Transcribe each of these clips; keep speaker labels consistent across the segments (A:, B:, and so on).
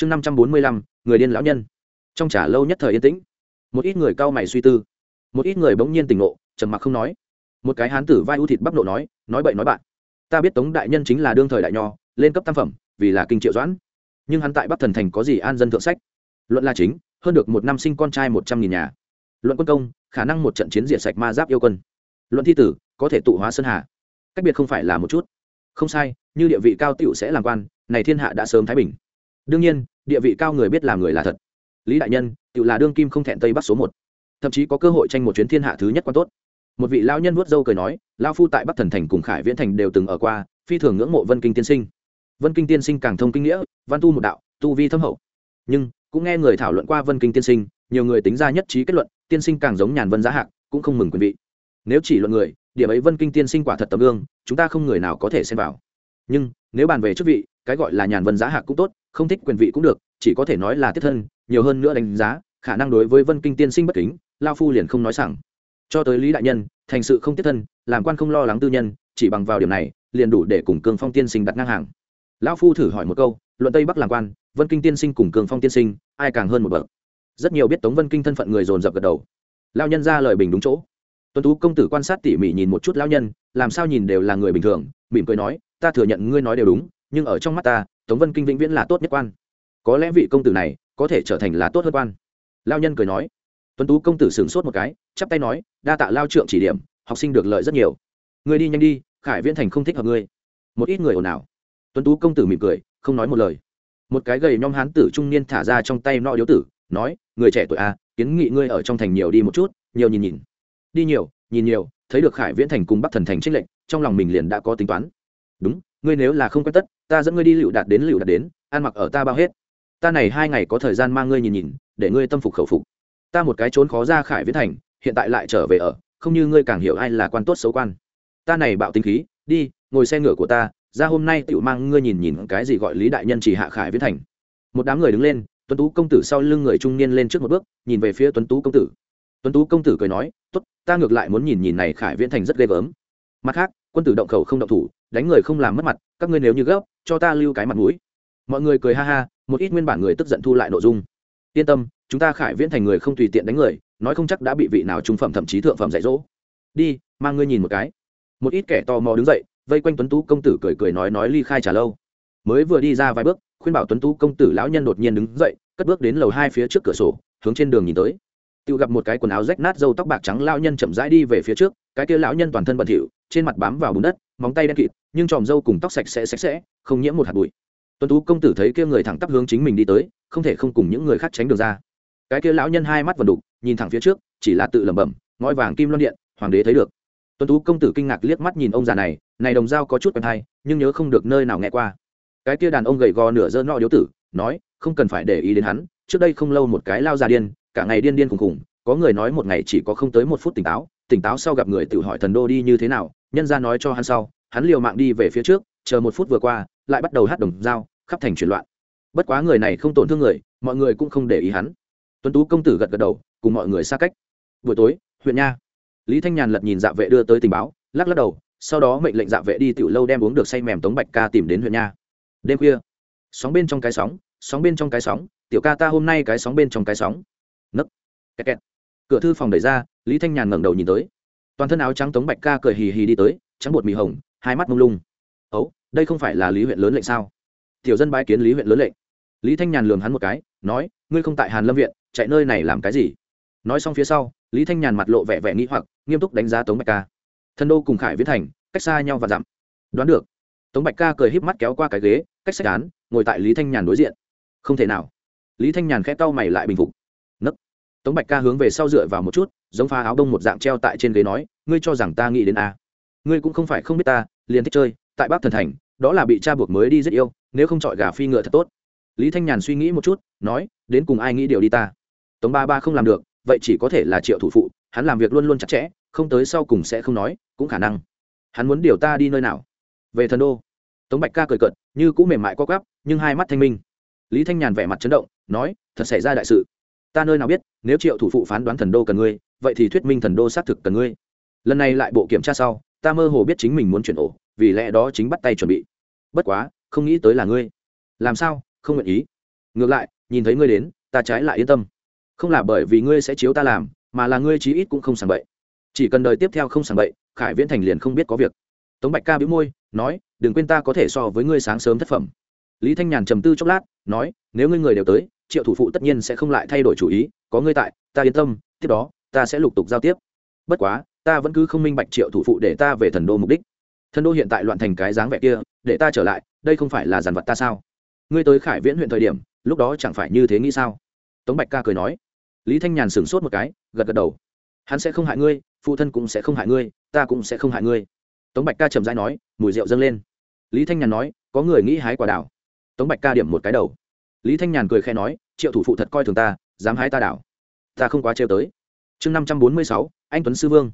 A: chương năm trăm bốn mươi lăm, người điên lão nhân. Trong trả lâu nhất thời yên tĩnh, một ít người cao mày suy tư, một ít người bỗng nhiên tỉnh ngộ, trầm mặc không nói. Một cái hán tử vai ưu thịt bắp nộ nói nói bậy nói bạn, ta biết tống đại nhân chính là đương thời đại nho, lên cấp tam phẩm, vì là kinh triệu doãn. Nhưng hắn tại bắc thần thành có gì an dân thượng sách? Luận là chính, hơn được một năm sinh con trai một trăm nghìn nhà. Luận quân công, khả năng một trận chiến diệt sạch ma giáp yêu quân. Luận thi tử, có thể tụ hóa sơn hà. Cách biệt không phải là một chút. Không sai, như địa vị cao t sẽ làm quan, này thiên hạ đã sớm thái bình đương nhiên, địa vị cao người biết làm người là thật. Lý đại nhân, tự là đương kim không thẹn tây bắc số một. Thậm chí có cơ hội tranh một chuyến thiên hạ thứ nhất quan tốt. Một vị lão nhân vuốt dâu cười nói lao phu tại bắc thần thành cùng khải viễn thành đều từng ở qua, phi thường ngưỡng mộ vân kinh tiên sinh. Vân kinh tiên sinh càng thông kinh nghĩa, văn tu một đạo, tu vi thâm hậu. Nhưng, cũng nghe người thảo luận qua vân kinh tiên sinh, nhiều người tính ra nhất trí kết luận, tiên sinh càng giống nhàn vân giá hạc, cũng không mừng quyền vị. Nếu chỉ luận người, điểm ấy vân kinh tiên sinh quả thật tấm gương, chúng ta không người nào có thể xem vào. Nhưng, nếu bàn về chức vị, cái gọi là nhàn vân giá hạc cũng tốt không thích quyền vị cũng được, chỉ có thể nói là tiếp thân, nhiều hơn nữa đánh giá, khả năng đối với vân kinh tiên sinh bất kính, lao phu liền không nói rằng cho tới lý đại nhân, thành sự không tiếp thân, làm quan không lo lắng tư nhân, chỉ bằng vào điểm này, liền đủ để cùng cương phong tiên sinh đặt ngang hàng. Lão phu thử hỏi một câu, luận tây bắc làm quan, vân kinh tiên sinh cùng cường phong tiên sinh, ai càng hơn một bậc? Rất nhiều biết tống vân kinh thân phận người dồn dập gật đầu. Lao nhân ra lời bình đúng chỗ. Tuấn tú công tử quan sát tỉ mỉ nhìn một chút lao nhân, làm sao nhìn đều là người bình thường, mỉm cười nói, ta thừa nhận ngươi nói đều đúng, nhưng ở trong mắt ta tống vân kinh vĩnh viễn là tốt nhất quan. Có lẽ vị công tử này có thể trở thành là tốt hơn quan. Lao nhân cười nói. Tuấn tú công tử sửng sốt một cái, chắp tay nói, đa tạ lao trượng chỉ điểm, học sinh được lợi rất nhiều. Ngươi đi nhanh đi, khải viễn thành không thích hợp ngươi. Một ít người ồn ào. Tuấn tú công tử mỉm cười, không nói một lời. Một cái gầy nhom hán tử trung niên thả ra trong tay nọ điếu tử, nói, người trẻ tuổi a, kiến nghị ngươi ở trong thành nhiều đi một chút, nhiều nhìn nhìn. Đi nhiều, nhìn nhiều, thấy được khải viễn thành cùng bắc thần thành trích lệnh trong lòng mình liền đã có tính toán. Đúng ngươi nếu là không quen tất, ta dẫn ngươi đi lựu đạt đến lựu đạt đến, ăn mặc ở ta bao hết. Ta này hai ngày có thời gian mang ngươi nhìn nhìn, để ngươi tâm phục khẩu phục. Ta một cái trốn khó ra khải viễn thành, hiện tại lại trở về ở, không như ngươi càng hiểu ai là quan tốt xấu quan. Ta này bạo tinh khí, đi, ngồi xe ngựa của ta, ra hôm nay tựu mang ngươi nhìn nhìn cái gì gọi lý đại nhân chỉ hạ khải viễn thành. Một đám người đứng lên, tuấn tú công tử sau lưng người trung niên lên trước một bước, nhìn về phía tuấn tú công tử. Tuấn tú công tử cười nói, tốt, ta ngược lại muốn nhìn nhìn này khải viễn thành rất ghê gớm. Mặt khác quân tử động khẩu không động thủ, đánh người không làm mất mặt, các ngươi nếu như gấp, cho ta lưu cái mặt mũi. Mọi người cười ha ha, một ít nguyên bản người tức giận thu lại nội dung. Yên tâm, chúng ta khải viễn thành người không tùy tiện đánh người, nói không chắc đã bị vị nào trung phẩm thậm chí thượng phẩm dạy dỗ. Đi, mang ngươi nhìn một cái. Một ít kẻ tò mò đứng dậy, vây quanh tuấn tú công tử cười cười nói nói ly khai trả lâu. Mới vừa đi ra vài bước, khuyên bảo tuấn tú công tử lão nhân đột nhiên đứng dậy, cất bước đến lầu hai phía trước cửa sổ, hướng trên đường nhìn tới tự gặp một cái quần áo rách nát râu tóc bạc trắng lao nhân chậm rãi đi về phía trước, cái kia lão nhân toàn thân bẩn thỉu, trên mặt bám vào bùn đất, móng tay đen kịt, nhưng tròm râu cùng tóc sạch sẽ sạch sẽ, không nhiễm một hạt bụi. Tuấn tú công tử thấy kia người thẳng tắp hướng chính mình đi tới, không thể không cùng những người khác tránh được ra. Cái kia lão nhân hai mắt vần đục, nhìn thẳng phía trước, chỉ là tự lẩm bẩm, ngói vàng kim loan điện, hoàng đế thấy được. Tuấn tú công tử kinh ngạc liếc mắt nhìn ông già này này đồng dao có chút quen hay, nhưng nhớ không được nơi nào nghe qua. Cái kia đàn ông gầy gò nửa dơ nọ điếu tử, nói, không cần phải để ý đến hắn, trước đây không lâu một cái lao già điên cả ngày điên điên khùng khùng, có người nói một ngày chỉ có không tới một phút tỉnh táo tỉnh táo sau gặp người tự hỏi thần đô đi như thế nào, nhân ra nói cho hắn sau, hắn liều mạng đi về phía trước, chờ một phút vừa qua, lại bắt đầu hát đồng dao khắp thành chuyển loạn. Bất quá người này không tổn thương người, mọi người cũng không để ý hắn. Tuấn tú công tử gật gật đầu, cùng mọi người xa cách. Buổi tối, huyện nha. Lý thanh nhàn lật nhìn dạ vệ đưa tới tình báo, lắc lắc đầu, sau đó mệnh lệnh dạ vệ đi tiểu lâu đem uống được say mềm tống bạch ca tìm đến huyện nha. Đêm khuya, sóng bên trong cái sóng sóng bên trong cái sóng, tiểu ca ta hôm nay cái sóng bên trong cái sóng nấc, kẹt kẹt. cửa thư phòng đẩy ra, lý thanh nhàn ngẩng đầu nhìn tới. Toàn thân áo trắng tống bạch ca cười hì hì đi tới, trắng bột mì hồng, hai mắt mông lung. Ấu, đây không phải là lý huyện lớn lệnh sao? Tiểu dân bái kiến lý huyện lớn lệnh. Lý thanh nhàn lường hắn một cái, nói, ngươi không tại hàn lâm viện, chạy nơi này làm cái gì? Nói xong phía sau, lý thanh nhàn mặt lộ vẻ vẻ nghĩ hoặc, nghiêm túc đánh giá tống bạch ca. Thân đô cùng khải viết thành, cách xa nhau và dặm. Đoán được. Tống bạch ca cười híp mắt kéo qua cái ghế, cách sách án, ngồi tại lý thanh nhàn đối diện. Không thể nào. Lý thanh nhàn khẽ cau mày lại bình phục tống bạch ca hướng về sau dựa vào một chút, giống pha áo đông một dạng treo tại trên ghế nói, ngươi cho rằng ta nghĩ đến a? Ngươi cũng không phải không biết ta, liền thích chơi, tại bắc thần thành, đó là bị cha buộc mới đi rất yêu, nếu không chọi gà phi ngựa thật tốt. Lý thanh nhàn suy nghĩ một chút, nói, đến cùng ai nghĩ điều đi ta? Tống ba ba không làm được, vậy chỉ có thể là triệu thủ phụ, hắn làm việc luôn luôn chặt chẽ, không tới sau cùng sẽ không nói, cũng khả năng. Hắn muốn điều ta đi nơi nào? Về thần đô. Tống bạch ca cười cợt, như cũng mềm mại co quắp, nhưng hai mắt thanh minh. Lý thanh nhàn vẻ mặt chấn động, nói, thật xảy ra đại sự ta nơi nào biết, nếu triệu thủ phụ phán đoán thần đô cần ngươi, vậy thì thuyết minh thần đô xác thực cần ngươi. Lần này lại bộ kiểm tra sau, ta mơ hồ biết chính mình muốn chuyển ổ, vì lẽ đó chính bắt tay chuẩn bị. Bất quá, không nghĩ tới là ngươi. Làm sao? Không nguyện ý. Ngược lại, nhìn thấy ngươi đến, ta trái lại yên tâm. Không là bởi vì ngươi sẽ chiếu ta làm, mà là ngươi chí ít cũng không sàng bậy. Chỉ cần đời tiếp theo không sàng bậy, khải viễn thành liền không biết có việc. Tống bạch ca bĩu môi, nói, đừng quên ta có thể so với ngươi sáng sớm thất phẩm. Lý thanh nhàn trầm tư chốc lát, nói, nếu ngươi người đều tới triệu thủ phụ tất nhiên sẽ không lại thay đổi chủ ý, có ngươi tại, ta yên tâm, tiếp đó, ta sẽ lục tục giao tiếp. Bất quá, ta vẫn cứ không minh bạch triệu thủ phụ để ta về thần đô mục đích. Thần đô hiện tại loạn thành cái dáng vẻ kia, để ta trở lại, đây không phải là dàn vật ta sao? Ngươi tới khải viễn huyện thời điểm, lúc đó chẳng phải như thế nghĩ sao? Tống bạch ca cười nói. Lý thanh nhàn sửng sốt một cái, gật gật đầu. Hắn sẽ không hại ngươi, phụ thân cũng sẽ không hại ngươi, ta cũng sẽ không hại ngươi. Tống bạch ca trầm dai nói, mùi rượu dâng lên. Lý thanh nhàn nói, có người nghĩ hái quả đảo tống bạch ca điểm một cái đầu lý thanh nhàn cười khẽ nói, triệu thủ phụ thật coi thường ta, dám hái ta đảo. Ta không quá trêu tới. Chương năm trăm bốn mươi sáu, anh tuấn sư vương.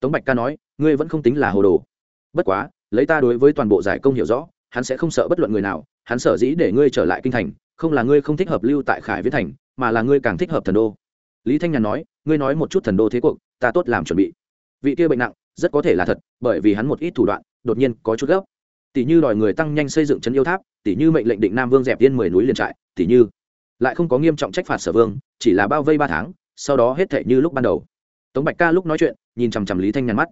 A: Tống bạch ca nói, ngươi vẫn không tính là hồ đồ. Bất quá, lấy ta đối với toàn bộ giải công hiểu rõ, hắn sẽ không sợ bất luận người nào, hắn sở dĩ để ngươi trở lại kinh thành, không là ngươi không thích hợp lưu tại khải viễn thành, mà là ngươi càng thích hợp thần đô. Lý thanh nhàn nói, ngươi nói một chút thần đô thế cuộc, ta tốt làm chuẩn bị. Vị kia bệnh nặng, rất có thể là thật, bởi vì hắn một ít thủ đoạn, đột nhiên có chút gấp. Tỷ như đòi người tăng nhanh xây dựng trấn yêu tháp, tỷ như mệnh lệnh định nam vương dẹp tiên mười núi liền trại tỉ như, lại không có nghiêm trọng trách phạt sở vương, chỉ là bao vây ba tháng, sau đó hết thể như lúc ban đầu. Tống bạch ca lúc nói chuyện, nhìn chằm chằm lý thanh nhàn mắt.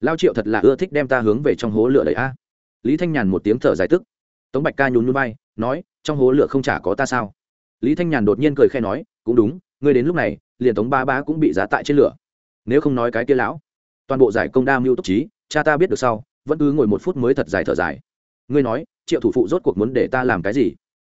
A: Lao triệu thật là ưa thích đem ta hướng về trong hố lửa đầy a. Lý thanh nhàn một tiếng thở dài tức. Tống bạch ca nhún núi bay nói, trong hố lửa không chả có ta sao? Lý thanh nhàn đột nhiên cười khe nói, cũng đúng, ngươi đến lúc này, liền tống ba ba cũng bị giá tại trên lửa. Nếu không nói cái kia lão, toàn bộ giải công đa mưu túc trí, cha ta biết được sau, vẫn cứ ngồi một phút mới thật dài thở dài. Ngươi nói, triệu thủ phụ rốt cuộc muốn để ta làm cái gì?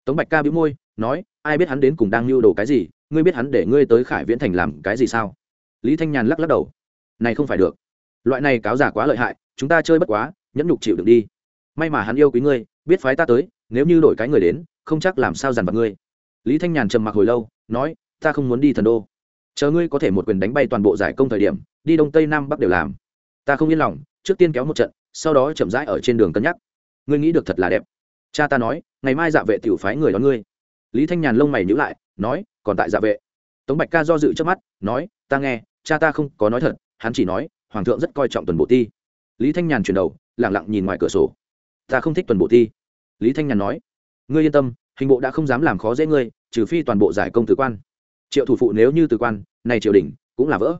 A: Tống bạch ca bĩu môi nói, ai biết hắn đến cùng đang mưu đồ cái gì? Ngươi biết hắn để ngươi tới khải viễn thành làm cái gì sao? Lý thanh nhàn lắc lắc đầu. Này không phải được. Loại này cáo giả quá lợi hại, chúng ta chơi bất quá, nhẫn nhục chịu được đi. May mà hắn yêu quý ngươi, biết phái ta tới, nếu như đổi cái người đến, không chắc làm sao dằn vặt ngươi. Lý thanh nhàn trầm mặc hồi lâu, nói, ta không muốn đi thần đô. Chờ ngươi có thể một quyền đánh bay toàn bộ giải công thời điểm, đi đông tây nam bắc đều làm. Ta không yên lòng, trước tiên kéo một trận, sau đó chậm rãi ở trên đường cân nhắc. Ngươi nghĩ được thật là đẹp. Cha ta nói, ngày mai dạ vệ tiểu phái người đón ngươi lý thanh nhàn lông mày nhữ lại, nói, còn tại dạ vệ. Tống bạch ca do dự trước mắt, nói, ta nghe, cha ta không có nói thật, hắn chỉ nói, hoàng thượng rất coi trọng tuần bộ ti. Lý thanh nhàn chuyển đầu lẳng lặng nhìn ngoài cửa sổ. Ta không thích tuần bộ ti. Lý thanh nhàn nói, ngươi yên tâm, hình bộ đã không dám làm khó dễ ngươi, trừ phi toàn bộ giải công tử quan. Triệu thủ phụ nếu như tử quan, này triều đình cũng là vỡ.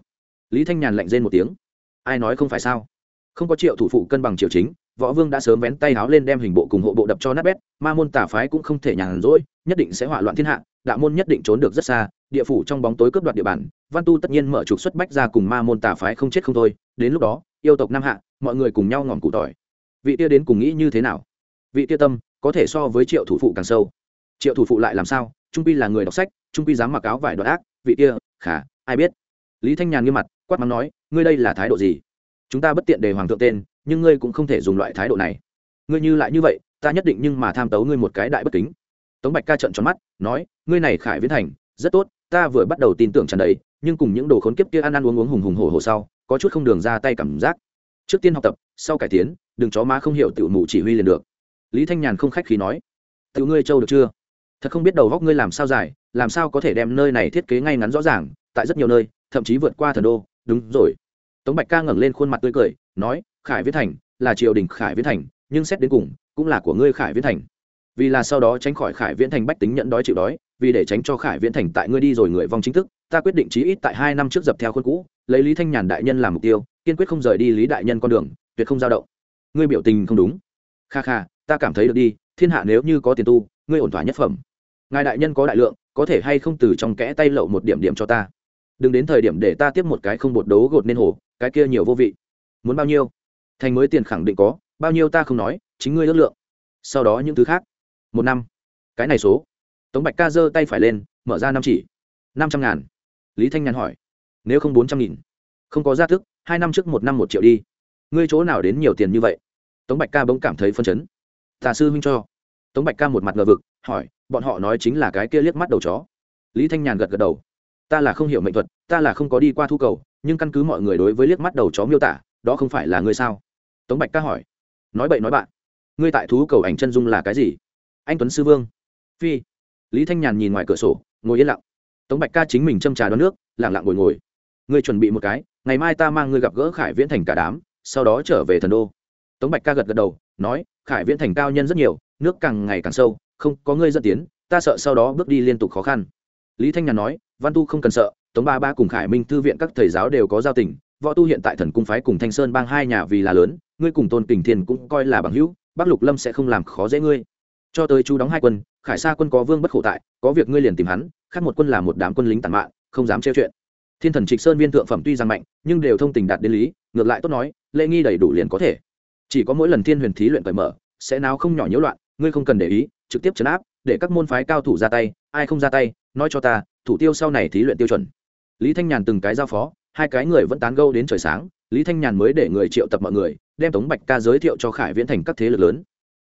A: Lý thanh nhàn lạnh rên một tiếng. Ai nói không phải sao? Không có triệu thủ phụ cân bằng triều chính võ vương đã sớm vén tay háo lên đem hình bộ cùng hộ bộ đập cho nát bét, ma môn tả phái cũng không thể nhàn rỗi, nhất định sẽ hỏa loạn thiên hạ, đạo môn nhất định trốn được rất xa, địa phủ trong bóng tối cướp đoạt địa bàn, văn tu tất nhiên mở trục xuất bách ra cùng ma môn tả phái không chết không thôi, đến lúc đó, yêu tộc nam hạ, mọi người cùng nhau ngỏm cụ tỏi. Vị tia đến cùng nghĩ như thế nào? Vị tia tâm, có thể so với triệu thủ phụ càng sâu. Triệu thủ phụ lại làm sao? Trung pi là người đọc sách, trung pi dám mặc áo vải đoạn ác, vị kia khả, ai biết? Lý thanh nhàn nghiêm mặt, quát mắng nói, ngươi đây là thái độ gì? Chúng ta bất tiện để hoàng thượng tên nhưng ngươi cũng không thể dùng loại thái độ này. Ngươi như lại như vậy, ta nhất định nhưng mà tham tấu ngươi một cái đại bất kính. Tống bạch ca trận tròn mắt, nói, ngươi này khải viễn thành, rất tốt, ta vừa bắt đầu tin tưởng tràn đầy, nhưng cùng những đồ khốn kiếp kia ăn ăn uống uống hùng hùng hổ hổ sau, có chút không đường ra tay cảm giác. Trước tiên học tập, sau cải tiến, đừng chó má không hiểu tự mù chỉ huy liền được. Lý thanh nhàn không khách khí nói tự ngươi châu được chưa? Thật không biết đầu góc ngươi làm sao dài, làm sao có thể đem nơi này thiết kế ngay ngắn rõ ràng, tại rất nhiều nơi, thậm chí vượt qua thần đô. Đúng rồi. Tống bạch ca ngẩng lên khuôn mặt tươi cười, nói khải viễn thành là triều đình khải viễn thành nhưng xét đến cùng cũng là của ngươi khải viễn thành. Vì là sau đó tránh khỏi khải viễn thành bách tính nhận đói chịu đói vì để tránh cho khải viễn thành tại ngươi đi rồi người vong chính thức ta quyết định chí ít tại hai năm trước dập theo khuôn cũ lấy lý thanh nhàn đại nhân làm mục tiêu kiên quyết không rời đi lý đại nhân con đường tuyệt không giao động. Ngươi biểu tình không đúng. Kha kha ta cảm thấy được đi thiên hạ nếu như có tiền tu ngươi ổn thỏa nhất phẩm. Ngài đại nhân có đại lượng có thể hay không từ trong kẽ tay lậu một điểm điểm cho ta? Đừng đến thời điểm để ta tiếp một cái không bột đấu gột nên hồ, cái kia nhiều vô vị. Muốn bao nhiêu? Thành mới tiền khẳng định có, bao nhiêu ta không nói, chính ngươi ước lượng. Sau đó những thứ khác. Một năm. Cái này số. Tống bạch ca giơ tay phải lên, mở ra năm chỉ. Năm trăm ngàn. Lý thanh nhàn hỏi. Nếu không bốn trăm nghìn. Không có gia thức, hai năm trước một năm một triệu đi. Ngươi chỗ nào đến nhiều tiền như vậy? Tống bạch ca bỗng cảm thấy phân chấn. Tà sư huynh cho. Tống bạch ca một mặt ngờ vực, hỏi, bọn họ nói chính là cái kia liếc mắt đầu chó. Lý thanh nhàn gật gật đầu. Ta là không hiểu mệnh thuật, ta là không có đi qua thu cầu, nhưng căn cứ mọi người đối với liếc mắt đầu chó miêu tả, đó không phải là ngươi sao? Tống bạch ca hỏi. Nói bậy nói bạn. Ngươi tại thú cầu ảnh chân dung là cái gì? Anh tuấn sư vương. Phi. Lý thanh nhàn nhìn ngoài cửa sổ, ngồi yên lặng. Tống bạch ca chính mình châm trà đón nước lẳng lặng ngồi ngồi. Ngươi chuẩn bị một cái, ngày mai ta mang ngươi gặp gỡ khải viễn thành cả đám, sau đó trở về thần đô. Tống bạch ca gật gật đầu, nói, khải viễn thành cao nhân rất nhiều, nước càng ngày càng sâu, không có ngươi dẫn tiến, ta sợ sau đó bước đi liên tục khó khăn. Lý thanh nhàn nói, văn tu không cần sợ, tống ba ba cùng khải minh thư viện các thầy giáo đều có giao tình võ tu hiện tại thần cung phái cùng thanh sơn bang hai nhà vì là lớn, ngươi cùng tôn kình thiên cũng coi là bằng hữu, bắc lục lâm sẽ không làm khó dễ ngươi. Cho tới chú đóng hai quân, khải sa quân có vương bất khổ tại, có việc ngươi liền tìm hắn, khác một quân là một đám quân lính tàn mạng không dám trêu chuyện. Thiên thần trịch sơn viên thượng phẩm tuy rằng mạnh, nhưng đều thông tình đạt đến lý, ngược lại tốt nói, lễ nghi đầy đủ liền có thể. Chỉ có mỗi lần thiên huyền thí luyện cởi mở, sẽ nào không nhỏ nhiễu loạn, ngươi không cần để ý, trực tiếp chấn áp, để các môn phái cao thủ ra tay, ai không ra tay, nói cho ta, thủ tiêu sau này thí luyện tiêu chuẩn. Lý thanh nhàn từng cái giao phó hai cái người vẫn tán gâu đến trời sáng, lý thanh nhàn mới để người triệu tập mọi người, đem tống bạch ca giới thiệu cho khải viễn thành các thế lực lớn.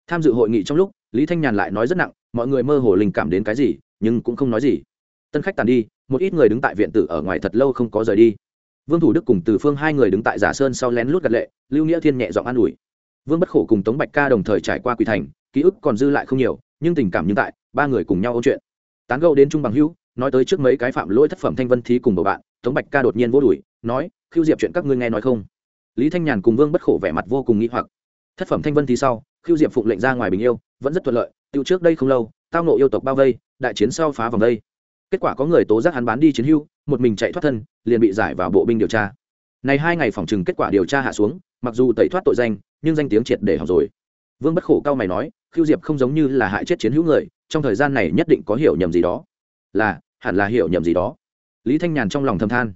A: Tham dự hội nghị trong lúc, lý thanh nhàn lại nói rất nặng, mọi người mơ hồ linh cảm đến cái gì, nhưng cũng không nói gì. Tân khách tàn đi, một ít người đứng tại viện tử ở ngoài thật lâu không có rời đi. Vương thủ đức cùng từ phương hai người đứng tại giả sơn sau lén lút gật lệ, lưu nghĩa thiên nhẹ giọng an ủi. Vương bất khổ cùng tống bạch ca đồng thời trải qua quỳ thành, ký ức còn dư lại không nhiều, nhưng tình cảm như tại, ba người cùng nhau ôn chuyện. Tán gẫu đến trung bằng hữu, nói tới trước mấy cái phạm lỗi thất phẩm thanh vân thí cùng bầu bạn tống bạch ca đột nhiên vô đuổi nói khiêu diệp chuyện các ngươi nghe nói không? Lý thanh nhàn cùng vương bất khổ vẻ mặt vô cùng nghĩ hoặc. Thất phẩm thanh vân thì sau khiêu diệp phụng lệnh ra ngoài bình yêu, vẫn rất thuận lợi, tiêu trước đây không lâu, tao nộ yêu tộc bao vây, đại chiến sau phá vòng đây. Kết quả có người tố giác hắn bán đi chiến hưu, một mình chạy thoát thân, liền bị giải vào bộ binh điều tra. Này hai ngày phòng trừng kết quả điều tra hạ xuống, mặc dù tẩy thoát tội danh, nhưng danh tiếng triệt để hỏng rồi. Vương bất khổ cao mày nói khiêu diệp không giống như là hại chết chiến hữu người, trong thời gian này nhất định có hiểu nhầm gì đó. Là, hẳn là hiểu nhầm gì đó lý thanh nhàn trong lòng thâm than.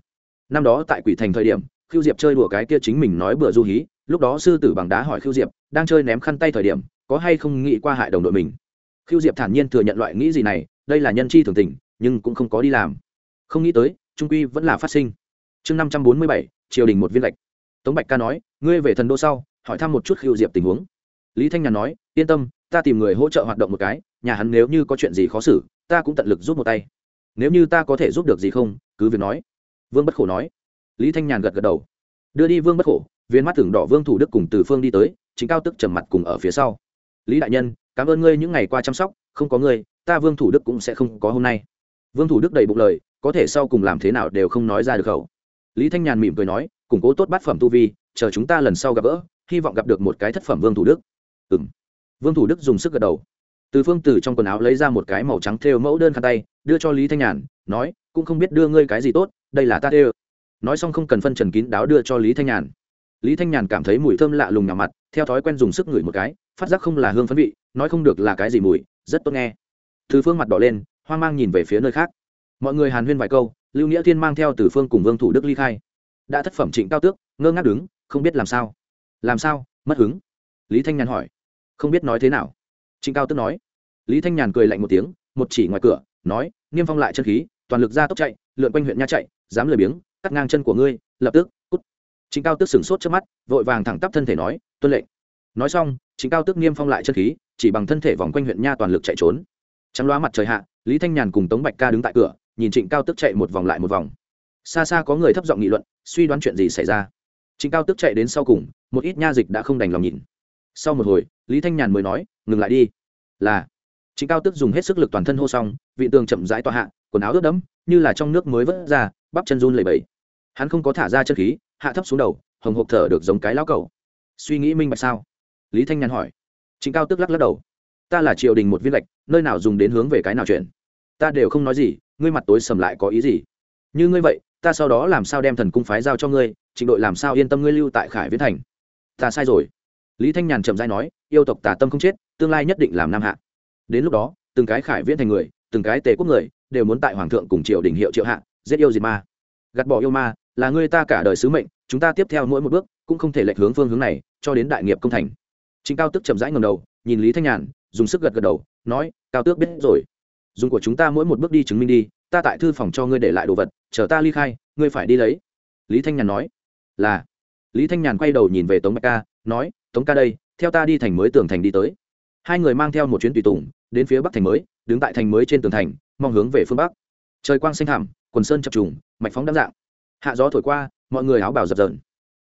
A: Năm đó tại quỷ thành thời điểm khiêu diệp chơi đùa cái kia chính mình nói bừa du hí, lúc đó sư tử bằng đá hỏi khiêu diệp, đang chơi ném khăn tay thời điểm, có hay không nghĩ qua hại đồng đội mình? Khiêu diệp thản nhiên thừa nhận loại nghĩ gì này, đây là nhân chi thường tình, nhưng cũng không có đi làm. Không nghĩ tới, trung quy vẫn là phát sinh. Chương năm trăm bốn mươi bảy, triều đình một viên lệch tống bạch ca nói, ngươi về thần đô sau, hỏi thăm một chút khiêu diệp tình huống. Lý thanh nhàn nói, yên tâm, ta tìm người hỗ trợ hoạt động một cái, nhà hắn nếu như có chuyện gì khó xử, ta cũng tận lực giúp một tay nếu như ta có thể giúp được gì không? Cứ việc nói. Vương bất khổ nói. Lý thanh nhàn gật gật đầu. Đưa đi vương bất khổ, viên mắt tưởng đỏ vương thủ đức cùng từ phương đi tới, chính cao tức trầm mặt cùng ở phía sau. Lý đại nhân, cảm ơn ngươi những ngày qua chăm sóc, không có ngươi, ta vương thủ đức cũng sẽ không có hôm nay. Vương thủ đức đầy bụng lời, có thể sau cùng làm thế nào đều không nói ra được khẩu. Lý thanh nhàn mỉm cười nói, củng cố tốt bát phẩm tu vi, chờ chúng ta lần sau gặp gỡ, hy vọng gặp được một cái thất phẩm vương thủ đức. Ừ m vương thủ đức dùng sức gật đầu từ phương từ trong quần áo lấy ra một cái màu trắng thêu mẫu đơn khăn tay, đưa cho lý thanh nhàn, nói, cũng không biết đưa ngươi cái gì tốt, đây là ta thêu. Nói xong không cần phân trần kín đáo đưa cho lý thanh nhàn. Lý thanh nhàn cảm thấy mùi thơm lạ lùng nhào mặt, theo thói quen dùng sức ngửi một cái, phát giác không là hương phấn vị, nói không được là cái gì mùi, rất tốt nghe. Từ phương mặt đỏ lên, hoang mang nhìn về phía nơi khác. Mọi người hàn huyên vài câu, lưu nghĩa thiên mang theo từ phương cùng vương thủ đức ly khai. Đã thất phẩm trịnh cao tước, ngơ ngác đứng, không biết làm sao. Làm sao? Mất hứng? Lý thanh nhàn hỏi. Không biết nói thế nào trịnh cao tước nói. Lý thanh nhàn cười lạnh một tiếng, một chỉ ngoài cửa, nói, niêm phong lại chân khí, toàn lực ra tốc chạy, lượn quanh huyện nha chạy, dám lười biếng, cắt ngang chân của ngươi, lập tức, cút. Trịnh cao tước sửng sốt trước mắt, vội vàng thẳng tắp thân thể nói, tuân lệnh. Nói xong, trịnh cao tước niêm phong lại chân khí, chỉ bằng thân thể vòng quanh huyện nha toàn lực chạy trốn. Trắng loá mặt trời hạ, lý thanh nhàn cùng tống bạch ca đứng tại cửa, nhìn trịnh cao tức chạy một vòng lại một vòng. Xa xa có người thấp giọng nghị luận, suy đoán chuyện gì xảy ra. Trịnh cao tức chạy đến sau cùng, một ít nha dịch đã không đành lòng nhìn sau một hồi lý thanh nhàn mới nói ngừng lại đi. Là trịnh cao tức dùng hết sức lực toàn thân hô xong vị tường chậm rãi tọa hạ quần áo ướt đẫm như là trong nước mới vớt ra bắp chân run lẩy bẩy, hắn không có thả ra chân khí hạ thấp xuống đầu hồng hộp thở được giống cái lão cầu suy nghĩ minh bạch sao? Lý thanh nhàn hỏi. Trịnh cao tức lắc lắc đầu. Ta là triều đình một viên lệch nơi nào dùng đến hướng về cái nào chuyện? Ta đều không nói gì ngươi mặt tối sầm lại có ý gì? Như ngươi vậy ta sau đó làm sao đem thần cung phái giao cho ngươi trịnh đội làm sao yên tâm ngươi lưu tại khải viễn thành? Ta sai rồi lý thanh nhàn chậm dai nói, yêu tộc tà tâm không chết, tương lai nhất định làm nam hạ. Đến lúc đó, từng cái khải viễn thành người, từng cái tề quốc người, đều muốn tại hoàng thượng cùng triều đình hiệu triệu hạ, giết yêu diệt ma. Gạt bỏ yêu ma, là người ta cả đời sứ mệnh, chúng ta tiếp theo mỗi một bước, cũng không thể lệch hướng phương hướng này, cho đến đại nghiệp công thành. Chính cao tức chậm rãi ngầm đầu, nhìn lý thanh nhàn, dùng sức gật gật đầu, nói, cao tước biết rồi. Dùng của chúng ta mỗi một bước đi chứng minh đi, ta tại thư phòng cho ngươi để lại đồ vật, chờ ta ly khai, ngươi phải đi lấy. Lý thanh nhàn nói, là. Lý thanh nhàn quay đầu nhìn về tống bạch ca, nói tống ca đây, theo ta đi thành mới tường thành đi tới. Hai người mang theo một chuyến tùy tùng, đến phía bắc thành mới, đứng tại thành mới trên tường thành, mong hướng về phương bắc. Trời quang xanh thảm quần sơn chập trùng, mạch phóng đám dạng. Hạ gió thổi qua, mọi người áo bảo dập dờn.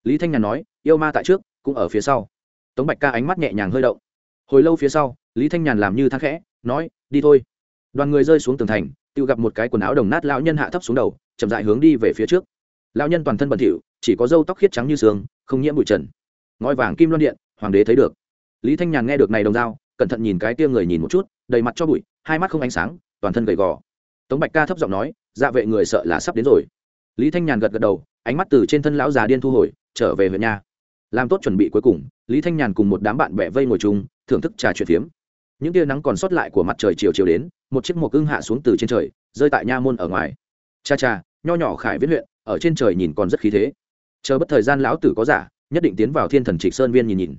A: Lý thanh nhàn nói, yêu ma tại trước, cũng ở phía sau. Tống bạch ca ánh mắt nhẹ nhàng hơi động. Hồi lâu phía sau, lý thanh nhàn làm như thang khẽ, nói, đi thôi. Đoàn người rơi xuống tường thành tự gặp một cái quần áo đồng nát lão nhân hạ thấp xuống đầu, chậm dại hướng đi về phía trước. Lão nhân toàn thân bẩn thỉu, chỉ có râu tóc khiết trắng như sương, không nhiễm bụi trần ngói vàng kim loan điện, hoàng đế thấy được. Lý thanh nhàn nghe được này đồng dao, cẩn thận nhìn cái tia người nhìn một chút, đầy mặt cho bụi, hai mắt không ánh sáng, toàn thân gầy gò. Tống bạch ca thấp giọng nói dạ vệ người sợ là sắp đến rồi. Lý thanh nhàn gật gật đầu, ánh mắt từ trên thân lão già điên thu hồi, trở về huyện nhà. Làm tốt chuẩn bị cuối cùng, lý thanh nhàn cùng một đám bạn bè vây ngồi chung, thưởng thức trà chuyện phiếm. Những tia nắng còn sót lại của mặt trời chiều chiều đến, một chiếc mộc ưng hạ xuống từ trên trời, rơi tại nha môn ở ngoài. Cha cha, nho nhỏ khải viết huyện, ở trên trời nhìn còn rất khí thế. Chờ bất thời gian lão tử có giả nhất định tiến vào thiên thần trịch sơn viên nhìn nhìn.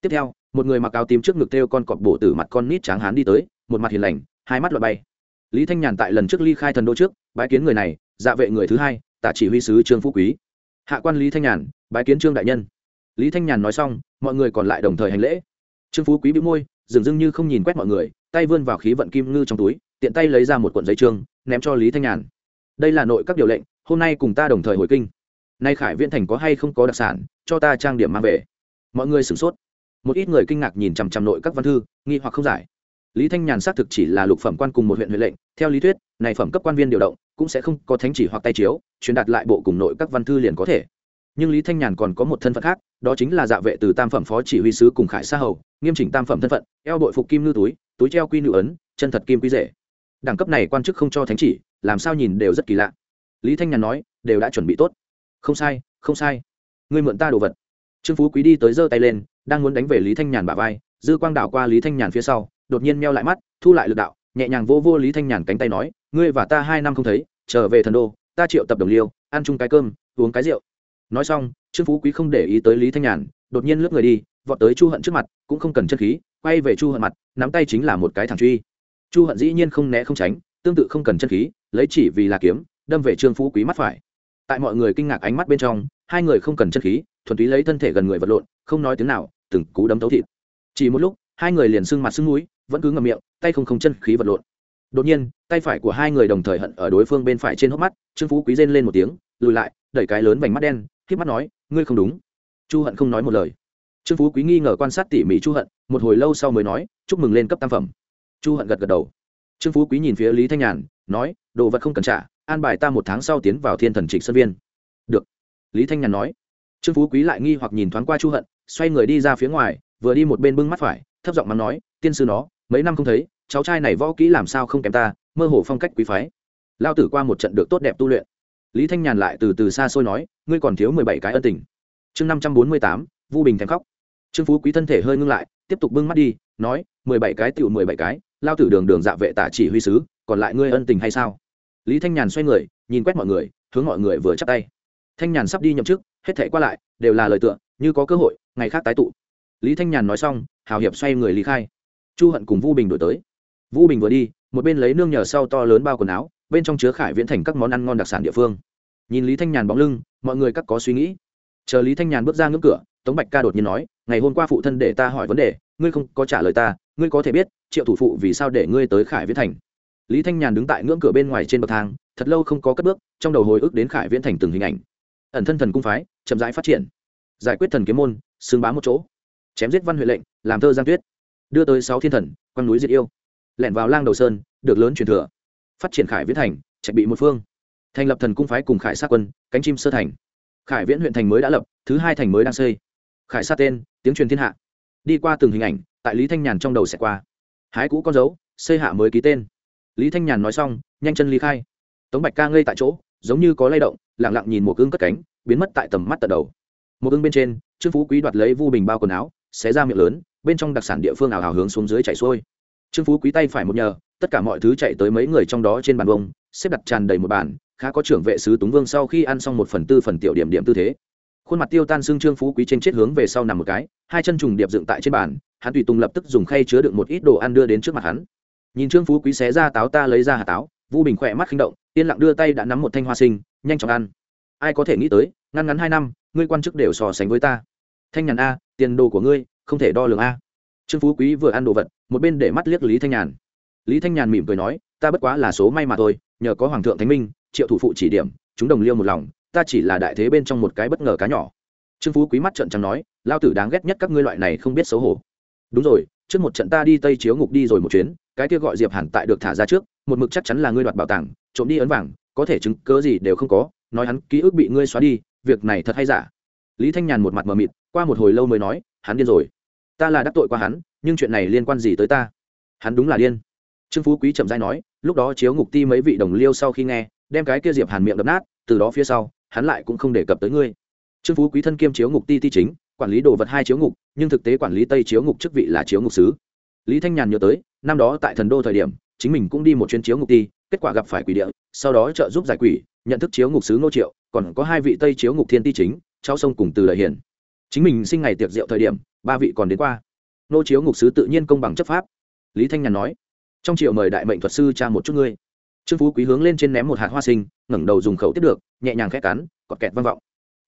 A: Tiếp theo, một người mặc áo tím trước ngực theo con cọp bổ tử mặt con nít tráng hán đi tới, một mặt hiền lành, hai mắt loại bay. Lý thanh nhàn tại lần trước ly khai thần đô trước, bái kiến người này dạ vệ người thứ hai, tả chỉ huy sứ trương phú quý. Hạ quan lý thanh nhàn, bái kiến trương đại nhân. Lý thanh nhàn nói xong, mọi người còn lại đồng thời hành lễ. Trương phú quý bị môi, dường dưng như không nhìn quét mọi người, tay vươn vào khí vận kim ngư trong túi, tiện tay lấy ra một cuộn giấy trương, ném cho lý thanh nhàn. Đây là nội các điều lệnh, hôm nay cùng ta đồng thời hồi kinh. Nay khải viễn thành có hay không có đặc sản cho ta trang điểm mang về. Mọi người sửng sốt. Một ít người kinh ngạc nhìn chằm chằm nội các văn thư, nghi hoặc không giải. Lý thanh nhàn xác thực chỉ là lục phẩm quan cùng một huyện huệ lệnh, theo lý thuyết, này phẩm cấp quan viên điều động, cũng sẽ không có thánh chỉ hoặc tay chiếu, truyền đạt lại bộ cùng nội các văn thư liền có thể. Nhưng lý thanh nhàn còn có một thân phận khác, đó chính là dạ vệ từ tam phẩm phó chỉ huy sứ cùng khải sa hầu, nghiêm chỉnh tam phẩm thân phận, eo đội phục kim ngư túi túi treo quy nữ ấn, chân thật kim quý rể. Đẳng cấp này quan chức không cho thánh chỉ, làm sao nhìn đều rất kỳ lạ. Lý thanh nhàn nói, đều đã chuẩn bị tốt. Không sai không sai ngươi mượn ta đồ vật. Trương phú quý đi tới giơ tay lên, đang muốn đánh về lý thanh nhàn bả vai, dư quang đảo qua lý thanh nhàn phía sau, đột nhiên meo lại mắt, thu lại lực đạo, nhẹ nhàng vô vô lý thanh nhàn cánh tay nói, ngươi và ta hai năm không thấy, trở về thần đô, ta triệu tập đồng liêu, ăn chung cái cơm, uống cái rượu. Nói xong, trương phú quý không để ý tới lý thanh nhàn, đột nhiên lướt người đi, vọt tới chu hận trước mặt, cũng không cần chân khí, quay về chu hận mặt, nắm tay chính là một cái thẳng truy. Chu hận dĩ nhiên không né không tránh, tương tự không cần chân khí, lấy chỉ vì là kiếm, đâm về trương phú quý mắt phải. Tại mọi người kinh ngạc ánh mắt bên trong hai người không cần chân khí, thuần túy lấy thân thể gần người vật lộn, không nói tiếng nào, từng cú đấm tấu thịt. Chỉ một lúc, hai người liền sưng mặt sưng mũi, vẫn cứ ngậm miệng, tay không không chân khí vật lộn. Đột nhiên, tay phải của hai người đồng thời hận ở đối phương bên phải trên hốc mắt, trương phú quý rên lên một tiếng, lùi lại, đẩy cái lớn vành mắt đen k mắt nói, ngươi không đúng. Chu hận không nói một lời. Trương phú quý nghi ngờ quan sát tỉ mỉ chu hận, một hồi lâu sau mới nói, chúc mừng lên cấp tam phẩm. Chu hận gật gật đầu. Trương phú quý nhìn phía lý thanh nhàn, nói, đồ vật không cần trả, an bài ta một tháng sau tiến vào thiên thần trịch sân viên lý thanh nhàn nói. Trương phú quý lại nghi hoặc nhìn thoáng qua chu hận, xoay người đi ra phía ngoài, vừa đi một bên bưng mắt phải, thấp giọng mắng nói, tiên sư nó, mấy năm không thấy, cháu trai này võ kỹ làm sao không kém ta, mơ hồ phong cách quý phái. Lao tử qua một trận được tốt đẹp tu luyện. Lý thanh nhàn lại từ từ xa xôi nói, ngươi còn thiếu mười bảy cái ân tình. Chương năm trăm bốn mươi tám, vu bình thèm khóc. Trương phú quý thân thể hơi ngưng lại, tiếp tục bưng mắt đi, nói, mười bảy cái tựu mười bảy cái lao tử đường đường dạ vệ tả chỉ huy sứ, còn lại ngươi ân tình hay sao? Lý thanh nhàn xoay người, nhìn quét mọi người, hướng mọi người vừa chắp tay thanh nhàn sắp đi nhậm chức, hết thể qua lại đều là lời tựa, như có cơ hội, ngày khác tái tụ. Lý thanh nhàn nói xong, hào hiệp xoay người lý khai. Chu hận cùng vu bình đổi tới. Vu bình vừa đi, một bên lấy nương nhờ sau to lớn bao quần áo, bên trong chứa khải viễn thành các món ăn ngon đặc sản địa phương. Nhìn lý thanh nhàn bóng lưng, mọi người các có suy nghĩ. Chờ lý thanh nhàn bước ra ngưỡng cửa, tống bạch ca đột nhiên nói, ngày hôm qua phụ thân để ta hỏi vấn đề, ngươi không có trả lời ta, ngươi có thể biết, triệu thủ phụ vì sao để ngươi tới khải viễn thành? Lý thanh nhàn đứng tại ngưỡng cửa bên ngoài trên bậc thang, thật lâu không có cất bước, trong đầu hồi ức đến khải viễn thành từng hình ảnh ẩn thân thần cung phái, chậm rãi phát triển. Giải quyết thần kiếm môn, xứng bá một chỗ. Chém giết văn huệ lệnh, làm thơ giang tuyết. Đưa tới sáu thiên thần, quăng núi diệt yêu. Lẻn vào lang đầu sơn, được lớn truyền thừa. Phát triển khải viễn thành, trạch bị một phương. Thành lập thần cung phái cùng khải sát quân, cánh chim sơ thành. Khải viễn huyện thành mới đã lập, thứ hai thành mới đang xây. Khải sát tên, tiếng truyền thiên hạ. Đi qua từng hình ảnh, tại lý thanh nhàn trong đầu sẽ qua. Hái cũ con dấu, xây hạ mới ký tên. Lý thanh nhàn nói xong, nhanh chân ly khai. Tống bạch ca ngây tại chỗ giống như có lay động lẳng lặng nhìn một ưng cất cánh, biến mất tại tầm mắt tận đầu. Một ưng bên trên, trương phú quý đoạt lấy vu bình bao quần áo, xé ra miệng lớn, bên trong đặc sản địa phương ảo hào hướng xuống dưới chảy xuôi. Trương phú quý tay phải một nhờ, tất cả mọi thứ chạy tới mấy người trong đó trên bàn bông xếp đặt tràn đầy một bàn, khá có trưởng vệ sứ túng vương sau khi ăn xong một phần tư phần tiểu điểm điểm tư thế. Khuôn mặt tiêu tan xương trương phú quý trên chết hướng về sau nằm một cái, hai chân trùng điệp dựng tại trên bàn, hắn tùy tùng lập tức dùng khay chứa đựng một ít đồ ăn đưa đến trước mặt hắn. Nhìn trương phú quý xé ra táo ta lấy ra hạt táo, vu bình khỏe mắt khinh động yên lặng đưa tay đã nắm một thanh hoa sinh, nhanh chóng ăn. Ai có thể nghĩ tới, ngăn ngắn hai năm, ngươi quan chức đều so sánh với ta. Thanh nhàn a, tiền đồ của ngươi, không thể đo lường a. Trương phú quý vừa ăn đồ vật, một bên để mắt liếc lý thanh nhàn. Lý thanh nhàn mỉm cười nói, ta bất quá là số may mà thôi, nhờ có hoàng thượng thánh minh, triệu thủ phụ chỉ điểm, chúng đồng liêu một lòng, ta chỉ là đại thế bên trong một cái bất ngờ cá nhỏ. Trương phú quý mắt trận trắng nói lao tử đáng ghét nhất các ngươi loại này không biết xấu hổ. Đúng rồi, trước một trận ta đi tây chiếu ngục đi rồi một chuyến, cái kia gọi diệp hẳn tại được thả ra trước, một mực chắc chắn là ngươi đoạt bảo tàng trộm đi ấn vàng, có thể chứng cớ gì đều không có, nói hắn ký ức bị ngươi xóa đi, việc này thật hay giả? Lý thanh nhàn một mặt mờ mịt, qua một hồi lâu mới nói, hắn điên rồi. Ta là đắc tội qua hắn, nhưng chuyện này liên quan gì tới ta? Hắn đúng là điên. Trương phú quý chậm dai nói, lúc đó chiếu ngục ti mấy vị đồng liêu sau khi nghe, đem cái kia diệp hàn miệng đập nát, từ đó phía sau, hắn lại cũng không đề cập tới ngươi. Trương phú quý thân kiêm chiếu ngục ti ti chính, quản lý đồ vật hai chiếu ngục, nhưng thực tế quản lý tây chiếu ngục chức vị là chiếu ngục sứ. Lý thanh nhàn nhớ tới, năm đó tại thần đô thời điểm, chính mình cũng đi một chuyến chiếu ngục ti kết quả gặp phải quỷ địa, sau đó trợ giúp giải quỷ, nhận thức chiếu ngục sứ ngô triệu, còn có hai vị tây chiếu ngục thiên ti chính trao sông cùng từ lợi hiển. Chính mình sinh ngày tiệc rượu thời điểm, ba vị còn đến qua. Nô chiếu ngục sứ tự nhiên công bằng chấp pháp. Lý thanh nhàn nói, trong triệu mời đại mệnh thuật sư cha một chút ngươi. Trương phú quý hướng lên trên ném một hạt hoa sinh, ngẩng đầu dùng khẩu tiếp được, nhẹ nhàng khét cắn, cọt kẹt vang vọng.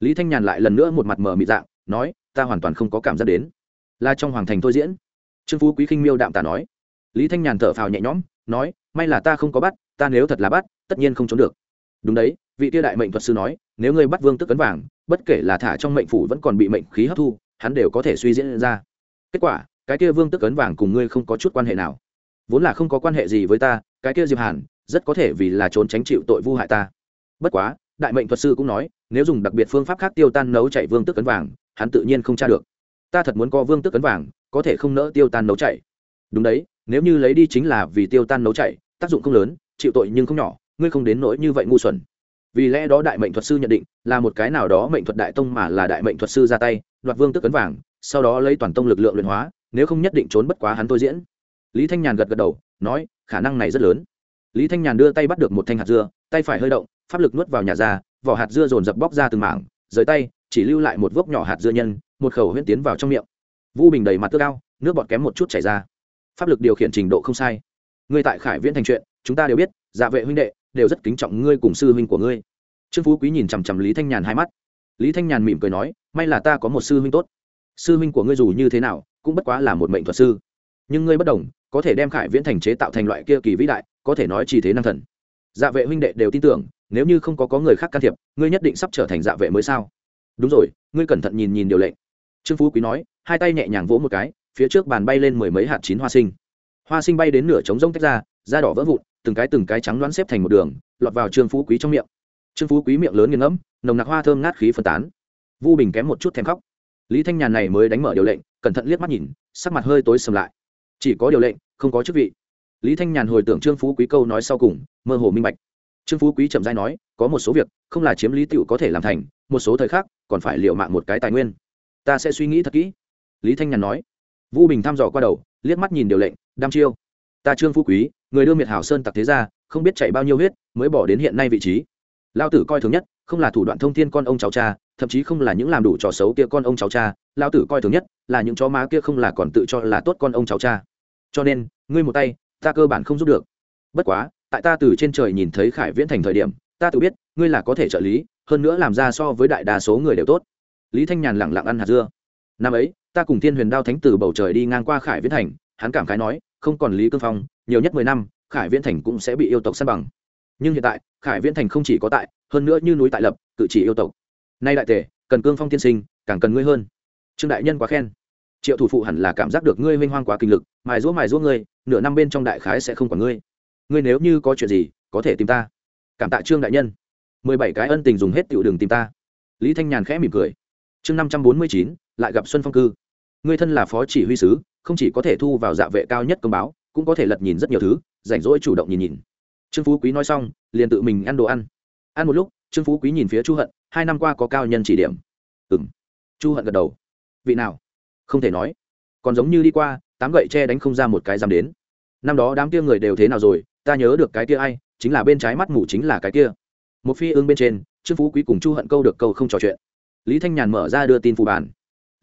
A: Lý thanh nhàn lại lần nữa một mặt mờ mị dạng, nói, ta hoàn toàn không có cảm giác đến. Là trong hoàng thành thôi diễn. Trương phú quý khinh miêu đạm tả nói. Lý thanh nhàn thở phào nhẹ nhõm, nói may là ta không có bắt, ta nếu thật là bắt, tất nhiên không trốn được. Đúng đấy, vị tiêu đại mệnh thuật sư nói, nếu ngươi bắt vương tức cấn vàng, bất kể là thả trong mệnh phủ vẫn còn bị mệnh khí hấp thu, hắn đều có thể suy diễn ra. Kết quả, cái kia vương tức cấn vàng cùng ngươi không có chút quan hệ nào. Vốn là không có quan hệ gì với ta, cái kia diệp hàn, rất có thể vì là trốn tránh chịu tội vu hại ta. Bất quá, đại mệnh thuật sư cũng nói, nếu dùng đặc biệt phương pháp khác tiêu tan nấu chảy vương tức cấn vàng, hắn tự nhiên không tra được. Ta thật muốn có vương tức cấn vàng, có thể không nỡ tiêu tan nấu chảy. Đúng đấy, nếu như lấy đi chính là vì tiêu tan nấu chảy tác dụng không lớn, chịu tội nhưng không nhỏ, ngươi không đến nỗi như vậy ngu xuẩn. Vì lẽ đó đại mệnh thuật sư nhận định, là một cái nào đó mệnh thuật đại tông mà là đại mệnh thuật sư ra tay, đoạt vương tức cấn vàng, sau đó lấy toàn tông lực lượng luyện hóa, nếu không nhất định trốn bất quá hắn tôi diễn. Lý thanh nhàn gật gật đầu, nói, khả năng này rất lớn. Lý thanh nhàn đưa tay bắt được một thanh hạt dưa, tay phải hơi động, pháp lực nuốt vào nhà ra, vỏ hạt dưa dồn dập bóc ra từng mảng, rời tay, chỉ lưu lại một vốc nhỏ hạt dưa nhân, một khẩu huyễn tiến vào trong miệng. Vu bình đầy mặt tước cao nước bọt kém một chút chảy ra. Pháp lực điều khiển trình độ không sai ngươi tại khải viễn thành chuyện, chúng ta đều biết dạ vệ huynh đệ đều rất kính trọng ngươi cùng sư huynh của ngươi. Trương phú quý nhìn chằm chằm lý thanh nhàn hai mắt. Lý thanh nhàn mỉm cười nói, may là ta có một sư huynh tốt. Sư huynh của ngươi dù như thế nào, cũng bất quá là một mệnh thuật sư. Nhưng ngươi bất đồng, có thể đem khải viễn thành chế tạo thành loại kia kỳ vĩ đại, có thể nói chỉ thế năng thần. Dạ vệ huynh đệ đều tin tưởng, nếu như không có có người khác can thiệp, ngươi nhất định sắp trở thành dạ vệ mới sao? Đúng rồi, ngươi cẩn thận nhìn nhìn điều lệnh. Trương phú quý nói, hai tay nhẹ nhàng vỗ một cái, phía trước bàn bay lên mười mấy hạt chín hoa sinh hoa sinh bay đến nửa trống rông tách ra, da đỏ vỡ vụn, từng cái từng cái trắng đoán xếp thành một đường, lọt vào trương phú quý trong miệng. Trương phú quý miệng lớn nghiêng ngẫm, nồng nặc hoa thơm ngát khí phân tán. Vu bình kém một chút thèm khóc. Lý thanh nhàn này mới đánh mở điều lệnh, cẩn thận liếc mắt nhìn, sắc mặt hơi tối sầm lại. Chỉ có điều lệnh, không có chức vị. Lý thanh nhàn hồi tưởng trương phú quý câu nói sau cùng, mơ hồ minh bạch. Trương phú quý chậm dai nói, có một số việc, không là chiếm lý tựu có thể làm thành, một số thời khắc, còn phải liệu mạng một cái tài nguyên. Ta sẽ suy nghĩ thật kỹ. Lý thanh nhàn nói. Vũ bình thăm dò qua đầu liếc mắt nhìn điều lệnh, đam chiêu, ta trương phú quý, người đưa miệt hảo sơn tặc thế ra không biết chạy bao nhiêu huyết, mới bỏ đến hiện nay vị trí. Lao tử coi thường nhất, không là thủ đoạn thông thiên con ông cháu cha, thậm chí không là những làm đủ trò xấu kia con ông cháu cha lao tử coi thường nhất là những chó má kia không là còn tự cho là tốt con ông cháu cha. Cho nên, ngươi một tay, ta cơ bản không giúp được. Bất quá, tại ta từ trên trời nhìn thấy khải viễn thành thời điểm, ta tự biết, ngươi là có thể trợ lý, hơn nữa làm ra so với đại đa số người đều tốt. Lý thanh nhàn lẳng lặng ăn hạt dưa. Năm ấy ta cùng thiên huyền đao thánh từ bầu trời đi ngang qua khải viễn thành, hắn cảm khái nói, không còn lý cương phong, nhiều nhất mười năm, khải viễn thành cũng sẽ bị yêu tộc săn bằng. Nhưng hiện tại, khải viễn thành không chỉ có tại, hơn nữa như núi tại lập cự chỉ yêu tộc. Nay đại tể cần cương phong tiên sinh, càng cần ngươi hơn. Trương đại nhân quá khen. Triệu thủ phụ hẳn là cảm giác được ngươi minh hoang quá kinh lực, mài rũa mài rũa ngươi, nửa năm bên trong đại khái sẽ không còn ngươi. Ngươi nếu như có chuyện gì, có thể tìm ta. Cảm tạ trương đại nhân. Mười bảy cái ân tình dùng hết tiểu đường tìm ta. Lý thanh nhàn khẽ mỉm cười. Chương năm trăm bốn mươi chín, lại gặp xuân phong cư ngươi thân là phó chỉ huy sứ, không chỉ có thể thu vào dạ vệ cao nhất công báo, cũng có thể lật nhìn rất nhiều thứ, rảnh rỗi chủ động nhìn nhìn. Trương phú quý nói xong, liền tự mình ăn đồ ăn. Ăn một lúc, trương phú quý nhìn phía chu hận, hai năm qua có cao nhân chỉ điểm. Ừ m chu hận gật đầu. Vị nào? Không thể nói. Còn giống như đi qua, tám gậy tre đánh không ra một cái dám đến. Năm đó đám kia người đều thế nào rồi, ta nhớ được cái kia ai, chính là bên trái mắt mù chính là cái kia. Một phi ương bên trên, trương phú quý cùng chu hận câu được câu không trò chuyện. Lý thanh nhàn mở ra đưa tin phù bản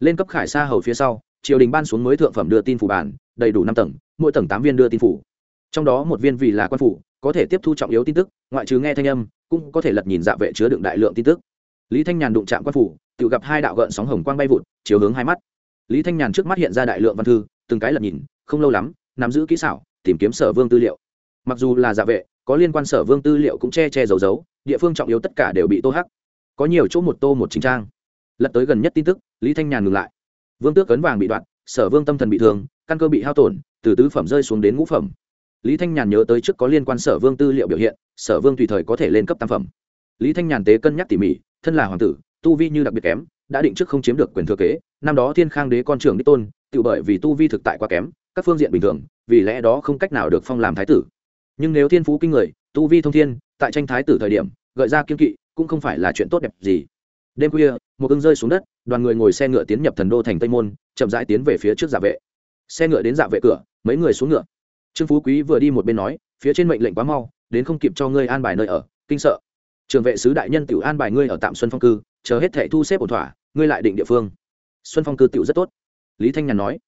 A: lên cấp khải sa hầu phía sau, triều đình ban xuống mới thượng phẩm đưa tin phủ bản, đầy đủ năm tầng, mỗi tầng tám viên đưa tin phủ. Trong đó một viên vì là quan phủ, có thể tiếp thu trọng yếu tin tức, ngoại trừ nghe thanh âm, cũng có thể lật nhìn dạ vệ chứa đựng đại lượng tin tức. Lý thanh nhàn đụng chạm quan phủ, tự gặp hai đạo gợn sóng hồng quang bay vụt, chiếu hướng hai mắt. Lý thanh nhàn trước mắt hiện ra đại lượng văn thư, từng cái lật nhìn, không lâu lắm, nắm giữ kỹ xảo, tìm kiếm sở vương tư liệu. Mặc dù là dạ vệ, có liên quan sở vương tư liệu cũng che che giấu giấu, địa phương trọng yếu tất cả đều bị tô hắc. Có nhiều chỗ một tô một chính trang lật tới gần nhất tin tức, lý thanh nhàn ngừng lại. Vương tước cấn vàng bị đoạn sở vương tâm thần bị thương, căn cơ bị hao tổn, từ tứ phẩm rơi xuống đến ngũ phẩm. Lý thanh nhàn nhớ tới trước có liên quan sở vương tư liệu biểu hiện, sở vương tùy thời có thể lên cấp tam phẩm. Lý thanh nhàn tế cân nhắc tỉ mỉ, thân là hoàng tử, tu vi như đặc biệt kém, đã định trước không chiếm được quyền thừa kế, năm đó thiên khang đế con trưởng đích tôn, tự bởi vì tu vi thực tại quá kém, các phương diện bình thường, vì lẽ đó không cách nào được phong làm thái tử. Nhưng nếu thiên phú kinh người, tu vi thông thiên, tại tranh thái tử thời điểm, gợi ra kiên kỵ, cũng không phải là chuyện tốt đẹp gì đêm khuya, một ưng rơi xuống đất, đoàn người ngồi xe ngựa tiến nhập thần đô thành tây môn, chậm rãi tiến về phía trước dạ vệ. Xe ngựa đến dạ vệ cửa, mấy người xuống ngựa. Trương phú quý vừa đi một bên nói, phía trên mệnh lệnh quá mau, đến không kịp cho ngươi an bài nơi ở, kinh sợ. Trường vệ sứ đại nhân tiểu an bài ngươi ở tạm xuân phong cư, chờ hết thẻ thu xếp ổn thỏa, ngươi lại định địa phương. Xuân phong cư tiểu rất tốt. Lý thanh nhàn nói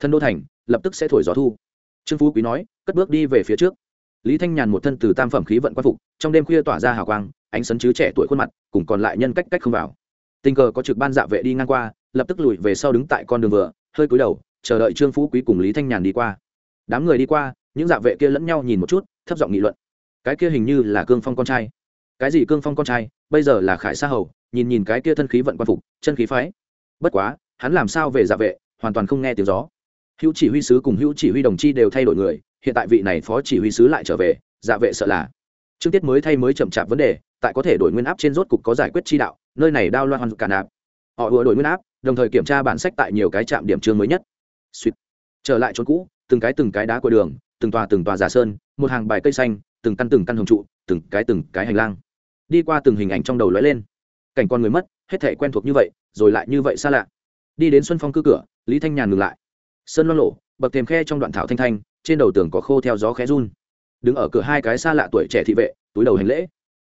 A: thân đô thành, lập tức sẽ thổi gió thu. Trương phú quý nói, cất bước đi về phía trước. Lý thanh nhàn một thân từ tam phẩm khí vận quan phục, trong đêm khuya tỏa ra hào quang ánh sấn chứ trẻ tuổi khuôn mặt, cùng còn lại nhân cách cách không vào. Tình cờ có trực ban dạ vệ đi ngang qua, lập tức lùi về sau đứng tại con đường vừa, hơi cúi đầu, chờ đợi trương phú quý cùng lý thanh nhàn đi qua. Đám người đi qua, những dạ vệ kia lẫn nhau nhìn một chút, thấp giọng nghị luận. Cái kia hình như là cương phong con trai. Cái gì cương phong con trai? Bây giờ là khải sa hầu, nhìn nhìn cái kia thân khí vận quan phục, chân khí phái. Bất quá, hắn làm sao về dạ vệ, hoàn toàn không nghe tiếng gió. Hữu chỉ huy sứ cùng hữu chỉ huy đồng chi đều thay đổi người, hiện tại vị này phó chỉ huy sứ lại trở về dạ vệ sợ là chương tiết mới thay mới chậm chạp vấn đề, tại có thể đổi nguyên áp trên rốt cục có giải quyết chi đạo, nơi này đao loan hoàn dục cản áp họ vừa đổi nguyên áp, đồng thời kiểm tra bản sách tại nhiều cái trạm điểm chương mới nhất. Sweet. trở lại chỗ cũ, từng cái từng cái đá của đường, từng tòa từng tòa giả sơn, một hàng bài cây xanh, từng căn từng căn hồng trụ, từng cái từng cái hành lang. Đi qua từng hình ảnh trong đầu lóe lên. Cảnh con người mất, hết thể quen thuộc như vậy, rồi lại như vậy xa lạ. Đi đến xuân phong cư cửa, lý thanh nhàn ngừng lại. Sơn loan lộ bậc thềm khe trong đoạn thảo thanh thanh, trên đầu tường có khô theo gió khẽ run đứng ở cửa hai cái xa lạ tuổi trẻ thị vệ, túi đầu hành lễ.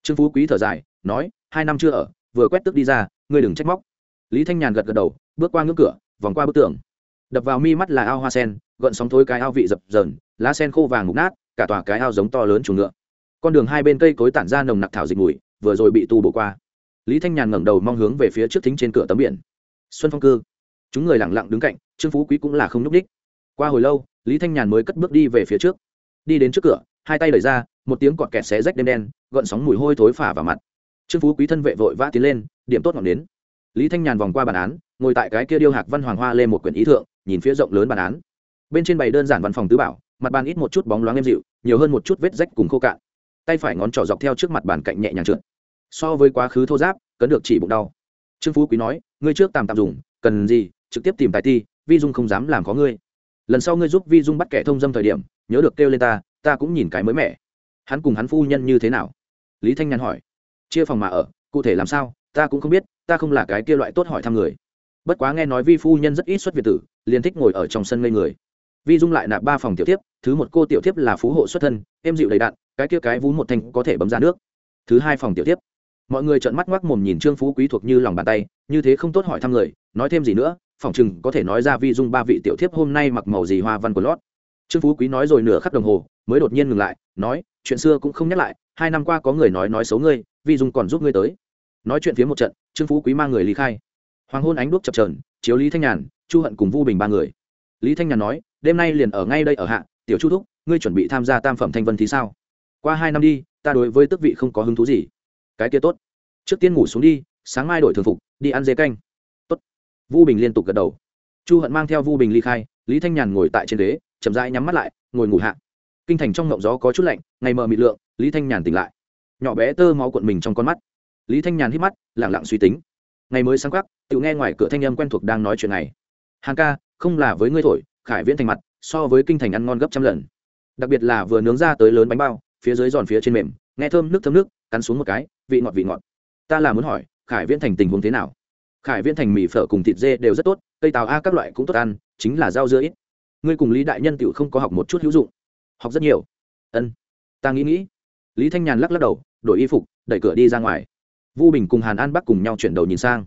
A: Trương phú quý thở dài, nói, hai năm chưa ở, vừa quét tức đi ra, ngươi đừng trách móc. Lý thanh nhàn gật gật đầu, bước qua ngưỡng cửa, vòng qua bức tường. Đập vào mi mắt là ao hoa sen gợn sóng thối cái ao vị dập dờn, lá sen khô vàng mục nát, cả tòa cái ao giống to lớn chuồng ngựa. Con đường hai bên cây cối tản ra nồng nặc thảo dịch mùi, vừa rồi bị tu bổ qua. Lý thanh nhàn ngẩng đầu mong hướng về phía trước thính trên cửa tấm biển. Xuân phong cư. Chúng người lẳng lặng đứng cạnh, trương phú quý cũng là không nhúc đích qua hồi lâu, lý thanh nhàn mới cất bước đi về phía trước. Đi đến trước cửa hai tay đẩy ra, một tiếng cọt kẹt xé rách đêm đen, gợn sóng mùi hôi thối phả vào mặt. Trương phú quý thân vệ vội vã tiến lên, điểm tốt ngọn đến lý thanh nhàn vòng qua bản án, ngồi tại cái kia điêu hạc văn hoàng hoa lên một quyển ý thượng, nhìn phía rộng lớn bản án. Bên trên bày đơn giản văn phòng tứ bảo, mặt bàn ít một chút bóng loáng êm dịu, nhiều hơn một chút vết rách cùng khô cạn. Tay phải ngón trỏ dọc theo trước mặt bàn cạnh nhẹ nhàng trượt. So với quá khứ thô giáp, cấn được chỉ bụng đau. Trương phú quý nói, ngươi trước tạm tạm dùng, cần gì, trực tiếp tìm tài ti, vi dung không dám làm có ngươi. Lần sau ngươi giúp vi dung bắt kẻ thông dâm thời điểm, nhớ được kêu lên ta ta cũng nhìn cái mới mẻ. Hắn cùng hắn phu nhân như thế nào? Lý thanh nhàn hỏi. Chia phòng mà ở, cụ thể làm sao, ta cũng không biết, ta không là cái kia loại tốt hỏi thăm người. Bất quá nghe nói vi phu nhân rất ít xuất việt tử, liền thích ngồi ở trong sân ngây người. Vi dung lại nạp ba phòng tiểu tiếp thứ một cô tiểu tiếp là phú hộ xuất thân em dịu đầy đạn cái kia cái vú một thanh có thể bấm ra nước. Thứ hai phòng tiểu tiếp mọi người trợn mắt ngoác mồm nhìn trương phú quý thuộc như lòng bàn tay, như thế không tốt hỏi thăm người, nói thêm gì nữa, phòng chừng có thể nói ra vi dung ba vị tiểu thiếp hôm nay mặc màu gì hoa văn của lót trương phú quý nói rồi nửa khắc đồng hồ, mới đột nhiên ngừng lại, nói, chuyện xưa cũng không nhắc lại, hai năm qua có người nói nói xấu ngươi vi dung còn giúp ngươi tới. Nói chuyện phía một trận, trương phú quý mang người lý khai. Hoàng hôn ánh đuốc chập trờn chiếu lý thanh nhàn, chu hận cùng vu bình ba người. Lý thanh nhàn nói, đêm nay liền ở ngay đây ở hạ, tiểu chu thúc, ngươi chuẩn bị tham gia tam phẩm thanh vân thì sao? Qua hai năm đi, ta đối với tước vị không có hứng thú gì. Cái kia tốt. Trước tiên ngủ xuống đi, sáng mai đổi thường phục, đi ăn dê canh. Tốt. Vu bình liên tục gật đầu. Chu hận mang theo vu bình ly khai, lý thanh nhàn ngồi tại trên ghế chậm rãi nhắm mắt lại, ngồi ngủ hạ. Kinh thành trong ngộng gió có chút lạnh, ngày mờ mịt lượng, lý thanh nhàn tỉnh lại. Nhỏ bé tơ máu cuộn mình trong con mắt. Lý thanh nhàn hít mắt lẳng lặng suy tính. Ngày mới sáng khắc tự nghe ngoài cửa thanh âm quen thuộc đang nói chuyện này. Hàng ca, không là với ngươi thổi, khải viễn thành mặt, so với kinh thành ăn ngon gấp trăm lần. Đặc biệt là vừa nướng ra tới lớn bánh bao, phía dưới giòn phía trên mềm, nghe thơm nước thơm nước, cắn xuống một cái, vị ngọt vị ngọt. Ta là muốn hỏi, khải viễn thành tình huống thế nào? Khải viễn thành mì phở cùng thịt dê đều rất tốt, cây tàu a các loại cũng tốt ăn, chính là rau dưa ít ngươi cùng lý đại nhân tựu không có học một chút hữu dụng. Học rất nhiều. Ân. Ta nghĩ nghĩ. Lý thanh nhàn lắc lắc đầu, đổi y phục, đẩy cửa đi ra ngoài. Vu bình cùng hàn an bắc cùng nhau chuyển đầu nhìn sang.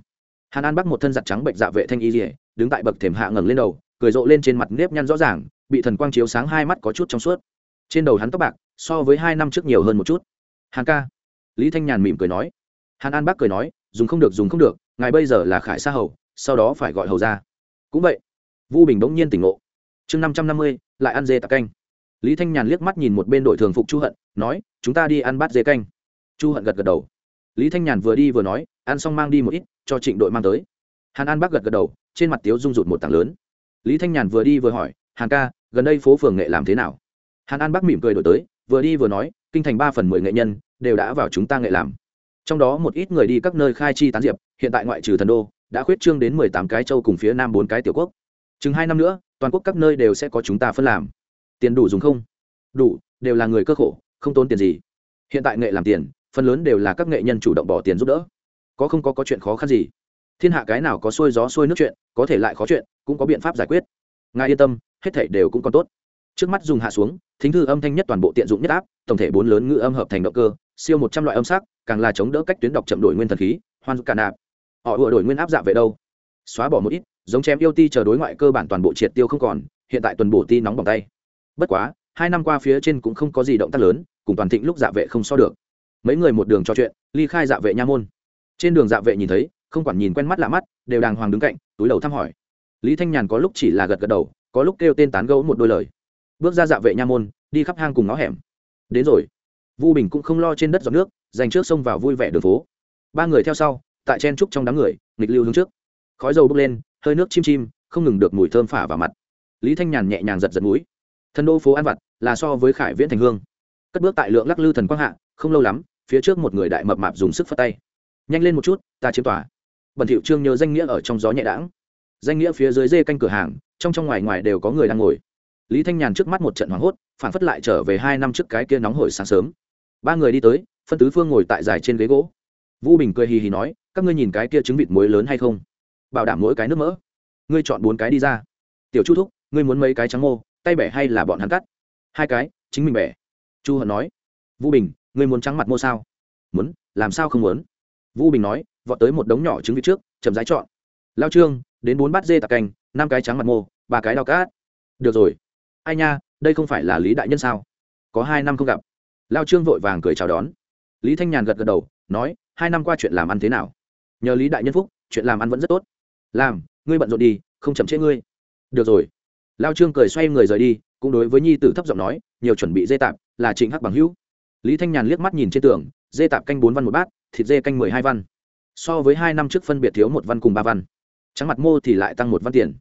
A: Hàn an bắc một thân giặt trắng bệnh dạ vệ thanh y dỉa đứng tại bậc thềm hạ ngẩng lên đầu, cười rộ lên trên mặt nếp nhăn rõ ràng, bị thần quang chiếu sáng hai mắt có chút trong suốt. Trên đầu hắn tóc bạc, so với hai năm trước nhiều hơn một chút. Hàn ca. Lý thanh nhàn mỉm cười nói. Hàn an bắc cười nói, dùng không được, dùng không được, ngài bây giờ là khải sa hầu, sau đó phải gọi hầu ra. Cũng vậy. Vu bình bỗng nhiên tỉnh ngộ chương năm trăm năm mươi, lại ăn dê tạc canh. Lý thanh nhàn liếc mắt nhìn một bên đội thường phục chu hận, nói, chúng ta đi ăn bát dê canh. Chu hận gật gật đầu. Lý thanh nhàn vừa đi vừa nói, ăn xong mang đi một ít, cho trịnh đội mang tới. Hàn an bác gật gật đầu, trên mặt tiếu rung rụt một tảng lớn. Lý thanh nhàn vừa đi vừa hỏi, hàn ca, gần đây phố phường nghệ làm thế nào? Hàn an bác mỉm cười đổi tới, vừa đi vừa nói, kinh thành ba phần mười nghệ nhân, đều đã vào chúng ta nghệ làm. Trong đó một ít người đi các nơi khai chi tán diệp, hiện tại ngoại trừ thần đô, đã khuyết trương đến mười tám cái châu cùng phía nam bốn cái tiểu quốc. Chừng hai năm nữa toàn quốc các nơi đều sẽ có chúng ta phân làm. Tiền đủ dùng không? Đủ, đều là người cơ khổ, không tốn tiền gì. Hiện tại nghệ làm tiền, phần lớn đều là các nghệ nhân chủ động bỏ tiền giúp đỡ. Có không có có chuyện khó khăn gì? Thiên hạ cái nào có xuôi gió xuôi nước chuyện, có thể lại khó chuyện, cũng có biện pháp giải quyết. Ngài yên tâm, hết thảy đều cũng còn tốt. Trước mắt dùng hạ xuống, thính thư âm thanh nhất toàn bộ tiện dụng nhất áp, tổng thể bốn lớn ngữ âm hợp thành động cơ, siêu một trăm loại âm sắc, càng là chống đỡ cách tuyến đọc chậm đổi nguyên thần khí, hoan cả nạp. Họ vừa đổi nguyên áp dạ về đâu? Xóa bỏ một ít giống chém yêu ti chờ đối ngoại cơ bản toàn bộ triệt tiêu không còn, hiện tại tuần bổ ti nóng bằng tay. Bất quá, hai năm qua phía trên cũng không có gì động tác lớn, cùng toàn thịnh lúc dạ vệ không so được. Mấy người một đường trò chuyện, ly khai dạ vệ nha môn. Trên đường dạ vệ nhìn thấy, không quản nhìn quen mắt lạ mắt, đều đàng hoàng đứng cạnh, túi đầu thăm hỏi. Lý thanh nhàn có lúc chỉ là gật gật đầu, có lúc kêu tên tán gấu một đôi lời. Bước ra dạ vệ nha môn, đi khắp hang cùng ngõ hẻm. Đến rồi. Vu bình cũng không lo trên đất giọt nước, dành trước sông vào vui vẻ đường phố. Ba người theo sau, tại chen trúc trong đám người, nghịch lưu hướng trước. Khói dầu bốc lên hơi nước chim chim, không ngừng được mùi thơm phả vào mặt. Lý thanh nhàn nhẹ nhàng giật giật mũi. Thần đô phố ăn vặt là so với khải viễn thành hương. Cất bước tại lượng lắc lư thần quang hạ, không lâu lắm, phía trước một người đại mập mạp dùng sức phất tay. Nhanh lên một chút, ta chiếm tòa. Bẩn thiệu trương nhớ danh nghĩa ở trong gió nhẹ đãng. Danh nghĩa phía dưới dê canh cửa hàng, trong trong ngoài ngoài đều có người đang ngồi. Lý thanh nhàn trước mắt một trận hoảng hốt phản phất lại trở về hai năm trước cái kia nóng hổi sáng sớm. Ba người đi tới, phân tứ phương ngồi tại dài trên ghế gỗ. Vũ bình cười hì hì nói, các ngươi nhìn cái kia trứng vịt muối lớn hay không? Bảo đảm mỗi cái nước mỡ. Ngươi chọn bốn cái đi ra. Tiểu chu thúc, ngươi muốn mấy cái trắng mô, tay bẻ hay là bọn hắn cắt? Hai cái, chính mình bẻ. Chu hận nói. Vũ bình, ngươi muốn trắng mặt mô sao? Muốn, làm sao không muốn? Vũ bình nói, vọt tới một đống nhỏ trứng vịt trước, chậm rãi chọn. Lao trương, đến bốn bát dê tạc canh năm cái trắng mặt mô, ba cái đào cát. Được rồi. Ai nha, đây không phải là lý đại nhân sao? Có hai năm không gặp. Lao trương vội vàng cười chào đón. Lý thanh nhàn gật gật đầu, nói, hai năm qua chuyện làm ăn thế nào? Nhờ lý đại nhân phúc, chuyện làm ăn vẫn rất tốt làm, ngươi bận rộn đi, không chậm trễ ngươi. Được rồi. Lao trương cười xoay người rời đi, cũng đối với nhi tử thấp giọng nói, nhiều chuẩn bị dê tạp, là trịnh hắc bằng hữu. Lý thanh nhàn liếc mắt nhìn trên tường, dê tạp canh bốn văn một bát, thịt dê canh mười hai văn. So với hai năm trước phân biệt thiếu một văn cùng ba văn. Trắng mặt mô thì lại tăng một văn tiền.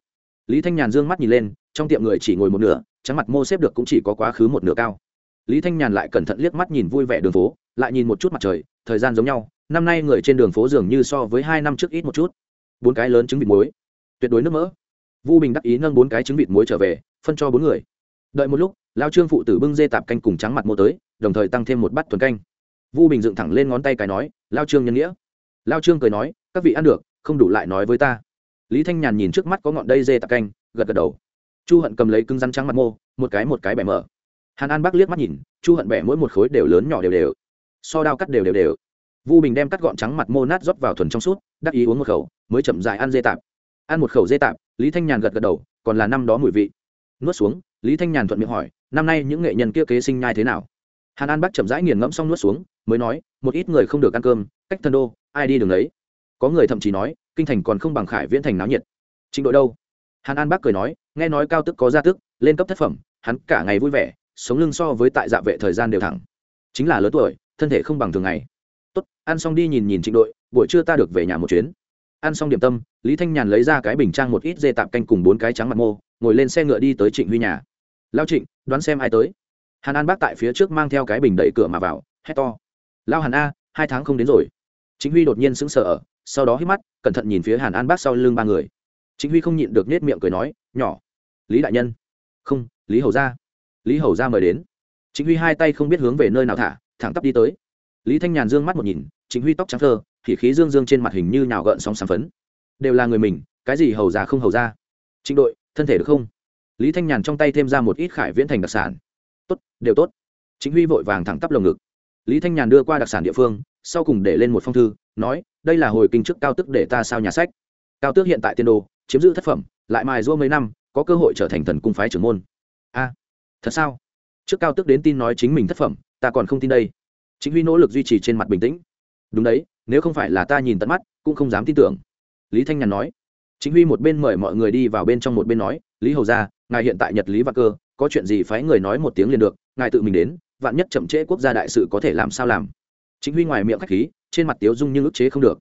A: Lý thanh nhàn d ư ơ n g mắt nhìn lên, trong tiệm người chỉ ngồi một nửa, trắng mặt mô xếp được cũng chỉ có quá khứ một nửa cao. Lý thanh nhàn lại cẩn thận liếc mắt nhìn vui vẻ đường phố, lại nhìn một chút mặt trời, thời gian giống nhau, năm nay người trên đường phố dường như so với hai năm trước ít một chút bốn cái lớn trứng vịt muối. Tuyệt đối nước mỡ. Vu bình đắc ý nâng bốn cái trứng vịt muối trở về, phân cho bốn người. Đợi một lúc, lao trương phụ tử bưng dê tạp canh cùng trắng mặt mua tới, đồng thời tăng thêm một bát thuần canh. Vu bình dựng thẳng lên ngón tay cái nói, lao trương nhân nghĩa. Lao trương cười nói, các vị ăn được, không đủ lại nói với ta. Lý thanh nhàn nhìn trước mắt có ngọn đây dê tạp canh, gật gật đầu. Chu hận cầm lấy cưng răn trắng mặt mô một cái một cái bẻ mở. Hàn an bác liếc mắt nhìn, chu hận bẻ mỗi một khối đều lớn nhỏ đều đều. So đao cắt đều đều đều. Vu bình đem cắt gọn trắng mặt mô nát rót vào thuần trong suốt đắc ý uống một khẩu, mới chậm dại ăn dê tạp. Ăn một khẩu dê tạp, lý thanh nhàn gật gật đầu, còn là năm đó mùi vị. Nuốt xuống, lý thanh nhàn thuận miệng hỏi, năm nay những nghệ nhân kia kế sinh nhai thế nào? Hàn an bác chậm rãi nghiền ngẫm xong nuốt xuống, mới nói, một ít người không được ăn cơm, cách thân đô, ai đi đường đấy? Có người thậm chí nói, kinh thành còn không bằng khải viễn thành náo nhiệt. Trình độ đâu? Hàn an bác cười nói, nghe nói cao tức có gia tức, lên cấp thất phẩm, hắn cả ngày vui vẻ, sống lưng so với tại dạ vệ thời gian đều thẳng. Chính là lớn tuổi, thân thể không bằng thường ngày tốt, ăn xong đi nhìn nhìn trịnh đội, buổi trưa ta được về nhà một chuyến. Ăn xong điểm tâm, lý thanh nhàn lấy ra cái bình trang một ít dê tạp canh cùng bốn cái trắng mặt mô ngồi lên xe ngựa đi tới trịnh huy nhà. Lao trịnh, đoán xem ai tới? Hàn an bác tại phía trước mang theo cái bình đẩy cửa mà vào, hét to. Lao hàn a, hai tháng không đến rồi. Chính huy đột nhiên sững sờ sau đó hít mắt, cẩn thận nhìn phía hàn an bác sau lưng ba người. Chính huy không nhịn được nết miệng cười nói, nhỏ, lý đại nhân. Không, lý hầu ra lý hầu ra mời đến. Chính huy hai tay không biết hướng về nơi nào thả, thẳng tắp đi tới lý thanh nhàn dương mắt một nhìn, chính huy tóc trắng thơ, thì khí dương dương trên mặt hình như nào gợn sóng sáng phấn. Đều là người mình, cái gì hầu già không hầu ra. Trịnh đội, thân thể được không? Lý thanh nhàn trong tay thêm ra một ít khải viễn thành đặc sản. Tốt, đều tốt. Chính huy vội vàng thẳng tắp lồng ngực. Lý thanh nhàn đưa qua đặc sản địa phương, sau cùng để lên một phong thư, nói, đây là hồi kinh chức cao tức để ta sao nhà sách. Cao tước hiện tại tiên đồ, chiếm giữ thất phẩm, lại mài rua mấy năm, có cơ hội trở thành thần cung phái trưởng môn. A, thật sao? Trước cao tước đến tin nói chính mình thất phẩm, ta còn không tin đây chính huy nỗ lực duy trì trên mặt bình tĩnh. Đúng đấy, nếu không phải là ta nhìn tận mắt, cũng không dám tin tưởng. Lý thanh nhàn nói. Chính huy một bên mời mọi người đi vào bên trong một bên nói, lý hầu ra ngài hiện tại nhật lý và cơ, có chuyện gì phái người nói một tiếng liền được, ngài tự mình đến, vạn nhất chậm trễ quốc gia đại sự có thể làm sao làm. Chính huy ngoài miệng khách khí, trên mặt tiếu dung nhưng ức chế không được.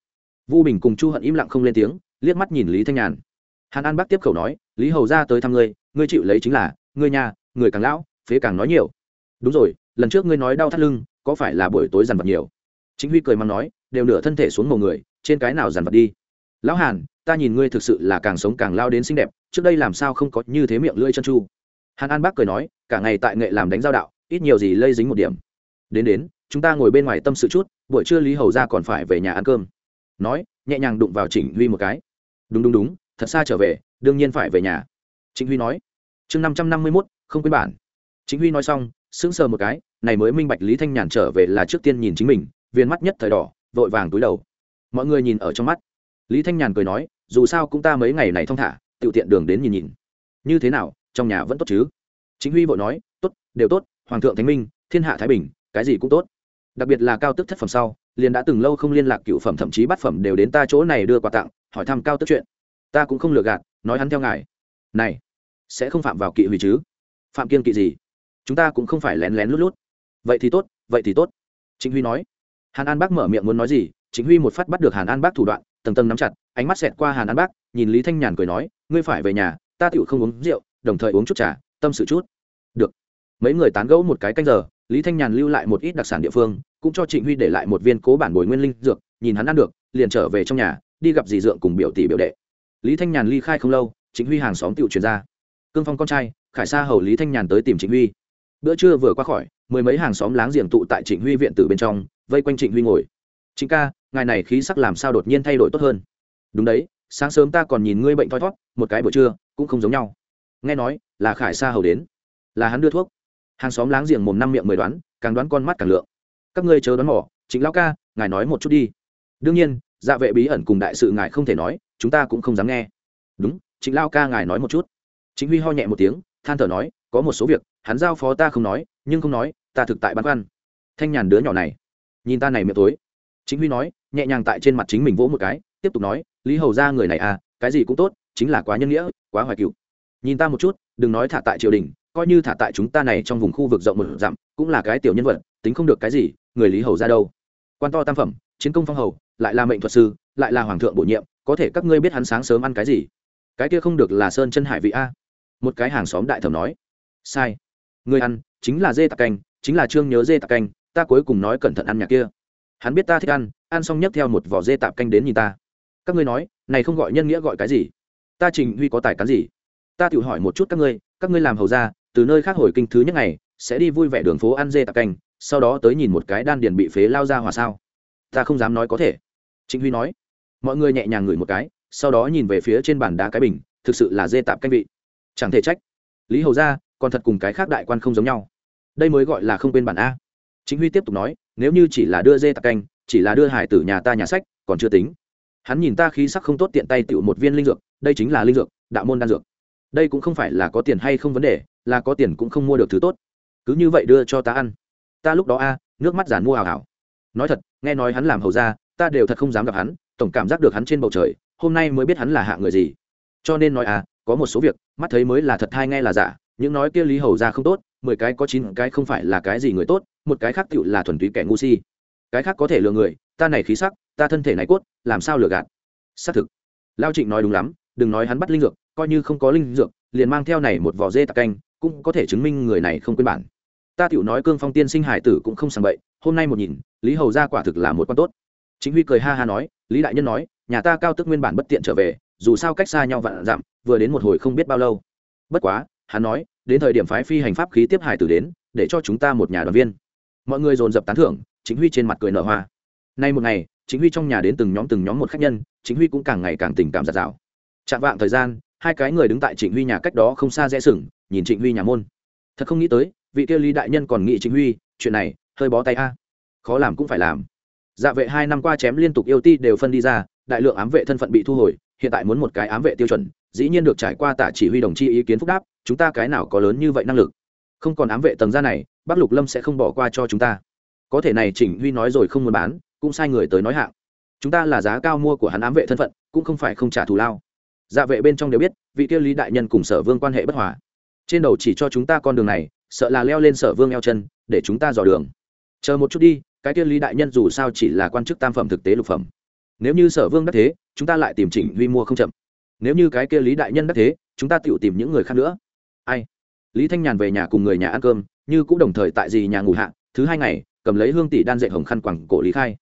A: Vu bình cùng chu hận im lặng không lên tiếng, liếc mắt nhìn lý thanh nhàn. Hàn an bác tiếp khẩu nói, lý hầu ra tới thăm ngươi ngươi chịu lấy chính là, ngươi nhà, người càng lão, phế càng nói nhiều. Đúng rồi, lần trước ngươi nói đau thắt lưng có phải là buổi tối dằn vặt nhiều? Chính huy cười mắng nói, đều nửa thân thể xuống màu người, trên cái nào dằn vặt đi? Lão hàn, ta nhìn ngươi thực sự là càng sống càng lao đến xinh đẹp, trước đây làm sao không có như thế miệng lưỡi chân chu? Hàn an bác cười nói, cả ngày tại nghệ làm đánh giao đạo, ít nhiều gì lây dính một điểm. Đến đến, chúng ta ngồi bên ngoài tâm sự chút, buổi trưa lý hầu ra còn phải về nhà ăn cơm. Nói, nhẹ nhàng đụng vào trịnh huy một cái. Đúng đúng đúng, thật xa trở về, đương nhiên phải về nhà. Trịnh huy nói, chương năm trăm năm mươi mốt, không quên bản. Chính huy nói xong sững sờ một cái, này mới minh bạch lý thanh nhàn trở về là trước tiên nhìn chính mình, viên mắt nhất thời đỏ, vội vàng túi đầu. Mọi người nhìn ở trong mắt. Lý thanh nhàn cười nói, dù sao cũng ta mấy ngày này thong thả tự tiện đường đến nhìn nhìn. Như thế nào, trong nhà vẫn tốt chứ? Chính huy vội nói, tốt, đều tốt, hoàng thượng thánh minh, thiên hạ thái bình, cái gì cũng tốt. Đặc biệt là cao tức thất phẩm sau, liền đã từng lâu không liên lạc cựu phẩm thậm chí bát phẩm đều đến ta chỗ này đưa quà tặng, hỏi thăm cao tức chuyện. Ta cũng không lừa gạt, nói hắn theo ngài. Này, sẽ không phạm vào kỵ hủy chứ? Phạm kiên kỵ gì? Chúng ta cũng không phải lén lén lút lút. Vậy thì tốt, vậy thì tốt. Chính huy nói. Hàn an bác mở miệng muốn nói gì chính huy một phát bắt được hàn an bác thủ đoạn, tầng tầng nắm chặt, ánh mắt xẹt qua hàn an bác, nhìn lý thanh nhàn cười nói, ngươi phải về nhà, ta tựu không uống rượu, đồng thời uống chút trà, tâm sự chút. Được. Mấy người tán gẫu một cái canh giờ, lý thanh nhàn lưu lại một ít đặc sản địa phương, cũng cho trịnh huy để lại một viên cố bản bồi nguyên linh dược, nhìn hắn ăn được, liền trở về trong nhà, đi gặp dì dượng cùng biểu tỷ biểu đệ. Lý thanh nhàn ly khai không lâu, trịnh huy hàng xóm tựu truyền ra. Cương phong con trai, khải sa hầu lý thanh nhàn tới tìm trịnh huy bữa trưa vừa qua khỏi, mười mấy hàng xóm láng giềng tụ tại trịnh huy viện tử bên trong, vây quanh trịnh huy ngồi. Trịnh ca, ngài này khí sắc làm sao đột nhiên thay đổi tốt hơn? Đúng đấy, sáng sớm ta còn nhìn ngươi bệnh thoi thót, một cái bữa trưa, cũng không giống nhau. Nghe nói, là khải sa hầu đến. Là hắn đưa thuốc. Hàng xóm láng giềng mồm năm miệng mười đoán, càng đoán con mắt càng lượng. Các ngươi chớ đoán mỏ chính lão ca, ngài nói một chút đi. Đương nhiên dạ vệ bí ẩn cùng đại sự ngài không thể nói, chúng ta cũng không dám nghe. Đúng chính lão ca, ngài nói một chút. Chính huy ho nhẹ một tiếng, than thở nói có một số việc, hắn giao phó ta không nói, nhưng không nói, ta thực tại băn khoăn. Thanh nhàn đứa nhỏ này, nhìn ta này miệng tối. Chính huy nói, nhẹ nhàng tại trên mặt chính mình vỗ một cái, tiếp tục nói, lý hầu ra người này à cái gì cũng tốt, chính là quá nhân nghĩa, quá hoài cựu nhìn ta một chút, đừng nói thả tại triều đình, coi như thả tại chúng ta này trong vùng khu vực rộng một dặm, cũng là cái tiểu nhân vật, tính không được cái gì, người lý hầu ra đâu. Quan to tam phẩm, chiến công phong hầu, lại là mệnh thuật sư, lại là hoàng thượng bổ nhiệm, có thể các ngươi biết hắn sáng sớm ăn cái gì? Cái kia không được là sơn chân hải vị a. Một cái hàng xóm đại thẩm nói sai. Người ăn, chính là dê tạc canh chính là trương nhớ dê tạc canh ta cuối cùng nói cẩn thận ăn nhà kia. Hắn biết ta thích ăn ăn xong nhấc theo một vỏ dê tạp canh đến nhìn ta. Các ngươi nói, này không gọi nhân nghĩa gọi cái gì? Ta trình huy có tài cán gì? Ta tự hỏi một chút các ngươi các ngươi làm hầu ra từ nơi khác hồi kinh thứ nhất ngày, sẽ đi vui vẻ đường phố ăn dê tạp canh sau đó tới nhìn một cái đan điền bị phế lao ra hòa sao? Ta không dám nói có thể. Chính huy nói. Mọi người nhẹ nhàng ngửi một cái, sau đó nhìn về phía trên bàn đá cái bình, thực sự là dê tạp canh vị. Chẳng thể trách. Lý hầu ra còn thật cùng cái khác đại quan không giống nhau. Đây mới gọi là không quên bản a. Chính huy tiếp tục nói, nếu như chỉ là đưa dê tạc canh, chỉ là đưa hải tử nhà ta nhà sách, còn chưa tính. Hắn nhìn ta khí sắc không tốt tiện tay tựu một viên linh dược, đây chính là linh dược, đạo môn đan dược. Đây cũng không phải là có tiền hay không vấn đề, là có tiền cũng không mua được thứ tốt. Cứ như vậy đưa cho ta ăn. Ta lúc đó a, nước mắt giàn mua hào hào nói thật, nghe nói hắn làm hầu ra ta đều thật không dám gặp hắn, tổng cảm giác được hắn trên bầu trời, hôm nay mới biết hắn là hạ người gì. Cho nên nói à có một số việc, mắt thấy mới là thật hay nghe là giả những nói kia lý hầu ra không tốt, mười cái có chín cái không phải là cái gì người tốt, một cái khác tựu là thuần túy kẻ ngu si. Cái khác có thể lừa người, ta này khí sắc, ta thân thể này cốt, làm sao lừa gạt? Xác thực. Lao trịnh nói đúng lắm, đừng nói hắn bắt linh dược, coi như không có linh dược, liền mang theo này một vỏ dê tạc canh, cũng có thể chứng minh người này không quên bản. Ta tiểu nói cương phong tiên sinh hải tử cũng không sàng bậy, hôm nay một nhìn, lý hầu ra quả thực là một con tốt. Chính huy cười ha ha nói, lý đại nhân nói, nhà ta cao tức nguyên bản bất tiện trở về, dù sao cách xa nhau vạn dặm, vừa đến một hồi không biết bao lâu. Bất quá, hắn nói đến thời điểm phái phi hành pháp khí tiếp hải tử đến, để cho chúng ta một nhà đoàn viên. Mọi người dồn dập tán thưởng, chính huy trên mặt cười nở hoa. Nay một ngày, chính huy trong nhà đến từng nhóm từng nhóm một khách nhân, chính huy cũng càng ngày càng tình cảm giạt rào. Chạm vạng thời gian, hai cái người đứng tại trịnh huy nhà cách đó không xa rẽ sừng nhìn trịnh huy nhà môn. Thật không nghĩ tới, vị tiêu lý đại nhân còn nghĩ trịnh huy, chuyện này, hơi bó tay a. Khó làm cũng phải làm. Dạ vệ hai năm qua chém liên tục yêu ti đều phân đi ra, đại lượng ám vệ thân phận bị thu hồi hiện tại muốn một cái ám vệ tiêu chuẩn, dĩ nhiên được trải qua tả chỉ huy đồng chi ý kiến phúc đáp, chúng ta cái nào có lớn như vậy năng lực? Không còn ám vệ tầng ra này, bắc lục lâm sẽ không bỏ qua cho chúng ta. Có thể này chỉnh huy nói rồi không muốn bán, cũng sai người tới nói hạng. Chúng ta là giá cao mua của hắn ám vệ thân phận, cũng không phải không trả thù lao. Dạ vệ bên trong đều biết, vị tiêu lý đại nhân cùng sở vương quan hệ bất hòa. Trên đầu chỉ cho chúng ta con đường này, sợ là leo lên sở vương eo chân, để chúng ta dò đường. Chờ một chút đi, cái tiêu lý đại nhân dù sao chỉ là quan chức tam phẩm thực tế lục phẩm. Nếu như sở vương đắc thế chúng ta lại tìm chỉnh huy mua không chậm. Nếu như cái kia lý đại nhân đắc thế, chúng ta tự tìm những người khác nữa. Ai? Lý thanh nhàn về nhà cùng người nhà ăn cơm, như cũng đồng thời tại gì nhà ngủ hạ, thứ hai ngày, cầm lấy hương tỷ đan dạy hồng khăn quẳng cổ lý khai.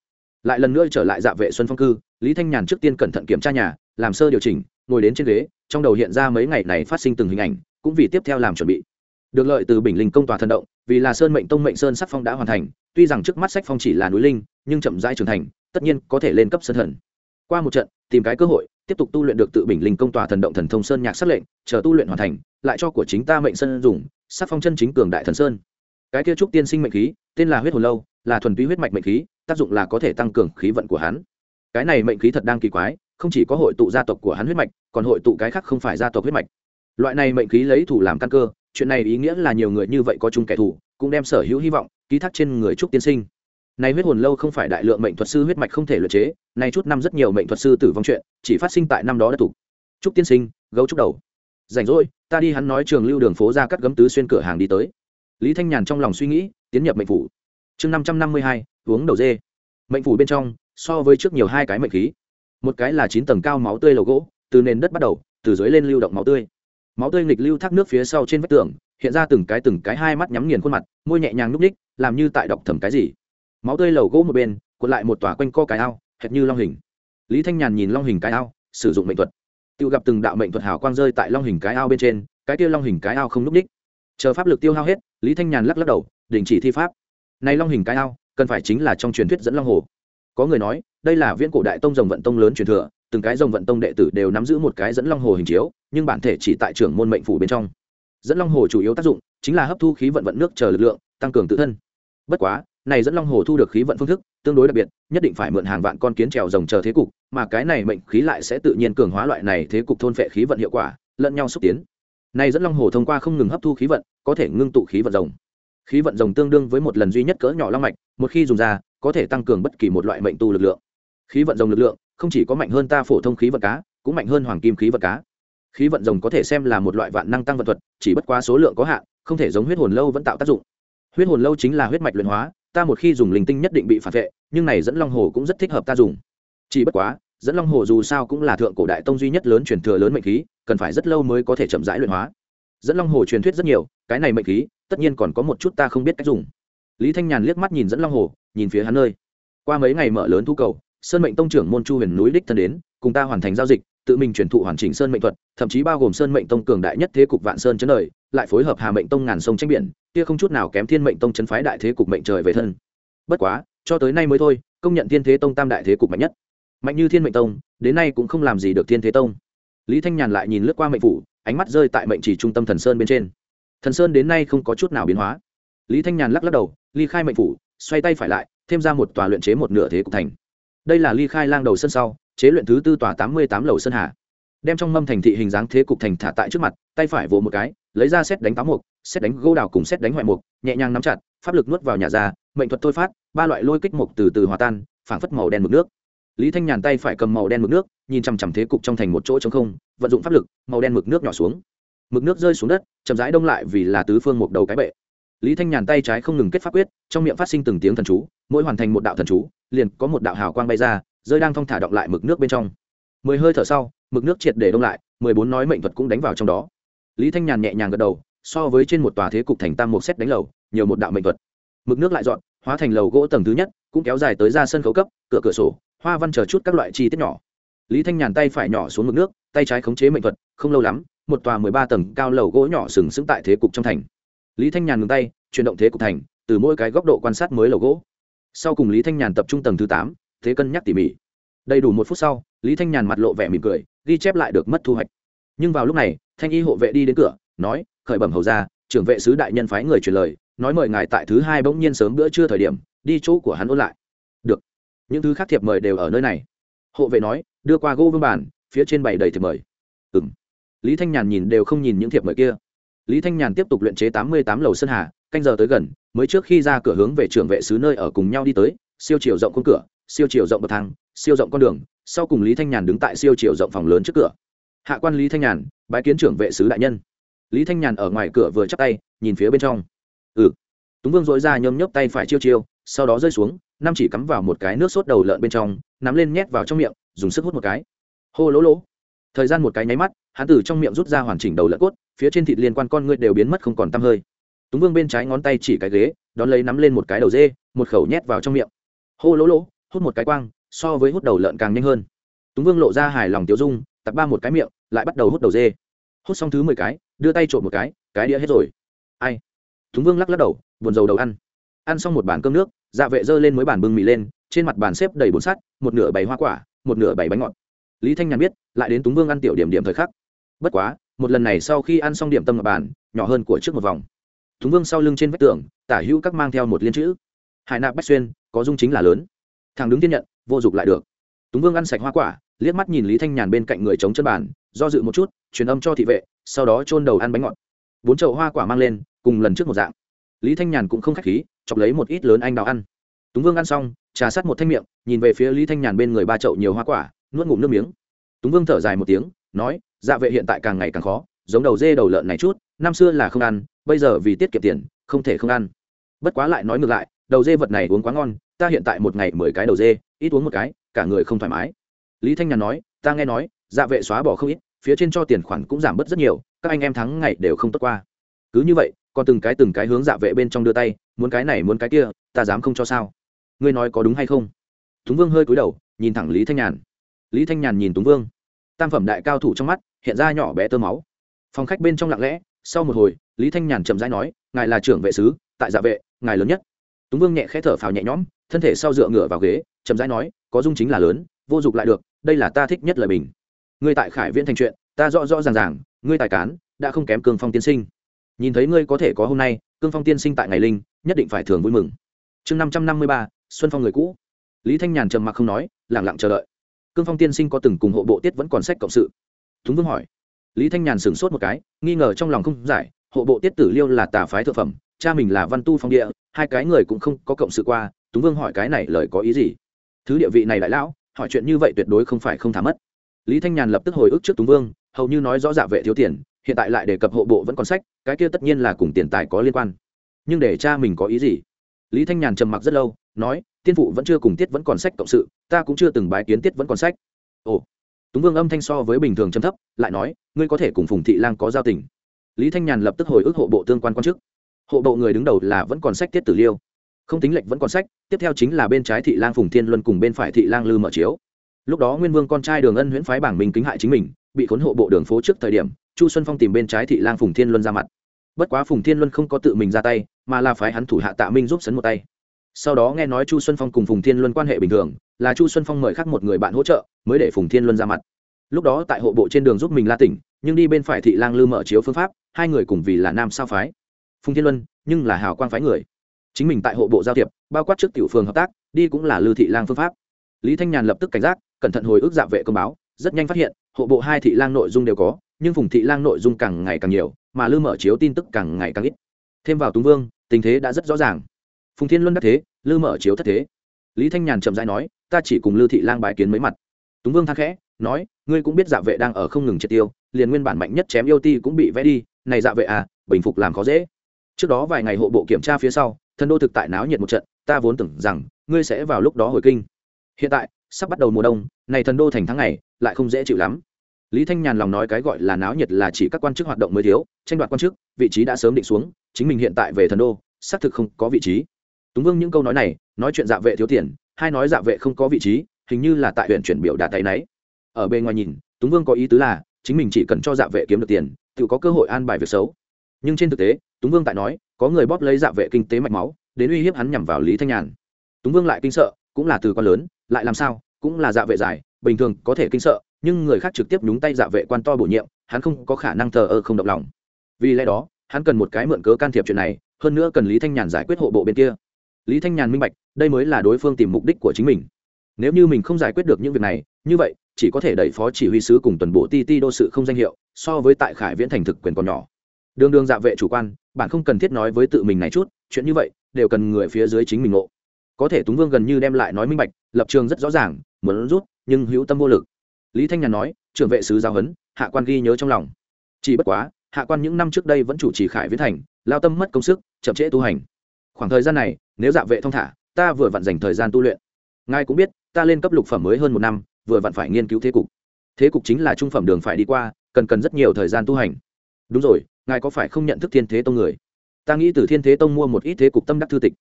A: Lại lần nữa trở lại dạ vệ xuân phong cư, lý thanh nhàn trước tiên cẩn thận kiểm tra nhà, làm sơ điều chỉnh, ngồi đến trên ghế, trong đầu hiện ra mấy ngày này phát sinh từng hình ảnh, cũng vì tiếp theo làm chuẩn bị. Được lợi từ bình linh công tòa thần động, vì là sơn mệnh tông mệnh sơn sắc phong đã hoàn thành, tuy rằng trước mắt sách phong chỉ là núi linh, nhưng chậm rãi trưởng thành, tất nhiên có thể lên cấp sơn thần. Qua một trận tìm cái cơ hội, tiếp tục tu luyện được tự bình linh công tòa thần động thần thông sơn nhạc sắc lệnh, chờ tu luyện hoàn thành, lại cho của chính ta mệnh sơn dùng, sắc phong chân chính cường đại thần sơn. Cái kia trúc tiên sinh mệnh khí, tên là huyết hồn lâu, là thuần túy huyết mạch mệnh khí, tác dụng là có thể tăng cường khí vận của hắn. Cái này mệnh khí thật đang kỳ quái, không chỉ có hội tụ gia tộc của hắn huyết mạch, còn hội tụ cái khác không phải gia tộc huyết mạch. Loại này mệnh khí lấy thủ làm căn cơ, chuyện này ý nghĩa là nhiều người như vậy có chung kẻ thù, cũng đem sở hữu hy vọng ký thác trên người trúc tiên sinh nay huyết hồn lâu không phải đại lượng mệnh thuật sư huyết mạch không thể luyện chế, nay chút năm rất nhiều mệnh thuật sư tử vong chuyện, chỉ phát sinh tại năm đó đã thủ trúc tiên sinh, gấu trúc đầu. Rảnh rỗi, ta đi hắn nói trường lưu đường phố ra cắt gấm tứ xuyên cửa hàng đi tới. Lý thanh nhàn trong lòng suy nghĩ, tiến nhập mệnh phủ. Chương năm trăm năm mươi hai, uống đầu dê. Mệnh phủ bên trong, so với trước nhiều hai cái mệnh khí. Một cái là chín tầng cao máu tươi lầu gỗ, từ nền đất bắt đầu, từ dưới lên lưu động máu tươi. Máu tươi nghịch lưu thác nước phía sau trên vách tường, hiện ra từng cái từng cái hai mắt nhắm nghiền khuôn mặt, môi nhẹ nhàng núp ních, làm như tại đọc thầm cái gì máu tươi lầu gỗ một bên, cuộn lại một tòa quanh co cái ao, hệt như long hình. Lý thanh nhàn nhìn long hình cái ao, sử dụng mệnh thuật. Tự gặp từng đạo mệnh thuật hào quang rơi tại long hình cái ao bên trên, cái kia long hình cái ao không núp ních. Chờ pháp lực tiêu hao hết, lý thanh nhàn lắc lắc đầu, đình chỉ thi pháp. Này long hình cái ao, cần phải chính là trong truyền thuyết dẫn long hồ. Có người nói, đây là viễn cổ đại tông rồng vận tông lớn truyền thừa, từng cái rồng vận tông đệ tử đều nắm giữ một cái dẫn long hồ hình chiếu, nhưng bản thể chỉ tại trưởng môn mệnh phủ bên trong. Dẫn long hồ chủ yếu tác dụng chính là hấp thu khí vận vận nước chờ lực lượng, tăng cường tự thân. Bất quá này dẫn long hồ thu được khí vận phương thức, tương đối đặc biệt, nhất định phải mượn hàng vạn con kiến trèo rồng chờ thế cục, mà cái này mệnh khí lại sẽ tự nhiên cường hóa loại này thế cục thôn phệ khí vận hiệu quả, lẫn nhau xúc tiến. Này dẫn long hồ thông qua không ngừng hấp thu khí vận, có thể ngưng tụ khí vận rồng. Khí vận rồng tương đương với một lần duy nhất cỡ nhỏ long mạch, một khi dùng ra, có thể tăng cường bất kỳ một loại mệnh tu lực lượng. Khí vận rồng lực lượng, không chỉ có mạnh hơn ta phổ thông khí vận cá, cũng mạnh hơn hoàng kim khí vận cá. Khí vận rồng có thể xem là một loại vạn năng tăng vận thuật, chỉ bất quá số lượng có hạn, không thể giống huyết hồn lâu vẫn tạo tác dụng. Huyết hồn lâu chính là huyết mạch luyện hóa ta một khi dùng linh tinh nhất định bị phản vệ, nhưng này dẫn long hồ cũng rất thích hợp ta dùng. Chỉ bất quá, dẫn long hồ dù sao cũng là thượng cổ đại tông duy nhất lớn truyền thừa lớn mệnh khí, cần phải rất lâu mới có thể chậm rãi luyện hóa. Dẫn long hồ truyền thuyết rất nhiều, cái này mệnh khí, tất nhiên còn có một chút ta không biết cách dùng. Lý thanh nhàn liếc mắt nhìn dẫn long hồ, nhìn phía hắn nơi. Qua mấy ngày mở lớn thu cầu, sơn mệnh tông trưởng môn chu huyền núi đích thân đến, cùng ta hoàn thành giao dịch, tự mình truyền thụ hoàn chỉnh sơn mệnh thuật, thậm chí bao gồm sơn mệnh tông cường đại nhất thế cục vạn sơn chấn đời, lại phối hợp hà mệnh tông ngàn sông tranh biển kia không chút nào kém thiên mệnh tông chấn phái đại thế cục mệnh trời về thân. Bất quá, cho tới nay mới thôi, công nhận thiên thế tông tam đại thế cục mạnh nhất. Mạnh như thiên mệnh tông, đến nay cũng không làm gì được thiên thế tông. Lý thanh nhàn lại nhìn lướt qua mệnh phủ, ánh mắt rơi tại mệnh chỉ trung tâm thần sơn bên trên. Thần sơn đến nay không có chút nào biến hóa. Lý thanh nhàn lắc lắc đầu, ly khai mệnh phủ, xoay tay phải lại, thêm ra một tòa luyện chế một nửa thế cục thành. Đây là ly khai lang đầu sân sau, chế luyện thứ tư tòa tám mươi tám lầu sơn hà đem trong mâm thành thị hình dáng thế cục thành thả tại trước mặt, tay phải vỗ một cái lấy ra xét đánh táo mục, xét đánh gỗ đào cùng xét đánh hoại mục, nhẹ nhàng nắm chặt, pháp lực nuốt vào nhà ra, mệnh thuật thôi phát, ba loại lôi kích mục từ từ hòa tan, phảng phất màu đen mực nước. Lý thanh nhàn tay phải cầm màu đen mực nước, nhìn chằm chằm thế cục trong thành một chỗ trống không, vận dụng pháp lực, màu đen mực nước nhỏ xuống. Mực nước rơi xuống đất, chậm rãi đông lại vì là tứ phương một đầu cái bệ. Lý thanh nhàn tay trái không ngừng kết pháp quyết, trong miệng phát sinh từng tiếng thần chú, mỗi hoàn thành một đạo thần chú, liền có một đạo hào quang bay ra, rơi đang thong thả động lại mực nước bên trong. Mười hơi thở sau, mực nước triệt để đông lại, mười bốn nói mệnh thuật cũng đánh vào trong đó lý thanh nhàn nhẹ nhàng gật đầu, so với trên một tòa thế cục thành tam một xét đánh lầu, nhiều một đạo mệnh thuật. Mực nước lại dọn, hóa thành lầu gỗ tầng thứ nhất, cũng kéo dài tới ra sân khấu cấp, cửa cửa sổ, hoa văn chờ chút các loại chi tiết nhỏ. Lý thanh nhàn tay phải nhỏ xuống mực nước, tay trái khống chế mệnh thuật, không lâu lắm, một tòa mười ba tầng cao lầu gỗ nhỏ sừng sững tại thế cục trong thành. Lý thanh nhàn ngừng tay, chuyển động thế cục thành, từ mỗi cái góc độ quan sát mới lầu gỗ. Sau cùng lý thanh nhàn tập trung tầng thứ tám, thế cân nhắc tỉ mỉ. Đầy đủ một phút sau, lý thanh nhàn mặt lộ vẻ mỉm cười, ghi chép lại được mất thu hoạch. Nhưng vào lúc này thanh y hộ vệ đi đến cửa, nói, khởi bẩm hầu ra trưởng vệ sứ đại nhân phái người truyền lời, nói mời ngài tại thứ hai bỗng nhiên sớm bữa trưa thời điểm, đi chỗ của hắn ôn lại. Được. Những thứ khác thiệp mời đều ở nơi này. Hộ vệ nói, đưa qua gỗ vương bản phía trên bày đầy thiệp mời. Ừ m lý thanh nhàn nhìn đều không nhìn những thiệp mời kia. Lý thanh nhàn tiếp tục luyện chế tám mươi tám lầu sơn hà, canh giờ tới gần, mới trước khi ra cửa hướng về trưởng vệ sứ nơi ở cùng nhau đi tới, siêu chiều rộng con cửa, siêu chiều rộng bậc thang, siêu rộng con đường, sau cùng lý thanh nhàn đứng tại siêu chiều rộng phòng lớn trước cửa hạ quan lý thanh nhàn, bái kiến trưởng vệ sứ đại nhân. Lý thanh nhàn ở ngoài cửa vừa chắp tay, nhìn phía bên trong. Ừ. Túng vương dội ra nhôm nhấp tay phải chiêu chiêu, sau đó rơi xuống, năm chỉ cắm vào một cái nước sốt đầu lợn bên trong, nắm lên nhét vào trong miệng, dùng sức hút một cái. Hô lỗ lỗ. Thời gian một cái nháy mắt, hắn từ trong miệng rút ra hoàn chỉnh đầu lợn cốt, phía trên thịt liên quan con ngươi đều biến mất không còn tăm hơi. Túng vương bên trái ngón tay chỉ cái ghế, đón lấy nắm lên một cái đầu dê, một khẩu nhét vào trong miệng. Hô lỗ lỗ, hút một cái quang, so với hút đầu lợn càng nhanh hơn. Túng vương lộ ra hài lòng tiêu dung tập ba một cái miệng lại bắt đầu hút đầu dê. Hút xong thứ mười cái, đưa tay trộm một cái cái đĩa hết rồi. Ai? Túng vương lắc lắc đầu, buồn rầu đầu ăn. Ăn xong một bàn cơm nước dạ vệ dơ lên mới bàn bưng mì lên, trên mặt bàn xếp đầy bồn sắt, một nửa bày hoa quả, một nửa bày bánh ngọt. Lý thanh nhàn biết, lại đến túng vương ăn tiểu điểm điểm thời khắc. Bất quá, một lần này sau khi ăn xong điểm tâm ngọc bàn, nhỏ hơn của trước một vòng. Túng vương sau lưng trên vách tường, tả hữu các mang theo một liên chữ. Hải nạp bách xuyên, có dung chính là lớn. Thằng đứng tiên nhận, vô dụng lại được. Túng vương ăn sạch hoa quả, liếc mắt nhìn lý thanh nhàn bên cạnh người chống chân bàn do dự một chút, truyền âm cho thị vệ, sau đó chôn đầu ăn bánh ngọt. Bốn chậu hoa quả mang lên, cùng lần trước một dạng. Lý thanh nhàn cũng không k h á c h khí, chọc lấy một ít lớn anh đào ăn. Túng vương ăn xong, trà sát một thanh miệng, nhìn về phía lý thanh nhàn bên người ba chậu nhiều hoa quả, nuốt ngụm nước miếng. Túng vương thở dài một tiếng, nói dạ vệ hiện tại càng ngày càng khó, giống đầu dê đầu lợn này chút, năm xưa là không ăn, bây giờ vì tiết kiệm tiền, không thể không ăn. Bất quá lại nói ngược lại, đầu dê vật này uống quá ngon, ta hiện tại một ngày mười cái đầu dê, ít uống một cái, cả người không thoải mái. Lý thanh nhàn nói, ta nghe nói dạ vệ xóa bỏ không ít, phía trên cho tiền khoản cũng giảm bớt rất nhiều, các anh em thắng ngày đều không tốt qua. Cứ như vậy, còn từng cái từng cái hướng dạ vệ bên trong đưa tay, muốn cái này muốn cái kia, ta dám không cho sao? Ngươi nói có đúng hay không? Túng vương hơi cúi đầu, nhìn thẳng lý thanh nhàn. Lý thanh nhàn nhìn túng vương. Tam phẩm đại cao thủ trong mắt, hiện ra nhỏ bé tơ máu. Phòng khách bên trong lặng lẽ, sau một hồi, lý thanh nhàn chậm rãi nói, ngài là trưởng vệ sứ, tại dạ vệ, ngài lớn nhất. Túng vương nhẹ khẽ thở phào nhẹ nhõm, thân thể sau dựa ngựa vào ghế, chậm rãi nói, có dung chính là lớn, vô dụng lại được, đây là ta thích nhất lời bình ngươi tại khải viễn thành chuyện, ta rõ rõ ràng ràng, ngươi tài cán, đã không kém cương phong tiên sinh. Nhìn thấy ngươi có thể có hôm nay, cương phong tiên sinh tại ngày linh, nhất định phải thường vui mừng. Chương năm trăm năm mươi ba, xuân phong người cũ. Lý thanh nhàn trầm mặc không nói lẳng lặng chờ đợi. Cương phong tiên sinh có từng cùng hộ bộ tiết vẫn còn sách cộng sự. Thúng vương hỏi. Lý thanh nhàn sửng sốt một cái, nghi ngờ trong lòng không giải, hộ bộ tiết tử liêu là tà phái thượng phẩm, cha mình là văn tu phong địa, hai cái người cũng không có cộng sự qua túng vương hỏi cái này lời có ý gì? Thứ địa vị này đại lão, hỏi chuyện như vậy tuyệt đối không phải không thả mất lý thanh nhàn lập tức hồi ức trước túng vương, hầu như nói rõ dạ vệ thiếu tiền, hiện tại lại đề cập hộ bộ vẫn còn sách, cái kia tất nhiên là cùng tiền tài có liên quan. Nhưng để cha mình có ý gì? Lý thanh nhàn trầm mặc rất lâu, nói, tiên phụ vẫn chưa cùng tiết vẫn còn sách cộng sự, ta cũng chưa từng bái kiến tiết vẫn còn sách. Ồ. Túng vương âm thanh so với bình thường trầm thấp, lại nói, ngươi có thể cùng phùng thị lang có giao tình. Lý thanh nhàn lập tức hồi ức hộ bộ tương quan quan chức. Hộ bộ người đứng đầu là vẫn còn sách tiết tử liêu. Không tính lệnh vẫn còn sách, tiếp theo chính là bên trái thị lang phùng thiên luân cùng bên phải thị lang lư mở chiếu lúc đó nguyên vương con trai đường ân huyễn phái bảng mình kính hại chính mình, bị khốn hộ bộ đường phố trước thời điểm, chu xuân phong tìm bên trái thị lang phùng thiên luân ra mặt. Bất quá phùng thiên luân không có tự mình ra tay, mà là phái hắn thủ hạ tạ minh giúp sấn một tay. Sau đó nghe nói chu xuân phong cùng phùng thiên luân quan hệ bình thường, là chu xuân phong mời khác một người bạn hỗ trợ, mới để phùng thiên luân ra mặt. Lúc đó tại hộ bộ trên đường giúp mình la tỉnh, nhưng đi bên phải thị lang lư mở chiếu phương pháp, hai người cùng vì là nam sao phái. Phùng thiên luân, nhưng là hào quang phái người. Chính mình tại hộ bộ giao thiệp, bao quát trước tiểu phường hợp tác, đi cũng là lư thị lang phương pháp. Lý thanh nhàn lập tức cảnh giác cẩn thận hồi ức dạ vệ công báo, rất nhanh phát hiện, hộ bộ hai thị lang nội dung đều có, nhưng phùng thị lang nội dung càng ngày càng nhiều, mà lư mở chiếu tin tức càng ngày càng ít. Thêm vào túng vương, tình thế đã rất rõ ràng. Phùng thiên luân đắc thế, lư mở chiếu thất thế. Lý thanh nhàn chậm rãi nói, ta chỉ cùng lư thị lang bài kiến mấy mặt. Túng vương thang khẽ, nói, ngươi cũng biết dạ vệ đang ở không ngừng triệt tiêu, liền nguyên bản mạnh nhất chém yêu ti cũng bị vẽ đi, này dạ vệ à bình phục làm khó dễ. Trước đó vài ngày hộ bộ kiểm tra phía sau thân đô thực tại náo nhiệt một trận, ta vốn tưởng rằng, ngươi sẽ vào lúc đó hồi kinh. Hiện tại sắp bắt đầu mùa đông, này thần đô thành tháng này lại không dễ chịu lắm. Lý thanh nhàn lòng nói cái gọi là náo nhiệt là chỉ các quan chức hoạt động mới thiếu, tranh đoạt quan chức, vị trí đã sớm định xuống, chính mình hiện tại về thần đô, xác thực không có vị trí. Túng vương những câu nói này, nói chuyện dạ vệ thiếu tiền, hay nói dạ vệ không có vị trí, hình như là tại huyện chuyển biểu đạt tay nấy ở bên ngoài nhìn, túng vương có ý tứ là, chính mình chỉ cần cho dạ vệ kiếm được tiền, tự có cơ hội an bài việc xấu. Nhưng trên thực tế, túng vương tại nói, có người bóp lấy dạ vệ kinh tế mạch máu, đến uy hiếp hắn nhằm vào lý thanh nhàn. Túng vương lại kinh sợ cũng là từ quan lớn, lại làm sao, cũng là dạ vệ giải bình thường có thể kinh sợ, nhưng người khác trực tiếp nhúng tay dạ vệ quan to bổ nhiệm, hắn không có khả năng thờ ơ không động lòng. Vì lẽ đó, hắn cần một cái mượn cớ can thiệp chuyện này, hơn nữa cần lý thanh nhàn giải quyết hộ bộ bên kia. Lý thanh nhàn minh bạch, đây mới là đối phương tìm mục đích của chính mình. Nếu như mình không giải quyết được những việc này, như vậy, chỉ có thể đẩy phó chỉ huy sứ cùng tuần bộ ti ti đô sự không danh hiệu, so với tại khải viễn thành thực quyền còn nhỏ. Đường đường dạ vệ chủ quan, bạn không cần thiết nói với tự mình này chút, chuyện như vậy, đều cần người phía dưới chính mình ngộ có thể túng vương gần như đem lại nói minh bạch, lập trường rất rõ ràng, muốn rút, nhưng hữu tâm vô lực. Lý thanh nhàn nói, trưởng vệ sứ giáo huấn, hạ quan ghi nhớ trong lòng. Chỉ bất quá, hạ quan những năm trước đây vẫn chủ trì khải viễn thành, lao tâm mất công sức, chậm trễ tu hành. Khoảng thời gian này, nếu dạ vệ thông thả, ta vừa vặn dành thời gian tu luyện. Ngài cũng biết, ta lên cấp lục phẩm mới hơn một năm, vừa vặn phải nghiên cứu thế cục. Thế cục chính là trung phẩm đường phải đi qua, cần cần rất nhiều thời gian tu hành. Đúng rồi, ngài có phải không nhận thức thiên thế tông người? Ta nghĩ từ thiên thế tông mua một ít thế cục tâm đắc thư tịch.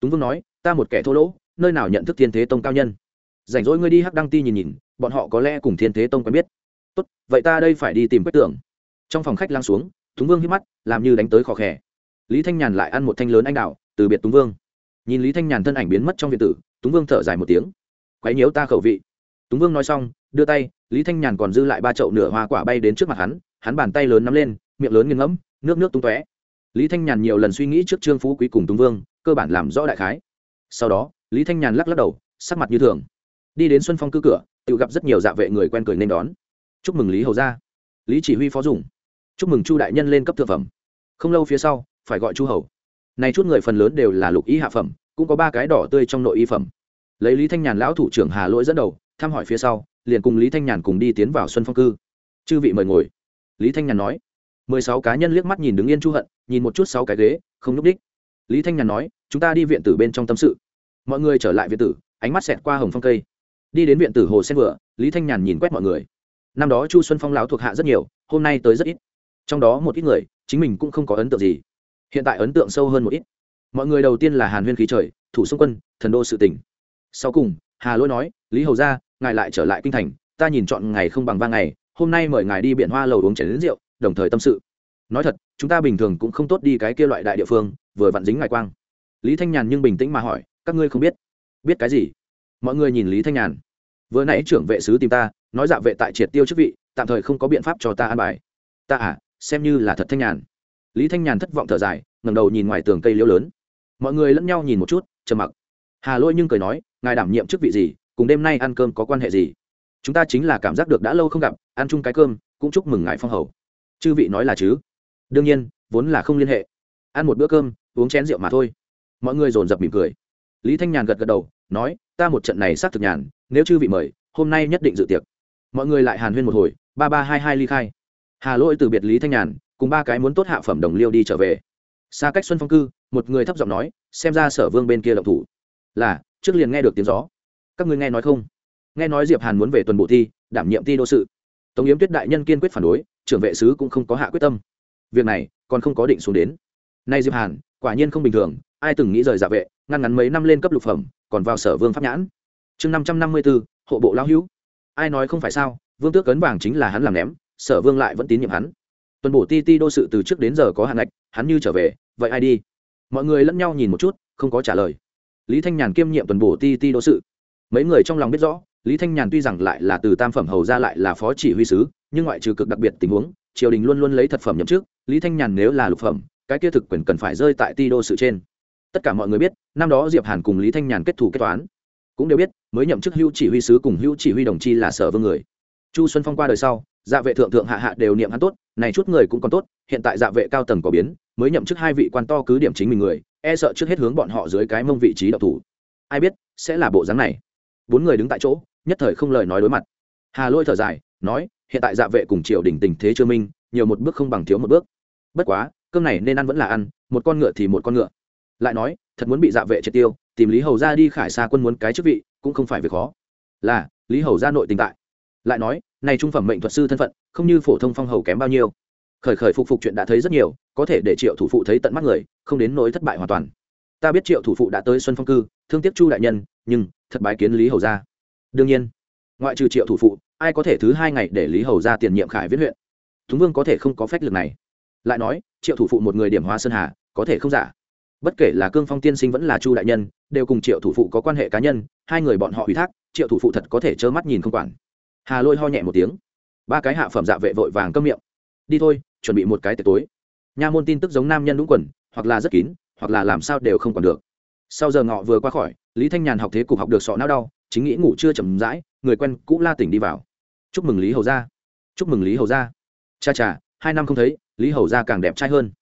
A: Túng vương nói ta một kẻ thô lỗ, nơi nào nhận thức thiên thế tông cao nhân? Rảnh rỗi ngươi đi hắc đăng ti nhìn nhìn, bọn họ có lẽ cùng thiên thế tông quen biết. Tốt, vậy ta đây phải đi tìm quách tưởng trong phòng khách lang xuống, túng vương hít mắt, làm như đánh tới khó khẽ lý thanh nhàn lại ăn một thanh lớn anh đạo từ biệt túng vương. Nhìn lý thanh nhàn thân ảnh biến mất trong viện tử, túng vương thở dài một tiếng. Quấy nhiễu ta khẩu vị. Túng vương nói xong, đưa tay, lý thanh nhàn còn dư lại ba chậu nửa hoa quả bay đến trước mặt hắn hắn bàn tay lớn nắm lên, miệng lớn nghiêng ngẫm, nước nước tung tóe. Lý thanh nhàn nhiều lần suy nghĩ trước trương phú quý cùng túng vương, cơ bản làm rõ đại khái sau đó, lý thanh nhàn lắc lắc đầu, sắc mặt như thường. Đi đến xuân phong cư cửa, tự gặp rất nhiều dạ vệ người quen cười nên đón. Chúc mừng lý hầu ra lý chỉ huy phó dùng. Chúc mừng chu đại nhân lên cấp thượng phẩm. Không lâu phía sau, phải gọi chu hầu. Này chút người phần lớn đều là lục ý hạ phẩm, cũng có ba cái đỏ tươi trong nội y phẩm. Lấy lý thanh nhàn lão thủ trưởng hà lỗi dẫn đầu, thăm hỏi phía sau, liền cùng lý thanh nhàn cùng đi tiến vào xuân phong cư. Chư vị mời ngồi. Lý thanh nhàn nói. Mười sáu cá nhân liếc mắt nhìn đứng yên chu hận, nhìn một chút sáu cái ghế, không n ú c đích lý thanh nhàn nói chúng ta đi viện tử bên trong tâm sự. Mọi người trở lại viện tử, ánh mắt xẹt qua hồng phong cây. Đi đến viện tử hồ sen vừa, lý thanh nhàn nhìn quét mọi người. Năm đó chu xuân phong lão thuộc hạ rất nhiều, hôm nay tới rất ít. Trong đó một ít người, chính mình cũng không có ấn tượng gì. Hiện tại ấn tượng sâu hơn một ít. Mọi người đầu tiên là hàn huyên khí trời, thủ xung quân, thần đô sự tỉnh sau cùng, hà lỗi nói, lý hầu ra ngài lại trở lại kinh thành, ta nhìn chọn ngày không bằng ba ngày, hôm nay mời ngài đi biển hoa lầu uống chén đến rượu, đồng thời tâm sự. Nói thật, chúng ta bình thường cũng không tốt đi cái kia loại đại địa phương, vừa vặn dính ngài quang lý thanh nhàn nhưng bình tĩnh mà hỏi, các ngươi không biết? Biết cái gì? Mọi người nhìn lý thanh nhàn. Vừa nãy trưởng vệ sứ tìm ta, nói dạ vệ tại triệt tiêu chức vị, tạm thời không có biện pháp cho ta an bài. Ta à xem như là thật thanh nhàn. Lý thanh nhàn thất vọng thở dài, ngẩng đầu nhìn ngoài tường cây liễu lớn. Mọi người lẫn nhau nhìn một chút, trầm mặc. Hà lôi nhưng cười nói, ngài đảm nhiệm chức vị gì, cùng đêm nay ăn cơm có quan hệ gì? Chúng ta chính là cảm giác được đã lâu không gặp, ăn chung cái cơm, cũng chúc mừng ngài phong hầu. Chư vị nói là chứ? Đương nhiên, vốn là không liên hệ. Ăn một bữa cơm, uống chén rượu mà thôi mọi người dồn dập mỉm cười. Lý thanh nhàn gật gật đầu, nói, ta một trận này xác thực nhàn, nếu chư vị mời, hôm nay nhất định dự tiệc. Mọi người lại hàn huyên một hồi, ba ba hai hai ly khai. Hà lỗi từ biệt lý thanh nhàn, cùng ba cái muốn tốt hạ phẩm đồng liêu đi trở về. Xa cách xuân phong cư, một người thấp giọng nói, xem ra sở vương bên kia động thủ. Là, trước liền nghe được tiếng gió. Các ngươi nghe nói không? Nghe nói diệp hàn muốn về tuần bộ thi, đảm nhiệm thi đô sự. Tống yếm tuyết đại nhân kiên quyết phản đối, trưởng vệ sứ cũng không có hạ quyết tâm. Việc này còn không có định xuống đến. Nay diệp hàn, quả nhiên không bình thường ai từng nghĩ rời dạ vệ, ngăn ngắn mấy năm lên cấp lục phẩm, còn vào sở vương pháp nhãn. Chương năm trăm năm mươi bốn hộ bộ lão hữu. Ai nói không phải sao, vương tước cấn vàng chính là hắn làm ném, sở vương lại vẫn tín nhiệm hắn. Tuần bổ ti ti đô sự từ trước đến giờ có hạn ngạch, hắn như trở về, vậy ai đi? Mọi người lẫn nhau nhìn một chút, không có trả lời. Lý thanh nhàn kiêm nhiệm tuần bổ ti ti đô sự. Mấy người trong lòng biết rõ, lý thanh nhàn tuy rằng lại là từ tam phẩm hầu ra lại là phó chỉ huy sứ, nhưng ngoại trừ cực đặc biệt tình huống, triều đình luôn luôn lấy thật phẩm nhậm chức, lý thanh nhàn nếu là lục phẩm, cái kia thực quyền cần phải rơi tại ti đô sự trên tất cả mọi người biết, năm đó diệp hàn cùng lý thanh nhàn kết thủ kết toán. Cũng đều biết, mới nhậm chức hưu chỉ huy sứ cùng hưu chỉ huy đồng chi là sở vương người. Chu xuân phong qua đời sau dạ vệ thượng thượng hạ hạ đều niệm hắn tốt, này chút người cũng còn tốt, hiện tại dạ vệ cao tầng có biến, mới nhậm chức hai vị quan to cứ điểm chính mình người e sợ trước hết hướng bọn họ dưới cái mông vị trí độc thủ. Ai biết, sẽ là bộ dáng này. Bốn người đứng tại chỗ, nhất thời không lời nói đối mặt. Hà lôi thở dài, nói, hiện tại dạ vệ cùng triều đình tình thế chưa minh, nhiều một bước không bằng thiếu một bước. Bất quá, cơm này nên ăn vẫn là ăn, một con ngựa thì một con ngựa lại nói, thật muốn bị dạ vệ triệt tiêu, tìm lý hầu ra đi khải xa quân muốn cái chức vị, cũng không phải việc khó. Là, lý hầu ra nội tình tại. Lại nói, này trung phẩm mệnh thuật sư thân phận, không như phổ thông phong hầu kém bao nhiêu. Khởi khởi phục phục chuyện đã thấy rất nhiều, có thể để triệu thủ phụ thấy tận mắt người, không đến nỗi thất bại hoàn toàn. Ta biết triệu thủ phụ đã tới xuân phong cư, thương tiếc chu đại nhân, nhưng, thật bái kiến lý hầu ra đương nhiên, ngoại trừ triệu thủ phụ, ai có thể thứ hai ngày để lý hầu ra tiền nhiệm khải viết huyện? Thúng vương có thể không có phách lực này. Lại nói, triệu thủ phụ một người điểm hóa sơn hà, có thể không giả? Bất kể là cương phong tiên sinh vẫn là chu đại nhân, đều cùng triệu thủ phụ có quan hệ cá nhân, hai người bọn họ ủy thác, triệu thủ phụ thật có thể trơ mắt nhìn không quản. Hà lôi ho nhẹ một tiếng. Ba cái hạ phẩm dạ vệ vội vàng câm miệng. Đi thôi, chuẩn bị một cái tiệc tối. Nha môn tin tức giống nam nhân đúng quần, hoặc là rất kín, hoặc là làm sao đều không còn được. Sau giờ ngọ vừa qua khỏi, lý thanh nhàn học thế cục học được sọ não đau, chính nghĩ ngủ chưa chậm rãi, người quen cũ la tỉnh đi vào. Chúc mừng lý hầu gia. Chúc mừng lý hầu gia. Cha cha, hai năm không thấy, lý hầu gia càng đẹp trai hơn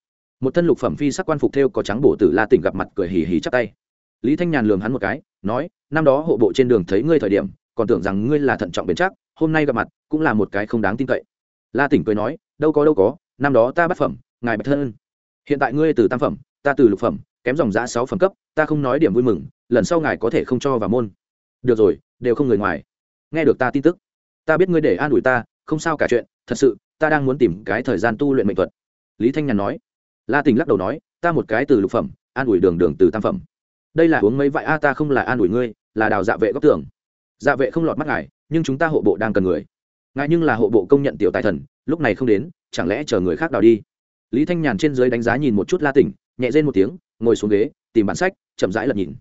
A: một thân lục phẩm phi sắc quan phục theo có trắng bổ tử la tỉnh gặp mặt cười hì hì chắp tay. Lý thanh nhàn lường hắn một cái, nói, năm đó hộ bộ trên đường thấy ngươi thời điểm, còn tưởng rằng ngươi là thận trọng bền chắc, hôm nay gặp mặt cũng là một cái không đáng tin cậy. La tỉnh cười nói, đâu có đâu có, năm đó ta bắt phẩm, ngài bạch thân hiện tại ngươi từ tam phẩm, ta từ lục phẩm, kém dòng giã sáu phẩm cấp, ta không nói điểm vui mừng, lần sau ngài có thể không cho vào môn. Được rồi, đều không người ngoài. Nghe được ta tin tức, ta biết ngươi để an ủi ta, không sao cả chuyện, thật sự, ta đang muốn tìm cái thời gian tu luyện mệnh thuật. Lý thanh nhàn nói la tình lắc đầu nói, ta một cái từ lục phẩm, an ủi đường đường từ tam phẩm. Đây là uống mấy vại, a, ta không là an ủi ngươi, là đào dạ vệ góc tường. Dạ vệ không lọt mắt ngài, nhưng chúng ta hộ bộ đang cần người. Ngài nhưng là hộ bộ công nhận tiểu tài thần, lúc này không đến, chẳng lẽ chờ người khác đào đi? Lý thanh nhàn trên dưới đánh giá nhìn một chút la tỉnh nhẹ rên một tiếng, ngồi xuống ghế, tìm bản sách, chậm rãi lật nhìn.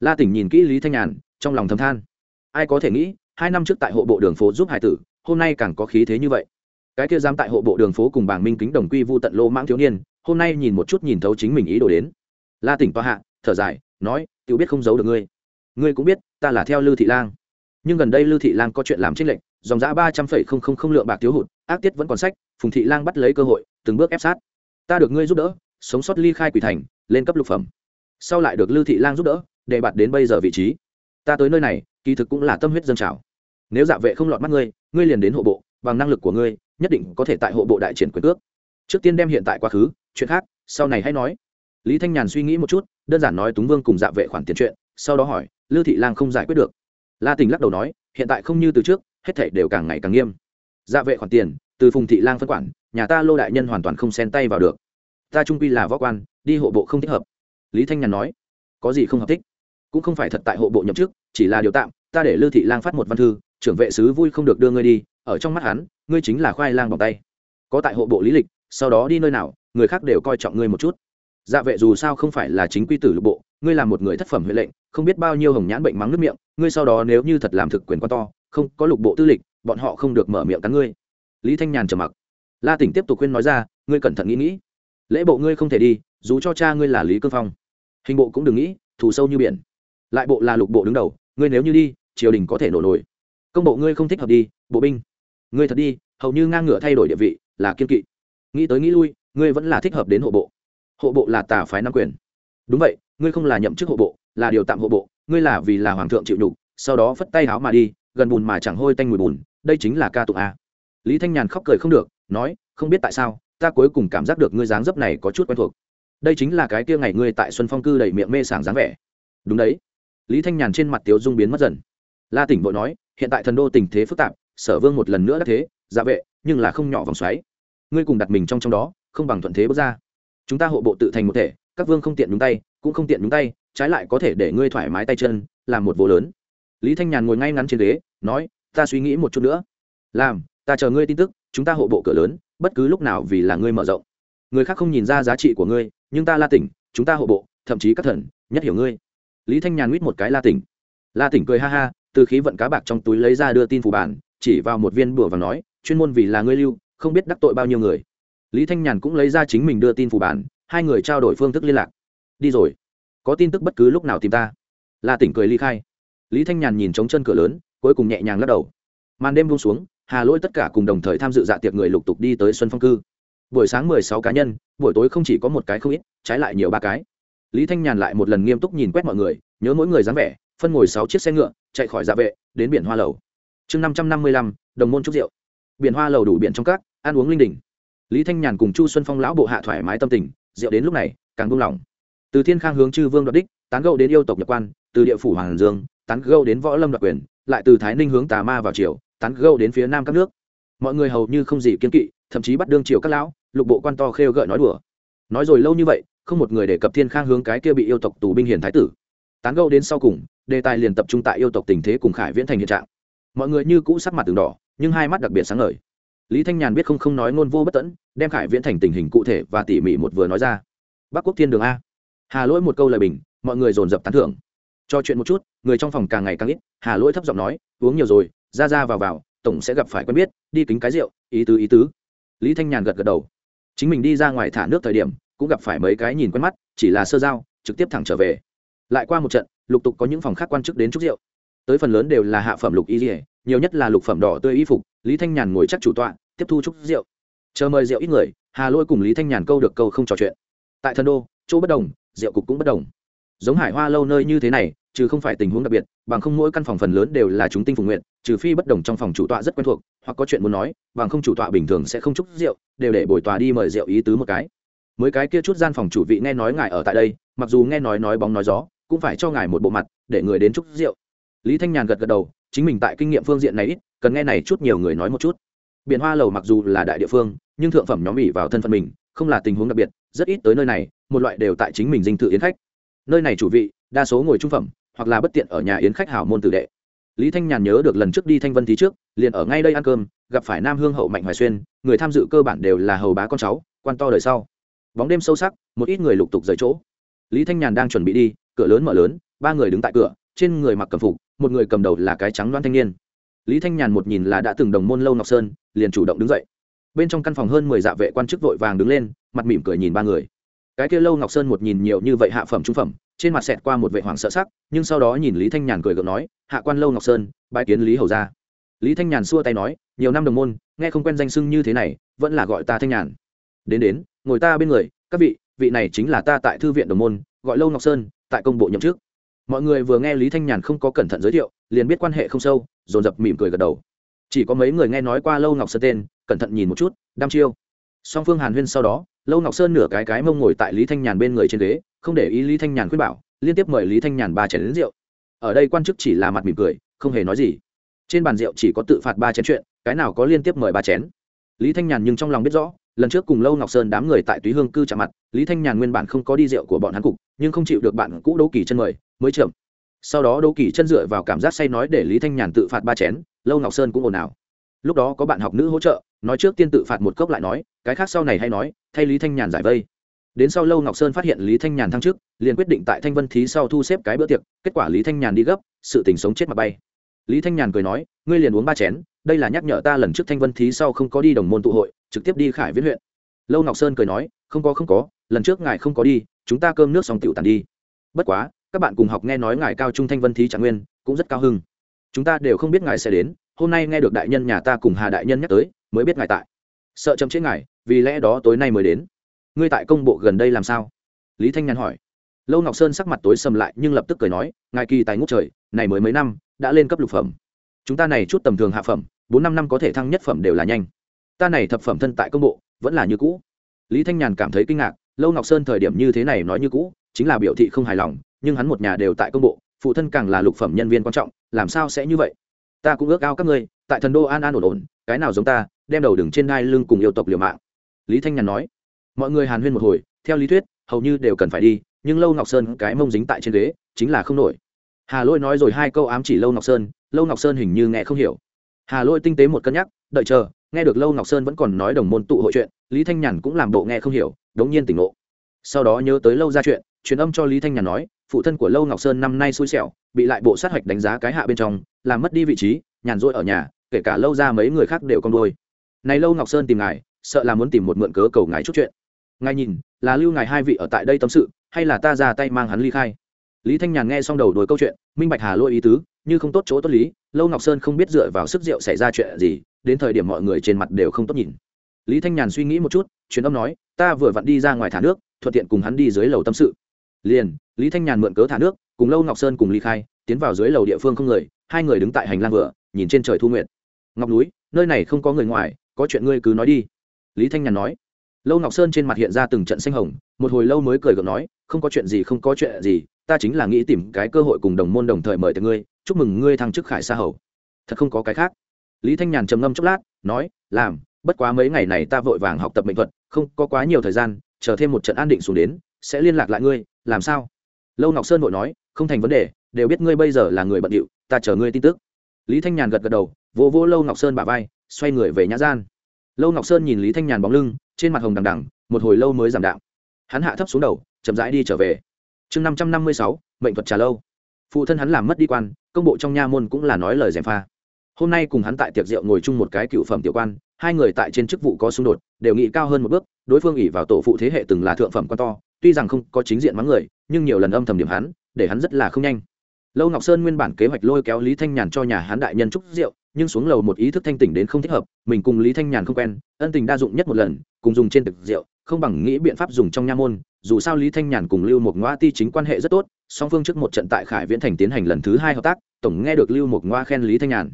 A: La tỉnh nhìn kỹ lý thanh nhàn, trong lòng thầm than. Ai có thể nghĩ, hai năm trước tại hộ bộ đường phố giúp hải tử, hôm nay càng có khí thế như vậy. Cái kia dám tại hộ bộ đường phố cùng bảng minh kính đồng quy vu tận lô mãng thiếu niên hôm nay nhìn một chút nhìn thấu chính mình ý đồ đến. La tỉnh toa hạ, thở dài, nói tự biết không giấu được ngươi. Ngươi cũng biết, ta là theo lư thị lang. Nhưng gần đây lư thị lang có chuyện làm trích lệnh dòng giã ba trăm phẩy không không không lượng bạc thiếu hụt, ác tiết vẫn còn sách, phùng thị lang bắt lấy cơ hội, từng bước ép sát. Ta được ngươi giúp đỡ, sống sót ly khai quỷ thành, lên cấp lục phẩm. Sau lại được lư thị lang giúp đỡ, để bạt đến bây giờ vị trí. Ta tới nơi này, kỳ thực cũng là tâm huyết dân trào. Nếu dạ vệ không lọt mắt ngươi ngươi liền đến hộ bộ, bằng năng lực của ngươi, nhất định có thể tại hộ bộ đại triển quyền cước. Trước tiên đem hiện tại quá khứ chuyện khác, sau này hãy nói. Lý thanh nhàn suy nghĩ một chút, đơn giản nói túng vương cùng dạ vệ khoản tiền chuyện, sau đó hỏi lư thị lang không giải quyết được. La tình lắc đầu nói, hiện tại không như từ trước, hết thể đều càng ngày càng nghiêm. Dạ vệ khoản tiền, từ phùng thị lang phân quản, nhà ta lô đại nhân hoàn toàn không xen tay vào được. Ta trung quy là võ quan, đi hộ bộ không thích hợp. Lý thanh nhàn nói, có gì không hợp thích? Cũng không phải thật tại hộ bộ nhậm chức, chỉ là điều tạm, ta để lư thị lang phát một văn thư, trưởng vệ sứ vui không được đưa ngươi đi, ở trong mắt hắn, ngươi chính là khoai lang bằng tay. Có tại hộ bộ lý lịch, sau đó đi nơi nào người khác đều coi trọng ngươi một chút. Dạ vệ dù sao không phải là chính quy tử lục bộ, ngươi là một người thất phẩm huệ lệnh, không biết bao nhiêu hồng nhãn bệnh mắng nước miệng, ngươi sau đó nếu như thật làm thực quyền quan to, không, có lục bộ tư lịch, bọn họ không được mở miệng cắn ngươi. Lý thanh nhàn trầm mặc. La tỉnh tiếp tục khuyên nói ra, ngươi cẩn thận nghĩ nghĩ. Lễ bộ ngươi không thể đi, dù cho cha ngươi là lý cương phong. Hình bộ cũng đừng nghĩ, thù sâu như biển. Lại bộ là lục bộ đứng đầu, ngươi nếu như đi, triều đình có thể nổ nổi công bộ ngươi không thích hợp đi, bộ binh. Ngươi thật đi, hầu như ngang ngửa thay đổi địa vị, là kiên kỵ. Nghĩ tới nghĩ lui ngươi vẫn là thích hợp đến hộ bộ. Hộ bộ là tà phái nam quyền. Đúng vậy, ngươi không là nhậm chức hộ bộ, là điều tạm hộ bộ, ngươi là vì là hoàng thượng chịu nhục, sau đó phất tay áo mà đi, gần bùn mà chẳng hôi tanh mùi bùn, đây chính là ca tụng a. Lý thanh nhàn khóc cười không được, nói, không biết tại sao, ta cuối cùng cảm giác được ngươi dáng dấp này có chút quen thuộc. Đây chính là cái kia ngày ngươi tại xuân phong cư đầy miệng mê sảng dáng vẻ. Đúng đấy. Lý thanh nhàn trên mặt tiếu dung biến mất dần. La tỉnh vội nói, hiện tại thần đô tình thế phức tạp, sở vương một lần nữa đã thế dạ vệ, nhưng là không nhỏ vòng xoáy. Ngươi cùng đặt mình trong trong đó không bằng thuận thế bước ra. Chúng ta hộ bộ tự thành một thể, các vương không tiện nhúng tay, cũng không tiện nhúng tay, trái lại có thể để ngươi thoải mái tay chân, làm một vô lớn. Lý thanh nhàn ngồi ngay ngắn trên ghế, nói, ta suy nghĩ một chút nữa. Làm, ta chờ ngươi tin tức, chúng ta hộ bộ cửa lớn, bất cứ lúc nào vì là ngươi mở rộng. Người khác không nhìn ra giá trị của ngươi, nhưng ta la tỉnh, chúng ta hộ bộ, thậm chí các thần, nhất hiểu ngươi. Lý thanh nhàn nguyết một cái la tỉnh. La tỉnh cười ha ha, từ khí vận cá bạc trong túi lấy ra đưa tin phủ bản, chỉ vào một viên bùa và nói, chuyên môn vì là ngươi lưu, không biết đắc tội bao nhiêu người lý thanh nhàn cũng lấy ra chính mình đưa tin phủ bản, hai người trao đổi phương thức liên lạc. Đi rồi. Có tin tức bất cứ lúc nào tìm ta. La tỉnh cười ly khai. Lý thanh nhàn nhìn trống chân cửa lớn, cuối cùng nhẹ nhàng lắc đầu. Màn đêm buông xuống, hà lỗi tất cả cùng đồng thời tham dự dạ tiệc người lục tục đi tới xuân phong cư. Buổi sáng mười sáu cá nhân, buổi tối không chỉ có một cái không ít, trái lại nhiều ba cái. Lý thanh nhàn lại một lần nghiêm túc nhìn quét mọi người, nhớ mỗi người dáng vẻ, phân ngồi sáu chiếc xe ngựa, chạy khỏi dạ vệ, đến biển hoa lầu. Chương năm trăm năm mươi lăm, đồng môn trúc rượu biển hoa lầu đủ biển trong các, ăn uống linh đình lý thanh nhàn cùng chu xuân phong lão bộ hạ thoải mái tâm tình, rượu đến lúc này, càng buông lỏng. Từ thiên khang hướng chư vương đoạt đích, tán gâu đến yêu tộc nhập quan, từ địa phủ hoàng dương, tán gâu đến võ lâm đoạt quyền, lại từ thái ninh hướng tà ma vào triều, tán gâu đến phía nam các nước. Mọi người hầu như không gì kiên kỵ, thậm chí bắt đương triều các lão, lục bộ quan to khêu gợi nói đùa. Nói rồi lâu như vậy, không một người đề cập thiên khang hướng cái kia bị yêu tộc tù binh hiền thái tử. Tán gâu đến sau cùng, đề tài liền tập trung tại yêu tộc tình thế cùng khải viễn thành hiện trạng. Mọi người như cũ sắc mặt từng đỏ, nhưng hai mắt đặc biệt sáng ngời lý thanh nhàn biết không không nói ngôn vô bất tẫn, đem khải viễn thành tình hình cụ thể và tỉ mỉ một vừa nói ra. Bắc quốc thiên đường a. Hà lỗi một câu lời bình, mọi người dồn dập tán thưởng. Cho chuyện một chút, người trong phòng càng ngày càng ít, hà lỗi thấp giọng nói, uống nhiều rồi, ra ra vào vào, tổng sẽ gặp phải quen biết, đi kính cái rượu, ý tứ ý tứ. Lý thanh nhàn gật gật đầu. Chính mình đi ra ngoài thả nước thời điểm, cũng gặp phải mấy cái nhìn quen mắt, chỉ là sơ giao, trực tiếp thẳng trở về. Lại qua một trận, lục tục có những phòng khác quan chức đến chúc rượu. Tới phần lớn đều là hạ phẩm lục y dỉa nhiều nhất là lục phẩm đỏ tươi y phục, lý thanh nhàn ngồi chắc chủ tọa, tiếp thu chúc rượu. Chờ mời rượu ít người, hà lôi cùng lý thanh nhàn câu được câu không trò chuyện. Tại thần đô, chỗ bất đồng, rượu cục cũng bất đồng. Giống hải hoa lâu nơi như thế này, trừ không phải tình huống đặc biệt, bằng không mỗi căn phòng phần lớn đều là chúng tinh phục nguyện, trừ phi bất đồng trong phòng chủ tọa rất quen thuộc, hoặc có chuyện muốn nói, bằng không chủ tọa bình thường sẽ không chúc rượu, đều để bồi tòa đi mời rượu ý tứ một cái. Mới cái kia chút gian phòng chủ vị nghe nói ngài ở tại đây, mặc dù nghe nói nói bóng nói gió, cũng phải cho ngài một bộ mặt, để người đến chúc rượu. Lý thanh nhàn gật gật đầu chính mình tại kinh nghiệm phương diện này ít, cần nghe này chút nhiều người nói một chút. Biển hoa lầu mặc dù là đại địa phương, nhưng thượng phẩm nhóm ỉ vào thân phận mình, không là tình huống đặc biệt, rất ít tới nơi này, một loại đều tại chính mình dinh thự yến khách. Nơi này chủ vị, đa số ngồi trung phẩm, hoặc là bất tiện ở nhà yến khách hảo môn tử đệ. Lý thanh nhàn nhớ được lần trước đi thanh vân thí trước, liền ở ngay đây ăn cơm, gặp phải nam hương hậu mạnh hoài xuyên, người tham dự cơ bản đều là hầu bá con cháu, quan to đời sau. Bóng đêm sâu sắc, một ít người lục tục rời chỗ. Lý thanh nhàn đang chuẩn bị đi, cửa lớn mở lớn, ba người đứng tại cửa, trên người mặc cầm phục một người cầm đầu là cái trắng đoan thanh niên. Lý thanh nhàn một nhìn là đã từng đồng môn lâu ngọc sơn, liền chủ động đứng dậy. Bên trong căn phòng hơn mười dạ vệ quan chức vội vàng đứng lên, mặt mỉm cười nhìn ba người. Cái kia lâu ngọc sơn một nhìn nhiều như vậy hạ phẩm trung phẩm, trên mặt xẹt qua một vệ hoàng sợ sắc, nhưng sau đó nhìn lý thanh nhàn cười gượng nói, hạ quan lâu ngọc sơn bãi kiến lý hầu ra lý thanh nhàn xua tay nói, nhiều năm đồng môn, nghe không quen danh sưng như thế này, vẫn là gọi ta thanh nhàn. Đến đến, ngồi ta bên người, các vị vị này chính là ta tại thư viện đồng môn, gọi lâu ngọc sơn, tại công bộ nhậm chức mọi người vừa nghe lý thanh nhàn không có cẩn thận giới thiệu, liền biết quan hệ không sâu, dồn dập mỉm cười gật đầu. Chỉ có mấy người nghe nói qua lâu ngọc sơn tên, cẩn thận nhìn một chút, đăm chiêu. Song phương hàn huyên sau đó, lâu ngọc sơn nửa cái cái mông ngồi tại lý thanh nhàn bên người trên ghế, không để ý lý thanh nhàn khuyên bảo, liên tiếp mời lý thanh nhàn ba chén đến rượu. Ở đây quan chức chỉ là mặt mỉm cười, không hề nói gì. Trên bàn rượu chỉ có tự phạt ba chén chuyện, cái nào có liên tiếp mời ba chén. Lý thanh nhàn nhưng trong lòng biết rõ lần trước cùng lâu ngọc sơn đám người tại túy hương cư chạm mặt lý thanh nhàn nguyên bản không có đi rượu của bọn hắn cục nhưng không chịu được bạn cũ đỗ kỳ chân mời mới chậm sau đó đỗ kỳ chân dựa vào cảm giác say nói để lý thanh nhàn tự phạt ba chén lâu ngọc sơn cũng ồn ào lúc đó có bạn học nữ hỗ trợ nói trước tiên tự phạt một cốc lại nói cái khác sau này hay nói thay lý thanh nhàn giải vây đến sau lâu ngọc sơn phát hiện lý thanh nhàn thăng chức liền quyết định tại thanh vân thí sau thu xếp cái bữa tiệc kết quả lý thanh nhàn đi gấp sự tình sống chết mà bay lý thanh nhàn cười nói ngươi liền uống ba chén đây là nhắc nhở ta lần trước thanh vân thí sau không có đi đồng môn tụ hội trực tiếp đi khải viễn huyện. Lâu ngọc sơn cười nói, không có không có, lần trước ngài không có đi, chúng ta cơm nước xong tiểu tàn đi. Bất quá, các bạn cùng học nghe nói ngài cao trung thanh vân thí trạng nguyên cũng rất cao hưng chúng ta đều không biết ngài sẽ đến, hôm nay nghe được đại nhân nhà ta cùng hà đại nhân nhắc tới, mới biết ngài tại. Sợ chậm chế ngài, vì lẽ đó tối nay mới đến. Ngươi tại công bộ gần đây làm sao? Lý thanh nhàn hỏi. Lâu ngọc sơn sắc mặt tối sầm lại nhưng lập tức cười nói, ngài kỳ tài ngút trời, này mới mấy năm, đã lên cấp lục phẩm. Chúng ta này chút tầm thường hạ phẩm, bốn năm năm có thể thăng nhất phẩm đều là nhanh ta này thập phẩm thân tại công bộ, vẫn là như cũ. Lý thanh nhàn cảm thấy kinh ngạc, lâu ngọc sơn thời điểm như thế này nói như cũ, chính là biểu thị không hài lòng, nhưng hắn một nhà đều tại công bộ, phụ thân càng là lục phẩm nhân viên quan trọng, làm sao sẽ như vậy? Ta cũng ước ao các ngươi, tại thần đô an an ổn ổn, cái nào giống ta, đem đầu đường trên đai lưng cùng yêu tộc liều mạng. Lý thanh nhàn nói. Mọi người hàn huyên một hồi, theo lý thuyết, hầu như đều cần phải đi, nhưng lâu ngọc sơn cái mông dính tại trên ghế, chính là không nổi. Hà lôi nói rồi hai câu ám chỉ lâu ngọc sơn, lâu ngọc sơn hình như nghe không hiểu. Hà lôi tinh tế một cân nhắc, đợi chờ nghe được lâu ngọc sơn vẫn còn nói đồng môn tụ hội chuyện, lý thanh nhàn cũng làm bộ nghe không hiểu, đống nhiên tỉnh ngộ. Sau đó nhớ tới lâu ra chuyện, truyền âm cho lý thanh nhàn nói, phụ thân của lâu ngọc sơn năm nay xui xẻo, bị lại bộ sát hạch đánh giá cái hạ bên trong, làm mất đi vị trí, nhàn rỗi ở nhà, kể cả lâu ra mấy người khác đều con đôi này lâu ngọc sơn tìm ngài, sợ là muốn tìm một mượn cớ cầu ngài chút chuyện. Ngài nhìn, là lưu ngài hai vị ở tại đây tâm sự, hay là ta ra tay mang hắn ly khai? Lý thanh nhàn nghe xong đầu đuổi câu chuyện, minh bạch hà lôi ý tứ, như không tốt chỗ tốt lý, lâu ngọc sơn không biết dựa vào sức rượu xảy ra chuyện gì đến thời điểm mọi người trên mặt đều không tốt nhìn. Lý thanh nhàn suy nghĩ một chút, truyền âm nói, ta vừa vặn đi ra ngoài thả nước, thuận tiện cùng hắn đi dưới lầu tâm sự. Liền, lý thanh nhàn mượn cớ thả nước, cùng lâu ngọc sơn cùng ly khai, tiến vào dưới lầu địa phương không người, hai người đứng tại hành lang vừa, nhìn trên trời thu nguyện ngọc núi, nơi này không có người ngoài, có chuyện ngươi cứ nói đi. Lý thanh nhàn nói. Lâu ngọc sơn trên mặt hiện ra từng trận xanh hồng, một hồi lâu mới cười gượng nói, không có chuyện gì, không có chuyện gì, ta chính là nghĩ tìm cái cơ hội cùng đồng môn đồng thời mời tới ngươi, chúc mừng ngươi thăng chức khải sa hầu. Thật không có cái khác lý thanh nhàn trầm ngâm chốc lát, nói, làm, bất quá mấy ngày này ta vội vàng học tập mệnh thuật, không có quá nhiều thời gian, chờ thêm một trận an định xuống đến, sẽ liên lạc lại ngươi, làm sao? Lâu ngọc sơn vội nói, không thành vấn đề, đều biết ngươi bây giờ là người bận điệu, ta chờ ngươi tin tức. Lý thanh nhàn gật gật đầu, vỗ vỗ lâu ngọc sơn bả vai, xoay người về nhã gian. Lâu ngọc sơn nhìn lý thanh nhàn bóng lưng, trên mặt hồng đằng đằng, một hồi lâu mới giảm đạo hắn hạ thấp xuống đầu, chậm rãi đi trở về. Chương năm trăm năm mươi sáu, mệnh thuật trà lâu. Phụ thân hắn làm mất đi quan, công bộ trong nha môn cũng là nói lời gièm pha hôm nay cùng hắn tại tiệc rượu ngồi chung một cái cựu phẩm tiểu quan, hai người tại trên chức vụ có xung đột, đều nghĩ cao hơn một bước, đối phương ỉ vào tổ phụ thế hệ từng là thượng phẩm quan to, tuy rằng không có chính diện mắng người, nhưng nhiều lần âm thầm điểm hắn, để hắn rất là không nhanh. Lâu ngọc sơn nguyên bản kế hoạch lôi kéo lý thanh nhàn cho nhà hắn đại nhân trúc rượu, nhưng xuống lầu một ý thức thanh tỉnh đến không thích hợp, mình cùng lý thanh nhàn không quen, ân tình đa dụng nhất một lần, cùng dùng trên thực rượu, không bằng nghĩ biện pháp dùng trong nha môn, dù sao lý thanh nhàn cùng lưu một ngoa ti chính quan hệ rất tốt, song phương trước một trận tại khải viễn thành tiến hành lần thứ hai hợp tác, tổng nghe được lưu một ngoa khen lý thanh nhàn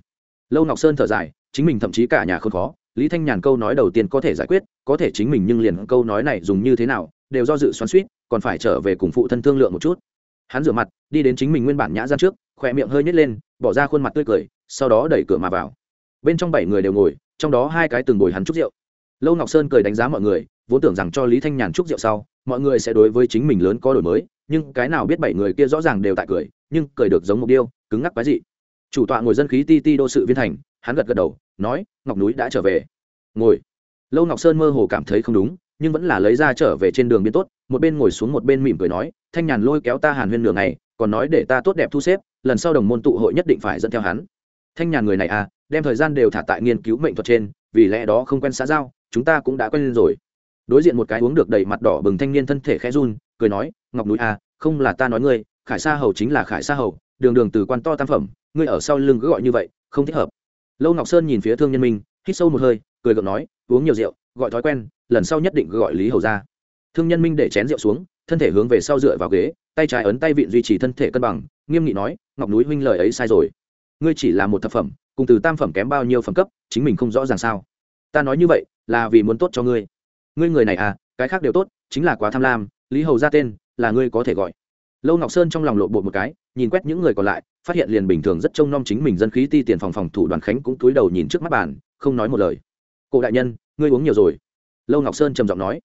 A: lâu ngọc sơn thở dài, chính mình thậm chí cả nhà không khó, lý thanh nhàn câu nói đầu tiên có thể giải quyết, có thể chính mình nhưng liền câu nói này dùng như thế nào, đều do dự xoắn suýt còn phải trở về cùng phụ thân thương lượng một chút. Hắn rửa mặt, đi đến chính mình nguyên bản nhã gian trước, khỏe miệng hơi nhét lên, bỏ ra khuôn mặt tươi cười, sau đó đẩy cửa mà vào. Bên trong bảy người đều ngồi, trong đó hai cái từng ngồi hắn chúc rượu. Lâu ngọc sơn cười đánh giá mọi người, vốn tưởng rằng cho lý thanh nhàn chúc rượu sau, mọi người sẽ đối với chính mình lớn có đổi mới, nhưng cái nào biết bảy người kia rõ ràng đều tại cười, nhưng cười được giống mục điêu, cứng ngắc quái dị chủ tọa ngồi dân khí ti ti đô sự viên thành, hắn gật gật đầu, nói, ngọc núi đã trở về. Ngồi. Lâu ngọc sơn mơ hồ cảm thấy không đúng, nhưng vẫn là lấy ra trở về trên đường biên tốt, một bên ngồi xuống một bên mỉm cười nói, thanh nhàn lôi kéo ta hàn huyên đường này còn nói để ta tốt đẹp thu xếp, lần sau đồng môn tụ hội nhất định phải dẫn theo hắn. Thanh nhàn người này à đem thời gian đều thả tại nghiên cứu mệnh thuật trên, vì lẽ đó không quen xã giao, chúng ta cũng đã quen lên rồi. Đối diện một cái uống được đầy mặt đỏ bừng thanh niên thân thể khẽ run, cười nói, ngọc núi à không là ta nói ngươi, khải sa hầu chính là khải sa hầu đường đường từ quan to tam phẩm, ngươi ở sau lưng cứ gọi như vậy, không thích hợp. Lâu ngọc sơn nhìn phía thương nhân minh, hít sâu một hơi, cười gượng nói, uống nhiều rượu, gọi thói quen, lần sau nhất định gọi lý hầu ra. Thương nhân minh để chén rượu xuống, thân thể hướng về sau dựa vào ghế, tay trái ấn tay vịn duy trì thân thể cân bằng, nghiêm nghị nói, ngọc núi huynh lời ấy sai rồi. Ngươi chỉ là một thập phẩm, cùng từ tam phẩm kém bao nhiêu phẩm cấp, chính mình không rõ ràng sao. Ta nói như vậy, là vì muốn tốt cho ngươi. Ngươi người này à cái khác đều tốt, chính là quá tham lam, lý hầu ra tên, là ngươi có thể gọi. Lâu ngọc sơn trong lòng lộ bộ một cái nhìn quét những người còn lại, phát hiện liền bình thường rất trông nom chính mình dân khí ti tiền phòng phòng thủ đoàn khánh cũng túi đầu nhìn trước mắt bàn, không nói một lời. Cổ đại nhân, ngươi uống nhiều rồi. Lâu ngọc sơn trầm giọng nói.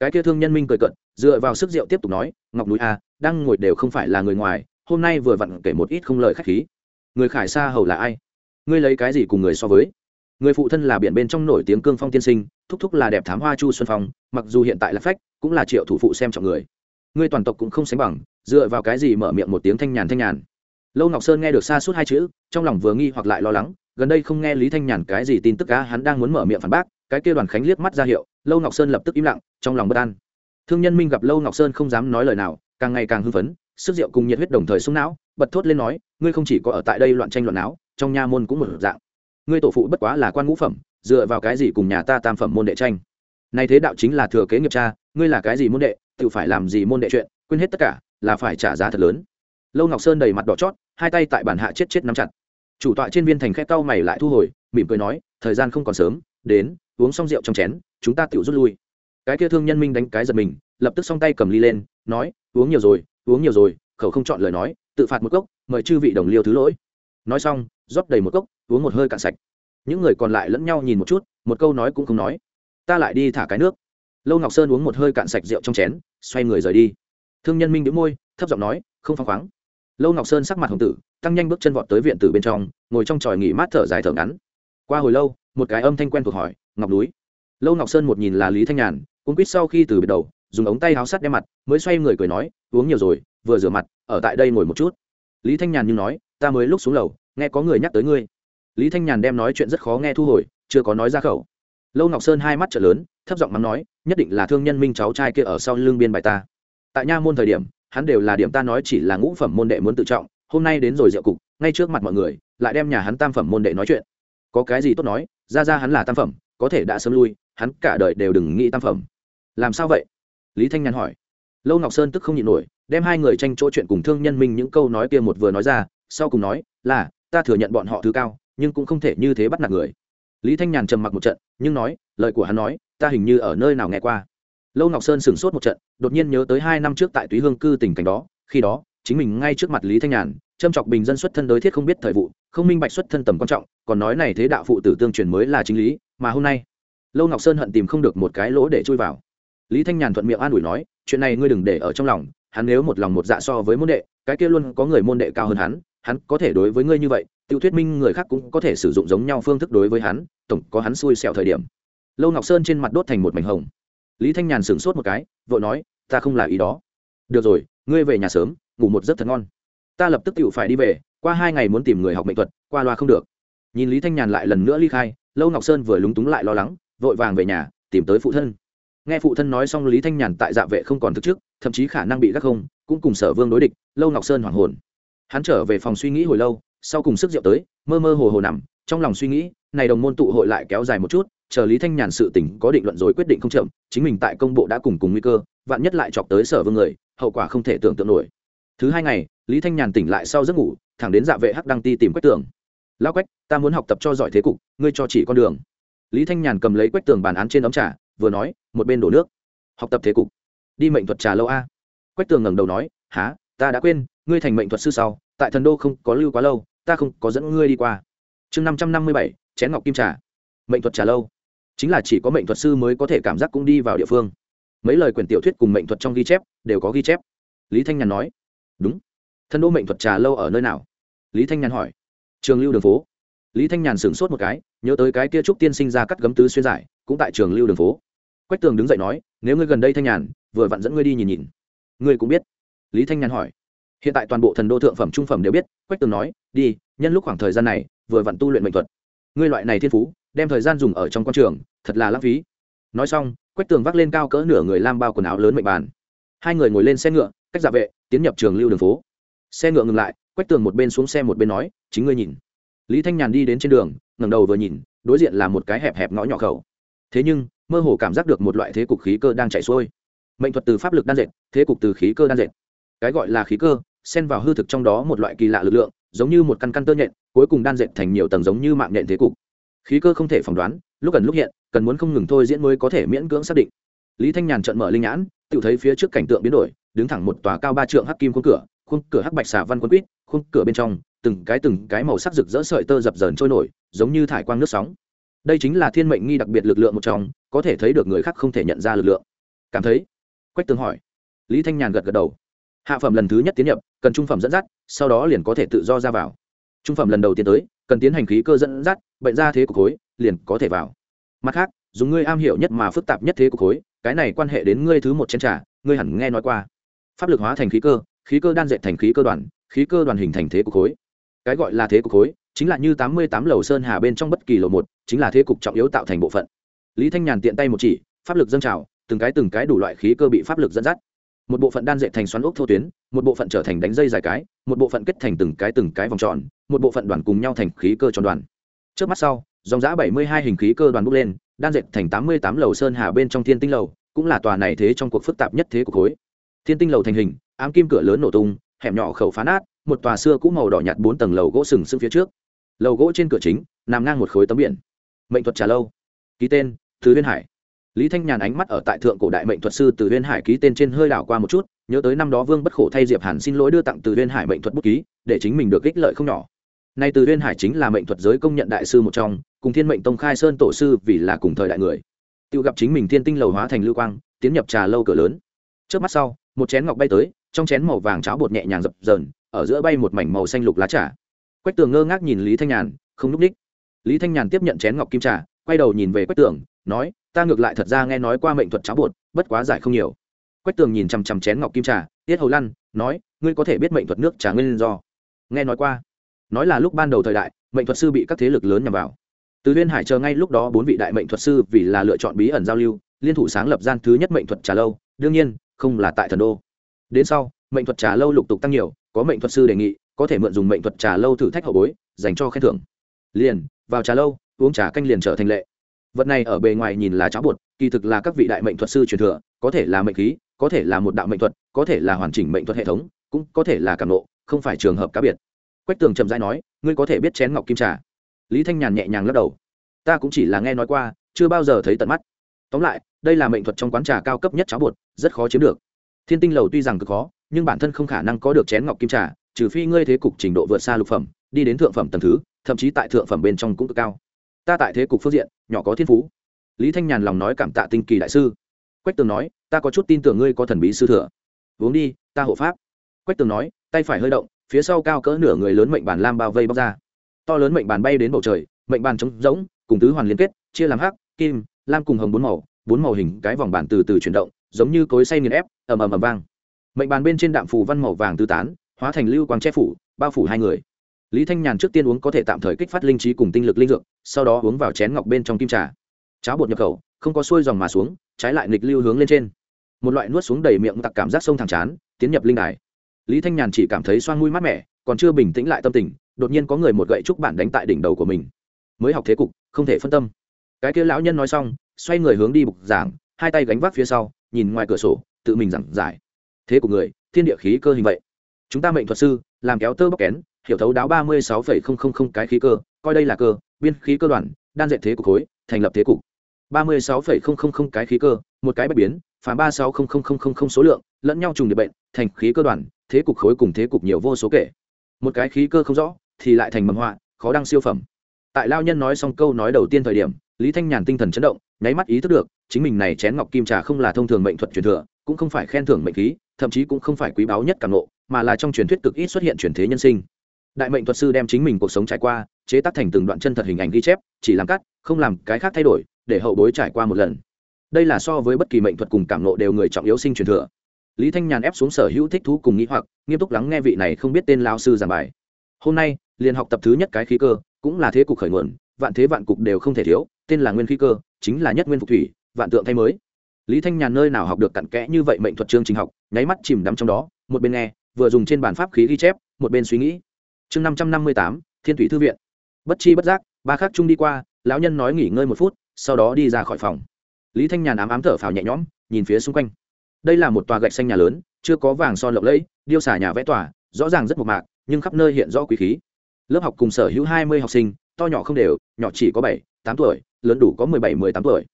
A: Cái kia thương nhân minh cười cận dựa vào sức rượu tiếp tục nói, ngọc núi a, đang ngồi đều không phải là người ngoài, hôm nay vừa vặn kể một ít không lời khách khí. Người khải sa hầu là ai? Ngươi lấy cái gì cùng người so với? Người phụ thân là biển bên trong nổi tiếng cương phong tiên sinh, thúc thúc là đẹp thám hoa chu xuân phong, mặc dù hiện tại là phách, cũng là triệu thủ phụ xem trọng người ngươi toàn tộc cũng không sánh bằng, dựa vào cái gì mở miệng một tiếng thanh nhàn thanh nhàn. Lâu ngọc sơn nghe được xa suốt hai chữ, trong lòng vừa nghi hoặc lại lo lắng, gần đây không nghe lý thanh nhàn cái gì tin tức cá hắn đang muốn mở miệng phản bác, cái kia đoàn khánh liếc mắt ra hiệu, lâu ngọc sơn lập tức im lặng, trong lòng bất an. Thương nhân minh gặp lâu ngọc sơn không dám nói lời nào, càng ngày càng hưng phấn, sức rượu cùng nhiệt huyết đồng thời sung não, bật thốt lên nói, ngươi không chỉ có ở tại đây loạn tranh loạn não, trong nha môn cũng một dạng. Ngươi tổ phụ bất quá là quan ngũ phẩm, dựa vào cái gì cùng nhà ta tam phẩm môn đệ tranh? Nay thế đạo chính là thừa kế nghiệp cha, ngươi là cái gì môn đệ tự phải làm gì môn đệ chuyện, quên hết tất cả, là phải trả giá thật lớn. Lâu ngọc sơn đầy mặt đỏ chót, hai tay tại bản hạ chết chết nắm chặt. Chủ tọa trên viên thành khẽ cau mày lại thu hồi, mỉm cười nói, thời gian không còn sớm, đến, uống xong rượu trong chén, chúng ta tự rút lui. Cái kia thương nhân minh đánh cái giật mình, lập tức s tay cầm ly lên, nói, uống nhiều rồi, uống nhiều rồi, khẩu không chọn lời nói, tự phạt một cốc, mời chư vị đồng liêu thứ lỗi. Nói xong, rót đầy một cốc, uống một hơi cạn sạch. Những người còn lại lẫn nhau nhìn một chút, một câu nói cũng không nói. Ta lại đi thả cái nước lâu ngọc sơn uống một hơi cạn sạch rượu trong chén, xoay người rời đi. Thương nhân minh đĩu môi, thấp giọng nói, không phăng khoáng. Lâu ngọc sơn sắc mặt hồng tử, tăng nhanh bước chân vọt tới viện tử bên trong, ngồi trong tròi nghỉ mát thở dài thở ngắn. Qua hồi lâu, một cái âm thanh quen thuộc hỏi, ngọc núi? Lâu ngọc sơn một nhìn là lý thanh nhàn cũng quýt sau khi từ biệt đầu, dùng ống tay háo sắt đem mặt, mới xoay người cười nói, uống nhiều rồi, vừa rửa mặt, ở tại đây ngồi một chút. Lý thanh nhàn như nói, ta mới lúc xuống lầu, nghe có người nhắc tới ngươi. Lý thanh nhàn đem nói chuyện rất khó nghe thu hồi, chưa có nói ra khẩu lâu ngọc sơn hai mắt trở lớn, thấp giọng mắng nói, nhất định là thương nhân minh cháu trai kia ở sau lưng biên bài ta. Tại nha môn thời điểm, hắn đều là điểm ta nói chỉ là ngũ phẩm môn đệ muốn tự trọng, hôm nay đến rồi rượu cục, ngay trước mặt mọi người, lại đem nhà hắn tam phẩm môn đệ nói chuyện. Có cái gì tốt nói, ra ra hắn là tam phẩm, có thể đã sớm lui, hắn cả đời đều đừng nghĩ tam phẩm. Làm sao vậy? Lý thanh nhàn hỏi. Lâu ngọc sơn tức không nhịn nổi, đem hai người tranh chỗ chuyện cùng thương nhân minh những câu nói kia một vừa nói ra, sau cùng nói, là, ta thừa nhận bọn họ thứ cao, nhưng cũng không thể như thế bắt nạt người lý thanh nhàn trầm mặc một trận, nhưng nói, lời của hắn nói, ta hình như ở nơi nào nghe qua. Lâu ngọc sơn sửng sốt một trận, đột nhiên nhớ tới hai năm trước tại túy hương cư tình cảnh đó, khi đó, chính mình ngay trước mặt lý thanh nhàn, châm chọc bình dân xuất thân đối thiết không biết thời vụ, không minh bạch xuất thân tầm quan trọng, còn nói này thế đạo phụ tử tương truyền mới là chính lý, mà hôm nay, lâu ngọc sơn hận tìm không được một cái lỗ để chui vào. Lý thanh nhàn thuận miệng an ủi nói, chuyện này ngươi đừng để ở trong lòng, hắn nếu một lòng một dạ so với môn đệ, cái kia luôn có người môn đệ cao hơn hắn hắn có thể đối với ngươi như vậy tiêu thuyết minh người khác cũng có thể sử dụng giống nhau phương thức đối với hắn, tổng có hắn xui xẹo thời điểm. Lâu ngọc sơn trên mặt đốt thành một mảnh hồng. Lý thanh nhàn sửng sốt một cái, vội nói, ta không là ý đó. Được rồi, ngươi về nhà sớm, ngủ một giấc thật ngon. Ta lập tức tự phải đi về, qua hai ngày muốn tìm người học mệnh thuật, qua loa không được. Nhìn lý thanh nhàn lại lần nữa ly khai, lâu ngọc sơn vừa lúng túng lại lo lắng, vội vàng về nhà, tìm tới phụ thân. Nghe phụ thân nói xong lý thanh nhàn tại dạ vệ không còn thức trước, thậm chí khả năng bị gác không, cũng cùng sở vương đối địch, lâu ngọc sơn hoảng hồn hắn trở về phòng suy nghĩ hồi lâu, sau cùng sức rượu tới, mơ mơ hồ hồ nằm, trong lòng suy nghĩ, này đồng môn tụ hội lại kéo dài một chút, chờ lý thanh nhàn sự tỉnh có định luận rồi quyết định không chậm, chính mình tại công bộ đã cùng cùng nguy cơ, vạn nhất lại chọc tới sở vương người, hậu quả không thể tưởng tượng nổi. Thứ hai ngày, lý thanh nhàn tỉnh lại sau giấc ngủ, thẳng đến dạ vệ hắc đăng ti tìm quách tường. Lao quách, ta muốn học tập cho giỏi thế cục, ngươi cho chỉ con đường. Lý thanh nhàn cầm lấy quách tường bàn án trên ấm trà, vừa nói, một bên đổ nước, học tập thế cục, đi mệnh thuật trà lâu a. Quách tường ngẩng đầu nói há ta đã quên, ngươi thành mệnh thuật sư sau tại thần đô không có lưu quá lâu, ta không có dẫn ngươi đi qua. Chương năm trăm năm mươi bảy, chén ngọc kim trà. Mệnh thuật trà lâu. Chính là chỉ có mệnh thuật sư mới có thể cảm giác cũng đi vào địa phương. Mấy lời quyển tiểu thuyết cùng mệnh thuật trong ghi chép đều có ghi chép. Lý thanh nhàn nói, đúng. Thân đô mệnh thuật trà lâu ở nơi nào? Lý thanh nhàn hỏi. Trường lưu đường phố. Lý thanh nhàn sửng sốt một cái, nhớ tới cái kia trúc tiên sinh ra cắt gấm tứ xuyên giải, cũng tại trường lưu đường phố. Quách tường đứng dậy nói, nếu ngươi gần đây thanh nhàn, vừa vặn dẫn ngươi đi nhìn nhìn. Ngươi cũng biết. Lý thanh nhàn hỏi hiện tại toàn bộ thần đô thượng phẩm trung phẩm đều biết, quách tường nói, đi, nhân lúc khoảng thời gian này, vừa vặn tu luyện mệnh thuật. Ngươi loại này thiên phú, đem thời gian dùng ở trong quan trường, thật là lãng phí. Nói xong, quách tường vác lên cao cỡ nửa người lam bao quần áo lớn mệnh bàn. Hai người ngồi lên xe ngựa, cách dạ vệ, tiến nhập trường lưu đường phố. Xe ngựa ngừng lại, quách tường một bên xuống xe một bên nói, chính ngươi nhìn. Lý thanh nhàn đi đến trên đường, ngẩng đầu vừa nhìn, đối diện là một cái hẹp hẹp ngõ nhỏ khẩu. Thế nhưng, mơ hồ cảm giác được một loại thế cục khí cơ đang chạy xuôi. Mệnh thuật từ pháp lực đan dệt, thế cục từ khí cơ đan dệt. Cái gọi là khí cơ xen vào hư thực trong đó một loại kỳ lạ lực lượng, giống như một căn căn tơ nhện, cuối cùng đan dệt thành nhiều tầng giống như mạng nhện thế cục. Khí cơ không thể phỏng đoán, lúc cần lúc hiện, cần muốn không ngừng thôi diễn mới có thể miễn cưỡng xác định. Lý thanh nhàn trận mở linh nhãn, tự thấy phía trước cảnh tượng biến đổi, đứng thẳng một tòa cao ba trượng hắc kim khuôn cửa khuôn cửa hắc bạch xà văn quân quýt khuôn cửa bên trong, từng cái từng cái màu sắc rực rỡ sợi tơ dập dờn trôi nổi, giống như thải quang nước sóng. Đây chính là thiên mệnh nghi đặc biệt lực lượng một trong, có thể thấy được người khác không thể nhận ra lực lượng. Cảm thấy? Quách tường hỏi. Lý thanh nhàn gật gật đầu hạ phẩm lần thứ nhất tiến nhập, cần trung phẩm dẫn dắt, sau đó liền có thể tự do ra vào. Trung phẩm lần đầu tiến tới, cần tiến hành khí cơ dẫn dắt, bệnh ra thế cục khối, liền có thể vào. Mặt khác, dùng ngươi am hiểu nhất mà phức tạp nhất thế cục khối, cái này quan hệ đến ngươi thứ một chén trà, ngươi hẳn nghe nói qua. Pháp lực hóa thành khí cơ khí cơ đan dệt thành khí cơ đoàn, khí cơ đoàn hình thành thế cục khối. Cái gọi là thế cục khối, chính là như tám mươi tám lầu sơn hà bên trong bất kỳ lầu một, chính là thế cục trọng yếu tạo thành bộ phận. Lý thanh nhàn tiện tay một chỉ, pháp lực dâng trào, từng cái từng cái đủ loại khí cơ bị pháp lực dẫn dắt một bộ phận đan dệt thành xoắn ốc thô tuyến, một bộ phận trở thành đánh dây dài cái, một bộ phận kết thành từng cái từng cái vòng tròn, một bộ phận đoàn cùng nhau thành khí cơ tròn đoàn. Trước mắt sau, dòng giã bảy mươi hai hình khí cơ đoàn bốc lên, đan dệt thành tám mươi tám lầu sơn hà bên trong thiên tinh lầu, cũng là tòa này thế trong cuộc phức tạp nhất thế của khối. Thiên tinh lầu thành hình, ám kim cửa lớn nổ tung, hẻm nhỏ khẩu phá nát, một tòa xưa cũ màu đỏ nhạt bốn tầng lầu gỗ sừng sững phía trước. Lầu gỗ trên cửa chính, nằm ngang một khối tấm biển. Mệnh thuật trà lâu. Ký tên, thứ viên hải lý thanh nhàn ánh mắt ở tại thượng cổ đại mệnh thuật sư từ viên hải ký tên trên hơi đảo qua một chút, nhớ tới năm đó vương bất khổ thay diệp hàn xin lỗi đưa tặng từ viên hải mệnh thuật bút ký, để chính mình được ích lợi không nhỏ. Nay từ viên hải chính là mệnh thuật giới công nhận đại sư một trong, cùng thiên mệnh tông khai sơn tổ sư vì là cùng thời đại người. Tự gặp chính mình thiên tinh lầu hóa thành lưu quang, tiến nhập trà lâu cửa lớn. Trước mắt sau, một chén ngọc bay tới, trong chén màu vàng cháo bột nhẹ nhàng dập dờn, ở giữa bay một mảnh màu xanh lục lá trà. Quách tường ngơ ngác nhìn lý thanh nhàn, không núp ních. Lý thanh nhàn tiếp nhận chén ngọc kim trà, quay đầu nhìn về quách tường, nói ta ngược lại thật ra nghe nói qua mệnh thuật cháo bột, bất quá giải không nhiều. Quách tường nhìn chằm chằm chén ngọc kim trà, tiết hầu lăn, nói, ngươi có thể biết mệnh thuật nước trà nguyên do? Nghe nói qua. Nói là lúc ban đầu thời đại, mệnh thuật sư bị các thế lực lớn nhằm vào. Từ liên hải chờ ngay lúc đó bốn vị đại mệnh thuật sư vì là lựa chọn bí ẩn giao lưu, liên thủ sáng lập gian thứ nhất mệnh thuật trà lâu, đương nhiên, không là tại thần đô. Đến sau, mệnh thuật trà lâu lục tục tăng nhiều, có mệnh thuật sư đề nghị, có thể mượn dùng mệnh thuật trà lâu thử thách hậu bối, dành cho khen thưởng. Liền, vào trà lâu, uống trà canh liền trở thành lệ vật này ở bề ngoài nhìn là cháo bột, kỳ thực là các vị đại mệnh thuật sư truyền thừa, có thể là mệnh khí, có thể là một đạo mệnh thuật, có thể là hoàn chỉnh mệnh thuật hệ thống, cũng có thể là cảm nộ, không phải trường hợp cá biệt. Quách tường chậm rãi nói, ngươi có thể biết chén ngọc kim trà? Lý thanh nhàn nhẹ nhàng lắc đầu. Ta cũng chỉ là nghe nói qua, chưa bao giờ thấy tận mắt. Tóm lại, đây là mệnh thuật trong quán trà cao cấp nhất cháo bột, rất khó chiếm được. Thiên tinh lầu tuy rằng cực khó, nhưng bản thân không khả năng có được chén ngọc kim trà, trừ phi ngươi thế cục trình độ vượt xa lục phẩm, đi đến thượng phẩm tầng thứ, thậm chí tại thượng phẩm bên trong cũng cực cao ta tại thế cục phương diện, nhỏ có thiên phú. Lý thanh nhàn lòng nói cảm tạ tinh kỳ đại sư. Quách tường nói, ta có chút tin tưởng ngươi có thần bí sư thừa. Uống đi, ta hộ pháp. Quách tường nói, tay phải hơi động, phía sau cao cỡ nửa người lớn mệnh bàn lam bao vây bóc ra. To lớn mệnh bàn bay đến bầu trời, mệnh bàn trống rỗng, cùng tứ hoàn liên kết, chia làm hắc, kim, lam cùng hồng bốn màu bốn màu hình cái vòng bàn từ từ chuyển động, giống như cối say nghiền ép, ầm ầm ầm vang. Mệnh bàn bên trên đạm phù văn màu vàng tứ tán, hóa thành lưu quang che phủ, bao phủ hai người lý thanh nhàn trước tiên uống có thể tạm thời kích phát linh trí cùng tinh lực linh dược, sau đó uống vào chén ngọc bên trong kim trà. Cháo bột nhập khẩu, không có xuôi dòng mà xuống, trái lại nghịch lưu hướng lên trên. Một loại nuốt xuống đầy miệng tặc cảm giác sông thẳng chán, tiến nhập linh đài. Lý thanh nhàn chỉ cảm thấy xoan mũi mát mẻ, còn chưa bình tĩnh lại tâm tình, đột nhiên có người một gậy trúc bản đánh tại đỉnh đầu của mình. Mới học thế cục, không thể phân tâm. Cái kia lão nhân nói xong, xoay người hướng đi bục giảng, hai tay gánh vác phía sau, nhìn ngoài cửa sổ, tự mình giảng giải. Thế của người, thiên địa khí cơ hình vậy. Chúng ta mệnh thuật sư, làm kéo tơ bóc kén hiểu thấu đáo ba mươi sáu phẩy không không không cái khí cơ coi đây là cơ biên khí cơ đoàn đan dệt thế cục khối thành lập thế cục. ba mươi sáu phẩy không không không cái khí cơ một cái bất biến phàm ba sáu không không không không số lượng lẫn nhau trùng địa bệnh thành khí cơ đoàn thế cục khối cùng thế cục nhiều vô số kể. Một cái khí cơ không rõ thì lại thành mầm họa khó đăng siêu phẩm. Tại lao nhân nói xong câu nói đầu tiên thời điểm lý thanh nhàn tinh thần chấn động nháy mắt ý thức được chính mình này chén ngọc kim trà không là thông thường mệnh thuật truyền thừa cũng không phải khen thưởng mệnh khí thậm chí cũng không phải quý báu nhất cảm ngộ, mà là trong truyền thuyết cực ít xuất hiện truyền thế nhân sinh đại mệnh thuật sư đem chính mình cuộc sống trải qua, chế tác thành từng đoạn chân thật hình ảnh ghi chép, chỉ làm cắt, không làm cái khác thay đổi, để hậu bối trải qua một lần. Đây là so với bất kỳ mệnh thuật cùng cảm nộ đều người trọng yếu sinh truyền thừa. Lý thanh nhàn ép xuống sở hữu thích thú cùng nghĩ hoặc, nghiêm túc lắng nghe vị này không biết tên lao sư giảng bài. Hôm nay, liền học tập thứ nhất cái khí cơ, cũng là thế cục khởi nguồn, vạn thế vạn cục đều không thể thiếu, tên là nguyên khí cơ, chính là nhất nguyên phục thủy, vạn tượng thay mới. Lý thanh nhàn nơi nào học được cặn kẽ như vậy mệnh thuật chương trình học, nháy mắt chìm đắm trong đó, một bên nghe, vừa dùng trên bản pháp khí ghi chép, một bên suy nghĩ chương năm trăm năm mươi tám, thiên thủy thư viện. Bất chi bất giác, ba khắc chung đi qua, lão nhân nói nghỉ ngơi một phút, sau đó đi ra khỏi phòng. Lý thanh nhàn ám ám thở phào nhẹ nhõm, nhìn phía xung quanh. Đây là một tòa gạch xanh nhà lớn, chưa có vàng son lộng lẫy, điêu xả nhà vẽ tòa, rõ ràng rất mộc mạc, nhưng khắp nơi hiện rõ quý khí. Lớp học cùng sở hữu hai mươi học sinh, to nhỏ không đều, nhỏ chỉ có bảy, tám tuổi, lớn đủ có mười bảy, mười tám tuổi.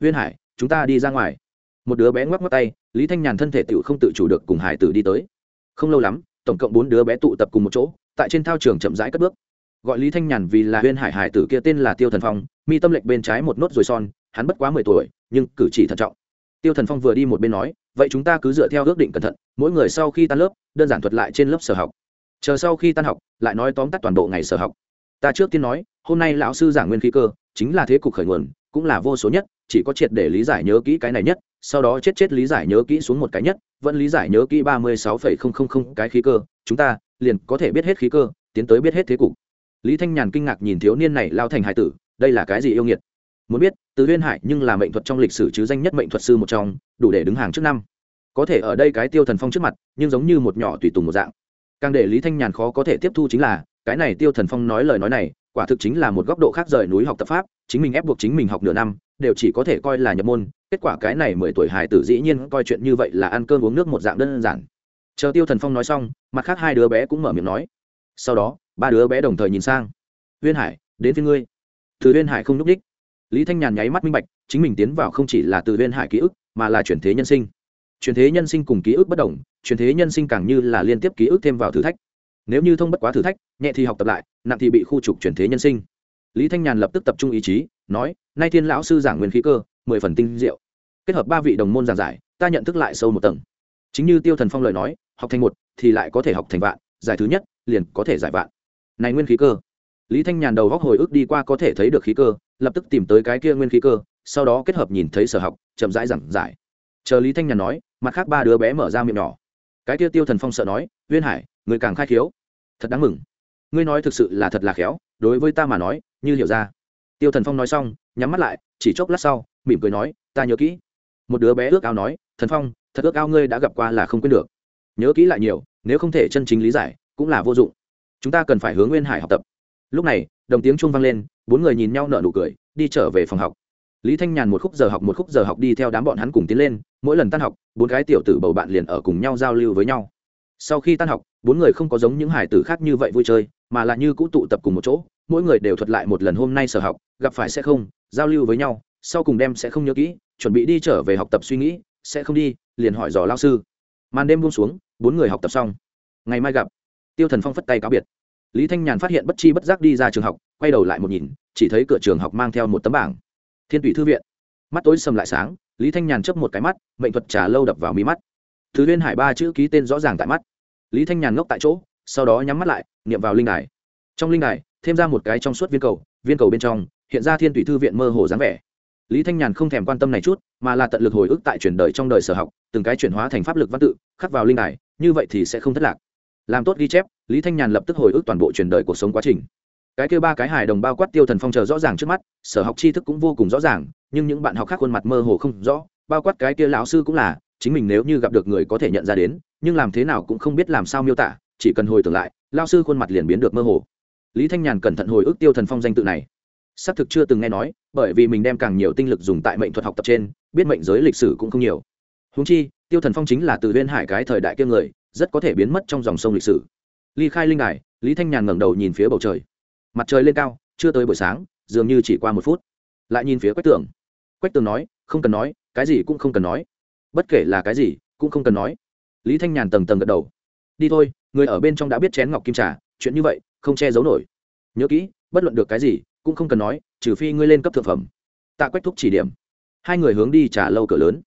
A: Uyên hải, chúng ta đi ra ngoài. Một đứa bé ngoắc ngoắc tay, lý thanh nhàn thân thể tự không tự chủ được cùng hải tử đi tới. Không lâu lắm, tổng cộng bốn đứa bé tụ tập cùng một chỗ tại trên thao trường chậm rãi cất bước. Gọi lý thanh nhàn vì là huyên hải hải tử kia tên là tiêu thần phong, mi tâm lệnh bên trái một nốt rồi son, hắn bất quá mười tuổi, nhưng cử chỉ thận trọng. Tiêu thần phong vừa đi một bên nói, vậy chúng ta cứ dựa theo ước định cẩn thận, mỗi người sau khi tan lớp, đơn giản thuật lại trên lớp sở học. Chờ sau khi tan học, lại nói tóm tắt toàn bộ ngày sở học. Ta trước tiên nói, hôm nay lão sư giảng nguyên khí cơ, chính là thế cục khởi nguồn, cũng là vô số nhất, chỉ có triệt để lý giải nhớ kỹ cái này nhất, sau đó chết chết lý giải nhớ kỹ xuống một cái nhất, vẫn lý giải nhớ kỹ ba mươi sáu phẩy không không không cái khí cơ. Chúng ta liền có thể biết hết khí cơ, tiến tới biết hết thế cục. Lý thanh nhàn kinh ngạc nhìn thiếu niên này lao thành hải tử, đây là cái gì yêu nghiệt? Muốn biết, từ huyên hải nhưng là mệnh thuật trong lịch sử chứ danh nhất mệnh thuật sư một trong, đủ để đứng hàng trước năm. Có thể ở đây cái tiêu thần phong trước mặt, nhưng giống như một nhỏ tùy tùng một dạng. Càng để lý thanh nhàn khó có thể tiếp thu chính là, cái này tiêu thần phong nói lời nói này, quả thực chính là một góc độ khác rời núi học tập pháp, chính mình ép buộc chính mình học nửa năm, đều chỉ có thể coi là nhập môn, kết quả cái này mười tuổi hài tử dĩ nhiên coi chuyện như vậy là ăn cơm uống nước một dạng đơn giản chờ tiêu thần phong nói xong, mặt khác hai đứa bé cũng mở miệng nói. Sau đó, ba đứa bé đồng thời nhìn sang. Huyên hải, đến phía ngươi. Từ huyên hải không n ú c đích. Lý thanh nhàn nháy mắt minh bạch, chính mình tiến vào không chỉ là từ huyên hải ký ức, mà là chuyển thế nhân sinh. Chuyển thế nhân sinh cùng ký ức bất đồng, chuyển thế nhân sinh càng như là liên tiếp ký ức thêm vào thử thách. Nếu như thông bất quá thử thách, nhẹ thì học tập lại, nặng thì bị khu trục chuyển thế nhân sinh. Lý thanh nhàn lập tức tập trung ý chí, nói, nay thiên lão sư giảng nguyên khí cơ, mười phần tinh diệu. Kết hợp ba vị đồng môn giảng giải, ta nhận thức lại sâu một tầng chính như tiêu thần phong lời nói, học thành một thì lại có thể học thành vạn, giải thứ nhất liền có thể giải vạn. Này nguyên khí cơ. Lý thanh nhàn đầu góc hồi ức đi qua có thể thấy được khí cơ, lập tức tìm tới cái kia nguyên khí cơ, sau đó kết hợp nhìn thấy sở học, chậm rãi giảng giải. Chờ lý thanh nhàn nói, mặt khác ba đứa bé mở ra miệng nhỏ. Cái kia tiêu thần phong sợ nói uyên hải, người càng khai khiếu. Thật đáng mừng. Ngươi nói thực sự là thật là khéo, đối với ta mà nói, như hiểu ra. Tiêu thần phong nói xong, nhắm mắt lại, chỉ chốc lát sau, mỉm cười nói, ta nhớ kỹ. Một đứa bé ước ao nói, thần phong thật ước ao ngươi đã gặp qua là không quên được. Nhớ kỹ lại nhiều, nếu không thể chân chính lý giải, cũng là vô dụng. Chúng ta cần phải hướng nguyên hải học tập. Lúc này, đồng tiếng trung vang lên, bốn người nhìn nhau nở nụ cười, đi trở về phòng học. Lý thanh nhàn một khúc giờ học một khúc giờ học đi theo đám bọn hắn cùng tiến lên, mỗi lần tan học, bốn cái tiểu tử bầu bạn liền ở cùng nhau giao lưu với nhau. Sau khi tan học, bốn người không có giống những hải tử khác như vậy vui chơi, mà là như cũ tụ tập cùng một chỗ, mỗi người đều thuật lại một lần hôm nay sở học, gặp phải sẽ không, giao lưu với nhau, sau cùng đem sẽ không nhớ kỹ, chuẩn bị đi trở về học tập suy nghĩ, sẽ không đi liền hỏi dò lao sư. Màn đêm buông xuống, bốn người học tập xong. Ngày mai gặp. Tiêu thần phong phất tay cáo biệt. Lý thanh nhàn phát hiện bất chi bất giác đi ra trường học, quay đầu lại một nhìn, chỉ thấy cửa trường học mang theo một tấm bảng. Thiên tủy thư viện. Mắt tối sầm lại sáng, lý thanh nhàn chấp một cái mắt, mệnh thuật trà lâu đập vào mí mắt. Thứ liên hải ba chữ ký tên rõ ràng tại mắt. Lý thanh nhàn ngốc tại chỗ, sau đó nhắm mắt lại, niệm vào linh đài. Trong linh đài, thêm ra một cái trong suốt viên cầu viên cầu bên trong, hiện ra thiên tủy thư viện mơ hồ dáng vẻ lý thanh nhàn không thèm quan tâm này chút, mà là tận lực hồi ức tại chuyển đời trong đời sở học, từng cái chuyển hóa thành pháp lực văn tự, khắc vào linh đài, như vậy thì sẽ không thất lạc. Làm tốt ghi chép, lý thanh nhàn lập tức hồi ức toàn bộ chuyển đời cuộc sống quá trình. Cái kêu ba cái hài đồng bao quát tiêu thần phong chờ rõ ràng trước mắt, sở học tri thức cũng vô cùng rõ ràng, nhưng những bạn học khác khuôn mặt mơ hồ không rõ, bao quát cái kia lão sư cũng là, chính mình nếu như gặp được người có thể nhận ra đến, nhưng làm thế nào cũng không biết làm sao miêu tả, chỉ cần hồi tưởng lại lao sư khuôn mặt liền biến được mơ hồ. Lý thanh nhàn cẩn thận hồi ức tiêu thần phong danh tự này. Xác thực chưa từng nghe nói bởi vì mình đem càng nhiều tinh lực dùng tại mệnh thuật học tập trên, biết mệnh giới lịch sử cũng không nhiều. Húng chi, tiêu thần phong chính là từ viên hải cái thời đại kiêng người, rất có thể biến mất trong dòng sông lịch sử. Ly khai linh đài, lý thanh nhàn ngẩng đầu nhìn phía bầu trời. Mặt trời lên cao, chưa tới buổi sáng, dường như chỉ qua một phút. Lại nhìn phía quách tường. Quách tường nói, không cần nói, cái gì cũng không cần nói. Bất kể là cái gì, cũng không cần nói. Lý thanh nhàn tầng tầng gật đầu. Đi thôi, người ở bên trong đã biết chén ngọc kim trà, chuyện như vậy, không che giấu nổi. Nhớ kỹ, bất luận được cái gì, cũng không cần nói trừ phi ngươi lên cấp thượng phẩm. Tạ quách thúc chỉ điểm. Hai người hướng đi trà lâu cửa lớn.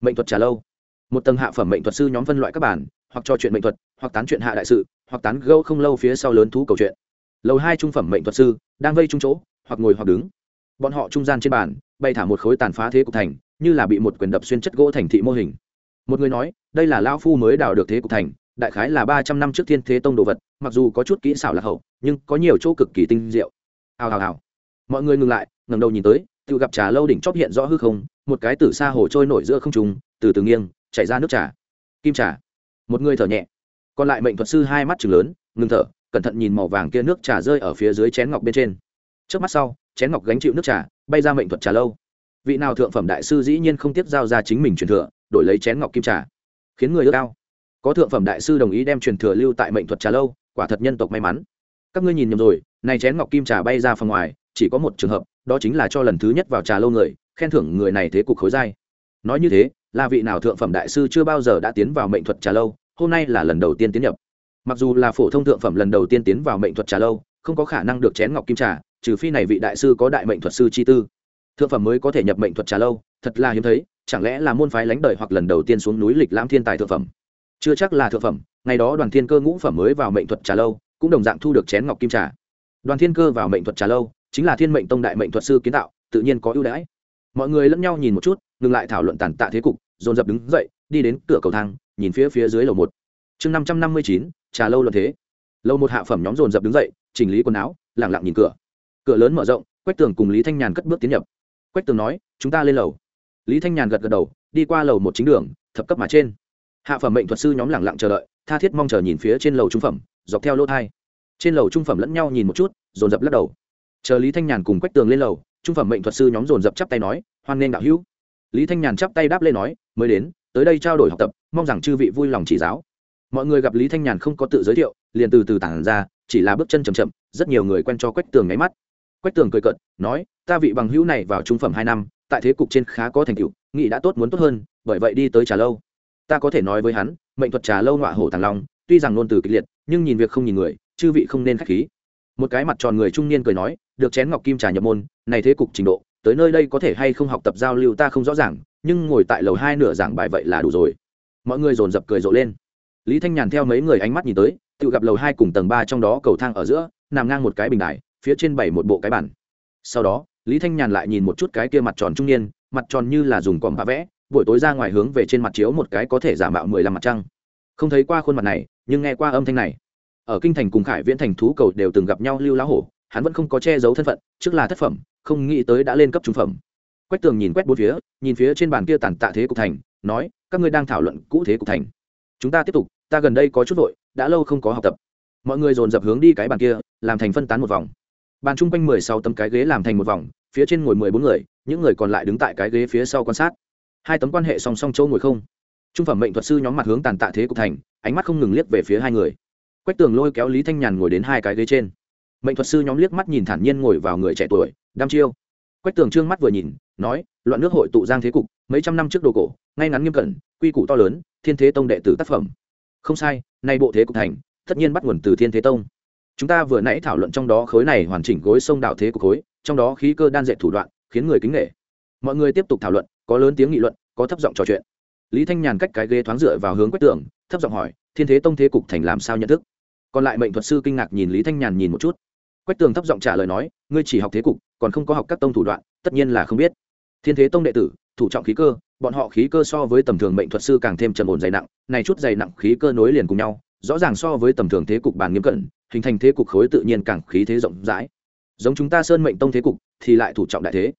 A: Mệnh thuật trà lâu. Một tầng hạ phẩm mệnh thuật sư nhóm phân loại các bản, hoặc trò chuyện mệnh thuật, hoặc tán chuyện hạ đại sự, hoặc tán gâu không lâu phía sau lớn thú cầu chuyện. Lầu hai trung phẩm mệnh thuật sư, đang vây trung chỗ, hoặc ngồi hoặc đứng. Bọn họ trung gian trên bàn, bày thả một khối tàn phá thế cục thành, như là bị một quyền đập xuyên chất gỗ thành thị mô hình. Một người nói, đây là lao phu mới đào được thế cục thành, đại khái là ba trăm năm trước thiên thế tông đồ vật, mặc dù có chút kỹ xảo lạc hậu, nhưng có nhiều chỗ cực kỳ tinh diệu. Hào hào hào mọi người ngừng lại, ngẩng đầu nhìn tới tự gặp trà lâu đỉnh chóp hiện rõ hư không, một cái tử xa hồ trôi nổi giữa không trùng từ từ nghiêng, chảy ra nước trà. Kim trà. Một người thở nhẹ. Còn lại mệnh thuật sư hai mắt chừng lớn, ngừng thở, cẩn thận nhìn màu vàng kia nước trà rơi ở phía dưới chén ngọc bên trên. Trước mắt sau, chén ngọc gánh chịu nước trà, bay ra mệnh thuật trà lâu. Vị nào thượng phẩm đại sư dĩ nhiên không tiếp giao ra chính mình truyền thừa, đổi lấy chén ngọc kim trà. Khiến người ước ao. Có thượng phẩm đại sư đồng ý đem truyền thừa lưu tại mệnh thuật trà lâu, quả thật nhân tộc may mắn. Các ngươi nhìn nhầm rồi, này chén ngọc kim trà bay ra phần ngoài chỉ có một trường hợp, đó chính là cho lần thứ nhất vào trà lâu người, khen thưởng người này thế cục khối dai. Nói như thế, là vị nào thượng phẩm đại sư chưa bao giờ đã tiến vào mệnh thuật trà lâu, hôm nay là lần đầu tiên tiến nhập. Mặc dù là phổ thông thượng phẩm lần đầu tiên tiến vào mệnh thuật trà lâu, không có khả năng được chén ngọc kim trà, trừ phi này vị đại sư có đại mệnh thuật sư chi tư. Thượng phẩm mới có thể nhập mệnh thuật trà lâu, thật là hiếm thấy, chẳng lẽ là môn phái lánh đời hoặc lần đầu tiên xuống núi lịch lãm thiên tài thượng phẩm? Chưa chắc là thượng phẩm, ngày đó đoàn thiên cơ ngũ phẩm mới vào mệnh thuật trà lâu, cũng đồng dạng thu được chén ngọc kim trà. Đoàn thiên cơ vào mệnh thuật trà lâu chính là thiên mệnh tông đại mệnh thuật sư kiến tạo, tự nhiên có ưu đãi. Mọi người lẫn nhau nhìn một chút, ngừng lại thảo luận tàn tạ thế cục, dồn dập đứng dậy, đi đến cửa cầu thang, nhìn phía phía dưới lầu một. Chương năm trăm năm mươi chín, trà lâu luận thế. Lâu một hạ phẩm nhóm dồn dập đứng dậy, chỉnh lý quần áo lẳng lặng nhìn cửa. Cửa lớn mở rộng, quách tường cùng lý thanh nhàn cất bước tiến nhập. Quách tường nói, chúng ta lên lầu. Lý thanh nhàn gật gật đầu, đi qua lầu một chính đường, thập cấp mà trên. Hạ phẩm mệnh thuật sư nhóm lẳng lặng chờ đợi, tha thiết mong chờ nhìn phía trên lầu trung phẩm, dọc theo lỗ thai. Trên lầu trung phẩm lẫn nhau nhìn một chút, dồn dập lắc đầu chờ lý thanh nhàn cùng quách tường lên lầu, trung phẩm mệnh thuật sư nhóm dồn dập chắp tay nói, hoan nghênh đạo hữu. Lý thanh nhàn chắp tay đáp lên nói, mới đến, tới đây trao đổi học tập, mong rằng chư vị vui lòng chỉ giáo. Mọi người gặp lý thanh nhàn không có tự giới thiệu, liền từ từ tản ra, chỉ là bước chân chầm chậm, rất nhiều người quen cho quách tường nháy mắt. Quách tường cười cận nói, ta vị bằng hữu này vào trung phẩm hai năm, tại thế cục trên khá có thành tựu nghị đã tốt muốn tốt hơn, bởi vậy đi tới trà lâu. Ta có thể nói với hắn, mệnh thuật trà lâu ngọa hổ thằng long, tuy rằng luôn từ kịch liệt, nhưng nhìn việc không nhìn người, chư vị không nên k h á c h khí một cái mặt tròn người trung niên cười nói, được chén ngọc kim trà nhập môn, này thế cục trình độ, tới nơi đây có thể hay không học tập giao lưu ta không rõ ràng, nhưng ngồi tại lầu hai nửa giảng bài vậy là đủ rồi. Mọi người dồn dập cười rộ lên. Lý thanh nhàn theo mấy người ánh mắt nhìn tới, tự gặp lầu hai cùng tầng ba trong đó cầu thang ở giữa, nằm ngang một cái bình đài, phía trên bảy một bộ cái bản sau đó, lý thanh nhàn lại nhìn một chút cái kia mặt tròn trung niên, mặt tròn như là dùng còm bạ vẽ, buổi tối ra ngoài hướng về trên mặt chiếu một cái có thể giả mạo mười lăm mặt trăng. Không thấy qua khuôn mặt này, nhưng nghe qua âm thanh này ở kinh thành cùng khải viễn thành thú cầu đều từng gặp nhau lưu lá hổ, hắn vẫn không có che giấu thân phận, trước là thất phẩm, không nghĩ tới đã lên cấp trung phẩm. Quách tường nhìn quét bốn phía, nhìn phía trên bàn kia tàn tạ thế cục thành, nói, các ngươi đang thảo luận cũ thế cục thành. Chúng ta tiếp tục, ta gần đây có chút vội, đã lâu không có học tập. Mọi người dồn dập hướng đi cái bàn kia, làm thành phân tán một vòng. Bàn chung quanh mười sáu tấm cái ghế làm thành một vòng, phía trên ngồi mười bốn người, những người còn lại đứng tại cái ghế phía sau quan sát. Hai tấm quan hệ song song châu ngồi không. Trung phẩm mệnh thuật sư nhóm mặt hướng tàn tạ thế cục thành, ánh mắt không ngừng liếc về phía hai người quách tường lôi kéo lý thanh nhàn ngồi đến hai cái ghế trên mệnh thuật sư nhóm liếc mắt nhìn thản nhiên ngồi vào người trẻ tuổi đăm chiêu quách tường trương mắt vừa nhìn nói loạn nước hội tụ giang thế cục mấy trăm năm trước đồ cổ ngay ngắn nghiêm cẩn quy củ to lớn thiên thế tông đệ tử tác phẩm không sai nay bộ thế cục thành tất nhiên bắt nguồn từ thiên thế tông chúng ta vừa nãy thảo luận trong đó khối này hoàn chỉnh gối sông đạo thế cục khối trong đó khí cơ đan dệt thủ đoạn khiến người kính nghệ mọi người tiếp tục thảo luận có lớn tiếng nghị luận có thấp giọng trò chuyện lý thanh nhàn cách cái ghế thoáng dựa vào hướng quách tường thấp giọng hỏi thiên thế tông thế cục thành làm sao nhận thức còn lại mệnh thuật sư kinh ngạc nhìn lý thanh nhàn nhìn một chút quách tường thấp giọng trả lời nói ngươi chỉ học thế cục còn không có học các tông thủ đoạn tất nhiên là không biết thiên thế tông đệ tử thủ trọng khí cơ bọn họ khí cơ so với tầm thường mệnh thuật sư càng thêm trầm ổn dày nặng này chút dày nặng khí cơ nối liền cùng nhau rõ ràng so với tầm thường thế cục bàn nghiêm cẩn hình thành thế cục khối tự nhiên càng khí thế rộng rãi giống chúng ta sơn mệnh tông thế cục thì lại thủ trọng đại thế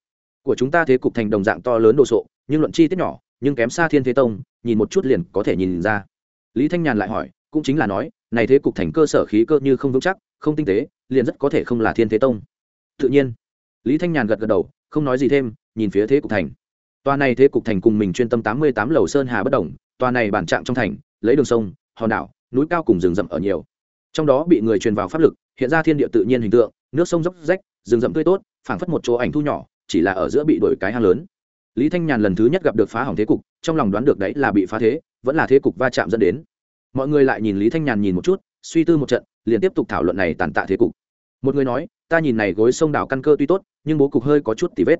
A: của chúng ta thế cục thành đồng dạng to lớn đồ sộ nhưng luận chi tiết nhỏ nhưng kém xa thiên thế tông nhìn một chút liền có thể nhìn ra lý thanh nhàn lại hỏi cũng chính là nói, này thế cục thành cơ sở khí cơ như không vững chắc, không tinh tế, liền rất có thể không là thiên thế tông. Tự nhiên, lý thanh nhàn gật gật đầu, không nói gì thêm, nhìn phía thế cục thành. Tòa này thế cục thành cùng mình chuyên tâm tám mươi tám lầu sơn hà bất đồng, tòa này bản trạng trong thành, lấy đường sông, hòn đảo, núi cao cùng rừng rậm ở nhiều. Trong đó bị người truyền vào pháp lực, hiện ra thiên địa tự nhiên hình tượng, nước sông dốc rách, rừng rậm tươi tốt, phảng phất một chỗ ảnh thu nhỏ, chỉ là ở giữa bị đổi cái hang lớn. Lý thanh nhàn lần thứ nhất gặp được phá hỏng thế cục, trong lòng đoán được đấy là bị phá thế, vẫn là thế cục va chạm dẫn đến mọi người lại nhìn lý thanh nhàn nhìn một chút suy tư một trận liền tiếp tục thảo luận này tàn tạ thế cục một người nói ta nhìn này gối sông đảo căn cơ tuy tốt nhưng bố cục hơi có chút tỉ vết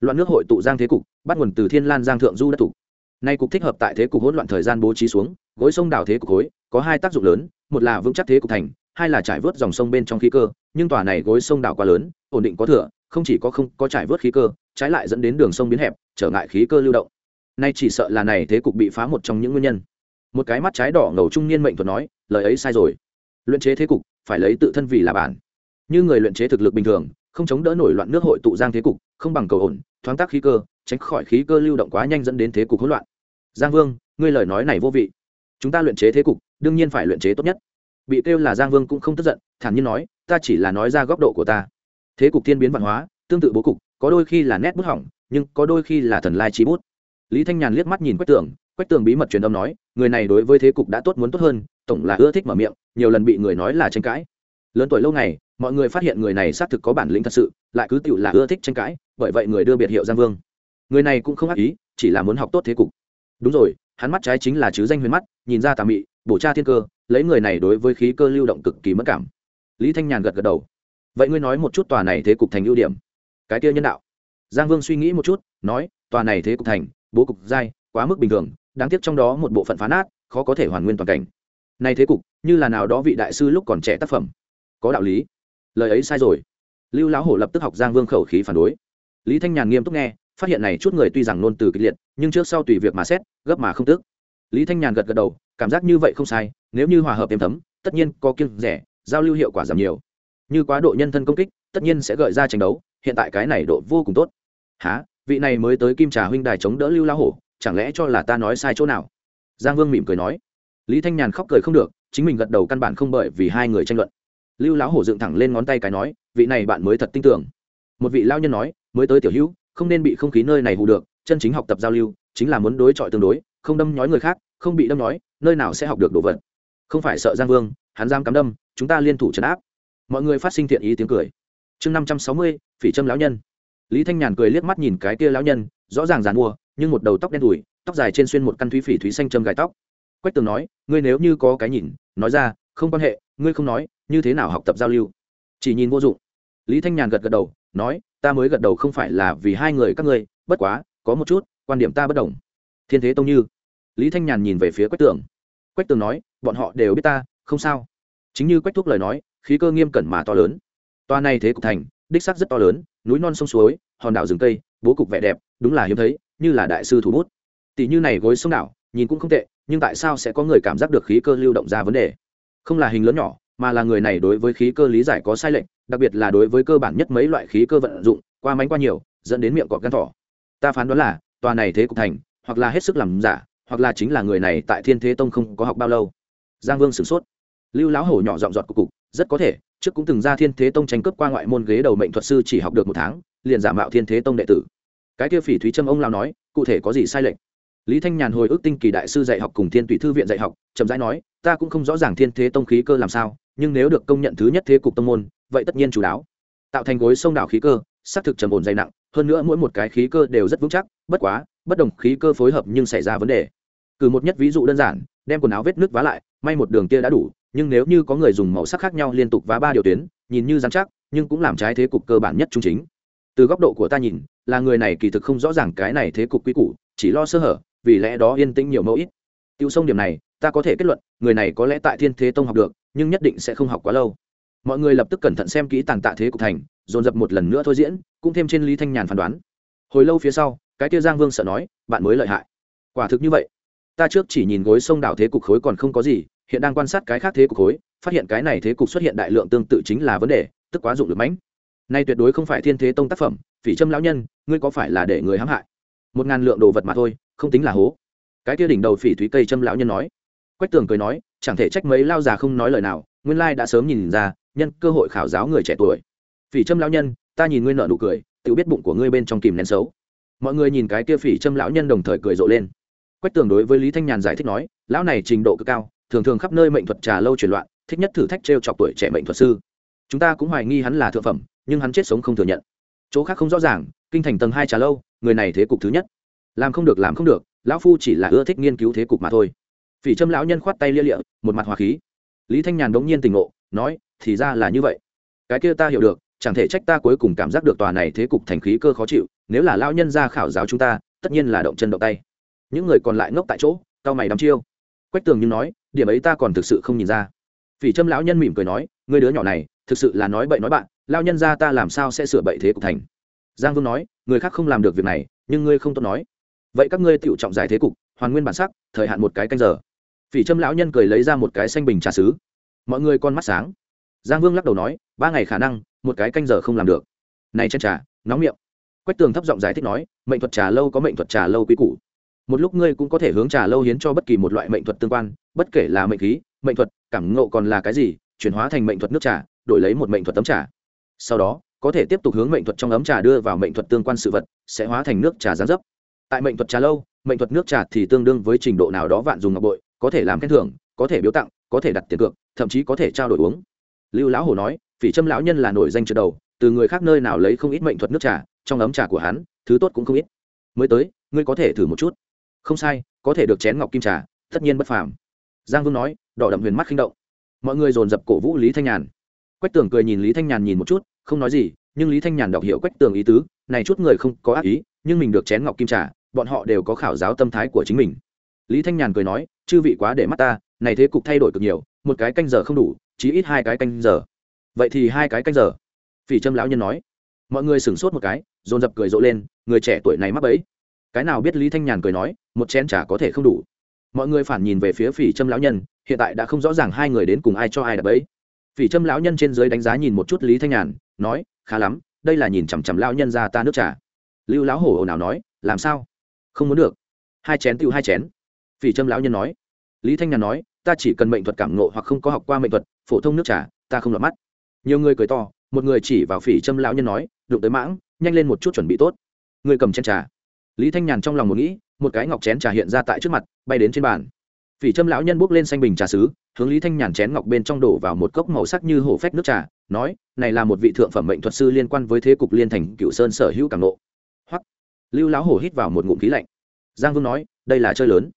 A: loạn nước hội tụ giang thế cục bắt nguồn từ thiên lan giang thượng du đất thủ nay cục thích hợp tại thế cục hỗn loạn thời gian bố trí xuống gối sông đảo thế cục khối có hai tác dụng lớn một là vững chắc thế cục thành hai là trải vớt dòng sông bên trong khí cơ nhưng tòa này gối sông đảo quá lớn ổn định có thừa không chỉ có không có trải vớt khí cơ trái lại dẫn đến đường sông biến hẹp trở ngại khí cơ lưu động nay chỉ sợ là này thế cục bị phá một trong những nguyên nhân một cái mắt trái đỏ ngầu trung niên mệnh thuật nói, lời ấy sai rồi. Luyện chế thế cục, phải lấy tự thân vì là bản. Như người luyện chế thực lực bình thường, không chống đỡ nổi loạn nước hội tụ giang thế cục, không bằng cầu ổn, thoáng tác khí cơ, tránh khỏi khí cơ lưu động quá nhanh dẫn đến thế cục hỗn loạn. Giang vương, ngươi lời nói này vô vị. Chúng ta luyện chế thế cục, đương nhiên phải luyện chế tốt nhất. Bị kêu là giang vương cũng không tức giận, thản nhiên nói, ta chỉ là nói ra góc độ của ta. Thế cục thiên biến văn hóa, tương tự bố cục, có đôi khi là nét bút hỏng, nhưng có đôi khi là thần lai trí bút. Lý thanh nhàn liếc mắt nhìn quách tưởng quách tường bí mật truyền âm nói, người này đối với thế cục đã tốt muốn tốt hơn, tổng là ưa thích mở miệng, nhiều lần bị người nói là tranh cãi. Lớn tuổi lâu ngày, mọi người phát hiện người này xác thực có bản lĩnh thật sự, lại cứ tựu là ưa thích tranh cãi, bởi vậy người đưa biệt hiệu giang vương. Người này cũng không ác ý, chỉ là muốn học tốt thế cục. Đúng rồi, hắn mắt trái chính là chứ danh huyền mắt, nhìn ra tà mị, bổ tra thiên cơ, lấy người này đối với khí cơ lưu động cực kỳ mất cảm. Lý thanh nhàn gật gật đầu. Vậy ngươi nói một chút tòa này thế cục thành ưu điểm. Cái kia nhân đạo. Giang vương suy nghĩ một chút, nói, tòa này thế cục thành, bố cục dai, quá mức bình thường đáng tiếc trong đó một bộ phận phá nát, khó có thể hoàn nguyên toàn cảnh. Nay thế cục, như là nào đó vị đại sư lúc còn trẻ tác phẩm. Có đạo lý. Lời ấy sai rồi. Lưu lão hổ lập tức học giang vương khẩu khí phản đối. Lý thanh nhàn nghiêm túc nghe, phát hiện này chút người tuy rằng nôn từ kịch liệt, nhưng trước sau tùy việc mà xét, gấp mà không tức. Lý thanh nhàn gật gật đầu, cảm giác như vậy không sai, nếu như hòa hợp êm thấm, tất nhiên có kiêng rẻ, giao lưu hiệu quả giảm nhiều. Như quá độ nhân thân công kích, tất nhiên sẽ gợi ra tranh đấu, hiện tại cái này độ vô cùng tốt. Há vị này mới tới kim trà huynh đài chống đỡ lưu lão hổ chẳng lẽ cho là ta nói sai chỗ nào? Giang vương mỉm cười nói. Lý thanh nhàn khóc cười không được, chính mình gật đầu căn bản không bởi vì hai người tranh luận. Lưu lão hổ dựng thẳng lên ngón tay cái nói, vị này bạn mới thật tin tưởng. Một vị lao nhân nói, mới tới tiểu hữu, không nên bị không khí nơi này hù được, chân chính học tập giao lưu, chính là muốn đối chọi tương đối, không đâm nhói người khác, không bị đâm nhói, nơi nào sẽ học được đồ vật. Không phải sợ giang vương, hắn giam cắm đâm, chúng ta liên thủ trấn áp. Mọi người phát sinh thiện ý tiếng cười. Chương năm trăm sáu mươi, phỉ trâm lão nhân. Lý thanh nhàn cười liếc mắt nhìn cái kia lão nhân, rõ ràng dàn mua nhưng một đầu tóc đen đùi, tóc dài trên xuyên một căn thúy phỉ thúy xanh châm gai tóc. Quách tường nói, ngươi nếu như có cái nhìn, nói ra, không quan hệ, ngươi không nói, như thế nào học tập giao lưu? Chỉ nhìn vô dụng. Lý thanh nhàn gật gật đầu, nói, ta mới gật đầu không phải là vì hai người các ngươi, bất quá, có một chút, quan điểm ta bất đồng. Thiên thế tông như. Lý thanh nhàn nhìn về phía quách tường. Quách tường nói, bọn họ đều biết ta, không sao. Chính như quách thúc lời nói, khí cơ nghiêm cẩn mà to lớn. Toa này thế cục thành, đích sắc rất to lớn, núi non sông suối, hòn đảo rừng cây, bố cục vẻ đẹp, đúng là hiếm thấy như là đại sư thủ bút. Tỷ như này gối sông đảo, nhìn cũng không tệ, nhưng tại sao sẽ có người cảm giác được khí cơ lưu động ra vấn đề? Không là hình lớn nhỏ, mà là người này đối với khí cơ lý giải có sai lệch, đặc biệt là đối với cơ bản nhất mấy loại khí cơ vận dụng, qua mánh qua nhiều, dẫn đến miệng cọp gan thỏ. Ta phán đoán là, tòa này thế cục thành, hoặc là hết sức làm giả, hoặc là chính là người này tại thiên thế tông không có học bao lâu. Giang vương sửng sốt. Lưu lão hổ nhỏ dọn dọn cục cục, rất có thể, trước cũng từng ra thiên thế tông tranh cướp qua ngoại môn ghế đầu mệnh thuật sư chỉ học được một tháng, liền giả mạo thiên thế tông đệ tử cái kia phỉ thúy trâm ông lao nói, cụ thể có gì sai lệch? Lý thanh nhàn hồi ức tinh kỳ đại sư dạy học cùng thiên tùy thư viện dạy học, chậm rãi nói, ta cũng không rõ ràng thiên thế tông khí cơ làm sao, nhưng nếu được công nhận thứ nhất thế cục tông môn, vậy tất nhiên chủ đáo. Tạo thành gối sông đảo khí cơ, xác thực trầm ổn dày nặng, hơn nữa mỗi một cái khí cơ đều rất vững chắc, bất quá, bất đồng khí cơ phối hợp nhưng xảy ra vấn đề. Cử một nhất ví dụ đơn giản, đem quần áo vết nước vá lại, may một đường kia đã đủ, nhưng nếu như có người dùng màu sắc khác nhau liên tục vá ba điều tuyến, nhìn như dán chắc, nhưng cũng làm trái thế cục cơ bản nhất trung chính từ góc độ của ta nhìn, là người này kỳ thực không rõ ràng cái này thế cục quy củ, chỉ lo sơ hở, vì lẽ đó yên tĩnh nhiều mẫu ít. Tiêu sông điểm này, ta có thể kết luận, người này có lẽ tại thiên thế tông học được, nhưng nhất định sẽ không học quá lâu. Mọi người lập tức cẩn thận xem kỹ tàn tạ thế cục thành, dồn dập một lần nữa thôi diễn, cũng thêm trên lý thanh nhàn phán đoán. Hồi lâu phía sau, cái kia giang vương sợ nói, bạn mới lợi hại. Quả thực như vậy. Ta trước chỉ nhìn gối sông đảo thế cục khối còn không có gì, hiện đang quan sát cái khác thế cục khối, phát hiện cái này thế cục xuất hiện đại lượng tương tự chính là vấn đề, tức quá dụng lực mãnh nay tuyệt đối không phải thiên thế tông tác phẩm, phỉ trâm lão nhân, ngươi có phải là để người hãm hại? Một ngàn lượng đồ vật mà thôi, không tính là hố. Cái kia đỉnh đầu phỉ thúy cây trâm lão nhân nói. Quách tường cười nói, chẳng thể trách mấy lao già không nói lời nào, nguyên lai đã sớm nhìn ra, nhân cơ hội khảo giáo người trẻ tuổi. Phỉ trâm lão nhân, ta nhìn ngươi nợ nụ cười, tự biết bụng của ngươi bên trong kìm nén xấu. Mọi người nhìn cái kia phỉ trâm lão nhân đồng thời cười rộ lên. Quách tường đối với lý thanh nhàn giải thích nói, lão này trình độ cực cao, thường thường khắp nơi mệnh thuật trà lâu truyền loạn, thích nhất thử thách t chọc tuổi trẻ mệnh thuật sư. Chúng ta cũng hoài nghi hắn là thượng phẩm nhưng hắn chết sống không thừa nhận. Chỗ khác không rõ ràng, kinh thành tầng hai trà lâu, người này thế cục thứ nhất. Làm không được, làm không được, lão phu chỉ là ưa thích nghiên cứu thế cục mà thôi. Phỉ trâm lão nhân khoát tay lia lịa, một mặt hòa khí. Lý thanh nhàn đ ỗ n g nhiên tình ngộ, nói, thì ra là như vậy. Cái kia ta hiểu được, chẳng thể trách ta cuối cùng cảm giác được tòa này thế cục thành khí cơ khó chịu, nếu là lão nhân ra khảo giáo chúng ta, tất nhiên là động chân động tay. Những người còn lại ngốc tại chỗ cao mày đắm chiêu. Quách tường nhưng nói, điểm ấy ta còn thực sự không nhìn ra. Phỉ trâm lão nhân mỉm cười nói, người đứa nhỏ này, thực sự là nói bậy nói bạn lao nhân ra ta làm sao sẽ sửa bậy thế cục thành? Giang vương nói, người khác không làm được việc này, nhưng ngươi không tốt nói. Vậy các ngươi tự trọng giải thế cục, hoàn nguyên bản sắc, thời hạn một cái canh giờ. Phỉ trâm lão nhân cười lấy ra một cái xanh bình trà xứ mọi người con mắt sáng. Giang vương lắc đầu nói, ba ngày khả năng, một cái canh giờ không làm được. Này chân trà, nóng miệng. Quách tường thấp giọng giải thích nói, mệnh thuật trà lâu có mệnh thuật trà lâu quý củ. Một lúc ngươi cũng có thể hướng trà lâu hiến cho bất kỳ một loại mệnh thuật tương quan, bất kể là mệnh khí, mệnh thuật, cảm ngộ còn là cái gì, chuyển hóa thành mệnh thuật nước trà, đổi lấy một mệnh thuật tấm trà sau đó, có thể tiếp tục hướng mệnh thuật trong ấm trà đưa vào mệnh thuật tương quan sự vật, sẽ hóa thành nước trà gián dấp. Tại mệnh thuật trà lâu, mệnh thuật nước trà thì tương đương với trình độ nào đó vạn dùng ngọc bội, có thể làm khen thưởng, có thể biếu tặng, có thể đặt tiền cược, thậm chí có thể trao đổi uống. Lưu lão hồ nói, phỉ trâm lão nhân là nổi danh trừ đầu, từ người khác nơi nào lấy không ít mệnh thuật nước trà, trong ấm trà của hắn, thứ tốt cũng không ít. Mới tới, ngươi có thể thử một chút. Không sai, có thể được chén ngọc kim trà, tất nhiên bất phàm. Giang vương nói, đỏ đậm huyền mắt khinh động. Mọi người dồn dập cổ vũ lý thanh nhàn quách tường cười nhìn lý thanh nhàn nhìn một chút, không nói gì, nhưng lý thanh nhàn đọc hiểu quách tường ý tứ, này chút người không có ác ý, nhưng mình được chén ngọc kim trà, bọn họ đều có khảo giáo tâm thái của chính mình. Lý thanh nhàn cười nói, chư vị quá để mắt ta, này thế cục thay đổi cực nhiều, một cái canh giờ không đủ, chí ít hai cái canh giờ. Vậy thì hai cái canh giờ. Phỉ trâm lão nhân nói. Mọi người sửng sốt một cái, dồn dập cười rộ lên, người trẻ tuổi này mắc bẫy. Cái nào biết lý thanh nhàn cười nói, một chén trà có thể không đủ. Mọi người phản nhìn về phía phỉ trâm lão nhân, hiện tại đã không rõ ràng hai người đến cùng ai cho ai đập bẫy phỉ trâm lão nhân trên dưới đánh giá nhìn một chút lý thanh nhàn, nói, khá lắm, đây là nhìn chằm chằm lão nhân ra ta nước trà. Lưu lão hổ ồn ào nói, làm sao? Không muốn được. Hai chén tiêu hai chén. Phỉ trâm lão nhân nói, lý thanh nhàn nói, ta chỉ cần mệnh thuật cảm nộ hoặc không có học qua mệnh thuật, phổ thông nước trà, ta không lọt mắt. Nhiều người cười to, một người chỉ vào phỉ trâm lão nhân nói, đụng tới mãng, nhanh lên một chút chuẩn bị tốt. Người cầm chén trà. Lý thanh nhàn trong lòng một nghĩ, một cái ngọc chén trà hiện ra tại trước mặt, bay đến trên bàn phỉ trâm lão nhân bốc lên xanh bình trà sứ, hướng lý thanh nhàn chén ngọc bên trong đổ vào một cốc màu sắc như hổ phách nước trà nói này là một vị thượng phẩm mệnh thuật sư liên quan với thế cục liên thành cựu sơn sở hữu cảm nộ. Hoặc lưu lão hổ hít vào một ngụm khí lạnh. Giang vương nói đây là chơi lớn.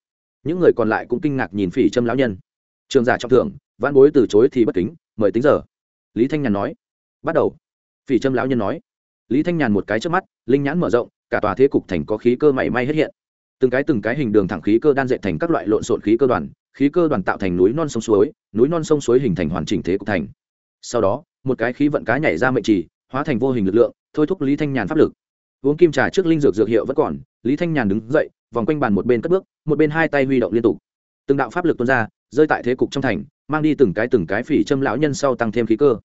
A: Những người còn lại cũng kinh ngạc nhìn phỉ trâm lão nhân. Trường giả trọng thưởng văn bối từ chối thì bất kính mời tính giờ. Lý thanh nhàn nói bắt đầu. Phỉ trâm lão nhân nói. Lý thanh nhàn một cái trước mắt linh nhãn mở rộng cả tòa thế cục thành có khí cơ mảy may hết hiện từng cái từng cái hình đường thẳng khí cơ đan dệt thành các loại lộn xộn khí cơ đoàn, khí cơ đoàn tạo thành núi non sông suối, núi non sông suối hình thành hoàn chỉnh thế cục thành. Sau đó, một cái khí vận cá nhảy ra mệnh trì, hóa thành vô hình lực lượng, thôi thúc lý thanh nhàn pháp lực. Uống kim trà trước linh dược dược hiệu vẫn còn, lý thanh nhàn đứng dậy, vòng quanh bàn một bên cất bước, một bên hai tay huy động liên tục. Từng đạo pháp lực tuôn ra, rơi tại thế cục trong thành, mang đi từng cái từng cái phỉ châm lão nhân sau tăng thêm khí cơ.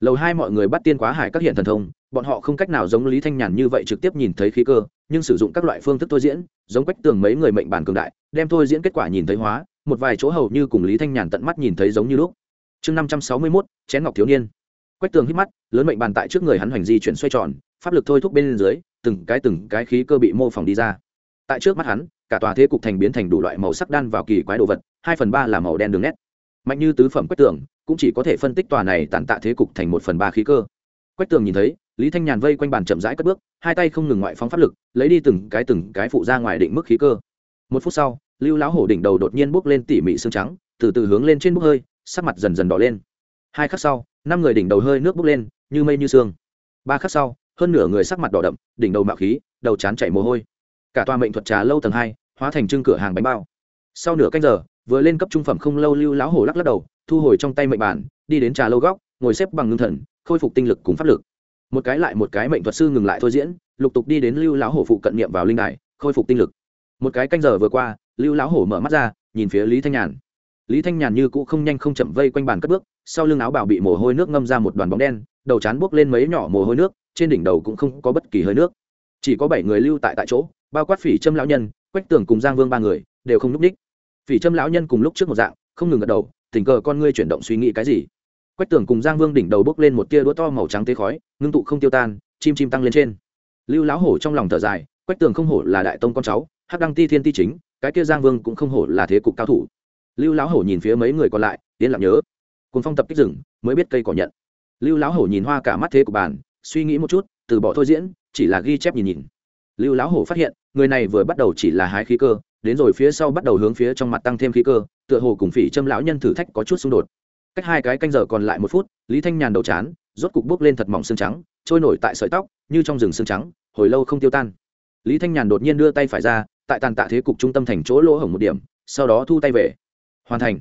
A: Lầu hai mọi người bắt tiên quá hải các hiện thần thông bọn họ không cách nào giống lý thanh nhàn như vậy trực tiếp nhìn thấy khí cơ, nhưng sử dụng các loại phương thức thôi diễn, giống quách tường mấy người mệnh bản cường đại, đem thôi diễn kết quả nhìn thấy hóa, một vài chỗ hầu như cùng lý thanh nhàn tận mắt nhìn thấy giống như lúc. Chương năm trăm sáu mươi mốt, chén ngọc thiếu niên. Quách tường hít mắt, lớn mệnh bàn tại trước người hắn hoành di chuyển xoay tròn, pháp lực thôi thúc bên dưới, từng cái từng cái khí cơ bị mô phỏng đi ra. Tại trước mắt hắn, cả tòa thế cục thành biến thành đủ loại màu sắc đan vào kỳ quái đồ vật, hai phần ba là màu đen đường nét. Mạnh như tứ phẩm quách tường, cũng chỉ có thể phân tích tòa này tàn tạ thế cục thành một phần ba khí cơ. Quách tường nhìn thấy lý thanh nhàn vây quanh bàn chậm rãi cất bước, hai tay không ngừng ngoại phóng pháp lực, lấy đi từng cái từng cái phụ ra ngoài định mức khí cơ. Một phút sau, lưu lão hổ đỉnh đầu đột nhiên bốc lên tỉ mỉ xương trắng, từ từ hướng lên trên bốc hơi, sắc mặt dần dần đỏ lên. Hai khắc sau, năm người đỉnh đầu hơi nước bốc lên, như mây như sương. Ba khắc sau, hơn nửa người sắc mặt đỏ đậm, đỉnh đầu mạo khí, đầu chán chảy mồ hôi. Cả tòa mệnh thuật trà lâu tầng hai, hóa thành trưng cửa hàng bánh bao. Sau nửa canh giờ, vừa lên cấp trung phẩm không lâu lưu lão hổ lắc lắc đầu, thu hồi trong tay mệnh bản, đi đến trà lâu góc, ngồi xếp bằng ngưng thần, khôi phục tinh lực cùng pháp lực một cái lại một cái mệnh thuật sư ngừng lại thôi diễn, lục tục đi đến lưu lão hổ phụ cận niệm vào linh đài, khôi phục tinh lực. Một cái canh giờ vừa qua, lưu lão hổ mở mắt ra, nhìn phía lý thanh nhàn. Lý thanh nhàn như cũ không nhanh không chậm vây quanh bàn cất bước, sau lưng áo bảo bị mồ hôi nước ngâm ra một đoàn bóng đen, đầu chán buốc lên mấy nhỏ mồ hôi nước, trên đỉnh đầu cũng không có bất kỳ hơi nước. Chỉ có bảy người lưu tại tại chỗ, bao quát phỉ trâm lão nhân, quách tường cùng giang vương ba người, đều không n ú c ních. Phỉ trâm lão nhân cùng lúc trước một dạng, không ngừng gật đầu, tình cờ con ngươi chuyển động suy nghĩ cái gì? Quách tường cùng giang vương đỉnh đầu bốc lên một tia đũa to màu trắng tế khói, ngưng tụ không tiêu tan, chim chim tăng lên trên. Lưu lão hổ trong lòng thở dài, quách tường không hổ là đại tông con cháu, hắc đăng ti thiên ti chính, cái kia giang vương cũng không hổ là thế cục cao thủ. Lưu lão hổ nhìn phía mấy người còn lại tiến lặng nhớ. Cùng phong tập kích rừng, mới biết cây cỏ nhận. Lưu lão hổ nhìn hoa cả mắt thế của bàn, suy nghĩ một chút, từ bỏ thôi diễn, chỉ là ghi chép nhìn nhìn. Lưu lão hổ phát hiện, người này vừa bắt đầu chỉ là hái khí cơ, đến rồi phía sau bắt đầu hướng phía trong mặt tăng thêm khí cơ, tựa hồ cùng phỉ châm lão nhân thử thách có chút xung đột cách hai cái canh giờ còn lại một phút, lý thanh nhàn đầu chán, rốt cục bước lên thật mỏng xương trắng, trôi nổi tại sợi tóc, như trong rừng xương trắng, hồi lâu không tiêu tan. Lý thanh nhàn đột nhiên đưa tay phải ra, tại tàn tạ thế cục trung tâm thành chỗ lỗ hổng một điểm, sau đó thu tay về. Hoàn thành.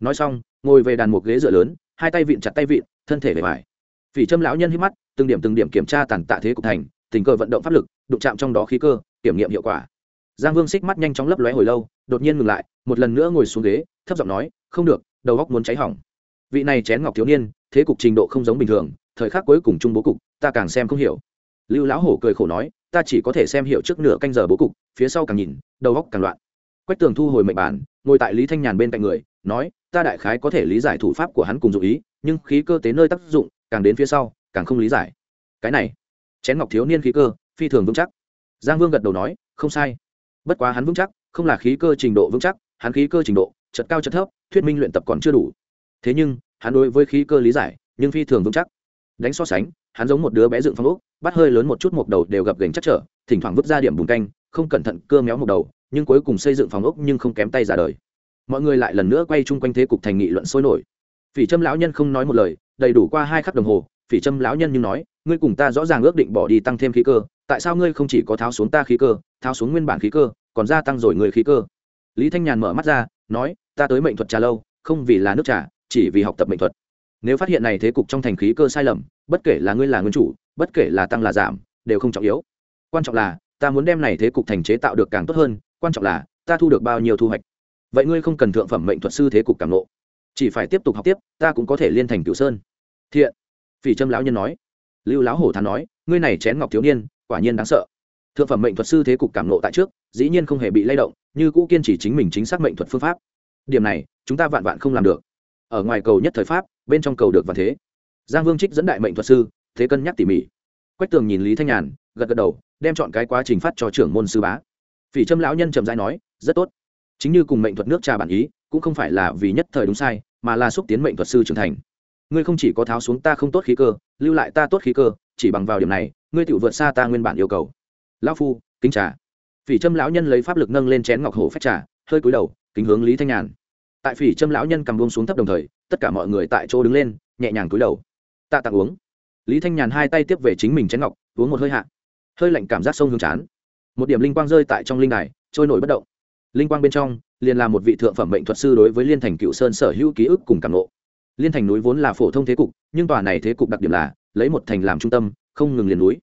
A: Nói xong, ngồi về đàn một ghế dựa lớn, hai tay vịn chặt tay vịn, thân thể về vải phỉ trâm lão nhân hít mắt, từng điểm từng điểm kiểm tra tàn tạ thế cục thành, tình cờ vận động pháp lực, đụng chạm trong đó khí cơ, kiểm nghiệm hiệu quả. Giang vương xích mắt nhanh chóng lấp lóe hồi lâu, đột nhiên ngừng lại, một lần nữa ngồi xuống ghế, thấp giọng nói, không được, đầu góc muốn cháy hỏng vị này chén ngọc thiếu niên, thế cục trình độ không giống bình thường, thời khắc cuối cùng chung bố cục, ta càng xem không hiểu. Lưu lão hổ cười khổ nói, ta chỉ có thể xem hiểu trước nửa canh giờ bố cục, phía sau càng nhìn, đầu góc càng loạn. Quách tường thu hồi mệnh bản, ngồi tại lý thanh nhàn bên cạnh người, nói, ta đại khái có thể lý giải thủ pháp của hắn cùng dụ ý, nhưng khí cơ tế nơi tác dụng, càng đến phía sau, càng không lý giải. Cái này, chén ngọc thiếu niên khí cơ, phi thường vững chắc. Giang vương gật đầu nói, không sai. Bất quá hắn vững chắc, không là khí cơ trình độ vững chắc, hắn khí cơ trình độ chật cao chật thấp, thuyết minh luyện tập còn chưa đủ thế nhưng, hắn đối với khí cơ lý giải, nhưng phi thường vững chắc. Đánh so sánh, hắn giống một đứa bé dựng phong ốc, bắt hơi lớn một chút một đầu đều gặp gành chắc trở, thỉnh thoảng vứt ra điểm bùn canh, không cẩn thận cơ méo một đầu, nhưng cuối cùng xây dựng phòng ốc nhưng không kém tay ra đời. Mọi người lại lần nữa quay chung quanh thế cục thành nghị luận sôi nổi. Phỉ trâm lão nhân không nói một lời, đầy đủ qua hai khắc đồng hồ, phỉ trâm lão nhân nhưng nói, ngươi cùng ta rõ ràng ước định bỏ đi tăng thêm khí cơ, tại sao ngươi không chỉ có tháo xuống ta khí cơ, tháo xuống nguyên bản khí cơ, còn gia tăng rồi người khí cơ? Lý thanh nhàn mở mắt ra, nói, ta tới mệnh thuật trà lâu, không vì là nước trà chỉ vì học tập mệnh thuật. Nếu phát hiện này thế cục trong thành khí cơ sai lầm, bất kể là ngươi là nguyên chủ, bất kể là tăng là giảm, đều không trọng yếu. Quan trọng là, ta muốn đem này thế cục thành chế tạo được càng tốt hơn, quan trọng là, ta thu được bao nhiêu thu hoạch. Vậy ngươi không cần thượng phẩm mệnh thuật sư thế cục càng lộ chỉ phải tiếp tục học tiếp, ta cũng có thể liên thành cửu sơn. Thiện. Phỉ trâm lão nhân nói. Lưu lão hổ thán nói, ngươi này chén ngọc thiếu niên, quả nhiên đáng sợ. Thượng phẩm mệnh thuật sư thế cục cảm ngộ tại trước, dĩ nhiên không hề bị lay động, như cũ kiên trì chính mình chính xác mệnh thuật phương pháp. Điểm này, chúng ta vạn vạn không làm được ở ngoài cầu nhất thời pháp, bên trong cầu được và thế. Giang vương trích dẫn đại mệnh thuật sư, thế cân nhắc tỉ mỉ. Quách tường nhìn lý thanh nhàn, gật gật đầu, đem chọn cái quá trình phát cho trưởng môn sư bá. Phỉ trâm lão nhân trầm dai nói, rất tốt. Chính như cùng mệnh thuật nước trà bản ý, cũng không phải là vì nhất thời đúng sai, mà là xúc tiến mệnh thuật sư trưởng thành. Ngươi không chỉ có tháo xuống ta không tốt khí cơ, lưu lại ta tốt khí cơ, chỉ bằng vào điểm này, ngươi tự vượt xa ta nguyên bản yêu cầu. Lão phu, kính trà. Phỉ trâm lão nhân lấy pháp lực nâng lên chén ngọc hổ phách trà, hơi cúi đầu, kính hướng lý thanh nhàn tại phỉ châm lão nhân cầm buông xuống thấp đồng thời, tất cả mọi người tại chỗ đứng lên, nhẹ nhàng cúi đầu. Tạ tặng uống. Lý thanh nhàn hai tay tiếp về chính mình chén ngọc, uống một hơi hạ. Hơi lạnh cảm giác sông hương chán. Một điểm linh quang rơi tại trong linh đài, trôi nổi bất động. Linh quang bên trong, liền là một vị thượng phẩm mệnh thuật sư đối với liên thành cựu sơn sở hữu ký ức cùng cảm lộ liên thành núi vốn là phổ thông thế cục, nhưng tòa này thế cục đặc điểm là, lấy một thành làm trung tâm, không ngừng liền núi.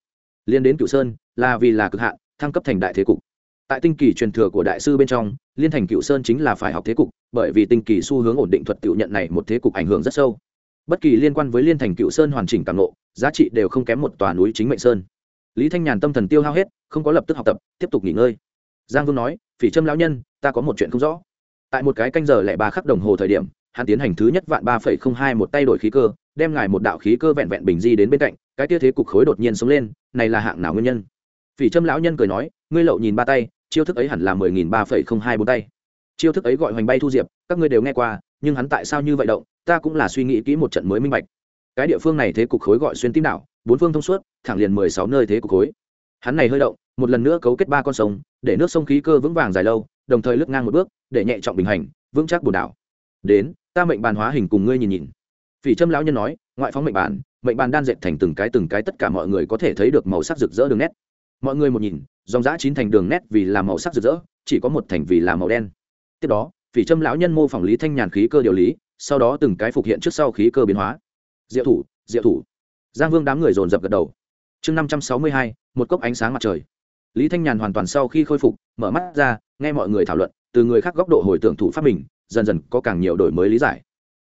A: Liên đến cựu sơn, là vì là cực hạn, thăng cấp thành đại thế cục tại tinh kỳ truyền thừa của đại sư bên trong, liên thành cựu sơn chính là phải học thế cục, bởi vì tinh kỳ xu hướng ổn định thuật tự nhận này một thế cục ảnh hưởng rất sâu. Bất kỳ liên quan với liên thành cựu sơn hoàn chỉnh càng lộ giá trị đều không kém một tòa núi chính mệnh sơn. Lý thanh nhàn tâm thần tiêu hao hết, không có lập tức học tập, tiếp tục nghỉ ngơi. Giang vương nói, phỉ trâm lão nhân, ta có một chuyện không rõ. Tại một cái canh giờ lẻ ba khắc đồng hồ thời điểm, hắn tiến hành thứ nhất vạn ba phẩy không hai một tay đổi khí cơ, đem ngài một đạo khí cơ vẹn vẹn bình di đến bên cạnh, cái tia thế cục khối đột nhiên sống lên, này là hạng nào nguyên nhân? Phỉ trâm lão nhân cười nói, ngươi lậu nhìn ba tay chiêu thức ấy hẳn là mười nghìn ba phẩy không hai bốn tay. Chiêu thức ấy gọi hoành bay thu diệp, các ngươi đều nghe qua, nhưng hắn tại sao như vậy động, ta cũng là suy nghĩ kỹ một trận mới minh bạch. Cái địa phương này thế cục khối gọi xuyên tim đảo, bốn phương thông suốt, thẳng liền mười sáu nơi thế cục khối. Hắn này hơi động, một lần nữa cấu kết ba con sông, để nước sông khí cơ vững vàng dài lâu, đồng thời lướt ngang một bước, để nhẹ trọng bình hành, vững chắc bù đảo. Đến, ta mệnh bàn hóa hình cùng ngươi nhìn nhìn. Phỉ trâm lão nhân nói, ngoại phóng mệnh bàn mệnh bàn đan dệt thành từng cái từng cái tất cả mọi người có thể thấy được màu sắc rực rỡ đường nét mọi người một nhìn, dòng giã chín thành đường nét vì là màu sắc rực rỡ, chỉ có một thành vì là màu đen. Tiếp đó, phỉ trâm lão nhân mô phỏng lý thanh nhàn khí cơ điều lý, sau đó từng cái phục hiện trước sau khí cơ biến hóa. Diệu thủ diệu thủ. Giang vương đám người dồn dập gật đầu. Chương năm trăm sáu mươi hai, một cốc ánh sáng mặt trời. Lý thanh nhàn hoàn toàn sau khi khôi phục, mở mắt ra, nghe mọi người thảo luận, từ người khác góc độ hồi tưởng thủ pháp mình, dần dần có càng nhiều đổi mới lý giải.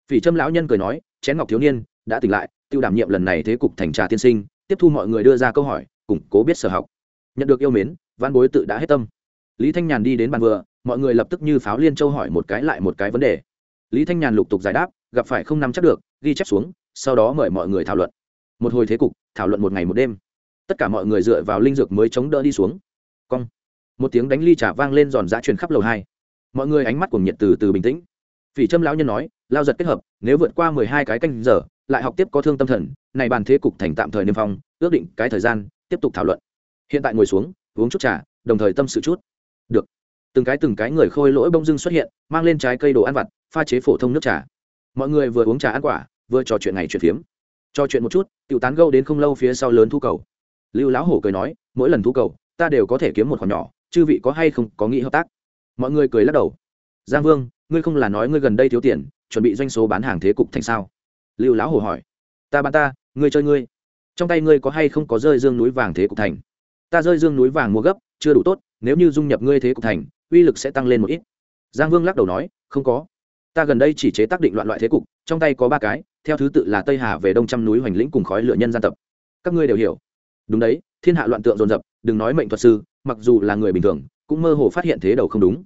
A: Phỉ trâm lão nhân cười nói, chén ngọc thiếu niên, đã tỉnh lại, tiêu đảm nhiệm lần này thế cục thành trà tiên sinh, tiếp thu mọi người đưa ra câu hỏi, củng cố biết sở học nhận được yêu mến văn bối tự đã hết tâm. Lý thanh nhàn đi đến bàn vừa, mọi người lập tức như pháo liên châu hỏi một cái lại một cái vấn đề. Lý thanh nhàn lục tục giải đáp, gặp phải không nắm chắc được, ghi chép xuống, sau đó mời mọi người thảo luận. Một hồi thế cục, thảo luận một ngày một đêm. Tất cả mọi người dựa vào linh dược mới chống đỡ đi xuống. Cong. Một tiếng đánh ly trà vang lên giòn giã truyền khắp lầu hai. Mọi người ánh mắt cùng nhiệt từ từ bình tĩnh. Phỉ trâm lão nhân nói, lao giật kết hợp, nếu vượt qua mười hai cái canh giờ, lại học tiếp có thương tâm thần, này bàn thế cục thành tạm thời niêm phong, ước định cái thời gian, tiếp tục thảo luận hiện tại ngồi xuống, uống chút trà, đồng thời tâm sự chút. Được. Từng cái từng cái người khôi lỗi bông dưng xuất hiện, mang lên trái cây đồ ăn vặt, pha chế phổ thông nước trà. Mọi người vừa uống trà ăn quả, vừa trò chuyện ngày chuyện phiếm. Trò chuyện một chút tự tán gâu đến không lâu phía sau lớn thu cầu. Lưu lão hổ cười nói, mỗi lần thu cầu, ta đều có thể kiếm một khoản nhỏ, chư vị có hay không có nghĩ hợp tác? Mọi người cười lắc đầu. Giang vương, ngươi không là nói ngươi gần đây thiếu tiền, chuẩn bị doanh số bán hàng thế cục thành sao? Lưu lão hổ hỏi. Ta bán ta, ngươi chơi ngươi. Trong tay ngươi có hay không có rơi dương núi vàng thế cục thành? Ta rơi dương núi vàng mua gấp, chưa đủ tốt, nếu như dung nhập ngươi thế cục thành, uy lực sẽ tăng lên một ít. Giang vương lắc đầu nói, không có. Ta gần đây chỉ chế tác định loạn loại thế cục, trong tay có ba cái, theo thứ tự là tây hà về đông trăm núi hoành lĩnh cùng khói lửa nhân gian tập. Các ngươi đều hiểu. Đúng đấy, thiên hạ loạn tượng dồn dập, đừng nói mệnh thuật sư, mặc dù là người bình thường, cũng mơ hồ phát hiện thế đầu không đúng.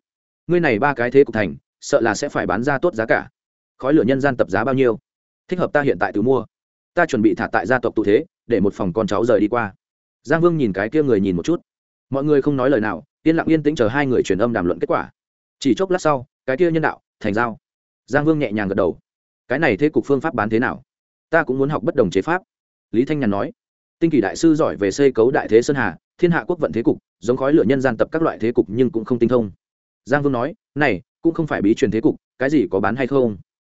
A: Ngươi này ba cái thế cục thành, sợ là sẽ phải bán ra tốt giá cả. Khói lửa nhân gian tập giá bao nhiêu? Thích hợp ta hiện tại tự mua. Ta chuẩn bị thả tại gia tộc tụ thế, để một phòng con cháu rời đi qua giang vương nhìn cái kia người nhìn một chút. Mọi người không nói lời nào, yên lặng yên tĩnh chờ hai người truyền âm đàm luận kết quả. Chỉ chốc lát sau, cái kia nhân đạo, thành giao. Giang vương nhẹ nhàng gật đầu. Cái này thế cục phương pháp bán thế nào? Ta cũng muốn học bất đồng chế pháp. Lý thanh nhàn nói. Tinh kỳ đại sư giỏi về xây cấu đại thế sơn hà, thiên hạ quốc vận thế cục, giống khói lửa nhân gian tập các loại thế cục nhưng cũng không tinh thông. Giang vương nói, này, cũng không phải bí truyền thế cục, cái gì có bán hay không?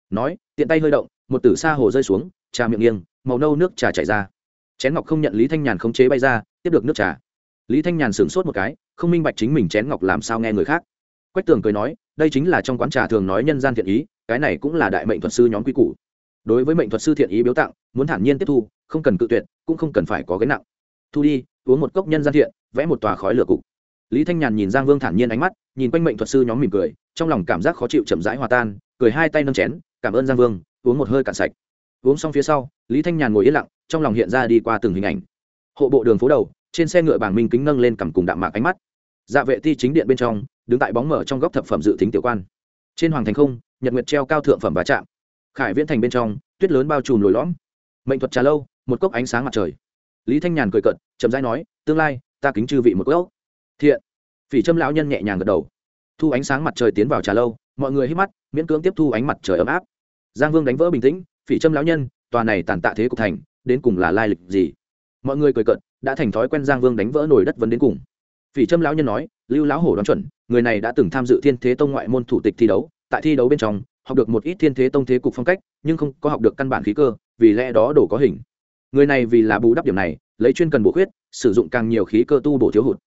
A: Nói, tiện tay hơi động, một tử sa hồ rơi xuống, trà miệng nghiêng, màu nâu nước trà chảy ra chén ngọc không nhận lý thanh nhàn khống chế bay ra, tiếp được nước trà. Lý thanh nhàn sửng sốt một cái, không minh bạch chính mình chén ngọc làm sao nghe người khác. Quách tường cười nói, đây chính là trong quán trà thường nói nhân gian thiện ý, cái này cũng là đại mệnh thuật sư nhóm quy củ. Đối với mệnh thuật sư thiện ý biếu tặng, muốn thản nhiên tiếp thu, không cần cự tuyệt, cũng không cần phải có gánh nặng. Thu đi, uống một cốc nhân gian thiện, vẽ một tòa khói lửa cục. Lý thanh nhàn nhìn giang vương thản nhiên ánh mắt, nhìn quanh mệnh thuật sư nhóm mỉm cười, trong lòng cảm giác khó chịu chậm rãi hòa tan, cười hai tay nâng chén, cảm ơn giang vương, uống một hơi cạn sạch uống xong phía sau, lý thanh nhàn ngồi yên lặng, trong lòng hiện ra đi qua từng hình ảnh. Hộ bộ đường phố đầu, trên xe ngựa bảng minh kính nâng lên cầm cùng đạm mạc ánh mắt. Dạ vệ ti chính điện bên trong, đứng tại bóng mở trong góc thập phẩm dự tính tiểu quan. Trên hoàng thành không, nhật nguyệt treo cao thượng phẩm và chạm. khải viễn thành bên trong, tuyết lớn bao trùm lồi lõm. Mệnh thuật trà lâu, một cốc ánh sáng mặt trời. Lý thanh nhàn cười cận chậm rãi nói, tương lai, ta kính chư vị một cốc. Thiện. Phỉ trâm lão nhân nhẹ nhàng gật đầu. Thu ánh sáng mặt trời tiến vào trà lâu, mọi người hít mắt, miễn cưỡng tiếp thu ánh mặt trời ấm áp. Giang vương đánh vỡ bình tĩnh phỉ trâm lão nhân, tòa này tàn tạ thế cục thành, đến cùng là lai lịch gì? Mọi người cười cận đã thành thói quen giang vương đánh vỡ nồi đất vấn đến cùng. Phỉ trâm lão nhân nói, lưu lão hổ đoán chuẩn, người này đã từng tham dự thiên thế tông ngoại môn thủ tịch thi đấu, tại thi đấu bên trong, học được một ít thiên thế tông thế cục phong cách, nhưng không có học được căn bản khí cơ, vì lẽ đó đổ có hình. Người này vì là bù đắp điểm này, lấy chuyên cần bổ khuyết, sử dụng càng nhiều khí cơ tu bổ thiếu hụt.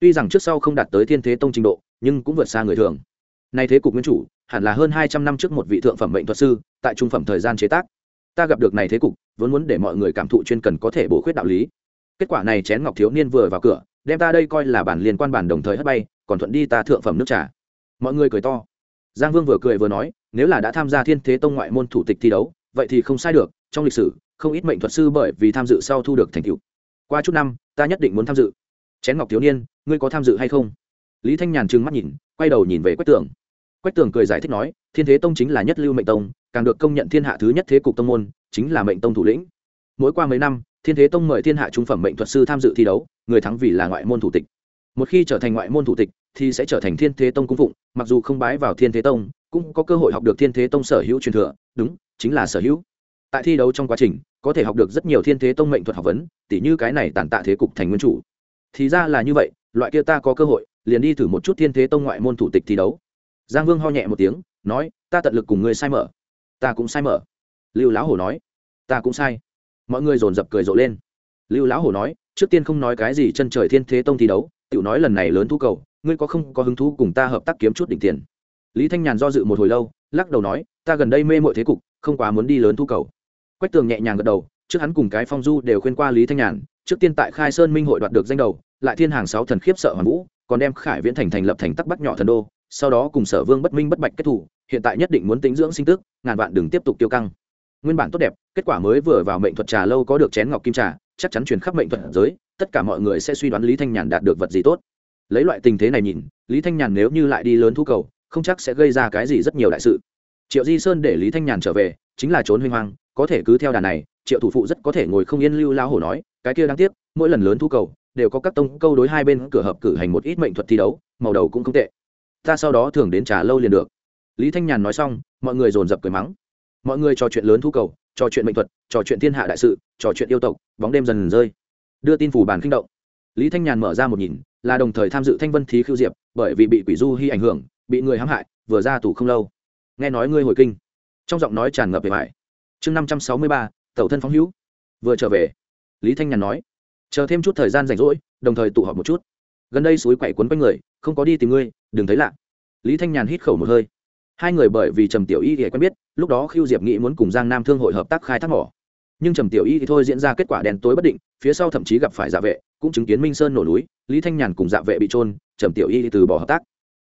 A: Tuy rằng trước sau không đạt tới thiên thế tông trình độ, nhưng cũng vượt xa người thường. Nay thế cục nguyên chủ hẳn là hơn hai trăm năm trước một vị thượng phẩm mệnh thuật sư, tại trung phẩm thời gian chế tác. Ta gặp được này thế cục, vốn muốn để mọi người cảm thụ chuyên cần có thể bổ khuyết đạo lý. Kết quả này chén ngọc thiếu niên vừa vào cửa, đem ta đây coi là bản liên quan bản đồng thời hất bay, còn thuận đi ta thượng phẩm nước trà. Mọi người cười to. Giang vương vừa cười vừa nói, nếu là đã tham gia thiên thế tông ngoại môn thủ tịch thi đấu, vậy thì không sai được, trong lịch sử, không ít mệnh thuật sư bởi vì tham dự sau thu được thành tựu. Qua chút năm, ta nhất định muốn tham dự. Chén ngọc thiếu niên, ngươi có tham dự hay không? Lý thanh nhàn trừng mắt nhìn, quay đầu nhìn về quách tường quách tường cười giải thích nói, thiên thế tông chính là nhất lưu mệnh tông, càng được công nhận thiên hạ thứ nhất thế cục tông môn, chính là mệnh tông thủ lĩnh. Mỗi qua mấy năm, thiên thế tông mời thiên hạ trung phẩm mệnh thuật sư tham dự thi đấu, người thắng vì là ngoại môn thủ tịch. Một khi trở thành ngoại môn thủ tịch, thì sẽ trở thành thiên thế tông cung phụng, mặc dù không bái vào thiên thế tông, cũng có cơ hội học được thiên thế tông sở hữu truyền thừa, đúng, chính là sở hữu. Tại thi đấu trong quá trình, có thể học được rất nhiều thiên thế tông mệnh thuật học vấn, tỉ như cái này tàn tạ thế cục thành nguyên chủ. Thì ra là như vậy, loại kia ta có cơ hội, liền đi thử một chút thiên thế tông ngoại môn thủ tịch thi đấu giang vương ho nhẹ một tiếng, nói, ta tận lực cùng ngươi sai mở. Ta cũng sai mở. Lưu lão hổ nói, ta cũng sai. Mọi người dồn dập cười rộ lên. Lưu lão hổ nói, trước tiên không nói cái gì chân trời thiên thế tông thi đấu tự nói lần này lớn thu cầu, ngươi có không có hứng thú cùng ta hợp tác kiếm chút đỉnh tiền? Lý thanh nhàn do dự một hồi lâu, lắc đầu nói, ta gần đây mê mội thế cục, không quá muốn đi lớn thu cầu. Quách tường nhẹ nhàng gật đầu, trước hắn cùng cái phong du đều khuyên qua lý thanh nhàn, trước tiên tại khai sơn minh hội đoạt được danh đầu, lại thiên hàng sáu thần khiếp sợ hoàn vũ, còn đem khải viễn thành thành lập thành tắc bắc nhỏ thần đô sau đó cùng sở vương bất minh bất bạch kết thủ, hiện tại nhất định muốn tính dưỡng sinh tức, ngàn vạn đừng tiếp tục tiêu căng. Nguyên bản tốt đẹp, kết quả mới vừa vào mệnh thuật trà lâu có được chén ngọc kim trà, chắc chắn truyền khắp mệnh thuật giới, tất cả mọi người sẽ suy đoán lý thanh nhàn đạt được vật gì tốt. Lấy loại tình thế này nhìn, lý thanh nhàn nếu như lại đi lớn thu cầu, không chắc sẽ gây ra cái gì rất nhiều đại sự. Triệu di sơn để lý thanh nhàn trở về, chính là trốn huy hoang, có thể cứ theo đà này, triệu thủ phụ rất có thể ngồi không yên lưu lao hổ nói, cái kia đáng tiếc, mỗi lần lớn thu cầu, đều có các tông câu đối hai bên cửa hợp cử hành một ít mệnh thuật thi đấu, màu đầu cũng không tệ ta sau đó thường đến trà lâu liền được. Lý thanh nhàn nói xong, mọi người dồn dập cười mắng. Mọi người trò chuyện lớn thu cầu, trò chuyện mệnh thuật, trò chuyện thiên hạ đại sự, trò chuyện yêu tộc, bóng đêm dần dần rơi. Đưa tin phủ bàn kinh động. Lý thanh nhàn mở ra một nhìn, là đồng thời tham dự thanh vân thí Khưu diệp, bởi vì bị quỷ du hy ảnh hưởng, bị người hãm hại, vừa ra tù không lâu. Nghe nói ngươi hồi kinh. Trong giọng nói tràn ngập về mải chương năm trăm sáu mươi ba, tẩu thân phóng hữu. Vừa trở về, lý thanh nhàn nói, chờ thêm chút thời gian rảnh rỗi, đồng thời tụ họp một chút gần đây suối quậy quấn quanh người, không có đi tìm ngươi, đừng thấy lạ. Lý thanh nhàn hít khẩu một hơi. Hai người bởi vì trầm tiểu y thì quen biết, lúc đó khiêu diệp nghĩ muốn cùng giang nam thương hội hợp tác khai thác mỏ. Nhưng trầm tiểu y thì thôi diễn ra kết quả đen tối bất định, phía sau thậm chí gặp phải dạ vệ, cũng chứng kiến minh sơn nổ núi, lý thanh nhàn cùng dạ vệ bị trôn trầm tiểu y thì từ bỏ hợp tác.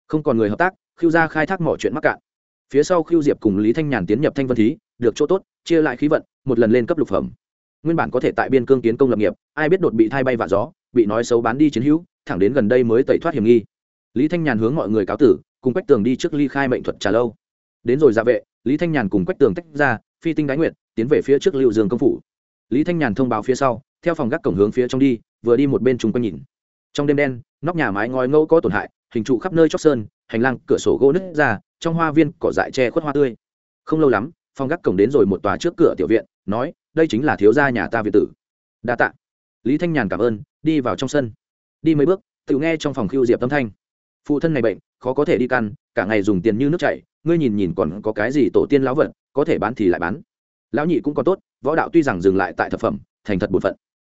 A: Không còn người hợp tác khiêu ra khai thác mỏ chuyện mắc cạn. Phía sau khiêu diệp cùng lý thanh nhàn tiến nhập thanh vân thí, được chỗ tốt, chia lại khí vận, một lần lên cấp lục phẩm. Nguyên bản có thể tại biên cương kiến công lập nghiệp, ai biết đột bị thay bay vạ gió, bị nói xấu bán đi chiến hữu thẳng đến gần đây mới tẩy thoát hiểm nghi. Lý thanh nhàn hướng mọi người cáo tử, cùng quách tường đi trước ly khai mệnh thuật trà lâu. Đến rồi ra vệ, lý thanh nhàn cùng quách tường tách ra, phi tinh đái nguyệt, tiến về phía trước lưu dương công phủ. Lý thanh nhàn thông báo phía sau, theo phòng gác cổng hướng phía trong đi, vừa đi một bên chung quanh nhìn. Trong đêm đen, nóc nhà mái ngói ngẫu có tổn hại, hình trụ khắp nơi chóc sơn, hành lang cửa sổ gỗ nứt ra, trong hoa viên cỏ dại che khuất hoa tươi. Không lâu lắm, phòng gác cổng đến rồi một tòa trước cửa tiểu viện, nói, đây chính là thiếu gia nhà ta việt tử. Đa tạ. Lý thanh nhàn cảm ơn, đi vào trong sân đi mấy bước, tự nghe trong phòng khiêu diệp tâm thanh. Phụ thân này bệnh, khó có thể đi căn, cả ngày dùng tiền như nước chảy, ngươi nhìn nhìn còn có cái gì tổ tiên lão vật, có thể bán thì lại bán. Lão nhị cũng có tốt, võ đạo tuy rằng dừng lại tại thập phẩm, thành thật bổn phận.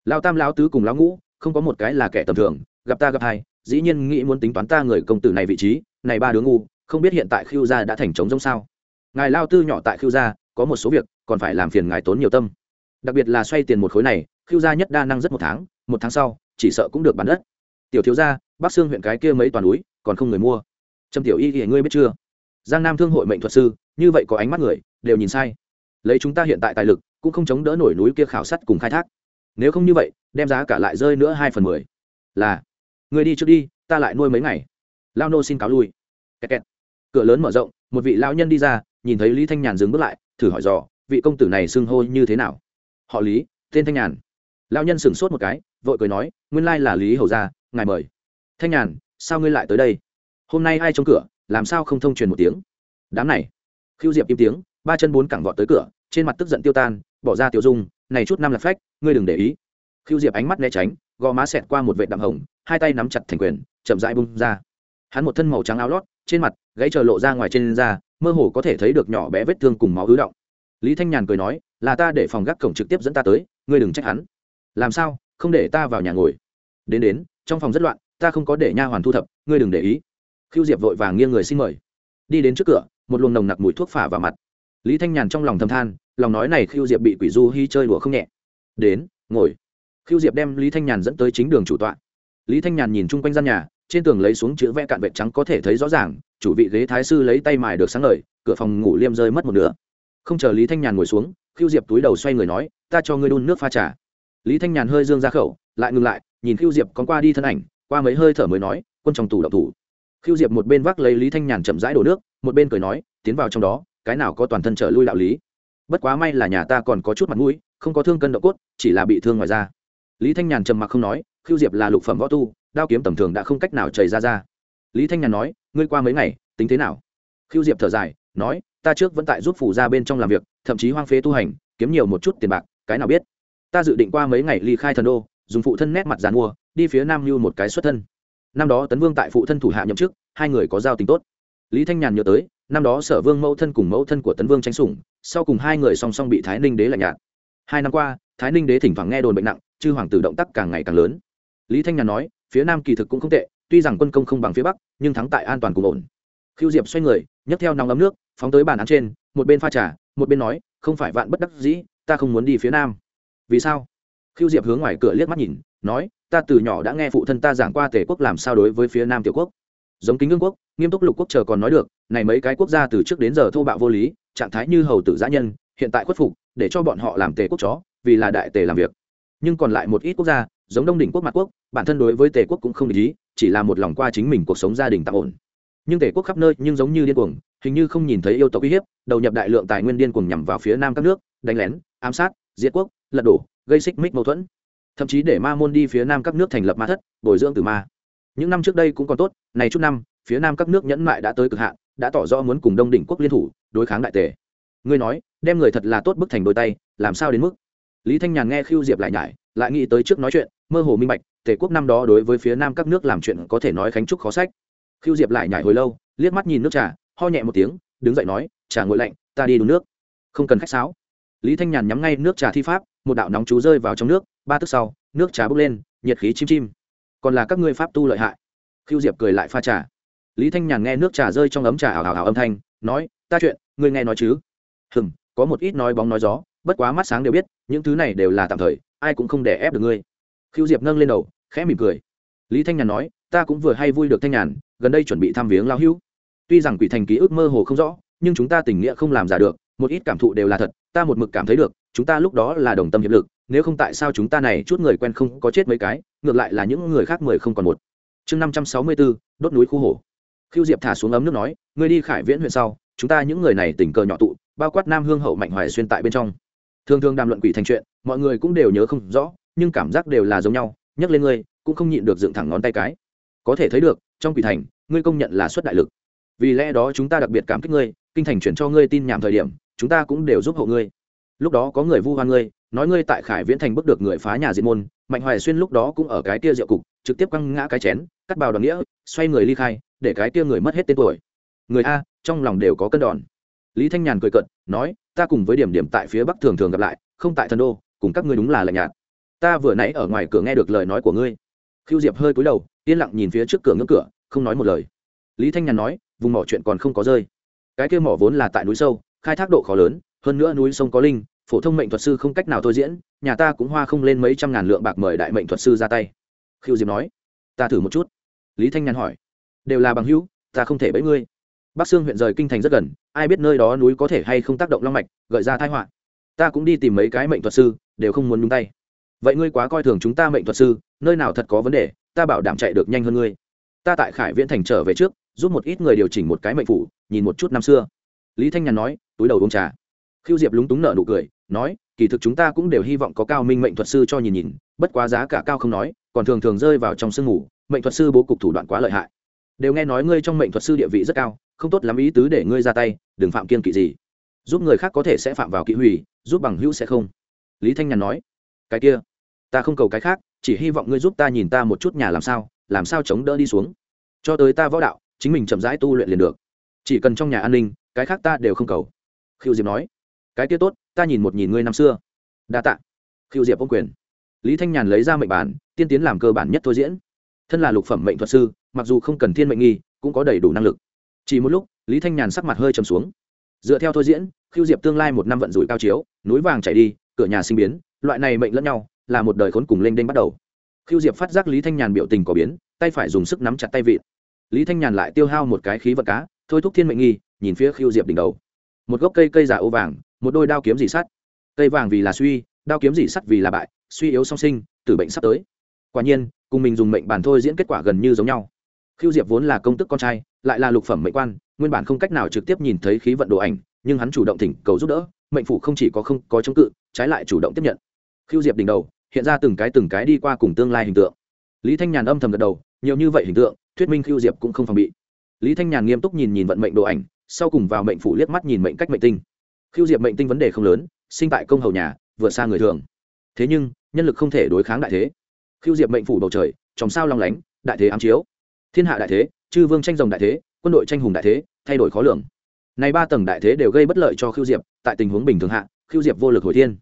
A: Lão tam lão tứ cùng lão ngũ, không có một cái là kẻ tầm thường, gặp ta gặp hai, dĩ nhiên nghĩ muốn tính toán ta người công tử này vị trí, này ba đứa ngu, không biết hiện tại khiêu gia đã thành trống rỗng sao. Ngài lao tư nhỏ tại khiêu gia, có một số việc, còn phải làm phiền ngài tốn nhiều tâm. Đặc biệt là xoay tiền một khối này khiêu gia nhất đa năng rất một tháng một tháng sau, chỉ sợ cũng được bán đất tiểu thiếu gia, bắc xương huyện cái kia mấy toàn núi, còn không người mua. Trầm tiểu y thì ngươi biết chưa? Giang nam thương hội mệnh thuật sư, như vậy có ánh mắt người, đều nhìn sai. Lấy chúng ta hiện tại tài lực, cũng không chống đỡ nổi núi kia khảo sát cùng khai thác. Nếu không như vậy, đem giá cả lại rơi nữa hai phần mười. Là người đi trước đi, ta lại nuôi mấy ngày. Lao nô xin cáo lui. Kẹt kẹt. cửa lớn mở rộng, một vị lão nhân đi ra, nhìn thấy lý thanh nhàn dừng bước lại, thử hỏi dò, vị công tử này xưng hô như thế nào? Họ lý, tên thanh nhàn. Lão nhân sửng sốt một cái, vội cười nói, nguyên lai là lý hầu gia ngài mời. Thanh nhàn, sao ngươi lại tới đây? Hôm nay ai trong cửa, làm sao không thông truyền một tiếng? Đám này. Khiêu diệp im tiếng, ba chân bốn cẳng vọt tới cửa, trên mặt tức giận tiêu tan, bỏ ra tiêu dung, này chút năm là phách, ngươi đừng để ý. Khiêu diệp ánh mắt né tránh, gò má xẹt qua một vệ đạm hồng, hai tay nắm chặt thành quyền, chậm rãi bung ra. Hắn một thân màu trắng áo lót, trên mặt gãy chờ lộ ra ngoài trên da, mơ hồ có thể thấy được nhỏ bé vết thương cùng máu ứ động. Lý thanh nhàn cười nói, là ta để phòng gác cổng trực tiếp dẫn ta tới, ngươi đừng trách hắn. Làm sao, không để ta vào nhà ngồi. Đến đến trong phòng rất loạn, ta không có để nha hoàn thu thập, ngươi đừng để ý. Khiêu diệp vội vàng nghiêng người xin mời. Đi đến trước cửa, một luồng nồng nặc mùi thuốc phả vào mặt. Lý thanh nhàn trong lòng thầm than, lòng nói này khiêu diệp bị quỷ du hy chơi đùa không nhẹ. Đến, ngồi. Khiêu diệp đem lý thanh nhàn dẫn tới chính đường chủ tọa. Lý thanh nhàn nhìn chung quanh gian nhà, trên tường lấy xuống chữ vẽ cạn vẹt trắng có thể thấy rõ ràng, chủ vị ghế thái sư lấy tay mài được sáng ngời, cửa phòng ngủ liêm rơi mất một nửa. Không chờ lý thanh nhàn ngồi xuống khiêu diệp túi đầu xoay người nói, ta cho ngươi đun nước pha trà. Lý thanh nhàn hơi dương ra khẩu, lại ngừng lại nhìn khiêu diệp con qua đi thân ảnh, qua mấy hơi thở mới nói, quân trong tủ đậu thủ. Khiêu diệp một bên vác lấy lý thanh nhàn chậm rãi đổ nước, một bên cười nói, tiến vào trong đó, cái nào có toàn thân trở lui đạo lý? Bất quá may là nhà ta còn có chút mặt mũi, không có thương cân độ cốt, chỉ là bị thương ngoài da. Lý thanh nhàn trầm mặc không nói khiêu diệp là lục phẩm võ tu, đao kiếm tầm thường đã không cách nào chảy ra ra. Lý thanh nhàn nói, ngươi qua mấy ngày, tính thế nào? Khiêu diệp thở dài, nói, ta trước vẫn tại giúp phủ ra bên trong làm việc, thậm chí hoang phế tu hành, kiếm nhiều một chút tiền bạc, cái nào biết? Ta dự định qua mấy ngày ly khai thần đô dùng phụ thân nét mặt dàn mua, đi phía nam như một cái xuất thân. Năm đó tấn vương tại phụ thân thủ hạ nhậm chức, hai người có giao tình tốt. Lý thanh nhàn nhớ tới, năm đó sở vương mẫu thân cùng mẫu thân của tấn vương tranh sủng, sau cùng hai người song song bị thái ninh đế lạnh nhạt. Hai năm qua, thái ninh đế thỉnh thoảng nghe đồn bệnh nặng, chư hoàng tử động tác càng ngày càng lớn. Lý thanh nhàn nói, phía nam kỳ thực cũng không tệ, tuy rằng quân công không bằng phía bắc, nhưng thắng tại an toàn cùng ổn. Khiêu diệp xoay người, nhấc theo nòng ấm nước, phóng tới bàn án trên, một bên pha trà, một bên nói, không phải vạn bất đắc dĩ, ta không muốn đi phía nam. Vì sao? Khiêu diệp hướng ngoài cửa liếc mắt nhìn, nói, ta từ nhỏ đã nghe phụ thân ta giảng qua tề quốc làm sao đối với phía nam tiểu quốc. Giống kính ngưng quốc, nghiêm túc lục quốc chờ còn nói được, này mấy cái quốc gia từ trước đến giờ thô bạo vô lý, trạng thái như hầu tử giã nhân, hiện tại khuất phục, để cho bọn họ làm tề quốc chó, vì là đại tề làm việc. Nhưng còn lại một ít quốc gia, giống đông đỉnh quốc mặt quốc, bản thân đối với tề quốc cũng không để ý, chỉ là một lòng qua chính mình cuộc sống gia đình tạm ổn. Nhưng tề quốc khắp nơi nhưng giống như điên cuồng, hình như không nhìn thấy yêu tộc uy hiếp, đầu nhập đại lượng tài nguyên điên cuồng nhằm vào phía nam các nước, đánh lén, ám sát, diệt quốc, lật đổ gây xích mích mâu thuẫn. Thậm chí để ma môn đi phía nam các nước thành lập ma thất, bồi dưỡng từ ma. Những năm trước đây cũng còn tốt, này chút năm, phía nam các nước nhẫn mại đã tới cực hạn, đã tỏ rõ muốn cùng đông đỉnh quốc liên thủ, đối kháng đại tề. Ngươi nói, đem người thật là tốt bức thành đôi tay, làm sao đến mức? Lý thanh nhàn nghe khiêu diệp lại nhải, lại nghĩ tới trước nói chuyện, mơ hồ minh bạch, tề quốc năm đó đối với phía nam các nước làm chuyện có thể nói khánh trúc khó sách. Khiêu diệp lại nhải hồi lâu, liếc mắt nhìn nước trà, ho nhẹ một tiếng, đứng dậy nói, trà ngồi lạnh, ta đi đun nước. Không cần khách sáo. Lý thanh nhàn nhắm ngay nước trà thi pháp một đạo nóng chú rơi vào trong nước, ba tức sau, nước trà bốc lên, nhiệt khí chim chim. Còn là các ngươi pháp tu lợi hại. Khiêu diệp cười lại pha trà. Lý thanh nhàn nghe nước trà rơi trong ấm trà ảo ảo ảo âm thanh, nói, ta chuyện, ngươi nghe nói chứ? Hừng có một ít nói bóng nói gió, bất quá mắt sáng đều biết, những thứ này đều là tạm thời, ai cũng không để ép được ngươi. Khiêu diệp nâng lên đầu, khẽ mỉm cười. Lý thanh nhàn nói, ta cũng vừa hay vui được thanh nhàn, gần đây chuẩn bị thăm viếng lao hữu. Tuy rằng quỷ thành ký ức mơ hồ không rõ, nhưng chúng ta tình nghĩa không làm giả được, một ít cảm thụ đều là thật, ta một mực cảm thấy được chúng ta lúc đó là đồng tâm hiệp lực, nếu không tại sao chúng ta này chút người quen không có chết mấy cái, ngược lại là những người khác mười không còn một. Chương năm trăm sáu mươi bốn đốt núi khu hồ khiêu diệp thả xuống ấm nước nói, ngươi đi khải viễn huyện sau, chúng ta những người này tình cờ nhỏ tụ, bao quát nam hương hậu mạnh hoài xuyên tại bên trong. Thường thường đàm luận quỷ thành chuyện, mọi người cũng đều nhớ không rõ, nhưng cảm giác đều là giống nhau, nhắc lên ngươi, cũng không nhịn được dựng thẳng ngón tay cái. Có thể thấy được, trong quỷ thành, ngươi công nhận là xuất đại lực. Vì lẽ đó chúng ta đặc biệt cảm kích ngươi, kinh thành chuyển cho ngươi tin nhảm thời điểm, chúng ta cũng đều giúp hộ ngươi lúc đó có người vu hoan ngươi, nói ngươi tại khải viễn thành bức được người phá nhà diệt môn, mạnh hoài xuyên lúc đó cũng ở cái kia rượu cục, trực tiếp quăng ngã cái chén, cắt bào đoàn nghĩa, xoay người ly khai, để cái kia người mất hết tên tuổi. Người a, trong lòng đều có cân đòn. Lý thanh nhàn cười cận nói, ta cùng với điểm điểm tại phía bắc thường thường gặp lại, không tại thần đô, cùng các ngươi đúng là lạnh nhạt. Ta vừa nãy ở ngoài cửa nghe được lời nói của ngươi. Khiêu diệp hơi cúi đầu, yên lặng nhìn phía trước cửa ngưỡng cửa, không nói một lời. Lý thanh nhàn nói, vùng mỏ chuyện còn không có rơi. Cái kia mỏ vốn là tại núi sâu, khai thác độ khó lớn, hơn nữa núi sông có linh phổ thông mệnh thuật sư không cách nào thôi diễn, nhà ta cũng hoa không lên mấy trăm ngàn lượng bạc mời đại mệnh thuật sư ra tay. Khiêu diệp nói. Ta thử một chút. Lý thanh nhàn hỏi. Đều là bằng hữu, ta không thể bẫy ngươi. Bắc sương huyện rời kinh thành rất gần, ai biết nơi đó núi có thể hay không tác động long mạch, gợi ra thái họa. Ta cũng đi tìm mấy cái mệnh thuật sư, đều không muốn nhúng tay. Vậy ngươi quá coi thường chúng ta mệnh thuật sư, nơi nào thật có vấn đề, ta bảo đảm chạy được nhanh hơn ngươi. Ta tại khải viễn thành trở về trước, giúp một ít người điều chỉnh một cái mệnh phủ, nhìn một chút năm xưa. Lý thanh nhàn nói, túi đầu uống trà khiêu diệp lúng túng nợ nụ cười, nói, kỳ thực chúng ta cũng đều hy vọng có cao minh mệnh thuật sư cho nhìn nhìn, bất quá giá cả cao không nói, còn thường thường rơi vào trong sương ngủ mệnh thuật sư bố cục thủ đoạn quá lợi hại. Đều nghe nói ngươi trong mệnh thuật sư địa vị rất cao, không tốt lắm ý tứ để ngươi ra tay, đừng phạm kiên kỵ gì. Giúp người khác có thể sẽ phạm vào kỵ hủy, giúp bằng hữu sẽ không. Lý thanh nhàn nói, cái kia, ta không cầu cái khác, chỉ hy vọng ngươi giúp ta nhìn ta một chút nhà làm sao làm sao chống đỡ đi xuống. Cho tới ta võ đạo, chính mình chậm rãi tu luyện liền được. Chỉ cần trong nhà an ninh, cái khác ta đều không cầu. Khiêu diệp nói cái kia tốt, ta nhìn một nhìn ngươi năm xưa. Đa t ạ khiêu diệp ô quyền. Lý thanh nhàn lấy ra mệnh bản, tiên tiến làm cơ bản nhất thôi diễn. Thân là lục phẩm mệnh thuật sư, mặc dù không cần thiên mệnh nghi, cũng có đầy đủ năng lực. Chỉ một lúc, lý thanh nhàn sắc mặt hơi trầm xuống. Dựa theo thôi diễn khiêu diệp tương lai một năm vận rủi cao chiếu, núi vàng chảy đi, cửa nhà sinh biến, loại này mệnh lẫn nhau, là một đời khốn cùng lênh đênh bắt đầu. Khiêu diệp phát giác lý thanh nhàn biểu tình có biến, tay phải dùng sức nắm chặt tay vịt lý thanh nhàn lại tiêu hao một cái khí vật cá, thôi thúc thiên mệnh nghi, nhìn phía khiêu diệp đỉnh đầu một gốc cây cây giả ô vàng, một đôi đao kiếm dị sắt. Cây vàng vì là suy, đao kiếm dị sắt vì là bại, suy yếu song sinh, tử bệnh sắp tới. Quả nhiên, cùng mình dùng mệnh bản thôi diễn kết quả gần như giống nhau. Khiêu diệp vốn là công tức con trai, lại là lục phẩm mệnh quan, nguyên bản không cách nào trực tiếp nhìn thấy khí vận đồ ảnh, nhưng hắn chủ động thỉnh cầu giúp đỡ, mệnh phủ không chỉ có không có chống cự, trái lại chủ động tiếp nhận. Khiêu diệp đỉnh đầu, hiện ra từng cái từng cái đi qua cùng tương lai hình tượng. Lý thanh nhàn âm thầm gật đầu, nhiều như vậy hình tượng, thuyết minh khiêu diệp cũng không phòng bị. Lý thanh nhàn nghiêm túc nhìn nhìn vận mệnh đồ ảnh sau cùng vào mệnh phủ liếc mắt nhìn mệnh cách mệnh tinh. Khiêu diệp mệnh tinh vấn đề không lớn, sinh tại công hầu nhà vượt xa người thường. Thế nhưng, nhân lực không thể đối kháng đại thế. Khiêu diệp mệnh phủ bầu trời tròng sao long lánh, đại thế ám chiếu. Thiên hạ đại thế, chư vương tranh rồng đại thế, quân đội tranh hùng đại thế, thay đổi khó lường. Này ba tầng đại thế đều gây bất lợi cho khiêu diệp, tại tình huống bình thường hạ, khiêu diệp vô lực hồi thiên.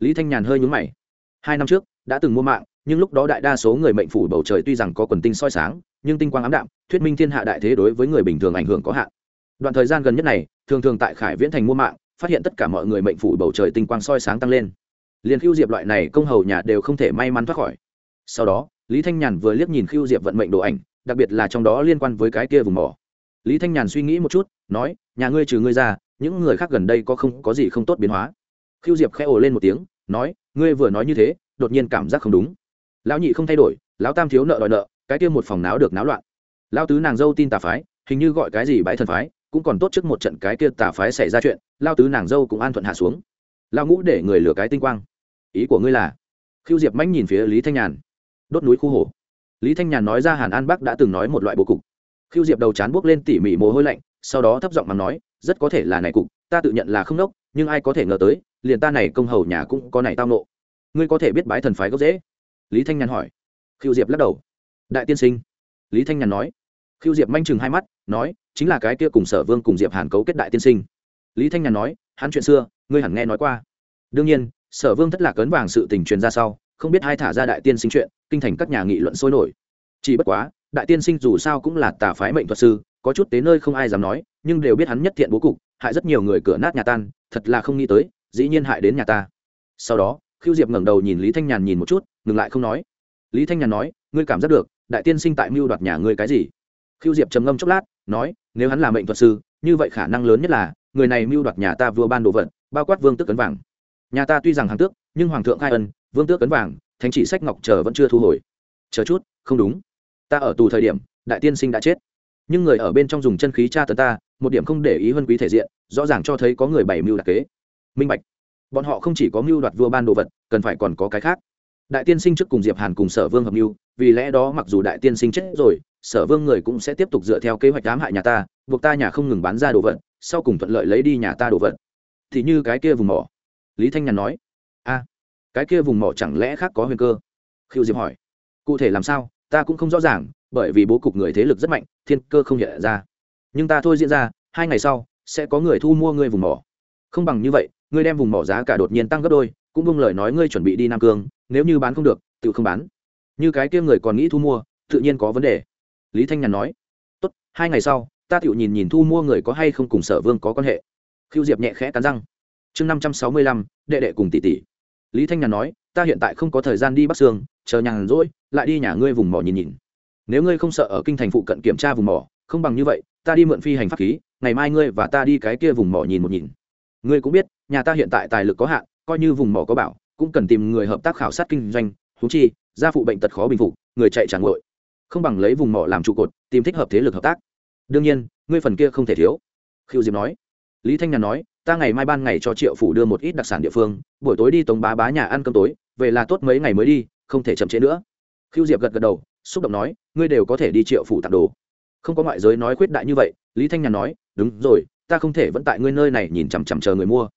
A: Lý thanh nhàn hơi nhúng mày. Hai năm trước, đã từng mua mạng, nhưng lúc đó đại đa số người mệnh phủ bầu trời tuy rằng có quần tinh soi sáng, nhưng tinh quang ám đạm, thuyết minh thiên hạ đại thế đối với người bình thường ảnh hưởng có hạn đoạn thời gian gần nhất này, thường thường tại khải viễn thành mua mạng, phát hiện tất cả mọi người mệnh phủ bầu trời tinh quang soi sáng tăng lên. Liền khiêu diệp loại này công hầu nhà đều không thể may mắn thoát khỏi. Sau đó, lý thanh nhàn vừa liếc nhìn khiêu diệp vận mệnh đồ ảnh, đặc biệt là trong đó liên quan với cái kia vùng mỏ. Lý thanh nhàn suy nghĩ một chút, nói, nhà ngươi trừ ngươi ra, những người khác gần đây có không, có gì không tốt biến hóa? Khiêu diệp khẽ ồ lên một tiếng, nói, ngươi vừa nói như thế, đột nhiên cảm giác không đúng. Lão nhị không thay đổi, lão tam thiếu nợ đòi nợ, cái kia một phòng náo được náo loạn. Lão tứ nàng dâu tin tà phái, hình như gọi cái gì bãi thần phái cũng còn tốt trước một trận cái kia tà phái xảy ra chuyện, lao tứ nàng dâu cũng an thuận hạ xuống. Lao ngũ để người lừa cái tinh quang. Ý của ngươi là? Khiêu diệp mãnh nhìn phía lý thanh nhàn. Đốt núi khu hồ. Lý thanh nhàn nói ra hàn an bắc đã từng nói một loại bố cục. Khiêu diệp đầu chán buốc lên tỉ mỉ mồ hôi lạnh, sau đó thấp giọng mà nói, rất có thể là này cục, ta tự nhận là không nốc nhưng ai có thể ngờ tới, liền ta này công hầu nhà cũng có này tao nộ. Ngươi có thể biết bái thần phái gốc dễ? Lý thanh nhàn hỏi. Khiêu diệp lắc đầu. Đại tiên sinh. Lý thanh nhàn nói. Khiêu diệp manh chừng hai mắt, nói chính là cái kia cùng sở vương cùng diệp hàn cấu kết đại tiên sinh. Lý thanh nhàn nói, hắn chuyện xưa, ngươi hẳn nghe nói qua. Đương nhiên, sở vương thất lạc cấn vàng sự tình truyền ra sau, không biết ai thả ra đại tiên sinh chuyện, kinh thành các nhà nghị luận sôi nổi. Chỉ bất quá, đại tiên sinh dù sao cũng là tà phái mệnh thuật sư, có chút tế nơi không ai dám nói, nhưng đều biết hắn nhất thiện bố cục, hại rất nhiều người cửa nát nhà tan, thật là không nghĩ tới, dĩ nhiên hại đến nhà ta. Sau đó khiêu diệp ngẩng đầu nhìn lý thanh nhàn nhìn một chút, ngừng lại không nói. Lý thanh nhàn nói, ngươi cảm giác được, đại tiên sinh tại mưu đoạt nhà ngươi cái gì? Khiêu diệp trầm ngâm chốc lát nói, nếu hắn là mệnh thuật sư, như vậy khả năng lớn nhất là, người này mưu đoạt nhà ta vừa ban đồ vật, bao quát vương tước cấn vàng. Nhà ta tuy rằng hàng tước, nhưng hoàng thượng khai ân, vương tước cấn vàng, thánh chỉ sách ngọc chờ vẫn chưa thu hồi. Chờ chút, không đúng. Ta ở tù thời điểm, đại tiên sinh đã chết. Nhưng người ở bên trong dùng chân khí tra tấn ta, một điểm không để ý hơn quý thể diện, rõ ràng cho thấy có người bày mưu đặc kế. Minh bạch. Bọn họ không chỉ có mưu đoạt vua ban đồ vật, cần phải còn có cái khác. Đại tiên sinh trước cùng diệp hàn cùng sở vương hợp mưu, vì lẽ đó mặc dù đại tiên sinh chết rồi sở vương người cũng sẽ tiếp tục dựa theo kế hoạch ám hại nhà ta, buộc ta nhà không ngừng bán ra đồ vật, sau cùng thuận lợi lấy đi nhà ta đồ vật. Thì như cái kia vùng mỏ. Lý thanh nhàn nói. A, cái kia vùng mỏ chẳng lẽ khác có huyền cơ? Khiêu diệp hỏi. Cụ thể làm sao, ta cũng không rõ ràng, bởi vì bố cục người thế lực rất mạnh, thiên cơ không hiện ra. Nhưng ta thôi diễn ra, hai ngày sau, sẽ có người thu mua ngươi vùng mỏ. Không bằng như vậy, ngươi đem vùng mỏ giá cả đột nhiên tăng gấp đôi, cũng bông lời nói ngươi chuẩn bị đi nam cương, nếu như bán không được, tự không bán. Như cái kia người còn nghĩ thu mua, tự nhiên có vấn đề lý thanh nhàn nói, tốt, hai ngày sau, ta tự nhìn nhìn thu mua người có hay không cùng sở vương có quan hệ. Khiêu diệp nhẹ khẽ cắn răng, chương năm trăm sáu mươi lăm, đệ đệ cùng tỷ tỷ. Lý thanh nhàn nói, ta hiện tại không có thời gian đi bắc sương, chờ nhàn rỗi, lại đi nhà ngươi vùng mỏ nhìn nhìn. Nếu ngươi không sợ ở kinh thành phụ cận kiểm tra vùng mỏ, không bằng như vậy, ta đi mượn phi hành pháp khí, ngày mai ngươi và ta đi cái kia vùng mỏ nhìn một nhìn. Ngươi cũng biết, nhà ta hiện tại tài lực có hạn, coi như vùng mỏ có bảo, cũng cần tìm người hợp tác khảo sát kinh doanh thú chi, gia phụ bệnh tật khó bình phục, người chạy trả ngội không bằng lấy vùng mỏ làm trụ cột, tìm thích hợp thế lực hợp tác. Đương nhiên, ngươi phần kia không thể thiếu. Khiêu diệp nói. Lý thanh nhàn nói, ta ngày mai ban ngày cho triệu phủ đưa một ít đặc sản địa phương, buổi tối đi tống bá bá nhà ăn cơm tối, về là tốt mấy ngày mới đi, không thể chậm trễ nữa. Khiêu diệp gật gật đầu, xúc động nói, ngươi đều có thể đi triệu phủ tặng đồ. Không có ngoại giới nói khuyết đại như vậy, lý thanh nhàn nói, đúng rồi, ta không thể vẫn tại ngươi nơi này nhìn chằm chằm chờ người mua.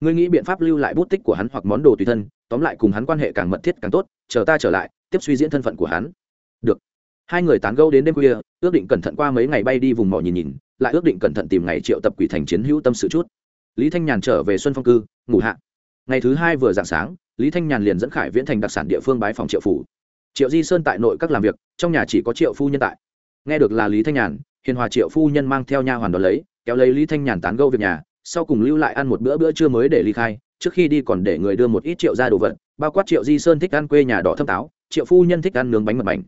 A: Ngươi nghĩ biện pháp lưu lại bút tích của hắn hoặc món đồ tùy thân, tóm lại cùng hắn quan hệ càng mật thiết càng tốt, chờ ta trở lại, tiếp suy diễn thân phận của hắn hai người tán gẫu đến đêm khuya, ước định cẩn thận qua mấy ngày bay đi vùng mỏ nhìn nhìn, lại ước định cẩn thận tìm ngày triệu tập quỷ thành chiến hữu tâm sự chút. Lý thanh nhàn trở về xuân phong cư, ngủ hạ. Ngày thứ hai vừa dạng sáng, lý thanh nhàn liền dẫn khải viễn thành đặc sản địa phương bái phòng triệu phủ. Triệu di sơn tại nội các làm việc, trong nhà chỉ có triệu phu nhân tại. Nghe được là lý thanh nhàn, hiền hòa triệu phu nhân mang theo nha hoàn đ lấy, kéo lấy lý thanh nhàn tán gâu việc nhà, sau cùng lưu lại ăn một bữa bữa trưa mới để ly khai, trước khi đi còn để người đưa một ít triệu ra đồ vật, bao quát triệu di sơn thích ăn quê nhà đỏ thâm táo, triệu phu nhân thích ăn nướng bánh mật bánh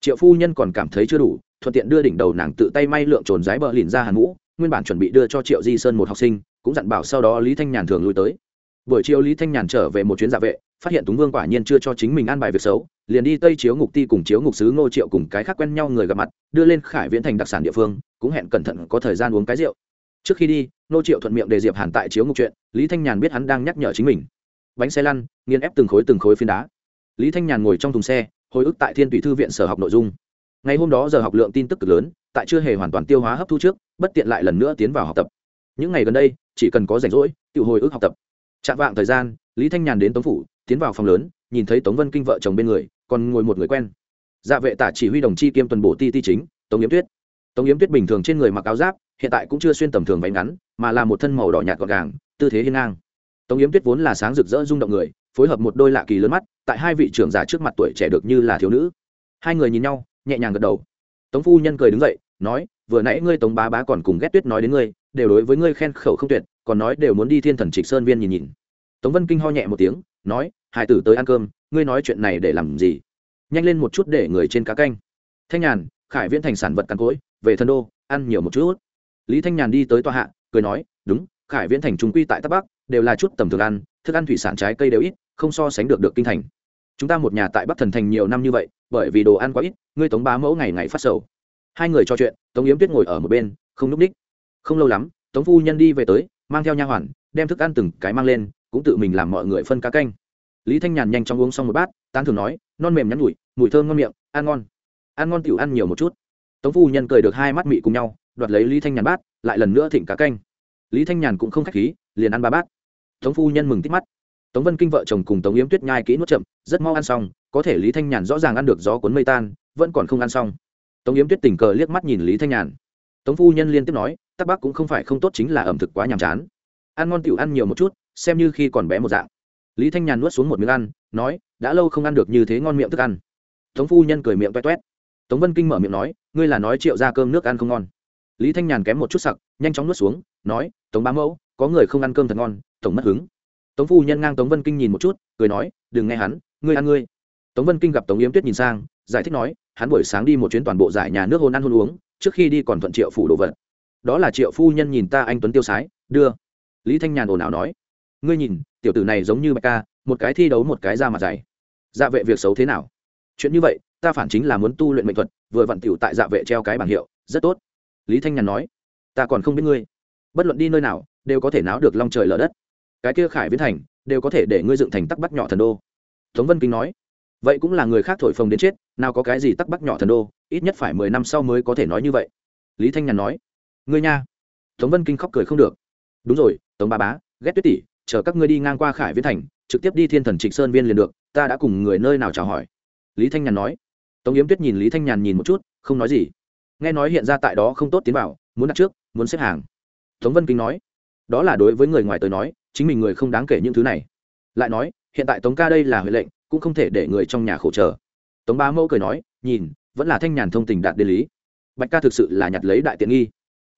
A: triệu phu nhân còn cảm thấy chưa đủ, thuận tiện đưa đỉnh đầu nàng tự tay may lượng trồn rái bờ lìn ra hàn mũ nguyên bản chuẩn bị đưa cho triệu di sơn một học sinh, cũng dặn bảo sau đó lý thanh nhàn thường lui tới. Buổi chiều lý thanh nhàn trở về một chuyến dạ vệ, phát hiện túng vương quả nhiên chưa cho chính mình ăn bài việc xấu, liền đi tây chiếu ngục ti cùng chiếu ngục sứ ngô triệu cùng cái khác quen nhau người gặp mặt, đưa lên khải viễn thành đặc sản địa phương, cũng hẹn cẩn thận có thời gian uống cái rượu. Trước khi đi, ngô triệu thuận miệng đề diệp hàn tại chiếu ngục chuyện, lý thanh nhàn biết hắn đang nhắc nhở chính mình. Bánh xe lăn nghiên ép từng khối từng khối phiến đá. Lý thanh nhàn ngồi trong thùng xe hồi ức tại thiên tùy thư viện sở học nội dung. Ngày hôm đó giờ học lượng tin tức cực lớn, tại chưa hề hoàn toàn tiêu hóa hấp thu trước, bất tiện lại lần nữa tiến vào học tập. Những ngày gần đây, chỉ cần có rảnh rỗi, tự hồi ức học tập. Chạm vạng thời gian, lý thanh nhàn đến tống phủ, tiến vào phòng lớn, nhìn thấy tống vân kinh vợ chồng bên người, còn ngồi một người quen. Dạ vệ tả chỉ huy đồng chi kiêm tuần bổ ti ti chính, tống yếm tuyết. Tống yếm tuyết bình thường trên người mặc áo giáp, hiện tại cũng chưa xuyên tầm thường váy ngắn, mà là một thân màu đỏ nhạt gọn gàng, tư thế hiên ngang. Tống yếm tuyết vốn là sáng rực rỡ rung động người phối hợp một đôi lạ kỳ lớn mắt, tại hai vị trưởng giả trước mặt tuổi trẻ được như là thiếu nữ. Hai người nhìn nhau, nhẹ nhàng gật đầu. Tống phu nhân cười đứng dậy, nói, vừa nãy ngươi tống bá bá còn cùng ghét tuyết nói đến ngươi, đều đối với ngươi khen khẩu không tuyệt, còn nói đều muốn đi thiên thần trịch sơn viên nhìn nhìn. Tống vân kinh ho nhẹ một tiếng, nói, hải tử tới ăn cơm, ngươi nói chuyện này để làm gì? Nhanh lên một chút để người trên cá canh. Thanh nhàn, khải viễn thành sản vật càn cối về thân đô, ăn nhiều một chút. Lý thanh nhàn đi tới tòa hạ, cười nói, đúng, khải viễn thành trung quy tại tắc bắc, đều là chút tầm thường ăn, thức ăn thủy sản trái cây đều ít không so sánh được được kinh thành. Chúng ta một nhà tại bắc thần thành nhiều năm như vậy, bởi vì đồ ăn quá ít, ngươi tống bá mẫu ngày ngày phát sầu. Hai người trò chuyện, tống yếm tuyết ngồi ở một bên, không núp ních. Không lâu lắm, tống phu nhân đi về tới, mang theo nha hoàn, đem thức ăn từng cái mang lên, cũng tự mình làm mọi người phân cá canh. Lý thanh nhàn nhanh chóng uống xong một bát, tán thường nói, non mềm nhắn nhủi, mùi thơm ngon miệng, ăn ngon. Ăn ngon tiểu ăn nhiều một chút. Tống phu nhân cười được hai mắt mị cùng nhau, đoạt lấy lý thanh nhàn bát, lại lần nữa thịnh cá canh. Lý thanh nhàn cũng không k h á c h khí, liền ăn ba bát. Tống phu nhân mừng tít mắt tống vân kinh vợ chồng cùng tống yếm tuyết nhai kỹ nuốt chậm, rất mau ăn xong, có thể lý thanh nhàn rõ ràng ăn được gió cuốn mây tan, vẫn còn không ăn xong. Tống yếm tuyết tình cờ liếc mắt nhìn lý thanh nhàn. Tống phu nhân liên tiếp nói, tắc bắc cũng không phải không tốt chính là ẩm thực quá nhàm chán. Ăn ngon tiểu ăn nhiều một chút, xem như khi còn bé một dạng. Lý thanh nhàn nuốt xuống một miếng ăn, nói, đã lâu không ăn được như thế ngon miệng thức ăn. Tống phu nhân cười miệng toét toét. Tống vân kinh mở miệng nói, ngươi là nói triệu ra cơm nước ăn không ngon. Lý thanh nhàn kém một chút sặc, nhanh chóng nuốt xuống, nói, tống bá mẫu, có người không ăn cơm thật ngon, tổng mất hứng tống phu nhân ngang tống vân kinh nhìn một chút, cười nói, đừng nghe hắn, ngươi ăn ngươi. Tống vân kinh gặp tống yếm tuyết nhìn sang, giải thích nói, hắn buổi sáng đi một chuyến toàn bộ giải nhà nước hôn ăn hôn uống, trước khi đi còn thuận triệu phủ đồ vật. Đó là triệu phu nhân nhìn ta anh tuấn tiêu sái, đưa. Lý thanh nhàn ồn ào nói, ngươi nhìn, tiểu tử này giống như bạch ca, một cái thi đấu một cái ra mặt dày dạ vệ việc xấu thế nào? Chuyện như vậy, ta phản chính là muốn tu luyện mệnh thuật, vừa vặn tiểu tại dạ vệ treo cái bảng hiệu, rất tốt. Lý thanh nhàn nói, ta còn không biết ngươi. Bất luận đi nơi nào, đều có thể náo được long trời lở đất cái kia khải viễn thành đều có thể để ngươi dựng thành tắc bắc nhỏ thần đô. Tống vân kính nói, vậy cũng là người khác thổi phồng đến chết, nào có cái gì tắc bắc nhỏ thần đô, ít nhất phải mười năm sau mới có thể nói như vậy. Lý thanh nhàn nói, ngươi nha. Tống vân kinh khóc cười không được. Đúng rồi, tống ba bá, ghét tuyết tỷ, chờ các ngươi đi ngang qua khải viễn thành, trực tiếp đi thiên thần trịnh sơn viên liền được, ta đã cùng người nơi nào chào hỏi. Lý thanh nhàn nói, tống yếm tuyết nhìn lý thanh nhàn nhìn một chút, không nói gì. Nghe nói hiện ra tại đó không tốt tiến vào, muốn đặt trước, muốn xếp hàng. Tống vân Kinh nói, đó là đối với người ngoài tới nói chính mình người không đáng kể những thứ này. Lại nói, hiện tại tống ca đây là huệ lệnh, cũng không thể để người trong nhà khổ chờ. Tống ba mẫu cười nói, nhìn, vẫn là thanh nhàn thông tình đạt đến lý. Bạch ca thực sự là nhặt lấy đại tiện nghi.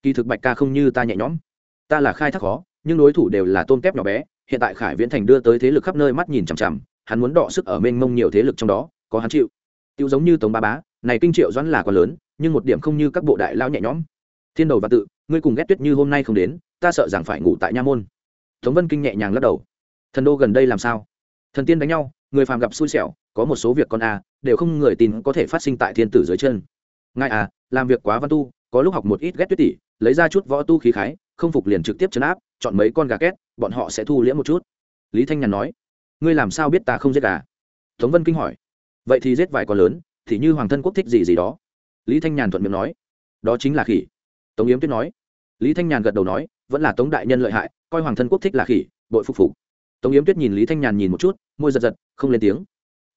A: Kỳ thực bạch ca không như ta nhẹ nhõm. Ta là khai thác khó, nhưng đối thủ đều là tôm kép nhỏ bé. Hiện tại khải viễn thành đưa tới thế lực khắp nơi mắt nhìn chằm chằm, hắn muốn đọ sức ở mênh mông nhiều thế lực trong đó, có hắn chịu. Tiêu giống như tống ba bá, này kinh triệu doãn là quá lớn, nhưng một điểm không như các bộ đại lao nhẹ nhõm. Thiên đầu và tự, ngươi cùng ghét tuyết như hôm nay không đến, ta sợ rằng phải ngủ tại nha môn tống vân kinh nhẹ nhàng lắc đầu. Thần đô gần đây làm sao? Thần tiên đánh nhau, người phàm gặp xui xẻo, có một số việc con a, đều không người tin có thể phát sinh tại thiên tử dưới chân. Ngài à làm việc quá văn tu, có lúc học một ít ghét tuyết tỷ lấy ra chút võ tu khí khái, không phục liền trực tiếp chấn áp, chọn mấy con gà két, bọn họ sẽ thu liễm một chút. Lý thanh nhàn nói. Ngươi làm sao biết ta không giết gà? Tống vân kinh hỏi. Vậy thì giết vài con lớn, thì như hoàng thân quốc thích gì gì đó. Lý thanh nhàn thuận miệng nói. Đó chính là khỉ. Tống yếm tuyết nói. Lý thanh nhàn gật đầu nói, vẫn là tống đại nhân lợi hại coi hoàng thân quốc thích là khỉ, bội phục phục. Tống yếm tuyết nhìn lý thanh nhàn nhìn một chút, môi giật giật, không lên tiếng.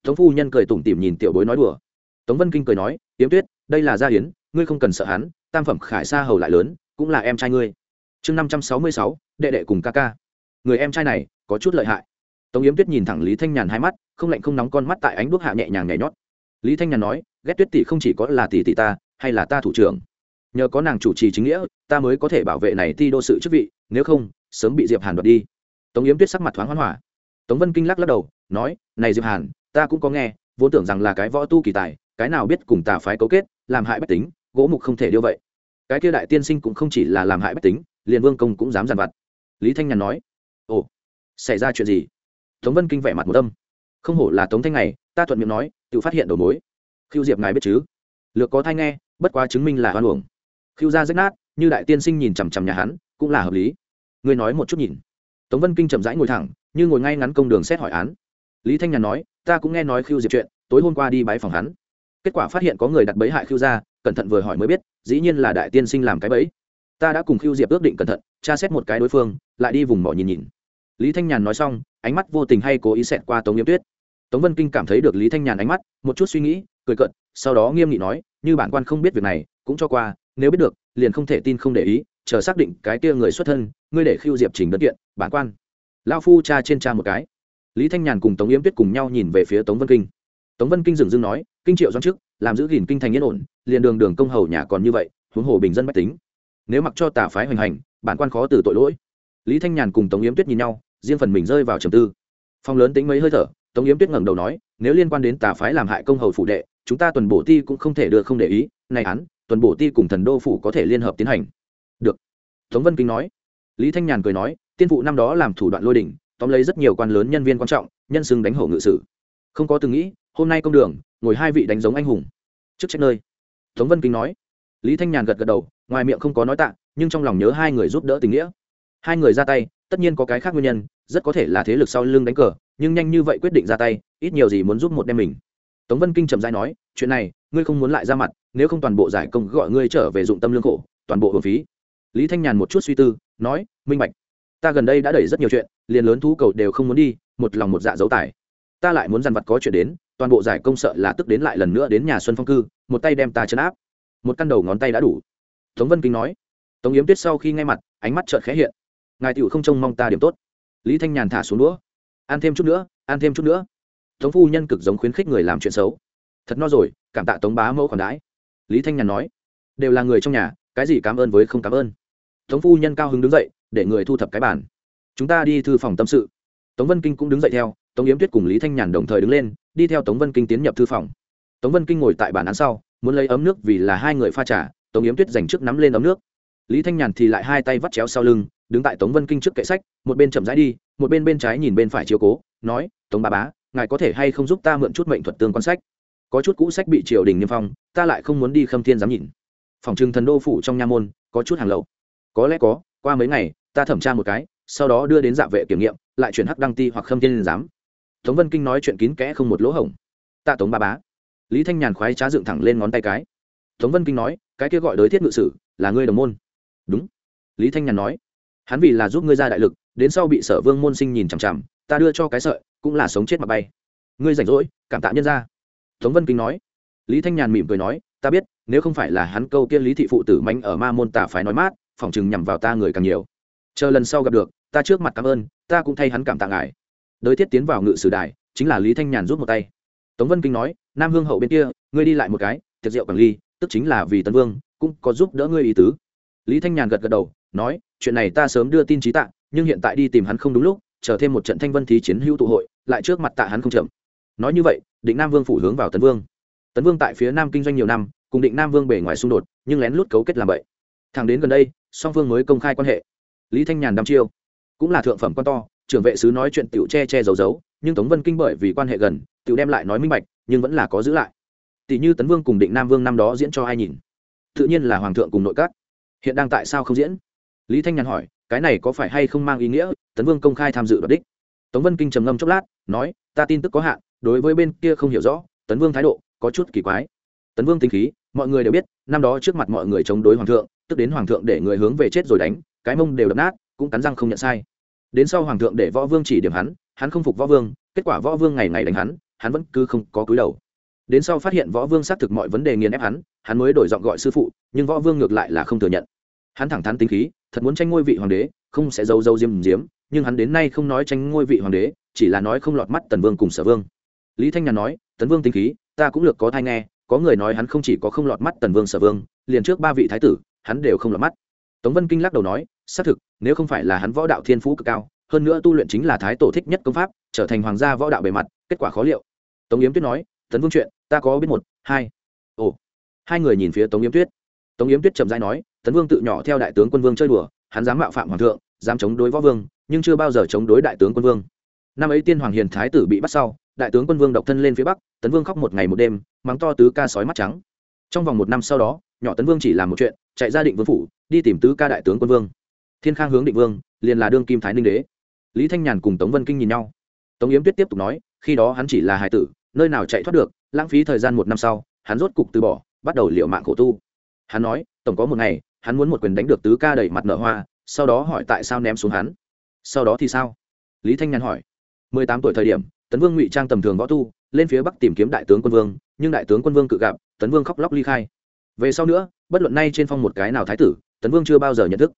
A: Tống phu nhân cười tủm tỉm nhìn tiểu bối nói đùa. Tống vân kinh cười nói, yếm tuyết, đây là gia hiến ngươi không cần sợ hắn, tam phẩm khải sa hầu lại lớn, cũng là em trai ngươi. Chương năm trăm sáu mươi sáu, đệ đệ cùng ca ca. Người em trai này, có chút lợi hại. Tống yếm tuyết nhìn thẳng lý thanh nhàn hai mắt, không lạnh không nóng con mắt tại ánh đuốc hạ nhẹ nhàng nhảy nhót. Lý thanh nhàn nói, ghét tuyết tỷ không chỉ có là tỷ tỷ ta, hay là ta thủ trưởng. Nhờ có nàng chủ trì chính nghĩa, ta mới có thể bảo vệ này thi đô sự chức vị nếu không, sớm bị diệp hàn đoạt đi. Tống yếm tuyết sắc mặt thoáng hoan hỏa. Tống vân kinh lắc lắc đầu, nói, này diệp hàn, ta cũng có nghe, vốn tưởng rằng là cái võ tu kỳ tài, cái nào biết cùng tà phái cấu kết, làm hại bách tính, gỗ mục không thể điêu vậy. Cái kia đại tiên sinh cũng không chỉ là làm hại bách tính, liền vương công cũng dám giàn vặt. Lý thanh nhàn nói, ồ, xảy ra chuyện gì? Tống vân kinh vẻ mặt một tâm không hổ là tống thanh này, ta thuận miệng nói, tự phát hiện đầu mối. Khiêu diệp ngài biết chứ? Lược có thai nghe, bất quá chứng minh là hoan uổng. Khiêu ra rách nát, như đại tiên sinh nhìn chằm chằm nhà hắn cũng là hợp lý. Ngươi nói một chút nhìn. Tống vân kinh chậm rãi ngồi thẳng, như ngồi ngay ngắn công đường xét hỏi án. Lý thanh nhàn nói, ta cũng nghe nói khiêu diệp chuyện, tối hôm qua đi bái phòng hắn. Kết quả phát hiện có người đặt bẫy hại khiêu ra cẩn thận vừa hỏi mới biết, dĩ nhiên là đại tiên sinh làm cái bẫy. Ta đã cùng khiêu diệp ước định cẩn thận, tra xét một cái đối phương, lại đi vùng mỏ nhìn nhìn. Lý thanh nhàn nói xong, ánh mắt vô tình hay cố ý xẹt qua tống nghiêm tuyết. Tống vân kinh cảm thấy được lý thanh nhàn ánh mắt, một chút suy nghĩ, cười cận sau đó nghiêm nghị nói, như bản quan không biết việc này, cũng cho qua, nếu biết được, liền không thể tin không để ý chờ xác định cái kia người xuất thân, ngươi để khiêu diệp trình đơn kiện, bản quan. Lao phu cha trên cha một cái. Lý thanh nhàn cùng tống yếm tuyết cùng nhau nhìn về phía tống vân kinh. Tống vân kinh dừng dưng nói, kinh triệu doan trước làm giữ gìn kinh thành yên ổn, liền đường đường công hầu nhà còn như vậy, huống hồ bình dân mách tính. Nếu mặc cho tà phái hoành hành, bản quan khó từ tội lỗi. Lý thanh nhàn cùng tống yếm tuyết nhìn nhau, riêng phần mình rơi vào trầm tư. Phong lớn tính mấy hơi thở, tống yếm tuyết ngẩng đầu nói, nếu liên quan đến tà phái làm hại công hầu phủ đệ, chúng ta tuần bổ ti cũng không thể được không để ý, này án, tuần bổ ti cùng thần đô phủ có thể liên hợp tiến hành được. Tống vân kính nói. Lý thanh nhàn cười nói tiên phụ năm đó làm thủ đoạn lôi đình, tóm lấy rất nhiều quan lớn nhân viên quan trọng nhân xưng đánh hổ ngự sử. Không có từng nghĩ hôm nay công đường ngồi hai vị đánh giống anh hùng. Trước trách nơi. Tống vân kính nói. Lý thanh nhàn gật gật đầu ngoài miệng không có nói tạ nhưng trong lòng nhớ hai người giúp đỡ tình nghĩa. Hai người ra tay tất nhiên có cái khác nguyên nhân rất có thể là thế lực sau lưng đánh cờ nhưng nhanh như vậy quyết định ra tay ít nhiều gì muốn giúp một đem mình. Tống vân kinh trầm dai nói chuyện này ngươi không muốn lại ra mặt nếu không toàn bộ giải công gọi ngươi trở về dụng tâm lương khổ toàn bộ hưởng phí lý thanh nhàn một chút suy tư, nói, minh bạch, ta gần đây đã đẩy rất nhiều chuyện, liền lớn thú cầu đều không muốn đi, một lòng một dạ dấu tài. Ta lại muốn dằn vặt có chuyện đến, toàn bộ giải công sợ là tức đến lại lần nữa đến nhà xuân phong cư, một tay đem ta chấn áp. Một căn đầu ngón tay đã đủ. Tống vân kinh nói. Tống yếm tuyết sau khi nghe mặt, ánh mắt trợn khẽ hiện. Ngài tựu không trông mong ta điểm tốt. Lý thanh nhàn thả xuống đũa. Ăn thêm chút nữa, ăn thêm chút nữa. Tống phu nhân cực giống khuyến khích người làm chuyện xấu. Thật no rồi, cảm tạ tống bá mẫu khoản đãi. Lý thanh nhàn nói. Đều là người trong nhà, cái gì cảm ơn với không cảm ơn tống phu nhân cao hứng đứng dậy, để người thu thập cái bản chúng ta đi thư phòng tâm sự. Tống vân kinh cũng đứng dậy theo, tống yếm tuyết cùng lý thanh nhàn đồng thời đứng lên, đi theo tống vân kinh tiến nhập thư phòng. Tống vân kinh ngồi tại bản án sau, muốn lấy ấm nước vì là hai người pha trà, tống yếm tuyết dành trước nắm lên ấm nước. Lý thanh nhàn thì lại hai tay vắt chéo sau lưng, đứng tại tống vân kinh trước kệ sách, một bên chậm rãi đi, một bên bên trái nhìn bên phải chiếu cố, nói, tống bà bá, ngài có thể hay không giúp ta mượn chút mệnh thuật tương quan sách? Có chút cũ sách bị triều đình niêm phong, ta lại không muốn đi khâm thiên dám nhìn. Phòng trừng thần đô phủ trong nha môn, có chút hàng lậu có lẽ có, qua mấy ngày, ta thẩm tra một cái, sau đó đưa đến dạ vệ kiểm nghiệm, lại chuyển hắc đăng ti hoặc khâm thiên giám. Tống vân kinh nói chuyện kín kẽ không một lỗ hổng. Tạ tống ba bá. Lý thanh nhàn khoái trá dựng thẳng lên ngón tay cái. Tống vân kinh nói, cái kia gọi đối thiết ngự sử, là ngươi đồng môn. Đúng. Lý thanh nhàn nói, hắn vì là giúp ngươi ra đại lực, đến sau bị sở vương môn sinh nhìn chằm chằm, ta đưa cho cái sợi, cũng là sống chết mà bay. Ngươi rảnh rỗi, cảm tạ nhân ra tống vân kinh nói, lý thanh nhàn mỉm cười nói, ta biết, nếu không phải là hắn câu kia lý thị phụ tử mánh ở ma môn tả phải nói mát phỏng chừng nhằm vào ta người càng nhiều. Chờ lần sau gặp được, ta trước mặt cảm ơn, ta cũng thay hắn cảm tạ ngài. Đới thiết tiến vào ngự sử đài, chính là lý thanh nhàn rút một tay. Tống vân kinh nói, nam hương hậu bên kia, ngươi đi lại một cái, tiệc rượu quản ly, tức chính là vì tấn vương, cũng có giúp đỡ ngươi ý tứ. Lý thanh nhàn gật gật đầu, nói, chuyện này ta sớm đưa tin trí tạ, nhưng hiện tại đi tìm hắn không đúng lúc, chờ thêm một trận thanh vân thí chiến hữu tụ hội, lại trước mặt tạ hắn không chậm. Nói như vậy, định nam vương phủ hướng vào tấn vương. Tấn vương tại phía nam kinh doanh nhiều năm, cùng định nam vương bề ngoài xung đột, nhưng lén lút cấu kết làm vậy thẳng đến gần đây, song phương mới công khai quan hệ. Lý thanh nhàn đăm chiêu, cũng là thượng phẩm quan to, trưởng vệ sứ nói chuyện tiểu che che giấu giấu, nhưng tống vân kinh bởi vì quan hệ gần, tiểu đem lại nói minh bạch, nhưng vẫn là có giữ lại. Tỷ như tấn vương cùng định nam vương năm đó diễn cho ai nhìn? Tự nhiên là hoàng thượng cùng nội các. Hiện đang tại sao không diễn? Lý thanh nhàn hỏi, cái này có phải hay không mang ý nghĩa, tấn vương công khai tham dự đoạt đích? Tống vân kinh trầm ngâm chốc lát, nói, ta tin tức có hạn, đối với bên kia không hiểu rõ, tấn vương thái độ có chút kỳ quái. Tấn vương tính khí, mọi người đều biết, năm đó trước mặt mọi người chống đối hoàng thượng tức đến hoàng thượng để người hướng về chết rồi đánh, cái mông đều đập nát, cũng cắn răng không nhận sai. Đến sau hoàng thượng để võ vương chỉ điểm hắn hắn không phục võ vương, kết quả võ vương ngày ngày đánh hắn hắn vẫn cứ không có cúi đầu. Đến sau phát hiện võ vương xác thực mọi vấn đề nghiền ép hắn hắn mới đổi giọng gọi sư phụ, nhưng võ vương ngược lại là không thừa nhận. Hắn thẳng thắn tính khí, thật muốn tranh ngôi vị hoàng đế, không sẽ giấu giấu diêm diếm, nhưng hắn đến nay không nói tranh ngôi vị hoàng đế, chỉ là nói không lọt mắt tần vương cùng sở vương. Lý thanh nhàn nói tấn vương tính khí, ta cũng lược có thai nghe, có người nói hắn không chỉ có không lọt mắt tần vương, sở vương, liền trước ba vị thái tử hắn đều không lọt mắt. Tống vân kinh lắc đầu nói, xác thực, nếu không phải là hắn võ đạo thiên phú cực cao, hơn nữa tu luyện chính là thái tổ thích nhất công pháp, trở thành hoàng gia võ đạo bề mặt, kết quả khó liệu. Tống yếm tuyết nói, tấn vương chuyện, ta có biết một, hai. Ồ, hai người nhìn phía tống yếm tuyết. Tống yếm tuyết trầm dai nói, tấn vương tự nhỏ theo đại tướng quân vương chơi đùa, hắn dám mạo phạm hoàng thượng, dám chống đối võ vương, nhưng chưa bao giờ chống đối đại tướng quân vương. Năm ấy tiên hoàng hiền thái tử bị bắt sau, đại tướng quân vương độc thân lên phía bắc, tấn vương khóc một ngày một đêm, mắng to tứ ca sói mắt trắng. Trong vòng một năm sau đó, nhỏ tấn vương chỉ làm một chuyện chạy ra định vương phủ, đi tìm tứ ca đại tướng quân vương. Thiên khang hướng định vương, liền là đương kim thái ninh đế. Lý thanh nhàn cùng tống vân kinh nhìn nhau. Tống yếm tuyết tiếp tục nói, khi đó hắn chỉ là hải tử, nơi nào chạy thoát được, lãng phí thời gian một năm sau, hắn rốt cục từ bỏ, bắt đầu liệu mạng khổ tu. Hắn nói, tổng có một ngày, hắn muốn một quyền đánh được tứ ca đẩy mặt nở hoa, sau đó hỏi tại sao ném xuống hắn. Sau đó thì sao? Lý thanh nhàn hỏi. Mười tám tuổi thời điểm, tấn vương ngụy trang tầm thường võ tu, lên phía bắc tìm kiếm đại tướng quân vương, nhưng đại tướng quân vương cự gặp, tấn vương khóc lóc ly khai về sau nữa, bất luận nay trên phong một cái nào thái tử, tấn vương chưa bao giờ nhận thức.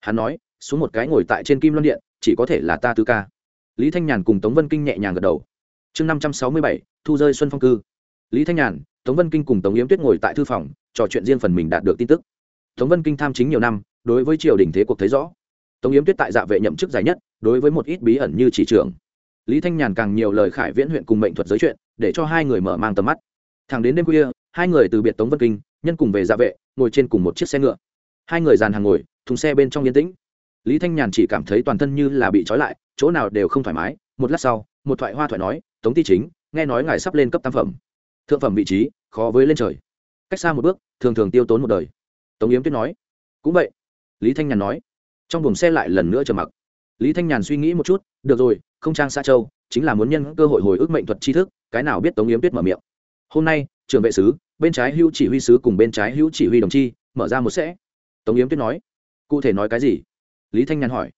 A: Hắn nói, xuống một cái ngồi tại trên kim loan điện, chỉ có thể là ta tứ ca. Lý thanh nhàn cùng tống vân kinh nhẹ nhàng gật đầu. Chương năm trăm sáu mươi bảy, thu rơi xuân phong cư. Lý thanh nhàn, tống vân kinh cùng tống yếm tuyết ngồi tại thư phòng, trò chuyện riêng phần mình đạt được tin tức. Tống vân kinh tham chính nhiều năm, đối với triều đình thế cuộc thấy rõ. Tống yếm tuyết tại dạ vệ nhậm chức dài nhất, đối với một ít bí ẩn như chỉ trưởng lý thanh nhàn càng nhiều lời khải viễn huyện cùng mệnh thuật giới chuyện, để cho hai người mở mang tầm mắt. Thẳng đến đêm khuya, hai người từ biệt tống vân kinh nhân cùng về dạ vệ, ngồi trên cùng một chiếc xe ngựa. Hai người dàn hàng ngồi, thùng xe bên trong yên tĩnh. Lý thanh nhàn chỉ cảm thấy toàn thân như là bị trói lại, chỗ nào đều không thoải mái. Một lát sau, một thoại hoa thoại nói, tống ti chính, nghe nói ngài sắp lên cấp tam phẩm. Thượng phẩm vị trí, khó với lên trời. Cách xa một bước, thường thường tiêu tốn một đời. Tống yếm tuyết nói, cũng vậy. Lý thanh nhàn nói, trong buồng xe lại lần nữa trở mặc. Lý thanh nhàn suy nghĩ một chút, được rồi, không trang xa châu, chính là muốn nhân cơ hội hồi ức mệnh thuật tri thức, cái nào biết tống yếm tuyết mở miệng. Hôm nay trường vệ sứ bên trái hữu chỉ huy sứ cùng bên trái hữu chỉ huy đồng chi, mở ra một sẽ. Tống yếm tuyết nói, cụ thể nói cái gì? Lý thanh nhàn hỏi.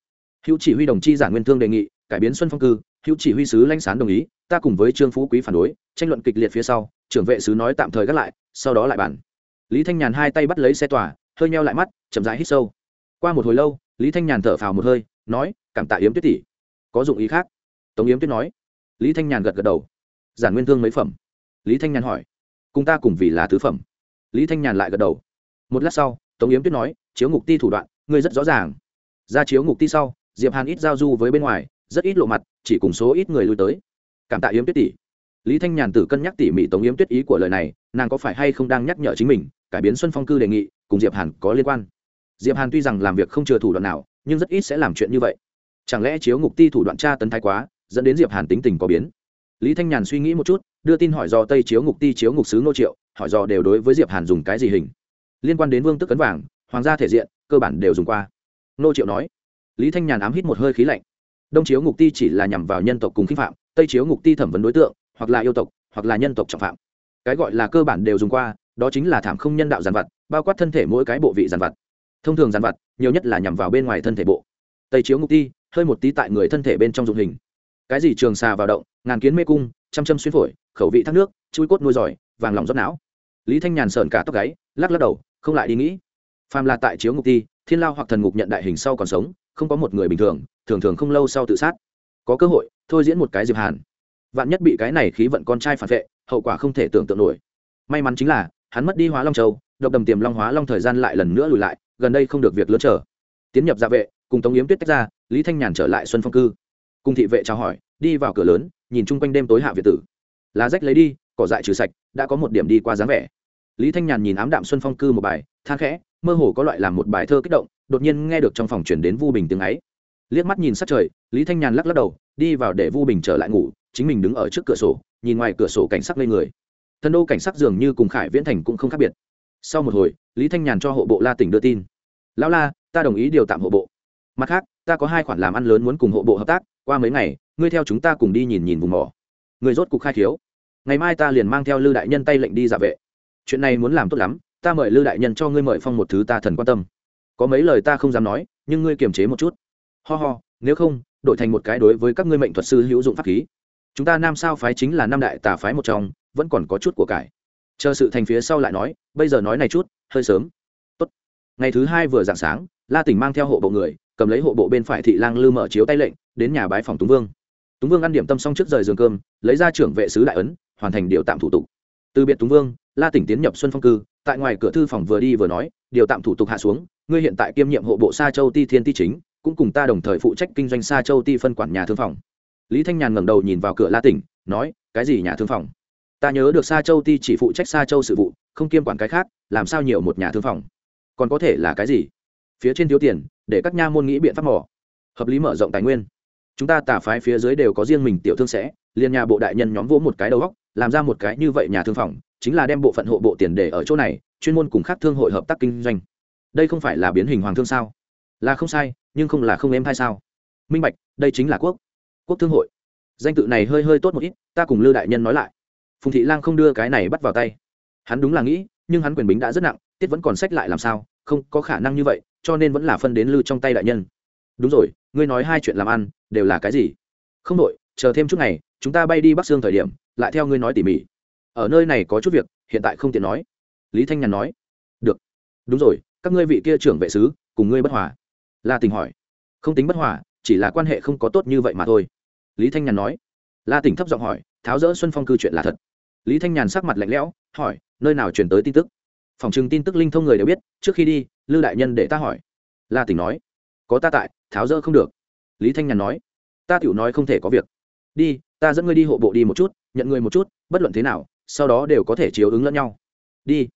A: Hữu chỉ huy đồng chi giản nguyên thương đề nghị, cải biến xuân phong cư, hữu chỉ huy sứ lãnh sán đồng ý, ta cùng với trương phú quý phản đối, tranh luận kịch liệt phía sau, trưởng vệ sứ nói tạm thời gác lại, sau đó lại bàn. Lý thanh nhàn hai tay bắt lấy xe tỏa hơi neo lại mắt, chậm rãi hít sâu. Qua một hồi lâu, lý thanh nhàn thở phào một hơi, nói, cảm tạ yếm tuyết tỷ. Có dụng ý khác. Tống yếm tuyết nói. Lý thanh nhàn gật gật đầu. Giản nguyên thương mấy phẩm. Lý thanh nhàn hỏi cùng ta cùng vì là thứ phẩm. Lý thanh nhàn lại gật đầu. Một lát sau, tống yếm tuyết nói, chiếu ngục ti thủ đoạn, ngươi rất rõ ràng. Ra chiếu ngục ti sau, diệp hàn ít giao du với bên ngoài, rất ít lộ mặt, chỉ cùng số ít người lui tới. Cảm tạ yếm tuyết tỷ. Lý thanh nhàn tử cân nhắc tỉ mỉ tống yếm tuyết ý của lời này, nàng có phải hay không đang nhắc nhở chính mình, cải biến xuân phong cư đề nghị, cùng diệp hàn có liên quan? Diệp hàn tuy rằng làm việc không chừa thủ đoạn nào, nhưng rất ít sẽ làm chuyện như vậy. Chẳng lẽ chiếu ngục ti thủ đoạn tra tấn thái quá, dẫn đến diệp hàn tính tình có biến? Lý thanh nhàn suy nghĩ một chút, đưa tin hỏi do tây chiếu ngục ti chiếu ngục sứ ngô triệu, hỏi do đều đối với diệp hàn dùng cái gì hình. Liên quan đến vương tức cấn vàng, hoàng gia thể diện, cơ bản đều dùng qua. Ngô triệu nói. Lý thanh nhàn ám hít một hơi khí lạnh. Đông chiếu ngục ti chỉ là nhằm vào nhân tộc cùng khinh phạm, tây chiếu ngục ti thẩm vấn đối tượng, hoặc là yêu tộc, hoặc là nhân tộc trọng phạm. Cái gọi là cơ bản đều dùng qua, đó chính là thảm không nhân đạo giàn vật bao quát thân thể mỗi cái bộ vị giàn vật thông thường giàn vật nhiều nhất là nhằm vào bên ngoài thân thể bộ. Tây chiếu ngục ti, hơi một tí tại người thân thể bên trong dụng hình cái gì trường xà vào động, ngàn kiến mê cung chăm châm xuyên phổi, khẩu vị thác nước, chui cốt nuôi giỏi, vàng lòng rót não. Lý thanh nhàn sờn cả tóc gáy, lắc lắc đầu, không lại đi nghĩ. Phàm là tại chiếu ngục ti thiên lao hoặc thần ngục nhận đại hình sau còn sống, không có một người bình thường thường thường không lâu sau tự sát. Có cơ hội, thôi diễn một cái diệp hàn. Vạn nhất bị cái này khí vận con trai phản vệ, hậu quả không thể tưởng tượng nổi. May mắn chính là, hắn mất đi hóa long châu, độc đầm tiềm long hóa long thời gian lại lần nữa lùi lại, gần đây không được việc lớn trở tiến nhập gia vệ, cùng tống yếm tuyết tách ra, lý thanh nhàn trở lại xuân phong cư cùng thị vệ chào hỏi, đi vào cửa lớn, nhìn chung quanh đêm tối hạ việt tử. Lá rách lấy đi, cỏ dại trừ sạch, đã có một điểm đi qua dáng vẻ. Lý thanh nhàn nhìn ám đạm xuân phong cư một bài, than khẽ, mơ hồ có loại làm một bài thơ kích động, đột nhiên nghe được trong phòng chuyển đến vu bình tiếng ấy. Liếc mắt nhìn sát trời, lý thanh nhàn lắc lắc đầu, đi vào để vu bình trở lại ngủ, chính mình đứng ở trước cửa sổ, nhìn ngoài cửa sổ cảnh sắc lên người. Thần đô cảnh sắc dường như cùng khải viễn thành cũng không khác biệt. Sau một hồi, lý thanh nhàn cho hộ bộ la tỉnh đưa tin. Lão la, ta đồng ý điều tạm hộ bộ mặt khác, ta có hai khoản làm ăn lớn muốn cùng hộ bộ hợp tác, qua mấy ngày, ngươi theo chúng ta cùng đi nhìn nhìn vùng mỏ. Người rốt cục khai khiếu ngày mai ta liền mang theo lư đại nhân tay lệnh đi giả vệ. Chuyện này muốn làm tốt lắm, ta mời lư đại nhân cho ngươi mời phong một thứ ta thần quan tâm. Có mấy lời ta không dám nói, nhưng ngươi kiềm chế một chút. Ho ho, nếu không, đổi thành một cái đối với các ngươi mệnh thuật sư hữu dụng pháp khí. Chúng ta nam sao phái chính là năm đại tà phái một trong, vẫn còn có chút của cải. Chờ sự thành phía sau lại nói, bây giờ nói này chút, hơi sớm. Tốt. ngày thứ hai vừa dạng sáng, la tỉnh mang theo hộ bộ người cầm lấy hộ bộ bên phải thị lang lư mở chiếu tay lệnh, đến nhà bái phòng túng vương. Túng vương ăn điểm tâm xong trước rời giường cơm, lấy ra trưởng vệ sứ đại ấn, hoàn thành điều tạm thủ tục. Từ biệt túng vương, la tỉnh tiến nhập xuân phong cư, tại ngoài cửa thư phòng vừa đi vừa nói, điều tạm thủ tục hạ xuống, ngươi hiện tại kiêm nhiệm hộ bộ sa châu ti thiên ti chính, cũng cùng ta đồng thời phụ trách kinh doanh sa châu ti phân quản nhà thương phòng. Lý thanh nhàn ngẩng đầu nhìn vào cửa la tỉnh, nói, cái gì nhà thương phòng? Ta nhớ được sa châu ti chỉ phụ trách sa châu sự vụ, không kiêm quản cái khác, làm sao nhiều một nhà thương phòng? Còn có thể là cái gì? Phía trên thiếu tiền để các nha môn nghĩ biện pháp mỏ hợp lý mở rộng tài nguyên. Chúng ta tả phái phía dưới đều có riêng mình tiểu thương sẽ liên nhà bộ đại nhân nhóm vỗ một cái đầu góc làm ra một cái như vậy nhà thương phòng, chính là đem bộ phận hộ bộ tiền để ở chỗ này, chuyên môn cùng khác thương hội hợp tác kinh doanh. Đây không phải là biến hình hoàng thương sao? Là không sai, nhưng không là không em hay sao? Minh bạch, đây chính là quốc quốc thương hội. Danh tự này hơi hơi tốt một ít, ta cùng lư đại nhân nói lại. Phùng thị lang không đưa cái này bắt vào tay. Hắn đúng là nghĩ, nhưng hắn quyền bính đã rất nặng, tiết vẫn còn sách lại làm sao, không có khả năng như vậy cho nên vẫn là phân đến lư trong tay đại nhân. Đúng rồi, ngươi nói hai chuyện làm ăn, đều là cái gì? Không đội chờ thêm chút ngày, chúng ta bay đi bắc sương thời điểm, lại theo ngươi nói tỉ mỉ. Ở nơi này có chút việc, hiện tại không tiện nói. Lý thanh nhàn nói. Được. Đúng rồi, các ngươi vị kia trưởng vệ sứ, cùng ngươi bất hòa. La tình hỏi. Không tính bất hòa, chỉ là quan hệ không có tốt như vậy mà thôi. Lý thanh nhàn nói. La tình thấp giọng hỏi, tháo rỡ xuân phong cư chuyện là thật. Lý thanh nhàn sắc mặt lạnh lẽo, hỏi, nơi nào truyền tới tin tức? Phòng chừng tin tức linh thông người đều biết, trước khi đi, lư đại nhân để ta hỏi. La tỉnh nói. Có ta tại, tháo rỡ không được. Lý thanh nhàn nói. Ta tiểu nói không thể có việc. Đi, ta dẫn ngươi đi hộ bộ đi một chút, nhận ngươi một chút, bất luận thế nào, sau đó đều có thể chiếu ứng lẫn nhau. Đi.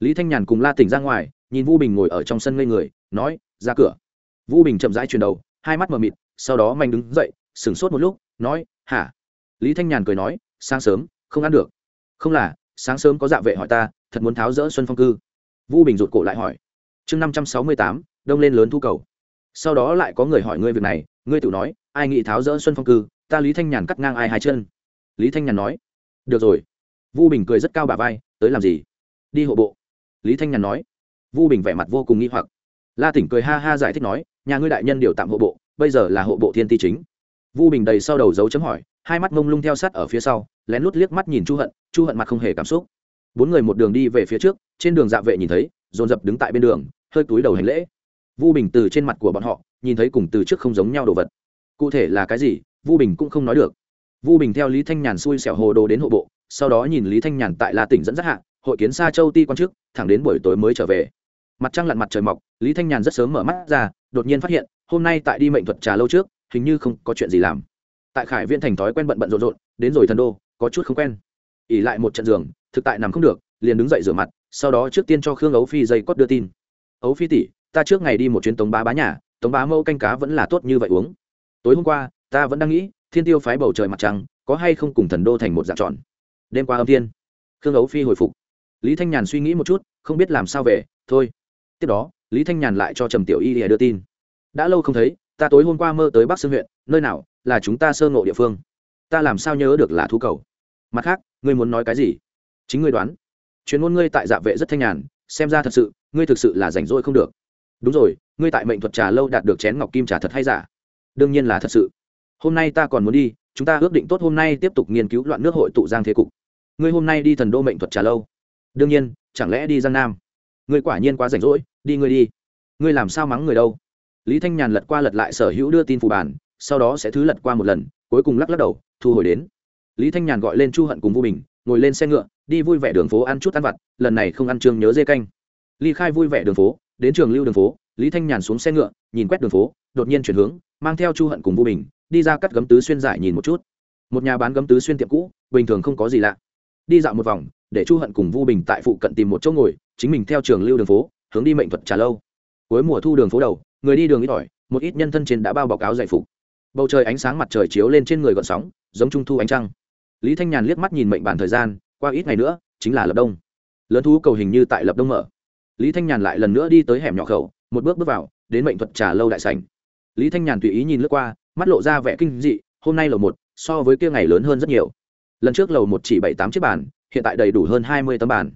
A: Lý thanh nhàn cùng la tỉnh ra ngoài, nhìn vu bình ngồi ở trong sân ngây người, nói, ra cửa. Vu bình chậm rãi chuyển đầu, hai mắt mờ mịt, sau đó manh đứng dậy, sửng sốt một lúc, nói, hả? Lý thanh nhàn cười nói, sáng sớm, không ăn được. Không là sáng sớm có dạ vệ hỏi ta, thật muốn tháo rỡ xuân phong cư. Vu bình rụt cổ lại hỏi. Chương năm trăm sáu mươi tám, đông lên lớn thu cầu. Sau đó lại có người hỏi ngươi việc này, ngươi tự nói, ai nghĩ tháo rỡ xuân phong cư, ta lý thanh nhàn cắt ngang ai hai chân. Lý thanh nhàn nói. Được rồi. Vu bình cười rất cao bà vai, tới làm gì? Đi hộ bộ. Lý thanh nhàn nói. Vu bình vẻ mặt vô cùng nghi hoặc. La tỉnh cười ha ha giải thích nói, nhà ngươi đại nhân điều tạm hộ bộ, bây giờ là hộ bộ thiên ti chính. Vu bình đầy sau đầu dấu chấm hỏi hai mắt mông lung theo sát ở phía sau, lén lút liếc mắt nhìn chu hận chu hận mặt không hề cảm xúc. Bốn người một đường đi về phía trước, trên đường dạ vệ nhìn thấy, dồn dập đứng tại bên đường, hơi túi đầu hành lễ. Vu bình từ trên mặt của bọn họ, nhìn thấy cùng từ trước không giống nhau đồ vật. Cụ thể là cái gì, vu bình cũng không nói được. Vu bình theo lý thanh nhàn xui xẻo hồ đồ đến hộ bộ, sau đó nhìn lý thanh nhàn tại la tỉnh dẫn dắt hạ, hội kiến sa châu ti quan chức thẳng đến buổi tối mới trở về. Mặt trăng lặn mặt trời mọc, lý thanh nhàn rất sớm mở mắt ra, đột nhiên phát hiện, hôm nay tại đi mệnh thuật trà lâu trước, hình như không có chuyện gì làm tại khải viên thành thói quen bận bận rộn rộn, đến rồi thần đô, có chút không quen. ỉ lại một trận giường, thực tại nằm không được, liền đứng dậy rửa mặt, sau đó trước tiên cho khương ấu phi dây cót đưa tin. Ấu phi tỷ, ta trước ngày đi một chuyến tống bá bá nhà, tống bá mẫu canh cá vẫn là tốt như vậy uống. Tối hôm qua, ta vẫn đang nghĩ, thiên tiêu phái bầu trời mặt trăng, có hay không cùng thần đô thành một dạng tròn? Đêm qua âm thiên, khương ấu phi hồi phục. Lý thanh nhàn suy nghĩ một chút, không biết làm sao về, thôi. Tiếp đó, lý thanh nhàn lại cho trầm tiểu y đưa tin. Đã lâu không thấy ta tối hôm qua mơ tới bắc sương huyện nơi nào là chúng ta sơ ngộ địa phương ta làm sao nhớ được là thú cầu mặt khác ngươi muốn nói cái gì chính ngươi đoán chuyên môn ngươi tại dạ vệ rất thanh nhàn xem ra thật sự ngươi thực sự là rảnh rỗi không được đúng rồi ngươi tại mệnh thuật trà lâu đạt được chén ngọc kim trà thật hay giả đương nhiên là thật sự hôm nay ta còn muốn đi chúng ta ước định tốt hôm nay tiếp tục nghiên cứu loạn nước hội tụ giang thế cục ngươi hôm nay đi thần đô mệnh thuật trà lâu đương nhiên chẳng lẽ đi giang nam ngươi quả nhiên quá rảnh rỗi đi ngươi đi ngươi làm sao mắng người đâu lý thanh nhàn lật qua lật lại sở hữu đưa tin phù bản, sau đó sẽ thứ lật qua một lần, cuối cùng lắc lắc đầu, thu hồi đến. Lý thanh nhàn gọi lên chu hận cùng vô bình, ngồi lên xe ngựa, đi vui vẻ đường phố ăn chút ăn vặt, lần này không ăn trường nhớ dê canh. Ly khai vui vẻ đường phố, đến trường lưu đường phố, lý thanh nhàn xuống xe ngựa, nhìn quét đường phố, đột nhiên chuyển hướng, mang theo chu hận cùng vô bình, đi ra cắt gấm tứ xuyên giải nhìn một chút. Một nhà bán gấm tứ xuyên tiệm cũ, bình thường không có gì lạ. Đi dạo một vòng, để chu hận cùng vu bình tại phụ cận tìm một chỗ ngồi, chính mình theo trường lưu đường phố, hướng đi mệnh thuật trà lâu. Cuối mùa thu đường phố đầu người đi đường ít ỏi, một ít nhân thân trên đã bao bọc áo dạy phục. Bầu trời ánh sáng mặt trời chiếu lên trên người gọn sóng, giống trung thu ánh trăng. Lý thanh nhàn liếc mắt nhìn mệnh bản thời gian, qua ít ngày nữa, chính là lập đông. Lớn thú cầu hình như tại lập đông mở. Lý thanh nhàn lại lần nữa đi tới hẻm nhỏ khẩu, một bước bước vào, đến mệnh thuật trà lâu đại sảnh. Lý thanh nhàn tùy ý nhìn lướt qua, mắt lộ ra vẻ kinh dị, hôm nay lầu một, so với kia ngày lớn hơn rất nhiều. Lần trước lầu một chỉ bảy tám chiếc bàn, hiện tại đầy đủ hơn hai mươi tấm bàn.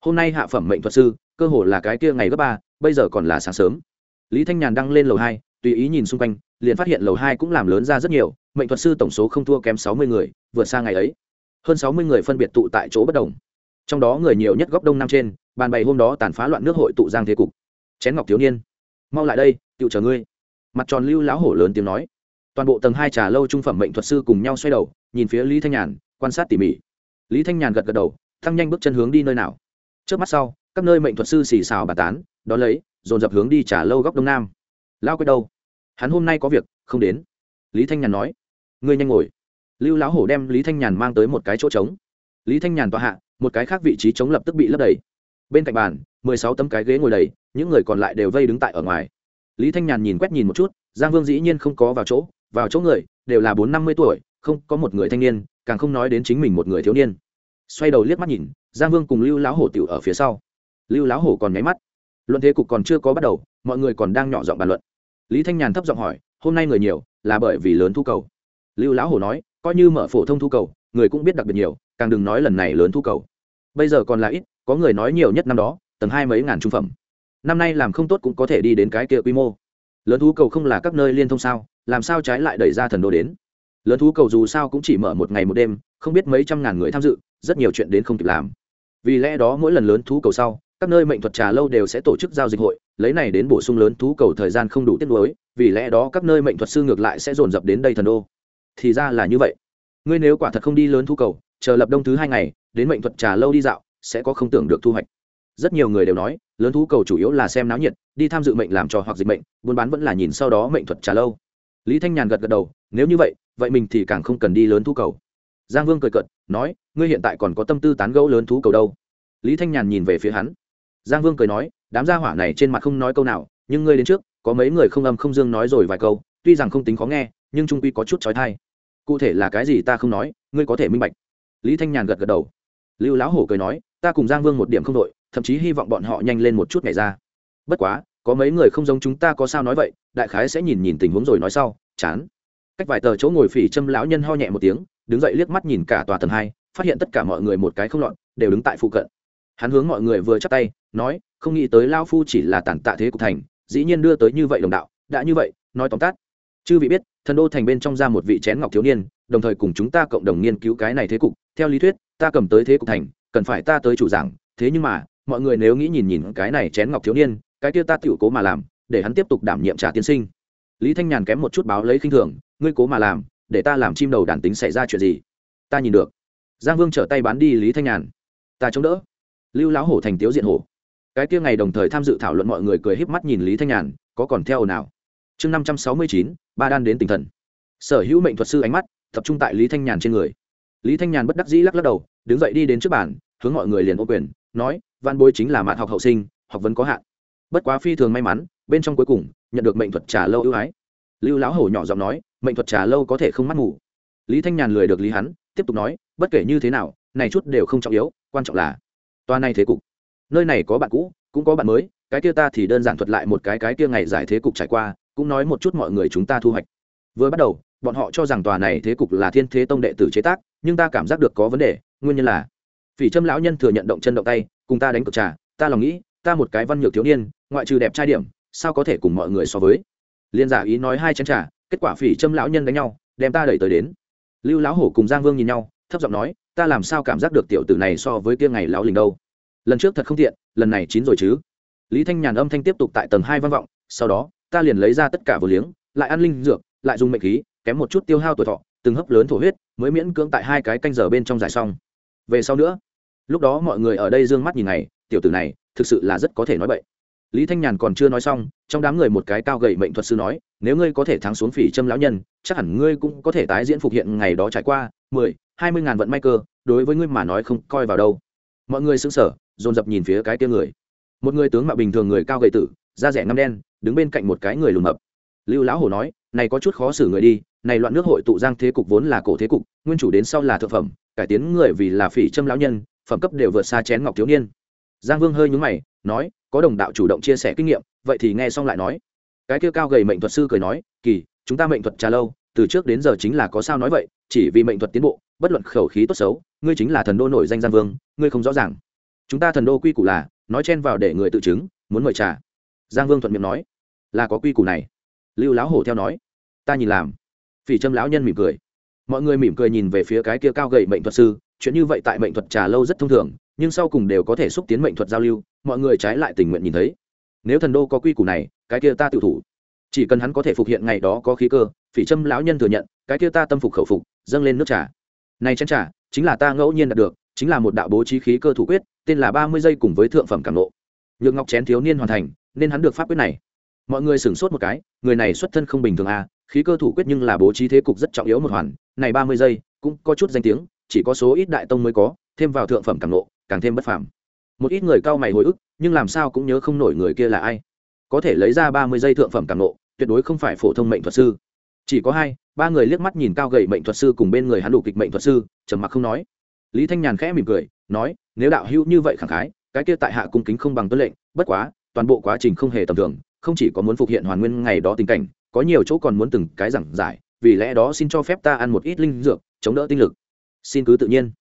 A: Hôm nay hạ phẩm mệnh thuật sư, cơ hồ là cái kia ngày gấp ba, bây giờ còn là sáng sớm lý thanh nhàn đăng lên lầu hai, tùy ý nhìn xung quanh, liền phát hiện lầu hai cũng làm lớn ra rất nhiều, mệnh thuật sư tổng số không thua kém sáu mươi người, vượt xa ngày ấy. Hơn sáu mươi người phân biệt tụ tại chỗ bất đồng. Trong đó người nhiều nhất góc đông nam trên, bàn bày hôm đó tàn phá loạn nước hội tụ giang thế cục. Chén ngọc thiếu niên. Mau lại đây tựu chờ ngươi. Mặt tròn lưu lão hổ lớn tiếng nói. Toàn bộ tầng hai trà lâu trung phẩm mệnh thuật sư cùng nhau xoay đầu, nhìn phía lý thanh nhàn, quan sát tỉ mỉ. Lý thanh nhàn gật gật đầu, thăng nhanh bước chân hướng đi nơi nào. Trước mắt sau, các nơi mệnh thuật sư xì xào bà tán, đón lấy dồn dập hướng đi trả lâu góc đông nam. Lao quay đâu? Hắn hôm nay có việc, không đến. Lý thanh nhàn nói. Ngươi nhanh ngồi. Lưu lão hổ đem lý thanh nhàn mang tới một cái chỗ trống. Lý thanh nhàn tọa hạ, một cái khác vị trí trống lập tức bị lấp đầy. Bên cạnh bàn, mười sáu tấm cái ghế ngồi đầy, những người còn lại đều vây đứng tại ở ngoài. Lý thanh nhàn nhìn quét nhìn một chút, giang vương dĩ nhiên không có vào chỗ vào chỗ người, đều là bốn năm mươi tuổi, không có một người thanh niên, càng không nói đến chính mình một người thiếu niên. Xoay đầu liếc mắt nhìn, giang vương cùng lưu lão hổ tiểu ở phía sau. Lưu lão hổ còn nháy mắt luận thế cục còn chưa có bắt đầu, mọi người còn đang nhỏ giọng bàn luận. Lý thanh nhàn thấp giọng hỏi, hôm nay người nhiều, là bởi vì lớn thu cầu? Lưu lão hổ nói, coi như mở phổ thông thu cầu, người cũng biết đặc biệt nhiều, càng đừng nói lần này lớn thu cầu. Bây giờ còn là ít, có người nói nhiều nhất năm đó, tầng hai mấy ngàn trung phẩm. Năm nay làm không tốt cũng có thể đi đến cái kia quy mô. Lớn thu cầu không là các nơi liên thông sao, làm sao trái lại đẩy ra thần đô đến? Lớn thu cầu dù sao cũng chỉ mở một ngày một đêm, không biết mấy trăm ngàn người tham dự, rất nhiều chuyện đến không kịp làm. Vì lẽ đó mỗi lần lớn thú cầu sau các nơi mệnh thuật trà lâu đều sẽ tổ chức giao dịch hội, lấy này đến bổ sung lớn thú cầu thời gian không đủ tiết lối vì lẽ đó các nơi mệnh thuật sư ngược lại sẽ dồn dập đến đây thần đô thì ra là như vậy. Ngươi nếu quả thật không đi lớn thú cầu, chờ lập đông thứ hai ngày, đến mệnh thuật trà lâu đi dạo, sẽ có không tưởng được thu hoạch. Rất nhiều người đều nói, lớn thú cầu chủ yếu là xem náo nhiệt, đi tham dự mệnh làm trò hoặc dịch mệnh, buôn bán vẫn là nhìn sau đó mệnh thuật trà lâu. Lý thanh nhàn gật gật đầu, nếu như vậy vậy mình thì càng không cần đi lớn thú cầu. Giang vương cười cợt, nói, ngươi hiện tại còn có tâm tư tán gẫu lớn thú cầu đâu? Lý thanh nhàn nhìn về phía hắn giang vương cười nói, đám gia hỏa này trên mặt không nói câu nào, nhưng ngươi đến trước, có mấy người không âm không dương nói rồi vài câu, tuy rằng không tính khó nghe, nhưng trung quy có chút trói thai cụ thể là cái gì ta không nói, ngươi có thể minh bạch. Lý thanh nhàn gật gật đầu. Lưu lão hổ cười nói, ta cùng giang vương một điểm không đội thậm chí hy vọng bọn họ nhanh lên một chút ngày ra. Bất quá, có mấy người không giống chúng ta có sao nói vậy, đại khái sẽ nhìn nhìn tình huống rồi nói sau, chán. Cách vài tờ chỗ ngồi phỉ châm lão nhân ho nhẹ một tiếng, đứng dậy liếc mắt nhìn cả tòa tầng hai, phát hiện tất cả mọi người một cái không lọn đều đứng tại phụ cận. Hắn hướng mọi người vừa chắp tay nói, không nghĩ tới lao phu chỉ là tàn tạ thế cục thành, dĩ nhiên đưa tới như vậy đồng đạo, đã như vậy, nói tóm tắt. Chư vị biết, thần đô thành bên trong ra một vị chén ngọc thiếu niên, đồng thời cùng chúng ta cộng đồng nghiên cứu cái này thế cục. Theo lý thuyết, ta cầm tới thế cục thành, cần phải ta tới chủ giảng, thế nhưng mà, mọi người nếu nghĩ nhìn nhìn cái này chén ngọc thiếu niên, cái kia ta tự cố mà làm, để hắn tiếp tục đảm nhiệm trả tiên sinh. Lý thanh nhàn kém một chút báo lấy khinh thường, ngươi cố mà làm, để ta làm chim đầu đàn tính xảy ra chuyện gì? Ta nhìn được. Giang vương trở tay bán đi lý thanh nhàn. Ta chống đỡ. Lưu lão hổ thành tiếu diện hổ cái kia ngày đồng thời tham dự thảo luận mọi người cười híp mắt nhìn lý thanh nhàn, có còn theo nào? Chương năm trăm sáu mươi chín, ba đan đến tinh thần. Sở hữu mệnh thuật sư ánh mắt tập trung tại lý thanh nhàn trên người. Lý thanh nhàn bất đắc dĩ lắc lắc đầu, đứng dậy đi đến trước bàn, hướng mọi người liền ô quyền, nói, văn bối chính là mạn học hậu sinh, học vấn có hạn. Bất quá phi thường may mắn, bên trong cuối cùng, nhận được mệnh thuật trà lâu ưu ái. Lưu lão hổ nhỏ giọng nói, mệnh thuật trà lâu có thể không mắt ngủ lý thanh nhàn lười được lý hắn, tiếp tục nói, bất kể như thế nào, này chút đều không trọng yếu, quan trọng là, toa này thế cục nơi này có bạn cũ, cũng có bạn mới, cái kia ta thì đơn giản thuật lại một cái cái kia ngày giải thế cục trải qua, cũng nói một chút mọi người chúng ta thu hoạch. Vừa bắt đầu, bọn họ cho rằng tòa này thế cục là thiên thế tông đệ tử chế tác, nhưng ta cảm giác được có vấn đề, nguyên nhân là, phỉ trâm lão nhân thừa nhận động chân động tay, cùng ta đánh cực trà, ta lòng nghĩ, ta một cái văn nhược thiếu niên, ngoại trừ đẹp trai điểm, sao có thể cùng mọi người so với? Liên giả ý nói hai chén trà, kết quả phỉ trâm lão nhân đánh nhau, đem ta đẩy tới đến. Lưu lão hổ cùng giang vương nhìn nhau, thấp giọng nói, ta làm sao cảm giác được tiểu tử này so với kia ngày lão lình đâu? Lần trước thật không tiện, lần này chín rồi chứ? Lý thanh nhàn âm thanh tiếp tục tại tầng hai văn vọng, sau đó, ta liền lấy ra tất cả vừa liếng, lại ăn linh dược, lại dùng mệnh khí, kém một chút tiêu hao tuổi thọ, từng hấp lớn thổ huyết, mới miễn cưỡng tại hai cái canh giờ bên trong giải xong. Về sau nữa, lúc đó mọi người ở đây d ư ơ n g mắt nhìn này tiểu tử này, thực sự là rất có thể nói bậy. Lý thanh nhàn còn chưa nói xong, trong đám người một cái cao gậy mệnh thuật sư nói, nếu ngươi có thể thắng xuống phỉ châm lão nhân, chắc hẳn ngươi cũng có thể tái diễn phục hiện ngày đó trải qua, mười, hai mươi ngàn vận may cơ, đối với ngươi mà nói không coi vào đâu. Mọi người xứng sở dồn dập nhìn phía cái tia người. Một người tướng mạo bình thường người cao gầy tử, da rẻ ngăm đen, đứng bên cạnh một cái người lùm mập. Lưu lão hổ nói, này có chút khó xử người đi, này loạn nước hội tụ giang thế cục vốn là cổ thế cục, nguyên chủ đến sau là thượng phẩm, cải tiến người vì là phỉ châm lão nhân, phẩm cấp đều vượt xa chén ngọc thiếu niên. Giang vương hơi nhúng mày, nói, có đồng đạo chủ động chia sẻ kinh nghiệm, vậy thì nghe xong lại nói. Cái kia cao gầy mệnh thuật sư cười nói, kỳ, chúng ta mệnh thuật trà lâu, từ trước đến giờ chính là có sao nói vậy, chỉ vì mệnh thuật tiến bộ, bất luận khẩu khí tốt xấu, ngươi chính là thần đô nổi danh giang vương, ngươi không rõ ràng chúng ta thần đô quy củ là, nói chen vào để người tự chứng, muốn mời trà. Giang vương thuận miệng nói, là có quy củ này. Lưu lão hổ theo nói, ta nhìn làm. Phỉ trâm lão nhân mỉm cười. Mọi người mỉm cười nhìn về phía cái kia cao gậy mệnh thuật sư, chuyện như vậy tại mệnh thuật trà lâu rất thông thường, nhưng sau cùng đều có thể xúc tiến mệnh thuật giao lưu, mọi người trái lại tình nguyện nhìn thấy. Nếu thần đô có quy củ này, cái kia ta tự thủ. Chỉ cần hắn có thể phục hiện ngày đó có khí cơ, phỉ trâm lão nhân thừa nhận, cái kia ta tâm phục khẩu phục, dâng lên nước trà. Này chén trà, chính là ta ngẫu nhiên đạt được chính là một đạo bố trí khí cơ thủ quyết, tên là ba mươi giây cùng với thượng phẩm cảm nộ. Nhược ngọc chén thiếu niên hoàn thành, nên hắn được pháp quyết này. Mọi người sửng sốt một cái, người này xuất thân không bình thường à khí cơ thủ quyết nhưng là bố trí thế cục rất trọng yếu một hoàn, này ba mươi giây, cũng có chút danh tiếng, chỉ có số ít đại tông mới có, thêm vào thượng phẩm càng nộ, càng thêm bất phàm. Một ít người cao mày hồi ức, nhưng làm sao cũng nhớ không nổi người kia là ai. Có thể lấy ra ba mươi giây thượng phẩm càng nộ, tuyệt đối không phải phổ thông mệnh thuật sư. Chỉ có hai, ba người liếc mắt nhìn cao gầy mệnh thuật sư cùng bên người hắn đủ kịch mệnh thuật sư, trầm mặc không nói lý thanh nhàn khẽ mỉm cười, nói, nếu đạo hữu như vậy khẳng khái, cái kia tại hạ cung kính không bằng tuân lệnh, bất quá, toàn bộ quá trình không hề tầm thường, không chỉ có muốn phục hiện hoàn nguyên ngày đó tình cảnh, có nhiều chỗ còn muốn từng cái giảng giải, vì lẽ đó xin cho phép ta ăn một ít linh dược, chống đỡ tinh lực. Xin cứ tự nhiên.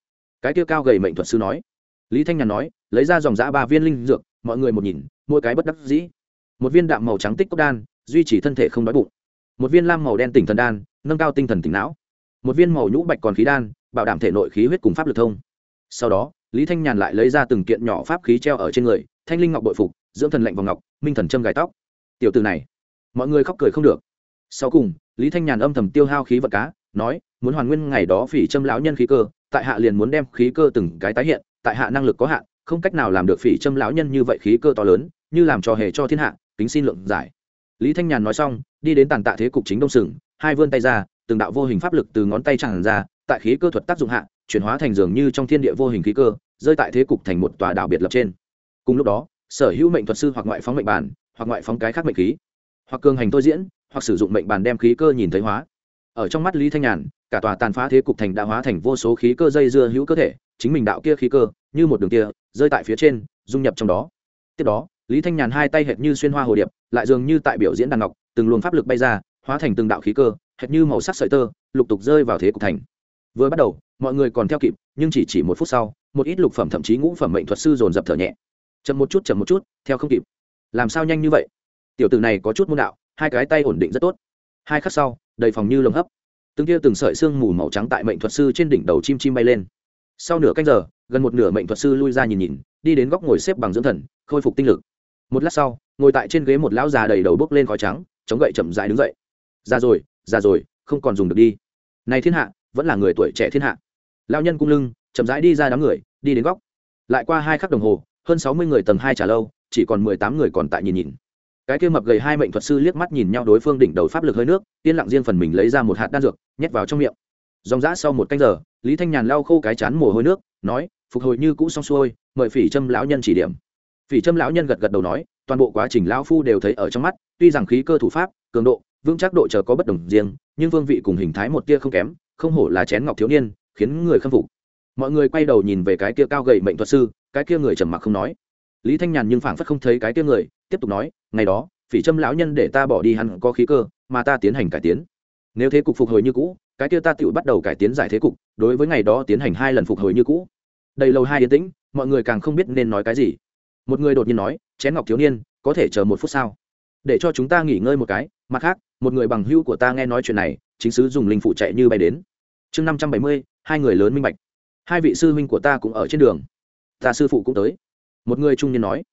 A: Cái kia cao gầy mệnh thuật sư nói. Lý thanh nhàn nói, lấy ra dòng giã ba viên linh dược, mọi người một nhìn, mỗi cái bất đắc dĩ. Một viên đạm màu trắng tích cốc đan, duy trì thân thể không đói bụng. Một viên lam màu đen tỉnh thần đan, nâng cao tinh thần tỉnh não. Một viên màu nhũ bạch còn khí đan bảo đảm thể nội khí huyết cùng pháp lực thông. Sau đó, lý thanh nhàn lại lấy ra từng kiện nhỏ pháp khí treo ở trên người, thanh linh ngọc bội phục, dưỡng thần lệnh vào ngọc, minh thần châm gài tóc. Tiểu từ này, mọi người khóc cười không được. Sau cùng, lý thanh nhàn âm thầm tiêu hao khí vật cá, nói, muốn hoàn nguyên ngày đó phỉ châm lão nhân khí cơ, tại hạ liền muốn đem khí cơ từng cái tái hiện, tại hạ năng lực có hạn, không cách nào làm được phỉ châm lão nhân như vậy khí cơ to lớn, như làm trò hề cho thiên hạ, kính xin lượng giải. Lý thanh nhàn nói xong, đi đến tàn tạ thế cục chính đông sừng, hai vươn tay ra, từng đạo vô hình pháp lực từ ngón tay tràn ra tại khí cơ thuật tác dụng hạ, chuyển hóa thành dường như trong thiên địa vô hình khí cơ, rơi tại thế cục thành một tòa đảo biệt lập trên. Cùng lúc đó, sở hữu mệnh thuật sư hoặc ngoại phóng mệnh bản hoặc ngoại phóng cái khác mệnh khí, hoặc cường hành tôi diễn, hoặc sử dụng mệnh bản đem khí cơ nhìn thấy hóa. Ở trong mắt lý thanh nhàn, cả tòa tàn phá thế cục thành đã hóa thành vô số khí cơ dây dưa hữu cơ thể, chính mình đạo kia khí cơ, như một đường kia, rơi tại phía trên, dung nhập trong đó. Tiếp đó, lý thanh nhàn hai tay hệt như xuyên hoa hồ điệp, lại dường như tại biểu diễn đàn ngọc, từng luồng pháp lực bay ra, hóa thành từng đạo khí cơ, hệt như màu sắc sợi tơ, lục tục rơi vào thế cục thành vừa bắt đầu, mọi người còn theo kịp, nhưng chỉ chỉ một phút sau, một ít lục phẩm thậm chí ngũ phẩm mệnh thuật sư dồn dập thở nhẹ. Chậm một chút, chậm một chút, theo không kịp. Làm sao nhanh như vậy? Tiểu tử này có chút môn đạo, hai cái tay ổn định rất tốt. Hai khắc sau, đầy phòng như lồng hấp. Từng tia từng sợi xương mù màu trắng tại mệnh thuật sư trên đỉnh đầu chim chim bay lên. Sau nửa canh giờ, gần một nửa mệnh thuật sư lui ra nhìn nhìn, đi đến góc ngồi xếp bằng dưỡng thần, khôi phục tinh lực. Một lát sau, ngồi tại trên ghế một lão già đầy đầu bốc lên khói trắng, chống gậy chậm dại đứng dậy. Ra rồi ra rồi, không còn dùng được đi. Này thiên hạ vẫn là người tuổi trẻ thiên hạ. Lao nhân cung lưng, chậm rãi đi ra đám người, đi đến góc. Lại qua hai khắc đồng hồ, hơn sáu mươi người tầng hai trả lâu, chỉ còn mười tám người còn tại nhìn nhìn. Cái kia mập gầy hai mệnh thuật sư liếc mắt nhìn nhau đối phương đỉnh đầu pháp lực hơi nước, yên lặng riêng phần mình lấy ra một hạt đan dược, nhét vào trong miệng. Dòng dã sau một canh giờ, lý thanh nhàn lau khô cái chán mồ hôi nước, nói, phục hồi như cũ xong xuôi, mời phỉ trâm lão nhân chỉ điểm. Phỉ trâm lão nhân gật gật đầu nói, toàn bộ quá trình lão phu đều thấy ở trong mắt, tuy rằng khí cơ thủ pháp, cường độ, vững chắc độ chờ có bất đồng riêng, nhưng vương vị cùng hình thái một tia không kém không hổ là chén ngọc thiếu niên, khiến người khâm phục. Mọi người quay đầu nhìn về cái kia cao gầy mệnh thuật sư, cái kia người trầm mặc không nói. Lý thanh nhàn nhưng phảng phất không thấy cái kia người, tiếp tục nói, ngày đó, phỉ trâm lão nhân để ta bỏ đi hắn có khí cơ, mà ta tiến hành cải tiến. Nếu thế cục phục hồi như cũ, cái kia ta tự bắt đầu cải tiến giải thế cục, đối với ngày đó tiến hành hai lần phục hồi như cũ. Đầy lâu hai yên tĩnh, mọi người càng không biết nên nói cái gì. Một người đột nhiên nói, chén ngọc thiếu niên, có thể chờ một phút sao? Để cho chúng ta nghỉ ngơi một cái mặt khác, một người bằng hữu của ta nghe nói chuyện này, chính sứ dùng linh phụ chạy như bay đến. Chương năm trăm bảy mươi, hai người lớn minh bạch. Hai vị sư huynh của ta cũng ở trên đường. Ta sư phụ cũng tới. Một người trung niên nói.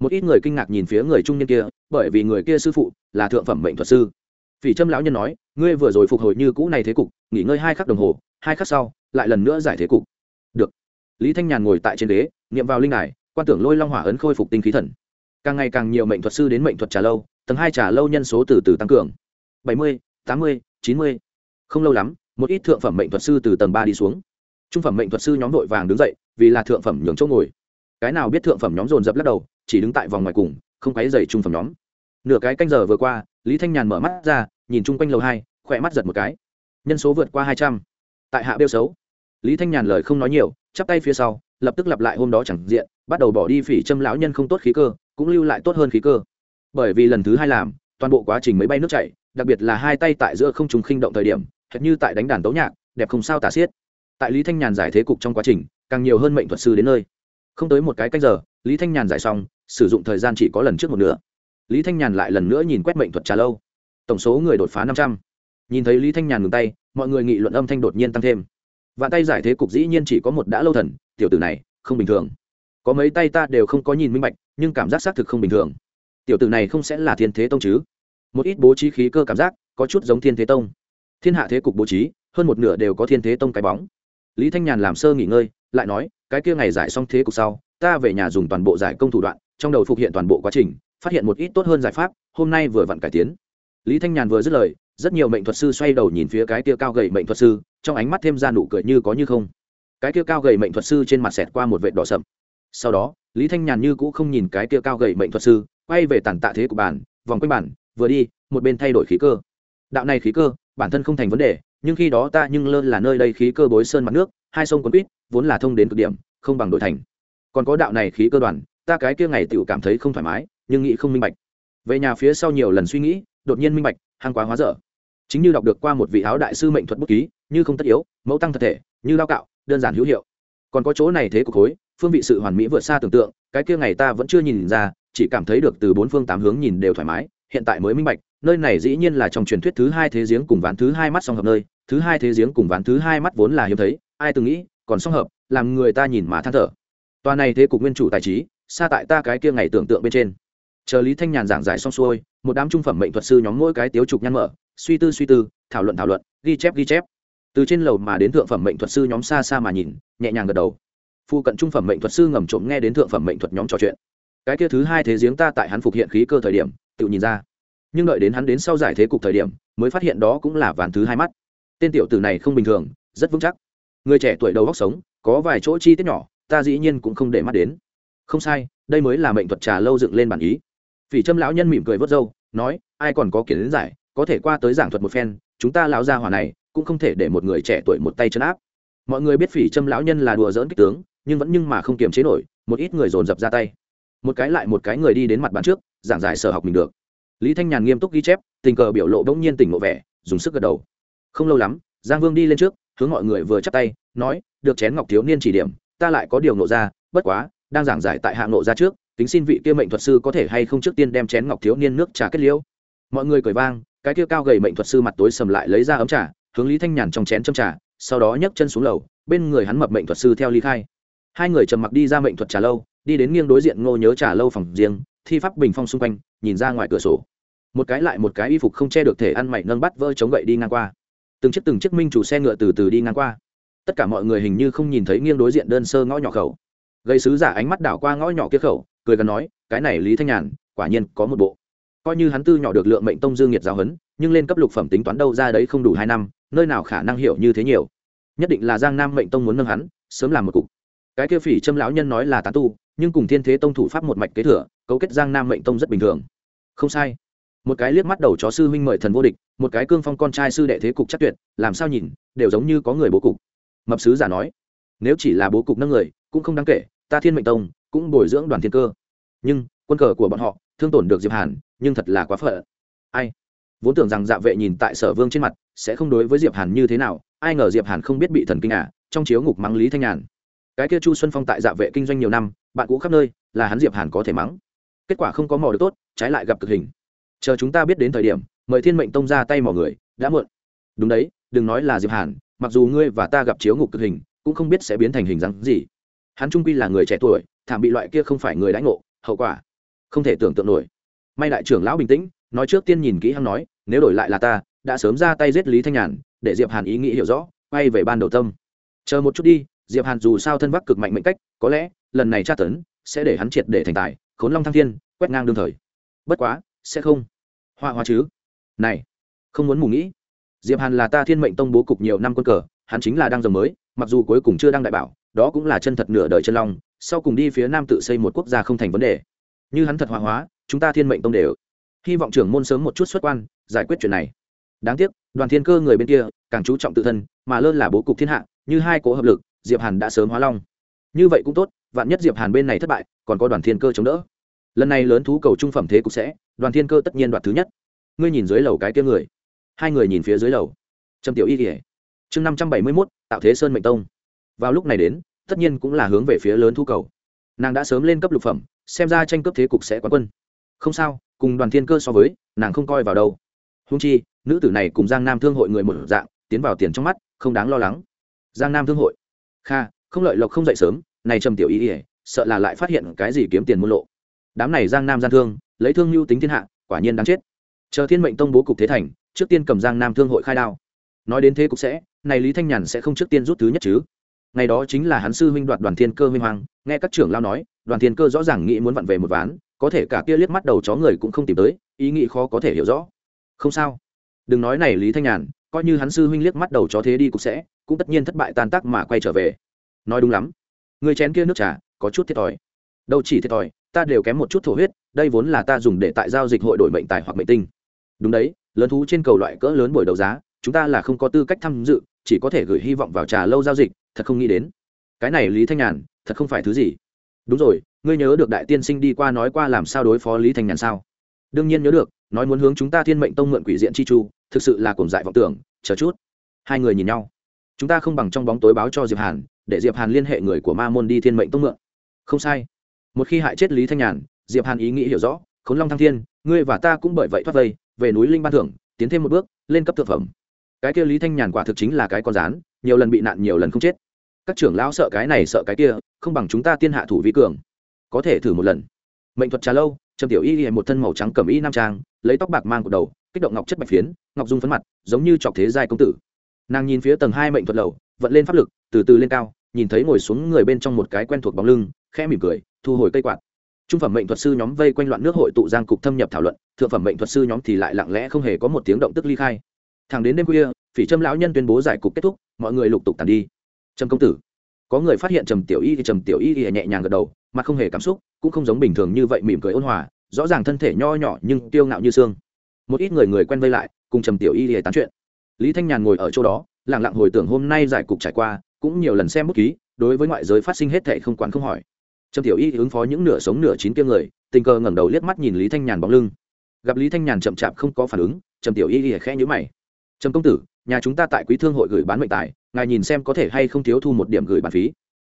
A: Một ít người kinh ngạc nhìn phía người trung niên kia, bởi vì người kia sư phụ là thượng phẩm mệnh thuật sư. Phỉ trâm lão nhân nói, ngươi vừa rồi phục hồi như cũ này thế cục, nghỉ ngơi hai khắc đồng hồ, hai khắc sau, lại lần nữa giải thế cục. Được. Lý thanh nhàn ngồi tại trên đế nghiệm vào linh đài, quan tưởng lôi long hỏa ấn khôi phục tinh khí thần càng ngày càng nhiều mệnh thuật sư đến mệnh thuật trà lâu, tầng hai trà lâu nhân số từ từ tăng cường. Bảy mươi, tám mươi, chín mươi. Không lâu lắm, một ít thượng phẩm mệnh thuật sư từ tầng ba đi xuống. Trung phẩm mệnh thuật sư nhóm đội vàng đứng dậy, vì là thượng phẩm nhường chỗ ngồi. Cái nào biết thượng phẩm nhóm dồn dập lắc đầu, chỉ đứng tại vòng ngoài cùng, không quáy dày trung phẩm nhóm. Nửa cái canh giờ vừa qua, lý thanh nhàn mở mắt ra, nhìn chung quanh lầu hai, khỏe mắt giật một cái. Nhân số vượt qua hai trăm. Tại hạ bêu xấu. Lý thanh nhàn lời không nói nhiều, chắp tay phía sau, lập tức lặp lại hôm đó chẳng diện, bắt đầu bỏ đi phỉ châm lão nhân không tốt khí cơ cũng lưu lại tốt hơn khí cơ. Bởi vì lần thứ hai làm, toàn bộ quá trình máy bay nước chảy, đặc biệt là hai tay tại giữa không trùng khinh động thời điểm, hệt như tại đánh đàn tấu nhạc, đẹp không sao tả xiết. Tại lý thanh nhàn giải thế cục trong quá trình, càng nhiều hơn mệnh thuật sư đến nơi. Không tới một cái cách giờ, lý thanh nhàn giải xong, sử dụng thời gian chỉ có lần trước một nửa. Lý thanh nhàn lại lần nữa nhìn quét mệnh thuật trà lâu. Tổng số người đột phá năm trăm. Nhìn thấy lý thanh nhàn ngừng tay, mọi người nghị luận âm thanh đột nhiên tăng thêm. Và tay giải thế cục dĩ nhiên chỉ có một đã lâu thần, tiểu tử này, không bình thường có mấy tay ta đều không có nhìn minh bạch, nhưng cảm giác xác thực không bình thường. Tiểu tử này không sẽ là thiên thế tông chứ? Một ít bố trí khí cơ cảm giác, có chút giống thiên thế tông. Thiên hạ thế cục bố trí, hơn một nửa đều có thiên thế tông cái bóng. Lý thanh nhàn làm sơ nghỉ ngơi, lại nói, cái kia ngày giải xong thế cục sau, ta về nhà dùng toàn bộ giải công thủ đoạn, trong đầu phục hiện toàn bộ quá trình, phát hiện một ít tốt hơn giải pháp, hôm nay vừa vặn cải tiến. Lý thanh nhàn vừa dứt lời, rất nhiều mệnh thuật sư xoay đầu nhìn phía cái kia cao gầy mệnh thuật sư, trong ánh mắt thêm ra nụ cười như có như không. Cái kia cao gầy mệnh thuật sư trên mặt xẹt qua một vệt đỏ sậm sau đó, lý thanh nhàn như cũ không nhìn cái kia cao gậy mệnh thuật sư, quay về tàn tạ thế của bản, vòng quanh bản, vừa đi, một bên thay đổi khí cơ. Đạo này khí cơ, bản thân không thành vấn đề, nhưng khi đó ta nhưng lơ là nơi đây khí cơ bối sơn mặt nước, hai sông quấn quýt, vốn là thông đến cực điểm, không bằng đổi thành. Còn có đạo này khí cơ đoàn, ta cái kia ngày tựu cảm thấy không thoải mái, nhưng nghĩ không minh bạch. Về nhà phía sau nhiều lần suy nghĩ, đột nhiên minh bạch, hàng quá hóa dở. Chính như đọc được qua một vị áo đại sư mệnh thuật bút ký, như không tất yếu, mẫu tăng thật thể, như lao cạo, đơn giản hữu hiệu. Còn có chỗ này thế cục khối phương vị sự hoàn mỹ vượt xa tưởng tượng, cái kia ngày ta vẫn chưa nhìn ra, chỉ cảm thấy được từ bốn phương tám hướng nhìn đều thoải mái, hiện tại mới minh bạch, nơi này dĩ nhiên là trong truyền thuyết thứ hai thế giếng cùng ván thứ hai mắt song hợp nơi, thứ hai thế giếng cùng ván thứ hai mắt vốn là hiếm thấy, ai từng nghĩ, còn song hợp, làm người ta nhìn mà than thở. Toàn này thế cục nguyên chủ tài trí, xa tại ta cái kia ngày tưởng tượng bên trên. Chờ lý thanh nhàn giảng giải xong xuôi, một đám trung phẩm mệnh thuật sư nhóm mỗi cái tiếu trục nhăn mở, suy tư suy tư, thảo luận thảo luận, ghi chép ghi chép. Từ trên lầu mà đến thượng phẩm mệnh thuật sư nhóm xa xa mà nhìn, nhẹ nhàng gật đầu phu cận trung phẩm mệnh thuật sư ngầm trộm nghe đến thượng phẩm mệnh thuật nhóm trò chuyện. Cái kia thứ hai thế giếng ta tại hắn phục hiện khí cơ thời điểm, tự nhìn ra. Nhưng đợi đến hắn đến sau giải thế cục thời điểm, mới phát hiện đó cũng là ván thứ hai mắt. Tên tiểu tử này không bình thường, rất vững chắc. Người trẻ tuổi đầu góc sống, có vài chỗ chi tiết nhỏ, ta dĩ nhiên cũng không để mắt đến. Không sai, đây mới là mệnh thuật trà lâu dựng lên bản ý. Phỉ trâm lão nhân mỉm cười vớt râu, nói, ai còn có kiến giải, có thể qua tới giảng thuật một phen, chúng ta lão gia hỏa này, cũng không thể để một người trẻ tuổi một tay chân áp. Mọi người biết phỉ trâm lão nhân là đùa dỡn kích tướng nhưng vẫn nhưng mà không kiềm chế nổi, một ít người dồn dập ra tay. Một cái lại một cái người đi đến mặt bàn trước, giảng giải sở học mình được. Lý thanh nhàn nghiêm túc ghi chép, tình cờ biểu lộ bỗng nhiên tỉnh ngộ vẻ, dùng sức gật đầu. Không lâu lắm, giang vương đi lên trước, hướng mọi người vừa chắp tay, nói, được chén ngọc thiếu niên chỉ điểm, ta lại có điều nộ ra, bất quá, đang giảng giải tại hạ nộ ra trước, tính xin vị kia mệnh thuật sư có thể hay không trước tiên đem chén ngọc thiếu niên nước trà kết liễu. Mọi người cười vang, cái kia cao gầy mệnh thuật sư mặt tối sầm lại lấy ra ấm trà, hướng lý thanh nhàn trong chén châm trà, sau đó nhấc chân xuống lầu, bên người hắn mập mệnh thuật sư theo ly khai hai người trầm mặc đi ra mệnh thuật trà lâu, đi đến nghiêng đối diện ngô nhớ trà lâu phòng riêng, thi pháp bình phong xung quanh, nhìn ra ngoài cửa sổ. Một cái lại một cái y phục không che được thể ăn mày nâng bắt vỡ chống gậy đi ngang qua. Từng chiếc từng chiếc minh chủ xe ngựa từ từ đi ngang qua. Tất cả mọi người hình như không nhìn thấy nghiêng đối diện đơn sơ ngõ nhỏ khẩu. Gây sứ giả ánh mắt đảo qua ngõ nhỏ kia khẩu, cười gần nói, cái này lý thanh nhàn, quả nhiên có một bộ. Coi như hắn tư nhỏ được lượng mệnh tông dương nhiệt giáo hấn nhưng lên cấp lục phẩm tính toán đâu ra đấy không đủ hai năm, nơi nào khả năng hiểu như thế nhiều. Nhất định là giang nam mệnh tông muốn nâng hắn, sớm làm một cục cái kia phỉ châm lão nhân nói là tán tu, nhưng cùng thiên thế tông thủ pháp một mạch kế thừa, cấu kết giang nam mệnh tông rất bình thường. Không sai. Một cái liếc mắt đầu chó sư huynh mời thần vô địch, một cái cương phong con trai sư đệ thế cục chắc tuyệt, làm sao nhìn, đều giống như có người bố cục. Mập sứ giả nói, nếu chỉ là bố cục nâng người, cũng không đáng kể, ta thiên mệnh tông cũng bồi dưỡng đoàn thiên cơ. Nhưng, quân cờ của bọn họ thương tổn được diệp hàn, nhưng thật là quá phở ai? Vốn tưởng rằng dạ vệ nhìn tại sở vương trên mặt sẽ không đối với diệp hàn như thế nào, ai ngờ diệp hàn không biết bị thần kinh à trong chiếu ngục mắng lý thanh nhàn cái kia chu xuân phong tại dạ vệ kinh doanh nhiều năm, bạn cũ khắp nơi, là hắn diệp hàn có thể mắng. Kết quả không có mò được tốt, trái lại gặp cực hình. Chờ chúng ta biết đến thời điểm, mời thiên mệnh tông ra tay mò người, đã muộn. Đúng đấy, đừng nói là diệp hàn, mặc dù ngươi và ta gặp chiếu ngục cực hình, cũng không biết sẽ biến thành hình dáng gì. Hắn trung quy là người trẻ tuổi, thảm bị loại kia không phải người đãi ngộ, hậu quả không thể tưởng tượng nổi. May đại trưởng lão bình tĩnh, nói trước tiên nhìn kỹ hắn nói, nếu đổi lại là ta, đã sớm ra tay giết lý thanh nhàn, để diệp hàn ý nghĩ hiểu rõ, quay về ban đầu tâm. Chờ một chút đi diệp hàn dù sao thân vắc cực mạnh mệnh cách, có lẽ lần này tra tấn sẽ để hắn triệt để thành tài, khốn long thăng thiên, quét ngang đương thời. Bất quá, sẽ không. Hoa hoa chứ. Này, không muốn mù nghĩ. Diệp hàn là ta thiên mệnh tông bố cục nhiều năm quân cờ, hắn chính là đang dòng mới, mặc dù cuối cùng chưa đăng đại bảo, đó cũng là chân thật nửa đời chân long, sau cùng đi phía nam tự xây một quốc gia không thành vấn đề. Như hắn thật hoa hóa, chúng ta thiên mệnh tông đều hy vọng trưởng môn sớm một chút xuất quan, giải quyết chuyện này. Đáng tiếc, đoàn thiên cơ người bên kia, càng chú trọng tự thân, mà lơ là bố cục thiên hạ, như hai cố hợp lực diệp hàn đã sớm hóa long. Như vậy cũng tốt, vạn nhất diệp hàn bên này thất bại, còn có đoàn thiên cơ chống đỡ. Lần này lớn thú cầu trung phẩm thế cục sẽ, đoàn thiên cơ tất nhiên đoạt thứ nhất. Ngươi nhìn dưới lầu cái kia người. Hai người nhìn phía dưới lầu. Trầm tiểu y kỉa chương năm trăm bảy mươi mốt, tạo thế sơn mệnh tông. Vào lúc này đến, tất nhiên cũng là hướng về phía lớn thú cầu. Nàng đã sớm lên cấp lục phẩm, xem ra tranh cấp thế cục sẽ quán quân. Không sao, cùng đoàn thiên cơ so với, nàng không coi vào đâu. Húng chi, nữ tử này cùng giang nam thương hội người một dạng, tiến vào tiền trong mắt, không đáng lo lắng. Giang nam thương hội kha, không lợi lộc không dậy sớm, này trầm tiểu ý ỉa sợ là lại phát hiện cái gì kiếm tiền muôn lộ. Đám này giang nam gian thương, lấy thương mưu tính thiên hạ, quả nhiên đáng chết. Chờ thiên mệnh tông bố cục thế thành, trước tiên cầm giang nam thương hội khai đao. Nói đến thế cục sẽ, này lý thanh nhàn sẽ không trước tiên rút thứ nhất chứ. Ngày đó chính là hắn sư huynh đoạt đoàn thiên cơ huy hoàng nghe các trưởng lao nói, đoàn thiên cơ rõ ràng nghĩ muốn vặn về một ván, có thể cả kia liếc mắt đầu chó người cũng không tìm tới, ý nghĩ khó có thể hiểu rõ. Không sao. Đừng nói này lý thanh nhàn coi như hắn sư huynh liếc mắt đầu chó thế đi cũng sẽ, cũng tất nhiên thất bại tan tác mà quay trở về. Nói đúng lắm. Người chén kia nước trà, có chút thiệt thòi. Đâu chỉ thiệt thòi, ta đều kém một chút thổ huyết, đây vốn là ta dùng để tại giao dịch hội đổi mệnh tài hoặc mệnh tinh. Đúng đấy, lớn thú trên cầu loại cỡ lớn buổi đấu giá, chúng ta là không có tư cách tham dự, chỉ có thể gửi hy vọng vào trà lâu giao dịch, thật không nghĩ đến. Cái này lý thanh nhàn, thật không phải thứ gì. Đúng rồi, ngươi nhớ được đại tiên sinh đi qua nói qua làm sao đối phó lý thanh nhàn sao? Đương nhiên nhớ được nói muốn hướng chúng ta thiên mệnh tông mượn quỷ diện chi chu, thực sự là cổng dại vọng tưởng, chờ chút. Hai người nhìn nhau. Chúng ta không bằng trong bóng tối báo cho diệp hàn, để diệp hàn liên hệ người của ma môn đi thiên mệnh tông mượn. Không sai. Một khi hại chết lý thanh nhàn, diệp hàn ý nghĩ hiểu rõ, khốn long thăng thiên, ngươi và ta cũng bởi vậy thoát vây, về núi linh ban thưởng, tiến thêm một bước, lên cấp thực phẩm. Cái kia lý thanh nhàn quả thực chính là cái con rán, nhiều lần bị nạn nhiều lần không chết. Các trưởng lão sợ cái này sợ cái kia, không bằng chúng ta tiên hạ thủ vi cường. Có thể thử một lần. Mệnh thuật trà lâu trầm tiểu y một thân màu trắng cầm y nam trang, lấy tóc bạc mang của đầu, kích động ngọc chất bạch phiến, ngọc dung phấn mặt, giống như trọc thế giai công tử. Nàng nhìn phía tầng hai mệnh thuật lầu, vận lên pháp lực, từ từ lên cao, nhìn thấy ngồi xuống người bên trong một cái quen thuộc bóng lưng, khẽ mỉm cười, thu hồi cây quạt. Trung phẩm mệnh thuật sư nhóm vây quanh loạn nước hội tụ giang cục thâm nhập thảo luận, thượng phẩm mệnh thuật sư nhóm thì lại lặng lẽ không hề có một tiếng động tức ly khai. Thẳng đến đêm khuya, phỉ trâm lão nhân tuyên bố giải cục kết thúc, mọi người lục tục tàn đi. Trâm công tử có người phát hiện trầm tiểu y thì trầm tiểu y thì nhẹ nhàng gật đầu, mà không hề cảm xúc, cũng không giống bình thường như vậy mỉm cười ôn hòa, rõ ràng thân thể nho nhỏ nhưng tiêu ngạo như xương. Một ít người người quen vây lại, cùng trầm tiểu y thì tán chuyện. Lý thanh nhàn ngồi ở chỗ đó lẳng lặng hồi tưởng hôm nay giải cục trải qua, cũng nhiều lần xem bút ký, đối với ngoại giới phát sinh hết thệ không quản không hỏi. Trầm tiểu y ứng phó những nửa sống nửa chín tiêm người, tình cờ ngẩng đầu liếc mắt nhìn lý thanh nhàn bóng lưng. Gặp lý thanh nhàn chậm chạp không có phản ứng, trầm tiểu y khẽ nhữ mày. Trầm công tử, nhà chúng ta tại quý thương hội gửi bán mệnh tài ngài nhìn xem có thể hay không thiếu thu một điểm gửi bàn phí.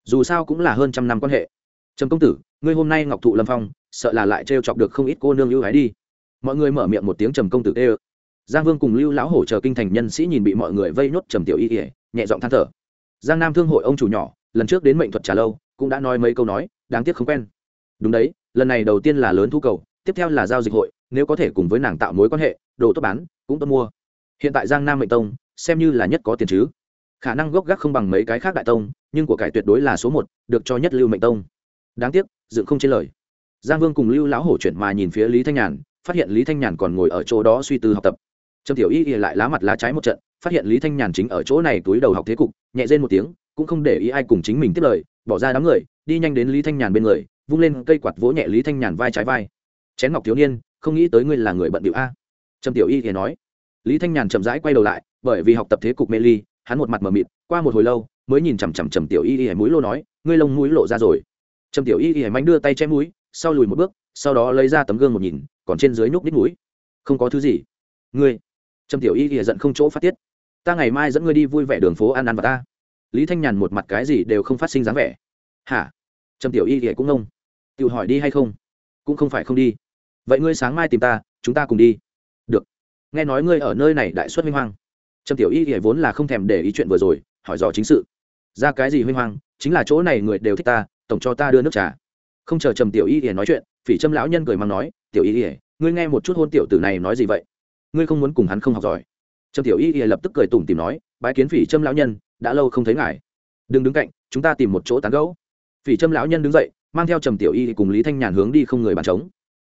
A: Dù sao cũng là hơn trăm năm quan hệ. Trầm công tử, ngươi hôm nay ngọc thụ lâm phong, sợ là lại trêu chọc được không ít cô nương ưu ái đi. Mọi người mở miệng một tiếng trầm công tử tê ơ giang vương cùng lưu lão hổ chờ kinh thành nhân sĩ nhìn bị mọi người vây nhốt trầm tiểu y ỉa nhẹ giọng than thở. Giang nam thương hội ông chủ nhỏ, lần trước đến mệnh thuật trả lâu, cũng đã nói mấy câu nói, đáng tiếc không quen. Đúng đấy, lần này đầu tiên là lớn thu cầu, tiếp theo là giao dịch hội, nếu có thể cùng với nàng tạo mối quan hệ, đồ tốt bán, cũng tốt mua. Hiện tại giang nam mệnh tông, xem như là nhất có tiền chứ khả năng gốc gác không bằng mấy cái khác đại tông, nhưng của cải tuyệt đối là số một, được cho nhất lưu mệnh tông. Đáng tiếc, dựng không trên lời. Giang vương cùng lưu lão hổ chuyển mà nhìn phía lý thanh nhàn, phát hiện lý thanh nhàn còn ngồi ở chỗ đó suy tư học tập. Trầm tiểu y ỉa lại lá mặt lá trái một trận, phát hiện lý thanh nhàn chính ở chỗ này túi đầu học thế cục, nhẹ rên một tiếng, cũng không để ý ai cùng chính mình tiếp lời, bỏ ra đám người, đi nhanh đến lý thanh nhàn bên người, vung lên cây quạt vỗ nhẹ lý thanh nhàn vai trái vai. Chén ngọc thiếu niên, không nghĩ tới ngươi là người bận điệu a. Trầm tiểu y ỉa nói. Lý thanh nhàn chậm rãi quay đầu lại, bởi vì học tập thế cục mê ly hắn một mặt mờ mịt, qua một hồi lâu, mới nhìn chằm chằm trầm tiểu y y mũi lô nói, ngươi lông mũi lộ ra rồi. Trầm tiểu y y mánh đưa tay che mũi, sau lùi một bước, sau đó lấy ra tấm gương một nhìn, còn trên dưới nhúc nít mũi. Không có thứ gì. Ngươi? Trầm tiểu y y giận không chỗ phát tiết. Ta ngày mai dẫn ngươi đi vui vẻ đường phố ăn ăn và ta. Lý thanh nhàn một mặt cái gì đều không phát sinh dáng vẻ. Hả? Trầm tiểu y y cũng ngông. Tự hỏi đi hay không? Cũng không phải không đi. Vậy ngươi sáng mai tìm ta, chúng ta cùng đi. Được. Nghe nói ngươi ở nơi này đại xuất minh hoang trầm tiểu y thì vốn là không thèm để ý chuyện vừa rồi, hỏi dò chính sự. Ra cái gì huy hoang, chính là chỗ này người đều thích ta, tổng cho ta đưa nước trà. Không chờ trầm tiểu y thì nói chuyện, phỉ trâm lão nhân cười mắng nói, tiểu y thì, ngươi nghe một chút hôn tiểu tử này nói gì vậy? Ngươi không muốn cùng hắn không học giỏi. Trầm tiểu y thì lập tức cười tủm tìm nói, bái kiến phỉ trâm lão nhân, đã lâu không thấy ngài. Đừng đứng cạnh, chúng ta tìm một chỗ tán gẫu. Phỉ trâm lão nhân đứng dậy, mang theo trầm tiểu y cùng lý thanh nhàn hướng đi không người bàn trống.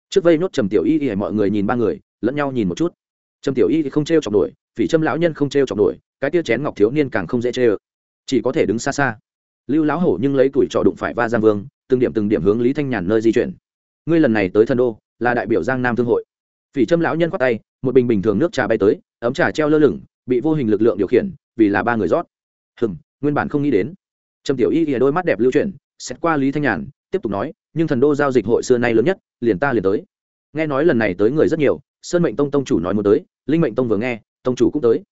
A: Trước vây nốt trầm tiểu y thì mọi người nhìn ba người, lẫn nhau nhìn một chút. Trầm tiểu y thì không t r e o chọc nổi phỉ trâm lão nhân không trêu chọc nổi, cái tia chén ngọc thiếu niên càng không dễ chê ơ chỉ có thể đứng xa xa. Lưu lão hổ nhưng lấy tuổi trọ đụng phải va giang vương, từng điểm từng điểm hướng lý thanh nhàn nơi di chuyển. Ngươi lần này tới thần đô, là đại biểu giang nam thương hội. Phỉ trâm lão nhân khoác tay, một bình bình thường nước trà bay tới, ấm trà treo lơ lửng, bị vô hình lực lượng điều khiển, vì là ba người rót. Hừm, nguyên bản không nghĩ đến. Trầm tiểu y ghìa đôi mắt đẹp lưu chuyển, xét qua lý thanh nhàn, tiếp tục nói, nhưng thần đô giao dịch hội xưa nay lớn nhất, liền ta liền tới. Nghe nói lần này tới người rất nhiều, sơn mệnh tông tông chủ nói muốn tới, linh mệnh tông vừa nghe tông chủ cũng tới.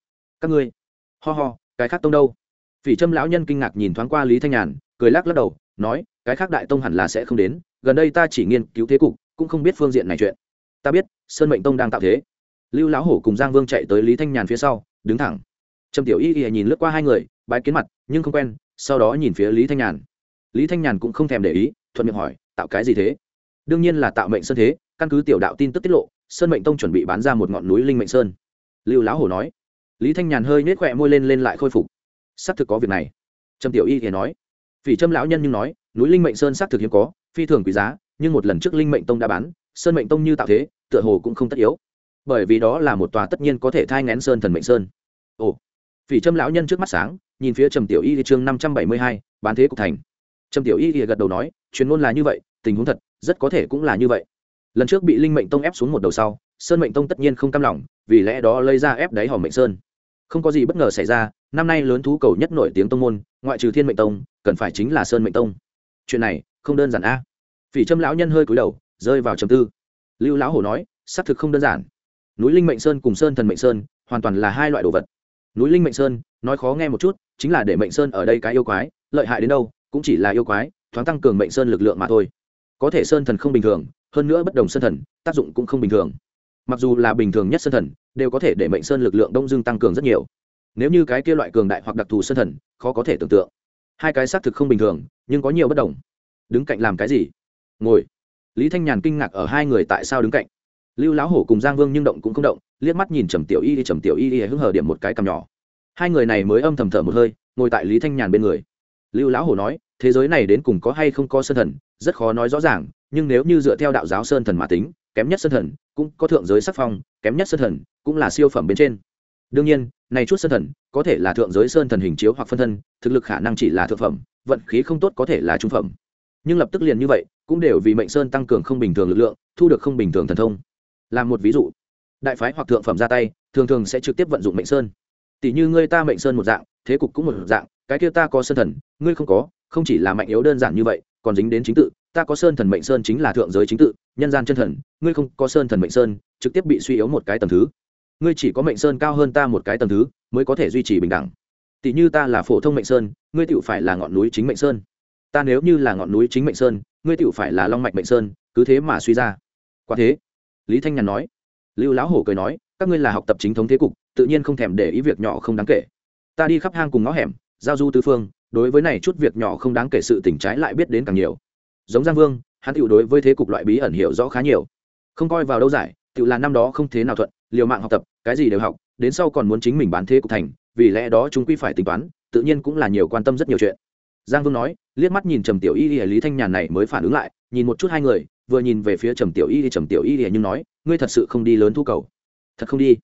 A: Các ngươi, ho ho, cái khác tông đâu? Phỉ trâm lão nhân kinh ngạc nhìn thoáng qua lý thanh nhàn, cười lắc lắc đầu, nói, cái khác đại tông hẳn là sẽ không đến, gần đây ta chỉ nghiên cứu thế cục, cũng không biết phương diện này chuyện. Ta biết, sơn mệnh tông đang tạo thế. Lưu lão hổ cùng giang vương chạy tới lý thanh nhàn phía sau, đứng thẳng. Trầm tiểu y y nhìn lướt qua hai người, bái kiến mặt, nhưng không quen, sau đó nhìn phía lý thanh nhàn. Lý thanh nhàn cũng không thèm để ý, thuận miệng hỏi, tạo cái gì thế? Đương nhiên là tạo mệnh sơn thế, căn cứ tiểu đạo tin tức tiết lộ, sơn mệnh tông chuẩn bị bán ra một ngọn núi linh mệnh sơn lưu lão hổ nói. Lý thanh nhàn hơi nết khỏe môi lên lên lại khôi phục. Xác thực có việc này. Trầm tiểu y thì nói. Vì trâm lão nhân nhưng nói, núi linh mệnh sơn xác thực hiếm có, phi thường quý giá, nhưng một lần trước linh mệnh tông đã bán, sơn mệnh tông như tạo thế, tựa hồ cũng không tất yếu. Bởi vì đó là một tòa tất nhiên có thể thai ngén sơn thần mệnh sơn. Ồ. Vì trâm lão nhân trước mắt sáng, nhìn phía trầm tiểu y thì chương năm trăm bảy mươi hai, bán thế cục thành. Trầm tiểu y thì gật đầu nói, chuyên môn là như vậy, tình huống thật, rất có thể cũng là như vậy. Lần trước bị linh mệnh tông ép xuống một đầu sau, sơn mệnh tông tất nhiên không cam lòng vì lẽ đó lấy ra ép đáy hòm mệnh sơn. Không có gì bất ngờ xảy ra, năm nay lớn thú cầu nhất nổi tiếng tông môn, ngoại trừ thiên mệnh tông, cần phải chính là sơn mệnh tông. Chuyện này không đơn giản a. À. phỉ trâm lão nhân hơi cúi đầu, rơi vào trầm tư. Lưu lão hổ nói, xác thực không đơn giản. Núi linh mệnh sơn cùng sơn thần mệnh sơn hoàn toàn là hai loại đồ vật. Núi linh mệnh sơn, nói khó nghe một chút, chính là để mệnh sơn ở đây cái yêu quái, lợi hại đến đâu, cũng chỉ là yêu quái, thoáng tăng cường mệnh sơn lực lượng mà thôi. Có thể sơn thần không bình thường, hơn nữa bất đồng sơn thần, tác dụng cũng không bình thường mặc dù là bình thường nhất sơn thần, đều có thể để mệnh sơn lực lượng đông dương tăng cường rất nhiều. Nếu như cái kia loại cường đại hoặc đặc thù sơn thần, khó có thể tưởng tượng. Hai cái xác thực không bình thường, nhưng có nhiều bất đồng. Đứng cạnh làm cái gì? Ngồi. Lý thanh nhàn kinh ngạc ở hai người tại sao đứng cạnh. Lưu lão hổ cùng giang vương nhưng động cũng không động, liếc mắt nhìn trầm tiểu y đi, trầm tiểu y đi hứng hờ điểm một cái cầm nhỏ. Hai người này mới âm thầm thở một hơi, ngồi tại lý thanh nhàn bên người. Lưu lão hổ nói, thế giới này đến cùng có hay không có sơn thần, rất khó nói rõ ràng, nhưng nếu như dựa theo đạo giáo sơn thần mà tính, kém nhất sơn thần cũng có thượng giới sắc phong, kém nhất sơn thần, cũng là siêu phẩm bên trên. Đương nhiên, này chút sơn thần, có thể là thượng giới sơn thần hình chiếu hoặc phân thân, thực lực khả năng chỉ là thượng phẩm, vận khí không tốt có thể là trung phẩm. Nhưng lập tức liền như vậy, cũng đều vì mệnh sơn tăng cường không bình thường lực lượng, thu được không bình thường thần thông. Làm một ví dụ, đại phái hoặc thượng phẩm ra tay, thường thường sẽ trực tiếp vận dụng mệnh sơn. Tỷ như ngươi ta mệnh sơn một dạng, thế cục cũng một dạng, cái kia ta có sơn thần, ngươi không có, không chỉ là mạnh yếu đơn giản như vậy, còn dính đến chính tự ta có sơn thần mệnh sơn chính là thượng giới chính tự, nhân gian chân thần, ngươi không có sơn thần mệnh sơn, trực tiếp bị suy yếu một cái tầm thứ. Ngươi chỉ có mệnh sơn cao hơn ta một cái tầm thứ, mới có thể duy trì bình đẳng. Tỷ như ta là phổ thông mệnh sơn, ngươi tựu phải là ngọn núi chính mệnh sơn. Ta nếu như là ngọn núi chính mệnh sơn, ngươi tựu phải là long mạch mệnh sơn, cứ thế mà suy ra. Quả thế, lý thanh nhàn nói. Lưu lão hổ cười nói, các ngươi là học tập chính thống thế cục, tự nhiên không thèm để ý việc nhỏ không đáng kể. Ta đi khắp hang cùng ngõ hẻm, giao du tư phương, đối với này chút việc nhỏ không đáng kể sự tỉnh trái lại biết đến càng nhiều giống giang vương, hắn tự đối với thế cục loại bí ẩn hiểu rõ khá nhiều. Không coi vào đâu giải tự là năm đó không thế nào thuận, liều mạng học tập, cái gì đều học, đến sau còn muốn chính mình bán thế cục thành, vì lẽ đó chúng quy phải tính toán, tự nhiên cũng là nhiều quan tâm rất nhiều chuyện. Giang vương nói, liếc mắt nhìn trầm tiểu y y lý thanh nhàn này mới phản ứng lại, nhìn một chút hai người, vừa nhìn về phía trầm tiểu y y trầm tiểu y y nhưng nói, ngươi thật sự không đi lớn thu cầu. Thật không đi?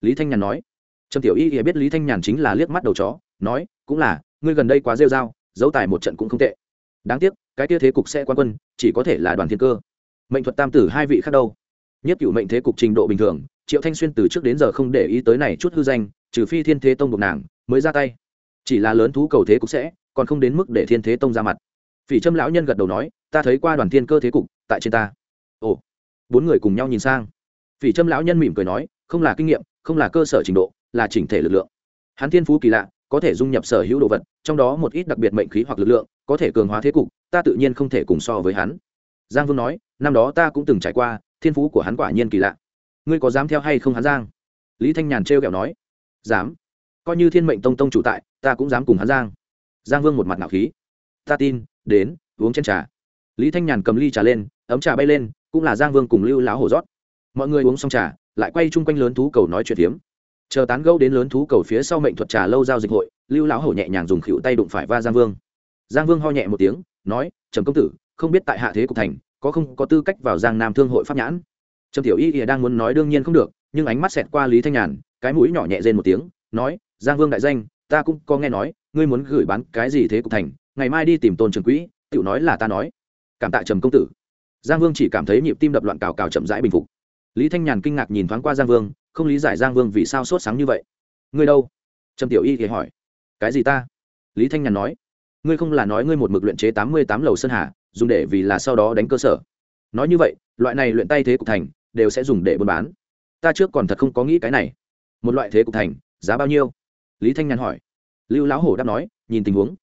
A: Lý thanh nhàn nói. Trầm tiểu y thì biết lý thanh nhàn chính là liếc mắt đầu chó, nói, cũng là, ngươi gần đây quá rêu r a o dấu tài một trận cũng không tệ. Đáng tiếc cái tia thế cục sẽ quan quân, chỉ có thể là đoàn thiên cơ. Mệnh thuật tam tử hai vị khác đâu? Nhất cựu mệnh thế cục trình độ bình thường, triệu thanh xuyên từ trước đến giờ không để ý tới này chút hư danh, trừ phi thiên thế tông buộc nàng, mới ra tay. Chỉ là lớn thú cầu thế cục sẽ, còn không đến mức để thiên thế tông ra mặt. Phỉ trâm lão nhân gật đầu nói, ta thấy qua đoàn thiên cơ thế cục, tại trên ta. Ồ, bốn người cùng nhau nhìn sang. Phỉ trâm lão nhân mỉm cười nói, không là kinh nghiệm, không là cơ sở trình độ, là chỉnh thể lực lượng. Hắn thiên phú kỳ lạ, có thể dung nhập sở hữu đồ vật, trong đó một ít đặc biệt mệnh khí hoặc lực lượng có thể cường hóa thế cục, ta tự nhiên không thể cùng so với hắn. Giang vương nói, năm đó ta cũng từng trải qua, thiên phú của hắn quả nhiên kỳ lạ. Ngươi có dám theo hay không hắn giang? Lý thanh nhàn trêu kẹo nói. Dám. Coi như thiên mệnh tông tông chủ tại, ta cũng dám cùng hắn giang. Giang vương một mặt nạo khí. Ta tin, đến, uống chén trà. Lý thanh nhàn cầm ly trà lên, ấm trà bay lên, cũng là giang vương cùng lưu láo hổ rót. Mọi người uống xong trà, lại quay chung quanh lớn thú cầu nói chuyện phiếm. Chờ tán gẫu đến lớn thú cầu phía sau mệnh thuật trà lâu giao dịch hội, lưu lão hổ nhẹ nhàng dùng khuỷu tay đụng phải va giang vương giang vương ho nhẹ một tiếng, nói, trầm công tử, không biết tại hạ thế cục thành, có không có tư cách vào giang nam thương hội pháp nhãn? Trầm tiểu y ỉa đang muốn nói đương nhiên không được, nhưng ánh mắt xẹt qua lý thanh nhàn, cái mũi nhỏ nhẹ rên một tiếng, nói, giang vương đại danh, ta cũng có nghe nói, ngươi muốn gửi bán cái gì thế cục thành, ngày mai đi tìm tôn trường quỹ tự nói là ta nói. Cảm tạ trầm công tử. Giang vương chỉ cảm thấy nhịp tim đập loạn cào cào chậm rãi bình phục. Lý thanh nhàn kinh ngạc nhìn thoáng qua giang vương, không lý giải giang vương vì sao sốt sáng như vậy. Ngươi đâu? Trầm tiểu y thì hỏi. Cái gì ta? Lý thanh nhàn nói ngươi không là nói ngươi một mực luyện chế tám mươi tám lầu sơn hà, dùng để vì là sau đó đánh cơ sở. Nói như vậy, loại này luyện tay thế cục thành, đều sẽ dùng để buôn bán. Ta trước còn thật không có nghĩ cái này. Một loại thế cục thành, giá bao nhiêu? Lý thanh nhàn hỏi. Lưu lão hổ đáp nói, nhìn tình huống.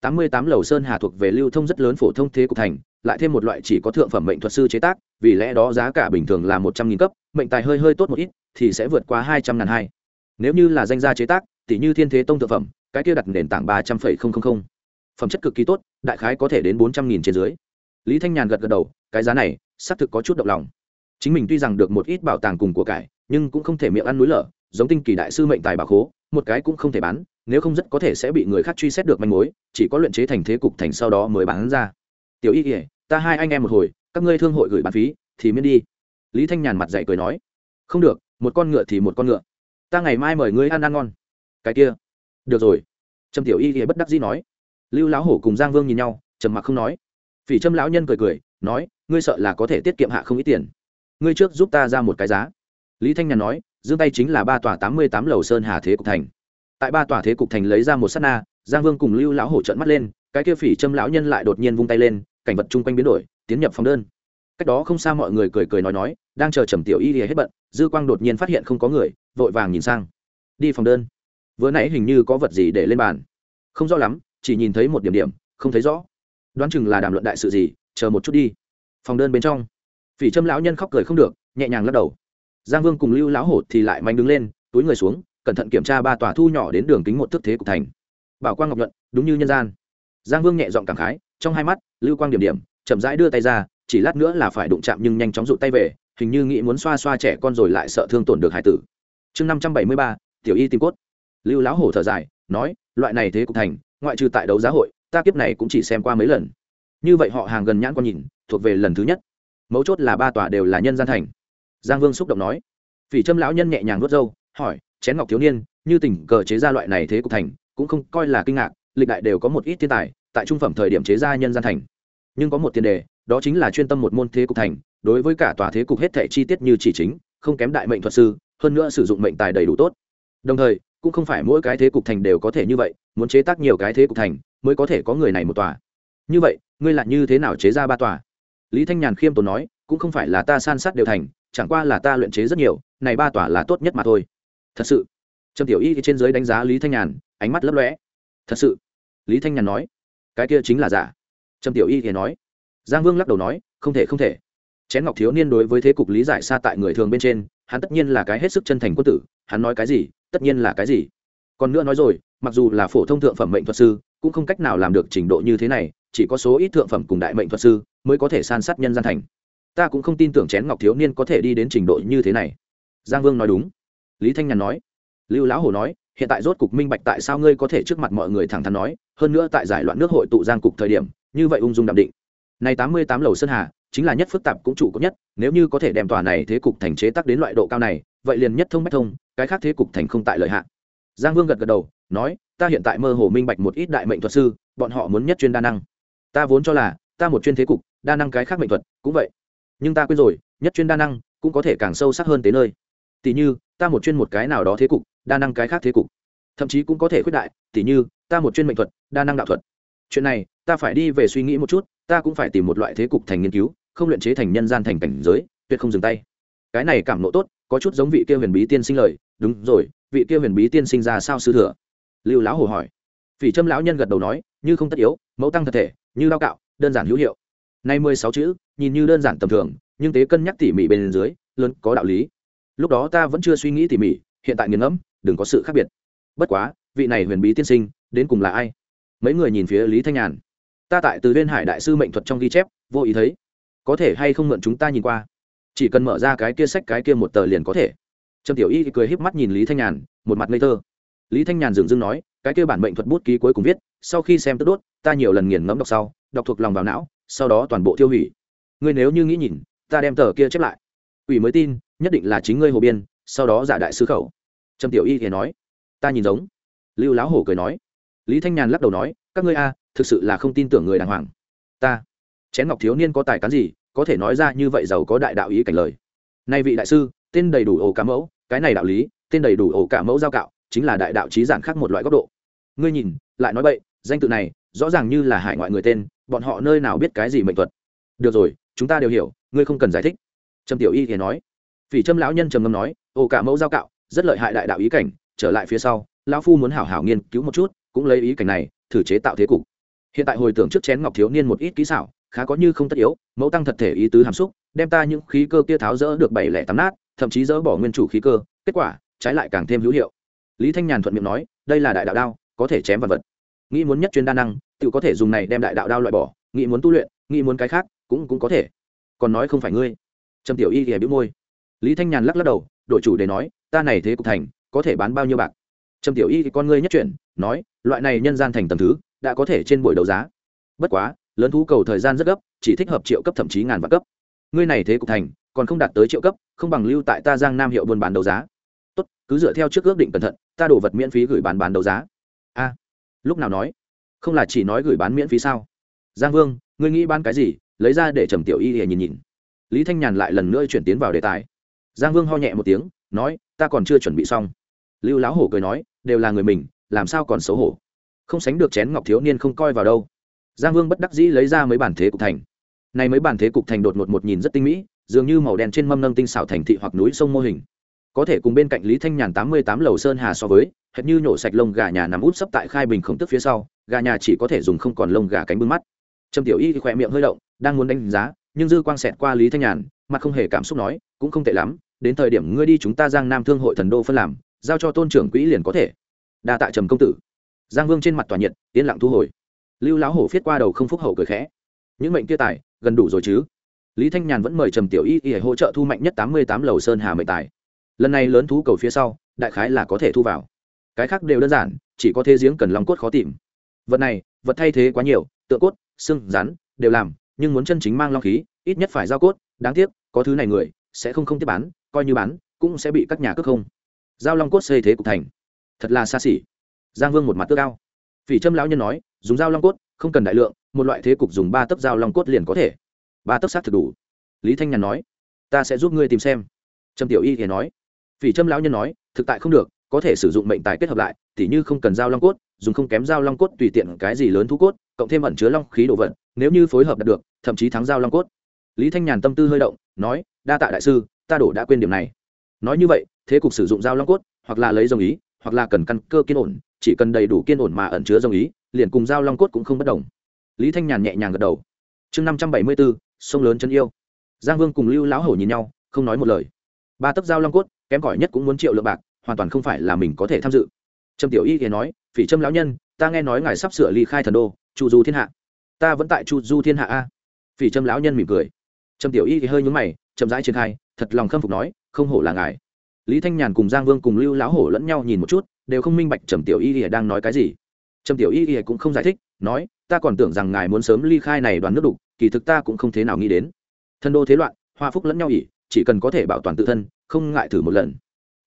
A: tám mươi tám lầu sơn hà thuộc về lưu thông rất lớn phổ thông thế cục thành, lại thêm một loại chỉ có thượng phẩm mệnh thuật sư chế tác, vì lẽ đó giá cả bình thường là một trăm nghìn cấp, mệnh tài hơi hơi tốt một ít, thì sẽ vượt qua hai trăm ngàn hai. Nếu như là danh gia chế tác tỷ như thiên thế tông thượng phẩm, cái kia đặt nền tảng ba trăm phẩy không không không phẩm chất cực kỳ tốt, đại khái có thể đến bốn trăm nghìn trên dưới. Lý thanh nhàn gật gật đầu, cái giá này, xác thực có chút động lòng. Chính mình tuy rằng được một ít bảo tàng cùng của cải, nhưng cũng không thể miệng ăn núi lở, giống tinh kỳ đại sư mệnh tài bà khố, một cái cũng không thể bán, nếu không rất có thể sẽ bị người khác truy xét được manh mối, chỉ có luyện chế thành thế cục thành sau đó mới bán ra. Tiểu y kỉa ta hai anh em một hồi, các ngươi thương hội gửi bán phí, thì miễn đi. Lý thanh nhàn mặt dạy cười nói, không được, một con ngựa thì một con ngựa. Ta ngày mai mời ngươi ăn ăn ngon. Cái kia. Được rồi. Trầm tiểu y kỉa bất đắc dĩ nói lưu lão hổ cùng giang vương nhìn nhau, trầm mặc không nói. Phỉ trâm lão nhân cười cười, nói, ngươi sợ là có thể tiết kiệm hạ không ít tiền. Ngươi trước giúp ta ra một cái giá. Lý thanh nhàn nói dương tay chính là ba tòa tám mươi tám lầu sơn hà thế cục thành. Tại ba tòa thế cục thành lấy ra một s á t na, giang vương cùng lưu lão hổ trợn mắt lên, cái kia phỉ trâm lão nhân lại đột nhiên vung tay lên, cảnh vật chung quanh biến đổi, tiến nhập phòng đơn. Cách đó không xa mọi người cười cười nói nói, đang chờ trầm tiểu y lìa hết bận, dư quang đột nhiên phát hiện không có người, vội vàng nhìn sang. Đi phòng đơn. Vừa nãy hình như có vật gì để lên bàn. Không rõ lắm chỉ nhìn thấy một điểm điểm, không thấy rõ. Đoán chừng là đàm luận đại sự gì, chờ một chút đi. Phòng đơn bên trong, phỉ trâm lão nhân khóc cười không được, nhẹ nhàng lắc đầu. Giang vương cùng lưu lão hổ thì lại manh đứng lên, túi người xuống, cẩn thận kiểm tra ba tòa thu nhỏ đến đường kính một thức thế cục thành. Bảo quang ngọc nhuận, đúng như nhân gian. Giang vương nhẹ giọng cảm khái, trong hai mắt, lưu quang điểm điểm, chậm rãi đưa tay ra, chỉ lát nữa là phải đụng chạm nhưng nhanh chóng rụt tay về, hình như nghĩ muốn xoa xoa trẻ con rồi lại sợ thương tổn được hải tử. Chương năm trăm bảy mươi ba, tiểu y tìm cốt. Lưu lão hổ thở dài, nói, loại này thế cục thành ngoại trừ tại đấu giá hội, ta kiếp này cũng chỉ xem qua mấy lần. Như vậy họ hàng gần nhãn con nhìn, thuộc về lần thứ nhất. Mấu chốt là ba tòa đều là nhân gian thành. Giang vương xúc động nói. Phỉ trâm lão nhân nhẹ nhàng nuốt râu, hỏi, chén ngọc thiếu niên, như tình cờ chế ra loại này thế cục thành, cũng không coi là kinh ngạc, lịch đại đều có một ít thiên tài, tại trung phẩm thời điểm chế ra nhân gian thành. Nhưng có một tiền đề, đó chính là chuyên tâm một môn thế cục thành, đối với cả tòa thế cục hết thảy chi tiết như chỉ chính, không kém đại mệnh thuật sư, hơn nữa sử dụng mệnh tài đầy đủ tốt. Đồng thời cũng không phải mỗi cái thế cục thành đều có thể như vậy, muốn chế tác nhiều cái thế cục thành mới có thể có người này một tòa. Như vậy, ngươi lại như thế nào chế ra ba tòa? Lý thanh nhàn khiêm tốn nói, cũng không phải là ta san sát đều thành, chẳng qua là ta luyện chế rất nhiều, này ba tòa là tốt nhất mà thôi. Thật sự. Trầm tiểu y trên giới đánh giá lý thanh nhàn, ánh mắt lấp lõe thật sự. Lý thanh nhàn nói, cái kia chính là giả. Trầm tiểu y thì nói. Giang vương lắc đầu nói, không thể không thể. Chén ngọc thiếu niên đối với thế cục lý giải xa tại người thường bên trên, hắn tất nhiên là cái hết sức chân thành quân tử, hắn nói cái gì tất nhiên là cái gì? Còn nữa nói rồi, mặc dù là phổ thông thượng phẩm mệnh thuật sư, cũng không cách nào làm được trình độ như thế này, chỉ có số ít thượng phẩm cùng đại mệnh thuật sư mới có thể san sát nhân gian thành. Ta cũng không tin tưởng chén ngọc thiếu niên có thể đi đến trình độ như thế này. Giang vương nói đúng. Lý thanh nhàn nói. Lưu lão hồ nói, hiện tại rốt cục minh bạch tại sao ngươi có thể trước mặt mọi người thẳng thắn nói, hơn nữa tại giải loạn nước hội tụ giang cục thời điểm, như vậy ung dung đạm định. Này tám mươi tám lầu sơn hà, chính là nhất phức tạp cũng chủ cấp nhất, nếu như có thể đem tòa này thế cục thành chế tác đến loại độ cao này, vậy liền nhất thông bách thông cái khác thế cục thành không tại lợi hạn giang vương gật gật đầu, nói, ta hiện tại mơ hồ minh bạch một ít đại mệnh thuật sư, bọn họ muốn nhất chuyên đa năng. Ta vốn cho là, ta một chuyên thế cục, đa năng cái khác mệnh thuật, cũng vậy. Nhưng ta quên rồi, nhất chuyên đa năng cũng có thể càng sâu sắc hơn tới nơi. Tỷ như, ta một chuyên một cái nào đó thế cục, đa năng cái khác thế cục. Thậm chí cũng có thể khuyết đại tỷ như, ta một chuyên mệnh thuật, đa năng đạo thuật. Chuyện này, ta phải đi về suy nghĩ một chút, ta cũng phải tìm một loại thế cục thành nghiên cứu, không luyện chế thành nhân gian thành cảnh giới, tuyệt không dừng tay. Cái này cảm nộ tốt có chút giống vị kia huyền bí tiên sinh lời, đúng rồi, vị kia huyền bí tiên sinh ra sao sư thừa? Lưu lão hồ hỏi. Phỉ trâm lão nhân gật đầu nói, như không tất yếu, mẫu tăng thật thể, như lao cạo, đơn giản hữu hiệu. Nay mười sáu chữ, nhìn như đơn giản tầm thường, nhưng tế cân nhắc tỉ mỉ bên dưới lớn có đạo lý. Lúc đó ta vẫn chưa suy nghĩ tỉ mỉ, hiện tại nghiền ngẫm, đừng có sự khác biệt. Bất quá, vị này huyền bí tiên sinh, đến cùng là ai? Mấy người nhìn phía lý thanh nhàn. Ta tại từ viên hải đại sư mệnh thuật trong ghi chép, vô ý thấy. Có thể hay không mượn chúng ta nhìn qua? Chỉ cần mở ra cái kia sách, cái kia một tờ liền có thể. Trầm tiểu y cười híp mắt nhìn lý thanh nhàn, một mặt ngây thơ. Lý thanh nhàn dừng dưng nói, cái kia bản mệnh thuật bút ký cuối cùng viết, sau khi xem tức đốt, ta nhiều lần nghiền ngẫm đọc sau, đọc thuộc lòng vào não, sau đó toàn bộ tiêu hủy. Ngươi nếu như nghĩ nhìn, ta đem tờ kia chép lại. Ủy mới tin, nhất định là chính ngươi hồ biên, sau đó giả đại sứ khẩu. Trầm tiểu y thì nói, ta nhìn giống. Lưu lão hổ cười nói. Lý thanh nhàn lắc đầu nói, các ngươi a, thực sự là không tin tưởng người đàng hoàng. Ta. Chén ngọc thiếu niên có tài cán gì có thể nói ra như vậy giàu có đại đạo ý cảnh lời. Nay vị đại sư, tên đầy đủ ổ cả mẫu, cái này đạo lý, tên đầy đủ ổ cả mẫu giao cạo, chính là đại đạo trí giản khác một loại góc độ. Ngươi nhìn, lại nói vậy danh tự này, rõ ràng như là hải ngoại người tên, bọn họ nơi nào biết cái gì mệnh thuật? Được rồi, chúng ta đều hiểu, ngươi không cần giải thích. Trầm tiểu y thì nói. Phỉ trâm lão nhân trầm ngâm nói, ổ cả mẫu giao cạo, rất lợi hại đại đạo ý cảnh, trở lại phía sau, lão phu muốn hảo hảo nghiên cứu một chút, cũng lấy ý cảnh này, thử chế tạo thế cục. Hiện tại hồi tưởng trước chén ngọc thiếu niên một ít kỹ xảo khá có như không tất yếu, mẫu tăng thật thể ý tứ hàm xúc, đem ta những khí cơ kia tháo rỡ được bảy lẻ tám nát, thậm chí dỡ bỏ nguyên chủ khí cơ, kết quả, trái lại càng thêm hữu hiệu. Lý thanh nhàn thuận miệng nói, đây là đại đạo đao, có thể chém vật vật. Nghĩ muốn nhất chuyên đa năng tự có thể dùng này đem đại đạo đao loại bỏ, nghĩ muốn tu luyện, nghĩ muốn cái khác, cũng cũng có thể. Còn nói không phải ngươi. Trầm tiểu y ghẻ bĩu môi. Lý thanh nhàn lắc lắc đầu đội chủ để nói, ta này thế cục thành, có thể bán bao nhiêu bạc? Trầm tiểu y thì con ngươi nhất chuyển, nói, loại này nhân gian thành tầm thứ, đã có thể trên buổi đấu giá. Bất quá lớn thú cầu thời gian rất gấp, chỉ thích hợp triệu cấp thậm chí ngàn vạn cấp. Ngươi này thế cục thành, còn không đạt tới triệu cấp, không bằng lưu tại ta giang nam hiệu buôn bán đấu giá. Tốt, cứ dựa theo trước ước định cẩn thận, ta đổ vật miễn phí gửi bán bán đấu giá. A. Lúc nào nói? Không là chỉ nói gửi bán miễn phí sao? Giang vương, ngươi nghĩ bán cái gì? Lấy ra để trầm tiểu y hề nhìn nhìn. Lý thanh nhàn lại lần nữa chuyển tiến vào đề tài. Giang vương ho nhẹ một tiếng, nói, ta còn chưa chuẩn bị xong. Lưu lão hổ cười nói, đều là người mình, làm sao còn xấu hổ? Không sánh được chén ngọc thiếu niên không coi vào đâu giang vương bất đắc dĩ lấy ra mấy bản thế cục thành. Này mấy bản thế cục thành đột ngột một nhìn rất tinh mỹ, dường như màu đen trên mâm nâng tinh xảo thành thị hoặc núi sông mô hình. Có thể cùng bên cạnh lý thanh nhàn tám mươi tám lầu sơn hà so với, hệt như nhổ sạch lông gà nhà nằm út sấp tại khai bình khổng tức phía sau, gà nhà chỉ có thể dùng không còn lông gà cánh bưng mắt. Trầm tiểu y khỏe miệng hơi động, đang muốn đánh giá, nhưng dư quang xẹt qua lý thanh nhàn, mặt không hề cảm xúc nói, cũng không tệ lắm, đến thời điểm ngươi đi chúng ta giang nam thương hội thần đô phân làm, giao cho tôn trưởng quỹ liền có thể. Đa tạ trầm công tử. Giang vương trên mặt tòa nhiệt, yên lặng thu hồi lưu lão hổ viết qua đầu không phúc hậu cười khẽ. Những mệnh kia tài, gần đủ rồi chứ? Lý thanh nhàn vẫn mời trầm tiểu y y hỗ trợ thu mạnh nhất tám mươi tám lầu sơn hà mệnh tài. Lần này lớn thú cầu phía sau, đại khái là có thể thu vào. Cái khác đều đơn giản, chỉ có thế giếng cần lòng cốt khó tìm. Vật này, vật thay thế quá nhiều tựa cốt, xương, rắn, đều làm, nhưng muốn chân chính mang long khí, ít nhất phải giao cốt, đáng tiếc, có thứ này người, sẽ không không tiếp bán, coi như bán, cũng sẽ bị các nhà cướp không. Giao long cốt xây thế cục thành. Thật là xa xỉ. Giang vương một mặt tước cao phỉ trâm lão nhân nói dùng dao long cốt, không cần đại lượng, một loại thế cục dùng ba tấc dao long cốt liền có thể. Ba tấc sát thực đủ. Lý thanh nhàn nói, ta sẽ giúp ngươi tìm xem. Trâm tiểu y thì nói, phỉ trâm lão nhân nói, thực tại không được, có thể sử dụng mệnh tài kết hợp lại, tỉ như không cần dao long cốt, dùng không kém dao long cốt tùy tiện cái gì lớn thu cốt, cộng thêm ẩn chứa long khí đồ vật, nếu như phối hợp đạt được, thậm chí thắng dao long cốt. Lý thanh nhàn tâm tư hơi động, nói, đa tạ đại sư, ta đổ đã quên điểm này. Nói như vậy, thế cục sử dụng dao long cốt, hoặc là lấy dòng ý, hoặc là cần căn cơ kiên ổn chỉ cần đầy đủ kiên ổn mà ẩn chứa dòng ý, liền cùng dao long cốt cũng không bất đồng. Lý thanh nhàn nhẹ nhàng gật đầu. Chương năm trăm bảy mươi bốn sông lớn chân yêu. Giang vương cùng lưu lão hổ nhìn nhau, không nói một lời. Ba tấc dao long cốt, kém cỏi nhất cũng muốn triệu lượng bạc, hoàn toàn không phải là mình có thể tham dự. Trâm tiểu y thì nói, phỉ trâm lão nhân, ta nghe nói ngài sắp sửa ly khai thần đô, chu du thiên hạ. Ta vẫn tại chu du thiên hạ a. Phỉ trâm lão nhân mỉm cười. Trâm tiểu y thì hơi nhúng mày, chậm rãi triển khai, thật lòng khâm phục nói, không hổ là ngài. Lý thanh nhàn cùng giang vương cùng lưu lão hổ lẫn nhau nhìn một chút đều không minh bạch trầm tiểu y ỉa đang nói cái gì. Trầm tiểu y ỉa cũng không giải thích, nói, ta còn tưởng rằng ngài muốn sớm ly khai này đoàn nước đục, kỳ thực ta cũng không thế nào nghĩ đến. Thân đô thế loạn, hoa phúc lẫn nhau ỉ, chỉ cần có thể bảo toàn tự thân, không ngại thử một lần.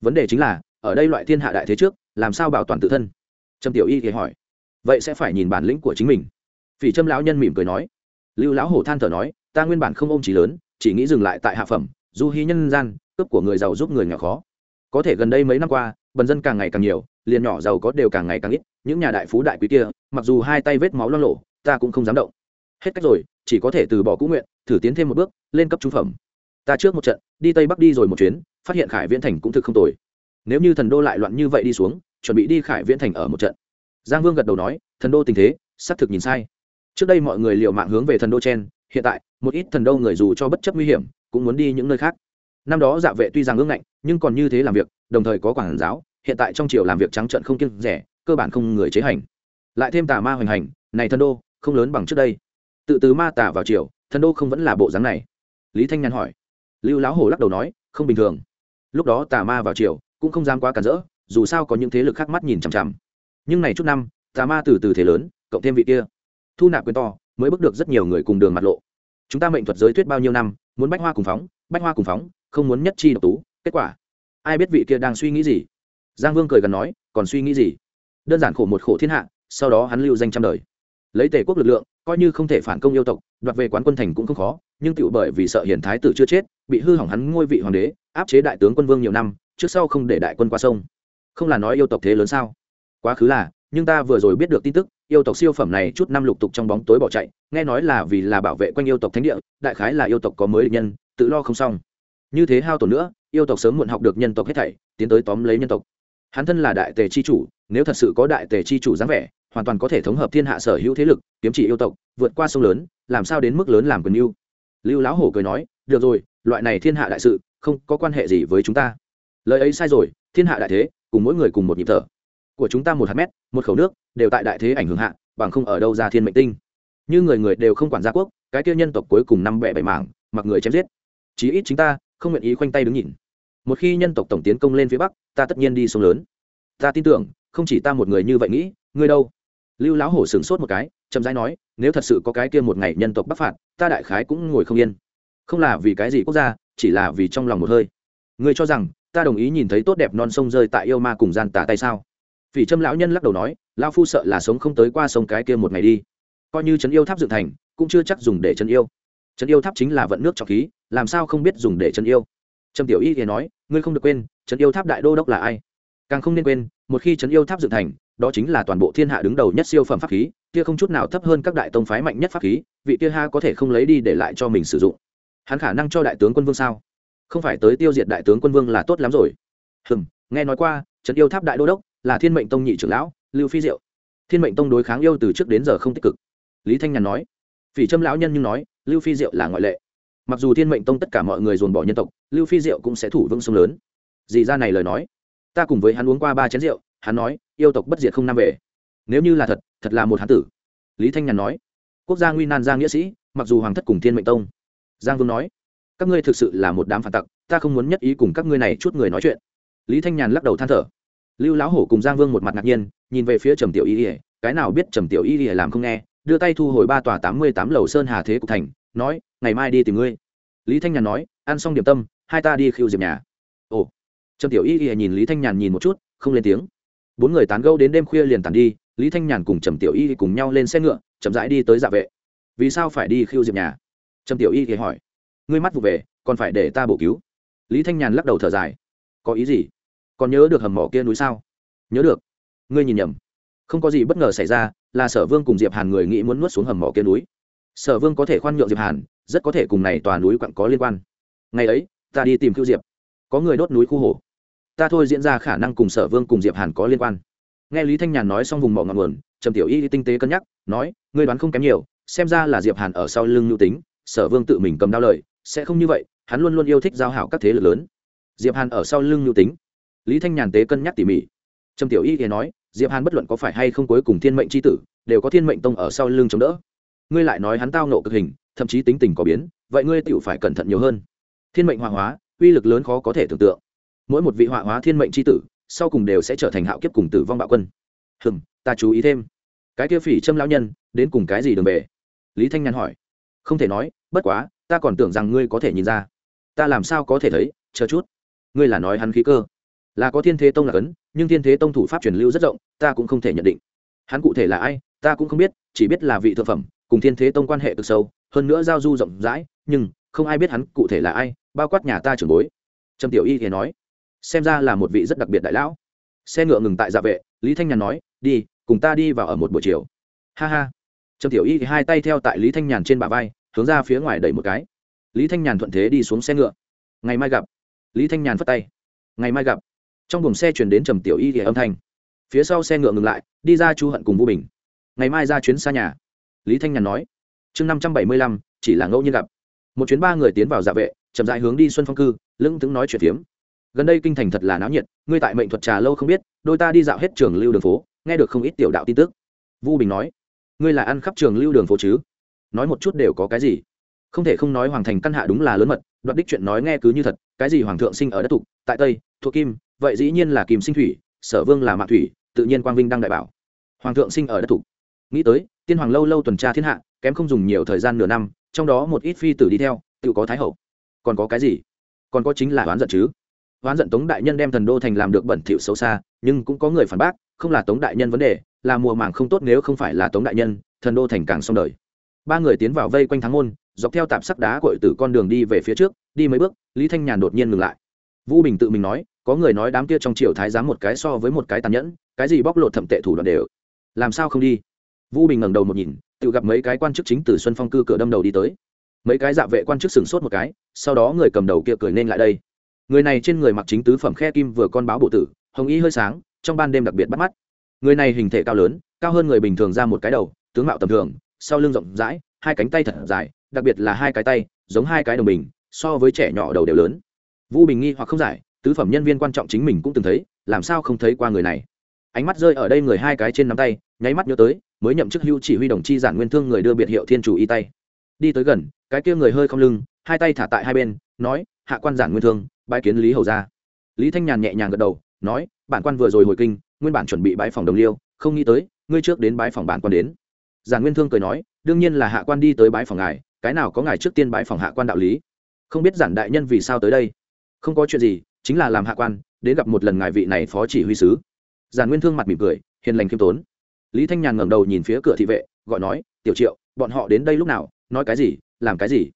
A: Vấn đề chính là, ở đây loại thiên hạ đại thế trước, làm sao bảo toàn tự thân? Trầm tiểu y thì hỏi. Vậy sẽ phải nhìn bản lĩnh của chính mình. Phỉ trâm lão nhân mỉm cười nói. Lưu lão hổ than thở nói, ta nguyên bản không ôm chỉ lớn, chỉ nghĩ dừng lại tại hạ phẩm, du hy nhân gian, cướp của người giàu giúp người nghèo khó. Có thể gần đây mấy năm qua bần dân càng ngày càng nhiều, liền nhỏ giàu có đều càng ngày càng ít, những nhà đại phú đại quý kia, mặc dù hai tay vết máu lo lộ ta cũng không dám động. Hết cách rồi, chỉ có thể từ bỏ cũ nguyện, thử tiến thêm một bước, lên cấp trung phẩm. Ta trước một trận, đi tây bắc đi rồi một chuyến, phát hiện khải viễn thành cũng thực không tồi. Nếu như thần đô lại loạn như vậy đi xuống, chuẩn bị đi khải viễn thành ở một trận. Giang vương gật đầu nói, thần đô tình thế, xác thực nhìn sai. Trước đây mọi người liều mạng hướng về thần đô chen, hiện tại, một ít thần đô người dù cho bất chấp nguy hiểm, cũng muốn đi những nơi khác năm đó dạ vệ tuy rằng ương ngạnh, nhưng còn như thế làm việc, đồng thời có quản giáo, hiện tại trong triều làm việc trắng trợn không kiêng rẻ, cơ bản không người chế hành. Lại thêm tà ma hoành hành, này thần đô, không lớn bằng trước đây. Tự từ ma tà vào triều, thần đô không vẫn là bộ dáng này. Lý thanh nhàn hỏi. Lưu lão hổ lắc đầu nói, không bình thường. Lúc đó tà ma vào triều, cũng không dám quá cản rỡ, dù sao có những thế lực khác mắt nhìn chằm chằm. Nhưng này chút năm, tà ma từ từ thế lớn, cộng thêm vị kia. Thu nạp quyền to, mới bước được rất nhiều người cùng đường mặt lộ. Chúng ta mệnh thuật giới thuyết bao nhiêu năm, muốn bách hoa cùng phóng, bách hoa cùng phóng không muốn nhất chi độc tú, kết quả. Ai biết vị kia đang suy nghĩ gì? Giang vương cười gần nói, còn suy nghĩ gì? Đơn giản khổ một khổ thiên hạ, sau đó hắn lưu danh trăm đời. Lấy tề quốc lực lượng, coi như không thể phản công yêu tộc, đoạt về quán quân thành cũng không khó, nhưng tựu bởi vì sợ hiền thái tử chưa chết, bị hư hỏng hắn ngôi vị hoàng đế, áp chế đại tướng quân vương nhiều năm, trước sau không để đại quân qua sông. Không là nói yêu tộc thế lớn sao? Quá khứ là, nhưng ta vừa rồi biết được tin tức, yêu tộc siêu phẩm này chút năm lục tục trong bóng tối bỏ chạy, nghe nói là vì là bảo vệ quanh yêu tộc thánh địa, đại khái là yêu tộc có mới định nhân, tự lo không xong như thế hao tổn nữa, yêu tộc sớm muộn học được nhân tộc hết thảy, tiến tới tóm lấy nhân tộc. Hắn thân là đại tề chi chủ, nếu thật sự có đại tề chi chủ dáng vẻ, hoàn toàn có thể thống hợp thiên hạ sở hữu thế lực, kiếm chỉ yêu tộc, vượt qua sông lớn, làm sao đến mức lớn làm quyền yêu. Lưu lão hổ cười nói, được rồi, loại này thiên hạ đại sự, không có quan hệ gì với chúng ta. Lời ấy sai rồi, thiên hạ đại thế, cùng mỗi người cùng một nhịp thở. Của chúng ta một hạt mét, một khẩu nước, đều tại đại thế ảnh hưởng hạ, bằng không ở đâu ra thiên mệnh tinh. Như người người đều không quản gia quốc, cái kia nhân tộc cuối cùng năm bẻ bảy mảng, mặc người chém giết. Chí ít chính ta không nguyện ý khoanh tay đứng nhìn. Một khi nhân tộc tổng tiến công lên phía bắc, ta tất nhiên đi sông lớn. Ta tin tưởng, không chỉ ta một người như vậy nghĩ, ngươi đâu? Lưu lão hổ sửng sốt một cái, chậm rãi nói, nếu thật sự có cái kia một ngày nhân tộc bắc phạt, ta đại khái cũng ngồi không yên. Không là vì cái gì quốc gia, chỉ là vì trong lòng một hơi. Ngươi cho rằng, ta đồng ý nhìn thấy tốt đẹp non sông rơi tại yêu ma cùng gian tả tay sao? Vì trâm lão nhân lắc đầu nói, lão phu sợ là sống không tới qua sông cái kia một ngày đi. Coi như trấn yêu tháp dựng thành, cũng chưa chắc dùng để trấn yêu. Trấn yêu tháp chính là vận nước trọc khí làm sao không biết dùng để trấn yêu? Trâm tiểu y thì nói, ngươi không được quên trấn yêu tháp đại đô đốc là ai? Càng không nên quên, một khi trấn yêu tháp dựng thành, đó chính là toàn bộ thiên hạ đứng đầu nhất siêu phẩm pháp khí, kia không chút nào thấp hơn các đại tông phái mạnh nhất pháp khí, vị kia ha có thể không lấy đi để lại cho mình sử dụng. Hắn khả năng cho đại tướng quân vương sao? Không phải tới tiêu diệt đại tướng quân vương là tốt lắm rồi. Hừm, nghe nói qua trấn yêu tháp đại đô đốc là thiên mệnh tông nhị trưởng lão, lưu phi diệu. Thiên mệnh tông đối kháng yêu từ trước đến giờ không tích cực. Lý thanh nhàn nói. Vì trâm lão nhân nhưng nói, lưu phi diệu là ngoại lệ mặc dù thiên mệnh tông tất cả mọi người dồn bỏ nhân tộc, lưu phi diệu cũng sẽ thủ vững sông lớn. Dì ra này lời nói, ta cùng với hắn uống qua ba chén rượu, hắn nói, yêu tộc bất diệt không nam về. Nếu như là thật thật là một hán tử. Lý thanh nhàn nói, quốc gia nguy nan giang nghĩa sĩ, mặc dù hoàng thất cùng thiên mệnh tông. Giang vương nói, các ngươi thực sự là một đám phản tặc, ta không muốn nhất ý cùng các ngươi này chút người nói chuyện. Lý thanh nhàn lắc đầu than thở. Lưu lão hổ cùng giang vương một mặt ngạc nhiên, nhìn về phía trầm tiểu y ỉa cái nào biết trầm tiểu y ỉa làm không nghe, đưa tay thu hồi ba tòa tám mươi tám lầu sơn hà thế cục thành nói, ngày mai đi tìm ngươi. Lý thanh nhàn nói, ăn xong điểm tâm, hai ta đi khiêu diệp nhà. Ồ. Trầm tiểu y y nhìn lý thanh nhàn nhìn một chút, không lên tiếng. Bốn người tán gâu đến đêm khuya liền tàn đi, lý thanh nhàn cùng trầm tiểu y cùng nhau lên xe ngựa, chậm rãi đi tới dạ vệ. Vì sao phải đi khiêu diệp nhà? Trầm tiểu y thì hỏi. Ngươi mắt vụ về, còn phải để ta bổ cứu. Lý thanh nhàn lắc đầu thở dài. Có ý gì? Còn nhớ được hầm mỏ kia núi sao? Nhớ được. Ngươi nhìn nhầm. Không có gì bất ngờ xảy ra, là sở vương cùng diệp hàn người nghĩ muốn nuốt xuống hầm mỏ kia núi sở vương có thể khoan nhượng diệp hàn, rất có thể cùng này tòa núi quặng có liên quan. Ngày ấy, ta đi tìm khiêu diệp. Có người đốt núi khu hồ. Ta thôi diễn ra khả năng cùng sở vương cùng diệp hàn có liên quan. Nghe lý thanh nhàn nói xong vùng mỏ ngọn nguồn, trầm tiểu y tinh tế cân nhắc, nói, ngươi đoán không kém nhiều, xem ra là diệp hàn ở sau lưng nhu tính, sở vương tự mình cầm đao lợi sẽ không như vậy, hắn luôn luôn yêu thích giao hảo các thế lực lớn. Diệp hàn ở sau lưng nhu tính. Lý thanh nhàn tế cân nhắc tỉ mỉ. Trầm tiểu y thì nói, diệp hàn bất luận có phải hay không cuối cùng thiên mệnh c h i tử, đều có thiên mệnh tông ở sau lưng chống đỡ ngươi lại nói hắn tao nộ cực hình, thậm chí tính tình có biến, vậy ngươi tựu phải cẩn thận nhiều hơn. Thiên mệnh họa hóa, uy lực lớn khó có thể tưởng tượng. Mỗi một vị họa hóa thiên mệnh c h i tử, sau cùng đều sẽ trở thành hạo kiếp cùng tử vong bạo quân. Hừng ta chú ý thêm. Cái kia phỉ châm lão nhân, đến cùng cái gì đường bề lý thanh nhàn hỏi. Không thể nói, bất quá, ta còn tưởng rằng ngươi có thể nhìn ra. Ta làm sao có thể thấy? Chờ chút. Ngươi là nói hắn khí cơ. Là có thiên thế tông là cấn, nhưng thiên thế tông thủ pháp truyền lưu rất rộng, ta cũng không thể nhận định. Hắn cụ thể là ai, ta cũng không biết, chỉ biết là vị thượng phẩm cùng thiên thế tông quan hệ cực sâu, hơn nữa giao du rộng rãi, nhưng không ai biết hắn cụ thể là ai, bao quát nhà ta trưởng bối. Trầm tiểu y thì nói, xem ra là một vị rất đặc biệt đại lão. Xe ngựa ngừng tại dạ vệ, lý thanh nhàn nói, đi, cùng ta đi vào ở một buổi chiều. Ha ha. Trầm tiểu y thì hai tay theo tại lý thanh nhàn trên bả vai, hướng ra phía ngoài đẩy một cái. Lý thanh nhàn thuận thế đi xuống xe ngựa. Ngày mai gặp. Lý thanh nhàn phất tay. Ngày mai gặp. Trong buồng xe chuyển đến trầm tiểu y thì âm thanh. Phía sau xe ngựa ngừng lại, đi ra chu hận cùng vũ bình. Ngày mai ra chuyến xa nhà lý thanh nhàn nói, chương năm trăm bảy mươi lăm, chỉ là ngẫu nhiên gặp. Một chuyến ba người tiến vào dạ vệ, chậm dại hướng đi xuân phong cư lưng tướng nói chuyện phiếm. Gần đây kinh thành thật là náo nhiệt, ngươi tại mệnh thuật trà lâu không biết, đôi ta đi dạo hết trường lưu đường phố, nghe được không ít tiểu đạo tin tức. Vu bình nói, ngươi là ăn khắp trường lưu đường phố chứ? Nói một chút đều có cái gì? Không thể không nói hoàng thành căn hạ đúng là lớn mật đoạt đích chuyện nói nghe cứ như thật, cái gì hoàng thượng sinh ở đất tục, tại tây, thuộc kim, vậy dĩ nhiên là kim sinh thủy, sở vương là mạ thủy, tự nhiên quang vinh đang đại bảo. Hoàng thượng sinh ở đất tục. Nghĩ tới tiên hoàng lâu lâu tuần tra thiên hạ, kém không dùng nhiều thời gian nửa năm, trong đó một ít phi tử đi theo, tự có thái hậu. Còn có cái gì? Còn có chính là oán giận chứ. Oán giận tống đại nhân đem thần đô thành làm được bẩn thỉu xấu xa, nhưng cũng có người phản bác, không là tống đại nhân vấn đề, là mùa màng không tốt nếu không phải là tống đại nhân, thần đô thành càng xong đời. Ba người tiến vào vây quanh thắng môn, dọc theo tạp sắc đá cội từ con đường đi về phía trước, đi mấy bước, lý thanh nhàn đột nhiên ngừng lại. Vũ bình tự mình nói, có người nói đám kia trong triều thái giám một cái so với một cái tàn nhẫn, cái gì bóc lột thẩm tệ thủ đoạn đều. Làm sao không đi? Vũ bình ngẩng đầu một nhìn, tự gặp mấy cái quan chức chính từ xuân phong cư cửa đâm đầu đi tới. Mấy cái dạ vệ quan chức sửng sốt một cái, sau đó người cầm đầu kia cười nên lại đây. Người này trên người mặc chính tứ phẩm khe kim vừa con báo bộ tử, hồng y hơi sáng, trong ban đêm đặc biệt bắt mắt. Người này hình thể cao lớn, cao hơn người bình thường ra một cái đầu, tướng mạo tầm thường, sau lưng rộng rãi, hai cánh tay thật dài, đặc biệt là hai cái tay, giống hai cái đồng bình, so với trẻ nhỏ đầu đều lớn. Vũ bình nghi hoặc không giải, tứ phẩm nhân viên quan trọng chính mình cũng từng thấy, làm sao không thấy qua người này. Ánh mắt rơi ở đây người hai cái trên nắm tay, nháy mắt nhớ tới mới nhậm chức hưu chỉ huy đồng chi giản nguyên thương người đưa biệt hiệu thiên chủ y tay. Đi tới gần, cái kia người hơi không lưng, hai tay thả tại hai bên, nói, hạ quan giản nguyên thương bãi kiến lý hầu ra lý thanh nhàn nhẹ nhàng gật đầu, nói, bản quan vừa rồi hồi kinh, nguyên bản chuẩn bị bãi phòng đồng liêu, không nghĩ tới, ngươi trước đến bãi phòng bản quan đến. Giản nguyên thương cười nói, đương nhiên là hạ quan đi tới bãi phòng ngài, cái nào có ngài trước tiên bãi phòng hạ quan đạo lý? Không biết giản đại nhân vì sao tới đây? Không có chuyện gì, chính là làm hạ quan, đến gặp một lần ngài vị này phó chỉ huy sứ. Giản nguyên thương mặt mỉm cười, hiền lành khiêm tốn lý thanh nhàn ngẩng đầu nhìn phía cửa thị vệ, gọi nói, tiểu triệu, bọn họ đến đây lúc nào? Nói cái gì? Làm cái gì?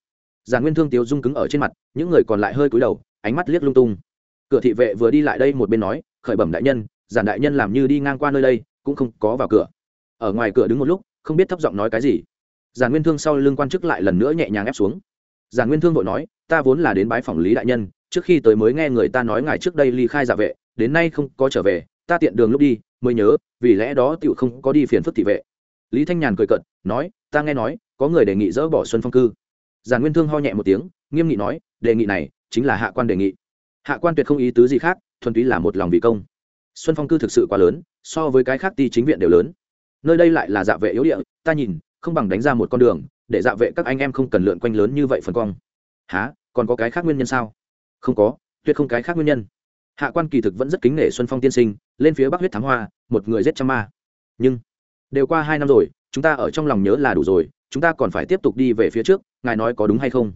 A: Giản nguyên thương tiếu dung cứng ở trên mặt, những người còn lại hơi cúi đầu, ánh mắt liếc lung tung. Cửa thị vệ vừa đi lại đây một bên nói, khởi bẩm đại nhân, giản đại nhân làm như đi ngang qua nơi đây, cũng không có vào cửa. Ở ngoài cửa đứng một lúc, không biết thấp giọng nói cái gì. Giản nguyên thương sau lưng quan chức lại lần nữa nhẹ nhàng ép xuống. Giản nguyên thương vội nói, ta vốn là đến bái phòng lý đại nhân, trước khi tới mới nghe người ta nói ngài trước đây ly khai giả vệ, đến nay không có trở về, ta tiện đường lúc đi mới nhớ, vì lẽ đó tựu không có đi phiền phức thị vệ. Lý thanh nhàn cười cận nói, ta nghe nói, có người đề nghị dỡ bỏ xuân phong cư. Giản nguyên thương ho nhẹ một tiếng, nghiêm nghị nói, đề nghị này chính là hạ quan đề nghị. Hạ quan tuyệt không ý tứ gì khác, thuần túy là một lòng vì công. Xuân phong cư thực sự quá lớn, so với cái khác ti chính viện đều lớn. Nơi đây lại là dạ vệ yếu địa, ta nhìn, không bằng đánh ra một con đường, để dạ vệ các anh em không cần lượn quanh lớn như vậy phần cong. Há còn có cái khác nguyên nhân sao? Không có, tuyệt không cái khác nguyên nhân. Hạ quan kỳ thực vẫn rất kính nể xuân phong tiên sinh lên phía bắc huyết thám hoa, một người giết trăm ma. Nhưng, đều qua hai năm rồi, chúng ta ở trong lòng nhớ là đủ rồi, chúng ta còn phải tiếp tục đi về phía trước, ngài nói có đúng hay không?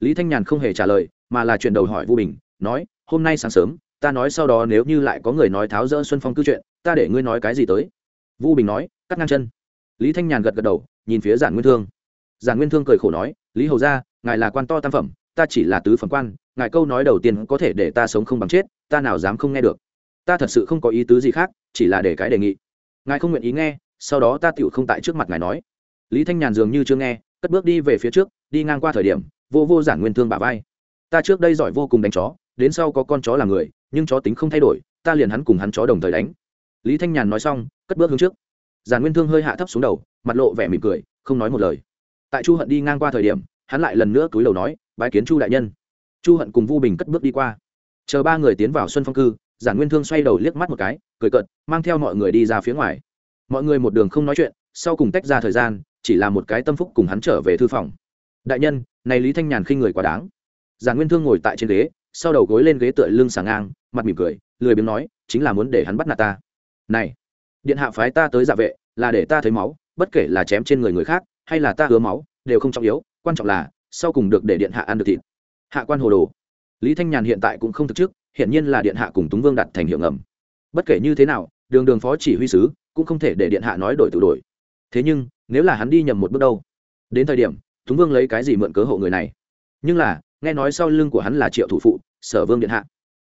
A: Lý thanh nhàn không hề trả lời, mà là chuyển đầu hỏi vu bình, nói, hôm nay sáng sớm, ta nói sau đó nếu như lại có người nói tháo rỡ xuân phong cư chuyện, ta để ngươi nói cái gì tới? Vu bình nói, cắt ngang chân. Lý thanh nhàn gật gật đầu, nhìn phía giản nguyên thương. Giản nguyên thương cười khổ nói, lý hầu ra ngài là quan to tam phẩm, ta chỉ là tứ phẩm quan, ngài câu nói đầu tiên có thể để ta sống không bằng chết, ta nào dám không nghe được ta thật sự không có ý tứ gì khác, chỉ là để cái đề nghị. Ngài không nguyện ý nghe, sau đó ta tựu không tại trước mặt ngài nói. Lý thanh nhàn dường như chưa nghe, cất bước đi về phía trước, đi ngang qua thời điểm, vô vô giản nguyên thương bà vai. Ta trước đây giỏi vô cùng đánh chó, đến sau có con chó là người, nhưng chó tính không thay đổi, ta liền hắn cùng hắn chó đồng thời đánh. Lý thanh nhàn nói xong, cất bước hướng trước. Giản nguyên thương hơi hạ thấp xuống đầu, mặt lộ vẻ mỉm cười, không nói một lời. Tại chu hận đi ngang qua thời điểm, hắn lại lần nữa cúi đầu nói, bái kiến chu đại nhân. Chu hận cùng vu bình cất bước đi qua. Chờ ba người tiến vào xuân phong cư giản nguyên thương xoay đầu liếc mắt một cái, cười cợt, mang theo mọi người đi ra phía ngoài. Mọi người một đường không nói chuyện, sau cùng tách ra thời gian, chỉ là một cái tâm phúc cùng hắn trở về thư phòng. Đại nhân, này lý thanh nhàn khinh người quá đáng. Giản nguyên thương ngồi tại trên ghế, sau đầu gối lên ghế tựa lưng sàng ngang, mặt mỉm cười, lười biếng nói, chính là muốn để hắn bắt nạt ta. Này, điện hạ phái ta tới dạ vệ, là để ta thấy máu, bất kể là chém trên người người khác, hay là ta hứa máu, đều không trọng yếu, quan trọng là, sau cùng được để điện hạ ăn được thịt. Hạ quan hồ đồ. Lý thanh nhàn hiện tại cũng không thực chức hiện nhiên là điện hạ cùng túng vương đặt thành hiệu ngầm. Bất kể như thế nào, đường đường phó chỉ huy sứ cũng không thể để điện hạ nói đổi tự đổi. Thế nhưng, nếu là hắn đi nhầm một bước đâu? Đến thời điểm, túng vương lấy cái gì mượn cớ hộ người này? Nhưng là, nghe nói sau lưng của hắn là triệu thủ phụ, sở vương điện hạ.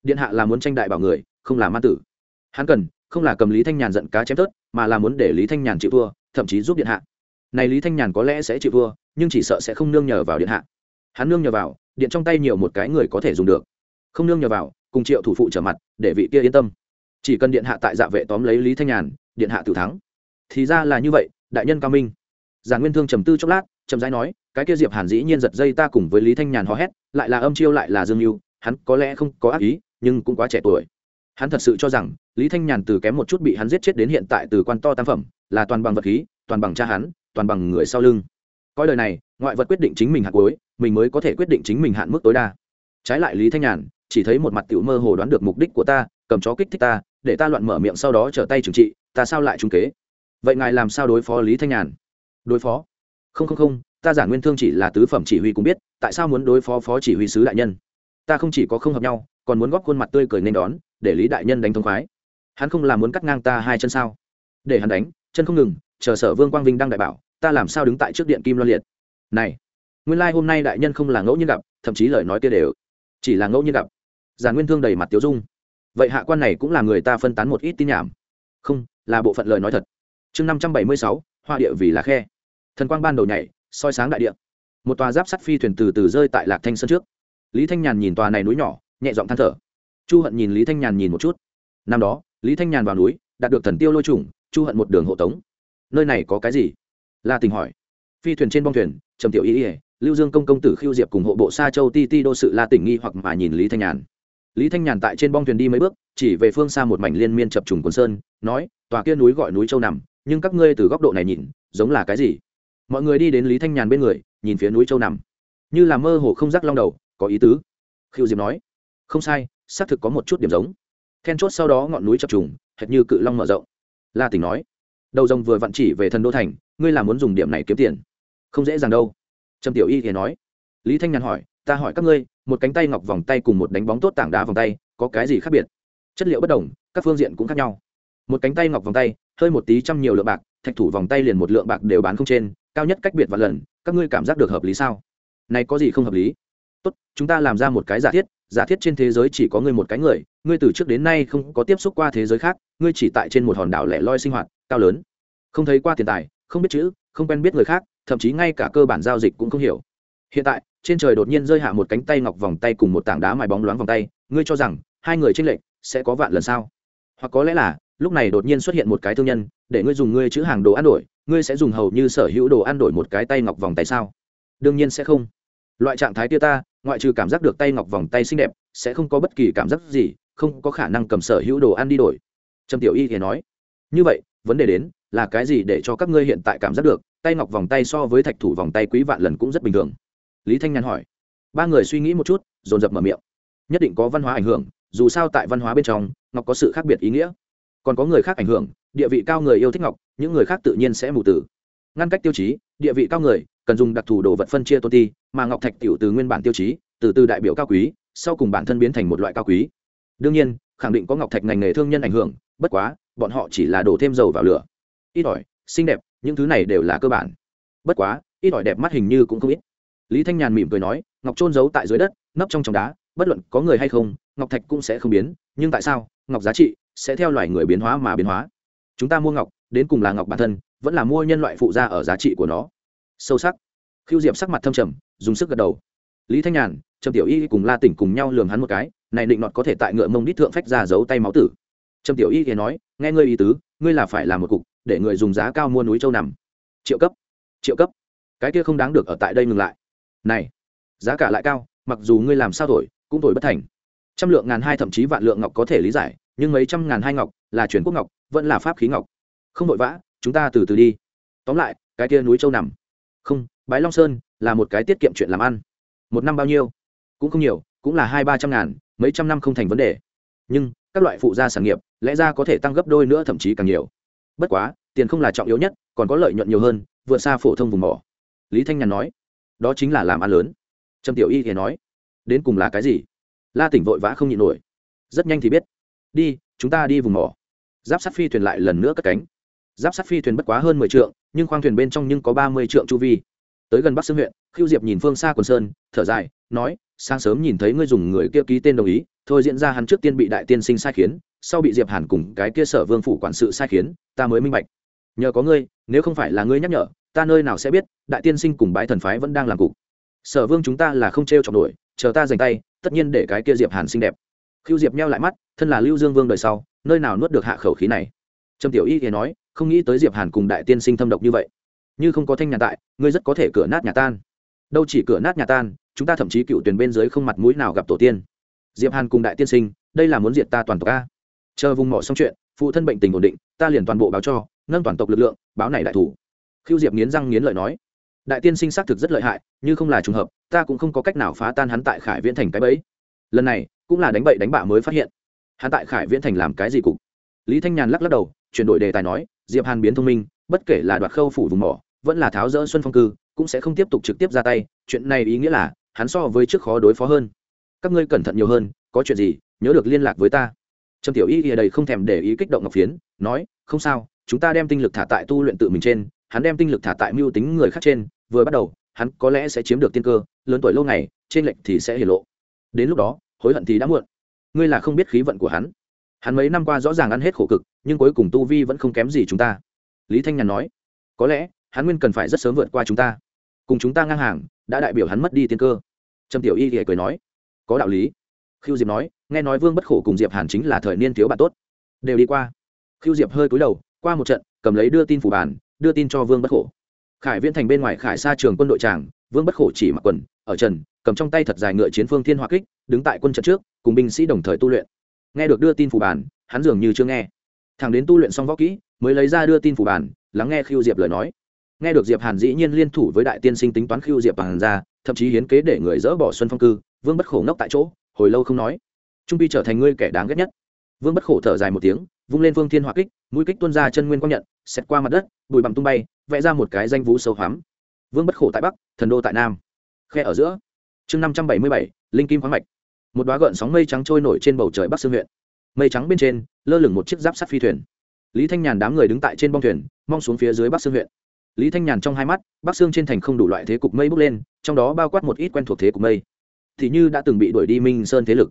A: Điện hạ là muốn tranh đại bảo người, không là ma tử. Hắn cần, không là cầm lý thanh nhàn giận cá chém tớt, mà là muốn để lý thanh nhàn chịu thua, thậm chí giúp điện hạ. Này lý thanh nhàn có lẽ sẽ chịu thua, nhưng chỉ sợ sẽ không nương nhờ vào điện hạ. Hắn nương nhờ vào, điện trong tay nhiều một cái người có thể dùng được. Không nương nhờ vào cùng triệu thủ phụ trở mặt, để vị kia yên tâm. Chỉ cần điện hạ tại dạ vệ tóm lấy lý thanh nhàn, điện hạ tử thắng. Thì ra là như vậy, đại nhân cao minh. Giản nguyên thương trầm tư chốc lát, chậm rãi nói, cái kia diệp hàn dĩ nhiên giật dây ta cùng với lý thanh nhàn hò hét, lại là âm chiêu lại là dương mưu, hắn có lẽ không có ác ý, nhưng cũng quá trẻ tuổi. Hắn thật sự cho rằng, lý thanh nhàn từ kém một chút bị hắn giết chết đến hiện tại từ quan to tam phẩm, là toàn bằng vật khí, toàn bằng cha hắn, toàn bằng người sau lưng. Coi lời này, ngoại vật quyết định chính mình hạt cuối, mình mới có thể quyết định chính mình hạn mức tối đa. Trái lại lý thanh nhàn chỉ thấy một mặt tiểu mơ hồ đoán được mục đích của ta, cầm chó kích thích ta, để ta loạn mở miệng sau đó trở tay trừng trị, ta sao lại trung kế? Vậy ngài làm sao đối phó lý thanh nhàn? Đối phó? Không không không, ta giản nguyên thương chỉ là tứ phẩm chỉ huy cũng biết, tại sao muốn đối phó phó chỉ huy sứ đại nhân? Ta không chỉ có không hợp nhau, còn muốn góp khuôn mặt tươi cười nên đón, để lý đại nhân đánh thông khoái. Hắn không làm muốn cắt ngang ta hai chân sao? Để hắn đánh, chân không ngừng, chờ sở vương quang vinh đang đại bảo, ta làm sao đứng tại trước điện kim loan liệt? Này, nguyên lai、like、hôm nay đại nhân không là ngẫu nhiên gặp, thậm chí lời nói kia đều chỉ là ngẫu nhiên gặp giản nguyên thương đầy mặt tiếu dung. Vậy hạ quan này cũng là người ta phân tán một ít tin nhảm. Không, là bộ phận lời nói thật. Chương năm trăm bảy mươi sáu, hoa địa vì là khe. Thần quang ban đầu nhảy, soi sáng đại địa. Một tòa giáp sắt phi thuyền từ từ rơi tại lạc thanh sơn trước. Lý thanh nhàn nhìn tòa này núi nhỏ, nhẹ giọng than thở. Chu hận nhìn lý thanh nhàn nhìn một chút. Năm đó, lý thanh nhàn vào núi, đạt được thần tiêu lôi trùng chu hận một đường hộ tống. Nơi này có cái gì? La tình hỏi. Phi thuyền trên bong thuyền, trầm tiểu y ỉa lưu dương công công tử khiêu diệp cùng hộ bộ sa châu ti ti đô sự la tỉnh nghi hoặc mà nhìn lý thanh nhàn lý thanh nhàn tại trên bong thuyền đi mấy bước, chỉ về phương xa một mảnh liên miên chập trùng quần sơn, nói, tòa kia núi gọi núi châu nằm, nhưng các ngươi từ góc độ này nhìn, giống là cái gì? Mọi người đi đến lý thanh nhàn bên người, nhìn phía núi châu nằm. Như là mơ hồ không rắc long đầu, có ý tứ. Khiêu diệp nói, không sai, xác thực có một chút điểm giống. Then chốt sau đó ngọn núi chập trùng, hệt như cự long mở rộng. La tỉnh nói, đầu rồng vừa vặn chỉ về thần đô thành, ngươi là muốn dùng điểm này kiếm tiền. Không dễ dàng đâu. Trầm tiểu y thì nói. Lý thanh nhàn hỏi, ta hỏi các ngươi một cánh tay ngọc vòng tay cùng một đánh bóng tốt tảng đá vòng tay, có cái gì khác biệt? Chất liệu bất đồng, các phương diện cũng khác nhau. Một cánh tay ngọc vòng tay, hơi một tí trăm nhiều lượng bạc, thạch thủ vòng tay liền một lượng bạc đều bán không trên, cao nhất cách biệt và lần, các ngươi cảm giác được hợp lý sao? Này có gì không hợp lý? Tốt, chúng ta làm ra một cái giả thiết giả thiết trên thế giới chỉ có ngươi một cái người, ngươi từ trước đến nay không có tiếp xúc qua thế giới khác, ngươi chỉ tại trên một hòn đảo lẻ loi sinh hoạt, cao lớn. Không thấy qua tiền tài, không biết chữ, không quen biết người khác, thậm chí ngay cả cơ bản giao dịch cũng không hiểu hiện tại, trên trời đột nhiên rơi hạ một cánh tay ngọc vòng tay cùng một tảng đá mài bóng loáng vòng tay, ngươi cho rằng hai người tranh lệch sẽ có vạn lần sao? Hoặc có lẽ là, lúc này đột nhiên xuất hiện một cái thương nhân, để ngươi dùng ngươi chữ hàng đồ ăn đổi, ngươi sẽ dùng hầu như sở hữu đồ ăn đổi một cái tay ngọc vòng tay sao? Đương nhiên sẽ không. Loại trạng thái kia ta, ngoại trừ cảm giác được tay ngọc vòng tay xinh đẹp, sẽ không có bất kỳ cảm giác gì, không có khả năng cầm sở hữu đồ ăn đi đổi. Trầm tiểu y thì nói. Như vậy, vấn đề đến là cái gì để cho các ngươi hiện tại cảm giác được, tay ngọc vòng tay so với thạch thủ vòng tay quý vạn lần cũng rất bình thường? Lý thanh nhàn hỏi. Ba người suy nghĩ một chút, dồn dập mở miệng. Nhất định có văn hóa ảnh hưởng, dù sao tại văn hóa bên trong, ngọc có sự khác biệt ý nghĩa. Còn có người khác ảnh hưởng, địa vị cao người yêu thích ngọc, những người khác tự nhiên sẽ mù tử. Ngăn cách tiêu chí, địa vị cao người, cần dùng đặc thù đồ vật phân chia tôn ti, mà ngọc thạch tiểu từ nguyên bản tiêu chí, từ từ đại biểu cao quý, sau cùng bản thân biến thành một loại cao quý. Đương nhiên, khẳng định có ngọc thạch ngành nghề thương nhân ảnh hưởng, bất quá, bọn họ chỉ là đổ thêm dầu vào lửa. Ít ỏi, xinh đẹp, những thứ này đều là cơ bản. Bất quá, ít ỏi đẹp mắt hình như cũng không ít lý thanh nhàn mỉm cười nói, ngọc trôn giấu tại dưới đất, nấp trong trong đá, bất luận có người hay không, ngọc thạch cũng sẽ không biến, nhưng tại sao? Ngọc giá trị sẽ theo loài người biến hóa mà biến hóa. Chúng ta mua ngọc, đến cùng là ngọc bản thân, vẫn là mua nhân loại phụ ra ở giá trị của nó. Sâu sắc. Khiêu diệp sắc mặt thâm trầm, dùng sức gật đầu. Lý thanh nhàn, trầm tiểu y cùng la tỉnh cùng nhau lường hắn một cái, này định nọt có thể tại ngựa mông đít thượng phách ra giấu tay máu tử. Trầm tiểu y thì nói, nghe ngươi ý tứ, ngươi là phải làm một cục, để người dùng giá cao mua núi châu nằm. Triệu cấp. Triệu cấp. Cái kia không đáng được ở tại đây ngừng lại này, giá cả lại cao, mặc dù ngươi làm sao thổi, cũng thổi bất thành. Trăm lượng ngàn hai thậm chí vạn lượng ngọc có thể lý giải, nhưng mấy trăm ngàn hai ngọc là chuyển quốc ngọc, vẫn là pháp khí ngọc. Không vội vã, chúng ta từ từ đi. Tóm lại, cái kia núi châu nằm. Không, bái long sơn là một cái tiết kiệm chuyện làm ăn. Một năm bao nhiêu? Cũng không nhiều, cũng là hai ba trăm ngàn, mấy trăm năm không thành vấn đề. Nhưng, các loại phụ gia sản nghiệp, lẽ ra có thể tăng gấp đôi nữa thậm chí càng nhiều. Bất quá, tiền không là trọng yếu nhất, còn có lợi nhuận nhiều hơn, vượt xa phổ thông vùng mỏ. Lý thanh nhàn nói đó chính là làm ăn lớn. Trầm tiểu y thì nói, đến cùng là cái gì? La tỉnh vội vã không nhịn nổi. Rất nhanh thì biết. Đi, chúng ta đi vùng mỏ. Giáp sắt phi thuyền lại lần nữa cất cánh. Giáp sắt phi thuyền bất quá hơn mười trượng, nhưng khoang thuyền bên trong nhưng có ba mươi trượng chu vi. Tới gần bắc Xương huyện khiêu diệp nhìn phương xa quần sơn, thở dài, nói, sáng sớm nhìn thấy ngươi dùng người kia ký tên đồng ý, thôi diễn ra hắn trước tiên bị đại tiên sinh sai khiến, sau bị diệp hàn cùng cái kia sở vương phủ quản sự sai khiến, ta mới minh bạch. Nhờ có ngươi, nếu không phải là ngươi nhắc nhở ta nơi nào sẽ biết, đại tiên sinh cùng bái thần phái vẫn đang làm cục. Sở vương chúng ta là không t r e o chọc nổi, chờ ta dành tay, tất nhiên để cái kia diệp hàn xinh đẹp. Khiêu diệp meo lại mắt, thân là lưu dương vương đời sau, nơi nào nuốt được hạ khẩu khí này? Trầm tiểu y thì nói, không nghĩ tới diệp hàn cùng đại tiên sinh thâm độc như vậy. Như không có thanh nhà tại, ngươi rất có thể cửa nát nhà tan. Đâu chỉ cửa nát nhà tan, chúng ta thậm chí cựu tuyển bên dưới không mặt mũi nào gặp tổ tiên. Diệp hàn cùng đại tiên sinh, đây là muốn diệt ta toàn tộc a. Chờ vùng mỏ xong chuyện, phụ thân bệnh tình ổn định, ta liền toàn bộ báo cho, nâng toàn tộc lực lượng, báo này đại thủ khiêu diệp nghiến răng nghiến lợi nói, đại tiên sinh xác thực rất lợi hại nhưng không là trùng hợp, ta cũng không có cách nào phá tan hắn tại khải viễn thành cái bẫy. Lần này, cũng là đánh bậy đánh bạ mới phát hiện, hắn tại khải viễn thành làm cái gì cục? Lý thanh nhàn lắc lắc đầu, chuyển đổi đề tài nói, diệp hàn biến thông minh, bất kể là đoạt khâu phủ vùng mỏ, vẫn là tháo rỡ xuân phong cư, cũng sẽ không tiếp tục trực tiếp ra tay, chuyện này ý nghĩa là, hắn so với trước khó đối phó hơn. Các ngươi cẩn thận nhiều hơn, có chuyện gì, nhớ được liên lạc với ta. Trầm tiểu y ở đây không thèm để ý kích động ngọc phiến, nói, không sao, chúng ta đem tinh lực thả tại tu luyện tự mình trên hắn đem tinh lực thả tại mưu tính người khác trên, vừa bắt đầu, hắn có lẽ sẽ chiếm được tiên cơ, lớn tuổi lâu ngày, trên lệnh thì sẽ hiển lộ. Đến lúc đó, hối hận thì đã muộn. Ngươi là không biết khí vận của hắn. Hắn mấy năm qua rõ ràng ăn hết khổ cực, nhưng cuối cùng tu vi vẫn không kém gì chúng ta. Lý thanh nhàn nói, có lẽ, hắn nguyên cần phải rất sớm vượt qua chúng ta. Cùng chúng ta ngang hàng, đã đại biểu hắn mất đi tiên cơ. Trầm tiểu y thì cười nói, có đạo lý. Khiêu diệp nói, nghe nói vương bất khổ cùng diệp hàn chính là thời niên thiếu bạn tốt. Đều đi qua. Khiêu diệp hơi cúi đầu, qua một trận, cầm lấy đưa tin phủ bàn đưa tin cho vương bất khổ. Khải viễn thành bên ngoài khải xa trường quân đội tràng vương bất khổ chỉ mặc quần, ở trần, cầm trong tay thật dài ngựa chiến phương thiên hoa kích, đứng tại quân trận trước, cùng binh sĩ đồng thời tu luyện. Nghe được đưa tin phủ bàn hắn dường như chưa nghe. Thằng đến tu luyện xong võ kỹ, mới lấy ra đưa tin phủ bàn lắng nghe khiêu diệp lời nói. Nghe được diệp hàn dĩ nhiên liên thủ với đại tiên sinh tính toán khiêu diệp hàn ra, thậm chí hiến kế để người dỡ bỏ xuân phong cư, vương bất khổ ngốc tại chỗ, hồi lâu không nói. Trung pi trở thành ngươi kẻ đáng ghét nhất vương bất khổ thở dài một tiếng, vung lên phương thiên hỏa kích, mũi kích tuôn ra chân nguyên quang nhận xét qua mặt đất, bụi bằng tung bay, vẽ ra một cái danh vũ sâu hoắm. Vương bất khổ tại bắc, thần đô tại nam. Khe ở giữa. Chương năm trăm bảy mươi bảy, linh kim khoáng mạch. Một đoá gợn sóng mây trắng trôi nổi trên bầu trời bắc sương huyện. Mây trắng bên trên, lơ lửng một chiếc giáp sắt phi thuyền. Lý thanh nhàn đám người đứng tại trên bong thuyền, mong xuống phía dưới bắc sương huyện. Lý thanh nhàn trong hai mắt, bắc sương trên thành không đủ loại thế cục mây bốc lên, trong đó bao quát một ít quen thuộc thế cục mây. Thì như đã từng bị đuổi đi minh sơn thế lực.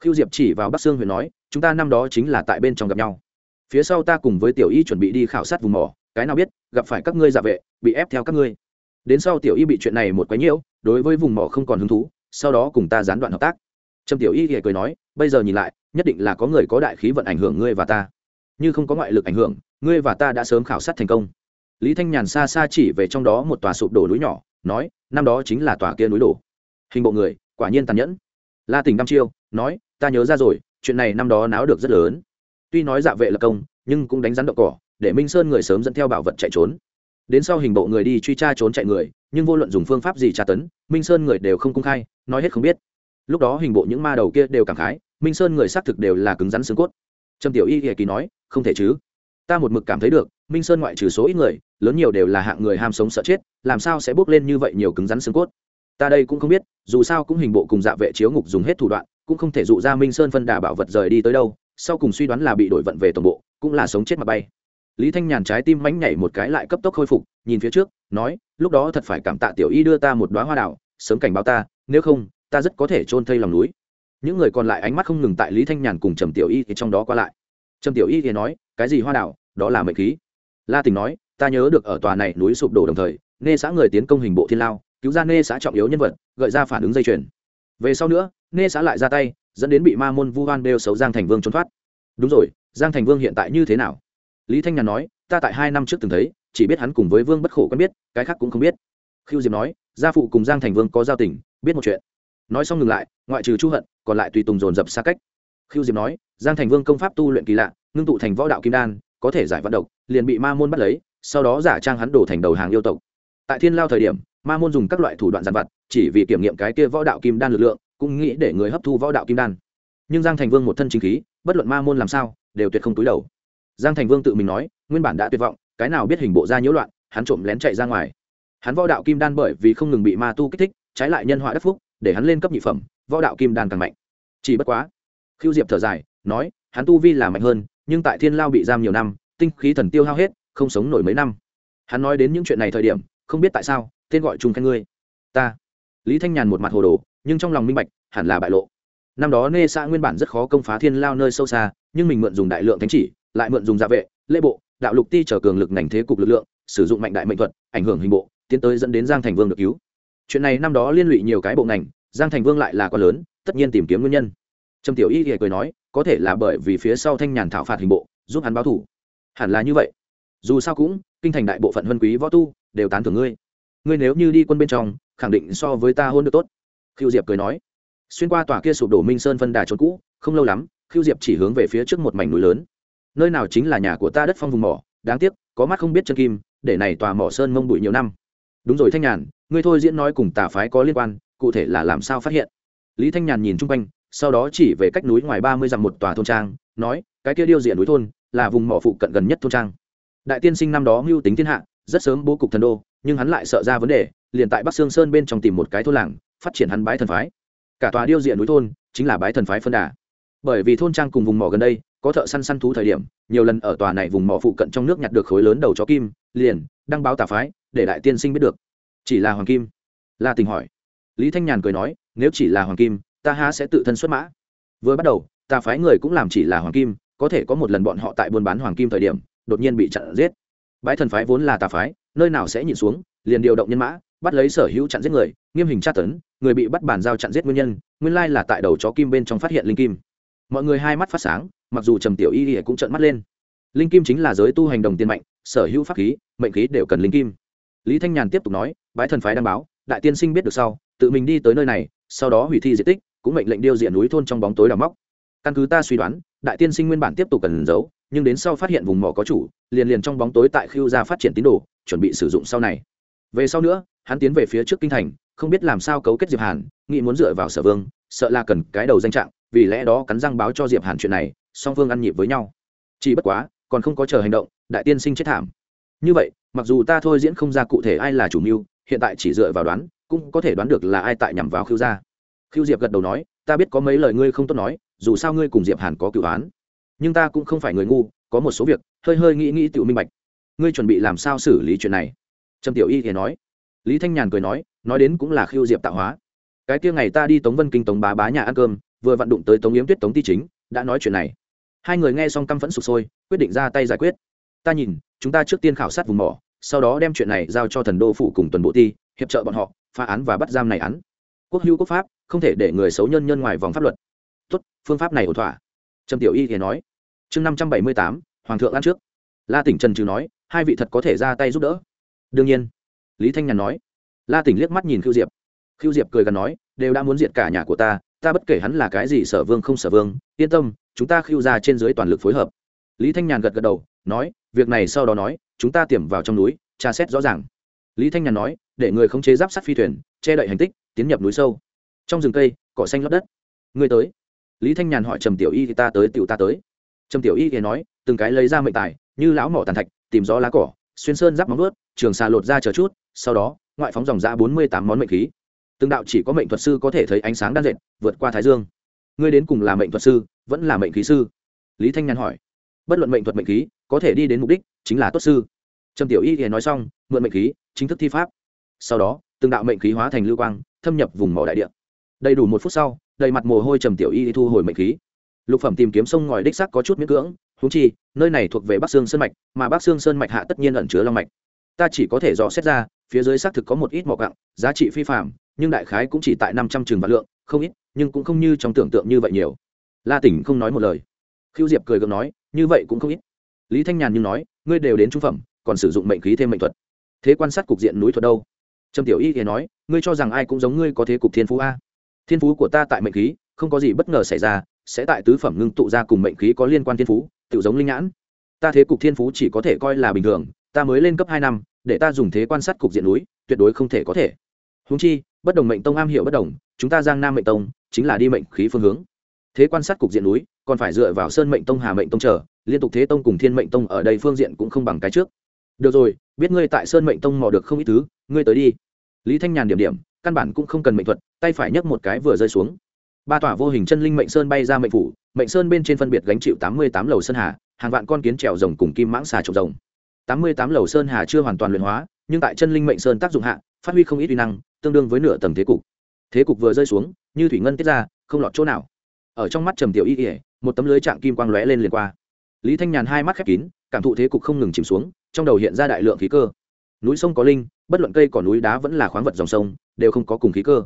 A: Khiêu diệp chỉ vào bắc sương huyện nói chúng ta năm đó chính là tại bên trong gặp nhau. Phía sau ta cùng với tiểu y chuẩn bị đi khảo sát vùng mỏ, cái nào biết, gặp phải các ngươi dạ vệ, bị ép theo các ngươi. Đến sau tiểu y bị chuyện này một quái nhiễu, đối với vùng mỏ không còn hứng thú, sau đó cùng ta gián đoạn hợp tác. Trầm tiểu y thì cười nói, bây giờ nhìn lại, nhất định là có người có đại khí vận ảnh hưởng ngươi và ta. Như không có ngoại lực ảnh hưởng, ngươi và ta đã sớm khảo sát thành công. Lý thanh nhàn xa xa chỉ về trong đó một tòa sụp đổ núi nhỏ, nói, năm đó chính là tòa kia núi đổ. Hình bộ người, quả nhiên tàn nhẫn. La tỉnh đăm chiêu, nói, ta nhớ ra rồi chuyện này năm đó náo được rất lớn. Tuy nói dạ vệ là công, nhưng cũng đánh rắn đậu cỏ, để minh sơn người sớm dẫn theo bảo vật chạy trốn. Đến sau hình bộ người đi truy tra trốn chạy người, nhưng vô luận dùng phương pháp gì tra tấn, minh sơn người đều không công khai, nói hết không biết. Lúc đó hình bộ những ma đầu kia đều cảm khái, minh sơn người xác thực đều là cứng rắn xương cốt. Trầm tiểu y hề kỳ nói, không thể chứ. Ta một mực cảm thấy được, minh sơn ngoại trừ số ít người, lớn nhiều đều là hạng người ham sống sợ chết, làm sao sẽ bước lên như vậy nhiều cứng rắn xương cốt? Ta đây cũng không biết, dù sao cũng hình bộ cùng dạ vệ chiếu ngục dùng hết thủ đoạn cũng không thể dụ ra minh sơn phân đà bảo vật rời đi tới đâu, sau cùng suy đoán là bị đổi vận về toàn bộ, cũng là sống chết mà bay. Lý thanh nhàn trái tim mánh nhảy một cái lại cấp tốc khôi phục, nhìn phía trước, nói, lúc đó thật phải cảm tạ tiểu y đưa ta một đoá hoa đảo sớm cảnh báo ta, nếu không, ta rất có thể trôn thây lòng núi. Những người còn lại ánh mắt không ngừng tại lý thanh nhàn cùng trầm tiểu y thì trong đó qua lại. Trầm tiểu y thì nói, cái gì hoa đảo đó là mệnh khí. La tình nói, ta nhớ được ở tòa này núi sụp đổ đồng thời, nê xã người tiến công hình bộ thiên lao, cứu ra nê xã trọng yếu nhân vật, gợi ra phản ứng dây chuyền về sau nữa nê xã lại ra tay, dẫn đến bị ma môn vu hoan đeo xấu giang thành vương trốn thoát. Đúng rồi, giang thành vương hiện tại như thế nào? Lý thanh nhàn nói, ta tại hai năm trước từng thấy, chỉ biết hắn cùng với vương bất khổ quen biết, cái khác cũng không biết. Khiêu diệp nói, gia phụ cùng giang thành vương có giao tình, biết một chuyện. Nói xong ngừng lại, ngoại trừ chu hận, còn lại tùy tùng dồn dập xa cách. Khiêu diệp nói, giang thành vương công pháp tu luyện kỳ lạ, ngưng tụ thành võ đạo kim đan, có thể giải vận độc, liền bị ma môn bắt lấy, sau đó giả trang hắn đổ thành đầu hàng yêu tộc. Tại thiên lao thời điểm ma môn dùng các loại thủ đoạn giàn vặt, chỉ vì kiểm nghiệm cái kia võ đạo kim đan lực lượng, cũng nghĩ để người hấp thu võ đạo kim đan. Nhưng giang thành vương một thân chính khí, bất luận ma môn làm sao, đều tuyệt không túi đầu. Giang thành vương tự mình nói, nguyên bản đã tuyệt vọng, cái nào biết hình bộ ra nhiễu loạn, hắn trộm lén chạy ra ngoài. Hắn võ đạo kim đan bởi vì không ngừng bị ma tu kích thích, trái lại nhân họa đất phúc, để hắn lên cấp nhị phẩm, võ đạo kim đan càng mạnh. Chỉ bất quá khiêu diệp thở dài, nói, hắn tu vi là mạnh hơn, nhưng tại thiên lao bị giam nhiều năm, tinh khí thần tiêu hao hết, không sống nổi mấy năm. Hắn nói đến những chuyện này thời điểm, không biết tại sao tên gọi chung khen ngươi. Ta. Lý thanh nhàn một mặt hồ đồ, nhưng trong lòng minh bạch, hẳn là bại lộ. Năm đó nê xã nguyên bản rất khó công phá thiên lao nơi sâu xa, nhưng mình mượn dùng đại lượng thánh chỉ, lại mượn dùng gia vệ, lễ bộ, đạo lục ti trở cường lực ngành thế cục lực lượng, sử dụng mạnh đại mệnh thuật, ảnh hưởng hình bộ, tiến tới dẫn đến giang thành vương được cứu. Chuyện này năm đó liên lụy nhiều cái bộ ngành, giang thành vương lại là quá lớn, tất nhiên tìm kiếm nguyên nhân. Trầm tiểu y thì cười nói, có thể là bởi vì phía sau thanh nhàn thảo phạt hình bộ, giúp hắn báo thủ hẳn là như vậy. Dù sao cũng, kinh thành đại bộ phận vân quý võ tu, đều tán thưởng ngươi ngươi nếu như đi quân bên trong, khẳng định so với ta hôn được tốt. Khiêu diệp cười nói. Xuyên qua tòa kia sụp đổ minh sơn phân đà trốn cũ, không lâu lắm khiêu diệp chỉ hướng về phía trước một mảnh núi lớn. Nơi nào chính là nhà của ta đất phong vùng mỏ, đáng tiếc, có mắt không biết chân kim, để này tòa mỏ sơn mông bụi nhiều năm. Đúng rồi thanh nhàn, ngươi thôi diễn nói cùng tà phái có liên quan, cụ thể là làm sao phát hiện? Lý thanh nhàn nhìn chung quanh, sau đó chỉ về cách núi ngoài ba mươi dặm một tòa thôn trang, nói, cái kia điêu diện núi thôn, là vùng mỏ phụ cận gần nhất thôn trang. Đại tiên sinh năm đó mưu tính thiên hạ, rất sớm bố cục thần đô nhưng hắn lại sợ ra vấn đề, liền tại bắc sương sơn bên trong tìm một cái thôn làng, phát triển hắn bái thần phái. Cả tòa điêu diện núi thôn chính là bái thần phái phân đà. Bởi vì thôn trang cùng vùng mỏ gần đây, có thợ săn săn thú thời điểm, nhiều lần ở tòa này vùng mỏ phụ cận trong nước nhặt được khối lớn đầu chó kim, liền đăng báo tà phái, để đại tiên sinh biết được. Chỉ là hoàng kim? La tình hỏi. Lý thanh nhàn cười nói, nếu chỉ là hoàng kim, ta há sẽ tự thân xuất mã? Vừa bắt đầu, tà phái người cũng làm chỉ là hoàng kim, có thể có một lần bọn họ tại buôn bán hoàng kim thời điểm, đột nhiên bị chặn giết. Bãi thần phái vốn là tà phái nơi nào sẽ nhịn xuống, liền điều động nhân mã, bắt lấy sở hữu chặn giết người, nghiêm hình tra tấn, người bị bắt bàn giao chặn giết nguyên nhân, nguyên lai là tại đầu chó kim bên trong phát hiện linh kim. Mọi người hai mắt phát sáng, mặc dù trầm tiểu y y cũng trợn mắt lên. Linh kim chính là giới tu hành đồng tiền mạnh, sở hữu pháp khí, mệnh khí đều cần linh kim. Lý thanh nhàn tiếp tục nói, bái thần phái đăng báo, đại tiên sinh biết được sau, tự mình đi tới nơi này, sau đó hủy thi di tích, cũng mệnh lệnh điêu diện núi thôn trong bóng tối đào móc. Căn cứ ta suy đoán, đại tiên sinh nguyên bản tiếp tục cần giấu nhưng đến sau phát hiện vùng mỏ có chủ, liền liền trong bóng tối tại khiêu ra phát triển tín đồ, chuẩn bị sử dụng sau này. Về sau nữa, hắn tiến về phía trước kinh thành, không biết làm sao cấu kết diệp hàn, nghĩ muốn dựa vào sở vương, sợ là cần cái đầu danh trạng, vì lẽ đó cắn răng báo cho diệp hàn chuyện này, song phương ăn nhịp với nhau. Chỉ bất quá, còn không có chờ hành động, đại tiên sinh chết thảm. Như vậy, mặc dù ta thôi diễn không ra cụ thể ai là chủ mưu, hiện tại chỉ dựa vào đoán, cũng có thể đoán được là ai tại nhằm vào khiêu gia. Khiêu diệp gật đầu nói, ta biết có mấy lời ngươi không tốt nói, dù sao ngươi cùng diệp hàn có cựu án nhưng ta cũng không phải người ngu, có một số việc, hơi hơi nghĩ nghĩ tự minh bạch. Ngươi chuẩn bị làm sao xử lý chuyện này? Trầm tiểu y thì nói. Lý thanh nhàn cười nói nói đến cũng là khiêu diệp tạo hóa. Cái kia ngày ta đi tống vân kinh tống bá bá nhà ăn cơm, vừa vặn đụng tới tống yếm tuyết tống ti chính, đã nói chuyện này. Hai người nghe xong căm phẫn sụp sôi, quyết định ra tay giải quyết. Ta nhìn, chúng ta trước tiên khảo sát vùng mỏ, sau đó đem chuyện này giao cho thần đô phủ cùng tuần bộ ti, hiệp trợ bọn họ, phá án và bắt giam này án. Quốc hữu quốc pháp, không thể để người xấu nhân nhân ngoài vòng pháp luật. Tốt, phương pháp này ổn thỏa. Trầm tiểu y thì nói chương năm trăm bảy mươi tám, hoàng thượng ăn trước. La tỉnh trần trừ nói, hai vị thật có thể ra tay giúp đỡ. Đương nhiên, lý thanh nhàn nói. La tỉnh liếc mắt nhìn Khưu diệp. Khưu diệp cười gần nói, đều đã muốn diệt cả nhà của ta ta bất kể hắn là cái gì sở vương không sở vương, yên tâm, chúng ta Khưu ra trên dưới toàn lực phối hợp. Lý thanh nhàn gật gật đầu, nói, việc này sau đó nói, chúng ta tiềm vào trong núi, tra xét rõ ràng. Lý thanh nhàn nói, để người khống chế giáp sắt phi thuyền, che đậy hành tích, tiến nhập núi sâu. Trong rừng cây, cỏ xanh lót đất. Người tới. Lý thanh nhàn hỏi trầm tiểu y thì ta tới, tiểu ta tới trầm tiểu y thì nói, từng cái lấy ra mệnh tài, như lão mỏ tàn thạch, tìm gió lá cỏ, xuyên sơn giáp móng ướt trường xà lột ra chờ chút, sau đó, ngoại phóng dòng ra bốn mươi tám món mệnh khí. Từng đạo chỉ có mệnh thuật sư có thể thấy ánh sáng đan dệt, vượt qua thái dương. Ngươi đến cùng là mệnh thuật sư, vẫn là mệnh khí sư? Lý thanh nhàn hỏi. Bất luận mệnh thuật mệnh khí, có thể đi đến mục đích chính là tốt sư. Trầm tiểu y thì nói xong, mượn mệnh khí, chính thức thi pháp. Sau đó, từng đạo mệnh khí hóa thành lưu quang, thâm nhập vùng mỏ đại địa. Đầy đủ một phút sau, đầy mặt mồ hôi trầm tiểu y thu hồi mệnh khí lục phẩm tìm kiếm sông ngòi đích sắc có chút miễn cưỡng húng chi, nơi này thuộc về bắc sương sơn mạch, mà bắc sương sơn mạch hạ tất nhiên ẩn chứa long mạch. Ta chỉ có thể dò xét ra, phía dưới xác thực có một ít mỏ cặng giá trị phi phạm nhưng đại khái cũng chỉ tại năm trăm trường vạn lượng, không ít, nhưng cũng không như trong tưởng tượng như vậy nhiều. La tỉnh không nói một lời. Khiêu diệp cười gượng nói, như vậy cũng không ít. Lý thanh nhàn như nói, ngươi đều đến trung phẩm, còn sử dụng mệnh khí thêm mệnh thuật. Thế quan sát cục diện núi thuật đâu? Trầm tiểu y thì nói, ngươi cho rằng ai cũng giống ngươi có thế cục thiên phú a? Thiên phú của ta tại mệnh khí, không có gì bất ngờ xảy ra sẽ tại tứ phẩm ngưng tụ ra cùng mệnh khí có liên quan thiên phú tự giống linh nhãn. Ta thế cục thiên phú chỉ có thể coi là bình thường, ta mới lên cấp hai năm, để ta dùng thế quan sát cục diện núi, tuyệt đối không thể có thể. Húng chi, bất đồng mệnh tông am hiểu bất đồng, chúng ta giang nam mệnh tông, chính là đi mệnh khí phương hướng. Thế quan sát cục diện núi, còn phải dựa vào sơn mệnh tông, hà mệnh tông trở liên tục thế tông cùng thiên mệnh tông ở đây phương diện cũng không bằng cái trước. Được rồi, biết ngươi tại sơn mệnh tông mò được không ít thứ, ngươi tới đi. Lý thanh nhàn điểm điểm, căn bản cũng không cần mệnh thuật, tay phải nhấc một cái vừa rơi xuống ba tòa vô hình chân linh mệnh sơn bay ra mệnh phủ, mệnh sơn bên trên phân biệt gánh chịu tám mươi tám lầu sơn hà, hàng vạn con kiến trèo rồng cùng kim mãng xà trộm rồng. tám mươi tám lầu sơn hà chưa hoàn toàn luyện hóa, nhưng tại chân linh mệnh sơn tác dụng hạ, phát huy không ít uy năng, tương đương với nửa tầng thế cục. Thế cục vừa rơi xuống, như thủy ngân tiết ra, không lọt chỗ nào. Ở trong mắt trầm tiểu y ỉa một tấm lưới trạng kim quang lóe lên liền qua. Lý thanh nhàn hai mắt khép kín, cảm thụ thế cục không ngừng chìm xuống, trong đầu hiện ra đại lượng khí cơ. Núi sông có linh, bất luận cây cỏ núi đá vẫn là khoáng vật dòng sông, đều không có cùng khí cơ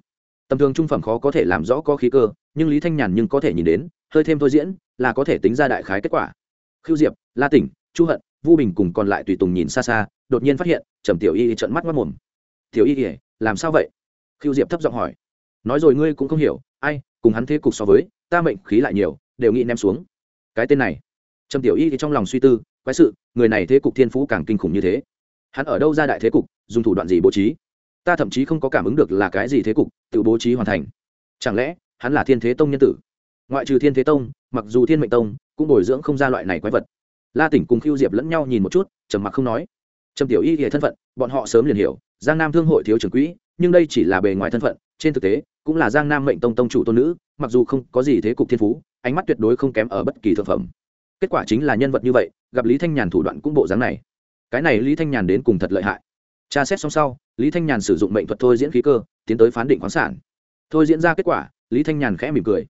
A: tầm thường trung phẩm khó có thể làm rõ có khí cơ, nhưng lý thanh nhàn nhưng có thể nhìn đến, hơi thêm thôi diễn, là có thể tính ra đại khái kết quả. Khiêu diệp, la tỉnh, chu hận, vu bình cùng còn lại tùy tùng nhìn xa xa, đột nhiên phát hiện, trầm tiểu y trận mắt mất mồm tiểu y ỉa làm sao vậy? Khiêu diệp thấp giọng hỏi. Nói rồi ngươi cũng không hiểu, ai, cùng hắn thế cục so với, ta mệnh khí lại nhiều, đều nghĩ ném xuống. Cái tên này. Trầm tiểu y thì trong lòng suy tư, quái sự, người này thế cục thiên phú càng kinh khủng như thế. Hắn ở đâu ra đại thế cục, dùng thủ đoạn gì bố trí? Ta thậm chí không có cảm ứng được là cái gì thế cục, tự bố trí hoàn thành. Chẳng lẽ, hắn là thiên thế tông nhân tử? Ngoại trừ thiên thế tông, mặc dù thiên mệnh tông cũng bồi dưỡng không ra loại này quái vật. La tỉnh cùng khiêu diệp lẫn nhau nhìn một chút, trầm mặc không nói. Trầm tiểu y hệ thân phận, bọn họ sớm liền hiểu, giang nam thương hội thiếu trưởng quỹ, nhưng đây chỉ là bề ngoài thân phận, trên thực tế, cũng là giang nam mệnh tông tông chủ tôn nữ, mặc dù không có gì thế cục thiên phú, ánh mắt tuyệt đối không kém ở bất kỳ thực phẩm. Kết quả chính là nhân vật như vậy, gặp lý thanh nhàn thủ đoạn cũng bộ dáng này. Cái này lý thanh nhàn đến cùng thật lợi hại tra xét xong sau, lý thanh nhàn sử dụng mệnh thuật thôi diễn khí cơ, tiến tới phán định khoáng sản. Thôi diễn ra kết quả, lý thanh nhàn khẽ mỉm cười.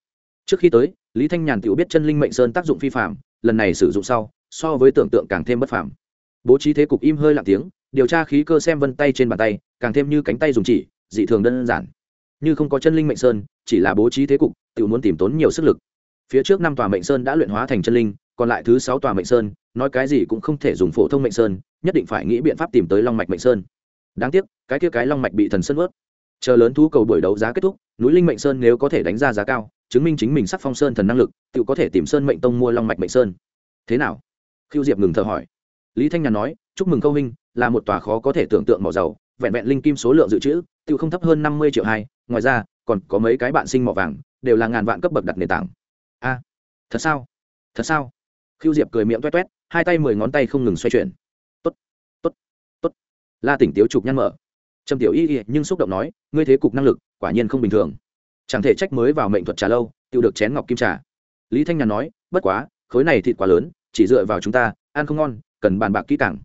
A: Trước khi tới, lý thanh nhàn tự biết chân linh mệnh sơn tác dụng phi phạm lần này sử dụng sau, so với tưởng tượng càng thêm bất phàm. Bố trí thế cục im hơi lặng tiếng, điều tra khí cơ xem vân tay trên bàn tay, càng thêm như cánh tay dùng chỉ, dị thường đơn giản. Như không có chân linh mệnh sơn, chỉ là bố trí thế cục tự muốn tìm tốn nhiều sức lực. Phía trước năm tòa mệnh sơn đã luyện hóa thành chân linh, còn lại thứ sáu tòa mệnh sơn nói cái gì cũng không thể dùng phổ thông mệnh sơn, nhất định phải nghĩ biện pháp tìm tới long mạch mệnh sơn. Đáng tiếc, cái kia cái long mạch bị thần sơn ướt chờ lớn thu cầu buổi đấu giá kết thúc, núi linh mệnh sơn nếu có thể đánh ra giá cao, chứng minh chính mình sắc phong sơn thần năng lực, tự có thể tìm sơn mệnh tông mua long mạch mệnh sơn. Thế nào? Khiêu diệp ngừng thở hỏi. Lý thanh nhàn nói, chúc mừng câu minh là một tòa khó có thể tưởng tượng mỏ dầu, vẹn vẹn linh kim số lượng dự trữ, tự không thấp hơn năm mươi triệu hai, ngoài ra, còn có mấy cái bạn sinh mỏ vàng, đều là ngàn vạn cấp bậc đặt nền tảng. A, thật sao? Thật sao? Khiêu diệp cười miệng toét toét hai tay mười ngón tay không ngừng xoay chuyển. Tốt tốt tốt. La tỉnh tiếu trục nhăn mở. Trầm tiểu y y nhưng xúc động nói, ngươi thế cục năng lực, quả nhiên không bình thường. Chẳng thể trách mới vào mệnh thuật trà lâu tự được chén ngọc kim trà. Lý thanh nhàn nói, bất quá, khối này thịt quá lớn, chỉ dựa vào chúng ta, ăn không ngon, cần bàn bạc kỹ càng.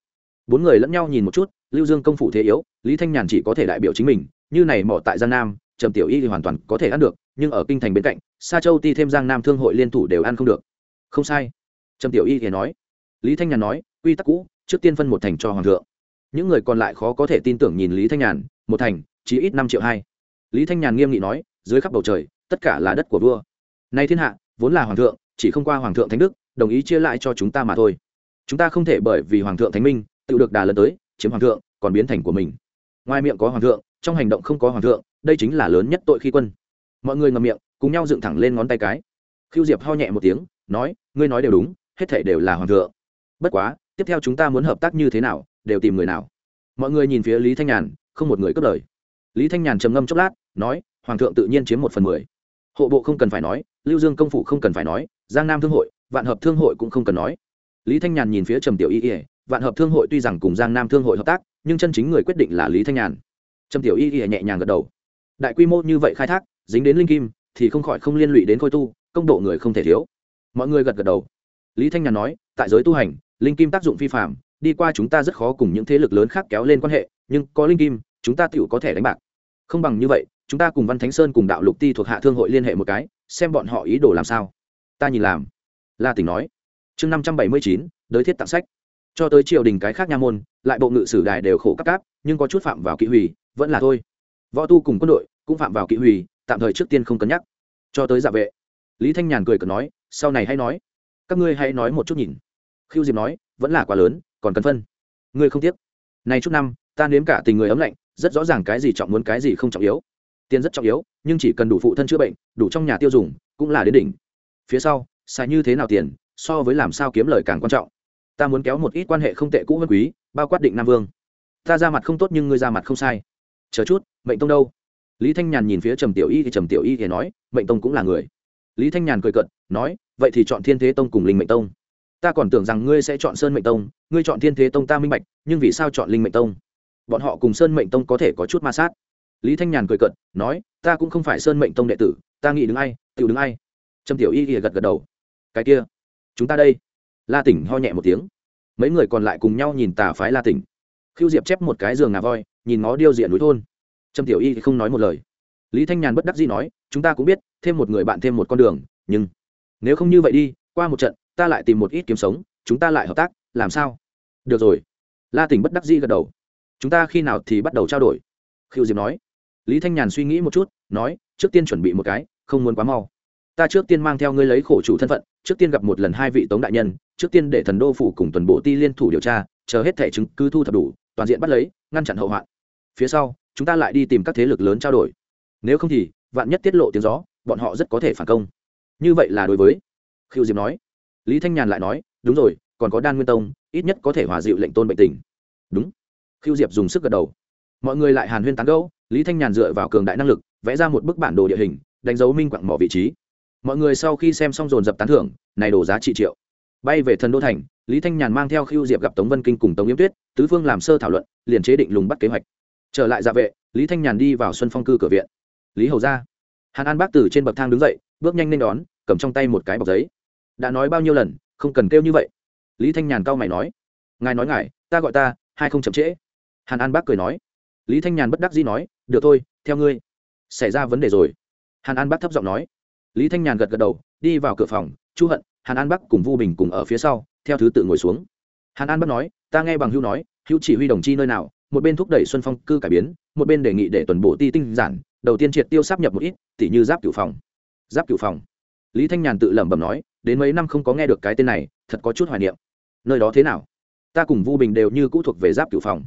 A: Bốn người lẫn nhau nhìn một chút, lưu dương công phụ thế yếu, lý thanh nhàn chỉ có thể đại biểu chính mình, như này mỏ tại giang nam, trầm tiểu y thì hoàn toàn có thể ăn được, nhưng ở kinh thành bên cạnh, sa châu ti thêm giang nam thương hội liên thủ đều ăn không được. Không sai, trầm tiểu y thì nói lý thanh nhàn nói, quy tắc cũ, trước tiên phân một thành cho hoàng thượng. Những người còn lại khó có thể tin tưởng nhìn lý thanh nhàn, một thành, chỉ ít năm triệu hai. Lý thanh nhàn nghiêm nghị nói, dưới khắp bầu trời, tất cả là đất của vua. Nay thiên hạ, vốn là hoàng thượng, chỉ không qua hoàng thượng thánh đức, đồng ý chia lại cho chúng ta mà thôi. Chúng ta không thể bởi vì hoàng thượng thánh minh, tự được đà lần tới, chiếm hoàng thượng, còn biến thành của mình. Ngoài miệng có hoàng thượng, trong hành động không có hoàng thượng, đây chính là lớn nhất tội khi quân. Mọi người ngầm miệng, cùng nhau dựng thẳng lên ngón tay cái. Khiêu diệp ho nhẹ một tiếng, nói, ngươi nói đều đúng, hết thể đều là hoàng thượng bất quá, tiếp theo chúng ta muốn hợp tác như thế nào, đều tìm người nào. Mọi người nhìn phía lý thanh nhàn, không một người cất lời. Lý thanh nhàn trầm ngâm chốc lát, nói, hoàng thượng tự nhiên chiếm một phần mười. Hộ bộ không cần phải nói, lưu dương công phủ không cần phải nói, giang nam thương hội, vạn hợp thương hội cũng không cần nói. Lý thanh nhàn nhìn phía trầm tiểu y ỉa vạn hợp thương hội tuy rằng cùng giang nam thương hội hợp tác, nhưng chân chính người quyết định là lý thanh nhàn. Trầm tiểu y ỉa nhẹ nhàng gật đầu. Đại quy mô như vậy khai thác, dính đến linh kim, thì không khỏi không liên lụy đến khôi tu, công độ người không thể thiếu. Mọi người gật gật đầu. Lý thanh nhàn nói, tại giới tu hành linh kim tác dụng phi phạm, đi qua chúng ta rất khó cùng những thế lực lớn khác kéo lên quan hệ, nhưng có linh kim, chúng ta tựu có thể đánh bạc. Không bằng như vậy, chúng ta cùng văn thánh sơn cùng đạo lục ti thuộc hạ thương hội liên hệ một cái, xem bọn họ ý đồ làm sao. Ta nhìn làm. La tỉnh nói. Chương năm trăm bảy mươi chín, đới thiết tặng sách. Cho tới triều đình cái khác nha môn, lại bộ ngự sử đài đều khổ các cáp, nhưng có chút phạm vào kỵ hủy, vẫn là thôi. Võ tu cùng quân đội cũng phạm vào kỵ hủy, tạm thời trước tiên không cân nhắc. Cho tới dạ vệ, lý thanh nhàn cười cờ nói, sau này hãy nói. Các ngươi hãy nói một chút nhìn khiêu diệp nói, vẫn là quá lớn, còn cần phân. Ngươi không tiếc. Này chút năm, ta nếm cả tình người ấm lạnh, rất rõ ràng cái gì trọng muốn cái gì không trọng yếu. Tiền rất trọng yếu, nhưng chỉ cần đủ phụ thân chữa bệnh, đủ trong nhà tiêu dùng, cũng là đến đỉnh. Phía sau, xài như thế nào tiền, so với làm sao kiếm lời càng quan trọng. Ta muốn kéo một ít quan hệ không tệ cũ hơn quý, bao quát định nam vương. Ta ra mặt không tốt nhưng ngươi ra mặt không sai. Chờ chút, mệnh tông đâu? Lý thanh nhàn nhìn phía trầm tiểu y thì trầm tiểu y thì nói, mệnh tông cũng là người. Lý thanh nhàn cười cận nói, vậy thì chọn thiên thế tông cùng linh mệnh tông ta còn tưởng rằng ngươi sẽ chọn sơn mệnh tông, ngươi chọn thiên thế tông ta minh bạch, nhưng vì sao chọn linh mệnh tông? Bọn họ cùng sơn mệnh tông có thể có chút ma sát. Lý thanh nhàn cười cận nói, ta cũng không phải sơn mệnh tông đệ tử, ta nghĩ đứng ai tự đứng ai. Trầm tiểu y gật gật đầu. Cái kia, chúng ta đây. La tỉnh ho nhẹ một tiếng. Mấy người còn lại cùng nhau nhìn tà phái la tỉnh. Khiêu diệp chép một cái giường ngà voi, nhìn nó điêu diện núi thôn. Trầm tiểu y không nói một lời. Lý thanh nhàn bất đắc dĩ nói, chúng ta cũng biết, thêm một người bạn thêm một con đường, nhưng nếu không như vậy đi, qua một trận ta lại tìm một ít kiếm sống, chúng ta lại hợp tác, làm sao? Được rồi. La tỉnh bất đắc dĩ gật đầu. Chúng ta khi nào thì bắt đầu trao đổi? Khiêu diệp nói. Lý thanh nhàn suy nghĩ một chút, nói, trước tiên chuẩn bị một cái, không muốn quá mau. Ta trước tiên mang theo ngươi lấy khổ chủ thân phận, trước tiên gặp một lần hai vị tống đại nhân, trước tiên để thần đô phủ cùng tuần bộ ti liên thủ điều tra, chờ hết thẻ chứng cứ thu thập đủ, toàn diện bắt lấy, ngăn chặn hậu hoạn. Phía sau, chúng ta lại đi tìm các thế lực lớn trao đổi. Nếu không thì, vạn nhất tiết lộ tiếng gió, bọn họ rất có thể phản công. Như vậy là đối với. Khiêu diệp nói lý thanh nhàn lại nói, đúng rồi, còn có đan nguyên tông, ít nhất có thể hòa dịu lệnh tôn bệnh tình. Đúng. Khiêu diệp dùng sức gật đầu. Mọi người lại hàn huyên tán gẫu, lý thanh nhàn dựa vào cường đại năng lực, vẽ ra một bức bản đồ địa hình, đánh dấu minh quặng mỏ vị trí. Mọi người sau khi xem xong dồn dập tán thưởng, này đổ giá trị triệu. Bay về thần đô thành, lý thanh nhàn mang theo khiêu diệp gặp tống vân kinh cùng tống yếm tuyết, tứ phương làm sơ thảo luận, liền chế định lùng bắt kế hoạch. Trở lại dạ vệ, lý thanh nhàn đi vào xuân phong cư cửa viện. Lý hầu ra hàn an bác từ trên bậc thang đứng dậy, bước nhanh lên đón, cầm trong tay một cái bọc giấy đã nói bao nhiêu lần, không cần kêu như vậy. Lý thanh nhàn cau mày nói, ngài nói ngài, ta gọi ta, hai không chậm trễ. Hàn an bác cười nói, lý thanh nhàn bất đắc dĩ nói, được thôi, theo ngươi, xảy ra vấn đề rồi. Hàn an bác thấp giọng nói. Lý thanh nhàn gật gật đầu, đi vào cửa phòng, chu hận, hàn an bắc cùng vu bình cùng ở phía sau, theo thứ tự ngồi xuống. Hàn an bắc nói, ta nghe bằng hữu nói, hữu chỉ huy đồng chi nơi nào, một bên thúc đẩy xuân phong cư cải biến, một bên đề nghị để tuần bộ ti tinh giản, đầu tiên triệt tiêu sắp nhập một ít, tỉ như giáp cửu phòng. Giáp cửu phòng. Lý thanh nhàn tự lẩm bẩm nói đến mấy năm không có nghe được cái tên này, thật có chút hoài niệm. Nơi đó thế nào? Ta cùng vu bình đều như cũ thuộc về giáp cửu phòng.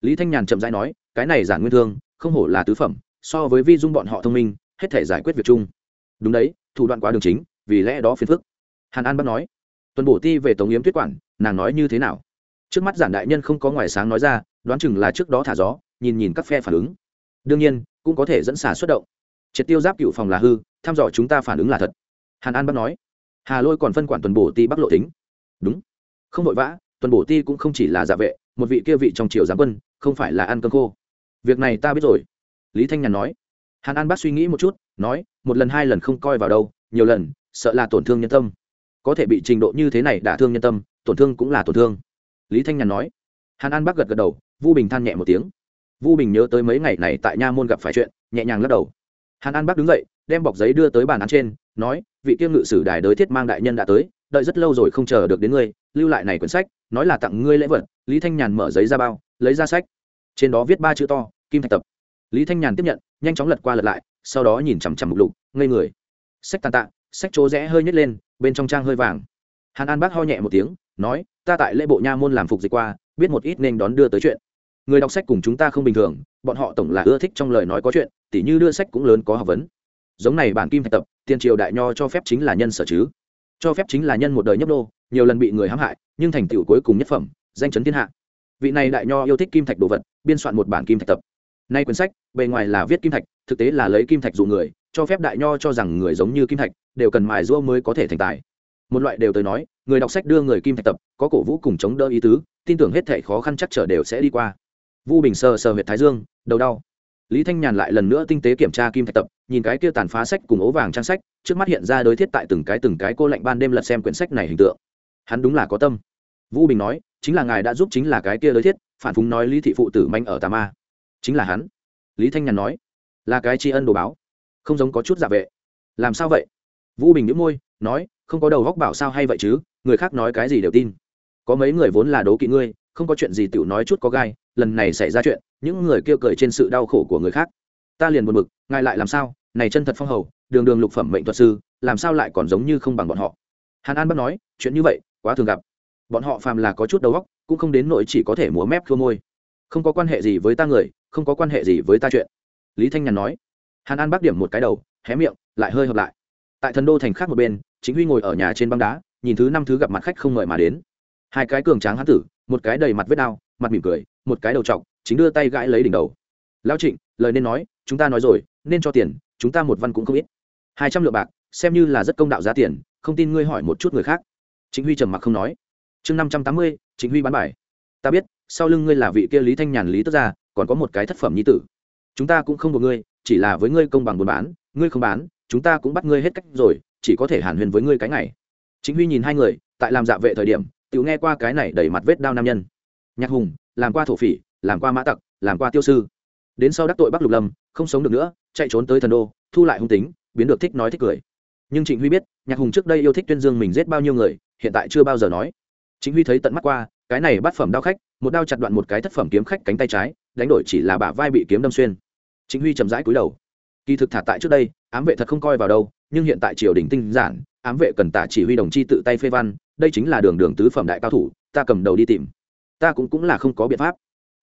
A: Lý thanh nhàn chậm rãi nói, cái này giản nguyên thương, không hổ là tứ phẩm, so với vi dung bọn họ thông minh, hết thể giải quyết việc chung. Đúng đấy, thủ đoạn quá đường chính, vì lẽ đó phiền phức. Hàn an bắt nói, tuần bổ ti về tống yếm tuyết quản nàng nói như thế nào? Trước mắt giản đại nhân không có ngoài sáng nói ra, đoán chừng là trước đó thả gió, nhìn nhìn các phe phản ứng. Đương nhiên, cũng có thể dẫn xả xuất động. Triệt tiêu giáp cựu phòng là hư, thăm dò chúng ta phản ứng là thật. Hàn an bắt nói hà lôi còn phân quản tuần bổ ti bắc lộ tính đúng. Không vội vã, tuần bổ ti cũng không chỉ là giả vệ, một vị kia vị trong triều giám quân, không phải là ăn cơm khô. Việc này ta biết rồi. Lý thanh nhàn nói. Hàn an bác suy nghĩ một chút, nói, một lần hai lần không coi vào đâu, nhiều lần, sợ là tổn thương nhân tâm. Có thể bị trình độ như thế này đả thương nhân tâm, tổn thương cũng là tổn thương. Lý thanh nhàn nói. Hàn an bác gật gật đầu, vu bình than nhẹ một tiếng. Vu bình nhớ tới mấy ngày này tại nha môn gặp phải chuyện, nhẹ nhàng lắc đầu. Hàn an bác đứng dậy, đem bọc giấy đưa tới bàn án trên, nói vị kiêm ngự sử đài đới thiết mang đại nhân đã tới, đợi rất lâu rồi không chờ được đến ngươi, lưu lại này quyển sách, nói là tặng ngươi lễ vật, lý thanh nhàn mở giấy ra bao, lấy ra sách. Trên đó viết ba chữ to, kim thạch tập. Lý thanh nhàn tiếp nhận, nhanh chóng lật qua lật lại, sau đó nhìn chằm chằm mục lục, ngây người. Sách tàn tạ, sách chỗ rẽ hơi nhét lên, bên trong trang hơi vàng. Hàn an bác ho nhẹ một tiếng, nói, ta tại lễ bộ nha môn làm phục dịch qua, biết một ít nên đón đưa tới chuyện. Người đọc sách cùng chúng ta không bình thường, bọn họ tổng là ưa thích trong lời nói có chuyện, tỉ như đưa sách cũng lớn có học vấn. Giống này bản kim thạch tập tiên triều đại nho cho phép chính là nhân sở chứ. Cho phép chính là nhân một đời nhấp đô nhiều lần bị người hãm hại, nhưng thành tựu cuối cùng nhất phẩm, danh chấn thiên hạ. Vị này đại nho yêu thích kim thạch đồ vật, biên soạn một bản kim thạch tập. Nay quyển sách, bề ngoài là viết kim thạch, thực tế là lấy kim thạch dụ người, cho phép đại nho cho rằng người giống như kim thạch, đều cần mài rũa mới có thể thành tài. Một loại đều tới nói, người đọc sách đưa người kim thạch tập, có cổ vũ cùng chống đỡ ý tứ, tin tưởng hết thể khó khăn chắc trở đều sẽ đi qua. Vu bình sờ sờ huyệt thái dương, đầu đau lý thanh nhàn lại lần nữa tinh tế kiểm tra kim thạch tập, nhìn cái kia tàn phá sách cùng ố vàng trang sách, trước mắt hiện ra đối thiết tại từng cái từng cái cô lạnh ban đêm lật xem quyển sách này hình tượng. Hắn đúng là có tâm. Vu bình nói, chính là ngài đã giúp chính là cái kia đối thiết, phản phúng nói lý thị phụ tử manh ở tà ma. Chính là hắn. Lý thanh nhàn nói, là cái tri ân đồ báo, không giống có chút giả vệ. Làm sao vậy? Vũ bình nhữ môi, nói, không có đầu góc bảo sao hay vậy chứ, người khác nói cái gì đều tin. Có mấy người vốn là đố kỵ ngươi không có chuyện gì tiểu nói chút có gai, lần này xảy ra chuyện, những người kêu cười trên sự đau khổ của người khác. Ta liền buồn bực, ngài lại làm sao? Này chân thật phong hầu, đường đường lục phẩm mệnh thuật sư, làm sao lại còn giống như không bằng bọn họ? Hàn an bắt nói, chuyện như vậy, quá thường gặp. Bọn họ phàm là có chút đầu óc, cũng không đến nỗi chỉ có thể múa mép khua môi. Không có quan hệ gì với ta người, không có quan hệ gì với ta chuyện. Lý thanh nhàn nói. Hàn an bác điểm một cái đầu, hé miệng, lại hơi hợp lại. Tại thần đô thành khác một bên, chính huy ngồi ở nhà trên băng đá, nhìn thứ năm thứ gặp mặt khách không mời mà đến. Hai cái cường tráng hán tử một cái đầy mặt vết đau, mặt mỉm cười, một cái đầu t chính đưa tay gãi lấy đỉnh đầu. Lão trịnh, lời nên nói, chúng ta nói rồi, nên cho tiền, chúng ta một văn cũng không ít. Hai trăm lượng bạc, xem như là rất công đạo giá tiền, không tin ngươi hỏi một chút người khác. Chính huy trầm mặc không nói. Chương năm trăm tám mươi chính huy bán bài. Ta biết, sau lưng ngươi là vị kia lý thanh nhàn, lý tức gia, còn có một cái thất phẩm nhi tử. Chúng ta cũng không buộc ngươi, chỉ là với ngươi công bằng buôn bán, ngươi không bán, chúng ta cũng bắt ngươi hết cách rồi, chỉ có thể hàn huyền với ngươi cái ngày. Chính huy nhìn hai người, tại làm dạ vệ thời điểm tự nghe qua cái này đẩy mặt vết đao nam nhân. Nhạc hùng, làm qua thổ phỉ, làm qua mã tặc, làm qua tiêu sư. Đến sau đắc tội bắc lục lâm, không sống được nữa, chạy trốn tới thần đô, thu lại hung tính, biến được thích nói thích cười. Nhưng trịnh huy biết, nhạc hùng trước đây yêu thích tuyên dương mình giết bao nhiêu người, hiện tại chưa bao giờ nói. Chính huy thấy tận mắt qua, cái này bắt phẩm đao khách, một đao chặt đoạn một cái thất phẩm kiếm khách cánh tay trái, đánh đổi chỉ là bả vai bị kiếm đâm xuyên. Chính huy chậm rãi cúi đầu. Kỳ thực thả tại trước đây, ám vệ thật không coi vào đâu, nhưng hiện tại triều đình tinh giản, ám vệ cần tả chỉ huy đồng chi tự tay phê văn đây chính là đường đường tứ phẩm đại cao thủ, ta cầm đầu đi tìm. Ta cũng cũng là không có biện pháp.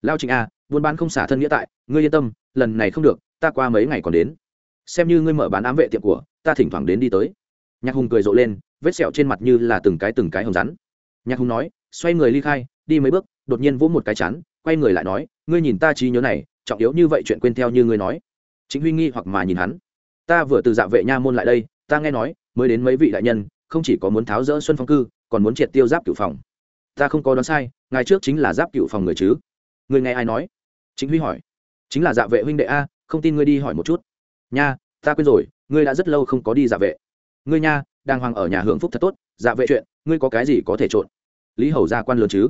A: Lao trịnh a, buôn bán không xả thân nghĩa tại, ngươi yên tâm, lần này không được, ta qua mấy ngày còn đến. Xem như ngươi mở bán ám vệ tiệm của, ta thỉnh thoảng đến đi tới. Nhạc hùng cười rộ lên, vết sẹo trên mặt như là từng cái từng cái hồng rắn. Nhạc hùng nói, xoay người ly khai, đi mấy bước, đột nhiên vỗ một cái chắn quay người lại nói, ngươi nhìn ta trí nhớ này, trọng yếu như vậy chuyện quên theo như ngươi nói. Chính huy nghi hoặc mà nhìn hắn. Ta vừa từ dạ vệ nha môn lại đây, ta nghe nói, mới đến mấy vị đại nhân, không chỉ có muốn tháo rỡ xuân phong cư còn muốn triệt tiêu giáp cửu phòng. Ta không có đoán sai ngày trước chính là giáp cửu phòng người chứ? Người nghe ai nói? Chính huy hỏi. Chính là dạ vệ huynh đệ a, không tin ngươi đi hỏi một chút. Nha, ta quên rồi, ngươi đã rất lâu không có đi dạ vệ. Ngươi nha đang hoàng ở nhà hưởng phúc thật tốt dạ vệ chuyện, ngươi có cái gì có thể trộn? Lý hầu gia quan lớn chứ?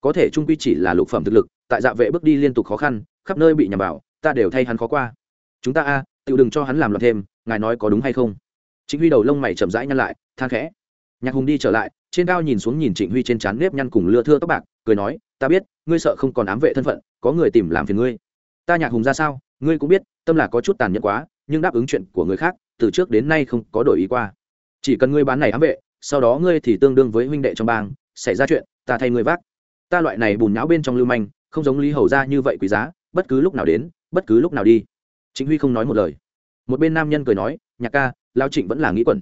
A: Có thể trung quy chỉ là lục phẩm thực lực, tại dạ vệ bước đi liên tục khó khăn, khắp nơi bị nhằm vào, ta đều thay hắn khó qua. Chúng ta a tự đừng cho hắn làm loạn thêm, ngài nói có đúng hay không? Chính huy đầu lông mày chậm rãi nhăn lại, than khẽ. Nhạc hùng đi trở lại trên cao nhìn xuống nhìn trịnh huy trên trán nếp nhăn cùng lưa thưa tóc bạc, cười nói, ta biết, ngươi sợ không còn ám vệ thân phận, có người tìm làm phiền ngươi. Ta nhạc hùng ra sao, ngươi cũng biết, tâm là có chút tàn nhẫn quá, nhưng đáp ứng chuyện của người khác, từ trước đến nay không có đổi ý qua. Chỉ cần ngươi bán này ám vệ, sau đó ngươi thì tương đương với huynh đệ trong bang, xảy ra chuyện, ta thay ngươi vác. Ta loại này bùn nhão bên trong lưu manh, không giống lý hầu ra như vậy quý giá, bất cứ lúc nào đến, bất cứ lúc nào đi. Chính huy không nói một lời. Một bên nam nhân cười nói, nhạc ca, lao trịnh vẫn là nghĩ quẩn.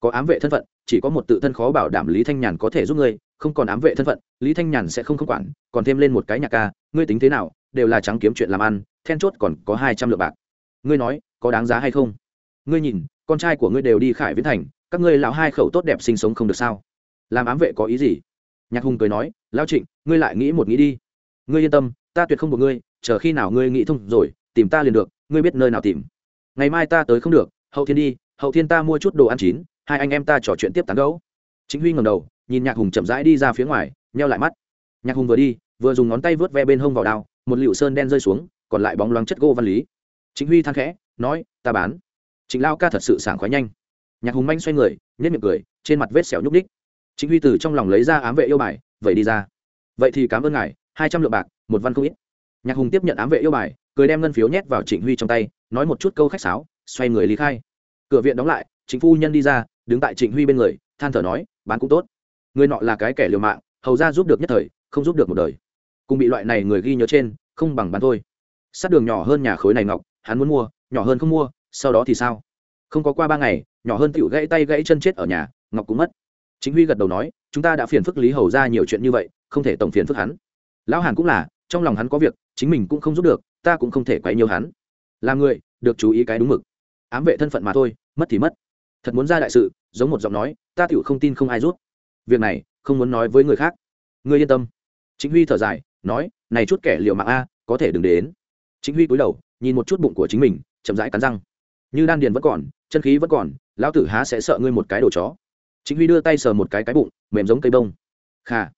A: Có ám vệ thân phận chỉ có một tự thân khó bảo đảm lý thanh nhàn có thể giúp ngươi, không còn ám vệ thân phận, lý thanh nhàn sẽ không không quản, còn thêm lên một cái nhạc ca, ngươi tính thế nào, đều là trắng kiếm chuyện làm ăn, then chốt còn có hai trăm lượng bạc. Ngươi nói, có đáng giá hay không? Ngươi nhìn, con trai của ngươi đều đi khải viễn thành, các ngươi lão hai khẩu tốt đẹp sinh sống không được sao? Làm ám vệ có ý gì? Nhạc hùng cười nói lao trịnh, ngươi lại nghĩ một nghĩ đi. Ngươi yên tâm, ta tuyệt không một ngươi, chờ khi nào ngươi nghĩ thông rồi, tìm ta liền được, ngươi biết nơi nào tìm. Ngày mai ta tới không được, hậu thiên đi, hậu thiên ta mua chút đồ ăn chín hai anh em ta trò chuyện tiếp tán gấu chính huy ngầm đầu, nhìn nhạc hùng chậm rãi đi ra phía ngoài, nheo lại mắt. Nhạc hùng vừa đi, vừa dùng ngón tay vớt ve bên hông vào đao, một liệu sơn đen rơi xuống, còn lại bóng loáng chất gỗ văn lý. Chính huy than khẽ, nói, ta bán. Chính lao ca thật sự sảng khoái nhanh. Nhạc hùng manh xoay người nhét miệng cười, trên mặt vết sẹo nhúc ních chính huy từ trong lòng lấy ra ám vệ yêu bài vậy đi ra. Vậy thì cảm ơn ngài, hai trăm lượng bạc, một văn không ít. Nhạc hùng tiếp nhận ám vệ yêu bài, cười đem ngân phiếu nhét vào trịnh huy trong tay, nói một chút câu khách sáo, xoay người lý khai. Cửa viện đóng lại chính phu nhân đi ra đứng tại trịnh huy bên người, than thở nói, bán cũng tốt. Người nọ là cái kẻ liều mạng, hầu ra giúp được nhất thời, không giúp được một đời. Cùng bị loại này người ghi nhớ trên, không bằng bán thôi. Sát đường nhỏ hơn nhà khối này ngọc, hắn muốn mua, nhỏ hơn không mua, sau đó thì sao? Không có qua ba ngày, nhỏ hơn tựu gãy tay gãy chân chết ở nhà, ngọc cũng mất. Chính huy gật đầu nói, chúng ta đã phiền phức lý hầu ra nhiều chuyện như vậy, không thể tổng phiền phức hắn. Lão hàn cũng là, trong lòng hắn có việc, chính mình cũng không giúp được, ta cũng không thể quấy nhiều hắn. Là người, được chú ý cái đúng mực. Ám vệ thân phận mà thôi, mất thì mất thật muốn ra đại sự, giống một giọng nói, ta tựu không tin không ai rút việc này, không muốn nói với người khác. Ngươi yên tâm. Chính huy thở dài, nói, này chút kẻ liệu mạng a, có thể đừng đến. Chính huy cúi đầu, nhìn một chút bụng của chính mình, chậm rãi cắn răng. Như đan điền vẫn còn, chân khí vẫn còn, lão tử há sẽ sợ ngươi một cái đồ chó. Chính huy đưa tay sờ một cái cái bụng, mềm giống cây bông. Kha.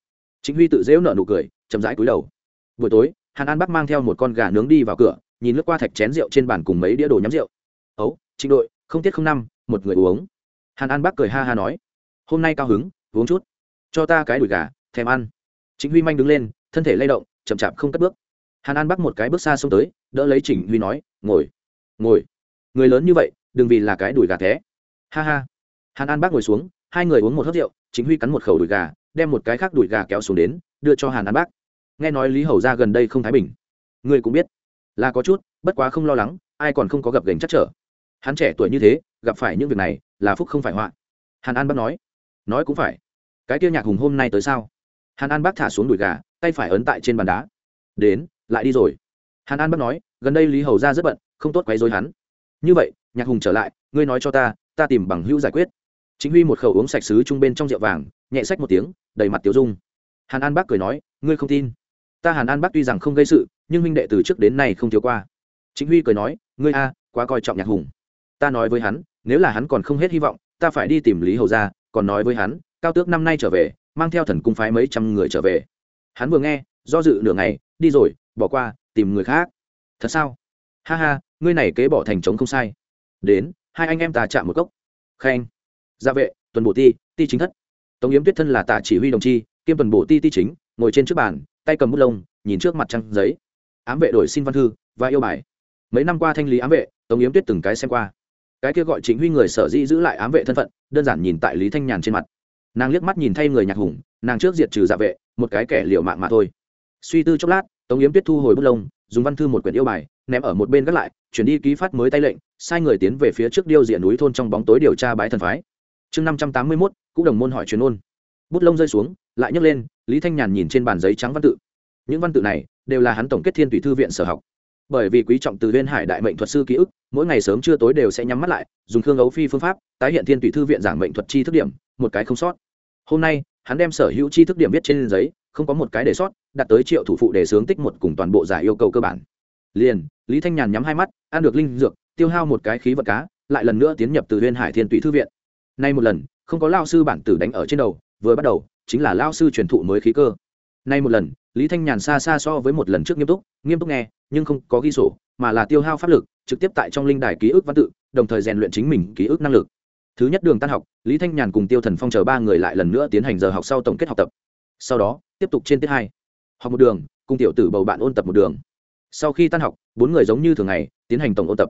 A: Chính huy tự dễu nợ nụ cười, chậm rãi cúi đầu. Buổi tối, hàn an bắc mang theo một con gà nướng đi vào cửa, nhìn lướt qua thạch chén rượu trên bàn cùng mấy đĩa đồ nhắm rượu. Ấu, trịnh đội, không tiết không năm một người uống. Hàn an Bác cười ha ha nói, hôm nay cao hứng, uống chút. Cho ta cái đùi gà, thèm ăn. Chính huy manh đứng lên, thân thể lay động, chậm chạp không cất bước. Hàn an bắc một cái bước xa xông tới, đỡ lấy chỉnh huy nói, ngồi ngồi. Người lớn như vậy, đừng vì là cái đùi gà thế. Ha ha. Hàn an bác ngồi xuống, hai người uống một hớt rượu chính huy cắn một khẩu đùi gà, đem một cái khác đùi gà kéo xuống đến, đưa cho hàn an bác. Nghe nói lý hầu ra gần đây không thái bình. Ngươi cũng biết, là có chút, bất quá không lo lắng, ai còn không có gặp gành chắc trở. Hắn trẻ tuổi như thế gặp phải những việc này là phúc không phải họa. Hàn an bác nói nói cũng phải. Cái kia nhạc hùng hôm nay tới sao? Hàn an bác thả xuống đùi gà, tay phải ấn tại trên bàn đá. Đến, lại đi rồi. Hàn an bác nói, gần đây lý hầu ra rất bận, không tốt quấy dối hắn. Như vậy, nhạc hùng trở lại, ngươi nói cho ta ta tìm bằng hữu giải quyết. Chính huy một khẩu uống sạch sứ chung bên trong rượu vàng, nhẹ sách một tiếng, đầy mặt tiểu dung. Hàn an bác cười nói, ngươi không tin. Ta hàn an bác tuy rằng không gây sự, nhưng huynh đệ từ trước đến nay không thiếu qua. Chính huy cười nói, ngươi a, quá coi trọng nhạc hùng. Ta nói với hắn nếu là hắn còn không hết hy vọng, ta phải đi tìm lý hầu ra còn nói với hắn, cao tước năm nay trở về, mang theo thần cung phái mấy trăm người trở về. Hắn vừa nghe, do dự nửa ngày, đi rồi, bỏ qua, tìm người khác. Thật sao? Ha ha, ngươi này kế bỏ thành trống không sai. Đến, hai anh em ta chạm một cốc. Khen. Gia vệ, tuần bổ ti ti chính thất. Tống yếm tuyết thân là tà chỉ huy đồng chi, kiêm tuần bổ ti ti chính, ngồi trên trước bàn, tay cầm bút lông, nhìn trước mặt trăng giấy. Ám vệ đổi xin văn thư, và yêu bài. Mấy năm qua thanh lý ám vệ, tống yếm tuyết từng cái xem qua cái kia gọi chính huy người sở dĩ giữ lại ám vệ thân phận, đơn giản nhìn tại lý thanh nhàn trên mặt. Nàng liếc mắt nhìn thay người nhạc hùng, nàng trước diệt trừ dạ vệ, một cái kẻ liệu mạng mà thôi. Suy tư chốc lát, tống yếm tuyết thu hồi bút lông, dùng văn thư một quyển yêu bài, ném ở một bên gác lại, chuyển đi ký phát mới tay lệnh, sai người tiến về phía trước điêu diện núi thôn trong bóng tối điều tra bái thần phái. Chương năm trăm tám mươi mốt cũng đồng môn hỏi chuyên ôn. Bút lông rơi xuống, lại nhấc lên, lý thanh nhàn nhìn trên bàn giấy trắng văn tự. Những văn tự này đều là hắn tổng kết thiên tùy thư viện sở học bởi vì quý trọng từ viên hải đại mệnh thuật sư ký ức, mỗi ngày sớm trưa tối đều sẽ nhắm mắt lại, dùng khương ấu phi phương pháp, tái hiện thiên tùy thư viện giảng mệnh thuật chi thức điểm, một cái không sót. Hôm nay, hắn đem sở hữu chi thức điểm viết trên giấy, không có một cái để sót, đặt tới triệu thủ phụ để sướng tích một cùng toàn bộ giải yêu cầu cơ bản. Liền, lý thanh nhàn nhắm hai mắt, ăn được linh dược, tiêu hao một cái khí vật cá, lại lần nữa tiến nhập từ huyên hải thiên tụy thư viện. Nay một lần, không có lao sư bản tử đánh ở trên đầu, vừa bắt đầu, chính là lao sư truyền thụ mới khí cơ. Nay một lần lý thanh nhàn xa xa so với một lần trước nghiêm túc nghiêm túc nghe, nhưng không có ghi sổ, mà là tiêu hao pháp lực, trực tiếp tại trong linh đài ký ức văn tự, đồng thời rèn luyện chính mình ký ức năng lực. Thứ nhất đường tan học, lý thanh nhàn cùng tiêu thần phong chờ ba người lại lần nữa tiến hành giờ học sau tổng kết học tập. Sau đó, tiếp tục trên tiết hai. Học một đường, cùng tiểu tử bầu bạn ôn tập một đường. Sau khi tan học, bốn người giống như thường ngày, tiến hành tổng ôn tập.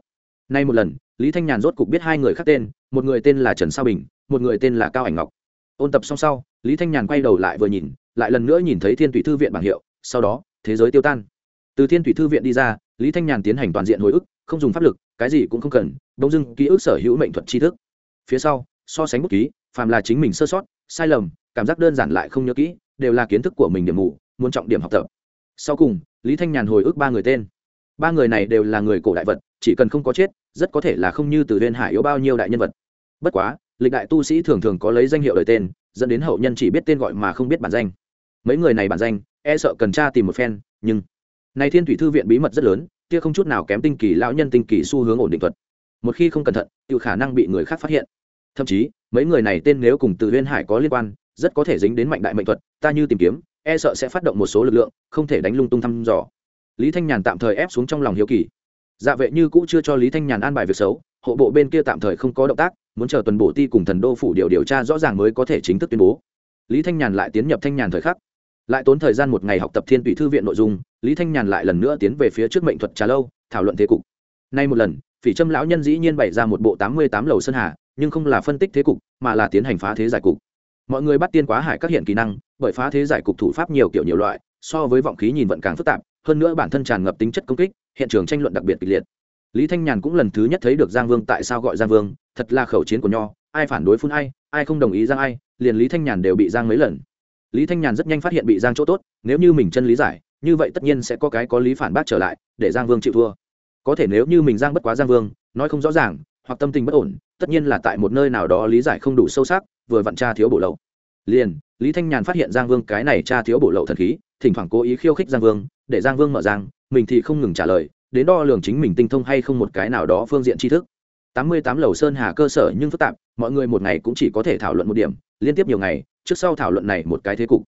A: Nay một lần, lý thanh nhàn rốt cục biết hai người khác tên, một người tên là trần sao bình, một người tên là cao ảnh ngọc. Ôn tập xong sau, lý thanh nhàn quay đầu lại vừa nhìn lại lần nữa nhìn thấy thiên thủy thư viện bảng hiệu, sau đó, thế giới tiêu tan. Từ thiên thủy thư viện đi ra, lý thanh nhàn tiến hành toàn diện hồi ức, không dùng pháp lực, cái gì cũng không cần đông dưng ký ức sở hữu mệnh thuật tri thức. Phía sau, so sánh bút ký, phàm là chính mình sơ sót, sai lầm, cảm giác đơn giản lại không nhớ kỹ, đều là kiến thức của mình điểm mù, muốn trọng điểm học tập. Sau cùng, lý thanh nhàn hồi ức ba người tên. Ba người này đều là người cổ đại vật, chỉ cần không có chết, rất có thể là không như từ huyên hải yếu bao nhiêu đại nhân vật. Bất quá, lịch đại tu sĩ thường thường có lấy danh hiệu đời tên, dẫn đến hậu nhân chỉ biết tên gọi mà không biết bản danh mấy người này bản danh e sợ cần tra tìm một phen, nhưng này thiên thủy thư viện bí mật rất lớn, kia không chút nào kém tinh kỳ lão nhân tinh kỳ xu hướng ổn định thuật. Một khi không cẩn thận tự khả năng bị người khác phát hiện. Thậm chí, mấy người này tên nếu cùng từ huyên hải có liên quan, rất có thể dính đến mạnh đại mệnh thuật, ta như tìm kiếm e sợ sẽ phát động một số lực lượng, không thể đánh lung tung thăm dò. Lý thanh nhàn tạm thời ép xuống trong lòng hiếu kỳ. Dạ vệ như cũ chưa cho lý thanh nhàn an bài việc xấu, hộ bộ bên kia tạm thời không có động tác, muốn chờ tuần bổ ti cùng thần đô phủ điều điều tra rõ ràng mới có thể chính thức tuyên bố. Lý thanh nhàn lại tiến nhập thanh nhàn thời khắc lại tốn thời gian một ngày học tập thiên tùy thư viện nội dung, lý thanh nhàn lại lần nữa tiến về phía trước mệnh thuật trà lâu, thảo luận thế cục. Nay một lần, phỉ trâm lão nhân dĩ nhiên bày ra một bộ tám mươi tám lầu sơn hà, nhưng không là phân tích thế cục, mà là tiến hành phá thế giải cục. Mọi người bắt tiên quá hải các hiện kỹ năng, bởi phá thế giải cục thủ pháp nhiều kiểu nhiều loại, so với vọng khí nhìn vận càng phức tạp, hơn nữa bản thân tràn ngập tính chất công kích, hiện trường tranh luận đặc biệt kịch liệt. Lý thanh nhàn cũng lần thứ nhất thấy được giang vương tại sao gọi giang vương, thật là khẩu chiến của nho, ai phản đối phun ai ai không đồng ý giang ai, liền lý thanh nhàn đều bị giang mấy lần lý thanh nhàn rất nhanh phát hiện bị giang chỗ tốt, nếu như mình chân lý giải, như vậy tất nhiên sẽ có cái có lý phản bác trở lại, để giang vương chịu thua. Có thể nếu như mình giang bất quá giang vương, nói không rõ ràng, hoặc tâm tình bất ổn, tất nhiên là tại một nơi nào đó lý giải không đủ sâu sắc, vừa vặn tra thiếu bổ lậu. Liền, lý thanh nhàn phát hiện giang vương cái này tra thiếu bổ lậu thần khí, thỉnh thoảng cố ý khiêu khích giang vương, để giang vương mở giang, mình thì không ngừng trả lời, đến đo lường chính mình tinh thông hay không một cái nào đó phương diện tri thức. Tám mươi tám lầu sơn hà cơ sở nhưng phức tạp, mọi người một ngày cũng chỉ có thể thảo luận một điểm, liên tiếp nhiều ngày trước sau thảo luận này một cái thế cục.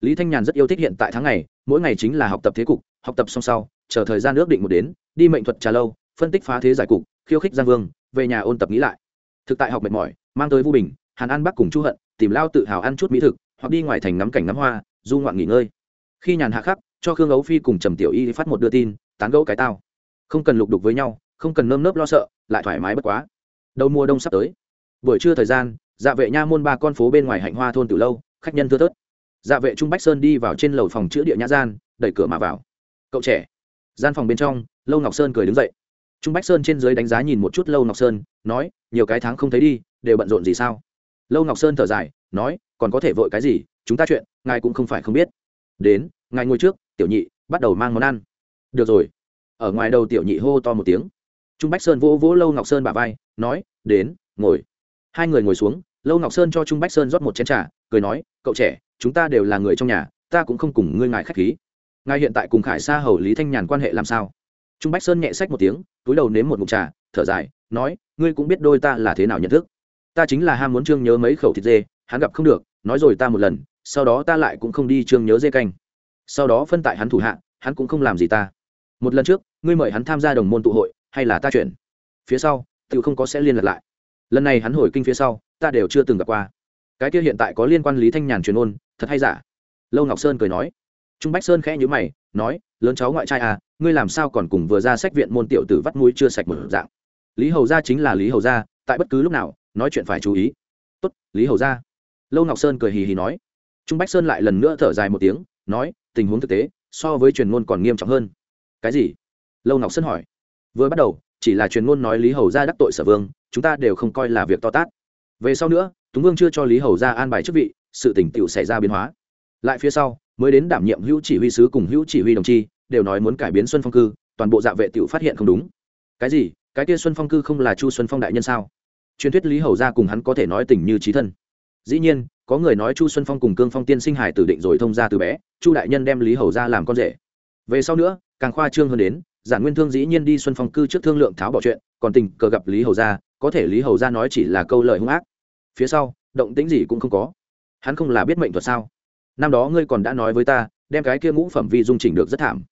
A: Lý thanh nhàn rất yêu thích hiện tại tháng ngày, mỗi ngày chính là học tập thế cục, học tập xong sau, chờ thời gian ước định một đến, đi mệnh thuật trà lâu, phân tích phá thế giải cục, khiêu khích giang vương, về nhà ôn tập nghĩ lại. Thực tại học mệt mỏi, mang tới vu bình, hàn an bắc cùng chu hận, tìm lao tự hào ăn chút mỹ thực, hoặc đi ngoài thành ngắm cảnh ngắm hoa, du ngoạn nghỉ ngơi. Khi nhàn hạ khắc, cho khương ấu phi cùng trầm tiểu y phát một đưa tin, tán gẫu cái tao. Không cần lục đục với nhau, không cần nơm nớp lo sợ, lại thoải mái bất quá. Đầu mùa đông sắp tới. Buổi trưa thời gian dạ vệ nha môn ba con phố bên ngoài hạnh hoa thôn từ lâu, khách nhân thưa thớt. Dạ vệ trung bách sơn đi vào trên lầu phòng chữa địa nhã gian, đẩy cửa mà vào. Cậu trẻ. Gian phòng bên trong, lâu ngọc sơn cười đứng dậy. Trung bách sơn trên dưới đánh giá nhìn một chút lâu ngọc sơn, nói, nhiều cái tháng không thấy đi, đều bận rộn gì sao? Lâu ngọc sơn thở dài, nói, còn có thể vội cái gì, chúng ta chuyện, ngài cũng không phải không biết. Đến, ngài ngồi trước, tiểu nhị, bắt đầu mang món ăn. Được rồi. Ở ngoài đầu tiểu nhị hô to một tiếng. Trung bách sơn vỗ vỗ lâu ngọc sơn bả vai, nói, đến, ngồi hai người ngồi xuống, lâu ngọc sơn cho trung bách sơn rót một chén t r à cười nói, cậu trẻ, chúng ta đều là người trong nhà, ta cũng không cùng ngươi ngài k h á c h khí. Ngài hiện tại cùng khải sa, hầu lý thanh nhàn quan hệ làm sao? Trung bách sơn nhẹ sách một tiếng, túi đầu nếm một mục trà, thở dài, nói, ngươi cũng biết đôi ta là thế nào nhận thức. Ta chính là ham muốn trương nhớ mấy khẩu thịt dê, hắn gặp không được, nói rồi ta một lần, sau đó ta lại cũng không đi trương nhớ dê canh. Sau đó phân tại hắn thủ hạ, hắn cũng không làm gì ta. Một lần trước, ngươi mời hắn tham gia đồng môn tụ hội, hay là ta chuyển? Phía sau tự không có sẽ liên lạc lại lần này hắn hồi kinh phía sau, ta đều chưa từng gặp qua. Cái kia hiện tại có liên quan lý thanh nhàn truyền ôn, thật hay giả? Lâu ngọc sơn cười nói. Trung bách sơn khẽ nhữ mày, nói, lớn cháu ngoại trai à ngươi làm sao còn cùng vừa ra sách viện môn tiểu tử vắt mũi chưa sạch một dạng? Lý hầu gia chính là lý hầu gia, tại bất cứ lúc nào, nói chuyện phải chú ý. Tốt, lý hầu gia. Lâu ngọc sơn cười hì hì nói. Trung bách sơn lại lần nữa thở dài một tiếng, nói, tình huống thực tế, so với truyền ngôn còn nghiêm trọng hơn. Cái gì? Lâu ngọc sơn hỏi. Vừa bắt đầu, chỉ là truyền ngôn nói lý hầu gia đắc tội sở vương chúng ta đều không coi là việc to tát. Về sau nữa, túng vương chưa cho lý hầu gia an bài chức vị, sự tỉnh tựu xảy ra biến hóa. Lại phía sau, mới đến đảm nhiệm hữu chỉ huy sứ cùng hữu chỉ huy đồng chi, đều nói muốn cải biến xuân phong cư, toàn bộ dạ vệ tựu phát hiện không đúng. Cái gì? Cái kia xuân phong cư không là chu xuân phong đại nhân sao? Truyền thuyết lý hầu gia cùng hắn có thể nói tình như trí thân. Dĩ nhiên, có người nói chu xuân phong cùng cương phong tiên sinh hải tử định rồi thông ra từ bé, chu đại nhân đem lý hầu gia làm con rể. Về sau nữa, càng khoa trương hơn đến, giản nguyên thương dĩ nhiên đi xuân phong cư trước thương lượng tháo bỏ chuyện, còn tình cờ gặp lý hầu gia có thể lý hầu gia nói chỉ là câu lời hung ác. Phía sau, động tĩnh gì cũng không có. Hắn không là biết mệnh thuật sao? Năm đó ngươi còn đã nói với ta, đem cái kia ngũ phẩm vi dung chỉnh được rất thảm.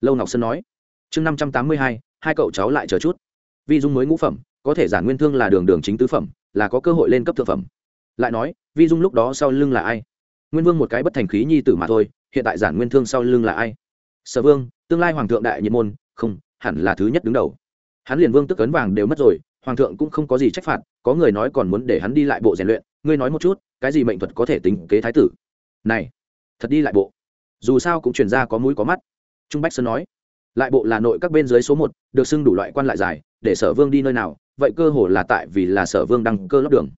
A: Lâu ngọc sơn nói. Chương năm trăm tám mươi hai hai cậu cháu lại chờ chút. Vi dung mới ngũ phẩm, có thể giản nguyên thương là đường đường chính tứ phẩm, là có cơ hội lên cấp thượng phẩm. Lại nói, vi dung lúc đó sau lưng là ai? Nguyên vương một cái bất thành khí nhi tử mà thôi, hiện tại giản nguyên thương sau lưng là ai? Sở vương, tương lai hoàng thượng đại nhiệt môn, không, hẳn là thứ nhất đứng đầu. Hắn liền vương tức cấn vàng đều mất rồi hoàng thượng cũng không có gì trách phạt, có người nói còn muốn để hắn đi lại bộ rèn luyện, ngươi nói một chút, cái gì mệnh thuật có thể tính kế thái tử? Này, thật đi lại bộ. Dù sao cũng chuyển ra có mũi có mắt. Trung bách sơn nói, lại bộ là nội các bên dưới số một, được xưng đủ loại quan lại dài, để sở vương đi nơi nào, vậy cơ hồ là tại vì là sở vương đăng cơ lót đường.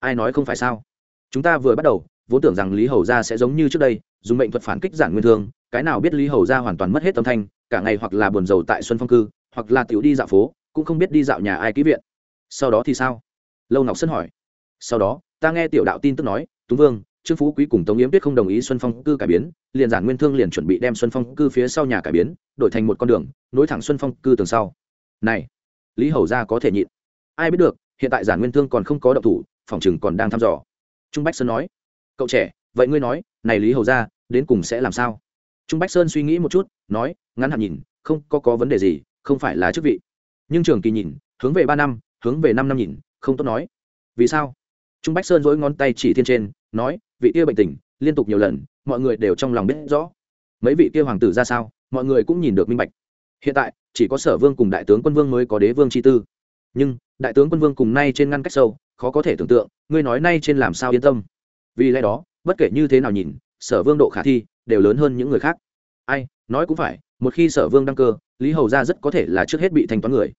A: Ai nói không phải sao? Chúng ta vừa bắt đầu, vốn tưởng rằng lý hầu gia sẽ giống như trước đây, dùng mệnh thuật phản kích giản nguyên thương cái nào biết lý hầu gia hoàn toàn mất hết tâm thanh, cả ngày hoặc là buồn rầu tại xuân phong cư, hoặc là tiểu đi dạo phố, cũng không biết đi dạo nhà ai ký viện sau đó thì sao? Lâu ngọc sơn hỏi. Sau đó, ta nghe tiểu đạo tin tức nói, túng vương, trương phú quý cùng tống yếm tuyết không đồng ý xuân phong cư cải biến, liền giản nguyên thương liền chuẩn bị đem xuân phong cư phía sau nhà cải biến, đổi thành một con đường, nối thẳng xuân phong cư tường sau. Này, lý hầu gia có thể nhịn. Ai biết được, hiện tại giản nguyên thương còn không có động thủ, phòng chừng còn đang thăm dò. Trung bách sơn nói. Cậu trẻ, vậy ngươi nói, này lý hầu gia, đến cùng sẽ làm sao? Trung bách sơn suy nghĩ một chút, nói, ngắn hạn nhìn, không có có vấn đề gì, không phải là chức vị. Nhưng trường kỳ nhìn, hướng về ba năm hướng về năm năm nhìn, không tốt nói. Vì sao? Trung bách sơn dỗi ngón tay chỉ thiên trên, nói, vị kia bệnh tình, liên tục nhiều lần, mọi người đều trong lòng biết rõ. Mấy vị kia hoàng tử ra sao, mọi người cũng nhìn được minh bạch. Hiện tại, chỉ có sở vương cùng đại tướng quân vương mới có đế vương chi tư. Nhưng, đại tướng quân vương cùng nay trên ngăn cách sâu, khó có thể tưởng tượng, ngươi nói nay trên làm sao yên tâm. Vì lẽ đó, bất kể như thế nào nhìn, sở vương độ khả thi đều lớn hơn những người khác. Ai, nói cũng phải, một khi sở vương đăng cơ, lý hầu gia rất có thể là trước hết bị thanh toán người.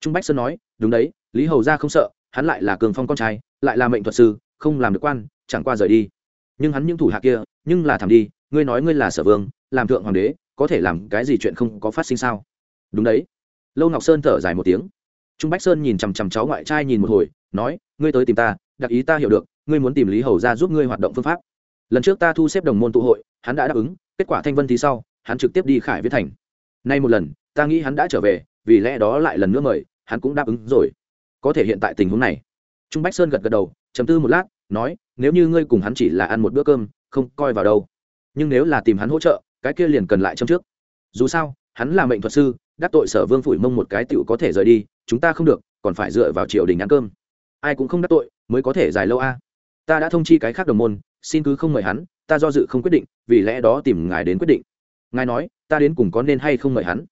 A: Trung bách sơn nói, đúng đấy lý hầu gia không sợ, hắn lại là cường phong con trai, lại là mệnh thuật sư, không làm được quan, chẳng qua rời đi. Nhưng hắn những thủ hạ kia, nhưng là thảm đi, ngươi nói ngươi là sở vương, làm thượng hoàng đế, có thể làm cái gì chuyện không có phát sinh sao? Đúng đấy. Lâu ngọc sơn thở dài một tiếng. Trung bách sơn nhìn chằm chằm cháu ngoại trai nhìn một hồi, nói, ngươi tới tìm ta, đặc ý ta hiểu được, ngươi muốn tìm lý hầu ra giúp ngươi hoạt động phương pháp. Lần trước ta thu xếp đồng môn tụ hội, hắn đã đáp ứng, kết quả thanh vân thì sau, hắn trực tiếp đi khải viết thành. Nay một lần, ta nghĩ hắn đã trở về, vì lẽ đó lại lần nữa mời, hắn cũng đáp ứng rồi có thể hiện tại tình huống này. Trung bách sơn gật gật đầu chấm tư một lát, nói, nếu như ngươi cùng hắn chỉ là ăn một bữa cơm, không coi vào đâu. Nhưng nếu là tìm hắn hỗ trợ, cái kia liền cần lại trong trước. Dù sao, hắn là mệnh thuật sư, đắc tội sở vương phủi mông một cái tựu có thể rời đi, chúng ta không được, còn phải dựa vào triều đình ăn cơm. Ai cũng không đắc tội, mới có thể dài lâu a. Ta đã thông chi cái khác đồng môn, xin cứ không mời hắn, ta do dự không quyết định, vì lẽ đó tìm ngài đến quyết định. Ngài nói, ta đến cùng có nên hay không mời hắn?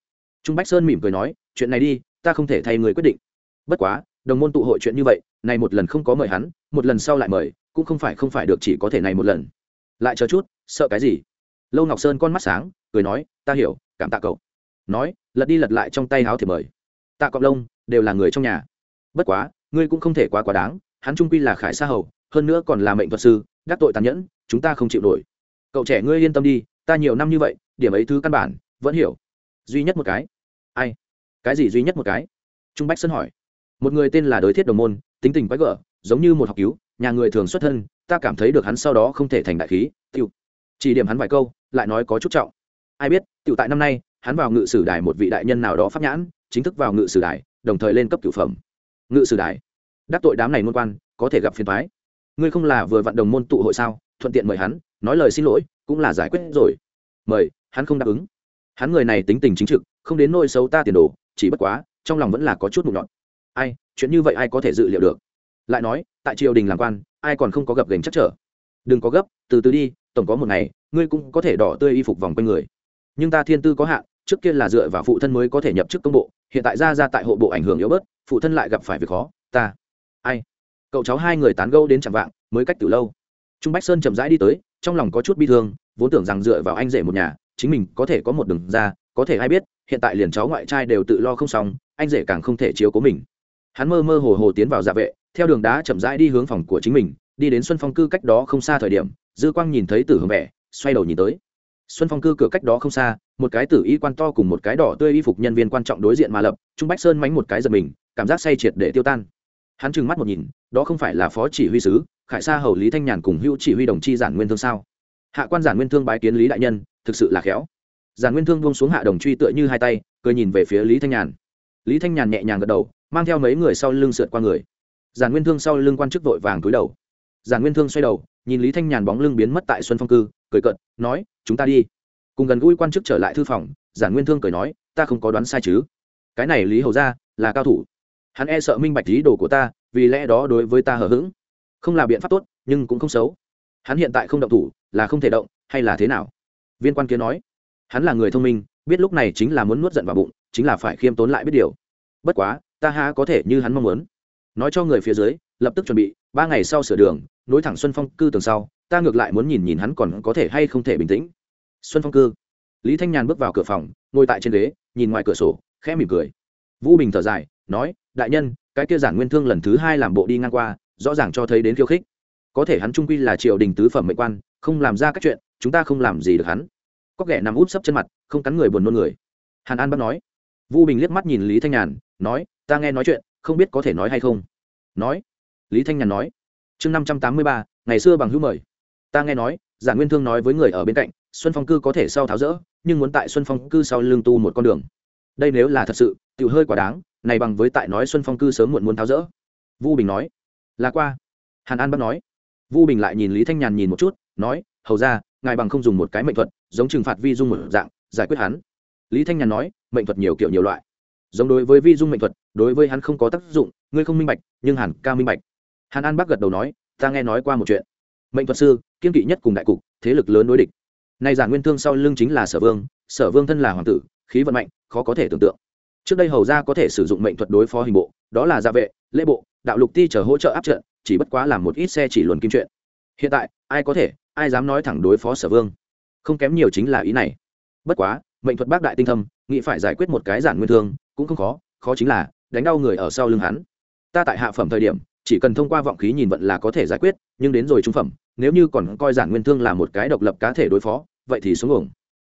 A: Trung bách sơn mỉm cười nói, chuyện này đi, ta không thể thay người quyết định. Bất quá đồng môn tụ hội chuyện như vậy, này một lần không có mời hắn, một lần sau lại mời, cũng không phải không phải được chỉ có thể này một lần. Lại chờ chút, sợ cái gì? Lâu ngọc sơn con mắt sáng, cười nói, ta hiểu, cảm tạ cậu. Nói, lật đi lật lại trong tay háo thì mời. Tạ cọc lông đều là người trong nhà. Bất quá, ngươi cũng không thể quá quá đáng, hắn trung quy là khải sa hầu, hơn nữa còn là mệnh thuật sư, đắc tội tàn nhẫn, chúng ta không chịu nổi. Cậu trẻ ngươi yên tâm đi, ta nhiều năm như vậy, điểm ấy thứ căn bản, vẫn hiểu. Duy nhất một cái. Ai? Cái gì duy nhất một cái? Trung bách sơn hỏi một người tên là đối thiết đồng môn, tính tình quái gở, giống như một học cứu, nhà người thường xuất thân, ta cảm thấy được hắn sau đó không thể thành đại khí tiêu chỉ điểm hắn vài câu, lại nói có chút trọng. Ai biết, tiểu tại năm nay, hắn vào ngự sử đài một vị đại nhân nào đó pháp nhãn, chính thức vào ngự sử đài, đồng thời lên cấp cửu phẩm. Ngự sử đài. Đắc tội đám này môn quan, có thể gặp phiền thoái ngươi không là vừa vận đồng môn tụ hội sao? Thuận tiện mời hắn, nói lời xin lỗi, cũng là giải quyết rồi. Mời, hắn không đáp ứng. Hắn người này tính tình chính trực, không đến nôi xấu ta tiền đồ, chỉ bất quá, trong lòng vẫn là có chút mụn nhọn ai, chuyện như vậy ai có thể dự liệu được? Lại nói, tại triều đình làm quan, ai còn không có gập gành chắc trở? Đừng có gấp, từ từ đi, tổng có một ngày, ngươi cũng có thể đỏ tươi y phục vòng quanh người. Nhưng ta thiên tư có hạn, trước kia là dựa vào phụ thân mới có thể nhập chức công bộ, hiện tại ra ra tại hộ bộ ảnh hưởng yếu bớt, phụ thân lại gặp phải việc khó, ta, ai? Cậu cháu hai người tán gẫu đến chẳng vạng, mới cách từ lâu. Trung bách sơn chậm rãi đi tới, trong lòng có chút bi thương, vốn tưởng rằng dựa vào anh rể một nhà, chính mình có thể có một đường ra, có thể ai biết, hiện tại liền cháu ngoại trai đều tự lo không xong, anh rể càng không thể chiếu cố mình hắn mơ mơ hồ hồ tiến vào dạ vệ, theo đường đá chậm rãi đi hướng phòng của chính mình, đi đến xuân phong cư cách đó không xa thời điểm, dư quang nhìn thấy tử hưởng vẻ, xoay đầu nhìn tới. Xuân phong cư cửa cách đó không xa, một cái tử y quan to cùng một cái đỏ tươi y phục nhân viên quan trọng đối diện mà lập, trung bách sơn mánh một cái giật mình, cảm giác say triệt để tiêu tan. Hắn trừng mắt một nhìn, đó không phải là phó chỉ huy sứ, khải sa hầu lý thanh nhàn cùng hữu chỉ huy đồng chi giản nguyên thương sao? Hạ quan giản nguyên thương bái kiến lý đại nhân, thực sự là khéo. Giản nguyên thương buông xuống hạ đồng truy tựa như hai tay, cười nhìn về phía lý thanh nhàn. Lý thanh nhàn nhẹ nhàng gật đầu mang theo mấy người sau lưng sượt qua người. Giàn nguyên thương sau lưng quan chức vội vàng túi đầu. Giàn nguyên thương xoay đầu, nhìn lý thanh nhàn bóng lưng biến mất tại xuân phong cư, cười cận nói, chúng ta đi. Cùng gần gũi quan chức trở lại thư phòng, giản nguyên thương cười nói, ta không có đoán sai chứ. Cái này lý hầu ra là cao thủ. Hắn e sợ minh bạch lý đồ của ta, vì lẽ đó đối với ta hờ hững. Không là biện pháp tốt, nhưng cũng không xấu. Hắn hiện tại không động thủ, là không thể động, hay là thế nào? Viên quan kia nói. Hắn là người thông minh, biết lúc này chính là muốn nuốt giận vào bụng, chính là phải khiêm tốn lại biết điều. Bất quá ta há có thể như hắn mong muốn. Nói cho người phía dưới, lập tức chuẩn bị, ba ngày sau sửa đường, nối thẳng xuân phong cư tường sau, ta ngược lại muốn nhìn nhìn hắn còn có thể hay không thể bình tĩnh. Xuân phong cư. Lý thanh nhàn bước vào cửa phòng, ngồi tại trên ghế, nhìn ngoài cửa sổ, khẽ mỉm cười. Vũ bình thở dài, nói, đại nhân, cái kia giản nguyên thương lần thứ hai làm bộ đi ngang qua, rõ ràng cho thấy đến khiêu khích. Có thể hắn trung quy là triều đình tứ phẩm mệnh quan, không làm ra các chuyện, chúng ta không làm gì được hắn. Có kẻ nằm úp sấp chân mặt, không cắn người buồn nôn người. Hàn an bắt nói. Vu bình liếc mắt nhìn lý thanh nhàn, nói ta nghe nói chuyện, không biết có thể nói hay không. Nói. Lý thanh nhàn nói. Chương năm trăm tám mươi ba, ngày xưa bằng hữu mời. Ta nghe nói giả nguyên thương nói với người ở bên cạnh, xuân phong cư có thể sau tháo rỡ, nhưng muốn tại xuân phong cư sau lương tu một con đường. Đây nếu là thật sự tự hơi quá đáng, này bằng với tại nói xuân phong cư sớm muộn muốn tháo rỡ. Vu bình nói. Là qua. Hàn an bắt nói. Vu bình lại nhìn lý thanh nhàn nhìn một chút, nói, hầu ra, ngài bằng không dùng một cái mệnh thuật, giống trừng phạt vi dung một dạng, giải quyết hắn. Lý thanh nhàn nói, mệnh thuật nhiều kiểu nhiều loại giống đối với vi dung mệnh thuật, đối với hắn không có tác dụng, ngươi không minh bạch, nhưng hẳn ca minh bạch. Hàn an bác gật đầu nói, ta nghe nói qua một chuyện. Mệnh thuật sư, kiên kỵ nhất cùng đại cục, thế lực lớn đối địch. Nay giản nguyên thương sau lưng chính là sở vương sở vương thân là hoàng tử, khí vận mạnh, khó có thể tưởng tượng. Trước đây hầu ra có thể sử dụng mệnh thuật đối phó hình bộ, đó là gia vệ, lễ bộ, đạo lục ti chờ hỗ trợ áp trận, chỉ bất quá làm một ít xe chỉ luồn kim chuyện. Hiện tại, ai có thể, ai dám nói thẳng đối phó sở vương? Không kém nhiều chính là ý này. Bất quá mệnh thuật bác đại tinh thâm, nghĩ phải giải quyết một cái giản nguyên thương, cũng không khó khó chính là, đánh đau người ở sau lưng hắn. Ta tại hạ phẩm thời điểm, chỉ cần thông qua vọng khí nhìn vận là có thể giải quyết, nhưng đến rồi trung phẩm, nếu như còn coi giản nguyên thương là một cái độc lập cá thể đối phó, vậy thì xuống ổng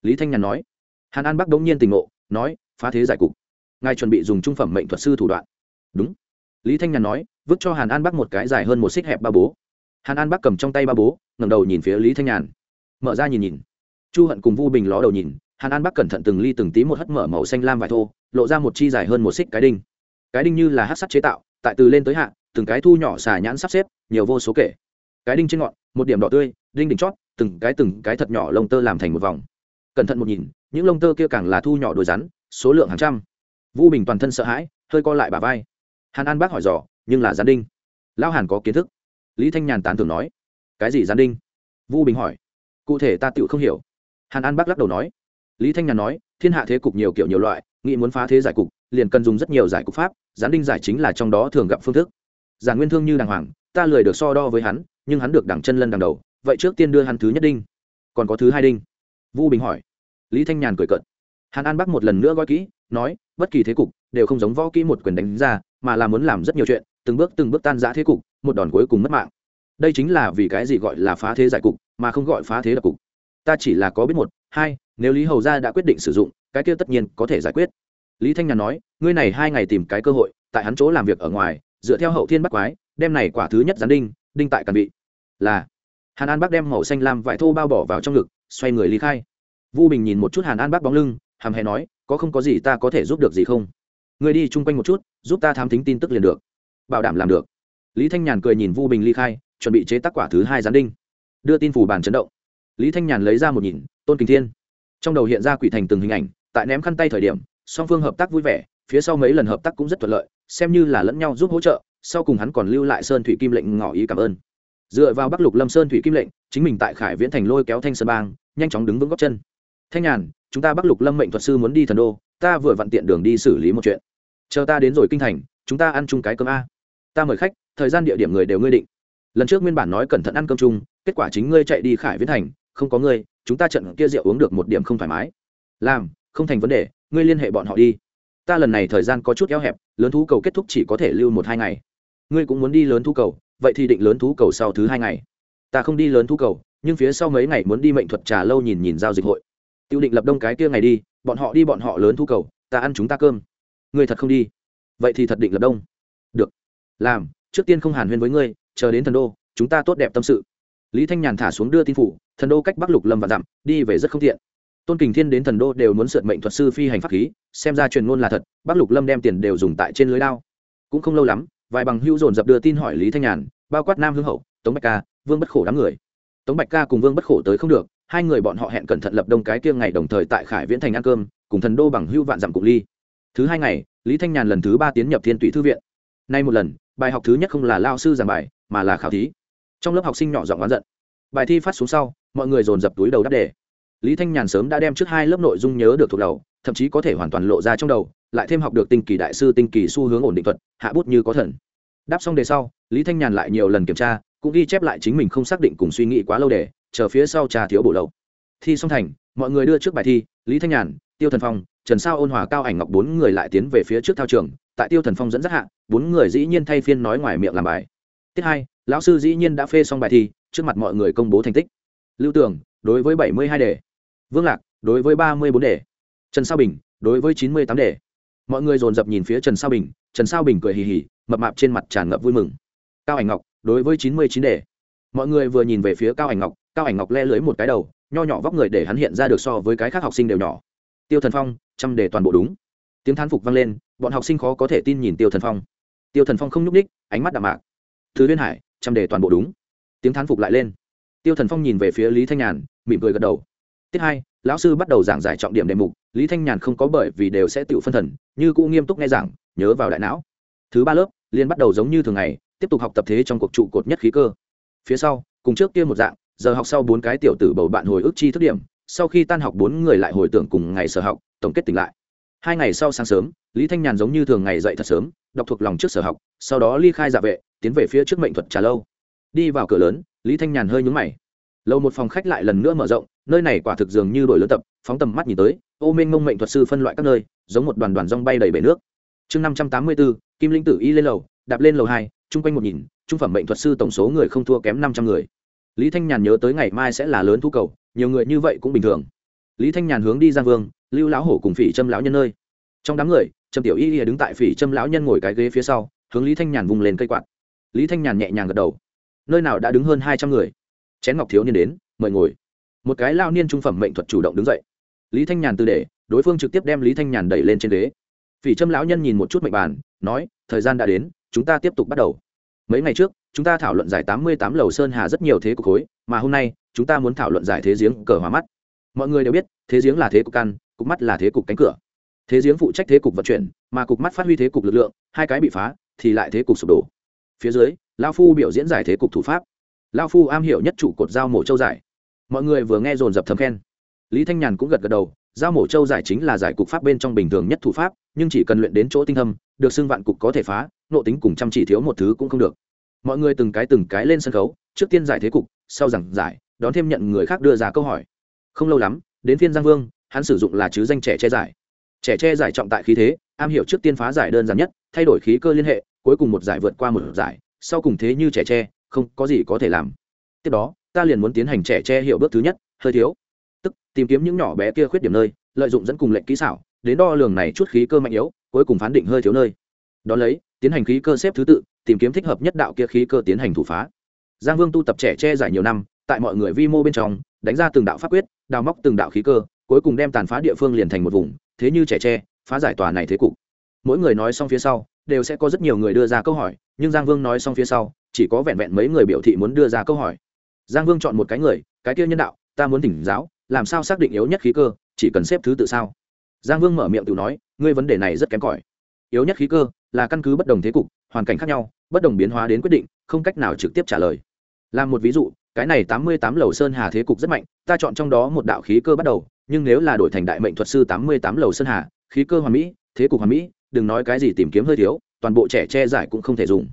A: lý thanh nhàn nói. Hàn an bắc đống nhiên tình ngộ, nói, phá thế giải cục. Ngài chuẩn bị dùng trung phẩm mệnh thuật sư thủ đoạn. Đúng. Lý thanh nhàn nói, vứt cho hàn an bắc một cái dài hơn một xích hẹp ba bố. Hàn an bắc cầm trong tay ba bố, ngẩng đầu nhìn phía lý thanh nhàn. Mở ra nhìn nhìn. Chu hận cùng vu bình ló đầu nhìn hàn an bắc cẩn thận từng ly từng tí một hất mở màu xanh lam vải thô, lộ ra một chi dài hơn một xích cái đinh. Cái đinh như là hát sắt chế tạo, tại từ lên tới hạ, từng cái thu nhỏ xà nhãn sắp xếp, nhiều vô số kể. Cái đinh trên ngọn, một điểm đỏ tươi, đinh đỉnh chót, từng cái từng cái thật nhỏ lông tơ làm thành một vòng. Cẩn thận một nhìn, những lông tơ kia càng là thu nhỏ đồi rắn, số lượng hàng trăm. Vu bình toàn thân sợ hãi, hơi co lại bà vai. Hàn an bác hỏi dò, nhưng là gián đinh. Lão hàn có kiến thức. Lý thanh nhàn tán thường nói, cái gì gián đinh? Vu bình hỏi, cụ thể ta tự không hiểu. Hàn an bác lắc đầu nói lý thanh nhàn nói, thiên hạ thế cục nhiều kiểu nhiều loại, nghĩ muốn phá thế giải cục, liền cần dùng rất nhiều giải cục pháp, gián đinh giải chính là trong đó thường gặp phương thức. Giản nguyên thương như đàng hoàng, ta lười được so đo với hắn, nhưng hắn được đẳng chân lân đằng đầu, vậy trước tiên đưa hắn thứ nhất đinh. Còn có thứ hai đinh. Vu bình hỏi. Lý thanh nhàn cười cợt. Hàn an bắc một lần nữa gói kỹ, nói, bất kỳ thế cục đều không giống võ kỹ một quyền đánh ra, mà là muốn làm rất nhiều chuyện, từng bước từng bước tan giã thế cục, một đòn cuối cùng mất mạng. Đây chính là vì cái gì gọi là phá thế giải cục, mà không gọi phá thế đập cục. Ta chỉ là có biết một, hai nếu lý hầu gia đã quyết định sử dụng, cái kia tất nhiên có thể giải quyết. Lý thanh nhàn nói, ngươi này hai ngày tìm cái cơ hội, tại hắn chỗ làm việc ở ngoài, dựa theo hậu thiên bắc quái, đem này quả thứ nhất gián đinh đinh tại càn bị là, hàn an bắc đem màu xanh lam vải thô bao bỏ vào trong ngực, xoay người lý khai. Vu bình nhìn một chút hàn an bắc bóng lưng, hàm hè nói, có không có gì ta có thể giúp được gì không? Người đi chung quanh một chút, giúp ta thám tính tin tức liền được. Bảo đảm làm được. Lý thanh nhàn cười nhìn vu bình ly khai, chuẩn bị chế tác quả thứ hai gián đinh. Đưa tin phủ bàn chấn động. Lý thanh nhàn lấy ra một nhìn, tôn kính thiên trong đầu hiện ra quỷ thành từng hình ảnh, tại ném khăn tay thời điểm, song phương hợp tác vui vẻ, phía sau mấy lần hợp tác cũng rất thuận lợi, xem như là lẫn nhau giúp hỗ trợ, sau cùng hắn còn lưu lại sơn thủy kim lệnh ngỏ ý cảm ơn. Dựa vào bắc lục lâm sơn thủy kim lệnh, chính mình tại khải viễn thành lôi kéo thanh sơn bang, nhanh chóng đứng vững góc chân. Thanh nhàn, chúng ta bắc lục lâm mệnh thuật sư muốn đi thần đô, ta vừa vặn tiện đường đi xử lý một chuyện. Chờ ta đến rồi kinh thành, chúng ta ăn chung cái cơm a. Ta mời khách, thời gian địa điểm người đều ngươi định. Lần trước nguyên bản nói cẩn thận ăn cơm chung, kết quả chính ngươi chạy đi khải viễn thành không có ngươi, chúng ta trận kia rượu uống được một điểm không thoải mái. Làm, không thành vấn đề, ngươi liên hệ bọn họ đi. Ta lần này thời gian có chút eo hẹp, lớn thú cầu kết thúc chỉ có thể lưu một hai ngày. Ngươi cũng muốn đi lớn thú cầu, vậy thì định lớn thú cầu sau thứ hai ngày. Ta không đi lớn thú cầu, nhưng phía sau mấy ngày muốn đi mệnh thuật trà lâu nhìn nhìn giao dịch hội. Tiêu định lập đông cái kia ngày đi, bọn họ đi bọn họ lớn thú cầu, ta ăn chúng ta cơm. Ngươi thật không đi? Vậy thì thật định lập đông. Được. Làm, trước tiên không hàn huyên với ngươi, chờ đến thần đô, chúng ta tốt đẹp tâm sự lý thanh nhàn thả xuống đưa tin phủ, thần đô cách bắc lục lâm và dặm, đi về rất không tiện. Tôn kình thiên đến thần đô đều muốn sượt mệnh thuật sư phi hành pháp khí, xem ra truyền ngôn là thật, bắc lục lâm đem tiền đều dùng tại trên lưới lao cũng không lâu lắm, vài bằng hữu dồn dập đưa tin hỏi lý thanh nhàn, bao quát nam hương hậu, tống bạch ca, vương bất khổ đám người. Tống bạch ca cùng vương bất khổ tới không được, hai người bọn họ hẹn cẩn thận lập đông cái kia ngày đồng thời tại khải viễn thành ăn cơm, cùng thần đô bằng hưu vạn dặm cùng ly. Thứ hai ngày, lý thanh nhàn lần thứ ba tiến nhập thiên tụy thư viện. Nay một lần, bài học thứ nhất không là lao sư giảng bài, mà là khảo thí trong lớp học sinh nhỏ giọng oán giận. Bài thi phát xuống sau, mọi người dồn dập túi đầu đáp đề. Lý thanh nhàn sớm đã đem trước hai lớp nội dung nhớ được thuộc đầu, thậm chí có thể hoàn toàn lộ ra trong đầu, lại thêm học được tinh kỳ đại sư, tinh kỳ xu hướng ổn định thuật, hạ bút như có thần. Đáp xong đề sau, lý thanh nhàn lại nhiều lần kiểm tra, cũng ghi chép lại chính mình không xác định cùng suy nghĩ quá lâu để, chờ phía sau trà thiếu bổ lậu. Thi xong thành, mọi người đưa trước bài thi, lý thanh nhàn, tiêu thần phong, trần sao ôn hòa, cao ảnh ngọc bốn người lại tiến về phía trước thao trường. Tại tiêu thần phong dẫn dắt hạ, bốn người dĩ nhiên thay phiên nói ngoài miệng làm bài tiết hai, lão sư dĩ nhiên đã phê xong bài thi, trước mặt mọi người công bố thành tích. Lưu tưởng, đối với bảy mươi hai đề. Vương lạc, đối với ba mươi bốn đề. Trần sao bình, đối với chín mươi tám đề. Mọi người dồn dập nhìn phía trần sao bình, trần sao bình cười hì hì, mập mạp trên mặt tràn ngập vui mừng. Cao ảnh ngọc, đối với chín mươi chín đề. Mọi người vừa nhìn về phía cao ảnh ngọc, cao ảnh ngọc le lưới một cái đầu, nho nhỏ vóc người để hắn hiện ra được so với cái khác học sinh đều nhỏ. Tiêu thần phong trăm đề toàn bộ đúng. Tiếng thán phục vang lên, bọn học sinh khó có thể tin nhìn tiêu thần phong. Tiêu thần phong không nhúc ních ánh mắt đạm mạc thứ liên hải trăm đề toàn bộ đúng. Tiếng thán phục lại lên. Tiêu thần phong nhìn về phía lý thanh nhàn, mỉm cười gật đầu. Tiết hai, lão sư bắt đầu giảng giải trọng điểm đề mục, lý thanh nhàn không có bởi vì đều sẽ tự phân thần, như cũ nghiêm túc nghe giảng, nhớ vào đại não. Thứ ba lớp liên bắt đầu giống như thường ngày, tiếp tục học tập thế trong cuộc trụ cột nhất khí cơ. Phía sau, cùng trước kia một dạng, giờ học sau bốn cái tiểu tử bầu bạn hồi ức chi thức điểm, sau khi tan học bốn người lại hồi tưởng cùng ngày sở học, tổng kết tỉnh lại. Hai ngày sau sáng sớm lý thanh nhàn giống như thường ngày dậy thật sớm, đọc thuộc lòng trước sở học, sau đó ly khai dạ vệ, tiến về phía trước mệnh thuật trà lâu. Đi vào cửa lớn, lý thanh nhàn hơi nhúng mày. Lâu một phòng khách lại lần nữa mở rộng, nơi này quả thực dường như đổi lớn tập, phóng tầm mắt nhìn tới, ô minh mông mệnh thuật sư phân loại các nơi, giống một đoàn đoàn rong bay đầy bể nước. Chương năm trăm tám mươi bốn kim linh tử y lên lầu, đạp lên lầu hai, chung quanh một nhìn, trung phẩm mệnh thuật sư tổng số người không thua kém năm trăm người. Lý thanh nhàn nhớ tới ngày mai sẽ là lớn thu cầu, nhiều người như vậy cũng bình thường. Lý thanh nhàn hướng đi giang vương, lưu lão hổ cùng phỉ trâm lão nhân nơi. Trong đám người trầm tiểu y lìa đứng tại phỉ trâm lão nhân ngồi cái ghế phía sau, hướng lý thanh nhàn vùng lên cây quạt. Lý thanh nhàn nhẹ nhàng gật đầu. Nơi nào đã đứng hơn hai trăm người? Chén ngọc thiếu niên đến, mời ngồi. Một cái lao niên trung phẩm mệnh thuật chủ động đứng dậy. Lý thanh nhàn từ để, đối phương trực tiếp đem lý thanh nhàn đẩy lên trên ghế. Phỉ trâm lão nhân nhìn một chút mệnh bàn, nói, thời gian đã đến, chúng ta tiếp tục bắt đầu. Mấy ngày trước, chúng ta thảo luận giải tám mươi tám lầu sơn hà rất nhiều thế cục khối, mà hôm nay, chúng ta muốn thảo luận giải thế giếng cờ hóa mắt. Mọi người đều biết, thế giếng là thế cục căn, cục mắt là thế cục cánh cửa thế giếng phụ trách thế cục vận chuyển, mà cục mắt phát huy thế cục lực lượng, hai cái bị phá, thì lại thế cục sụp đổ. Phía dưới lao phu biểu diễn giải thế cục thủ pháp. Lao phu am hiểu nhất trụ cột dao mổ châu giải. Mọi người vừa nghe dồn dập thấm khen. Lý thanh nhàn cũng gật gật đầu dao mổ châu giải chính là giải cục pháp bên trong bình thường nhất thủ pháp, nhưng chỉ cần luyện đến chỗ tinh thâm được xưng vạn cục có thể phá, nộ tính cùng chăm chỉ thiếu một thứ cũng không được. Mọi người từng cái từng cái lên sân khấu, trước tiên giải thế cục, sau giảng giải, đón thêm nhận người khác đưa ra câu hỏi. Không lâu lắm, đến phiên giang vương, hắn sử dụng là chứ danh trẻ che giải trẻ che giải trọng tại khí thế, am hiểu trước tiên phá giải đơn giản nhất, thay đổi khí cơ liên hệ, cuối cùng một giải vượt qua một giải, sau cùng thế như trẻ tre, không có gì có thể làm. Tiếp đó, ta liền muốn tiến hành trẻ tre hiểu bước thứ nhất, hơi thiếu. Tức, tìm kiếm những nhỏ bé kia khuyết điểm nơi, lợi dụng dẫn cùng lệnh kỹ xảo, đến đo lường này chút khí cơ mạnh yếu, cuối cùng phán định hơi thiếu nơi. Đ ó lấy, tiến hành khí cơ xếp thứ tự, tìm kiếm thích hợp nhất đạo kia khí cơ tiến hành thủ phá. Giang vương tu tập trẻ tre giải nhiều năm, tại mọi người vi mô bên trong, đánh ra từng đạo pháp quyết, đào móc từng đạo khí cơ, cuối cùng đem tàn phá địa phương liền thành một vùng thế như trẻ tre, phá giải tòa này thế cục. Mỗi người nói xong phía sau, đều sẽ có rất nhiều người đưa ra câu hỏi, nhưng giang vương nói xong phía sau, chỉ có vẹn vẹn mấy người biểu thị muốn đưa ra câu hỏi. Giang vương chọn một cái người, cái kia nhân đạo, ta muốn tỉnh giáo, làm sao xác định yếu nhất khí cơ, chỉ cần xếp thứ tự sao? Giang vương mở miệng tự nói, ngươi vấn đề này rất kém cỏi. Yếu nhất khí cơ là căn cứ bất đồng thế cục, hoàn cảnh khác nhau, bất đồng biến hóa đến quyết định, không cách nào trực tiếp trả lời. Làm một ví dụ cái này tám mươi tám lầu sơn hà thế cục rất mạnh, ta chọn trong đó một đạo khí cơ bắt đầu, nhưng nếu là đổi thành đại mệnh thuật sư tám mươi tám lầu sơn hà, khí cơ hoàn mỹ, thế cục hoàn mỹ, đừng nói cái gì tìm kiếm hơi thiếu, toàn bộ trẻ che giải cũng không thể dùng.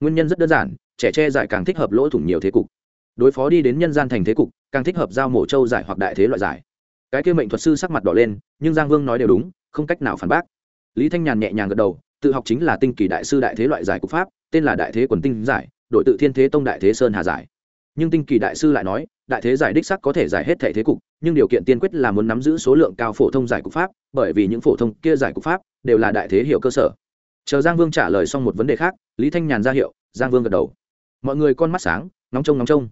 A: Nguyên nhân rất đơn giản, trẻ che giải càng thích hợp lỗ thủng nhiều thế cục. Đối phó đi đến nhân gian thành thế cục, càng thích hợp giao mổ châu giải hoặc đại thế loại giải. Cái kia mệnh thuật sư sắc mặt đỏ lên, nhưng giang vương nói đều đúng, không cách nào phản bác. Lý thanh nhàn nhẹ nhàng gật đầu, tự học chính là tinh kỳ đại sư đại thế loại giải cục pháp, tên là đại thế quần tinh giải đội tự thiên thế tông đại thế sơn hà giải nhưng tinh kỳ đại sư lại nói, đại thế giải đích sắc có thể giải hết thể thế cục, nhưng điều kiện tiên quyết là muốn nắm giữ số lượng cao phổ thông giải cục pháp, bởi vì những phổ thông kia giải cục pháp đều là đại thế hiệu cơ sở. Chờ giang vương trả lời xong một vấn đề khác, lý thanh nhàn ra hiệu, giang vương gật đầu. Mọi người con mắt sáng nóng trông nóng trông.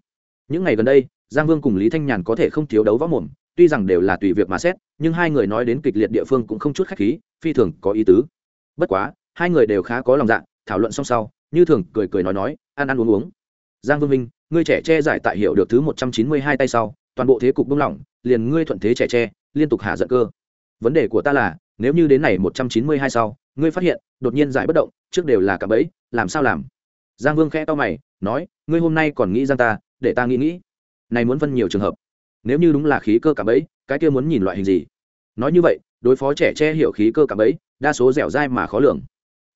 A: Những ngày gần đây, giang vương cùng lý thanh nhàn có thể không thiếu đấu võ mồm, tuy rằng đều là tùy việc mà xét, nhưng hai người nói đến kịch liệt địa phương cũng không chút khách khí, phi thường có ý tứ. Bất quá, hai người đều khá có lòng dạ thảo luận xong sau, như thường cười cười nói nói, ăn ăn uống uống. Giang vương minh ngươi trẻ che giải tại hiệu được thứ một trăm chín mươi hai tay sau, toàn bộ thế cục bung lỏng, liền ngươi thuận thế trẻ tre liên tục hạ giận cơ. Vấn đề của ta là, nếu như đến này một trăm chín mươi hai sau, ngươi phát hiện, đột nhiên giải bất động, trước đều là cả bẫy, làm sao làm? Giang vương khẽ to mày, nói, ngươi hôm nay còn nghĩ giang ta, để ta nghĩ nghĩ. Này muốn phân nhiều trường hợp. Nếu như đúng là khí cơ cả bẫy, cái kia muốn nhìn loại hình gì? Nói như vậy, đối phó trẻ che hiểu khí cơ cả bẫy, đa số dẻo dai mà khó lường.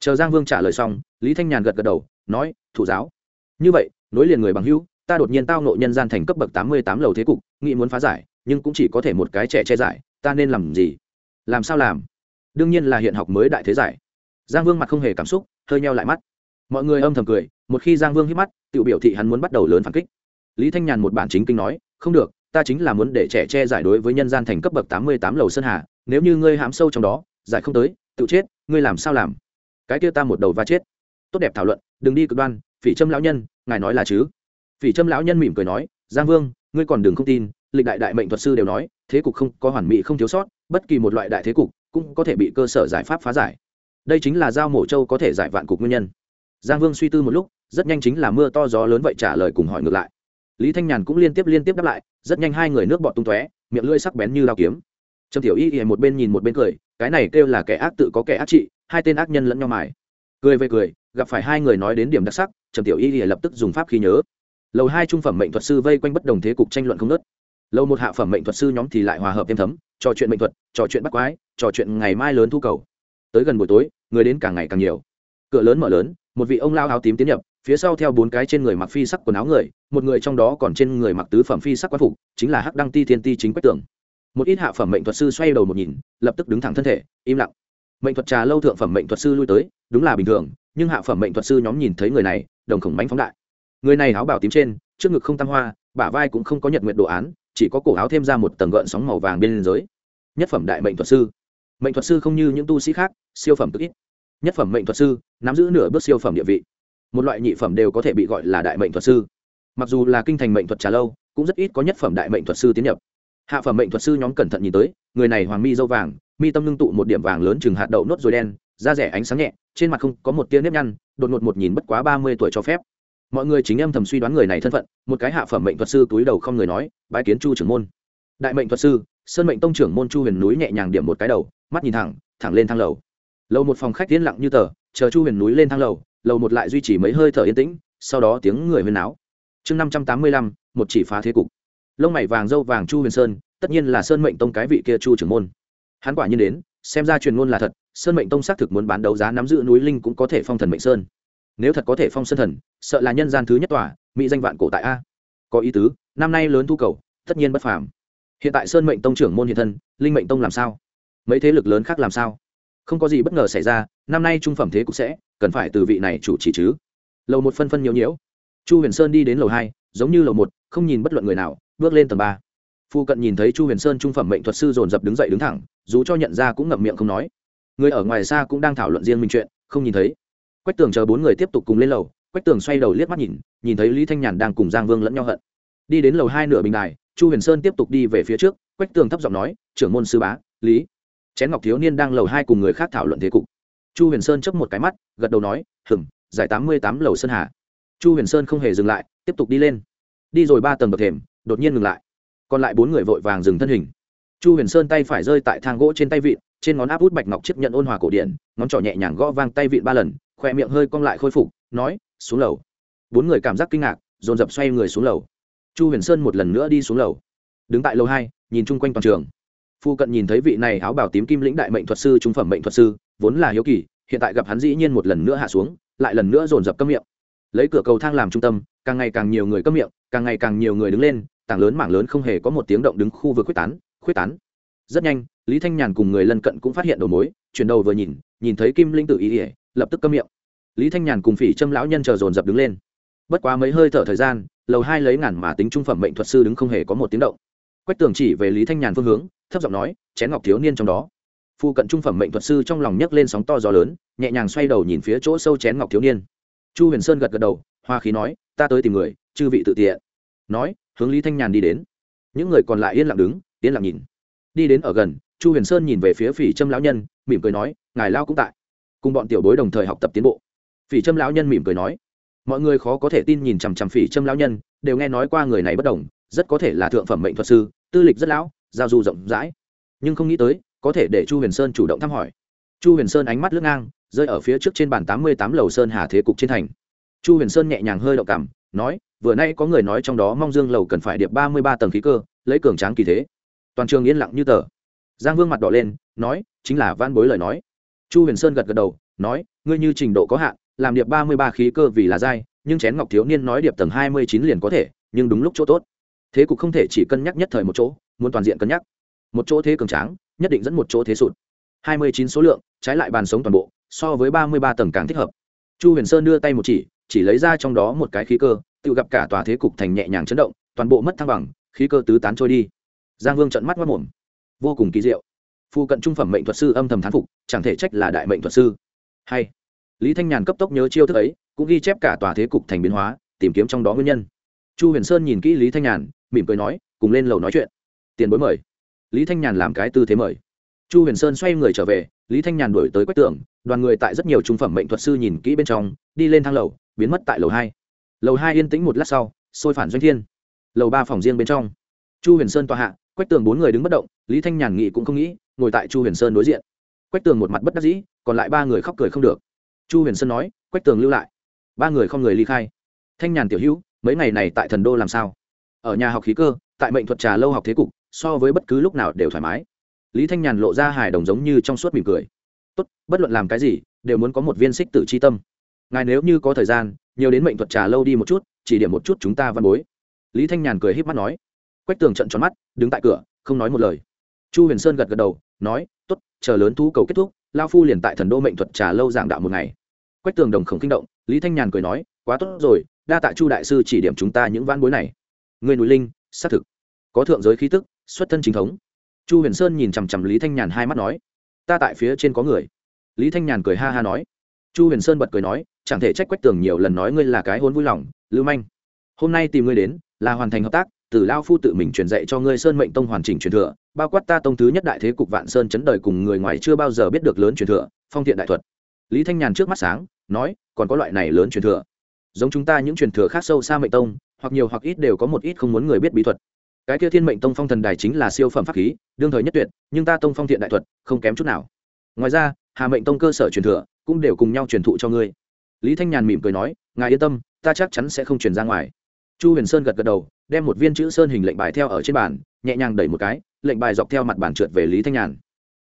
A: Chờ giang vương trả lời xong, lý thanh nhàn gật gật đầu, nói, thủ giáo. Như vậy nối liền người bằng hữu, ta đột nhiên tao nộ nhân gian thành cấp bậc tám mươi tám lầu thế cục, nghĩ muốn phá giải, nhưng cũng chỉ có thể một cái trẻ che giải, ta nên làm gì? Làm sao làm? Đương nhiên là hiện học mới đại thế giải. Giang vương mặt không hề cảm xúc, hơi nheo lại mắt. Mọi người âm thầm cười, một khi giang vương hít mắt tự biểu thị hắn muốn bắt đầu lớn phản kích. Lý thanh nhàn một bản chính kinh nói, không được, ta chính là muốn để trẻ che giải đối với nhân gian thành cấp bậc tám mươi tám lầu sơn hà, nếu như ngươi hãm sâu trong đó, giải không tới, tự chết, ngươi làm sao làm? Cái kia ta một đầu va chết. Tốt đẹp thảo luận, đừng đi cực đoan phỉ trâm lão nhân, ngài nói là chứ? Phỉ trâm lão nhân mỉm cười nói, giang vương, ngươi còn đừng không tin, lịch đại đại mệnh thuật sư đều nói, thế cục không có hoàn mỹ không thiếu sót, bất kỳ một loại đại thế cục cũng có thể bị cơ sở giải pháp phá giải. Đây chính là giao mổ châu có thể giải vạn cục nguyên nhân. Giang vương suy tư một lúc, rất nhanh chính là mưa to gió lớn vậy trả lời cùng hỏi ngược lại. Lý thanh nhàn cũng liên tiếp liên tiếp đáp lại, rất nhanh hai người nước bọt tung tóe, miệng lưỡi sắc bén như lao kiếm. Trầm tiểu y ỉa một bên nhìn một bên cười, cái này kêu là kẻ ác tự có kẻ ác trị, hai tên ác nhân lẫn nhau mải cười về cười gặp phải hai người nói đến điểm đặc sắc, trầm tiểu y thì lập tức dùng pháp khi nhớ. Lầu hai trung phẩm mệnh thuật sư vây quanh bất đồng thế cục tranh luận không nớt lầu một hạ phẩm mệnh thuật sư nhóm thì lại hòa hợp thêm thấm, trò chuyện mệnh thuật, trò chuyện bắt quái, trò chuyện ngày mai lớn thu cầu. Tới gần buổi tối, người đến càng ngày càng nhiều. Cửa lớn mở lớn, một vị ông lao áo tím tiến nhập, phía sau theo bốn cái trên người mặc phi sắc quần áo người, một người trong đó còn trên người mặc tứ phẩm phi sắc quán phục, chính là hắc đăng ti thiên ti chính quách tưởng. Một ít hạ phẩm mệnh thuật sư xoay đầu một nhìn, lập tức đứng thẳng thân thể, im lặng. Mệnh thuật trà lâu thượng phẩm mệnh thuật sư lui tới, đúng là bình thường nhưng hạ phẩm mệnh thuật sư nhóm nhìn thấy người này, đồng khổng bánh phóng đại. Người này áo bảo tím trên, trước ngực không tam hoa, bả vai cũng không có nhật nguyệt đồ án, chỉ có cổ áo thêm ra một tầng gợn sóng màu vàng bên giới nhất phẩm đại mệnh thuật sư. Mệnh thuật sư không như những tu sĩ khác, siêu phẩm tức ít. Nhất phẩm mệnh thuật sư, nắm giữ nửa bước siêu phẩm địa vị. Một loại nhị phẩm đều có thể bị gọi là đại mệnh thuật sư. Mặc dù là kinh thành mệnh thuật trà lâu, cũng rất ít có nhất phẩm đại mệnh thuật sư tiến nhập. Hạ phẩm mệnh thuật sư nhóm cẩn thận nhìn tới, người này hoàng mi dâu vàng, mi tâm ngưng tụ một điểm vàng lớn chừng hạt đậu nốt rồi đen da rẻ ánh sáng nhẹ, trên mặt không có một tia nếp nhăn, đột ngột một nhìn bất quá ba mươi tuổi cho phép. Mọi người chính em thầm suy đoán người này thân phận, một cái hạ phẩm mệnh thuật sư túi đầu không người nói, bái kiến chu trưởng môn. Đại mệnh thuật sư, sơn mệnh tông trưởng môn chu huyền núi nhẹ nhàng điểm một cái đầu, mắt nhìn thẳng thẳng lên thang lầu. Lầu một phòng khách yên lặng như tờ, chờ chu huyền núi lên thang lầu lầu một lại duy trì mấy hơi thở yên tĩnh, sau đó tiếng người huyền náo. Chương năm trăm tám mươi lăm, một chỉ phá thế cục. Lông mày vàng dâu vàng chu huyền sơn, tất nhiên là sơn mệnh tông cái vị kia chu trưởng môn. Hắn quả nhiên đến, xem ra truyền ngôn là thật sơn mệnh tông xác thực muốn bán đấu giá nắm giữ núi linh cũng có thể phong thần mệnh sơn. Nếu thật có thể phong sơn thần, sợ là nhân gian thứ nhất tòa, mỹ danh vạn cổ tại a. Có ý tứ, năm nay lớn thu cầu, tất nhiên bất phàm. Hiện tại sơn mệnh tông trưởng môn hiện thân, linh mệnh tông làm sao? Mấy thế lực lớn khác làm sao? Không có gì bất ngờ xảy ra, năm nay trung phẩm thế cũng sẽ, cần phải từ vị này chủ chỉ chứ. Lầu một phân phân nhiều nhiễu. Chu huyền sơn đi đến lầu hai, giống như lầu một, không nhìn bất luận người nào, bước lên tầng ba. Phu cận nhìn thấy chu huyền sơn trung phẩm mệnh thuật sư dồn dập đứng dậy đứng thẳng, dù cho nhận ra cũng ngậm miệng không nói người ở ngoài xa cũng đang thảo luận riêng mình chuyện, không nhìn thấy. Quách tường chờ bốn người tiếp tục cùng lên lầu, quách tường xoay đầu liếc mắt nhìn nhìn thấy lý thanh nhàn đang cùng giang vương lẫn nhau hận. Đi đến lầu hai nửa bình đài, chu huyền sơn tiếp tục đi về phía trước, quách tường thấp giọng nói, trưởng môn sư bá, lý, chén ngọc thiếu niên đang lầu hai cùng người khác thảo luận thế cục. Chu huyền sơn chấp một cái mắt, gật đầu nói hừng giải tám mươi tám lầu sơn hà. Chu huyền sơn không hề dừng lại, tiếp tục đi lên. Đi rồi ba tầng bậc thềm, đột nhiên ngừng lại. Còn lại bốn người vội vàng dừng thân hình. Chu huyền sơn tay phải rơi tại thang gỗ trên tay vịn trên ngón áp út bạch ngọc chiếc nhận ôn hòa cổ điển, ngón trỏ nhẹ nhàng gõ vang tay vịn ba lần, khoe miệng hơi cong lại khôi phục, nói, xuống lầu. Bốn người cảm giác kinh ngạc, dồn dập xoay người xuống lầu. Chu huyền sơn một lần nữa đi xuống lầu. Đứng tại lầu hai, nhìn chung quanh toàn trường. Phu cận nhìn thấy vị này áo bảo tím kim lĩnh đại mệnh thuật sư, trung phẩm mệnh thuật sư, vốn là hiếu kỳ, hiện tại gặp hắn dĩ nhiên một lần nữa hạ xuống, lại lần nữa dồn dập cấm miệng. Lấy cửa cầu thang làm trung tâm, càng ngày càng nhiều người cấm miệng, càng ngày càng nhiều người đứng lên, tảng lớn mảng lớn không hề có một tiếng động đứng khu vực quyết tán quyết tán rất nhanh, lý thanh nhàn cùng người lân cận cũng phát hiện đầu mối, chuyển đầu vừa nhìn nhìn thấy kim linh tự ý ỉa lập tức câm miệng. Lý thanh nhàn cùng phỉ châm lão nhân chờ dồn dập đứng lên. Bất quá mấy hơi thở thời gian, lầu hai lấy ngàn mà tính trung phẩm mệnh thuật sư đứng không hề có một tiếng động. Quách tường chỉ về lý thanh nhàn phương hướng, thấp giọng nói, chén ngọc thiếu niên trong đó. Phu cận trung phẩm mệnh thuật sư trong lòng nhấc lên sóng to gió lớn, nhẹ nhàng xoay đầu nhìn phía chỗ sâu chén ngọc thiếu niên. Chu huyền sơn gật gật đầu, hoa khí nói, ta tới tìm người, chư vị tự tiện. Nói, hướng lý thanh nhàn đi đến. Những người còn lại yên lặng đứng, yên lặng nhìn đi đến ở gần, chu huyền sơn nhìn về phía phỉ trâm lão nhân, mỉm cười nói, ngài lao cũng tại. Cùng bọn tiểu bối đồng thời học tập tiến bộ. Phỉ trâm lão nhân mỉm cười nói, mọi người khó có thể tin nhìn chằm chằm phỉ trâm lão nhân, đều nghe nói qua người này bất đồng, rất có thể là thượng phẩm mệnh thuật sư, tư lịch rất lão, giao du rộng rãi. Nhưng không nghĩ tới, có thể để chu huyền sơn chủ động thăm hỏi. Chu huyền sơn ánh mắt lướt ngang, rơi ở phía trước trên bàn tám mươi tám lầu sơn hà thế cục trên thành. Chu huyền sơn nhẹ nhàng hơi động cảm, nói, vừa nay có người nói trong đó mong dương lầu cần phải điệp ba mươi ba tầng khí cơ, lấy cường tráng kỳ thế toàn trường yên lặng như tờ. Giang vương mặt đỏ lên, nói, chính là van bối lời nói. Chu huyền sơn gật gật đầu, nói, ngươi như trình độ có hạn, làm điệp ba mươi ba khí cơ vì là dai nhưng chén ngọc thiếu niên nói điệp tầng hai mươi chín liền có thể, nhưng đúng lúc chỗ tốt. Thế cục không thể chỉ cân nhắc nhất thời một chỗ, muốn toàn diện cân nhắc. Một chỗ thế cường tráng, nhất định dẫn một chỗ thế sụt. hai mươi chín số lượng, trái lại bàn sống toàn bộ, so với ba mươi ba tầng càng thích hợp. Chu huyền sơn đưa tay một chỉ chỉ lấy ra trong đó một cái khí cơ, tự gặp cả tòa thế cục thành nhẹ nhàng chấn động, toàn bộ mất thăng bằng, khí cơ tứ tán trôi đi giang vương trận mắt mất mồm. Vô cùng kỳ diệu. Phu cận trung phẩm mệnh thuật sư âm thầm thán phục, chẳng thể trách là đại mệnh thuật sư. Hay. Lý thanh nhàn cấp tốc nhớ chiêu thức ấy, cũng ghi chép cả tòa thế cục thành biến hóa, tìm kiếm trong đó nguyên nhân. Chu huyền sơn nhìn kỹ lý thanh nhàn, mỉm cười nói, cùng lên lầu nói chuyện. Tiền bối mời. Lý thanh nhàn làm cái tư thế mời. Chu huyền sơn xoay người trở về, lý thanh nhàn đổi tới quách tường, đoàn người tại rất nhiều trung phẩm mệnh thuật sư nhìn kỹ bên trong, đi lên thang lầu, biến mất tại lầu hai. Lầu hai yên tĩnh một lát sau, sôi phản doanh thiên. Lầu ba phòng riêng bên trong. Chu huyền sơn tòa hạ quách tường bốn người đứng bất động, lý thanh nhàn nghị cũng không nghĩ, ngồi tại chu huyền sơn đối diện. Quách tường một mặt bất đắc dĩ, còn lại ba người khóc cười không được. Chu huyền sơn nói, quách tường lưu lại. Ba người không người ly khai. Thanh nhàn tiểu hữu, mấy ngày này tại thần đô làm sao? Ở nhà học khí cơ, tại mệnh thuật trà lâu học thế cục, so với bất cứ lúc nào đều thoải mái. Lý thanh nhàn lộ ra hài đồng giống như trong suốt mỉm cười. Tốt, bất luận làm cái gì, đều muốn có một viên xích tử c h i tâm. Ngài nếu như có thời gian, nhiều đến mệnh thuật trà lâu đi một chút, chỉ điểm một chút chúng ta văn bối. Lý thanh nhàn cười h í p mắt nói quách tường trận tròn mắt, đứng tại cửa, không nói một lời. Chu huyền sơn gật gật đầu, nói t ố t chờ lớn thu cầu kết thúc lao phu liền tại thần đô mệnh thuật trà lâu giảng đạo một ngày. Quách tường đồng khổng kinh động, lý thanh nhàn cười nói, quá tốt rồi, đa tạ chu đại sư chỉ điểm chúng ta những văn bối này. Người núi linh, xác thực, có thượng giới khí tức, xuất thân chính thống. Chu huyền sơn nhìn chằm chằm lý thanh nhàn hai mắt nói, ta tại phía trên có người. Lý thanh nhàn cười ha ha nói, chu huyền sơn bật cười nói, chẳng thể trách quách tường nhiều lần nói ngươi là cái hôn vui lòng, lưu manh. Hôm nay tìm ngươi đến, là hoàn thành hợp tác từ lao phu tự mình truyền dạy cho ngươi sơn mệnh tông hoàn chỉnh truyền thừa, bao quát ta tông thứ nhất đại thế cục vạn sơn chấn đời cùng người ngoài chưa bao giờ biết được lớn truyền thừa, phong thiện đại thuật. Lý thanh nhàn trước mắt sáng, nói, còn có loại này lớn truyền thừa. Giống chúng ta những truyền thừa khác sâu xa mệnh tông, hoặc nhiều hoặc ít đều có một ít không muốn người biết bí thuật. Cái kia thiên mệnh tông phong thần đài chính là siêu phẩm pháp khí, đương thời nhất tuyệt, nhưng ta tông phong thiện đại thuật, không kém chút nào. Ngoài ra, hà mệnh tông cơ sở truyền thừa cũng đều cùng nhau truyền thụ cho ngươi. Lý thanh nhàn mỉm cười nói, ngài yên tâm, ta chắc chắn sẽ không truyền ra ngoài chu huyền sơn gật gật đầu, đem một viên chữ sơn hình lệnh bài theo ở trên bàn, nhẹ nhàng đẩy một cái, lệnh bài dọc theo mặt bàn trượt về lý thanh nhàn.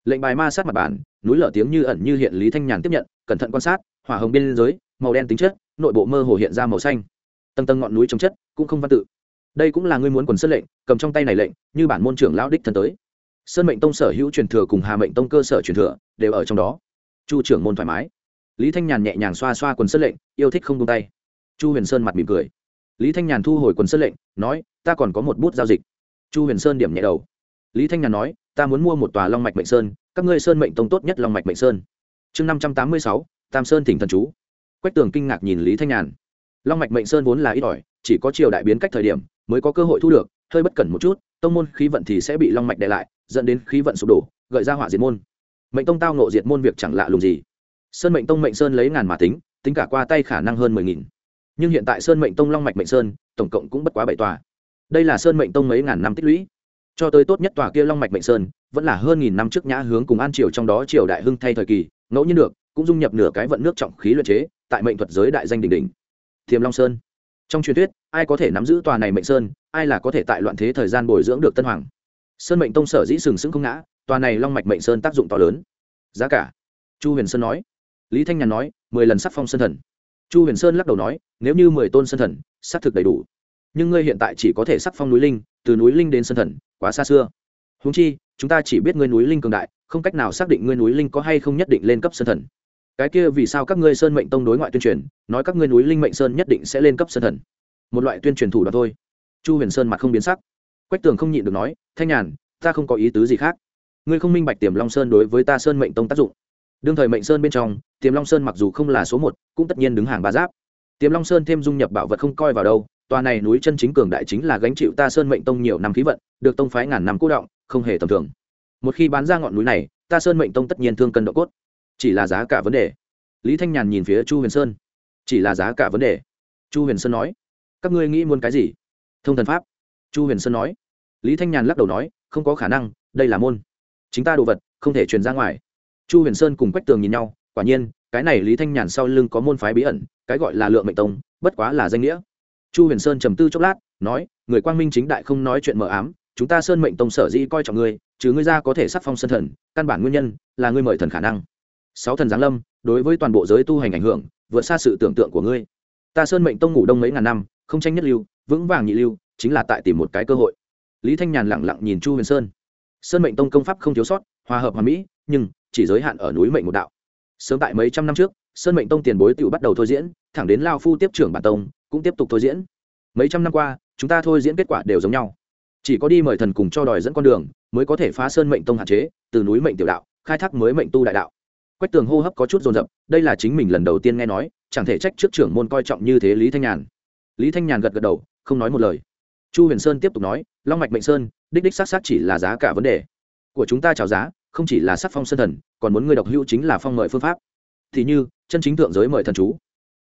A: Lệnh bài ma sát mặt bàn, núi lở tiếng như ẩn như hiện lý thanh nhàn tiếp nhận, cẩn thận quan sát, hỏa hồng biên giới màu đen tính chất, nội bộ mơ hồ hiện ra màu xanh. Tầng tầng ngọn núi trồng chất, cũng không văn tự. Đây cũng là ngươi muốn quần sơn lệnh, cầm trong tay này lệnh, như bản môn trưởng lão đích thân tới. Sơn mệnh tông sở hữu truyền thừa cùng hà mệnh tông cơ sở truyền thừa, đều ở trong đó. Chu trưởng môn thoải mái. Lý thanh nhàn nhẹ nhàng xoa xoa quần sơn lệnh, yêu thích không tung tay. Chu huyền sơn mặt mỉm cười lý thanh nhàn thu hồi quần sơn lệnh, nói, ta còn có một bút giao dịch. Chu huyền sơn điểm nhẹ đầu. Lý thanh nhàn nói, ta muốn mua một tòa long mạch mệnh sơn, các ngươi sơn mệnh tông tốt nhất long mạch mệnh sơn. Chương năm trăm tám mươi sáu, tam sơn thỉnh thần chú. Quách tường kinh ngạc nhìn lý thanh nhàn. Long mạch mệnh sơn vốn là ít ỏi, chỉ có chiều đại biến cách thời điểm mới có cơ hội thu được, hơi bất cẩn một chút, tông môn khí vận thì sẽ bị long mạch đè lại, dẫn đến khí vận sụp đổ, gợi ra hỏa diệt môn. Mệnh tông tao nộ diệt môn việc chẳng lạ lùng gì. Sơn mệnh tông mệnh sơn lấy ngàn mà tính tính cả qua tay khả năng hơn mười nghìn nhưng hiện tại sơn mệnh tông long mạch mệnh sơn, tổng cộng cũng bất quá bảy tòa. Đây là sơn mệnh tông mấy ngàn năm tích lũy. Cho tới tốt nhất tòa kia long mạch mệnh sơn, vẫn là hơn nghìn năm trước nhã hướng cùng an triều trong đó triều đại hưng thay thời kỳ, ngẫu nhiên được, cũng dung nhập nửa cái vận nước trọng khí luyện chế, tại mệnh thuật giới đại danh đỉnh đỉnh. Thiềm long sơn. Trong truyền thuyết, ai có thể nắm giữ tòa này mệnh sơn, ai là có thể tại loạn thế thời gian bồi dưỡng được tân hoàng. Sơn mệnh tông sở dĩ sừng sững không ngã, tòa này long mạch mệnh sơn tác dụng to lớn. Giá cả. Chu huyền sơn nói. Lý thanh nhàn nói, mười lần sắc phong sơn thần chu huyền sơn lắc đầu nói, nếu như mười tôn sân thần, xác thực đầy đủ. Nhưng ngươi hiện tại chỉ có thể sắc phong núi linh, từ núi linh đến sân thần, quá xa xưa. Húng chi, chúng ta chỉ biết ngươi núi linh cường đại, không cách nào xác định ngươi núi linh có hay không nhất định lên cấp sân thần. Cái kia vì sao các ngươi sơn mệnh tông đối ngoại tuyên truyền, nói các ngươi núi linh mệnh sơn nhất định sẽ lên cấp sân thần? Một loại tuyên truyền thủ đoạn thôi. Chu huyền sơn mặt không biến sắc. Quách tường không nhịn được nói, thanh nhàn, ta không có ý tứ gì khác. Ngươi không minh bạch tiềm long sơn đối với ta sơn mệnh tông tác dụng. Đương thời mệnh sơn bên trong tiềm long sơn mặc dù không là số một, cũng tất nhiên đứng hàng ba giáp. Tiềm long sơn thêm dung nhập bảo vật không coi vào đâu, tòa này núi chân chính cường đại chính là gánh chịu ta sơn mệnh tông nhiều năm khí vận, được tông phái ngàn năm cố động, không hề tầm thường. Một khi bán ra ngọn núi này, ta sơn mệnh tông tất nhiên thương cân độ cốt. Chỉ là giá cả vấn đề. Lý thanh nhàn nhìn phía chu huyền sơn. Chỉ là giá cả vấn đề. Chu huyền sơn nói, các ngươi nghĩ muốn cái gì? Thông thần pháp. Chu huyền sơn nói. Lý thanh nhàn lắc đầu nói, không có khả năng, đây là môn. Chính ta đồ vật, không thể truyền ra ngoài. Chu huyền sơn cùng quách tường nhìn nhau quả nhiên, cái này lý thanh nhàn sau lưng có môn phái bí ẩn, cái gọi là lượng mệnh tông, bất quá là danh nghĩa. Chu huyền sơn trầm tư chốc lát, nói, người quang minh chính đại không nói chuyện mờ ám, chúng ta sơn mệnh tông sở dĩ coi trọng ngươi, chứ ngươi ra có thể sắc phong sân thần, căn bản nguyên nhân là ngươi mời thần khả năng. Sáu thần giáng lâm, đối với toàn bộ giới tu hành ảnh hưởng, vượt xa sự tưởng tượng của ngươi. Ta sơn mệnh tông ngủ đông mấy ngàn năm, không tranh nhất lưu, vững vàng nhị lưu, chính là tại tìm một cái cơ hội. Lý thanh nhàn lẳng lặng nhìn chu huyền sơn. Sơn mệnh tông công pháp không thiếu sót, hòa hợp hòa mỹ, nhưng chỉ giới hạn ở núi mệnh một đạo sớm tại mấy trăm năm trước, sơn mệnh tông tiền bối tự bắt đầu thôi diễn, thẳng đến lao phu tiếp trưởng bản tông, cũng tiếp tục thôi diễn. Mấy trăm năm qua, chúng ta thôi diễn kết quả đều giống nhau. Chỉ có đi mời thần cùng cho đòi dẫn con đường, mới có thể phá sơn mệnh tông hạn chế, từ núi mệnh tiểu đạo, khai thác mới mệnh tu đại đạo. Quách tường hô hấp có chút dồn dập, đây là chính mình lần đầu tiên nghe nói, chẳng thể trách trước trưởng môn coi trọng như thế lý thanh nhàn. Lý thanh nhàn gật gật đầu, không nói một lời. Chu huyền sơn tiếp tục nói, long mạch mệnh sơn, đích đích s á t s á t chỉ là giá cả vấn đề. Của chúng ta trào giá không chỉ là sắc phong sơn thần, còn muốn người độc hữu chính là phong mời phương pháp. Thì như, chân chính thượng giới mời thần chú.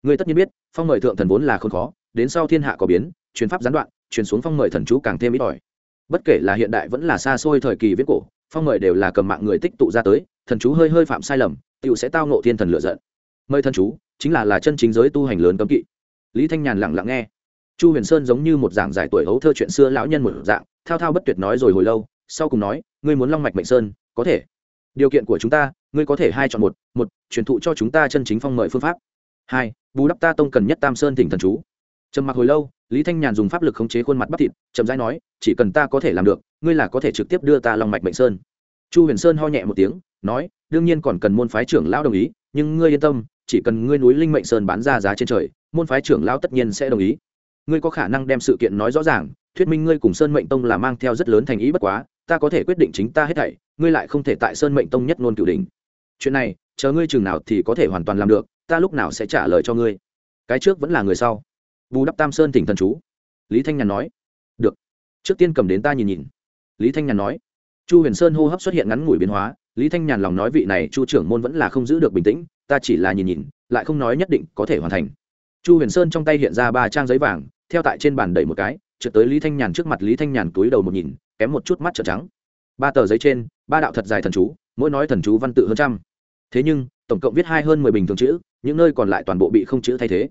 A: Người tất nhiên biết, phong mời thượng thần vốn là không khó, đến sau thiên hạ có biến, truyền pháp gián đoạn, truyền xuống phong mời thần chú càng thêm ít ỏi. Bất kể là hiện đại vẫn là xa xôi thời kỳ viết cổ, phong mời đều là cầm mạng người tích tụ ra tới, thần chú hơi hơi phạm sai lầm tựu sẽ tao nộ thiên thần lựa giận. Mời thần chú, chính là là chân chính giới tu hành lớn cấm kỵ. Lý thanh nhàn lặng lặng nghe. Chu huyền sơn giống như một giảng giải tuổi hấu thơ chuyện xưa lão nhân một dạng, thao thao bất tuyệt nói rồi hồi lâu, sau cùng nói, ngươi muốn long mạch mệnh sơn có thể. Điều kiện của chúng ta, ngươi có thể hai chọn một một, truyền thụ cho chúng ta chân chính phong mời phương pháp. Hai, bù đắp ta tông cần nhất tam sơn thỉnh thần chú. Trầm mặc hồi lâu, lý thanh nhàn dùng pháp lực khống chế khuôn mặt bắp thịt, chậm rãi nói, chỉ cần ta có thể làm được, ngươi là có thể trực tiếp đưa ta lòng mạch mệnh sơn. Chu huyền sơn ho nhẹ một tiếng, nói, đương nhiên còn cần môn phái trưởng lão đồng ý, nhưng ngươi yên tâm, chỉ cần ngươi núi linh mệnh sơn bán ra giá trên trời, môn phái trưởng lão tất nhiên sẽ đồng ý. Ngươi có khả năng đem sự kiện nói rõ ràng, thuyết minh ngươi cùng sơn mệnh tông là mang theo rất lớn thành ý bất quá ta có thể quyết định chính ta hết thảy, ngươi lại không thể tại sơn mệnh tông nhất ngôn cửu đình chuyện này, chờ ngươi chừng nào thì có thể hoàn toàn làm được, ta lúc nào sẽ trả lời cho ngươi. Cái trước vẫn là người sau. Bù đắp tam sơn tỉnh thần chú. Lý thanh nhàn nói. Được. Trước tiên cầm đến ta nhìn nhìn. Lý thanh nhàn nói. Chu huyền sơn hô hấp xuất hiện ngắn ngủi biến hóa. Lý thanh nhàn lòng nói vị này chu trưởng môn vẫn là không giữ được bình tĩnh, ta chỉ là nhìn nhìn, lại không nói nhất định có thể hoàn thành. Chu huyền sơn trong tay hiện ra ba trang giấy vàng, theo tại trên bàn đẩy một cái, trượt tới lý thanh nhàn trước mặt lý thanh nhàn túi đầu một nhìn kém một chút mắt trợn trắng. Ba tờ giấy trên, ba đạo thật dài thần chú, mỗi nói thần chú văn tự hơn trăm. Thế nhưng, tổng cộng viết hai hơn mười bình thường chữ, những nơi còn lại toàn bộ bị không chữ thay thế.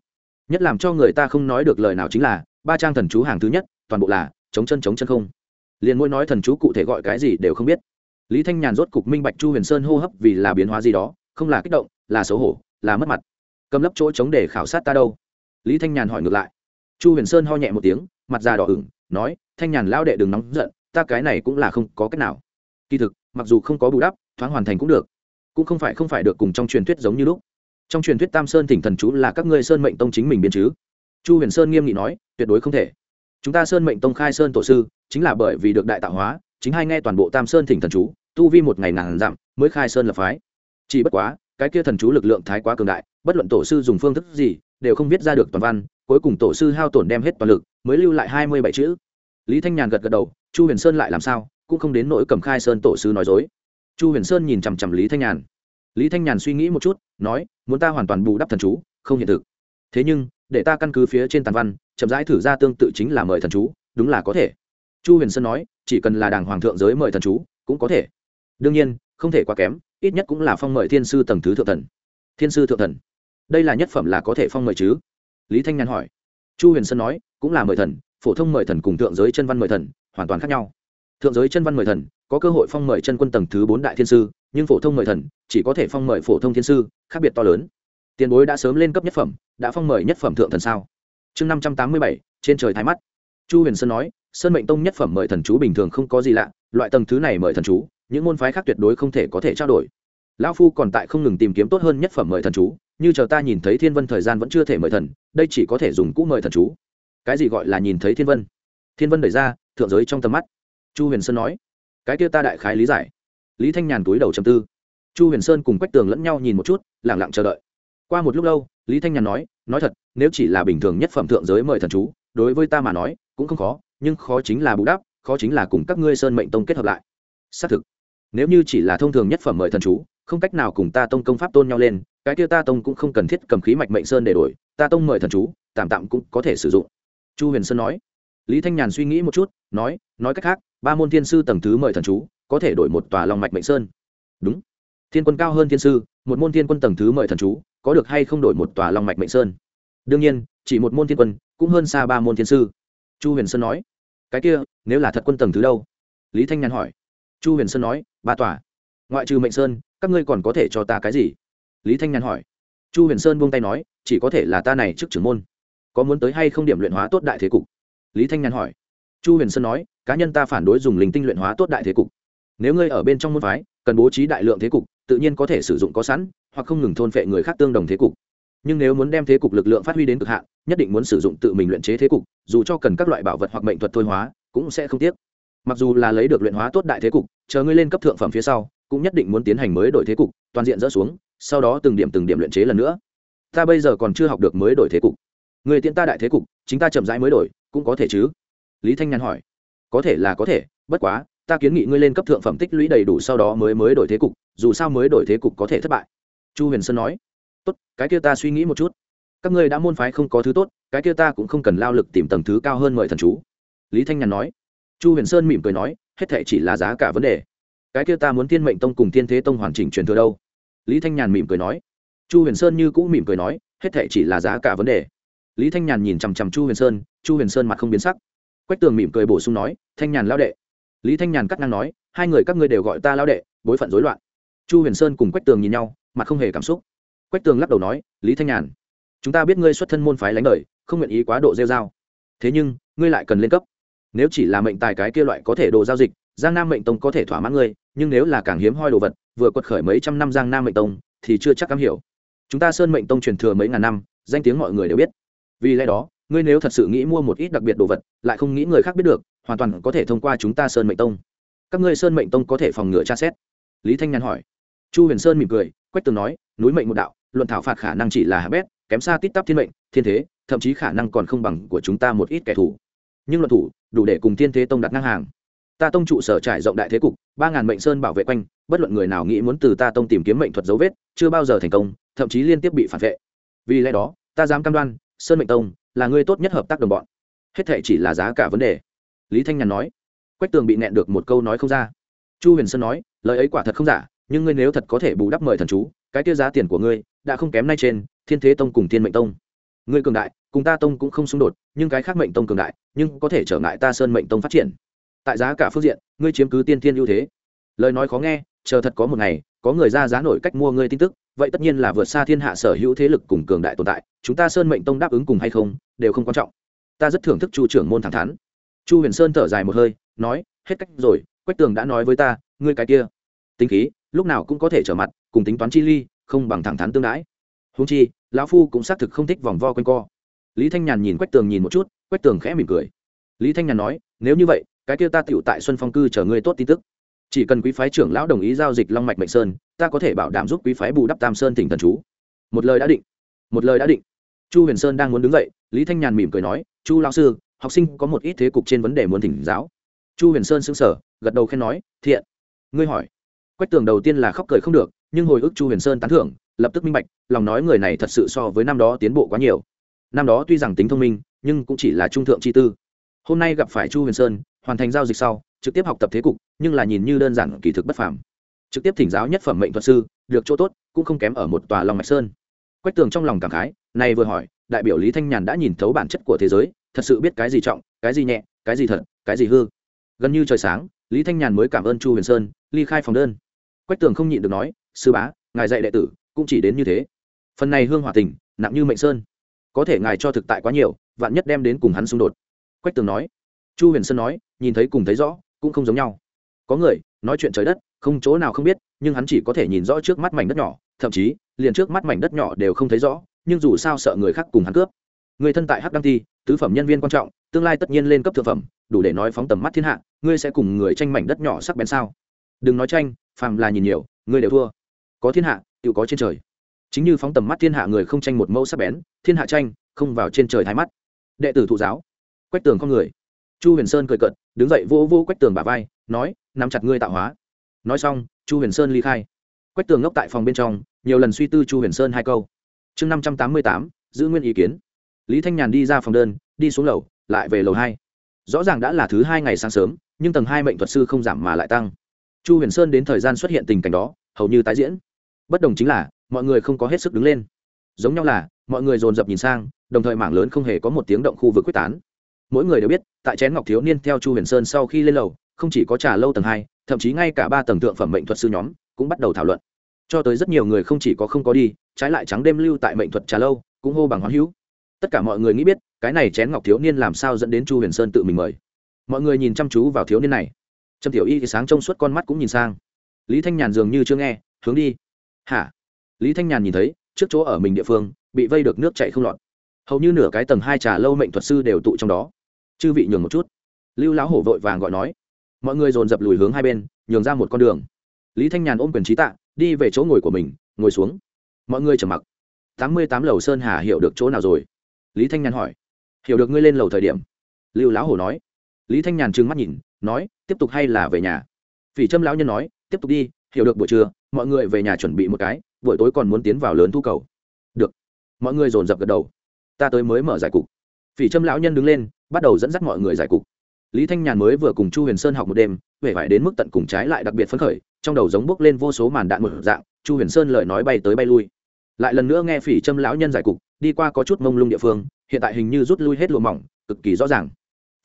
A: Nhất làm cho người ta không nói được lời nào chính là, ba trang thần chú hàng thứ nhất, toàn bộ là, chống chân chống chân không. Liền mỗi nói thần chú cụ thể gọi cái gì đều không biết. Lý thanh nhàn rốt cục minh bạch chu huyền sơn hô hấp vì là biến hóa gì đó, không là kích động, là xấu hổ, là mất mặt. Cầm lấp chỗ chống để khảo sát ta đâu? Lý thanh nhàn hỏi ngược lại. Chu huyền sơn ho nhẹ một tiếng, mặt già đỏ ửng, nói, thanh nhàn lao đệ đừng nóng giận ta cái này cũng là không có cách nào. Kỳ thực, mặc dù không có bù đắp, thoáng hoàn thành cũng được. Cũng không phải không phải được cùng trong truyền thuyết giống như lúc. Trong truyền thuyết tam sơn thỉnh thần chú là các ngươi sơn mệnh tông chính mình biến chứ? Chu huyền sơn nghiêm nghị nói, tuyệt đối không thể. Chúng ta sơn mệnh tông khai sơn tổ sư, chính là bởi vì được đại tạo hóa, chính hay nghe toàn bộ tam sơn thỉnh thần chú, tu vi một ngày ngàn dặm, mới khai sơn lập phái. Chỉ bất quá, cái kia thần chú lực lượng thái quá cường đại, bất luận tổ sư dùng phương thức gì, đều không viết ra được toàn văn, cuối cùng tổ sư hao tổn đem hết toàn lực, mới lưu lại hai mươi bảy chữ. Lý thanh nhàn gật gật đầu chu huyền sơn lại làm sao, cũng không đến nỗi cầm khai sơn tổ sư nói dối. Chu huyền sơn nhìn chằm chằm lý thanh nhàn. Lý thanh nhàn suy nghĩ một chút, nói, muốn ta hoàn toàn bù đắp thần chú, không hiện thực. Thế nhưng, để ta căn cứ phía trên tàn văn, chậm rãi thử ra tương tự chính là mời thần chú, đúng là có thể. Chu huyền sơn nói, chỉ cần là đảng hoàng thượng giới mời thần chú, cũng có thể. Đương nhiên, không thể quá kém, ít nhất cũng là phong mời thiên sư tầng thứ thượng thần. Thiên sư thượng thần. Đây là nhất phẩm là có thể phong mời chứ? Lý thanh nhàn hỏi. Chu huyền sơn nói, cũng là mời thần, phổ thông mời thần cùng thượng giới chân văn mời thần hoàn toàn khác nhau. Thượng giới chân văn mời thần, có cơ hội phong mời chân quân tầng thứ bốn đại thiên sư, nhưng phổ thông mời thần, chỉ có thể phong mời phổ thông thiên sư, khác biệt to lớn. Tiền bối đã sớm lên cấp nhất phẩm, đã phong mời nhất phẩm thượng thần sao? Chương năm trăm tám mươi bảy, trên trời thái mắt. Chu huyền sơn nói, sơn mệnh tông nhất phẩm mời thần chú bình thường không có gì lạ, loại tầng thứ này mời thần chú, những môn phái khác tuyệt đối không thể có thể trao đổi. Lão phu còn tại không ngừng tìm kiếm tốt hơn nhất phẩm mời thần chú, như chờ ta nhìn thấy thiên vân thời gian vẫn chưa thể mời thần, đây chỉ có thể dùng cũ mời thần chú. Cái gì gọi là nhìn thấy thiên vân? Thiên vân đẩy ra thượng giới trong tầm mắt. Chu huyền sơn nói, cái kia ta đại khái lý giải. Lý thanh nhàn túi đầu chầm tư. Chu huyền sơn cùng quách tường lẫn nhau nhìn một chút lẳng lặng chờ đợi. Qua một lúc lâu, lý thanh nhàn nói nói thật, nếu chỉ là bình thường nhất phẩm thượng giới mời thần chú, đối với ta mà nói, cũng không khó, nhưng khó chính là bù đắp, khó chính là cùng các ngươi sơn mệnh tông kết hợp lại. Xác thực, nếu như chỉ là thông thường nhất phẩm mời thần chú, không cách nào cùng ta tông công pháp tôn nhau lên, cái kia ta tông cũng không cần thiết cầm khí mạch mệnh sơn để đổi, ta tông mời thần chú, tạm tạm cũng có thể sử dụng. Chu huyền sơn nói lý thanh nhàn suy nghĩ một chút, nói nói cách khác, ba môn thiên sư tầng thứ mời thần chú, có thể đổi một tòa long mạch mệnh sơn. Đúng. Thiên quân cao hơn thiên sư, một môn thiên quân tầng thứ mời thần chú, có được hay không đổi một tòa long mạch mệnh sơn? Đương nhiên, chỉ một môn thiên quân, cũng hơn xa ba môn thiên sư. Chu huyền sơn nói. Cái kia, nếu là thật quân tầng thứ đâu? Lý thanh nhàn hỏi. Chu huyền sơn nói, ba tòa. Ngoại trừ mệnh sơn, các ngươi còn có thể cho ta cái gì? Lý thanh nhàn hỏi. Chu huyền sơn buông tay nói, chỉ có thể là ta này trước trưởng môn. Có muốn tới hay không điểm luyện hóa tốt đại thế cục? Lý thanh nhàn hỏi. Chu huyền sơn nói, cá nhân ta phản đối dùng linh tinh luyện hóa tốt đại thế cục. Nếu ngươi ở bên trong môn phái, cần bố trí đại lượng thế cục, tự nhiên có thể sử dụng có sẵn, hoặc không ngừng thôn phệ người khác tương đồng thế cục. Nhưng nếu muốn đem thế cục lực lượng phát huy đến cực hạn, nhất định muốn sử dụng tự mình luyện chế thế cục, dù cho cần các loại bảo vật hoặc mệnh thuật thôi hóa, cũng sẽ không tiếc. Mặc dù là lấy được luyện hóa tốt đại thế cục, chờ ngươi lên cấp thượng phẩm phía sau, cũng nhất định muốn tiến hành mới đổi thế cục, toàn diện dỡ xuống, sau đó từng điểm từng điểm luyện chế lần nữa. Ta bây giờ còn chưa học được mới đổi thế cục. Người tiện ta đại thế cục, chính ta chậm rãi mới đổi cũng có thể chứ? Lý thanh nhàn hỏi. Có thể là có thể, bất quá, ta kiến nghị ngươi lên cấp thượng phẩm tích lũy đầy đủ sau đó mới mới đổi thế cục, dù sao mới đổi thế cục có thể thất bại. Chu huyền sơn nói. Tốt, cái kia ta suy nghĩ một chút. Các ngươi đã môn phái không có thứ tốt, cái kia ta cũng không cần lao lực tìm tầng thứ cao hơn mời thần chú. Lý thanh nhàn nói. Chu huyền sơn mỉm cười nói, hết thệ chỉ là giá cả vấn đề. Cái kia ta muốn thiên mệnh tông cùng thiên thế tông hoàn chỉnh truyền thừa đâu? Lý thanh nhàn mỉm cười nói. Chu huyền sơn như cũ mỉm cười nói, hết thệ chỉ là giá cả vấn đề lý thanh nhàn nhìn chằm chằm chu huyền sơn, chu huyền sơn mặt không biến sắc. Quách tường mỉm cười bổ sung nói, thanh nhàn lao đệ. Lý thanh nhàn cắt ngang nói, hai người các ngươi đều gọi ta lao đệ, bối phận rối loạn. Chu huyền sơn cùng quách tường nhìn nhau, mặt không hề cảm xúc. Quách tường lắc đầu nói, lý thanh nhàn, chúng ta biết ngươi xuất thân môn phái lánh đời, không nguyện ý quá độ rêu dao thế nhưng, ngươi lại cần lên cấp. Nếu chỉ là mệnh tài cái kia loại có thể đồ giao dịch, giang nam mệnh tông có thể thỏa mãn ngươi, nhưng nếu là càng hiếm hoi đồ vật, vừa quật khởi mấy trăm năm giang nam mệnh tông, thì chưa chắc cam hiểu. Chúng ta sơn mệnh tông truyền thừa mấy ngàn năm, danh tiếng mọi người đều biết vì lẽ đó, ngươi nếu thật sự nghĩ mua một ít đặc biệt đồ vật, lại không nghĩ người khác biết được, hoàn toàn có thể thông qua chúng ta sơn mệnh tông. Các ngươi sơn mệnh tông có thể phòng ngừa tra xét. Lý thanh nhàn hỏi. Chu huyền sơn mỉm cười, quách tường nói, núi mệnh một đạo, luận thảo phạt khả năng chỉ là hạ bét, kém xa tít tắp thiên mệnh, thiên thế, thậm chí khả năng còn không bằng của chúng ta một ít kẻ thù. Nhưng luận thủ, đủ để cùng thiên thế tông đặt ngang hàng. Ta tông trụ sở trải rộng đại thế cục, ba ngàn mệnh sơn bảo vệ quanh, bất luận người nào nghĩ muốn từ ta tông tìm kiếm mệnh thuật dấu vết, chưa bao giờ thành công, thậm chí liên tiếp bị phản vệ. Vì lẽ đó, ta dám cam đoan sơn mệnh tông là người tốt nhất hợp tác đồng bọn. Hết thệ chỉ là giá cả vấn đề. Lý thanh nhàn nói. Quách tường bị nẹn được một câu nói không ra. Chu huyền sơn nói, lời ấy quả thật không giả, nhưng ngươi nếu thật có thể bù đắp mời thần chú, cái tiêu giá tiền của ngươi đã không kém nay trên, thiên thế tông cùng thiên mệnh tông. Ngươi cường đại, cùng ta tông cũng không xung đột, nhưng cái khác mệnh tông cường đại, nhưng có thể trở ngại ta sơn mệnh tông phát triển. Tại giá cả phương diện, ngươi chiếm cứ tiên thiên ưu thế. Lời nói khó nghe, chờ thật có một ngày có người ra giá nổi cách mua ngươi tin tức, vậy tất nhiên là vượt xa thiên hạ sở hữu thế lực cùng cường đại tồn tại, chúng ta sơn mệnh tông đáp ứng cùng hay không, đều không quan trọng. Ta rất thưởng thức chu trưởng môn thẳng thắn. Chu huyền sơn thở dài một hơi, nói, hết cách rồi, quách tường đã nói với ta, ngươi cái kia tính khí, lúc nào cũng có thể trở mặt, cùng tính toán chi ly, không bằng thẳng thắn tương đãi. Húng chi, lão phu cũng xác thực không thích vòng vo quanh co. Lý thanh nhàn nhìn quách tường nhìn một chút, quách tường khẽ mỉm cười. Lý thanh nhàn nói, nếu như vậy, cái kia ta tựu tại xuân phong cư chờ ngươi tốt tin tức chỉ cần quý phái trưởng lão đồng ý giao dịch long mạch mệnh sơn, ta có thể bảo đảm giúp quý phái bù đắp tam sơn tỉnh thần chú. Một lời đã định. Một lời đã định. Chu huyền sơn đang muốn đứng dậy, lý thanh nhàn mỉm cười nói, chu lão sư, học sinh có một ít thế cục trên vấn đề muốn thỉnh giáo. Chu huyền sơn xứng sở gật đầu khen nói, thiện. Ngươi hỏi. Quách tường đầu tiên là khóc cười không được, nhưng hồi ức chu huyền sơn tán thưởng, lập tức minh bạch, lòng nói người này thật sự so với năm đó tiến bộ quá nhiều. Năm đó tuy rằng tính thông minh, nhưng cũng chỉ là trung thượng chi tư. Hôm nay gặp phải chu huyền sơn, hoàn thành giao dịch sau trực tiếp học tập thế cục, nhưng là nhìn như đơn giản kỳ thực bất phàm. Trực tiếp thỉnh giáo nhất phẩm mệnh thuật sư, được chỗ tốt, cũng không kém ở một tòa long mạch sơn. Quách tường trong lòng cảm khái, này vừa hỏi, đại biểu lý thanh nhàn đã nhìn thấu bản chất của thế giới, thật sự biết cái gì trọng, cái gì nhẹ, cái gì thật, cái gì hư. Gần như trời sáng, lý thanh nhàn mới cảm ơn chu huyền sơn, ly khai phòng đơn. Quách tường không nhịn được nói, sư bá, ngài dạy đệ tử, cũng chỉ đến như thế. Phần này hương hòa tình, nặng như mệnh sơn. Có thể ngài cho thực tại quá nhiều, vạn nhất đem đến cùng hắn xung đột. Quách tường nói. Chu huyền sơn nói, nhìn thấy cùng thấy rõ cũng không giống nhau. Có người nói chuyện trời đất, không chỗ nào không biết, nhưng hắn chỉ có thể nhìn rõ trước mắt mảnh đất nhỏ, thậm chí, liền trước mắt mảnh đất nhỏ đều không thấy rõ, nhưng dù sao sợ người khác cùng hắn cướp. Người thân tại hắc đăng thi tứ phẩm nhân viên quan trọng, tương lai tất nhiên lên cấp thượng phẩm, đủ để nói phóng tầm mắt thiên hạ, ngươi sẽ cùng người tranh mảnh đất nhỏ sắc bén sao? Đừng nói tranh, phàm là nhìn nhiều, ngươi đều thua. Có thiên hạ tự có trên trời. Chính như phóng tầm mắt thiên hạ người không tranh một mẫu sắc bén, thiên hạ tranh, không vào trên trời thái mắt. Đệ tử thụ giáo, quách tường con người chu huyền sơn cười cận đứng dậy vô vô quách tường bà vai, nói, nắm chặt ngươi tạo hóa. Nói xong, chu huyền sơn ly khai. Quách tường ngốc tại phòng bên trong, nhiều lần suy tư chu huyền sơn hai câu. Chương năm trăm tám mươi tám, giữ nguyên ý kiến. Lý thanh nhàn đi ra phòng đơn, đi xuống lầu, lại về lầu hai. Rõ ràng đã là thứ hai ngày sáng sớm, nhưng tầng hai mệnh thuật sư không giảm mà lại tăng. Chu huyền sơn đến thời gian xuất hiện tình cảnh đó, hầu như tái diễn. Bất đồng chính là, mọi người không có hết sức đứng lên. Giống nhau là, mọi người dồn dập nhìn sang, đồng thời mảng lớn không hề có một tiếng động khu vực quyết tán mỗi người đều biết, tại chén ngọc thiếu niên theo chu huyền sơn sau khi lên lầu, không chỉ có trà lâu tầng hai, thậm chí ngay cả ba tầng thượng phẩm mệnh thuật sư nhóm cũng bắt đầu thảo luận. Cho tới rất nhiều người không chỉ có không có đi, trái lại trắng đêm lưu tại mệnh thuật trà lâu, cũng hô bằng hoán hữu. Tất cả mọi người nghĩ biết, cái này chén ngọc thiếu niên làm sao dẫn đến chu huyền sơn tự mình mời. Mọi người nhìn chăm chú vào thiếu niên này. Trầm tiểu y thì sáng trông suốt con mắt cũng nhìn sang. Lý thanh nhàn dường như chưa nghe, hướng đi. Hả? Lý thanh nhàn nhìn thấy, trước chỗ ở mình địa phương, bị vây được nước chạy không lọt. Hầu như nửa cái tầng hai trà lâu mệnh thuật sư đều tụ trong đó chư vị nhường một chút. Lưu lão hổ vội vàng gọi nói. Mọi người dồn dập lùi hướng hai bên, nhường ra một con đường. Lý thanh nhàn ôm quyền trí tạ, đi về chỗ ngồi của mình, ngồi xuống. Mọi người trầm mặc. Tám mươi tám lầu sơn hà hiểu được chỗ nào rồi? Lý thanh nhàn hỏi. Hiểu được ngươi lên lầu thời điểm. Lưu lão hổ nói. Lý thanh nhàn trừng mắt nhìn, nói, tiếp tục hay là về nhà? Phỉ trâm lão nhân nói, tiếp tục đi, hiểu được buổi trưa, mọi người về nhà chuẩn bị một cái, buổi tối còn muốn tiến vào lớn thu cầu. Được. Mọi người dồn dập gật đầu. Ta tới mới mở giải cục. Phỉ trâm lão nhân đứng lên bắt đầu dẫn dắt mọi người giải cục. Lý thanh nhàn mới vừa cùng chu huyền sơn học một đêm, vẻ vải đến mức tận cùng trái lại đặc biệt phấn khởi, trong đầu giống bốc lên vô số màn đạn một dạng, chu huyền sơn lời nói bay tới bay lui. Lại lần nữa nghe phỉ châm lão nhân giải cục, đi qua có chút mông lung địa phương, hiện tại hình như rút lui hết lụa mỏng, cực kỳ rõ ràng.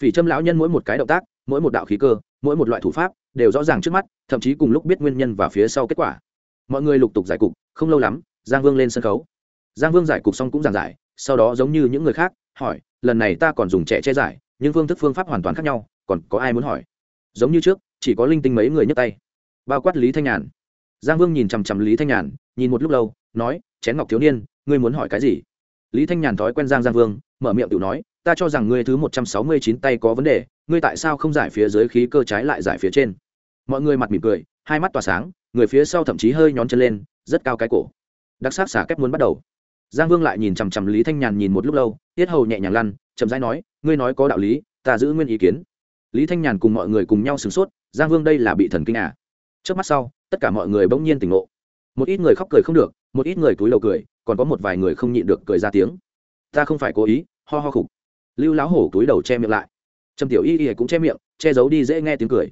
A: Phỉ châm lão nhân mỗi một cái động tác, mỗi một đạo khí cơ, mỗi một loại thủ pháp, đều rõ ràng trước mắt, thậm chí cùng lúc biết nguyên nhân và phía sau kết quả. Mọi người lục tục giải cục, không lâu lắm, giang vương lên sân khấu. Giang vương giải cục xong cũng giảng giải, sau đó giống như những người khác hỏi, lần này ta còn dùng trẻ che giải, nhưng phương thức phương pháp hoàn toàn khác nhau, còn có ai muốn hỏi? Giống như trước, chỉ có linh tinh mấy người nhấc tay. Bao quát lý thanh nhàn. Giang vương nhìn chằm chằm lý thanh nhàn, nhìn một lúc lâu, nói, chén ngọc thiếu niên, ngươi muốn hỏi cái gì? Lý thanh nhàn thói quen giang giang vương, mở miệng tự nói, ta cho rằng ngươi thứ một trăm sáu mươi chín tay có vấn đề, ngươi tại sao không giải phía dưới khí cơ trái lại giải phía trên? Mọi người mặt mỉm cười, hai mắt tỏa sáng, người phía sau thậm chí hơi nhón chân lên, rất cao cái cổ. Đặc sắc xả kép muốn bắt đầu giang vương lại nhìn chằm chằm lý thanh nhàn nhìn một lúc lâu, tiết hầu nhẹ nhàng lăn, chậm rãi nói, ngươi nói có đạo lý, ta giữ nguyên ý kiến. Lý thanh nhàn cùng mọi người cùng nhau sửng sốt, giang vương đây là bị thần kinh à? Trước mắt sau, tất cả mọi người bỗng nhiên tỉnh ngộ. Một ít người khóc cười không được, một ít người túi lầu cười, còn có một vài người không nhịn được cười ra tiếng. Ta không phải cố ý, ho ho khục. Lưu láo hổ túi đầu che miệng lại. Trầm tiểu y y cũng che miệng, che giấu đi dễ nghe tiếng cười.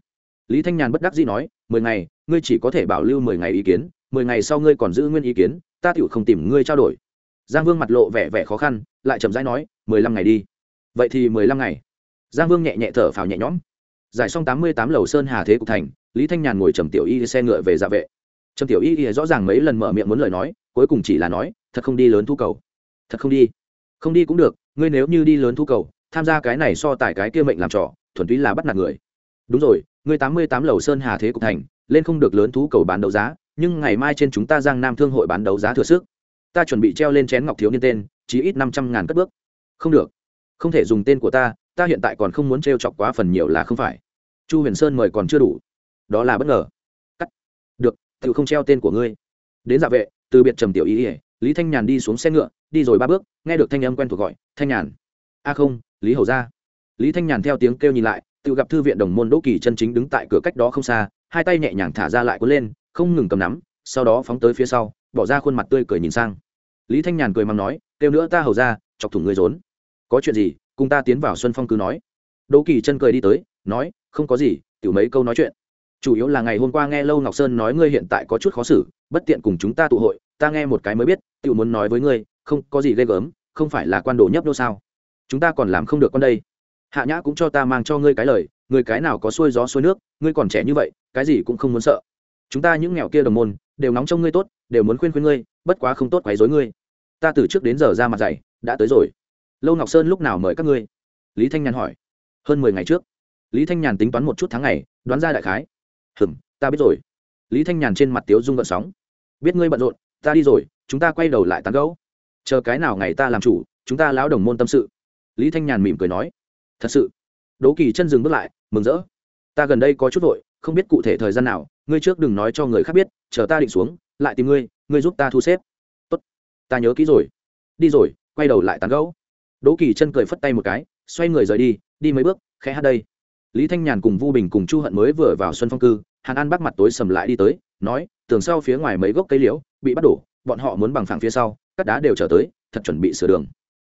A: Lý thanh nhàn bất đắc dĩ nói, mười ngày, ngươi chỉ có thể bảo lưu mười ngày ý kiến, mười ngày sau ngươi còn giữ nguyên ý kiến, ta tựu không tìm ngươi trao đổi giang vương mặt lộ vẻ vẻ khó khăn, lại chậm rãi nói, mười lăm ngày đi. Vậy thì mười lăm ngày. Giang vương nhẹ nhẹ thở phào nhẹ nhõm. Giải xong tám mươi tám lầu sơn hà thế cục thành, lý thanh nhàn ngồi trầm tiểu y xe ngựa về dạ vệ. Trầm tiểu y rõ ràng mấy lần mở miệng muốn lời nói, cuối cùng chỉ là nói, thật không đi lớn thu cầu. Thật không đi. Không đi cũng được, ngươi nếu như đi lớn thu cầu, tham gia cái này so tài cái kia mệnh làm trò, thuần túy là bắt nạt người. Đúng rồi, ngươi tám mươi tám lầu sơn hà thế cục thành, lên không được lớn thú cầu bán đấu giá, nhưng ngày mai trên chúng ta giang nam thương hội bán đấu giá thừa sức ta chuẩn bị treo lên chén ngọc thiếu niên tên, chí ít năm trăm ngàn cất bước. Không được. Không thể dùng tên của ta ta hiện tại còn không muốn t chọc quá phần nhiều là không phải. Chu huyền sơn mời còn chưa đủ. Đó là bất ngờ. Cắt. Được tự không treo tên của ngươi. Đến dạ vệ, từ biệt trầm tiểu ý ỉa lý thanh nhàn đi xuống xe ngựa, đi rồi ba bước, nghe được thanh âm quen thuộc gọi, thanh nhàn. A không, lý hầu ra. Lý thanh nhàn theo tiếng kêu nhìn lại, tự gặp thư viện đồng môn đỗ kỳ chân chính đứng tại cửa cách đó không xa, hai tay nhẹ nhàng thả ra lại cuốn lên, không ngừng cầm nắm, sau đó phóng tới phía sau, bỏ ra khuôn mặt tươi cười nhìn sang lý thanh nhàn cười mắng nói, kêu nữa ta hầu ra, chọc thủng người rốn. Có chuyện gì, cùng ta tiến vào xuân phong cứ nói. Đỗ kỳ chân cười đi tới, nói, không có gì, tiểu mấy câu nói chuyện. Chủ yếu là ngày hôm qua nghe lâu ngọc sơn nói ngươi hiện tại có chút khó xử, bất tiện cùng chúng ta tụ hội, ta nghe một cái mới biết, tiểu muốn nói với ngươi, không có gì ghê gớm, không phải là quan đồ nhấp đâu sao? Chúng ta còn làm không được con đây. Hạ nhã cũng cho ta mang cho ngươi cái lời người cái nào có xuôi gió xuôi nước, ngươi còn trẻ như vậy, cái gì cũng không muốn sợ. Chúng ta những nghèo kia đồng môn, đều nóng trong ngươi tốt đều muốn khuyên khuyên ngươi, bất quá không tốt quấy dối ngươi. Ta từ trước đến giờ ra mặt dày đã tới rồi. Lâu ngọc sơn lúc nào mời các ngươi? Lý thanh nhàn hỏi. Hơn mười ngày trước. Lý thanh nhàn tính toán một chút tháng ngày, đoán ra đại khái. Hừm, ta biết rồi. Lý thanh nhàn trên mặt tiếu dung gợn sóng. Biết ngươi bận rộn, ta đi rồi, chúng ta quay đầu lại tán gấu chờ cái nào ngày ta làm chủ, chúng ta lão đồng môn tâm sự. Lý thanh nhàn mỉm cười nói. Thật sự. Đố kỳ chân dừng bước lại, mừng rỡ. Ta gần đây có chút vội, không biết cụ thể thời gian nào, ngươi trước đừng nói cho người khác biết, chờ ta định xuống lại tìm ngươi ngươi giúp ta thu xếp. Tốt ta nhớ kỹ rồi. Đi rồi quay đầu lại tán gẫu, đỗ kỳ chân cười phất tay một cái xoay người rời đi đi mấy bước khẽ hát đây. Lý thanh nhàn cùng vu bình cùng chu hận mới vừa vào xuân phong cư hàn an bắt mặt tối sầm lại đi tới nói tường sau phía ngoài mấy gốc cây liễu bị bắt đổ bọn họ muốn bằng phẳng phía sau cắt đá đều trở tới thật chuẩn bị sửa đường.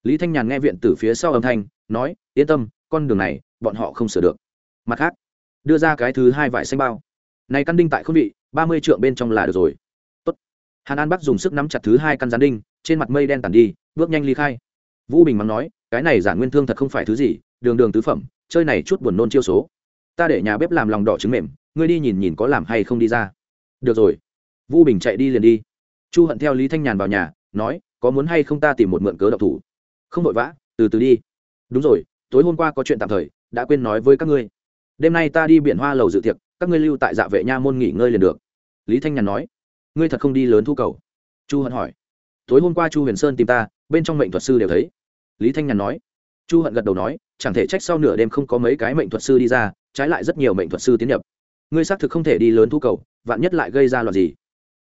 A: Lý thanh nhàn nghe viện từ phía sau âm thanh nói yên tâm con đường này bọn họ không sửa được. Mặt khác đưa ra cái thứ hai vải xanh bao. Này căn đinh tại không vị ba mươi trượng bên trong là được rồi hàn an bắc dùng sức nắm chặt thứ hai căn gián đinh, trên mặt mây đen tàn đi, bước nhanh ly khai. Vũ bình mắng nói, cái này giản nguyên thương thật không phải thứ gì, đường đường tứ phẩm, chơi này chút buồn nôn chiêu số. Ta để nhà bếp làm lòng đỏ trứng mềm, ngươi đi nhìn nhìn có làm hay không đi ra. Được rồi. Vũ bình chạy đi liền đi. Chu hận theo lý thanh nhàn vào nhà, nói, có muốn hay không ta tìm một mượn cớ độc thủ? Không vội vã, từ từ đi. Đúng rồi, tối hôm qua có chuyện tạm thời, đã quên nói với các ngươi. Đêm nay ta đi biển hoa lầu dự tiệc, các ngươi lưu tại dạ vệ nha môn nghỉ ngơi liền được. Lý thanh nhàn nói ngươi thật không đi lớn thu cầu? Chu hận hỏi. Tối hôm qua chu huyền sơn tìm ta, bên trong mệnh thuật sư đều thấy. Lý thanh nhàn nói. Chu hận gật đầu nói, chẳng thể trách sau nửa đêm không có mấy cái mệnh thuật sư đi ra, trái lại rất nhiều mệnh thuật sư tiến nhập. Ngươi xác thực không thể đi lớn thu cầu, vạn nhất lại gây ra loạt gì?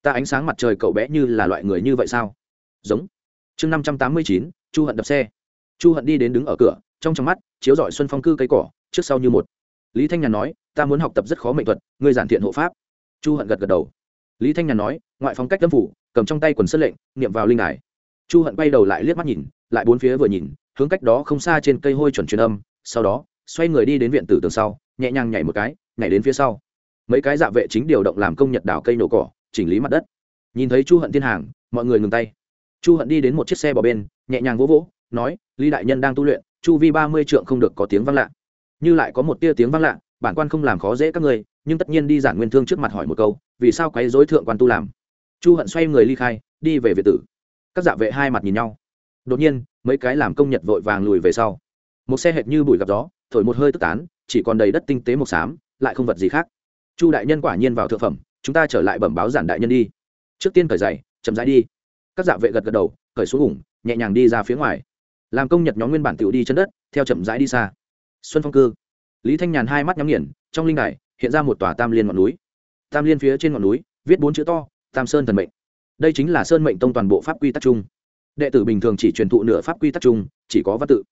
A: Ta ánh sáng mặt trời cậu bé như là loại người như vậy sao? Giống. Chương năm trăm tám mươi chín, chu hận đập xe. Chu hận đi đến đứng ở cửa, trong trong mắt, chiếu rọi xuân phong cư cây cỏ, trước sau như một. Lý thanh nhàn nói, ta muốn học tập rất khó mệnh thuật, ngươi giản thiện hộ pháp. Chu hận gật gật đầu lý thanh nhàn nói, ngoại phong cách tâm phủ, cầm trong tay quần sân lệnh, niệm vào linh đài. Chu hận bay đầu lại liếc mắt nhìn, lại bốn phía vừa nhìn, hướng cách đó không xa trên cây hôi chuẩn truyền âm, sau đó, xoay người đi đến viện tử tường sau, nhẹ nhàng nhảy một cái, nhảy đến phía sau. Mấy cái dạ vệ chính điều động làm công nhật đào cây nổ cỏ, chỉnh lý mặt đất. Nhìn thấy chu hận thiên hàng, mọi người ngừng tay. Chu hận đi đến một chiếc xe bỏ bên, nhẹ nhàng vỗ vỗ, nói, lý đại nhân đang tu luyện, chu vi ba mươi trượng không được có tiếng vang lạ. Như lại có một tia tiếng vang lạ, bản quan không làm khó dễ các người nhưng tất nhiên đi giản nguyên thương trước mặt hỏi một câu, vì sao quấy dối thượng quan tu làm? Chu hận xoay người ly khai, đi về việt tử. Các dạ vệ hai mặt nhìn nhau. Đột nhiên, mấy cái làm công nhật vội vàng lùi về sau. Một xe hệt như bụi gặp gió, thổi một hơi tức tán, chỉ còn đầy đất tinh tế một xám, lại không vật gì khác. Chu đại nhân quả nhiên vào thượng phẩm, chúng ta trở lại bẩm báo giản đại nhân đi. Trước tiên cởi giày, chậm rãi đi. Các dạ vệ gật gật đầu, cởi xuống ủng, nhẹ nhàng đi ra phía ngoài. Làm công nhật nhóm nguyên bản tiểu đi chân đất, theo chậm rãi đi xa. Xuân phong cư. Lý thanh nhàn hai mắt nhắm nghiền, trong linh đài hiện ra một tòa tam liên ngọn núi. Tam liên phía trên ngọn núi, viết bốn chữ to, tam sơn thần mệnh. Đây chính là sơn mệnh tông toàn bộ pháp quy tắc chung. Đệ tử bình thường chỉ truyền thụ nửa pháp quy tắc chung, chỉ có văn tự.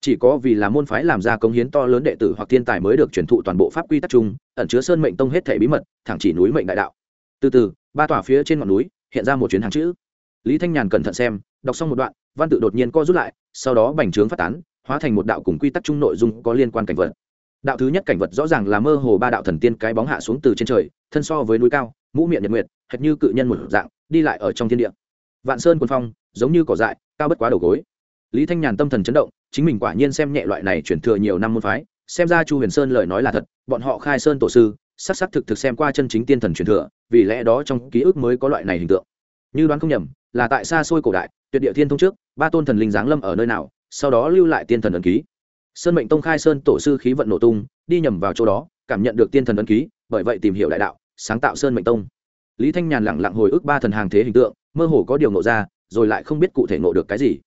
A: Chỉ có vì là môn phái làm ra công hiến to lớn đệ tử hoặc thiên tài mới được truyền thụ toàn bộ pháp quy tắc chung, ẩn chứa sơn mệnh tông hết thể bí mật, thẳng chỉ núi mệnh đại đạo. Từ từ, ba tòa phía trên ngọn núi, hiện ra một chuyến hàng chữ. Lý thanh nhàn cẩn thận xem, đọc xong một đoạn, văn tự đột nhiên co rút lại, sau đó bành trướng phát tán, hóa thành một đạo cùng quy tắc chung nội dung có liên quan cảnh vật đạo thứ nhất cảnh vật rõ ràng là mơ hồ ba đạo thần tiên cái bóng hạ xuống từ trên trời, thân so với núi cao, mũ miệng nhật nguyệt, hệt như cự nhân một dạng, đi lại ở trong thiên địa. Vạn sơn quân phong, giống như cỏ dại, cao bất quá đầu gối. Lý thanh nhàn tâm thần chấn động, chính mình quả nhiên xem nhẹ loại này chuyển thừa nhiều năm môn phái, xem ra chu huyền sơn lời nói là thật, bọn họ khai sơn tổ sư sắc sắc thực thực xem qua chân chính tiên thần truyền thừa, vì lẽ đó trong ký ức mới có loại này hình tượng. Như đoán không nhầm, là tại xa xôi cổ đại, tuyệt địa thiên thông trước, ba tôn thần linh giáng lâm ở nơi nào, sau đó lưu lại tiên thần ấn ký sơn mệnh tông khai sơn tổ sư khí vận nổ tung, đi nhầm vào chỗ đó, cảm nhận được tiên thần ấn ký, bởi vậy tìm hiểu đại đạo, sáng tạo sơn mệnh tông. Lý thanh nhàn lẳng lặng hồi ức ba thần hàng thế hình tượng, mơ hồ có điều nộ ra, rồi lại không biết cụ thể nộ được cái gì.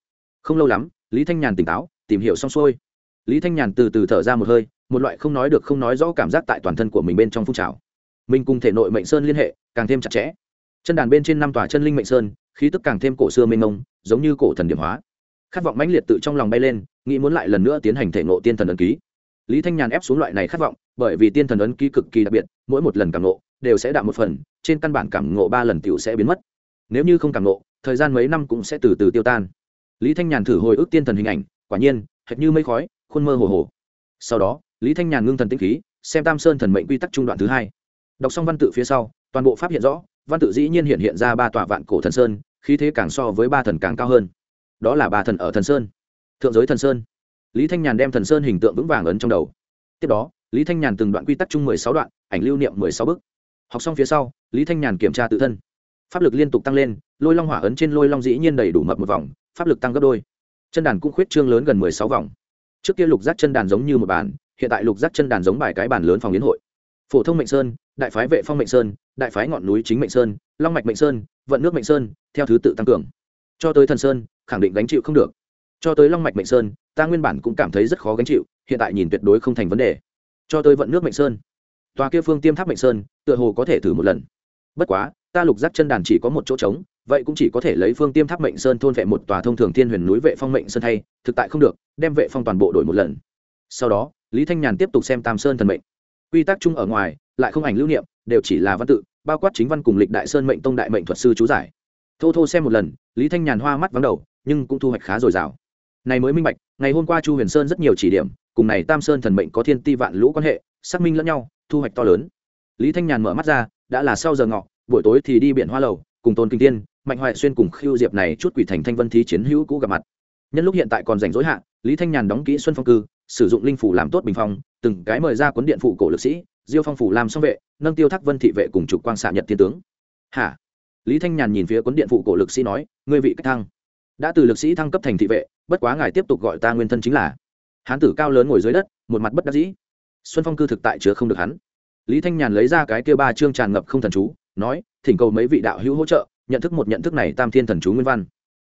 A: Không lâu lắm, lý thanh nhàn tỉnh táo, tìm hiểu xong xuôi. Lý thanh nhàn từ từ thở ra một hơi, một loại không nói được không nói rõ cảm giác tại toàn thân của mình bên trong phun trào. Mình cùng thể nội mệnh sơn liên hệ, càng thêm chặt chẽ. Chân đàn bên trên năm tòa chân linh mệnh sơn, khí tức càng thêm cổ xưa mênh mông, giống như cổ thần điểm hóa. Khát vọng mãnh liệt tự trong lòng bay lên nghĩ muốn lại lần nữa tiến hành thể ngộ tiên thần ấn ký. Lý thanh nhàn ép xuống loại này khát vọng, bởi vì tiên thần ấn ký cực kỳ đặc biệt, mỗi một lần cảm ngộ đều sẽ đạt một phần, trên căn bản cảm ngộ ba lần tiểu sẽ biến mất. Nếu như không cảm ngộ, thời gian mấy năm cũng sẽ từ từ tiêu tan. Lý thanh nhàn thử hồi ức tiên thần hình ảnh, quả nhiên, hệt như mây khói, khuôn mơ hồ hồ. Sau đó, lý thanh nhàn ngưng thần tĩnh khí, xem tam sơn thần mệnh quy tắc trung đoạn thứ hai. Đọc xong văn tự phía sau, toàn bộ pháp hiện rõ, văn tự dĩ nhiên hiện hiện ra ba tòa vạn cổ thần sơn, khí thế càng so với ba thần càng cao hơn. Đó là ba thần ở thần sơn thượng giới thần sơn. Lý thanh nhàn đem thần sơn hình tượng vững vàng ấn trong đầu. Tiếp đó, lý thanh nhàn từng đoạn quy tắc chung mười sáu đoạn, ảnh lưu niệm mười sáu bức học xong phía sau, lý thanh nhàn kiểm tra tự thân. Pháp lực liên tục tăng lên, lôi long hỏa ấn trên lôi long dĩ nhiên đầy đủ mập một vòng, pháp lực tăng gấp đôi. Chân đàn cũng khuyết trương lớn gần mười sáu vòng. Trước kia lục giác chân đàn giống như một bàn, hiện tại lục giác chân đàn giống bài cái bàn lớn phòng biến hội. Phổ thông mệnh sơn, đại phái vệ phong mệnh sơn, đại phái ngọn núi chính mệnh sơn, long mạch mệnh sơn, vận nước mệnh sơn, theo thứ tự tăng cường. Cho tới thần sơn, khẳng định gánh chịu không được cho tới long mạch mệnh sơn, ta nguyên bản cũng cảm thấy rất khó gánh chịu, hiện tại nhìn tuyệt đối không thành vấn đề. Cho tới vận nước mệnh sơn, tòa kia phương tiêm tháp mệnh sơn, tựa hồ có thể thử một lần. Bất quá, ta lục giác chân đàn chỉ có một chỗ trống, vậy cũng chỉ có thể lấy phương tiêm tháp mệnh sơn thôn vệ một tòa thông thường thiên huyền núi vệ phong mệnh sơn thay, thực tại không được, đem vệ phong toàn bộ đổi một lần. Sau đó, lý thanh nhàn tiếp tục xem tam sơn thần mệnh. Quy tắc chung ở ngoài, lại không ảnh lưu niệm, đều chỉ là văn tự, bao quát chính văn cùng lịch đại sơn mệnh tông đại mệnh thuật sư chú giải. Thô thô xem một lần, lý thanh nhàn hoa mắt vắng đầu, nhưng cũng thu hoạch khá dồi dào này mới minh bạch, ngày hôm qua chu huyền sơn rất nhiều chỉ điểm, cùng này tam sơn thần mệnh có thiên ti vạn lũ quan hệ, xác minh lẫn nhau, thu hoạch to lớn. Lý thanh nhàn mở mắt ra, đã là sau giờ ngọ, buổi tối thì đi biển hoa lầu, cùng tôn kinh tiên mạnh hoại xuyên cùng khiêu diệp này chút quỷ thành thanh vân thí chiến hữu cũ gặp mặt. Nhân lúc hiện tại còn rảnh rỗi hạ, lý thanh nhàn đóng kỹ xuân phong cư, sử dụng linh phủ làm tốt bình phong, từng cái mời ra cuốn điện phụ cổ lực sĩ, diêu phong phủ làm xong vệ, nâng tiêu thác vân thị vệ cùng trục quang xạ nhật thiên tướng. Hả? Lý thanh nhàn nhìn phía cuốn điện phụ cổ lực sĩ nói, ngươi vị cách thăng. Đã từ lực sĩ thăng cấp thành thị vệ bất quá ngài tiếp tục gọi ta nguyên thân chính là. Hán tử cao lớn ngồi dưới đất, một mặt bất đắc dĩ. Xuân phong cư thực tại chứa không được hắn. Lý thanh nhàn lấy ra cái kia ba chương tràn ngập không thần chú, nói, thỉnh cầu mấy vị đạo hữu hỗ trợ, nhận thức một nhận thức này tam thiên thần chú nguyên văn.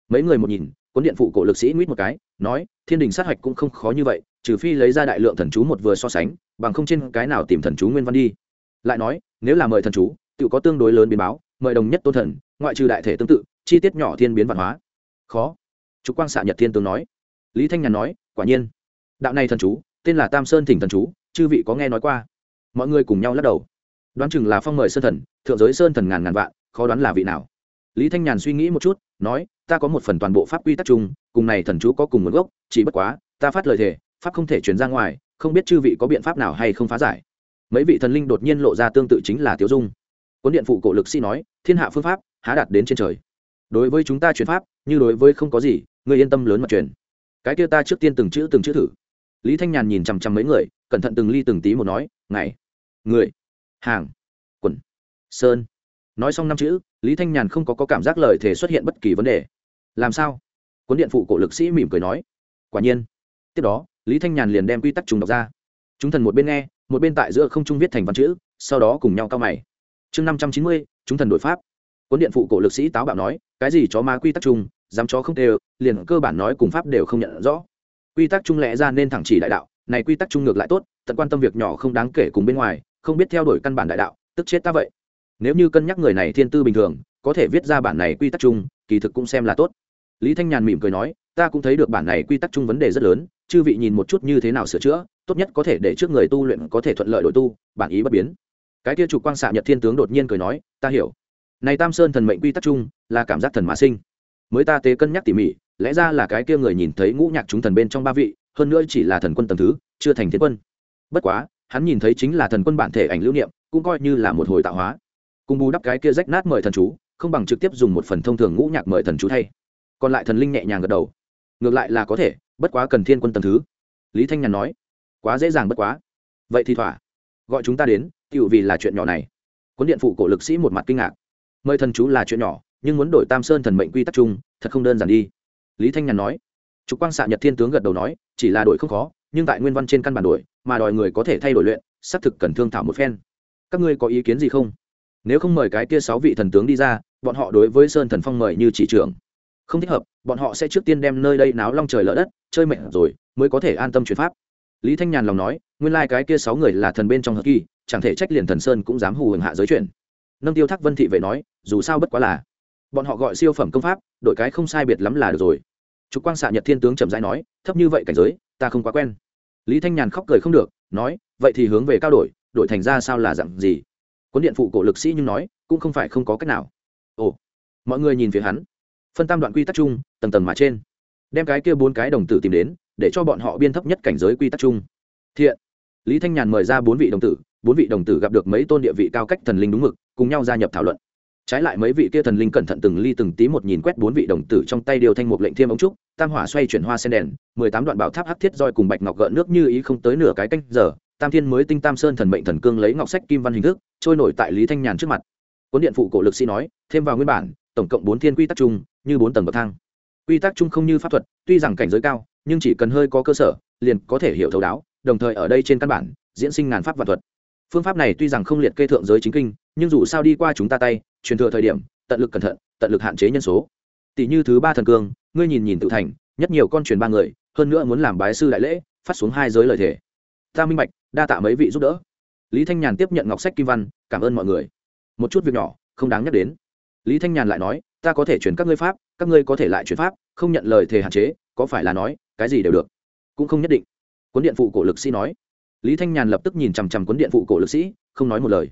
A: Mấy người một nhìn, cuốn điện phụ cổ lực sĩ nguyết một cái, nói, thiên đình sát hạch cũng không khó như vậy, trừ phi lấy ra đại lượng thần chú một vừa so sánh, bằng không trên cái nào tìm thần chú nguyên văn đi. Lại nói, nếu là mời thần chú tự có tương đối lớn biến báo, mời đồng nhất tôn thần, ngoại trừ đại thể tương tự, chi tiết nhỏ thiên biến văn hóa. Khó trục quang xạ nhật thiên tướng nói. Lý thanh nhàn nói, quả nhiên. Đạo này thần chú, tên là tam sơn thỉnh thần chú, chư vị có nghe nói qua? Mọi người cùng nhau lắc đầu. Đoán chừng là phong mời sơn thần, thượng giới sơn thần ngàn ngàn vạn, khó đoán là vị nào. Lý thanh nhàn suy nghĩ một chút, nói, ta có một phần toàn bộ pháp quy tắc chung, cùng này thần chú có cùng nguồn gốc, chỉ bất quá, ta phát lời thề, pháp không thể chuyển ra ngoài, không biết chư vị có biện pháp nào hay không phá giải. Mấy vị thần linh đột nhiên lộ ra tương tự chính là tiếu dung. Cuốn điện phụ cổ lực sĩ nói, thiên hạ phương pháp, há đạt đến trên trời. Đối với chúng ta chuyển pháp, như đối với không có gì ngươi yên tâm lớn mà truyền. Cái kia ta trước tiên từng chữ từng chữ thử. Lý thanh nhàn nhìn chằm chằm mấy người cẩn thận từng ly từng tí một nói ngày người hàng quần sơn. Nói xong năm chữ lý thanh nhàn không có, có cảm giác lời thể xuất hiện bất kỳ vấn đề. Làm sao? Cuốn điện phụ cổ lực sĩ mỉm cười nói. Quả nhiên. Tiếp đó lý thanh nhàn liền đem quy tắc trùng đọc ra. Chúng thần một bên nghe một bên tại giữa không trung viết thành văn chữ sau đó cùng nhau cao mày. Chương năm trăm chín mươi chúng thần đội pháp. Cuốn điện phụ cổ lực sĩ táo bạo nói cái gì chó ma quy tắc trùng dám chó không đều liền cơ bản nói cùng pháp đều không nhận rõ. Quy tắc chung lẽ ra nên thẳng chỉ đại đạo, này quy tắc chung ngược lại tốt, tận quan tâm việc nhỏ không đáng kể cùng bên ngoài, không biết theo đuổi căn bản đại đạo, tức chết ta vậy. Nếu như cân nhắc người này thiên tư bình thường, có thể viết ra bản này quy tắc chung, kỳ thực cũng xem là tốt. Lý thanh nhàn mỉm cười nói, ta cũng thấy được bản này quy tắc chung vấn đề rất lớn, chư vị nhìn một chút như thế nào sửa chữa, tốt nhất có thể để trước người tu luyện có thể thuận lợi đổi tu, bản ý bất biến. Cái kia trục quang xạ nhật thiên tướng đột nhiên cười nói, ta hiểu. Này tam sơn thần mệnh quy tắc chung, là cảm giác thần mã sinh mới ta tế cân nhắc tỉ mỉ, lẽ ra là cái kia người nhìn thấy ngũ nhạc chúng thần bên trong ba vị, hơn nữa chỉ là thần quân tầng thứ, chưa thành thiên quân. Bất quá, hắn nhìn thấy chính là thần quân bản thể ảnh lưu niệm, cũng coi như là một hồi tạo hóa. Cùng bù đắp cái kia rách nát mời thần chú, không bằng trực tiếp dùng một phần thông thường ngũ nhạc mời thần chú thay. Còn lại thần linh nhẹ nhàng gật đầu. Ngược lại là có thể, bất quá cần thiên quân tầng thứ. Lý thanh nhàn nói, quá dễ dàng bất quá. Vậy thì thỏa. Gọi chúng ta đến tựu vì là chuyện nhỏ này. Cuốn điện phụ cổ lực sĩ một mặt kinh ngạc. Mời thần chú là chuyện nhỏ nhưng muốn đổi tam sơn thần mệnh quy tắc chung, thật không đơn giản đi. Lý thanh nhàn nói. Trục quang xạ nhật thiên tướng gật đầu nói, chỉ là đổi không khó, nhưng tại nguyên văn trên căn bản đổi, mà đòi người có thể thay đổi luyện, xác thực cần thương thảo một phen. Các ngươi có ý kiến gì không? Nếu không mời cái kia sáu vị thần tướng đi ra, bọn họ đối với sơn thần phong mời như chỉ trưởng. Không thích hợp, bọn họ sẽ trước tiên đem nơi đây náo long trời lỡ đất, chơi mệt rồi, mới có thể an tâm chuyển pháp. Lý thanh nhàn lòng nói, nguyên lai、like、cái kia sáu người là thần bên trong hợp kỳ, chẳng thể trách liền thần sơn cũng dám hù hưởng hạ giới chuyển nâng tiêu thác vân thị vệ nói, dù sao bất quá là bọn họ gọi siêu phẩm công pháp đội cái không sai biệt lắm là được rồi. Trục quang xạ nhật thiên tướng trầm dai nói, thấp như vậy cảnh giới, ta không quá quen. Lý thanh nhàn khóc cười không được, nói, vậy thì hướng về cao đổi đổi thành ra sao là dặn gì? Cuốn điện phụ cổ lực sĩ nhưng nói, cũng không phải không có cách nào. Ồ, mọi người nhìn phía hắn. Phân tam đoạn quy tắc chung, tầng tầng mà trên. Đem cái kia bốn cái đồng tử tìm đến, để cho bọn họ biên thấp nhất cảnh giới quy tắc chung. Thiện. Lý thanh nhàn mời ra bốn vị đồng tử, bốn vị đồng tử gặp được mấy tôn địa vị cao cách thần linh đúng mực, cùng nhau gia nhập thảo luận trái lại mấy vị kia thần linh cẩn thận từng ly từng tí một nhìn quét bốn vị đồng tử trong tay điều thanh một lệnh thiêm ống trúc, tam hỏa xoay chuyển hoa sen đèn, mười tám đoạn bảo tháp hắc thiết roi cùng bạch ngọc gợn nước như ý không tới nửa cái canh giờ, tam thiên mới tinh tam sơn thần mệnh thần cương lấy ngọc sách kim văn hình thức, trôi nổi tại lý thanh nhàn trước mặt. Cuốn điện phụ cổ lực sĩ nói, thêm vào nguyên bản, tổng cộng bốn thiên quy tắc chung, như bốn tầng bậc thang. Quy tắc chung không như pháp thuật, tuy rằng cảnh giới cao, nhưng chỉ cần hơi có cơ sở, liền có thể hiểu thấu đáo, đồng thời ở đây trên căn bản, diễn sinh ngàn pháp và thuật. Phương pháp này tuy rằng không liệt kê thượng giới chính kinh nhưng dù sao đi qua chúng ta tay, truyền thừa thời điểm, tận lực cẩn thận, tận lực hạn chế nhân số. Tỷ như thứ ba thần cương, ngươi nhìn nhìn tự thành, nhất nhiều con truyền ba người, hơn nữa muốn làm bái sư đại lễ, phát xuống hai giới lời thể ta minh bạch, đa tạ mấy vị giúp đỡ. Lý thanh nhàn tiếp nhận ngọc sách kim văn, cảm ơn mọi người. Một chút việc nhỏ, không đáng nhắc đến. Lý thanh nhàn lại nói, ta có thể chuyển các ngươi pháp, các ngươi có thể lại chuyển pháp, không nhận lời thề hạn chế, có phải là nói, cái gì đều được? Cũng không nhất định. Cuốn điện phụ cổ lực sĩ nói. Lý thanh nhàn lập tức nhìn chằm chằm cuốn điện phụ cổ lực sĩ, không nói một lời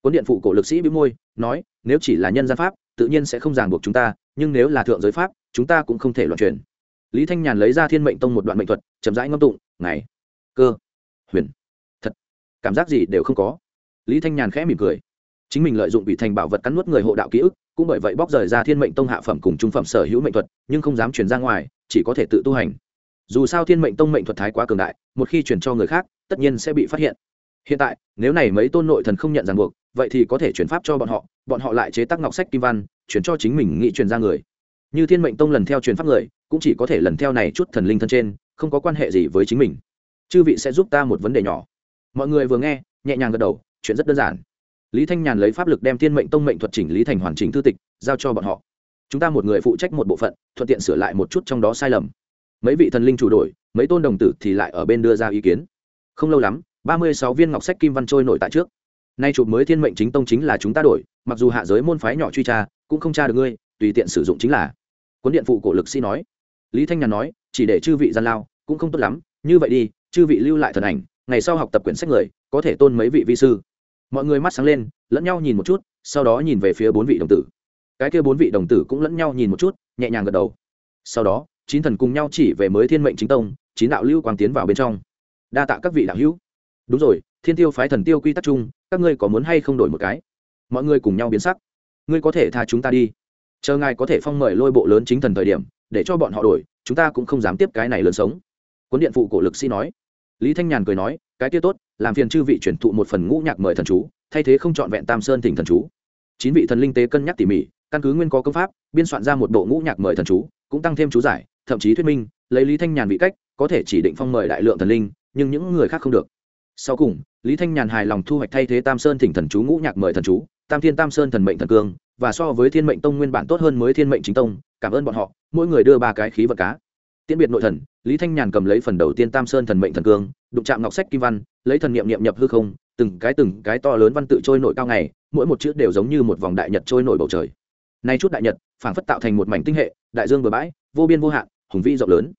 A: cuốn điện phụ cổ lực sĩ bĩu môi, nói, nếu chỉ là nhân gian pháp, tự nhiên sẽ không ràng buộc chúng ta, nhưng nếu là thượng giới pháp, chúng ta cũng không thể loạn truyền lý thanh nhàn lấy ra thiên mệnh tông một đoạn mệnh thuật, chậm rãi ngâm tụng, ngày, cơ, huyền, thật, cảm giác gì đều không có. Lý thanh nhàn khẽ mỉm cười. Chính mình lợi dụng bị thành bảo vật cắn nuốt người hộ đạo ký ức, cũng bởi vậy bóc rời ra thiên mệnh tông hạ phẩm cùng trung phẩm sở hữu mệnh thuật, nhưng không dám truyền ra ngoài, chỉ có thể tự tu hành. Dù sao thiên mệnh tông mệnh thuật thái quá cường đại, một khi truyền cho người khác, tất nhiên sẽ bị phát hiện. Hiện tại, nếu này mấy tôn nội thần không nhận ràng buộc vậy thì có thể chuyển pháp cho bọn họ bọn họ lại chế tác ngọc sách kim văn, chuyển cho chính mình nghị truyền ra người. Như thiên mệnh tông lần theo truyền pháp người, cũng chỉ có thể lần theo này chút thần linh thân trên, không có quan hệ gì với chính mình. Chư vị sẽ giúp ta một vấn đề nhỏ. Mọi người vừa nghe, nhẹ nhàng gật đầu, chuyện rất đơn giản. Lý thanh nhàn lấy pháp lực đem thiên mệnh tông mệnh thuật chỉnh lý thành hoàn chỉnh thư tịch, giao cho bọn họ. Chúng ta một người phụ trách một bộ phận, thuận tiện sửa lại một chút trong đó sai lầm. Mấy vị thần linh chủ đổi, mấy tôn đồng tử thì lại ở bên đưa ra ý kiến. Không lâu lắm, ba mươi sáu viên ngọc sách kim văn trôi nổi tại trước nay chụp mới thiên mệnh chính tông chính là chúng ta đổi, mặc dù hạ giới môn phái nhỏ truy tra, cũng không tra được ngươi, tùy tiện sử dụng chính là. Cuốn điện phụ cổ lực sĩ nói. Lý thanh nhàn nói, chỉ để chư vị gian lao, cũng không tốt lắm, như vậy đi, chư vị lưu lại thần ảnh, ngày sau học tập quyển sách người, có thể tôn mấy vị vi sư. Mọi người mắt sáng lên, lẫn nhau nhìn một chút, sau đó nhìn về phía bốn vị đồng tử. Cái kia bốn vị đồng tử cũng lẫn nhau nhìn một chút, nhẹ nhàng gật đầu. Sau đó, chín thần cùng nhau chỉ về mới thiên mệnh chính tông, chín đạo lưu quang tiến vào bên trong. Đa tạ các vị đạo hữu. Đúng rồi thiên tiêu phái thần tiêu quy tắc chung, các ngươi có muốn hay không đổi một cái? Mọi người cùng nhau biến sắc. Ngươi có thể tha chúng ta đi. Chờ ngài có thể phong mời lôi bộ lớn chính thần thời điểm, để cho bọn họ đổi, chúng ta cũng không dám tiếp cái này lớn sống. Cuốn điện phụ cổ lực sĩ nói. Lý thanh nhàn cười nói, cái kia tốt, làm phiền chư vị chuyển thụ một phần ngũ nhạc mời thần chú, thay thế không chọn vẹn tam sơn tỉnh thần chú. Chín vị thần linh tế cân nhắc tỉ mỉ, căn cứ nguyên có công pháp, biên soạn ra một bộ ngũ nhạc mời thần chú, cũng tăng thêm chú giải, thậm chí thuyết minh, lấy lý thanh nhàn vị cách, có thể chỉ định phong mời đại lượng thần linh, nhưng những người khác không được sau cùng, lý thanh nhàn hài lòng thu hoạch thay thế tam sơn thỉnh thần chú ngũ nhạc mời thần chú, tam thiên tam sơn thần mệnh thần cương, và so với thiên mệnh tông nguyên bản tốt hơn mới thiên mệnh chính tông, cảm ơn bọn họ, mỗi người đưa ba cái khí vật cá. Tiễn biệt nội thần, lý thanh nhàn cầm lấy phần đầu tiên tam sơn thần mệnh thần cương, đụng chạm ngọc sách kim văn, lấy thần niệm niệm nhập hư không, từng cái từng cái to lớn văn tự trôi nổi cao ngày, mỗi một chữ đều giống như một vòng đại nhật trôi nổi bầu trời. Nay chút đại nhật, phảng phất tạo thành một mảnh tinh hệ, đại dương bừa bãi, vô biên vô hạn, hùng vĩ rộng lớn.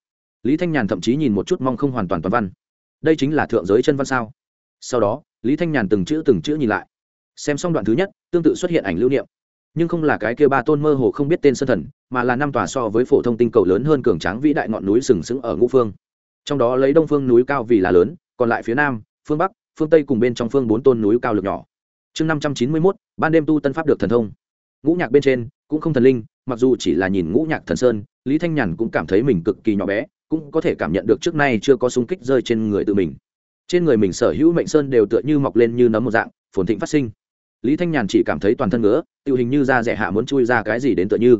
A: Lý thanh nhàn thậm chí nhìn một chút mong không hoàn toàn toàn văn đây chính là thượng giới chân văn sao? Sau đó, lý thanh nhàn từng chữ từng chữ nhìn lại. Xem xong đoạn thứ nhất, tương tự xuất hiện ảnh lưu niệm. Nhưng không là cái kia ba tôn mơ hồ không biết tên sơn thần, mà là năm tòa so với phổ thông tinh cầu lớn hơn cường tráng vĩ đại ngọn núi sừng sững ở ngũ phương. Trong đó lấy đông phương núi cao vì là lớn, còn lại phía nam, phương bắc, phương tây cùng bên trong phương bốn tôn núi cao lực nhỏ. Chương năm trăm chín mươi mốt, ban đêm tu tân pháp được thần thông. Ngũ nhạc bên trên, cũng không thần linh, mặc dù chỉ là nhìn ngũ nhạc thần sơn, lý thanh nhàn cũng cảm thấy mình cực kỳ nhỏ bé cũng có thể cảm nhận được trước nay chưa có sung kích rơi trên người tự mình. Trên người mình sở hữu mệnh sơn đều tựa như mọc lên như nấm một dạng, phồn thịnh phát sinh. Lý thanh nhàn chỉ cảm thấy toàn thân ngứa tự hình như da rẻ hạ muốn chui ra cái gì đến tựa như.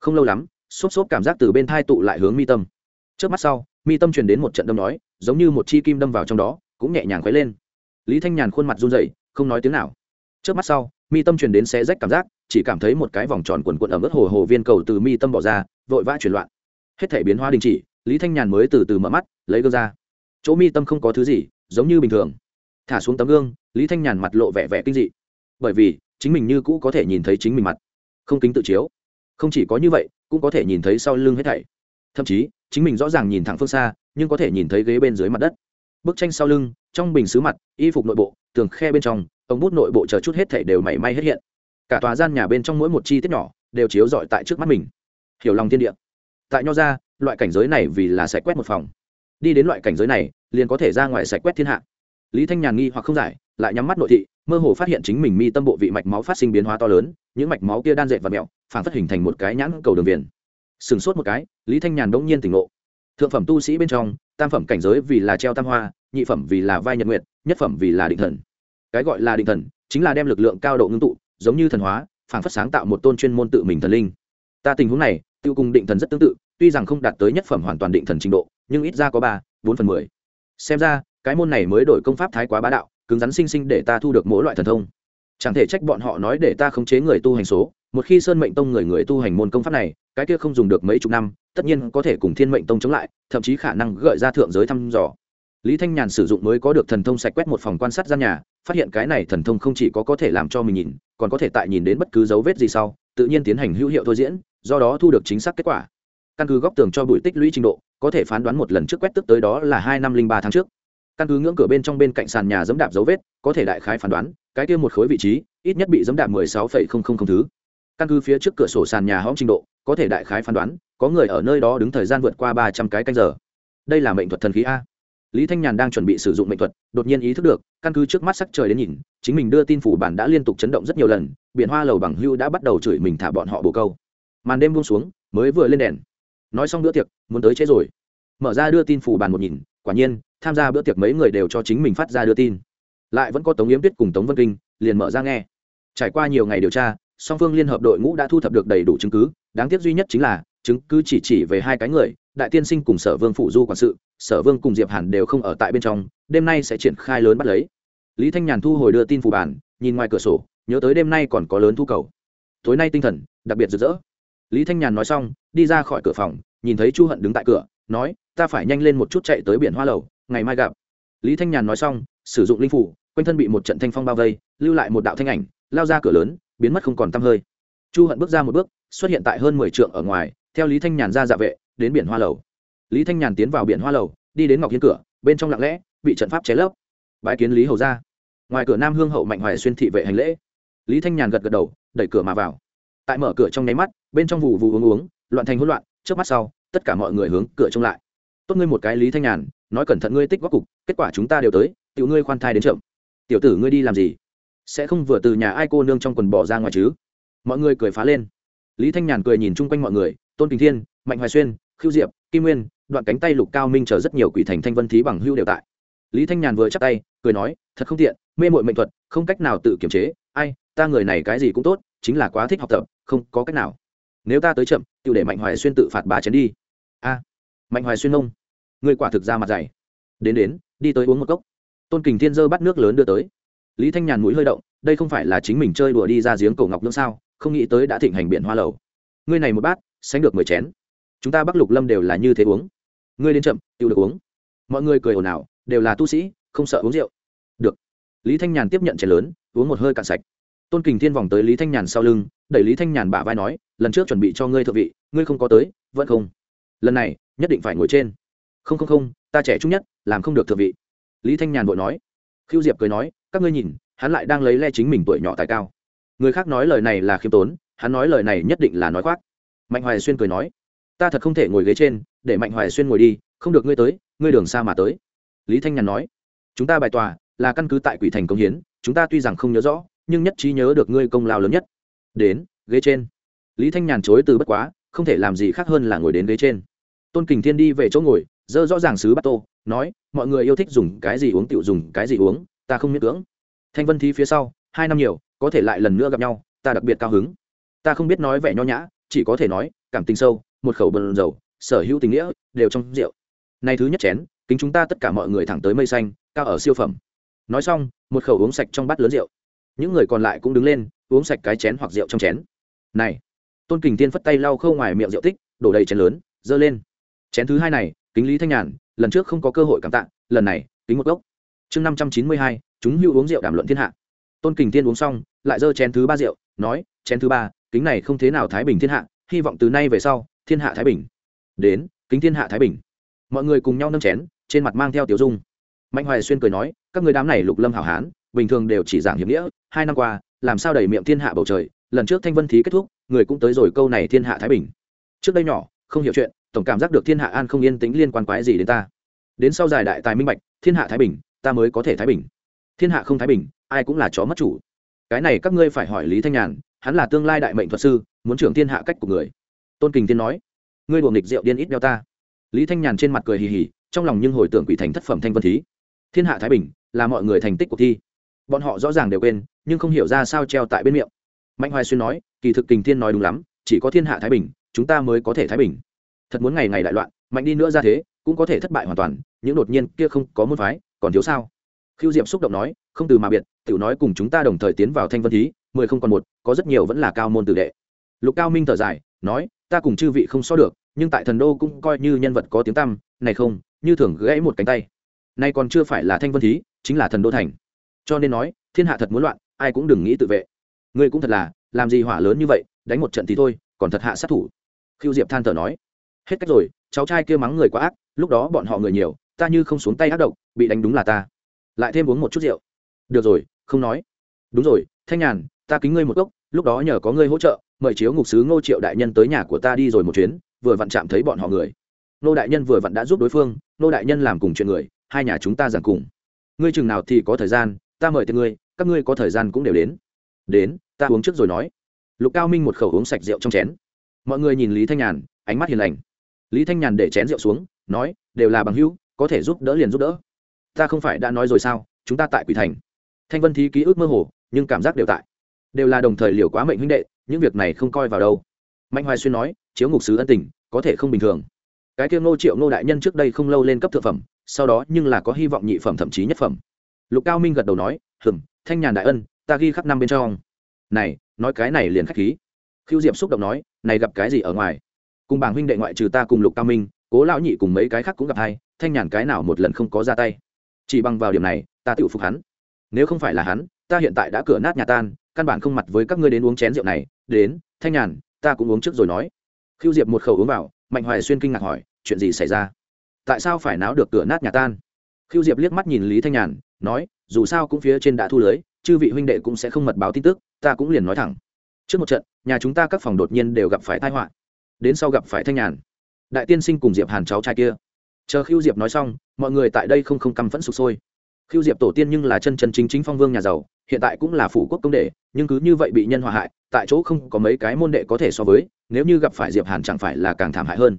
A: Không lâu lắm, xốp xốp cảm giác từ bên thai tụ lại hướng mi tâm. Trước mắt sau, mi tâm truyền đến một trận đâm nói, giống như một chi kim đâm vào trong đó, cũng nhẹ nhàng khuấy lên. Lý thanh nhàn khuôn mặt run rẩy, không nói tiếng nào. Trước mắt sau, mi tâm truyền đến xé rách cảm giác, chỉ cảm thấy một cái vòng tròn quần quận ở mức hồ hồ viên cầu từ mi tâm bỏ ra, vội vã chuyển loạn. Hết thể biến hóa đình chỉ lý thanh nhàn mới từ từ mở mắt, lấy gương ra. Chỗ mi tâm không có thứ gì, giống như bình thường. Thả xuống tấm gương, lý thanh nhàn mặt lộ vẻ vẻ kinh dị. Bởi vì, chính mình như cũ có thể nhìn thấy chính mình mặt. Không kính tự chiếu. Không chỉ có như vậy, cũng có thể nhìn thấy sau lưng hết thảy. Thậm chí, chính mình rõ ràng nhìn thẳng phương xa, nhưng có thể nhìn thấy ghế bên dưới mặt đất. Bức tranh sau lưng, trong bình xứ mặt, y phục nội bộ, tường khe bên trong, ống bút nội bộ chờ chút hết thảy đều mảy may hết hiện. Cả tòa gian nhà bên trong mỗi một chi tiết nhỏ, đều chiếu rọi tại trước mắt mình. Hiểu lòng thiên địa. Tại nho ra loại cảnh giới này vì là sạch quét một phòng. Đi đến loại cảnh giới này liền có thể ra ngoài sạch quét thiên hạ. Lý thanh nhàn nghi hoặc không giải lại nhắm mắt nội thị mơ hồ phát hiện chính mình mi tâm bộ vị mạch máu phát sinh biến hóa to lớn những mạch máu kia đan dệt và mẹo phản phát hình thành một cái nhãn cầu đường viền. Sừng sốt một cái lý thanh nhàn đ ỗ n g nhiên tỉnh ngộ. Thượng phẩm tu sĩ bên trong tam phẩm cảnh giới vì là treo tam hoa nhị phẩm vì là vai nhật nguyện, nhất phẩm vì là định thần. Cái gọi là định thần chính là đem lực lượng cao độ ngưng tụ giống như thần hóa phản phát sáng tạo một tôn chuyên môn tự mình thần linh. Ta tình huống này tiêu cùng định thần rất tương tự tuy rằng không đạt tới nhất phẩm hoàn toàn định thần trình độ, nhưng ít ra có ba, bốn phần mười. Xem ra, cái môn này mới đổi công pháp thái quá bá đạo, cứng rắn sinh sinh để ta thu được mỗi loại thần thông. Chẳng thể trách bọn họ nói để ta khống chế người tu hành số, một khi sơn mệnh tông người người tu hành môn công pháp này, cái kia không dùng được mấy chục năm, tất nhiên có thể cùng thiên mệnh tông chống lại, thậm chí khả năng gợi ra thượng giới thăm dò. Lý thanh nhàn sử dụng mới có được thần thông sạch quét một phòng quan sát gian nhà, phát hiện cái này thần thông không chỉ có có thể làm cho mình nhìn, còn có thể tại nhìn đến bất cứ dấu vết gì sau, tự nhiên tiến hành hữu hiệu thôi diễn, do đó thu được chính xác kết quả căn cứ góc tường cho bụi tích lũy trình độ, có thể phán đoán một lần trước quét tức tới đó là hai năm linh ba tháng trước. Căn cứ ngưỡng cửa bên trong bên cạnh sàn nhà dẫm đạp dấu vết, có thể đại khái phán đoán, cái kia một khối vị trí, ít nhất bị dẫm đạp mười sáu phẩy không không không thứ. Căn cứ phía trước cửa sổ sàn nhà hõm trình độ, có thể đại khái phán đoán, có người ở nơi đó đứng thời gian vượt qua ba trăm cái canh giờ. Đây là mệnh thuật thần khí a. Lý thanh nhàn đang chuẩn bị sử dụng mệnh thuật, đột nhiên ý thức được, căn cứ trước mắt sắc trời đến nhìn, chính mình đưa tin phủ bản đã liên tục chấn động rất nhiều lần, biển hoa lầu bằng hưu đã bắt đầu chửi mình thả bọn họ bồ câu. Màn đêm buông xuống, mới vừa lên đèn nói xong bữa tiệc, muốn tới chế rồi. Mở ra đưa tin phủ bàn một nhìn, quả nhiên, tham gia bữa tiệc mấy người đều cho chính mình phát ra đưa tin. Lại vẫn có tống yếm tuyết cùng tống vân kinh, liền mở ra nghe. Trải qua nhiều ngày điều tra, song phương liên hợp đội ngũ đã thu thập được đầy đủ chứng cứ, đáng tiếc duy nhất chính là, chứng cứ chỉ chỉ về hai cái người, đại tiên sinh cùng sở vương phụ du quản sự, sở vương cùng diệp hàn đều không ở tại bên trong, đêm nay sẽ triển khai lớn bắt lấy. Lý thanh nhàn thu hồi đưa tin phủ bản nhìn ngoài cửa sổ, nhớ tới đêm nay còn có lớn thu cầu. Tối nay tinh thần, đặc biệt rực rỡ lý thanh nhàn nói xong, đi ra khỏi cửa phòng, nhìn thấy chu hận đứng tại cửa, nói, ta phải nhanh lên một chút chạy tới biển hoa lầu, ngày mai gặp. Lý thanh nhàn nói xong, sử dụng linh phủ, quanh thân bị một trận thanh phong bao vây, lưu lại một đạo thanh ảnh, lao ra cửa lớn, biến mất không còn tăm hơi. Chu hận bước ra một bước, xuất hiện tại hơn mười trượng ở ngoài, theo lý thanh nhàn ra dạ vệ, đến biển hoa lầu. Lý thanh nhàn tiến vào biển hoa lầu, đi đến ngọc hiên cửa, bên trong lặng lẽ, bị trận pháp cháy lấp. Bãi kiến lý hầu ra ngoài cửa nam hương hậu mạnh hoài xuyên thị vệ hành lễ. Lý thanh nhàn gật gật đầu, đẩy cửa mà vào tại mở cửa trong nháy mắt, bên trong vụ vụ uống uống, loạn thành hỗn loạn trước mắt sau, tất cả mọi người hướng cửa trông lại. Tốt ngươi một cái lý thanh nhàn, nói cẩn thận ngươi tích góp cục, kết quả chúng ta đều tới, tiểu ngươi khoan thai đến chậm. Tiểu tử ngươi đi làm gì? Sẽ không vừa từ nhà ai cô nương trong quần bỏ ra ngoài chứ? Mọi người cười phá lên. Lý thanh nhàn cười nhìn chung quanh mọi người, tôn kính thiên, mạnh hoài xuyên khiêu diệp, kim nguyên, đoạn cánh tay lục cao minh chờ rất nhiều quỷ thành thanh vân thí bằng hưu đều tại. Lý thanh nhàn vừa chắc tay, cười nói, thật không tiện, mê mội mệnh thuật, không cách nào tự kiềm chế, ai, ta người này cái gì cũng tốt, chính là quá thích học tập không có cách nào. Nếu ta tới chậm tự để mạnh hoài xuyên tự phạt bà chén đi. A, mạnh hoài xuyên nông người quả thực ra mặt dày. Đến đến, đi tới uống một cốc. Tôn kình thiên dơ bắt nước lớn đưa tới. Lý thanh nhàn mũi hơi động, đây không phải là chính mình chơi đùa đi ra giếng cổ ngọc nữa sao? Không nghĩ tới đã thịnh hành biển hoa lầu. Ngươi này một bát, sánh được mười chén. Chúng ta bắc lục lâm đều là như thế uống. Ngươi đến chậm tự được uống. Mọi người cười ồn ào, đều là tu sĩ, không sợ uống rượu. Được. Lý thanh nhàn tiếp nhận chén lớn, uống một hơi cạn sạch. Tôn kình thiên vòng tới lý thanh nhàn sau lưng đẩy lý thanh nhàn bả vai nói, lần trước chuẩn bị cho ngươi thượng vị, ngươi không có tới, vẫn không. Lần này, nhất định phải ngồi trên. Không không không, ta trẻ trung nhất, làm không được thượng vị. Lý thanh nhàn vội nói. Khiêu diệp cười nói, các ngươi nhìn, hắn lại đang lấy le chính mình tuổi nhỏ tài cao. Người khác nói lời này là khiêm tốn, hắn nói lời này nhất định là nói khoác. Mạnh hoài xuyên cười nói, ta thật không thể ngồi ghế trên, để mạnh hoài xuyên ngồi đi, không được ngươi tới, ngươi đường xa mà tới. Lý thanh nhàn nói, chúng ta bài tòa là căn cứ tại quỷ thành công hiến, chúng ta tuy rằng không nhớ rõ, nhưng nhất trí nhớ được ngươi công lao lớn nhất đến, ghế trên. Lý thanh nhàn chối từ bất quá, không thể làm gì khác hơn là ngồi đến ghế trên. Tôn kình thiên đi về chỗ ngồi, dơ rõ ràng sứ bắt tô, nói, mọi người yêu thích dùng cái gì uống tiểu dùng cái gì uống, ta không miễn cưỡng. Thanh vân thi phía sau, hai năm nhiều, có thể lại lần nữa gặp nhau, ta đặc biệt cao hứng. Ta không biết nói vẻ nho nhã, chỉ có thể nói, cảm tình sâu, một khẩu bần dầu sở hữu tình nghĩa, đều trong rượu. Nay thứ nhất chén, kính chúng ta tất cả mọi người thẳng tới mây xanh, cao ở siêu phẩm. Nói xong, một khẩu uống sạch trong bát lớn rượu. Những người còn lại cũng đứng lên uống sạch cái chén hoặc rượu trong chén. Này, tôn kình thiên phất tay lau khâu ngoài miệng rượu tích, đổ đầy chén lớn, dơ lên. Chén thứ hai này, kính lý thanh nhàn, lần trước không có cơ hội cảm tạ, lần này, kính một gốc. Chương năm trăm chín mươi hai, chúng hữu uống rượu đàm luận thiên hạ. Tôn kình thiên uống xong, lại dơ chén thứ ba rượu, nói, chén thứ ba, kính này không thế nào thái bình thiên hạ, hy vọng từ nay về sau, thiên hạ thái bình. Đến, kính thiên hạ thái bình. Mọi người cùng nhau nâng chén, trên mặt mang theo tiểu dung. Mạnh hoài xuyên cười nói, các người đám này lục lâm hảo hán, bình thường đều chỉ giảng hiệp nghĩa, hai năm qua làm sao đầy miệng thiên hạ bầu trời, lần trước thanh vân thí kết thúc, người cũng tới rồi câu này thiên hạ thái bình. Trước đây nhỏ, không hiểu chuyện, tổng cảm giác được thiên hạ an không yên tĩnh liên quan quái gì đến ta. Đến sau giải đại tài minh bạch, thiên hạ thái bình, ta mới có thể thái bình. Thiên hạ không thái bình, ai cũng là chó mất chủ. Cái này các ngươi phải hỏi lý thanh nhàn, hắn là tương lai đại mệnh thuật sư, muốn trưởng thiên hạ cách của người. Tôn kình tiên nói, ngươi đùa nghịch rượu điên ít đeo ta. Lý thanh nhàn trên mặt cười hì hì, trong lòng nhưng hồi tưởng quỷ thành thất phẩm thanh vân thí. Thiên hạ thái bình, là mọi người thành tích cuộc thi. Bọn họ rõ ràng đều quên nhưng không hiểu ra sao treo tại bên miệng. Mạnh hoài xuyên nói, kỳ thực kình thiên nói đúng lắm, chỉ có thiên hạ thái bình, chúng ta mới có thể thái bình. Thật muốn ngày ngày đại loạn, mạnh đi nữa ra thế, cũng có thể thất bại hoàn toàn, những đột nhiên kia không có môn phái, còn thiếu sao? Khiêu diệm xúc động nói, không từ mà biệt, tiểu nói cùng chúng ta đồng thời tiến vào thanh vân thí, mười không còn một, có rất nhiều vẫn là cao môn tử đệ. Lục cao minh thở dài, nói, ta cùng chư vị không so được, nhưng tại thần đô cũng coi như nhân vật có tiếng tăm, này không, như thường gãy một cánh tay. Nay còn chưa phải là thanh vân thí, chính là thần đô thành. Cho nên nói, thiên hạ thật muốn loạn ai cũng đừng nghĩ tự vệ. Ngươi cũng thật là, làm gì hỏa lớn như vậy, đánh một trận thì thôi, còn thật hạ sát thủ. Khiêu diệp than thở nói. Hết cách rồi, cháu trai kia mắng người quá ác, lúc đó bọn họ người nhiều, ta như không xuống tay ác độc, bị đánh đúng là ta. Lại thêm uống một chút rượu. Được rồi, không nói. Đúng rồi, thanh nhàn, ta kính ngươi một cốc, lúc đó nhờ có ngươi hỗ trợ, mời chiếu ngục sứ ngô triệu đại nhân tới nhà của ta đi rồi một chuyến, vừa vặn chạm thấy bọn họ người. Ngô đại nhân vừa vặn đã giúp đối phương, Ngô đại nhân làm cùng chuyện người, hai nhà chúng ta giảng cùng. Ngươi chừng nào thì có thời gian, ta mời tên ngươi các ngươi có thời gian cũng đều đến. Đến, ta uống trước rồi nói. Lục cao minh một khẩu uống sạch rượu trong chén. Mọi người nhìn lý thanh nhàn, ánh mắt hiền lành. Lý thanh nhàn để chén rượu xuống, nói, đều là bằng hữu, có thể giúp đỡ liền giúp đỡ. Ta không phải đã nói rồi sao, chúng ta tại quỷ thành. Thanh vân thí ký ức mơ hồ, nhưng cảm giác đều tại. Đều là đồng thời liều quá mệnh huynh đệ, những việc này không coi vào đâu. Mạnh hoài xuyên nói, chiếu ngục sứ ân tình, có thể không bình thường. Cái kia ngô triệu ngô đại nhân trước đây không lâu lên cấp thượng phẩm, sau đó nhưng là có hy vọng nhị phẩm thậm chí nhất phẩm. Lục cao minh gật đầu nói, hừm thanh nhàn đại ân, ta ghi khắp năm bên trong. Này, nói cái này liền khách khí. Khiêu diệp xúc động nói, này gặp cái gì ở ngoài? Cùng bảng huynh đệ ngoại trừ ta cùng lục cao minh, cố lão nhị cùng mấy cái khác cũng gặp hai, thanh nhàn cái nào một lần không có ra tay. Chỉ bằng vào điểm này, ta tự phục hắn. Nếu không phải là hắn, ta hiện tại đã cửa nát nhà tan, căn bản không mặt với các ngươi đến uống chén rượu này. Đến, thanh nhàn, ta cũng uống trước rồi nói. Khiêu diệp một khẩu uống vào, mạnh hoài xuyên kinh ngạc hỏi, chuyện gì xảy ra? Tại sao phải náo được cửa nát nhà tan? Khiêu diệp liếc mắt nhìn lý thanh nhàn, nói dù sao cũng phía trên đã thu lưới, chư vị huynh đệ cũng sẽ không mật báo tin tức, ta cũng liền nói thẳng. Trước một trận, nhà chúng ta các phòng đột nhiên đều gặp phải tai họa. Đến sau gặp phải thanh nhàn. Đại tiên sinh cùng diệp hàn cháu trai kia. Chờ khiêu diệp nói xong, mọi người tại đây không không căm phẫn sụp sôi. Khiêu diệp tổ tiên nhưng là chân chân chính chính phong vương nhà giàu, hiện tại cũng là phủ quốc công đệ, nhưng cứ như vậy bị nhân hòa hại, tại chỗ không có mấy cái môn đệ có thể so với, nếu như gặp phải diệp hàn chẳng phải là càng thảm hại hơn.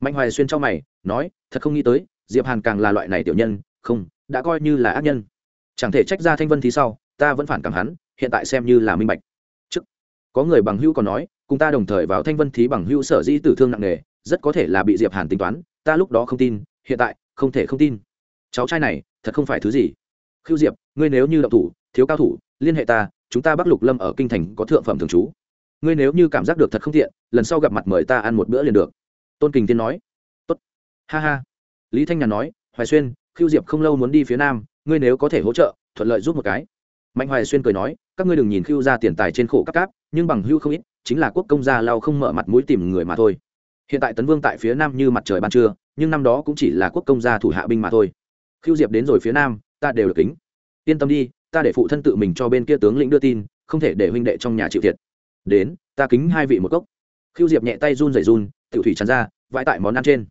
A: Mạnh hoài xuyên trong mày, nói, thật không nghĩ tới, diệp hàn càng là loại này tiểu nhân, không, đã coi như là ác nhân chẳng thể trách ra thanh vân thì sau ta vẫn phản cảm hắn hiện tại xem như là minh bạch. Trước có người bằng hữu còn nói cùng ta đồng thời vào thanh vân thí bằng hữu sở dĩ tử thương nặng nề rất có thể là bị diệp hàn tính toán ta lúc đó không tin hiện tại không thể không tin. Cháu trai này thật không phải thứ gì. Khiêu diệp ngươi nếu như động thủ thiếu cao thủ liên hệ ta chúng ta bắc lục lâm ở kinh thành có thượng phẩm thường trú. Ngươi nếu như cảm giác được thật không tiện, lần sau gặp mặt mời ta ăn một bữa liền được. Tôn kình tiên nói. Tốt. Ha ha. Lý thanh nhàn nói hoài xuyên khiêu diệp không lâu muốn đi phía nam ngươi nếu có thể hỗ trợ, thuận lợi giúp một cái. Mạnh hoài xuyên cười nói, các ngươi đừng nhìn Khưu ra tiền tài trên khổ các cáp, nhưng bằng hưu không ít, chính là quốc công gia lao không mở mặt mũi tìm người mà thôi. Hiện tại tấn vương tại phía nam như mặt trời ban trưa, nhưng năm đó cũng chỉ là quốc công gia thủ hạ binh mà thôi. Khưu diệp đến rồi phía nam, ta đều được kính. Yên tâm đi, ta để phụ thân tự mình cho bên kia tướng lĩnh đưa tin, không thể để huynh đệ trong nhà chịu thiệt. Đến, ta kính hai vị một cốc. Khưu diệp nhẹ tay run rẩy run, tiểu thủy tràn ra, vãi tại món ăn trên.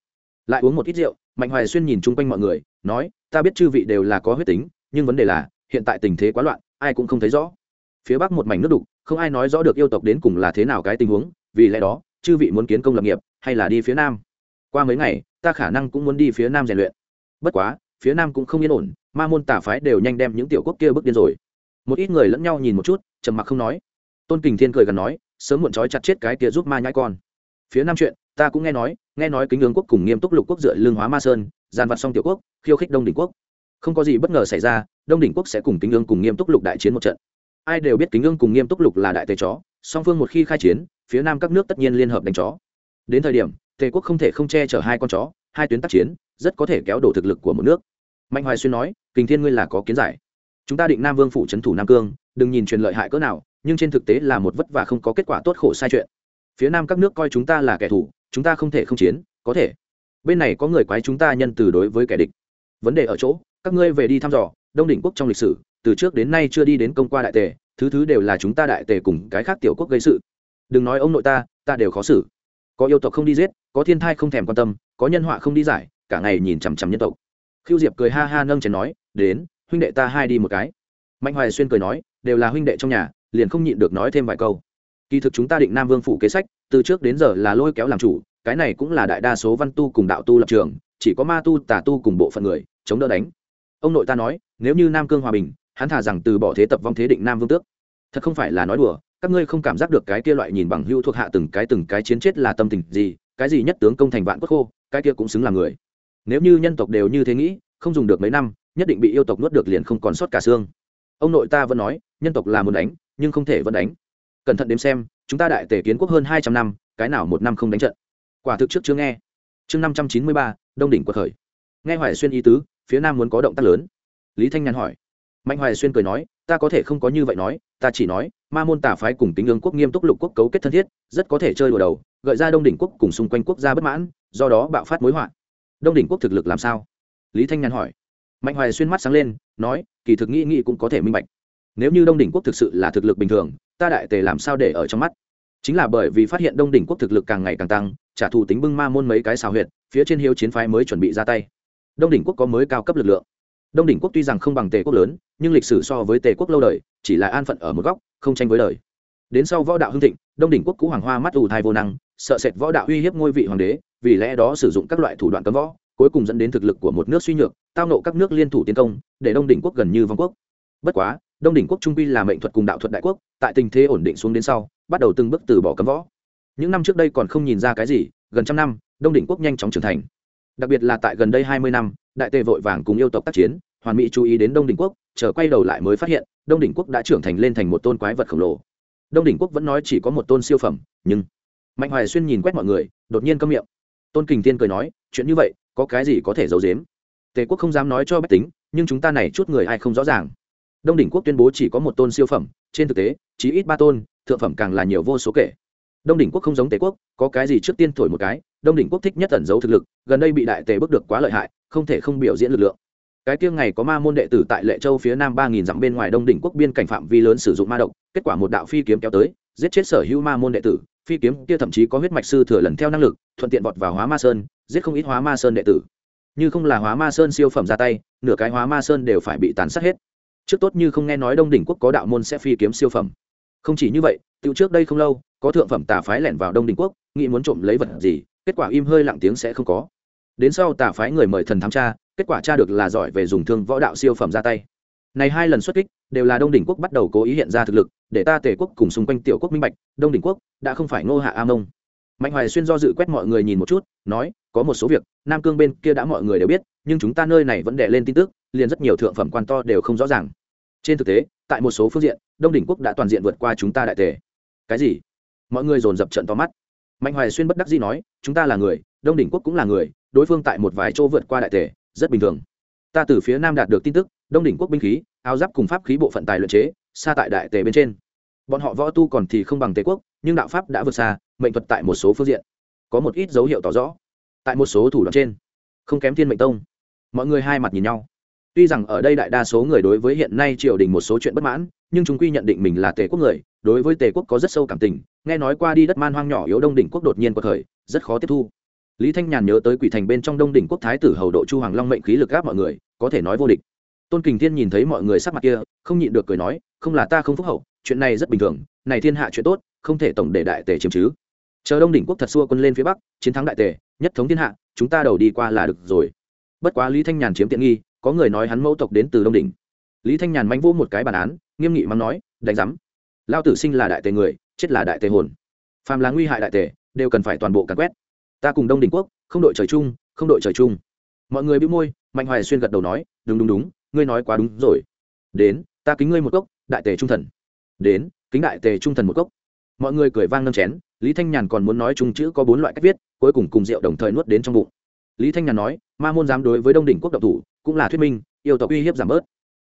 A: Lại uống một ít rượu, mạnh hoài xuyên nhìn chung quanh mọi người nói, ta biết chư vị đều là có huyết tính, nhưng vấn đề là, hiện tại tình thế quá loạn, ai cũng không thấy rõ. Phía bắc một mảnh nước đục, không ai nói rõ được yêu tộc đến cùng là thế nào cái tình huống, vì lẽ đó, chư vị muốn kiến công lập nghiệp, hay là đi phía nam? Qua mấy ngày, ta khả năng cũng muốn đi phía nam rèn luyện. Bất quá, phía nam cũng không yên ổn, ma môn tả phái đều nhanh đem những tiểu quốc kia bước điên rồi. Một ít người lẫn nhau nhìn một chút, trầm mặc không nói. Tôn kình thiên cười gần nói, sớm muộn trói chặt chết cái kia giúp ma nhãi con. Phía nam chuyện, ta cũng nghe nói nghe nói kính ứng quốc cùng nghiêm túc lục quốc dựa lương hóa ma sơn, giàn vặt xong tiểu quốc, khiêu khích đông đỉnh quốc. Không có gì bất ngờ xảy ra, đông đỉnh quốc sẽ cùng kính ương cùng nghiêm túc lục đại chiến một trận. Ai đều biết kính ương cùng nghiêm túc lục là đại tề chó, song phương một khi khai chiến, phía nam các nước tất nhiên liên hợp đánh chó. Đến thời điểm, tề quốc không thể không che chở hai con chó, hai tuyến tác chiến, rất có thể kéo đổ thực lực của một nước. Mạnh hoài xuyên nói, kình thiên ngươi là có kiến giải. Chúng ta định nam vương phủ trấn thủ nam cương, đừng nhìn truyền lợi hại cỡ nào, nhưng trên thực tế là một vất vả không có kết quả tốt khổ sai chuyện. Phía nam các nước coi chúng ta là kẻ thù chúng ta không thể không chiến, có thể. Bên này có người quái chúng ta nhân từ đối với kẻ địch. Vấn đề ở chỗ, các ngươi về đi thăm dò, đông đỉnh quốc trong lịch sử, từ trước đến nay chưa đi đến công qua đại tề, thứ thứ đều là chúng ta đại tề cùng cái khác tiểu quốc gây sự. Đừng nói ông nội ta ta đều khó xử. Có yêu tộc không đi giết, có thiên thai không thèm quan tâm, có nhân họa không đi giải, cả ngày nhìn chằm chằm nhân tộc. Khiêu diệp cười ha ha nâng chén nói, đến, huynh đệ ta hai đi một cái. Mạnh hoài xuyên cười nói, đều là huynh đệ trong nhà, liền không nhịn được nói thêm vài câu. Kỳ thực chúng ta định nam vương phủ kế sách từ trước đến giờ là lôi kéo làm chủ, cái này cũng là đại đa số văn tu cùng đạo tu lập trường, chỉ có ma tu, tà tu cùng bộ phận người chống đỡ đánh. Ông nội ta nói, nếu như nam cương hòa bình, hắn thả rằng từ bỏ thế tập vong thế định nam vương tước. Thật không phải là nói đùa, các ngươi không cảm giác được cái kia loại nhìn bằng hưu thuộc hạ từng cái từng cái chiến chết là tâm tình gì, cái gì nhất tướng công thành vạn quốc khô, cái kia cũng xứng là người. Nếu như nhân tộc đều như thế nghĩ, không dùng được mấy năm, nhất định bị yêu tộc nuốt được liền không còn sót cả xương. Ông nội ta vẫn nói, nhân tộc là muốn đánh, nhưng không thể vẫn đánh. Cẩn thận đếm xem chúng ta đại tể kiến quốc hơn hai trăm năm, cái nào một năm không đánh trận? Quả thực trước chưa nghe. Chương năm trăm chín mươi ba, đông đỉnh quật khởi. Nghe hoài xuyên ý tứ, phía nam muốn có động tác lớn. Lý thanh nhàn hỏi. Mạnh hoài xuyên cười nói, ta có thể không có như vậy nói, ta chỉ nói, ma môn tả phái cùng tính ương quốc nghiêm túc lục quốc cấu kết thân thiết, rất có thể chơi đùa đầu, gợi ra đông đỉnh quốc cùng xung quanh quốc gia bất mãn, do đó bạo phát mối họa. Đông đỉnh quốc thực lực làm sao? Lý thanh nhàn hỏi. Mạnh hoài xuyên mắt sáng lên, nói, kỳ thực nghĩ nghĩ cũng có thể minh bạch. Nếu như đông đỉnh quốc thực sự là thực lực bình thường ta đại tề làm sao để ở trong mắt? Chính là bởi vì phát hiện đông đỉnh quốc thực lực càng ngày càng tăng, trả thù tính bưng ma môn mấy cái xào huyệt, phía trên hiếu chiến phái mới chuẩn bị ra tay. Đông đỉnh quốc có mới cao cấp lực lượng. Đông đỉnh quốc tuy rằng không bằng tề quốc lớn, nhưng lịch sử so với tề quốc lâu đời, chỉ là an phận ở một góc, không tranh với đời. Đến sau võ đạo hưng thịnh, đông đỉnh quốc cũ hoàng hoa mắt ù thai vô năng, sợ sệt võ đạo uy hiếp ngôi vị hoàng đế, vì lẽ đó sử dụng các loại thủ đoạn cấm võ, cuối cùng dẫn đến thực lực của một nước suy nhược, tao nộ các nước liên thủ tiến công, để đông đỉnh quốc gần như vong quốc. Bất quá đông đỉnh quốc trung quy là mệnh thuật cùng đạo thuật đại quốc, tại tình thế ổn định xuống đến sau, bắt đầu từng bước từ bỏ cấm võ. Những năm trước đây còn không nhìn ra cái gì, gần trăm năm, đông đỉnh quốc nhanh chóng trưởng thành. Đặc biệt là tại gần đây hai mươi năm, đại tề vội vàng cùng yêu tộc tác chiến, hoàn mỹ chú ý đến đông đỉnh quốc, chờ quay đầu lại mới phát hiện, đông đỉnh quốc đã trưởng thành lên thành một tôn quái vật khổng lồ. Đông đỉnh quốc vẫn nói chỉ có một tôn siêu phẩm, nhưng mạnh hoài xuyên nhìn quét mọi người, đột nhiên câm miệng. Tôn kình tiên cười nói, chuyện như vậy, có cái gì có thể giấu giếm? Tề quốc không dám nói cho bách tính, nhưng chúng ta này chút người ai không rõ ràng đông đỉnh quốc tuyên bố chỉ có một tôn siêu phẩm, trên thực tế chỉ ít ba tôn, thượng phẩm càng là nhiều vô số kể. Đông đỉnh quốc không giống tề quốc, có cái gì trước tiên thổi một cái, đông đỉnh quốc thích nhất tẩn giấu thực lực, gần đây bị đại tề bước được quá lợi hại, không thể không biểu diễn lực lượng. Cái tiêng ngày có ma môn đệ tử tại lệ châu phía nam ba nghìn dặm bên ngoài đông đỉnh quốc biên cảnh phạm vi lớn sử dụng ma độc, kết quả một đạo phi kiếm kéo tới, giết chết sở hữu ma môn đệ tử, phi kiếm kia thậm chí có huyết mạch sư thừa lần theo năng lực, thuận tiện vọt vào hóa ma sơn, giết không ít hóa ma sơn đệ tử. Như không là hóa ma sơn siêu phẩm ra tay, nửa cái hóa ma sơn đều phải bị tàn sát hết trước tốt như không nghe nói đông đỉnh quốc có đạo môn sẽ phi kiếm siêu phẩm. Không chỉ như vậy tự trước đây không lâu, có thượng phẩm tà phái lẻn vào đông đỉnh quốc, nghĩ muốn trộm lấy vật gì, kết quả im hơi lặng tiếng sẽ không có. Đến sau tà phái người mời thần thám tra, kết quả tra được là giỏi về dùng thương võ đạo siêu phẩm ra tay. Này hai lần xuất kích, đều là đông đỉnh quốc bắt đầu cố ý hiện ra thực lực, để ta tề quốc cùng xung quanh tiểu quốc minh bạch, đông đỉnh quốc đã không phải ngô hạ a mông. Mạnh hoài xuyên do dự quét mọi người nhìn một chút, nói, có một số việc, nam cương bên kia đã mọi người đều biết, nhưng chúng ta nơi này vẫn đệ lên tin tức liền rất nhiều thượng phẩm quan to đều không rõ ràng. Trên thực tế, tại một số phương diện, đông đỉnh quốc đã toàn diện vượt qua chúng ta đại tề. Cái gì? Mọi người dồn dập trận to mắt. Mạnh hoài xuyên bất đắc dĩ nói, chúng ta là người, đông đỉnh quốc cũng là người, đối phương tại một vài chỗ vượt qua đại tề, rất bình thường. Ta từ phía nam đạt được tin tức, đông đỉnh quốc binh khí, áo giáp cùng pháp khí bộ phận tài luyện chế, xa tại đại tề bên trên. Bọn họ võ tu còn thì không bằng tề quốc, nhưng đạo pháp đã vượt xa, mệnh thuật tại một số phương diện. Có một ít dấu hiệu tỏ rõ. Tại một số thủ đoạn trên, không kém thiên mệnh tông. Mọi người hai mặt nhìn nhau tuy rằng ở đây đại đa số người đối với hiện nay triều đình một số chuyện bất mãn, nhưng chúng quy nhận định mình là tề quốc người, đối với tề quốc có rất sâu cảm tình, nghe nói qua đi đất man hoang nhỏ yếu đông đỉnh quốc đột nhiên có thời, rất khó tiếp thu. Lý thanh nhàn nhớ tới quỷ thành bên trong đông đỉnh quốc thái tử hầu độ chu hoàng long mệnh khí lực gáp mọi người, có thể nói vô địch. Tôn kình thiên nhìn thấy mọi người sắc mặt kia, không nhịn được cười nói, không là ta không phúc hậu, chuyện này rất bình thường, này thiên hạ chuyện tốt, không thể tổng để đại tề chiếm chứ. Chờ đông đỉnh quốc thật xua quân lên phía bắc, chiến thắng đại tề, nhất thống thiên hạ, chúng ta đầu đi qua là được rồi. Bất quá lý thanh nhàn chiếm tiện nghi có người nói hắn mẫu tộc đến từ đông đỉnh. Lý thanh nhàn manh vô một cái bản án, nghiêm nghị mắng nói, đánh giám. Lao tử sinh là đại tề người, chết là đại tề hồn. Phàm là nguy hại đại tề, đều cần phải toàn bộ càn quét. Ta cùng đông đình quốc, không đội trời chung, không đội trời chung. Mọi người bị môi, mạnh hoài xuyên gật đầu nói, đúng đúng đúng, ngươi nói quá đúng rồi. Đến, ta kính ngươi một cốc, đại tề trung thần. Đến, kính đại tề trung thần một cốc. Mọi người cười vang nâng chén, lý thanh nhàn còn muốn nói chung chữ có bốn loại cách viết, cuối cùng cùng rượu đồng thời nuốt đến trong bụng lý thanh nhàn nói, ma môn dám đối với đông đỉnh quốc độc thủ, cũng là thuyết minh, yêu tộc uy hiếp giảm bớt.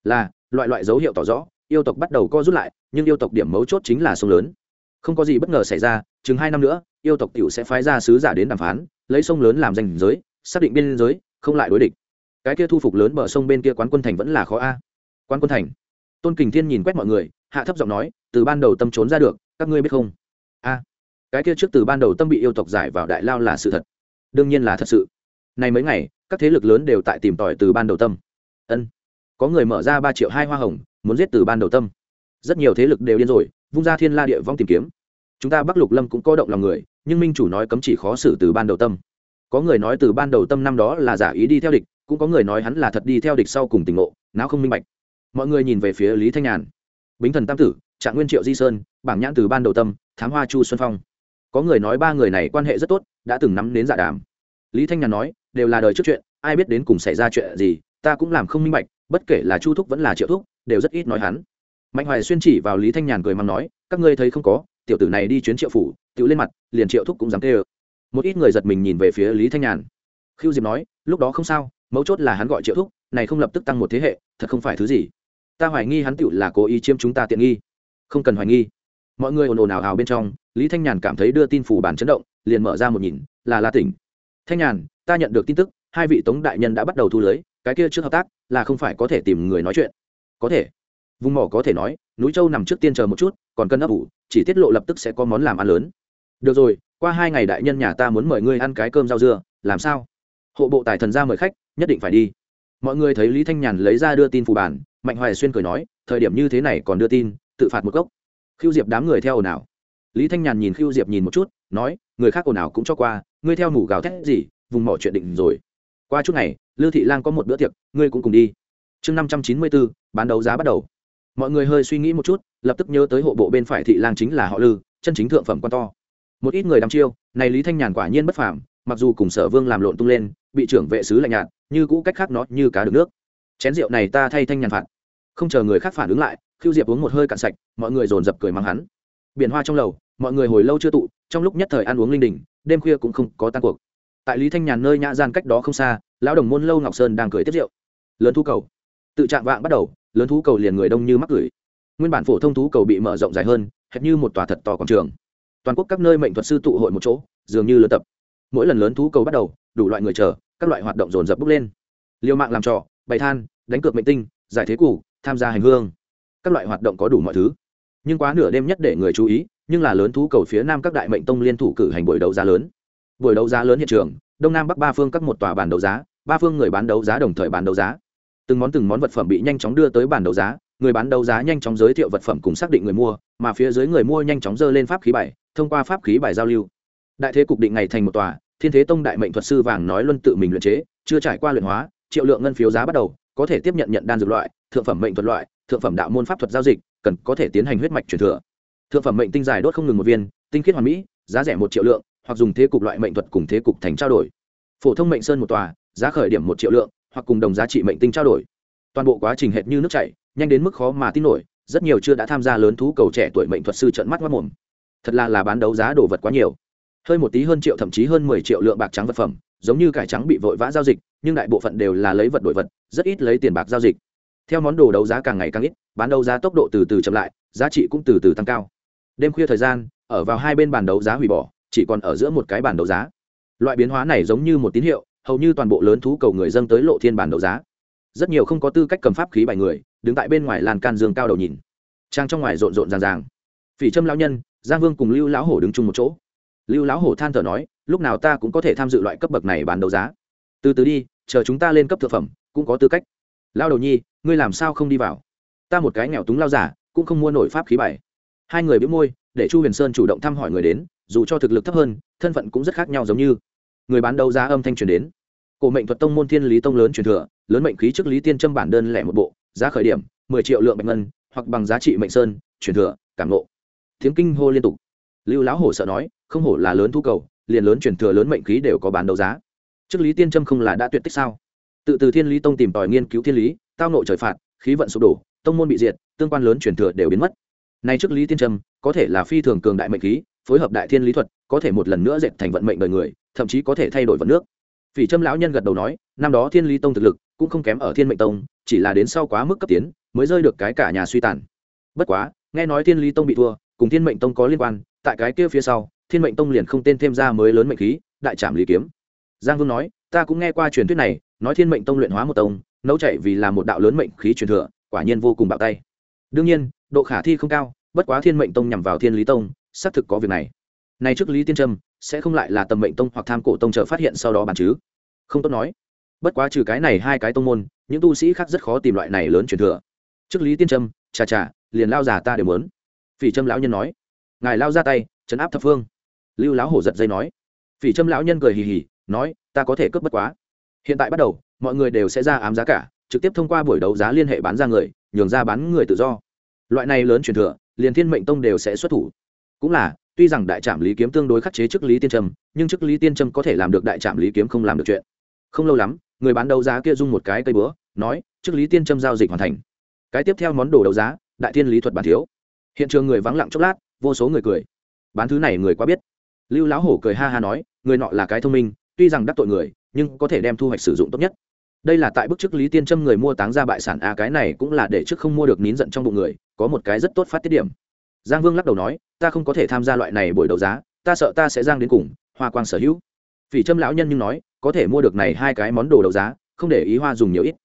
A: Là, loại loại dấu hiệu tỏ rõ, yêu tộc bắt đầu co rút lại, nhưng yêu tộc điểm mấu chốt chính là sông lớn. Không có gì bất ngờ xảy ra, chừng hai năm nữa, yêu tộc t sẽ phái ra sứ giả đến đàm phán, lấy sông lớn làm danh giới, xác định biên giới, không lại đối địch. Cái kia thu phục lớn bờ sông bên kia quán quân thành vẫn là khó a. Quán quân thành. Tôn kình thiên nhìn quét mọi người, hạ thấp giọng nói, từ ban đầu tâm trốn ra được, các ngươi biết không? A. Cái kia trước từ ban đầu tâm bị yêu tộc giải vào đại lao là sự thật. Đương nhiên là thật sự này mấy ngày, các thế lực lớn đều tại tìm tòi từ ban đầu tâm. Ân, có người mở ra ba triệu hai hoa hồng, muốn giết từ ban đầu tâm. Rất nhiều thế lực đều điên rồi, vung ra thiên la địa vong tìm kiếm. Chúng ta bắc lục lâm cũng có động lòng người, nhưng minh chủ nói cấm chỉ khó xử từ ban đầu tâm. Có người nói từ ban đầu tâm năm đó là giả ý đi theo địch, cũng có người nói hắn là thật đi theo địch sau cùng tình ngộ não không minh bạch. Mọi người nhìn về phía lý thanh nhàn. Bính thần tam tử, trạng nguyên triệu di sơn, bảng nhãn từ ban đầu tâm, thám hoa chu xuân phong. Có người nói ba người này quan hệ rất tốt, đã từng nắm đến giả đàm. Lý thanh nhàn nói đều là đời trước chuyện, ai biết đến cùng xảy ra chuyện gì, ta cũng làm không minh bạch, bất kể là chu thúc vẫn là triệu thúc, đều rất ít nói hắn. Mạnh hoài xuyên chỉ vào lý thanh nhàn cười mắng nói, các ngươi thấy không có, tiểu tử này đi chuyến triệu phủ tự lên mặt, liền triệu thúc cũng dám tê ơ một ít người giật mình nhìn về phía lý thanh nhàn. Khiêu diệp nói, lúc đó không sao, mấu chốt là hắn gọi triệu thúc, này không lập tức tăng một thế hệ, thật không phải thứ gì. Ta hoài nghi hắn tựu là cố ý chiếm chúng ta tiện nghi. Không cần hoài nghi. Mọi người ồn ồn ào ào bên trong, lý thanh nhàn cảm thấy đưa tin phủ bản chấn động, liền mở ra một nhìn, là la tỉnh. Thanh nhàn ta nhận được tin tức, hai vị tống đại nhân đã bắt đầu thu lưới, cái kia trước hợp tác là không phải có thể tìm người nói chuyện. Có thể. Vùng mỏ có thể nói, núi châu nằm trước tiên chờ một chút, còn cân ấp ủ, chỉ tiết lộ lập tức sẽ có món làm ăn lớn. Được rồi, qua hai ngày đại nhân nhà ta muốn mời ngươi ăn cái cơm rau dưa, làm sao? Hộ bộ tài thần ra mời khách, nhất định phải đi. Mọi người thấy lý thanh nhàn lấy ra đưa tin phù bản, mạnh hoài xuyên cười nói, thời điểm như thế này còn đưa tin, tự phạt một gốc. Khiêu diệp đám người theo ồn ào. Lý thanh nhàn nhìn khiêu diệp nhìn một chút, nói, người khác ồn ào cũng cho qua, ngươi theo mủ gào thét gì vùng mỏ chuyện định rồi. Qua chút này, lưu thị lang có một bữa tiệc ngươi cũng cùng đi. Chương năm trăm chín mươi bốn bán đấu giá bắt đầu. Mọi người hơi suy nghĩ một chút lập tức nhớ tới hộ bộ bên phải thị lang chính là họ lư chân chính thượng phẩm quan to. Một ít người đăm chiêu này lý thanh nhàn quả nhiên bất phàm mặc dù cùng sở vương làm lộn tung lên bị trưởng vệ sứ lạnh nhạt như cũ cách khác nó như cá được nước. Chén rượu này ta thay thanh nhàn phạt. Không chờ người khác phản ứng lại khiêu diệp uống một hơi cạn sạch mọi người dồn dập cười mắng hắn. Biển hoa trong lầu mọi người hồi lâu chưa tụ trong lúc nhất thời ăn uống linh đình đêm khuya cũng không có tan cuộc tại lý thanh nhàn nơi nhã gian cách đó không xa, lão đồng môn lâu ngọc sơn đang cười tiếp rượu. Lớn thú cầu. Tự trạng vạng bắt đầu, lớn thú cầu liền người đông như mắc gửi nguyên bản phổ thông thú cầu bị mở rộng dài hơn, hệt như một tòa thật to quảng trường. Toàn quốc các nơi mệnh thuật sư tụ hội một chỗ, dường như lớn tập. Mỗi lần lớn thú cầu bắt đầu, đủ loại người chờ, các loại hoạt động dồn dập bước lên. Liều mạng làm trò, bày than, đánh cược mệnh tinh, giải thế cũ tham gia hành hương. Các loại hoạt động có đủ mọi thứ. Nhưng quá nửa đêm nhất để người chú ý, nhưng là lớn thú cầu phía nam các đại mệnh tông liên thủ cử hành buổi đấu giá lớn buổi đấu giá lớn hiện trường, đông nam bắc ba phương các một tòa bàn đấu giá, ba phương người bán đấu giá đồng thời bán đấu giá. Từng món từng món vật phẩm bị nhanh chóng đưa tới bàn đấu giá, người bán đấu giá nhanh chóng giới thiệu vật phẩm cùng xác định người mua, mà phía dưới người mua nhanh chóng dơ lên pháp khí bài, thông qua pháp khí bài giao lưu. Đại thế cục định ngày thành một tòa, thiên thế tông đại mệnh thuật sư vàng nói luân tự mình luyện chế, chưa trải qua luyện hóa, triệu lượng ngân phiếu giá bắt đầu, có thể tiếp nhận nhận đan dược loại, thượng phẩm mệnh thuật loại, thượng phẩm đạo môn pháp thuật giao dịch, cần có thể tiến hành huyết mạch truyền thừa. Thượng phẩm mệnh tinh dài đốt không ngừng một viên, tinh khiết hoàn mỹ, giá rẻ một triệu lượng hoặc dùng thế cục loại mệnh thuật cùng thế cục thành trao đổi. Phổ thông mệnh sơn một tòa, giá khởi điểm một triệu lượng, hoặc cùng đồng giá trị mệnh tinh trao đổi. Toàn bộ quá trình hệt như nước chảy, nhanh đến mức khó mà tin nổi, rất nhiều chưa đã tham gia lớn thú cầu trẻ tuổi mệnh thuật sư trận mắt mất mồm thật là là bán đấu giá đồ vật quá nhiều. Hơi một tí hơn triệu thậm chí hơn mười triệu lượng bạc trắng vật phẩm, giống như cải trắng bị vội vã giao dịch, nhưng đại bộ phận đều là lấy vật đổi vật, rất ít lấy tiền bạc giao dịch. Theo món đồ đấu giá càng ngày càng ít, bán đấu giá tốc độ từ từ chậm lại, giá trị cũng từ từ tăng cao. Đêm khuya thời gian, ở vào hai bên bàn đấu giá hủy bỏ chỉ còn ở giữa một cái bàn đấu giá. Loại biến hóa này giống như một tín hiệu, hầu như toàn bộ lớn thú cầu người dân tới lộ thiên bàn đấu giá. Rất nhiều không có tư cách cầm pháp khí bài người, đứng tại bên ngoài làn can dương cao đầu nhìn. Trang trong ngoài rộn rộn ràng ràng. Phỉ trâm lão nhân, giang vương cùng lưu lão hổ đứng chung một chỗ. Lưu lão hổ than thở nói, lúc nào ta cũng có thể tham dự loại cấp bậc này bán đấu giá. Từ từ đi, chờ chúng ta lên cấp thực phẩm, cũng có tư cách. Lao đầu nhi, ngươi làm sao không đi vào? Ta một cái nghèo túng lao giả, cũng không mua nổi pháp khí bài. Hai người biếu môi, để chu huyền sơn chủ động thăm hỏi người đến dù cho thực lực thấp hơn, thân phận cũng rất khác nhau giống như. Người bán đấu giá âm thanh truyền đến. Cổ mệnh thuật tông môn thiên lý tông lớn truyền thừa, lớn mệnh khí trước lý tiên châm bản đơn lẻ một bộ, giá khởi điểm, mười triệu lượng bạch ngân, hoặc bằng giá trị mệnh sơn, truyền thừa, cảm nộ tiếng kinh hô liên tục. Lưu lão hổ sợ nói, không hổ là lớn thu cầu, liền lớn truyền thừa lớn mệnh khí đều có bán đấu giá. Trước lý tiên trâm không là đã tuyệt tích sao? Tự từ thiên lý tông tìm tòi nghiên cứu thiên lý, tao nội trời phạt, khí vận sụp đổ, tông môn bị diệt, tương quan lớn truyền thừa đều biến mất. Nay trước lý tiên trâm, có thể là phi thường cường đại mệnh khí phối hợp đại thiên lý thuật, có thể một lần nữa dệt thành vận mệnh đời người, thậm chí có thể thay đổi vận nước. Phỉ trâm lão nhân gật đầu nói, năm đó thiên lý tông thực lực cũng không kém ở thiên mệnh tông, chỉ là đến sau quá mức cấp tiến, mới rơi được cái cả nhà suy tàn. Bất quá, nghe nói thiên lý tông bị thua, cùng thiên mệnh tông có liên quan, tại cái kia phía sau, thiên mệnh tông liền không tên thêm ra mới lớn mệnh khí, đại trảm lý kiếm. Giang vương nói, ta cũng nghe qua truyền thuyết này, nói thiên mệnh tông luyện hóa một tông, nấu chạy vì là một đạo lớn mệnh khí truyền thừa, quả nhiên vô cùng bạo tay. Đương nhiên, độ khả thi không cao, bất quá thiên mệnh tông nhằm vào thiên lý tông xác thực có việc này. Này trước lý tiên trâm, sẽ không lại là tầm mệnh tông hoặc tham cổ tông trợ phát hiện sau đó bàn chứ? Không tốt nói. Bất quá trừ cái này hai cái tông môn, những tu sĩ khác rất khó tìm loại này lớn truyền thừa. Trước lý tiên trâm, chà chà, liền lao già ta đều muốn. Phỉ trâm lão nhân nói. Ngài lao ra tay chấn áp thập phương. Lưu lão hổ giật dây nói. Phỉ trâm lão nhân cười hì hì, nói, ta có thể cướp bất quá. Hiện tại bắt đầu, mọi người đều sẽ ra ám giá cả, trực tiếp thông qua buổi đấu giá liên hệ bán ra người, nhường ra bán người tự do. Loại này lớn truyền thừa, liền thiên mệnh tông đều sẽ xuất thủ cũng là, tuy rằng đại trạm lý kiếm tương đối khắc chế chức lý tiên trâm, nhưng chức lý tiên trâm có thể làm được đại trạm lý kiếm không làm được chuyện. Không lâu lắm, người bán đấu giá kia dung một cái cây búa, nói chức lý tiên trâm giao dịch hoàn thành. Cái tiếp theo món đồ đấu giá, đại thiên lý thuật bản thiếu. Hiện trường người vắng lặng chốc lát, vô số người cười. Bán thứ này người quá biết. Lưu lão hổ cười ha ha nói, người nọ là cái thông minh, tuy rằng đắc tội người, nhưng có thể đem thu hoạch sử dụng tốt nhất. Đây là tại bức chức lý tiên trâm người mua táng ra bại sản a cái này cũng là để trước không mua được nín giận trong bụng người, có một cái rất tốt phát tiết điểm giang vương lắc đầu nói, ta không có thể tham gia loại này buổi đấu giá, ta sợ ta sẽ giang đến cùng, hoa quang sở hữu. Phỉ trâm lão nhân nhưng nói, có thể mua được này hai cái món đồ đấu giá, không để ý hoa dùng nhiều ít.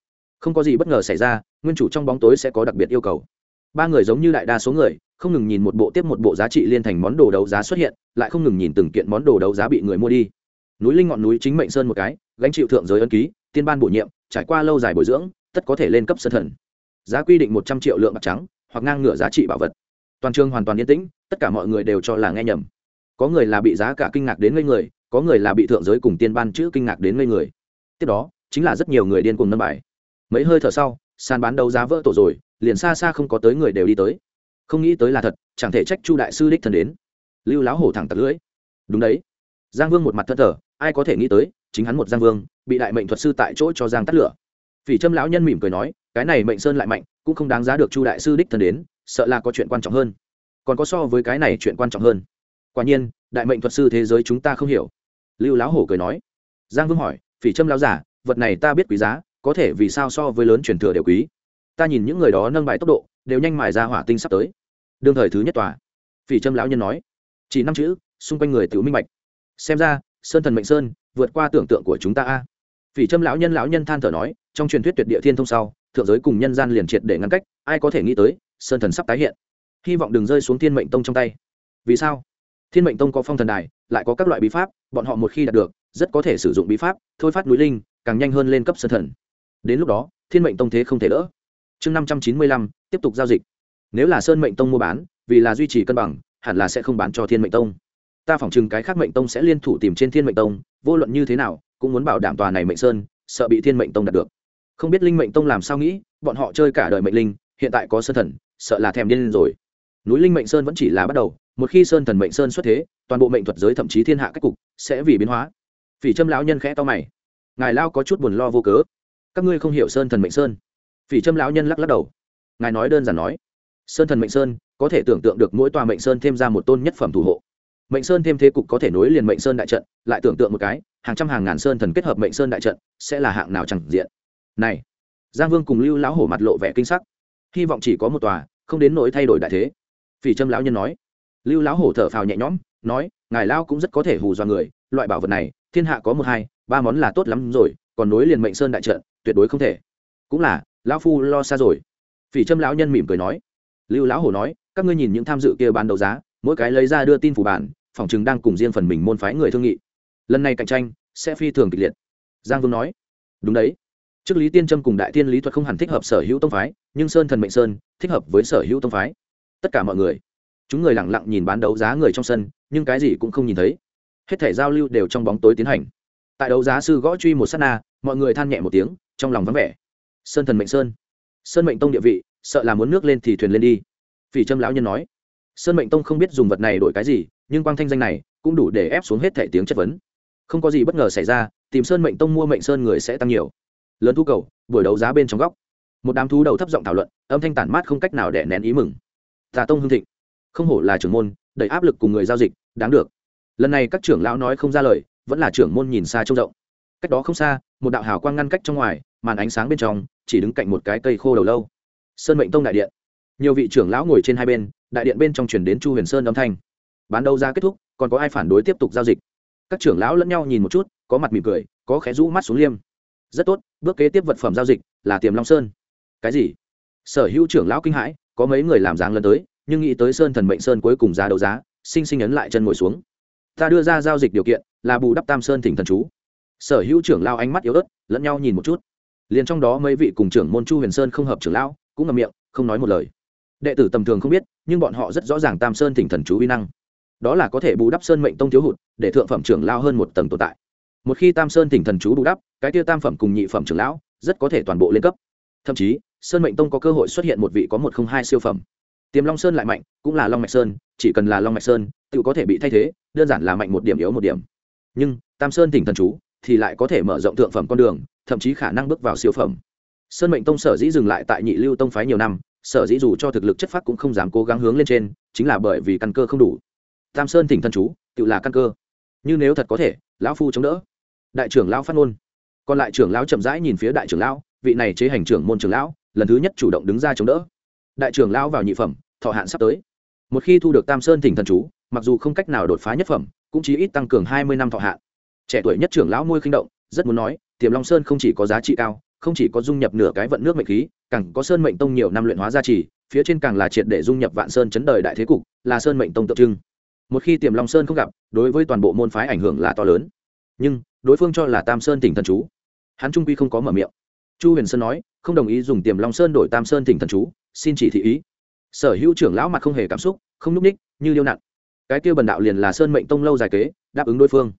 A: Không có gì bất ngờ xảy ra, nguyên chủ trong bóng tối sẽ có đặc biệt yêu cầu. Ba người giống như đại đa số người, không ngừng nhìn một bộ tiếp một bộ giá trị liên thành món đồ đấu giá xuất hiện, lại không ngừng nhìn từng kiện món đồ đấu giá bị người mua đi. Núi linh ngọn núi chính mệnh sơn một cái, gánh chịu thượng giới ân ký, tiên ban bổ nhiệm, trải qua lâu dài bồi dưỡng, tất có thể lên cấp sân thần. Giá quy định một trăm triệu lượng bạc trắng, hoặc ngang ngửa giá trị bảo vật toàn trường hoàn toàn yên tĩnh, tất cả mọi người đều cho là nghe nhầm. Có người là bị giá cả kinh ngạc đến ngây người, có người là bị thượng giới cùng tiên ban chữ kinh ngạc đến ngây người. Tiếp đó, chính là rất nhiều người điên cùng nâng bài. Mấy hơi thở sau, sàn bán đấu giá vỡ tổ rồi, liền xa xa không có tới người đều đi tới. Không nghĩ tới là thật, chẳng thể trách chu đại sư đích thân đến. Lưu lão hổ thẳng tật lưỡi. Đúng đấy. Giang vương một mặt thân thờ, ai có thể nghĩ tới, chính hắn một giang vương, bị đại mệnh thuật sư tại chỗ cho giang tắt lửa. Phỉ trâm lão nhân mỉm cười nói, cái này mệnh sơn lại mạnh, cũng không đáng giá được chu đại sư đích thân đến sợ là có chuyện quan trọng hơn. Còn có so với cái này chuyện quan trọng hơn. Quả nhiên, đại mệnh thuật sư thế giới chúng ta không hiểu. Lưu lão hổ cười nói. Giang vương hỏi, phỉ trâm lão giả, vật này ta biết quý giá, có thể vì sao so với lớn truyền thừa đều quý? Ta nhìn những người đó nâng bài tốc độ, đều nhanh mài ra hỏa tinh sắp tới. Đương thời thứ nhất tòa. Phỉ trâm lão nhân nói. Chỉ năm chữ, xung quanh người tự minh bạch. Xem ra, sơn thần mệnh sơn, vượt qua tưởng tượng của chúng ta a. Phỉ trâm lão nhân lão nhân than thở nói, trong truyền thuyết tuyệt địa thiên thông sau, thượng giới cùng nhân gian liền triệt để ngăn cách, ai có thể nghĩ tới sơn thần sắp tái hiện. Hy vọng đừng rơi xuống thiên mệnh tông trong tay. Vì sao? Thiên mệnh tông có phong thần đài, lại có các loại bí pháp, bọn họ một khi đạt được, rất có thể sử dụng bí pháp, thôi phát núi linh, càng nhanh hơn lên cấp sơn thần. Đến lúc đó, thiên mệnh tông thế không thể đỡ. Chương năm trăm chín mươi lăm, tiếp tục giao dịch. Nếu là sơn mệnh tông mua bán, vì là duy trì cân bằng, hẳn là sẽ không bán cho thiên mệnh tông. Ta phỏng chừng cái khác mệnh tông sẽ liên thủ tìm trên thiên mệnh tông, vô luận như thế nào, cũng muốn bảo đảm tòa này mệnh sơn, sợ bị thiên mệnh tông đạt được. Không biết linh mệnh tông làm sao nghĩ, bọn họ chơi cả đời mệnh linh, hiện tại có sơn thần sợ là thèm điên rồi. Núi linh mệnh sơn vẫn chỉ là bắt đầu, một khi sơn thần mệnh sơn xuất thế, toàn bộ mệnh thuật giới thậm chí thiên hạ cách cục sẽ vì biến hóa. Phỉ trâm lão nhân khẽ to mày. Ngài lao có chút buồn lo vô cớ. Các ngươi không hiểu sơn thần mệnh sơn. Phỉ trâm lão nhân lắc lắc đầu. Ngài nói đơn giản nói, sơn thần mệnh sơn có thể tưởng tượng được mỗi tòa mệnh sơn thêm ra một tôn nhất phẩm thủ hộ. Mệnh sơn thêm thế cục có thể nối liền mệnh sơn đại trận, lại tưởng tượng một cái, hàng trăm hàng ngàn sơn thần kết hợp mệnh sơn đại trận, sẽ là hạng nào chẳng diện. Này, giang vương cùng lưu lão hổ mặt lộ vẻ kinh sắc. Hy vọng chỉ có một tòa không đến nỗi thay đổi đại thế. Phỉ trâm lão nhân nói. Lưu lão hổ thở phào nhẹ nhõm, nói, ngài lao cũng rất có thể hù dọa người, loại bảo vật này, thiên hạ có một hai, ba món là tốt lắm rồi, còn nối liền mệnh sơn đại trận, tuyệt đối không thể. Cũng là, lão phu lo xa rồi. Phỉ trâm lão nhân mỉm cười nói. Lưu lão hổ nói, các ngươi nhìn những tham dự kia bán đấu giá, mỗi cái lấy ra đưa tin phủ bản, phòng chừng đang cùng riêng phần mình môn phái người thương nghị. Lần này cạnh tranh, sẽ phi thường kịch liệt. Giang vương nói. Đúng đấy trước lý tiên trâm cùng đại tiên lý thuật không hẳn thích hợp sở hữu tông phái, nhưng sơn thần mệnh sơn thích hợp với sở hữu tông phái. Tất cả mọi người, chúng người lẳng lặng nhìn bán đấu giá người trong sân, nhưng cái gì cũng không nhìn thấy. Hết thể giao lưu đều trong bóng tối tiến hành. Tại đấu giá sư gõ truy một s á t na, mọi người than nhẹ một tiếng, trong lòng vắng vẻ. Sơn thần mệnh sơn. Sơn mệnh tông địa vị, sợ là muốn nước lên thì thuyền lên đi. Phỉ trâm lão nhân nói. Sơn mệnh tông không biết dùng vật này đổi cái gì, nhưng quang thanh danh này cũng đủ để ép xuống hết thẻ tiếng chất vấn. Không có gì bất ngờ xảy ra, tìm sơn mệnh tông mua mệnh sơn người sẽ tăng nhiều lớn thu cầu, buổi đấu giá bên trong góc. Một đám thú đầu thấp giọng thảo luận, âm thanh tản mát không cách nào để nén ý mừng. Tà tông hưng thịnh, không hổ là trưởng môn, đầy áp lực cùng người giao dịch, đáng được. Lần này các trưởng lão nói không ra lời, vẫn là trưởng môn nhìn xa trông rộng. Cách đó không xa, một đạo hào quang ngăn cách trong ngoài, màn ánh sáng bên trong, chỉ đứng cạnh một cái cây khô đầu lâu. Sơn mệnh tông đại điện. Nhiều vị trưởng lão ngồi trên hai bên, đại điện bên trong chuyển đến chu huyền sơn âm thanh. Bán đấu ra kết thúc, còn có ai phản đối tiếp tục giao dịch? Các trưởng lão lẫn nhau nhìn một chút, có mặt mỉm cười, có khẽ rũ mắt xuống liêm rất tốt, bước kế tiếp vật phẩm giao dịch là tiềm long sơn. Cái gì? Sở hữu trưởng lão kinh hãi, có mấy người làm dáng lần tới, nhưng nghĩ tới sơn thần mệnh sơn cuối cùng giá đấu giá, sinh sinh ấn lại chân ngồi xuống. Ta đưa ra giao dịch điều kiện là bù đắp tam sơn thỉnh thần chú. Sở hữu trưởng lao ánh mắt yếu ớt, lẫn nhau nhìn một chút. Liền trong đó mấy vị cùng trưởng môn chu huyền sơn không hợp trưởng lão, cũng ngậm miệng, không nói một lời. Đệ tử tầm thường không biết, nhưng bọn họ rất rõ ràng tam sơn thỉnh thần chú uy năng. Đó là có thể bù đắp sơn mệnh tông thiếu hụt, để thượng phẩm trưởng lao hơn một tầng tồn tại một khi tam sơn thỉnh thần chú bù đắp, cái tiêu tam phẩm cùng nhị phẩm trưởng lão rất có thể toàn bộ lên cấp. Thậm chí, sơn mệnh tông có cơ hội xuất hiện một vị có một không hai siêu phẩm. Tiềm long sơn lại mạnh, cũng là long mạch sơn, chỉ cần là long mạch sơn, tự có thể bị thay thế, đơn giản là mạnh một điểm yếu một điểm. Nhưng, tam sơn thỉnh thần chú thì lại có thể mở rộng thượng phẩm con đường, thậm chí khả năng bước vào siêu phẩm. Sơn mệnh tông sở dĩ dừng lại tại nhị lưu tông phái nhiều năm, sở dĩ dù cho thực lực chất phát cũng không dám cố gắng hướng lên trên, chính là bởi vì căn cơ không đủ. Tam sơn thỉnh thần chú tự là căn cơ. Nhưng nếu thật có thể, lão phu chống đỡ đại trưởng lão phát ngôn. Còn lại trưởng lão chậm rãi nhìn phía đại trưởng lão, vị này chế hành trưởng môn trưởng lão, lần thứ nhất chủ động đứng ra chống đỡ. Đại trưởng lão vào nhị phẩm, thọ hạn sắp tới. Một khi thu được tam sơn thỉnh thần chú, mặc dù không cách nào đột phá nhất phẩm, cũng chỉ ít tăng cường hai mươi năm thọ hạn. Trẻ tuổi nhất trưởng lão môi khinh động, rất muốn nói, tiềm long sơn không chỉ có giá trị cao, không chỉ có dung nhập nửa cái vận nước mệnh khí, càng có sơn mệnh tông nhiều năm luyện hóa gia trì, phía trên càng là triệt để dung nhập vạn sơn chấn đời đại thế cục, là sơn mệnh tông tượng trưng. Một khi tiềm long sơn không gặp, đối với toàn bộ môn phái ảnh hưởng là to lớn. Nhưng đối phương cho là tam sơn tỉnh thần chú. Hắn trung quy không có mở miệng. Chu huyền sơn nói, không đồng ý dùng tiềm long sơn đổi tam sơn tỉnh thần chú, xin chỉ thị ý. Sở hữu trưởng lão mặt không hề cảm xúc, không núp ních, như liêu nặng cái kia bần đạo liền là sơn mệnh tông lâu dài kế, đáp ứng đối phương.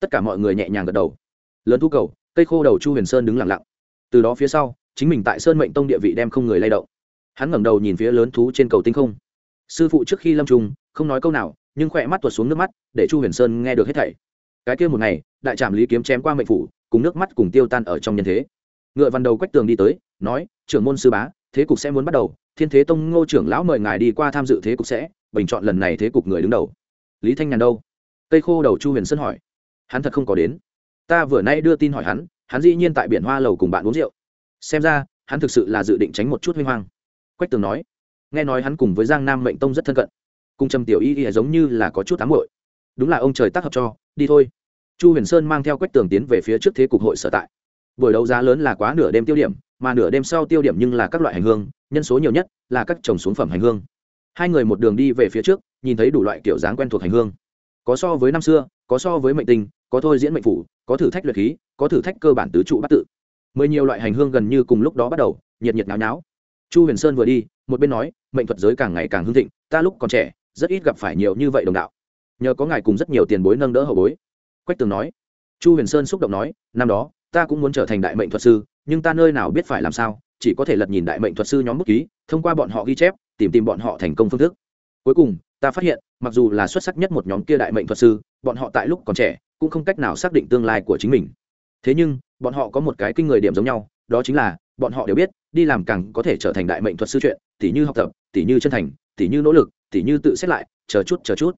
A: Tất cả mọi người nhẹ nhàng gật đầu. Lớn thu cầu, cây khô đầu chu huyền sơn đứng lặng lặng. Từ đó phía sau, chính mình tại sơn mệnh tông địa vị đem không người lay động. Hắn ngẩng đầu nhìn phía lớn thú trên cầu tinh không. Sư phụ trước khi lâm trùng, không nói câu nào, nhưng khỏe mắt tuột xuống nước mắt, để chu huyền sơn nghe được hết thảy cái kia một ngày, đại trạm lý kiếm chém qua mệnh phủ, cùng nước mắt cùng tiêu tan ở trong nhân thế. Ngựa văn đầu quách tường đi tới, nói, trưởng môn sư bá, thế cục sẽ muốn bắt đầu. Thiên thế tông ngô trưởng lão mời ngài đi qua tham dự thế cục sẽ, bình chọn lần này thế cục người đứng đầu. Lý thanh nhàn đâu? Cây khô đầu chu huyền sơn hỏi. Hắn thật không có đến. Ta vừa nay đưa tin hỏi hắn hắn dĩ nhiên tại biển hoa lầu cùng bạn uống rượu. Xem ra, hắn thực sự là dự định tránh một chút huy hoang. Quách tường nói. Nghe nói hắn cùng với giang nam mệnh tông rất thân cận. Cùng trầm tiểu y y giống như là có chút ám hội đúng là ông trời tác hợp cho, đi thôi chu huyền sơn mang theo quách tường tiến về phía trước thế cục hội sở tại. Buổi đấu giá lớn là quá nửa đêm tiêu điểm, mà nửa đêm sau tiêu điểm nhưng là các loại hành hương, nhân số nhiều nhất là các trồng xuống phẩm hành hương. Hai người một đường đi về phía trước, nhìn thấy đủ loại kiểu dáng quen thuộc hành hương. Có so với năm xưa, có so với mệnh tinh có thôi diễn mệnh phủ, có thử thách luyện khí, có thử thách cơ bản tứ trụ bắt tự. Mười nhiều loại hành hương gần như cùng lúc đó bắt đầu, nhiệt nhiệt náo náo chu huyền sơn vừa đi, một bên nói, mệnh thuật giới càng ngày càng hưng thịnh, ta lúc còn trẻ, rất ít gặp phải nhiều như vậy đồng đạo. Nhờ có ngài cùng rất nhiều tiền bối nâng đỡ hậu bối quách tường nói. Chu huyền sơn xúc động nói, năm đó, ta cũng muốn trở thành đại mệnh thuật sư, nhưng ta nơi nào biết phải làm sao, chỉ có thể lật nhìn đại mệnh thuật sư nhóm bút ký, thông qua bọn họ ghi chép, tìm tìm bọn họ thành công phương thức. Cuối cùng, ta phát hiện, mặc dù là xuất sắc nhất một nhóm kia đại mệnh thuật sư, bọn họ tại lúc còn trẻ, cũng không cách nào xác định tương lai của chính mình. Thế nhưng, bọn họ có một cái kinh người điểm giống nhau, đó chính là, bọn họ đều biết, đi làm càng có thể trở thành đại mệnh thuật sư chuyện, tỉ như học tập, tỉ như chân thành, tỉ như nỗ lực, tỉ như tự xét lại, chờ chút chờ chút.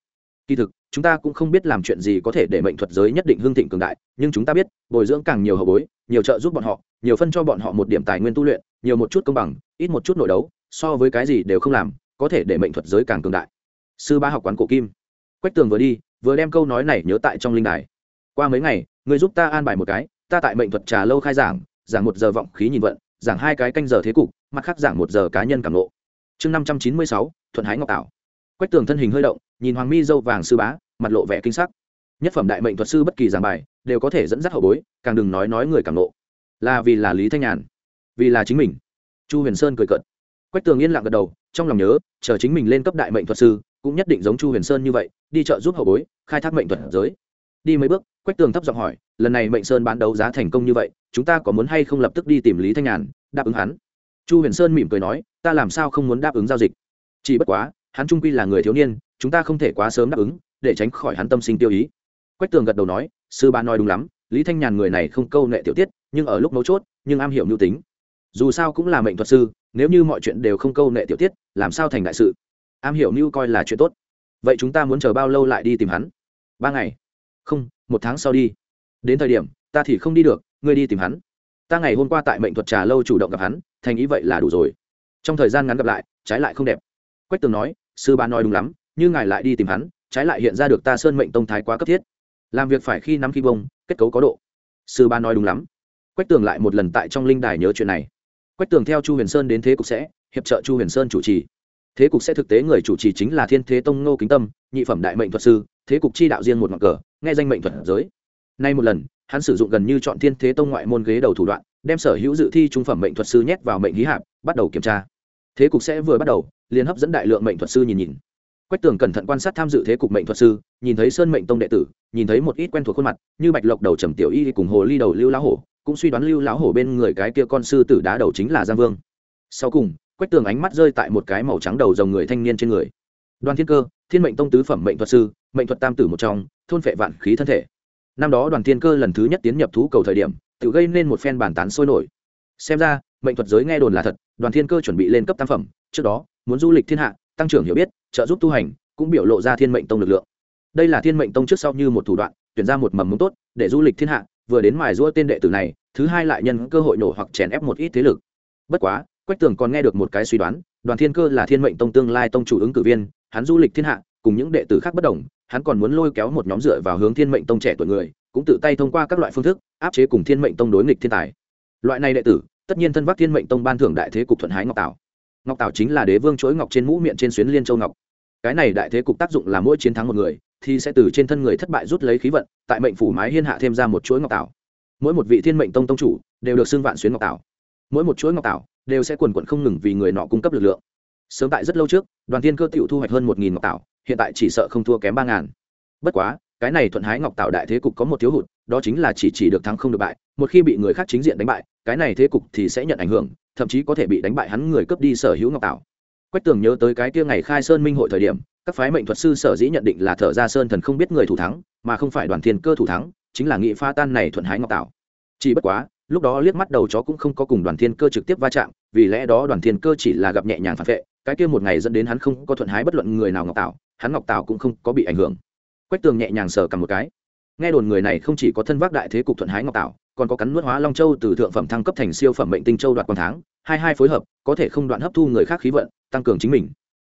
A: Kỳ thực chúng ta cũng không biết làm chuyện gì có thể để mệnh thuật giới nhất định hương thịnh cường đại, nhưng chúng ta biết, bồi dưỡng càng nhiều hậu bối, nhiều trợ giúp bọn họ, nhiều phân cho bọn họ một điểm tài nguyên tu luyện, nhiều một chút công bằng, ít một chút nội đấu, so với cái gì đều không làm, có thể để mệnh thuật giới càng cường đại. Sư ba học quán cổ kim. Quách tường vừa đi, vừa đem câu nói này nhớ tại trong linh đài. Qua mấy ngày, người giúp ta an bài một cái, ta tại mệnh thuật trà lâu khai giảng giảng một giờ vọng khí nhìn vận, giảng hai cái canh giờ thế cục, mặt khác giảng một giờ cá nhân cảm lộ chương năm trăm chín mươi sáu, thuận hái ngọc tảo quách tường thân hình hơi động nhìn hoàng mi dâu vàng sư bá, mặt lộ vẻ kinh sắc. Nhất phẩm đại mệnh thuật sư bất kỳ giảng bài, đều có thể dẫn dắt hậu bối, càng đừng nói nói người càng lộ là vì là lý thanh nhàn, vì là chính mình. Chu huyền sơn cười cợt. Quách tường yên lặng gật đầu, trong lòng nhớ, chờ chính mình lên cấp đại mệnh thuật sư, cũng nhất định giống chu huyền sơn như vậy, đi chợ giúp hậu bối, khai thác mệnh thuật giới. Đi mấy bước, quách tường thấp giọng hỏi, lần này mệnh sơn bán đấu giá thành công như vậy, chúng ta có muốn hay không lập tức đi tìm lý thanh nhàn, đáp ứng hắn? Chu huyền sơn mỉm cười nói, ta làm sao không muốn đáp ứng giao dịch. Chỉ bất quá, hắn trung quy là người thiếu niên chúng ta không thể quá sớm đáp ứng, để tránh khỏi hắn tâm sinh tiêu ý. Quách tường gật đầu nói, sư ba nói đúng lắm, lý thanh nhàn người này không câu nệ tiểu tiết, nhưng ở lúc mấu chốt, nhưng am hiểu mưu tính. Dù sao cũng là mệnh thuật sư, nếu như mọi chuyện đều không câu nệ tiểu tiết, làm sao thành đại sự? Am hiểu mưu coi là chuyện tốt. Vậy chúng ta muốn chờ bao lâu lại đi tìm hắn? Ba ngày. Không, một tháng sau đi. Đến thời điểm, ta thì không đi được, ngươi đi tìm hắn. Ta ngày hôm qua tại mệnh thuật trà lâu chủ động gặp hắn, thành ý vậy là đủ rồi. Trong thời gian ngắn gặp lại, trái lại không đẹp. Quách tường nói, sư ba nói đúng lắm như ngài lại đi tìm hắn, trái lại hiện ra được ta sơn mệnh tông thái quá cấp thiết. Làm việc phải khi nắm khi bông, kết cấu có độ. Sư ba nói đúng lắm. Quách tường lại một lần tại trong linh đài nhớ chuyện này. Quách tường theo chu huyền sơn đến thế cục sẽ, hiệp trợ chu huyền sơn chủ trì. Thế cục sẽ thực tế người chủ trì chính là thiên thế tông ngô kính tâm, nhị phẩm đại mệnh thuật sư, thế cục chi đạo riêng một ngọn cờ, nghe danh mệnh thuật giới. Nay một lần, hắn sử dụng gần như chọn thiên thế tông ngoại môn ghế đầu thủ đoạn, đem sở hữu dự thi trung phẩm mệnh thuật sư nhét vào mệnh hí hạp, bắt đầu kiểm tra. Thế cục sẽ vừa bắt đầu, liền hấp dẫn đại lượng mệnh thuật sư nhìn nhìn quách tường cẩn thận quan sát tham dự thế cục mệnh thuật sư, nhìn thấy sơn mệnh tông đệ tử, nhìn thấy một ít quen thuộc khuôn mặt, như bạch lộc đầu trầm tiểu y cùng hồ ly đầu lưu lão hổ, cũng suy đoán lưu lão hổ bên người cái kia con sư tử đá đầu chính là giang vương. Sau cùng, quách tường ánh mắt rơi tại một cái màu trắng đầu dòng người thanh niên trên người. Đoàn thiên cơ, thiên mệnh tông tứ phẩm mệnh thuật sư, mệnh thuật tam tử một trong, thôn phệ vạn khí thân thể. Năm đó đoàn thiên cơ lần thứ nhất tiến nhập thú cầu thời điểm, tự gây nên một phen bàn tán sôi nổi. Xem ra, mệnh thuật giới nghe đồn là thật, đoàn thiên cơ chuẩn bị lên cấp tam phẩm, trước đó, muốn du lịch thiên hạ tăng trưởng hiểu biết, trợ giúp tu hành, cũng biểu lộ ra thiên mệnh tông lực lượng. Đây là thiên mệnh tông trước sau như một thủ đoạn, tuyển ra một mầm mống tốt, để du lịch thiên hạ, vừa đến mài giũa tên đệ tử này, thứ hai lại nhân cơ hội nổ hoặc chèn ép một ít thế lực. Bất quá, quách tường còn nghe được một cái suy đoán, đoàn thiên cơ là thiên mệnh tông tương lai tông chủ ứng cử viên, hắn du lịch thiên hạ, cùng những đệ tử khác bất đồng, hắn còn muốn lôi kéo một nhóm dựa vào hướng thiên mệnh tông trẻ tuổi người, cũng tự tay thông qua các loại phương thức, áp chế cùng thiên mệnh tông đối nghịch thiên tài. Loại này đệ tử, tất nhiên thân vác thiên mệnh tông ban thưởng đại thế cục thuận hái ngọc tảo ngọc tảo chính là đế vương chuỗi ngọc trên mũ miệng trên xuyến liên châu ngọc. Cái này đại thế cục tác dụng là mỗi chiến thắng một người, thì sẽ từ trên thân người thất bại rút lấy khí vận, tại mệnh phủ mái hiên hạ thêm ra một chuỗi ngọc tảo. Mỗi một vị thiên mệnh tông tông chủ đều được xưng vạn xuyến ngọc tảo. Mỗi một chuỗi ngọc tảo đều sẽ quần quận không ngừng vì người nọ cung cấp lực lượng. Sớm tại rất lâu trước, đoàn thiên cơ tiểu thu hoạch hơn một nghìn ngọc tảo, hiện tại chỉ sợ không thua kém ba ngàn. Bất quá, cái này thuận hái ngọc tảo đại thế cục có một thiếu hụt, đó chính là chỉ chỉ được thắng không được bại, một khi bị người khác chính diện đánh bại, cái này thế cục thì sẽ nhận ảnh hưởng thậm chí có thể bị đánh bại hắn người cướp đi sở hữu ngọc tạo quách tường nhớ tới cái kia ngày khai sơn minh hội thời điểm, các phái mệnh thuật sư sở dĩ nhận định là thợ ra sơn thần không biết người thủ thắng, mà không phải đoàn thiên cơ thủ thắng, chính là nghị pha tan này thuận hái ngọc tạo chỉ bất quá, lúc đó liếc mắt đầu chó cũng không có cùng đoàn thiên cơ trực tiếp va chạm, vì lẽ đó đoàn thiên cơ chỉ là gặp nhẹ nhàng phản vệ, cái kia một ngày dẫn đến hắn không có thuận hái bất luận người nào ngọc tạo hắn ngọc tạo cũng không có bị ảnh hưởng. Quách tường nhẹ nhàng sờ cầm một cái. Nghe đồn người này không chỉ có thân vác đại thế cục thuận hái ngọc tạo còn có cắn nuốt hóa long châu từ thượng phẩm thăng cấp thành siêu phẩm mệnh tinh châu đoạt quan tháng hai hai phối hợp, có thể không đoạn hấp thu người khác khí vận, tăng cường chính mình.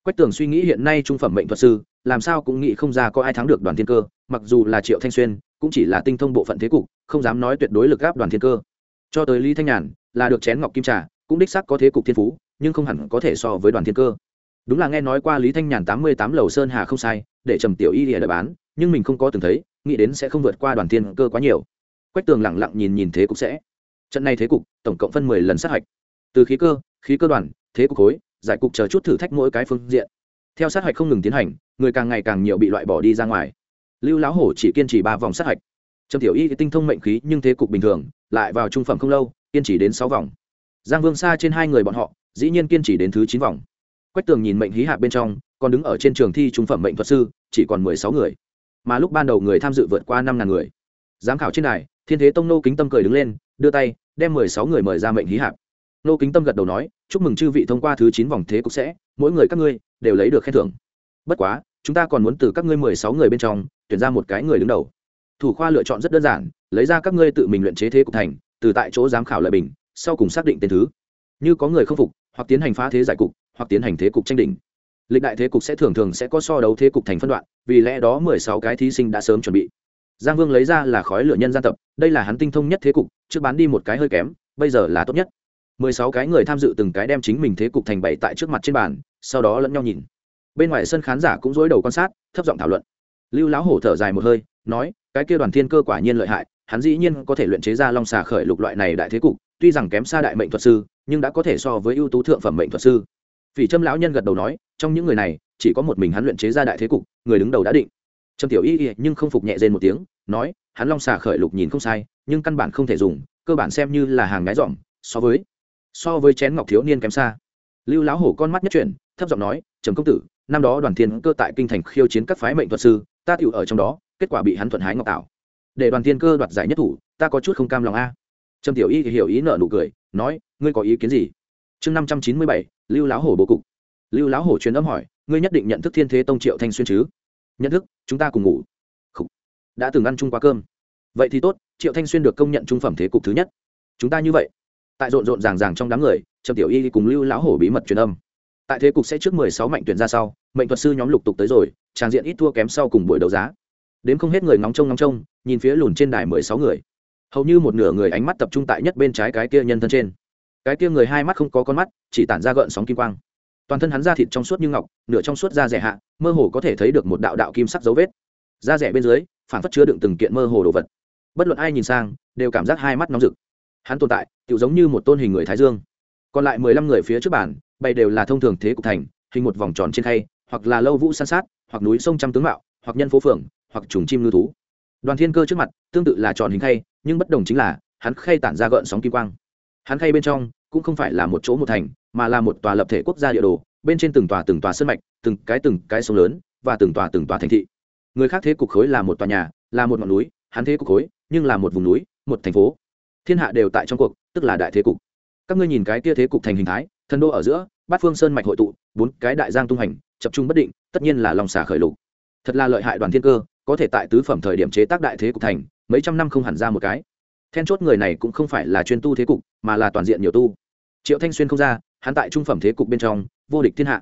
A: Quách tường suy nghĩ hiện nay trung phẩm mệnh thuật sư, làm sao cũng nghĩ không ra có ai thắng được đoàn thiên cơ, mặc dù là triệu thanh xuyên, cũng chỉ là tinh thông bộ phận thế cục, không dám nói tuyệt đối lực gáp đoàn thiên cơ. Cho tới lý thanh nhàn, là được chén ngọc kim trà, cũng đích xác có thế cục thiên phú, nhưng không hẳn có thể so với đoàn thiên cơ. Đúng là nghe nói qua lý thanh nhàn tám mươi tám lầu sơn hà không sai, để trầm tiểu y lìa đợi bán, nhưng mình không có từng thấy, nghĩ đến sẽ không vượt qua đoàn thiên cơ quá nhiều. Quách tường lẳng lặng nhìn nhìn thế cục sẽ. Trận này thế cục, tổng cộng phân mười lần sát hạch từ khí cơ khí cơ đoàn, thế cục khối, giải cục chờ chút thử thách mỗi cái phương diện. Theo sát hạch không ngừng tiến hành, người càng ngày càng nhiều bị loại bỏ đi ra ngoài. Lưu lão hổ chỉ kiên trì ba vòng sát hạch trầm tiểu y tinh thông mệnh khí nhưng thế cục bình thường, lại vào trung phẩm không lâu, kiên trì đến sáu vòng. Giang vương xa trên hai người bọn họ, dĩ nhiên kiên trì đến thứ chín vòng. Quách tường nhìn mệnh hí hạ bên trong, còn đứng ở trên trường thi trung phẩm mệnh thuật sư, chỉ còn mười sáu người. Mà lúc ban đầu người tham dự vượt qua năm ngàn người. Giám khảo trên đài, thiên thế tông nô kính tâm cười đứng lên, đưa tay, đem mười sáu người mời ra mệnh hí hạp nô kính tâm gật đầu nói, chúc mừng chư vị thông qua thứ chín vòng thế cục sẽ, mỗi người các ngươi đều lấy được khen thưởng. Bất quá, chúng ta còn muốn từ các ngươi mười sáu người bên trong tuyển ra một cái người đứng đầu. Thủ khoa lựa chọn rất đơn giản, lấy ra các ngươi tự mình luyện chế thế cục thành, từ tại chỗ giám khảo lợi bình, sau cùng xác định tên thứ. Như có người không phục, hoặc tiến hành phá thế giải cục, hoặc tiến hành thế cục tranh đỉnh. Lịch đại thế cục sẽ thường thường sẽ có so đấu thế cục thành phân đoạn, vì lẽ đó mười sáu cái thí sinh đã sớm chuẩn bị. Giang vương lấy ra là khói lửa nhân gian tập, đây là hắn tinh thông nhất thế cục, trước bán đi một cái hơi kém, bây giờ là tốt nhất mười sáu cái người tham dự từng cái đem chính mình thế cục thành bảy tại trước mặt trên bàn, sau đó lẫn nhau nhìn. Bên ngoài sân khán giả cũng dối đầu quan sát, thấp giọng thảo luận. Lưu lão hổ thở dài một hơi, nói, cái kia đoàn thiên cơ quả nhiên lợi hại, hắn dĩ nhiên có thể luyện chế ra long xà khởi lục loại này đại thế cục, tuy rằng kém xa đại mệnh thuật sư, nhưng đã có thể so với ưu tú thượng phẩm mệnh thuật sư. Phỉ trâm lão nhân gật đầu nói, trong những người này, chỉ có một mình hắn luyện chế ra đại thế cục, người đứng đầu đã định. Trâm tiểu y nhưng không phục nhẹ rên một tiếng, nói, hắn long xà khởi lục nhìn không sai, nhưng căn bản không thể dùng, cơ bản xem như là hàng ngái dỏm so với so với chén ngọc thiếu niên kém xa. Lưu lão hổ con mắt nhất chuyển, thấp giọng nói, trầm công tử, năm đó đoàn thiên cơ tại kinh thành khiêu chiến các phái mệnh thuật sư, ta tựu ở trong đó, kết quả bị hắn thuận hái ngọc tạo. Để đoàn thiên cơ đoạt giải nhất thủ, ta có chút không cam lòng a. Trầm tiểu y hiểu ý nợ nụ cười, nói, ngươi có ý kiến gì? Chương năm trăm chín mươi bảy, lưu lão hổ bố cục. Lưu lão hổ truyền âm hỏi, ngươi nhất định nhận thức thiên thế tông triệu thanh xuyên chứ? Nhận thức, chúng ta cùng ngủ. Khủ. đã từng ăn chung quá cơm. Vậy thì tốt, triệu thanh xuyên được công nhận trung phẩm thế cục thứ nhất. Chúng ta như vậy tại rộn rộn ràng ràng trong đám người, trầm tiểu y cùng lưu lão hổ bí mật truyền âm. Tại thế cục sẽ trước mười sáu mạnh tuyển ra sau, mệnh thuật sư nhóm lục tục tới rồi trang diện ít thua kém sau cùng buổi đấu giá. Đến không hết người ngóng trông ngóng trông, nhìn phía lùn trên đài mười sáu người. Hầu như một nửa người ánh mắt tập trung tại nhất bên trái cái kia nhân thân trên. Cái kia người hai mắt không có con mắt, chỉ tản ra gợn sóng kim quang. Toàn thân hắn da thịt trong suốt như ngọc, nửa trong suốt da rẻ hạ, mơ hồ có thể thấy được một đạo đạo kim sắc dấu vết. Da rẻ bên dưới phản phất chứa đựng từng kiện mơ hồ đồ vật. Bất luận ai nhìn sang, đều cảm giác hai mắt nóng rực hắn tồn tại tự giống như một tôn hình người thái dương. Còn lại mười lăm người phía trước bản bày đều là thông thường thế cục thành hình một vòng tròn trên khay hoặc là lâu vũ san sát hoặc núi sông trăm tướng mạo hoặc nhân phố phường, hoặc trùng chim ngư thú. Đoàn thiên cơ trước mặt tương tự là tròn hình khay nhưng bất đồng chính là hắn khay tản ra gợn sóng kim quang. Hắn khay bên trong cũng không phải là một chỗ một thành mà là một tòa lập thể quốc gia địa đồ bên trên từng tòa từng tòa sân mạch từng cái từng cái sông lớn và từng tòa từng tòa thành thị. Người khác thế cục khối là một tòa nhà là một ngọn núi hắn thế cục khối nhưng là một vùng núi một thành phố thiên hạ đều tại trong cuộc, tức là đại thế cục. Các ngươi nhìn cái kia thế cục thành hình thái, thần đô ở giữa, bát phương sơn mạch hội tụ, bốn cái đại giang tung hành tập trung bất định, tất nhiên là lòng xả khởi lục. Thật là lợi hại đoàn thiên cơ, có thể tại tứ phẩm thời điểm chế tác đại thế cục thành, mấy trăm năm không hẳn ra một cái. Then chốt người này cũng không phải là chuyên tu thế cục, mà là toàn diện nhiều tu. Triệu thanh xuyên không ra, hắn tại trung phẩm thế cục bên trong, vô địch thiên hạ.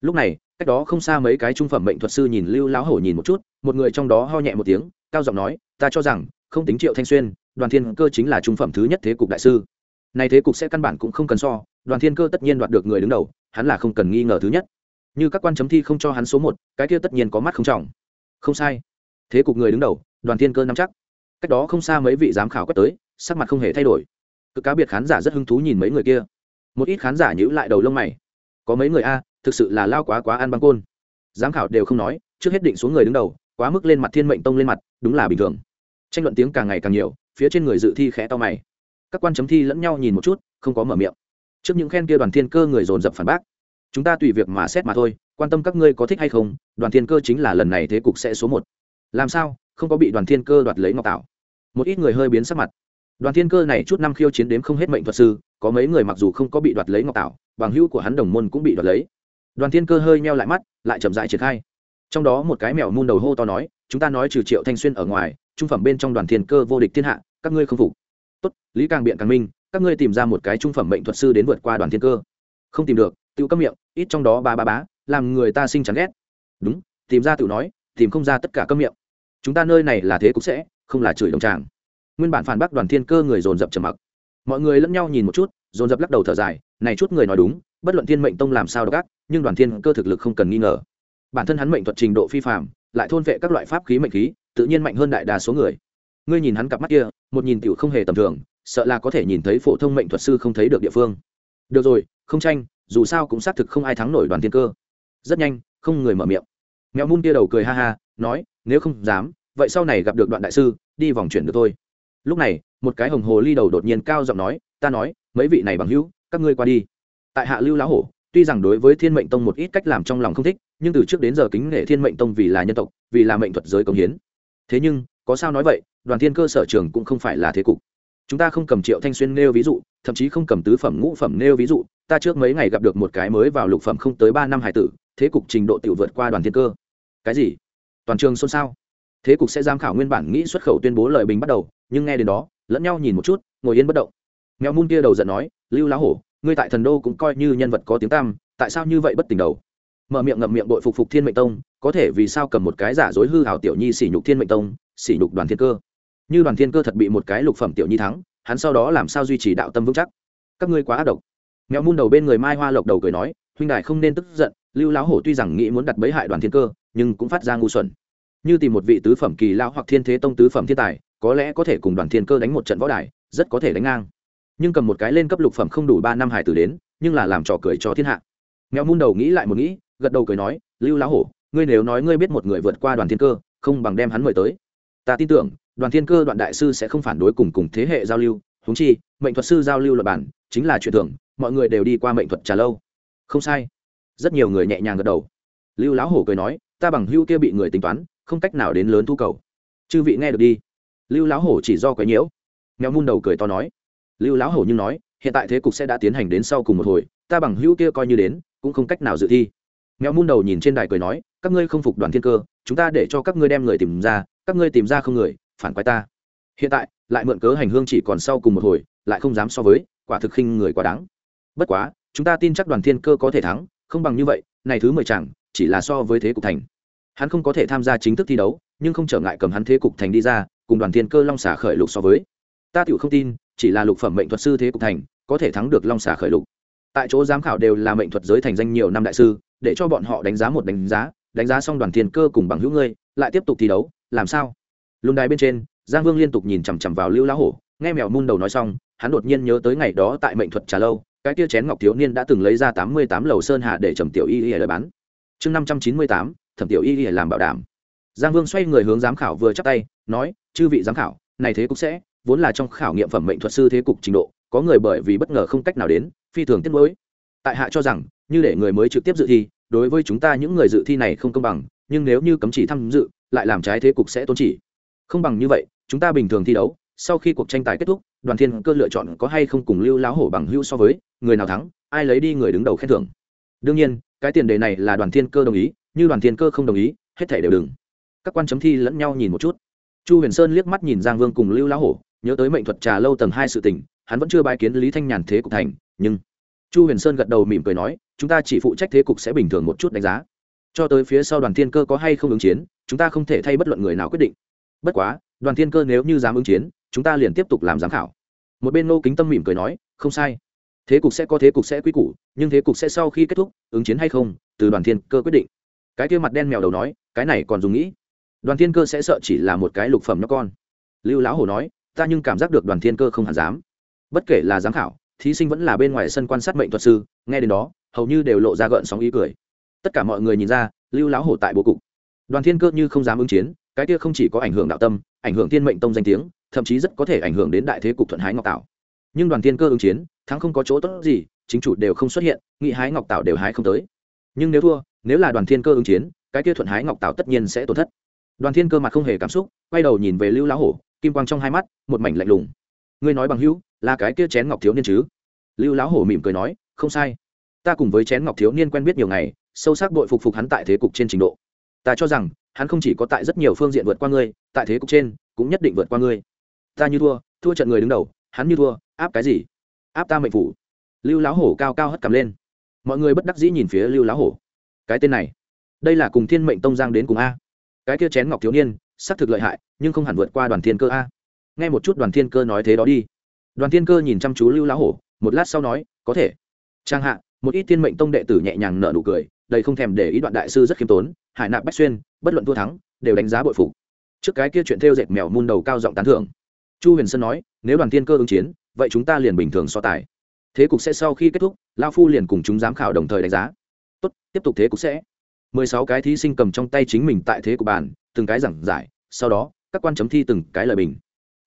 A: Lúc này, cách đó không xa mấy cái trung phẩm mệnh thuật sư nhìn lưu lão hổ nhìn một chút, một người trong đó ho nhẹ một tiếng, cao giọng nói, ta cho rằng, không tính triệu thanh xuyên đoàn thiên cơ chính là trung phẩm thứ nhất thế cục đại sư. Nay thế cục sẽ căn bản cũng không cần so, đoàn thiên cơ tất nhiên đoạt được người đứng đầu, hắn là không cần nghi ngờ thứ nhất. Như các quan chấm thi không cho hắn số một, cái kia tất nhiên có mắt không trọng. Không sai. Thế cục người đứng đầu, đoàn thiên cơ nắm chắc. Cách đó không xa mấy vị giám khảo quét tới, sắc mặt không hề thay đổi. Cực cá biệt khán giả rất hứng thú nhìn mấy người kia. Một ít khán giả nhữ lại đầu lông mày. Có mấy người a, thực sự là lao quá quá ăn băng côn. Giám khảo đều không nói, trước hết định xuống người đứng đầu, quá mức lên mặt thiên mệnh tông lên mặt, đúng là bình thường. Tranh luận tiếng càng ngày càng nhiều phía trên người dự thi khẽ to mày. Các quan chấm thi lẫn nhau nhìn một chút không có mở miệng. Trước những khen kia đoàn thiên cơ người dồn dập phản bác. Chúng ta tùy việc mà xét mà thôi quan tâm các ngươi có thích hay không đoàn thiên cơ chính là lần này thế cục sẽ số một. Làm sao không có bị đoàn thiên cơ đoạt lấy ngọc tạo? một ít người hơi biến sắc mặt. Đoàn thiên cơ này chút năm khiêu chiến đếm không hết mệnh thuật sư có mấy người mặc dù không có bị đoạt lấy ngọc tạo, bằng hữu của hắn đồng môn cũng bị đoạt lấy. Đoàn thiên cơ hơi meo lại mắt lại chậm dại triển khai. Trong đó một cái mèo mun đầu hô to nói chúng ta nói trừ triệu thanh xuyên ở ngoài trung phẩm bên trong đoàn thiên cơ vô địch thiên hạ các ngươi không phục. Tốt lý càng biện càng minh các ngươi tìm ra một cái trung phẩm mệnh thuật sư đến vượt qua đoàn thiên cơ. Không tìm được tự cấm miệng ít trong đó ba ba bá làm người ta sinh chán ghét. Đúng tìm ra tự nói tìm không ra tất cả cấm miệng. Chúng ta nơi này là thế cũng sẽ không là chửi đồng tràng. Nguyên bản phản bác đoàn thiên cơ người dồn dập trầm mặc. Mọi người lẫn nhau nhìn một chút dồn dập lắc đầu thở dài này chút người nói đúng bất luận thiên mệnh tông làm sao đó gác, nhưng đoàn thiên cơ thực lực không cần nghi ngờ. Bản thân hắn mệnh thuật trình độ phi phạm lại thôn vệ các loại pháp khí mệnh khí tự nhiên mạnh hơn đại đa số người. Ngươi nhìn hắn cặp mắt kia, một nhìn tiểu không hề tầm thường, sợ là có thể nhìn thấy phổ thông mệnh thuật sư không thấy được địa phương. Được rồi, không tranh, dù sao cũng xác thực không ai thắng nổi đoàn thiên cơ. Rất nhanh, không người mở miệng. Mèo mun kia đầu cười ha ha, nói, nếu không dám, vậy sau này gặp được đoạn đại sư, đi vòng chuyển được thôi. Lúc này, một cái hồng hồ ly đầu đột nhiên cao giọng nói, ta nói, mấy vị này bằng hữu, các ngươi qua đi. Tại hạ lưu lão hổ, tuy rằng đối với thiên mệnh tông một ít cách làm trong lòng không thích, nhưng từ trước đến giờ kính nể thiên mệnh tông vì là nhân tộc, vì là mệnh thuật giới công hiến thế nhưng, có sao nói vậy, đoàn thiên cơ sở trường cũng không phải là thế cục. Chúng ta không cầm triệu thanh xuyên nêu ví dụ, thậm chí không cầm tứ phẩm ngũ phẩm nêu ví dụ. Ta trước mấy ngày gặp được một cái mới vào lục phẩm không tới ba năm hải tử, thế cục trình độ tiểu vượt qua đoàn thiên cơ. Cái gì? Toàn trường xôn xao. Thế cục sẽ giám khảo nguyên bản nghĩ xuất khẩu tuyên bố lời bình bắt đầu, nhưng nghe đến đó, lẫn nhau nhìn một chút, ngồi yên bất động. Mèo mun kia đầu giận nói, lưu lá hổ, ngươi tại thần đô cũng coi như nhân vật có tiếng tam tại sao như vậy bất tỉnh đầu? Mở miệng ngậm miệng bội phục phục thiên mệnh tông, có thể vì sao cầm một cái giả dối hư hào tiểu nhi sỉ nhục thiên mệnh tông, sỉ nhục đoàn thiên cơ. Như đoàn thiên cơ thật bị một cái lục phẩm tiểu nhi thắng, hắn sau đó làm sao duy trì đạo tâm vững chắc? Các ngươi quá ác độc. Mẹo mun đầu bên người mai hoa lộc đầu cười nói, huynh đại không nên tức giận, lưu lão hổ tuy rằng nghĩ muốn đặt bẫy hại đoàn thiên cơ, nhưng cũng phát ra ngu xuẩn. Như tìm một vị tứ phẩm kỳ lão hoặc thiên thế tông tứ phẩm thiên tài, có lẽ có thể cùng đoàn thiên cơ đánh một trận võ đài, rất có thể đánh ngang. Nhưng cầm một cái lên cấp lục phẩm không đủ ba năm hải tử đến, nhưng là làm trò cười cho thiên hạ. Mẹo mun đầu nghĩ lại một nghĩ gật đầu cười nói, lưu lão hổ, ngươi nếu nói ngươi biết một người vượt qua đoàn thiên cơ, không bằng đem hắn mời tới. Ta tin tưởng, đoàn thiên cơ đoạn đại sư sẽ không phản đối cùng cùng thế hệ giao lưu húng chi, mệnh thuật sư giao lưu luật bản, chính là chuyện thường, mọi người đều đi qua mệnh thuật trà lâu. Không sai. Rất nhiều người nhẹ nhàng gật đầu. Lưu lão hổ cười nói, ta bằng hưu kia bị người tính toán, không cách nào đến lớn thu cầu. Chư vị nghe được đi. Lưu lão hổ chỉ do quấy nhiễu. Mèo mun đầu cười to nói. Lưu lão hổ nhưng nói, hiện tại thế cục sẽ đã tiến hành đến sau cùng một hồi, ta bằng Hưu kia coi như đến, cũng không cách nào dự thi mèo mun đầu nhìn trên đài cười nói, các ngươi không phục đoàn thiên cơ, chúng ta để cho các ngươi đem người tìm ra, các ngươi tìm ra không người, phản quái ta. Hiện tại, lại mượn cớ hành hương chỉ còn sau cùng một hồi, lại không dám so với, quả thực khinh người quá đáng. Bất quá, chúng ta tin chắc đoàn thiên cơ có thể thắng, không bằng như vậy, này thứ mười chẳng, chỉ là so với thế cục thành. Hắn không có thể tham gia chính thức thi đấu, nhưng không trở ngại cầm hắn thế cục thành đi ra, cùng đoàn thiên cơ long xả khởi lục so với. Ta tiểu không tin, chỉ là lục phẩm mệnh thuật sư thế cục thành, có thể thắng được long xả khởi lục. Tại chỗ giám khảo đều là mệnh thuật giới thành danh nhiều năm đại sư để cho bọn họ đánh giá một đánh giá đánh giá xong đoàn thiên cơ cùng bằng hữu ngươi, lại tiếp tục thi đấu, làm sao? Lùng đài bên trên, giang vương liên tục nhìn chằm chằm vào lưu lá hổ, nghe mèo mun đầu nói xong, hắn đột nhiên nhớ tới ngày đó tại mệnh thuật trà lâu, cái tia chén ngọc thiếu niên đã từng lấy ra tám mươi tám lầu sơn hạ để trầm tiểu y y để bán. Chương năm trăm chín mươi tám, thẩm tiểu y y làm bảo đảm. Giang vương xoay người hướng giám khảo vừa chắp tay, nói, chư vị giám khảo, này thế cục sẽ, vốn là trong khảo nghiệm phẩm mệnh thuật sư thế cục trình độ, có người bởi vì bất ngờ không cách nào đến, phi thường tiết mới tại hạ cho rằng, như để người mới trực tiếp dự thi, đối với chúng ta những người dự thi này không công bằng, nhưng nếu như cấm chỉ tham dự, lại làm trái thế cục sẽ tôn chỉ. Không bằng như vậy, chúng ta bình thường thi đấu, sau khi cuộc tranh tài kết thúc, đoàn thiên cơ lựa chọn có hay không cùng lưu láo hổ bằng hữu so với, người nào thắng, ai lấy đi người đứng đầu khen thưởng. Đương nhiên, cái tiền đề này là đoàn thiên cơ đồng ý, như đoàn thiên cơ không đồng ý, hết thể đều đừng. Các quan chấm thi lẫn nhau nhìn một chút. Chu huyền sơn liếc mắt nhìn giang vương cùng lưu lão hổ, nhớ tới mệnh thuật trà lâu tầng hai sự tình, hắn vẫn chưa bài kiến lý thanh nhàn thế cục thành, nhưng chu huyền sơn gật đầu mỉm cười nói, chúng ta chỉ phụ trách thế cục sẽ bình thường một chút đánh giá. Cho tới phía sau đoàn thiên cơ có hay không ứng chiến, chúng ta không thể thay bất luận người nào quyết định. Bất quá, đoàn thiên cơ nếu như dám ứng chiến, chúng ta liền tiếp tục làm giám khảo. Một bên nô kính tâm mỉm cười nói, không sai. Thế cục sẽ có thế cục sẽ quy củ, nhưng thế cục sẽ sau khi kết thúc, ứng chiến hay không, từ đoàn thiên cơ quyết định. Cái kia mặt đen mèo đầu nói, cái này còn dùng nghĩ. Đoàn thiên cơ sẽ sợ chỉ là một cái lục phẩm nhóc con. Lưu lão hổ nói, ta nhưng cảm giác được đoàn thiên cơ không hẳn dám. Bất kể là giám khảo thí sinh vẫn là bên ngoài sân quan sát mệnh thuật sư, nghe đến đó, hầu như đều lộ ra gợn sóng ý cười. Tất cả mọi người nhìn ra, lưu lão hổ tại bố cục. Đoàn thiên cơ như không dám ứng chiến, cái kia không chỉ có ảnh hưởng đạo tâm, ảnh hưởng thiên mệnh tông danh tiếng, thậm chí rất có thể ảnh hưởng đến đại thế cục thuận hái ngọc tạo nhưng đoàn thiên cơ ứng chiến, thắng không có chỗ tốt gì, chính chủ đều không xuất hiện, nghị hái ngọc tạo đều hái không tới. Nhưng nếu thua, nếu là đoàn thiên cơ ứng chiến, cái kia thuận hái ngọc tạo tất nhiên sẽ tổn thất. Đoàn thiên cơ mặt không hề cảm xúc, quay đầu nhìn về lưu lão hổ, kim quang trong hai mắt, một mảnh lạnh lùng. Ngươi nói bằng hữu là cái kia chén ngọc thiếu niên chứ? Lưu lão hổ mỉm cười nói, không sai. Ta cùng với chén ngọc thiếu niên quen biết nhiều ngày, sâu sắc bội phục phục hắn tại thế cục trên trình độ. Ta cho rằng, hắn không chỉ có tại rất nhiều phương diện vượt qua ngươi, tại thế cục trên, cũng nhất định vượt qua ngươi. Ta như thua thua trận người đứng đầu, hắn như thua, áp cái gì? Áp ta mệnh phủ. Lưu lão hổ cao cao hất cầm lên. Mọi người bất đắc dĩ nhìn phía lưu lão hổ. Cái tên này, đây là cùng thiên mệnh tông giang đến cùng a. Cái kia chén ngọc thiếu niên, xác thực lợi hại, nhưng không hẳn vượt qua đoàn thiên cơ a. Nghe một chút đoàn thiên cơ nói thế đó đi đoàn thiên cơ nhìn chăm chú lưu lão hổ, một lát sau nói, có thể. Trang hạ, một ít thiên mệnh tông đệ tử nhẹ nhàng nở nụ cười, đây không thèm để ý đoạn đại sư rất khiêm tốn, hải nạp bách xuyên, bất luận thua thắng, đều đánh giá bội phục. Trước cái kia chuyện theo dệt mèo mun đầu cao giọng tán thưởng. Chu huyền sơn nói, nếu đoàn thiên cơ ứng chiến, vậy chúng ta liền bình thường so tài. Thế cục sẽ sau khi kết thúc lao phu liền cùng chúng giám khảo đồng thời đánh giá. Tốt, tiếp tục thế cục sẽ. Mười sáu cái thí sinh cầm trong tay chính mình tại thế cục bàn, từng cái giảng giải, sau đó, các quan chấm thi từng cái lời bình.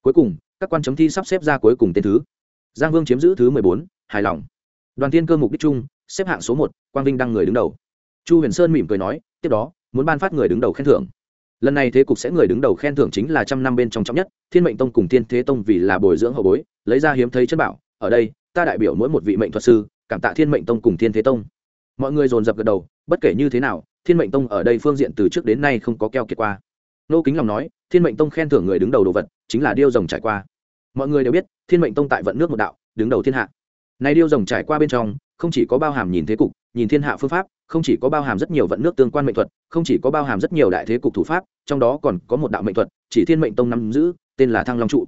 A: Cuối cùng các quan chấm thi sắp xếp ra cuối cùng tên thứ. Giang vương chiếm giữ thứ mười bốn, hài lòng. Đoàn thiên cơ mục đích chung, xếp hạng số một, quang vinh đăng người đứng đầu. Chu huyền sơn mỉm cười nói, tiếp đó, muốn ban phát người đứng đầu khen thưởng. Lần này thế cục sẽ người đứng đầu khen thưởng chính là trăm năm bên trong trọng nhất, thiên mệnh tông cùng thiên thế tông vì là bồi dưỡng hậu bối, lấy ra hiếm thấy chân bảo. Ở đây, ta đại biểu mỗi một vị mệnh thuật sư, cảm tạ thiên mệnh tông cùng thiên thế tông. Mọi người dồn dập gật đầu, bất kể như thế nào, thiên mệnh tông ở đây phương diện từ trước đến nay không có keo kiệt qua. Nô kính lòng nói, thiên mệnh tông khen thưởng người đứng đầu đồ vật, chính là điêu rồng trải qua mọi người đều biết, thiên mệnh tông tại vận nước một đạo, đứng đầu thiên hạ. Nay điêu rồng trải qua bên trong, không chỉ có bao hàm nhìn thế cục, nhìn thiên hạ phương pháp, không chỉ có bao hàm rất nhiều vận nước tương quan mệnh thuật, không chỉ có bao hàm rất nhiều đại thế cục thủ pháp, trong đó còn có một đạo mệnh thuật, chỉ thiên mệnh tông nắm giữ, tên là thăng long trụ.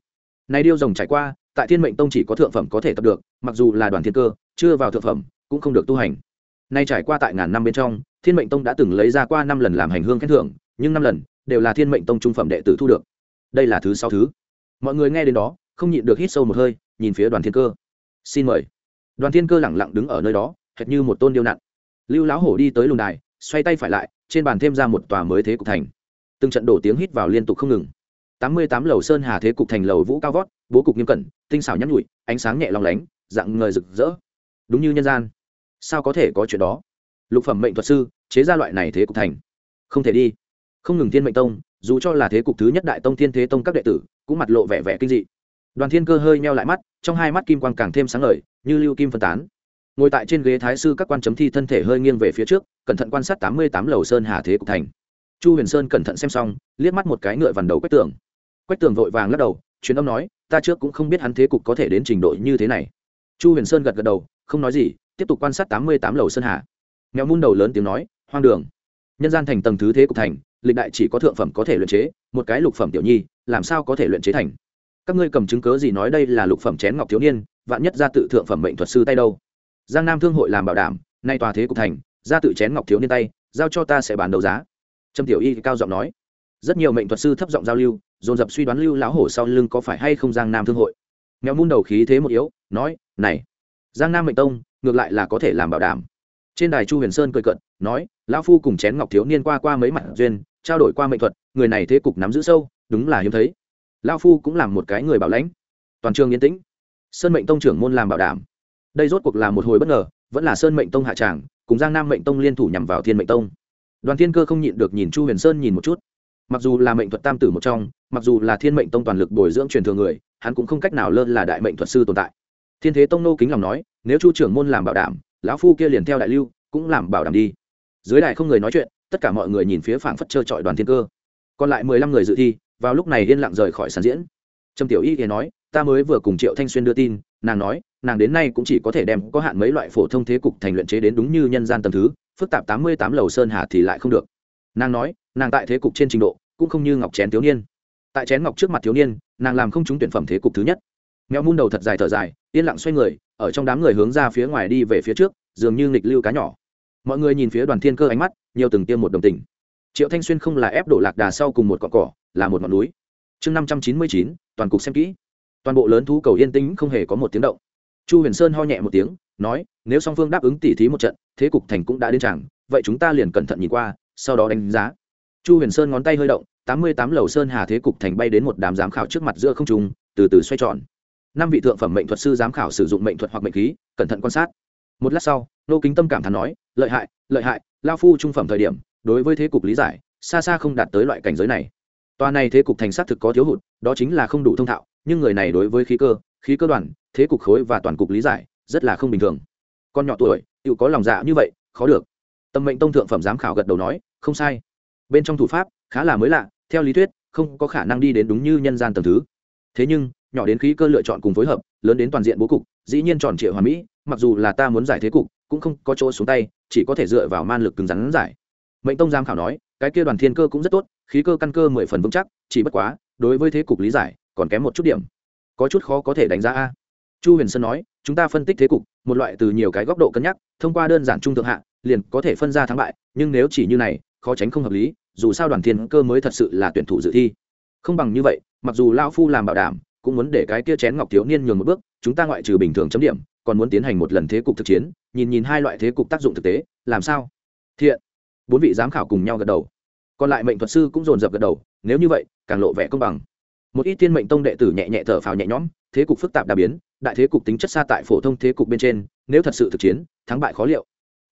A: Này điêu rồng trải qua, tại thiên mệnh tông chỉ có thượng phẩm có thể tập được, mặc dù là đoàn thiên cơ, chưa vào thượng phẩm, cũng không được tu hành. Nay trải qua tại ngàn năm bên trong, thiên mệnh tông đã từng lấy ra qua năm lần làm hành hương khen thưởng, nhưng năm lần đều là thiên mệnh tông trung phẩm đệ tử thu được. Đây là thứ sáu thứ. Mọi người nghe đến đó không nhịn được hít sâu một hơi, nhìn phía đoàn thiên cơ. Xin mời. Đoàn thiên cơ lẳng lặng đứng ở nơi đó, hệt như một tôn điêu nặn. Lưu lão hổ đi tới lùng đài, xoay tay phải lại, trên bàn thêm ra một tòa mới thế cục thành. Từng trận đổ tiếng hít vào liên tục không ngừng. Tám mươi tám lầu sơn hà thế cục thành lầu vũ cao vót, bố cục nghiêm cẩn, tinh xảo nhắn nhụi ánh sáng nhẹ lòng lánh, dạng ngời rực rỡ. Đúng như nhân gian. Sao có thể có chuyện đó? Lục phẩm mệnh thuật sư, chế ra loại này thế cục thành. Không thể đi. Không ngừng thiên mệnh tông, dù cho là thế cục thứ nhất đại tông thiên thế tông các đệ tử, cũng mặt lộ vẻ vẻ kinh dị đoàn thiên cơ hơi meo lại mắt, trong hai mắt kim quang càng thêm sáng ngời, như lưu kim phân tán. Ngồi tại trên ghế thái sư các quan chấm thi thân thể hơi nghiêng về phía trước, cẩn thận quan sát tám mươi tám lầu sơn hà thế cục thành. Chu huyền sơn cẩn thận xem xong, liếc mắt một cái ngựa vằn đầu quách tường. Quách tường vội vàng lắc đầu, truyền âm nói, ta trước cũng không biết hắn thế cục có thể đến trình độ như thế này. Chu huyền sơn gật gật đầu, không nói gì, tiếp tục quan sát tám mươi tám lầu sơn hà. Mèo mun đầu lớn tiếng nói, hoang đường. Nhân gian thành tầng thứ thế cục thành, lịch đại chỉ có thượng phẩm có thể luyện chế, một cái lục phẩm tiểu nhi, làm sao có thể luyện chế thành? Các ngươi cầm chứng cớ gì nói đây là lục phẩm chén ngọc thiếu niên, vạn nhất ra tự thượng phẩm mệnh thuật sư tay đâu? Giang nam thương hội làm bảo đảm, nay tòa thế cục thành ra tự chén ngọc thiếu niên tay, giao cho ta sẽ bàn đấu giá. Trâm tiểu y cao giọng nói. Rất nhiều mệnh thuật sư thấp giọng giao lưu, dồn dập suy đoán lưu lão hổ sau lưng có phải hay không giang nam thương hội. Mèo mun đầu khí thế một yếu, nói, này, giang nam mệnh tông, ngược lại là có thể làm bảo đảm. Trên đài chu huyền sơn cười cận nói, lão phu cùng chén ngọc thiếu niên qua qua mấy mặt duyên, trao đổi qua mệnh thuật, người này thế cục nắm giữ sâu, đúng là hiếm thấy lão phu cũng làm một cái người bảo lãnh. Toàn trường yên tĩnh. Sơn mệnh tông trưởng môn làm bảo đảm. Đây rốt cuộc là một hồi bất ngờ, vẫn là sơn mệnh tông hạ tràng, cùng giang nam mệnh tông liên thủ nhằm vào thiên mệnh tông. Đoàn thiên cơ không nhịn được nhìn chu huyền sơn nhìn một chút. Mặc dù là mệnh thuật tam tử một trong, mặc dù là thiên mệnh tông toàn lực bồi dưỡng truyền thừa người, hắn cũng không cách nào lơ là đại mệnh thuật sư tồn tại. Thiên thế tông nô kính lòng nói, nếu chu trưởng môn làm bảo đảm, lão phu kia liền theo đại lưu, cũng làm bảo đảm đi. Dưới đài không người nói chuyện, tất cả mọi người nhìn phía phảng phất trơ trọi đoàn thiên cơ. Còn lại mười lăm người dự thi vào lúc này yên lặng rời khỏi sàn diễn. Trầm tiểu y thì nói, ta mới vừa cùng triệu thanh xuyên đưa tin, nàng nói, nàng đến nay cũng chỉ có thể đem có hạn mấy loại phổ thông thế cục thành luyện chế đến đúng như nhân gian tầm thứ, phức tạp tám mươi tám lầu sơn hà thì lại không được. Nàng nói, nàng tại thế cục trên trình độ cũng không như ngọc chén thiếu niên. Tại chén ngọc trước mặt thiếu niên, nàng làm không trúng tuyển phẩm thế cục thứ nhất. Mèo mun đầu thật dài thở dài, yên lặng xoay người, ở trong đám người hướng ra phía ngoài đi về phía trước, dường như nghịch lưu cá nhỏ. Mọi người nhìn phía đoàn thiên cơ ánh mắt, nhiều từng tiêm một đồng tình. Triệu thanh xuyên không là ép đổ lạc đà sau cùng một cọn cỏ là một ngọn núi. Chương năm trăm chín mươi chín, toàn cục xem kỹ. Toàn bộ lớn thú cầu yên tĩnh không hề có một tiếng động. Chu huyền sơn ho nhẹ một tiếng, nói, nếu song phương đáp ứng tỉ thí một trận, thế cục thành cũng đã đến chẳng vậy chúng ta liền cẩn thận nhìn qua, sau đó đánh giá. Chu huyền sơn ngón tay hơi động, tám mươi tám lầu sơn hà thế cục thành bay đến một đám giám khảo trước mặt giữa không trung, từ từ xoay tròn. Năm vị thượng phẩm mệnh thuật sư giám khảo sử dụng mệnh thuật hoặc mệnh khí, cẩn thận quan sát. Một lát sau, nô kính tâm cảm thán nói, lợi hại lợi hại, lao phu trung phẩm thời điểm, đối với thế cục lý giải, xa xa không đạt tới loại cảnh giới này toa này thế cục thành sát thực có thiếu hụt, đó chính là không đủ thông thạo, nhưng người này đối với khí cơ khí cơ đoàn, thế cục khối và toàn cục lý giải, rất là không bình thường. Con nhỏ tuổi tự có lòng dạ như vậy, khó được. Tâm mệnh tông thượng phẩm giám khảo gật đầu nói, không sai. Bên trong thủ pháp, khá là mới lạ, theo lý thuyết, không có khả năng đi đến đúng như nhân gian tầng thứ. Thế nhưng, nhỏ đến khí cơ lựa chọn cùng phối hợp, lớn đến toàn diện bố cục, dĩ nhiên tròn trịa hoàn mỹ, mặc dù là ta muốn giải thế cục, cũng không có chỗ xuống tay, chỉ có thể dựa vào man lực cứng rắn giải. Mệnh tông giám khảo nói, cái kia đoàn thiên cơ cũng rất tốt khí cơ căn cơ mười phần vững chắc, chỉ bất quá, đối với thế cục lý giải, còn kém một chút điểm. Có chút khó có thể đánh giá a. Chu huyền sơn nói, chúng ta phân tích thế cục, một loại từ nhiều cái góc độ cân nhắc, thông qua đơn giản trung thượng hạ, liền có thể phân ra thắng bại, nhưng nếu chỉ như này, khó tránh không hợp lý, dù sao đoàn thiên cơ mới thật sự là tuyển thủ dự thi. Không bằng như vậy, mặc dù lao phu làm bảo đảm, cũng muốn để cái kia chén ngọc thiếu niên nhường một bước, chúng ta ngoại trừ bình thường chấm điểm, còn muốn tiến hành một lần thế cục thực chiến, nhìn nhìn hai loại thế cục tác dụng thực tế, làm sao? Thiện. Bốn vị giám khảo cùng nhau gật đầu còn lại mệnh thuật sư cũng dồn dập gật đầu, nếu như vậy, càng lộ vẻ công bằng. Một ít tiên mệnh tông đệ tử nhẹ nhẹ thở phào nhẹ nhõm, thế cục phức tạp đà biến, đại thế cục tính chất xa tại phổ thông thế cục bên trên, nếu thật sự thực chiến, thắng bại khó liệu.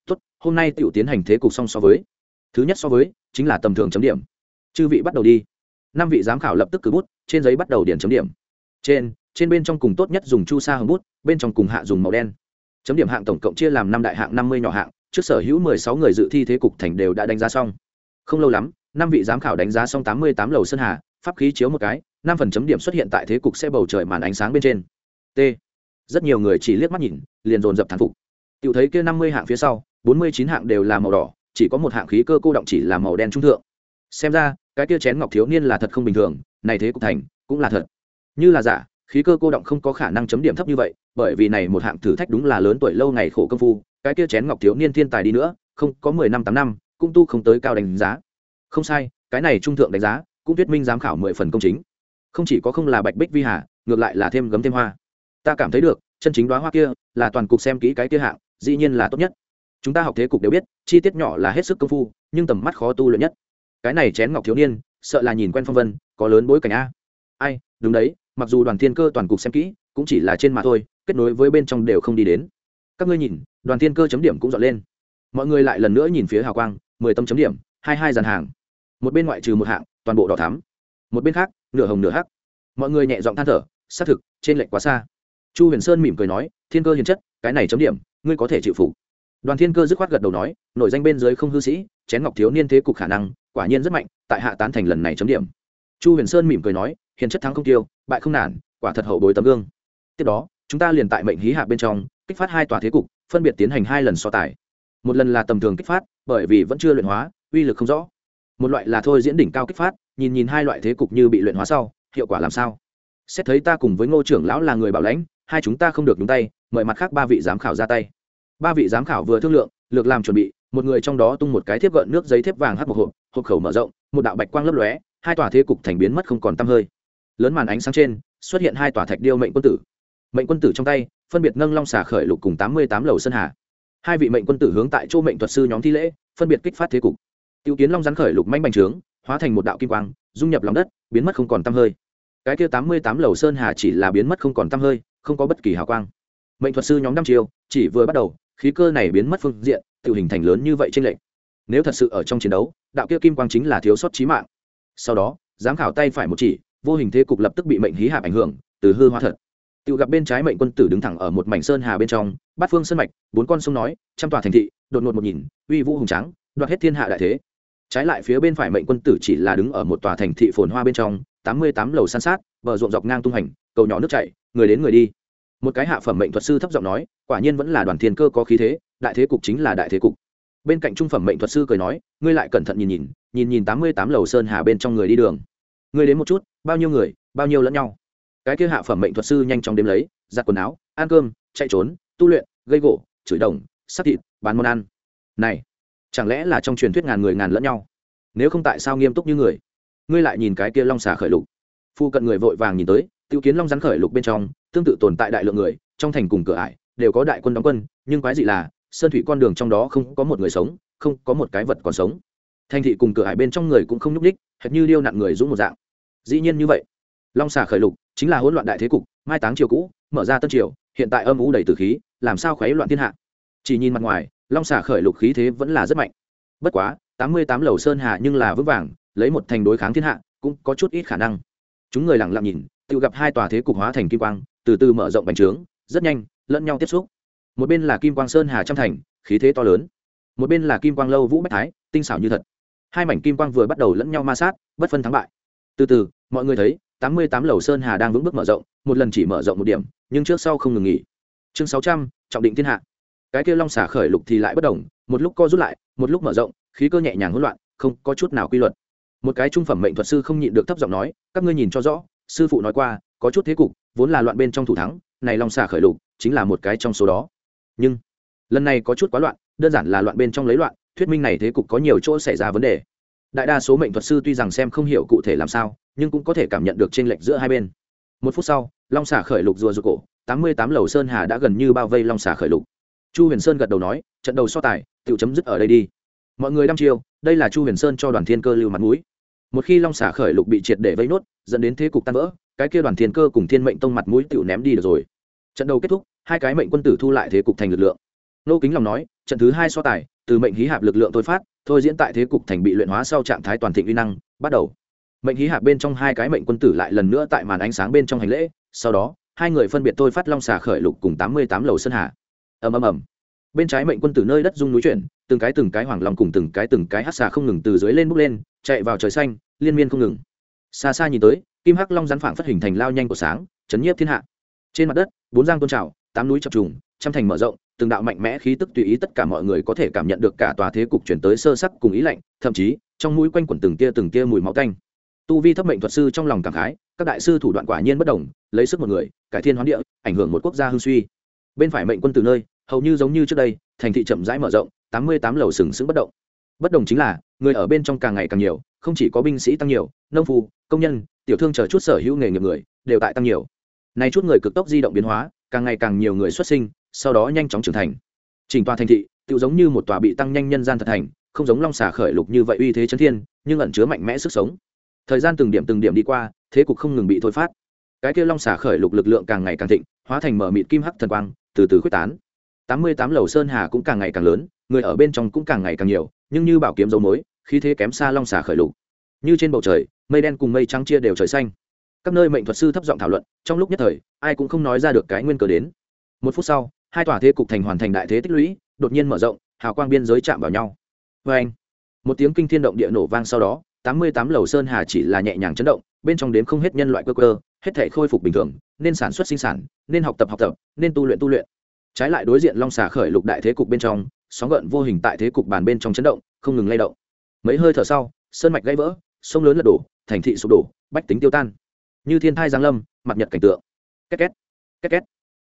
A: Tốt, hôm nay tiểu tiến hành thế cục song so với. Thứ nhất so với, chính là tầm thường chấm điểm. Chư vị bắt đầu đi. Năm vị giám khảo lập tức cử bút, trên giấy bắt đầu điển chấm điểm. Trên trên bên trong cùng tốt nhất dùng chu sa hồng bút, bên trong cùng hạ dùng màu đen. Chấm điểm hạng tổng cộng chia làm năm đại hạng, năm mươi nhỏ hạng, trước sở hữu mười sáu người dự thi thế cục thành đều đã đánh giá xong không lâu lắm, năm vị giám khảo đánh giá xong tám mươi tám lầu sơn hà, pháp khí chiếu một cái, năm phần chấm điểm xuất hiện tại thế cục xe bầu trời màn ánh sáng bên trên. T. Rất nhiều người chỉ liếc mắt nhìn, liền dồn dập thán phục. Tự thấy kia năm mươi hạng phía sau, bốn mươi chín hạng đều là màu đỏ, chỉ có một hạng khí cơ cô động chỉ là màu đen trung thượng. Xem ra, cái kia chén ngọc thiếu niên là thật không bình thường, này thế cục thành, cũng là thật. Như là giả, khí cơ cô động không có khả năng chấm điểm thấp như vậy, bởi vì này một hạng thử thách đúng là lớn tuổi lâu ngày khổ công phu, cái kia chén ngọc thiếu niên thiên tài đi nữa, không có mười năm tám năm cũng tu không tới cao đánh giá. Không sai, cái này trung thượng đánh giá, cũng thuyết minh giám khảo mười phần công chính. Không chỉ có không là bạch bích vi hà, ngược lại là thêm gấm thêm hoa. Ta cảm thấy được, chân chính đoá hoa kia là toàn cục xem kỹ cái kia hạng, dĩ nhiên là tốt nhất. Chúng ta học thế cục đều biết, chi tiết nhỏ là hết sức công phu, nhưng tầm mắt khó tu luyện nhất. Cái này chén ngọc thiếu niên, sợ là nhìn quen phong vân, có lớn bối cảnh a. Ai, đúng đấy, mặc dù đoàn thiên cơ toàn cục xem kỹ, cũng chỉ là trên mà thôi, kết nối với bên trong đều không đi đến. Các ngươi nhìn, đoàn thiên cơ chấm điểm cũng dọn lên. Mọi người lại lần nữa nhìn phía hào quang mười tâm chấm điểm, hai hai dàn hàng. Một bên ngoại trừ một hạng, toàn bộ đỏ thắm. Một bên khác, nửa hồng nửa hắc. Mọi người nhẹ giọng than thở, xác thực, trên lệnh quá xa. Chu huyền sơn mỉm cười nói, thiên cơ hiền chất, cái này chấm điểm, ngươi có thể chịu phục. Đoàn thiên cơ dứt khoát gật đầu nói nội danh bên dưới không hư sĩ, chén ngọc thiếu niên thế cục khả năng, quả nhiên rất mạnh, tại hạ tán thành lần này chấm điểm. Chu huyền sơn mỉm cười nói, hiền chất thắng không tiêu, bại không nản, quả thật hậu bối tấm gương. Tiếp đó, chúng ta liền tại mệnh hí hạ bên trong, kích phát hai tòa thế cục, phân biệt tiến hành hai lần so tài. Một lần là tầm thường kích phát bởi vì vẫn chưa luyện hóa, uy lực không rõ. Một loại là thôi diễn đỉnh cao kích phát, nhìn nhìn hai loại thế cục như bị luyện hóa sau, hiệu quả làm sao? Xét thấy ta cùng với ngô trưởng lão là người bảo lãnh, hai chúng ta không được đúng tay, mời mặt khác ba vị giám khảo ra tay. Ba vị giám khảo vừa thương lượng, lược làm chuẩn bị, một người trong đó tung một cái thiếp gợn nước giấy thiếp vàng hắt một hộp hộp khẩu mở rộng, một đạo bạch quang lấp lóe, hai tòa thế cục thành biến mất không còn tăm hơi. Lớn màn ánh sáng trên, xuất hiện hai tòa thạch điêu mệnh quân tử. Mệnh quân tử trong tay, phân biệt nâng long xà khởi lục cùng tám mươi tám lầu sơn hà hai vị mệnh quân tử hướng tại chỗ mệnh thuật sư nhóm thi lễ, phân biệt kích phát thế cục. Tiêu kiến long rắn khởi lục manh bành trướng, hóa thành một đạo kim quang, dung nhập lòng đất, biến mất không còn tăm hơi. Cái kia tám mươi tám lầu sơn hà chỉ là biến mất không còn tăm hơi, không có bất kỳ hào quang. Mệnh thuật sư nhóm năm chiều chỉ vừa bắt đầu, khí cơ này biến mất phương diện tự hình thành lớn như vậy trên lệnh nếu thật sự ở trong chiến đấu, đạo kia kim quang chính là thiếu sót trí mạng. Sau đó giám khảo tay phải một chỉ, vô hình thế cục lập tức bị mệnh hí hạp ảnh hưởng, từ hư hóa thật tự gặp bên trái mệnh quân tử đứng thẳng ở một mảnh sơn hà bên trong, bát phương sơn mạch, bốn con sông nói, trăm tòa thành thị, đột ngột một nhìn, uy vũ hùng tráng, đoạt hết thiên hạ đại thế. Trái lại phía bên phải mệnh quân tử chỉ là đứng ở một tòa thành thị phồn hoa bên trong, tám mươi tám lầu san sát, bờ ruộng dọc ngang tung hành, cầu nhỏ nước chảy, người đến người đi. Một cái hạ phẩm mệnh thuật sư thấp giọng nói, quả nhiên vẫn là đoàn thiên cơ có khí thế, đại thế cục chính là đại thế cục. Bên cạnh trung phẩm mệnh thuật sư cười nói, ngươi lại cẩn thận nhìn nhìn nhìn nhìn tám mươi tám lầu sơn hà bên trong người đi đường. Ngươi đến một chút, bao nhiêu người, bao nhiêu lẫn nhau cái kia hạ phẩm mệnh thuật sư nhanh chóng đếm lấy, giặt quần áo, ăn cơm, chạy trốn, tu luyện, gây gỗ, chửi đồng sắc thịt, bán món ăn. Này, chẳng lẽ là trong truyền thuyết ngàn người ngàn lẫn nhau? Nếu không tại sao nghiêm túc như người? Ngươi lại nhìn cái kia long xà khởi lục. Phu cận người vội vàng nhìn tới, tiêu kiến long rắn khởi lục bên trong, tương tự tồn tại đại lượng người, trong thành cùng cửa ải, đều có đại quân đóng quân, nhưng quái dị là, sơn thủy con đường trong đó không có một người sống, không có một cái vật còn sống. Thành thị cùng cửa ải bên trong người cũng không nhúc ních hệt như điêu nặn người dũng một dạng. Dĩ nhiên như vậy. Long xà khởi lục chính là hỗn loạn đại thế cục, mai táng triều cũ, mở ra tân triều, hiện tại âm u đầy từ khí, làm sao khuấy loạn thiên hạ? Chỉ nhìn mặt ngoài, long xà khởi lục khí thế vẫn là rất mạnh. Bất quá, tám mươi tám lầu sơn hà nhưng là vững vàng, lấy một thành đối kháng thiên hạ, cũng có chút ít khả năng. Chúng người lặng lặng nhìn, tự gặp hai tòa thế cục hóa thành kim quang, từ từ mở rộng bành trướng, rất nhanh, lẫn nhau tiếp xúc. Một bên là kim quang sơn hà trăm thành, khí thế to lớn. Một bên là kim quang lâu vũ bách thái, tinh xảo như thật. Hai mảnh kim quang vừa bắt đầu lẫn nhau ma sát, bất phân thắng bại. Từ từ, mọi người thấy tám mươi tám lầu sơn hà đang vững bước mở rộng, một lần chỉ mở rộng một điểm, nhưng trước sau không ngừng nghỉ. Chương sáu trăm, trọng định thiên hạ. Cái kia long xả khởi lục thì lại bất đồng, một lúc co rút lại, một lúc mở rộng, khí cơ nhẹ nhàng hỗn loạn, không có chút nào quy luật. Một cái trung phẩm mệnh thuật sư không nhịn được thấp giọng nói, các ngươi nhìn cho rõ, sư phụ nói qua, có chút thế cục, vốn là loạn bên trong thủ thắng, này long xả khởi lục chính là một cái trong số đó. Nhưng, lần này có chút quá loạn, đơn giản là loạn bên trong lấy loạn, thuyết minh này thế cục có nhiều chỗ xảy ra vấn đề. Đại đa số mệnh thuật sư tuy rằng xem không hiểu cụ thể làm sao nhưng cũng có thể cảm nhận được t r ê n lệch giữa hai bên. Một phút sau, long xả khởi lục rùa rùa cổ, tám mươi tám lầu sơn hà đã gần như bao vây long xả khởi lục. Chu huyền sơn gật đầu nói, trận đầu so tài tự chấm dứt ở đây đi. Mọi người đăm chiêu, đây là chu huyền sơn cho đoàn thiên cơ lưu mặt mũi. Một khi long xả khởi lục bị triệt để vây nốt, dẫn đến thế cục tan vỡ, cái kia đoàn thiên cơ cùng thiên mệnh tông mặt mũi tự ném đi được rồi. Trận đầu kết thúc, hai cái mệnh quân tử thu lại thế cục thành lực lượng. Nô kính lòng nói, trận thứ hai so tài, từ mệnh hí hạp lực lượng thôi phát, thôi diễn tại thế cục thành bị luyện hóa sau trạng thái toàn thịnh uy năng, bắt đầu mệnh hí hạp bên trong hai cái mệnh quân tử lại lần nữa tại màn ánh sáng bên trong hành lễ, sau đó, hai người phân biệt thôi phát long xà khởi lục cùng tám mươi tám lầu sơn hà. Ầm ầm ầm. Bên trái mệnh quân tử nơi đất dung núi chuyển, từng cái từng cái hoàng long cùng từng cái từng cái hát xà không ngừng từ dưới lên bước lên, chạy vào trời xanh, liên miên không ngừng. Xa xa nhìn tới, kim hắc long rắn phảng phát hình thành lao nhanh của sáng, chấn nhiếp thiên hạ. Trên mặt đất, bốn giang tôn trào, tám núi chập trùng, trăm thành mở rộng, từng đạo mạnh mẽ khí tức tùy ý tất cả mọi người có thể cảm nhận được cả tòa thế cục chuyển tới sơ sắc cùng ý lạnh, thậm chí, trong mũi quanh quẩn từng tia từng tia mùi máu canh tu vi thấp mệnh thuật sư trong lòng cảm khái, các đại sư thủ đoạn quả nhiên bất đồng, lấy sức một người, cải thiên hoán địa, ảnh hưởng một quốc gia hưng suy. Bên phải mệnh quân từ nơi, hầu như giống như trước đây, thành thị chậm rãi mở rộng, tám mươi tám lầu sừng sững bất động. Bất đồng chính là, người ở bên trong càng ngày càng nhiều, không chỉ có binh sĩ tăng nhiều, nông phu, công nhân, tiểu thương chờ chút sở hữu nghề nghiệp người, đều tại tăng nhiều. Nay chút người cực tốc di động biến hóa, càng ngày càng nhiều người xuất sinh, sau đó nhanh chóng trưởng thành. Chỉnh tòa thành thị tự giống như một tòa bị tăng nhanh nhân gian thật thành, không giống long xà khởi lục như vậy uy thế chấn thiên, nhưng ẩn chứa mạnh mẽ sức sống thời gian từng điểm từng điểm đi qua, thế cục không ngừng bị thôi phát. Cái kia long xả khởi lục lực lượng càng ngày càng thịnh, hóa thành mở mịt kim hắc thần quang, từ từ quyết tán. Tám mươi tám lầu sơn hà cũng càng ngày càng lớn, người ở bên trong cũng càng ngày càng nhiều, nhưng như bảo kiếm dấu mối, khí thế kém xa long xả khởi lục. Như trên bầu trời, mây đen cùng mây trắng chia đều trời xanh. Các nơi mệnh thuật sư thấp giọng thảo luận, trong lúc nhất thời, ai cũng không nói ra được cái nguyên cờ đến. Một phút sau, hai tòa thế cục thành hoàn thành đại thế tích lũy, đột nhiên mở rộng, hào quang biên giới chạm vào nhau. Vê anh một tiếng kinh thiên động địa nổ vang sau đó tám mươi tám lầu sơn hà chỉ là nhẹ nhàng chấn động, bên trong đếm không hết nhân loại cơ cơ, hết thể khôi phục bình thường, nên sản xuất sinh sản, nên học tập học tập, nên tu luyện tu luyện. Trái lại đối diện long xà khởi lục đại thế cục bên trong, sóng gợn vô hình tại thế cục bàn bên trong chấn động, không ngừng lay động. Mấy hơi thở sau, sơn mạch gãy vỡ, sông lớn lật đổ, thành thị sụp đổ, bách tính tiêu tan. Như thiên thai giáng lâm, mặt nhật cảnh tượng. Két két két két.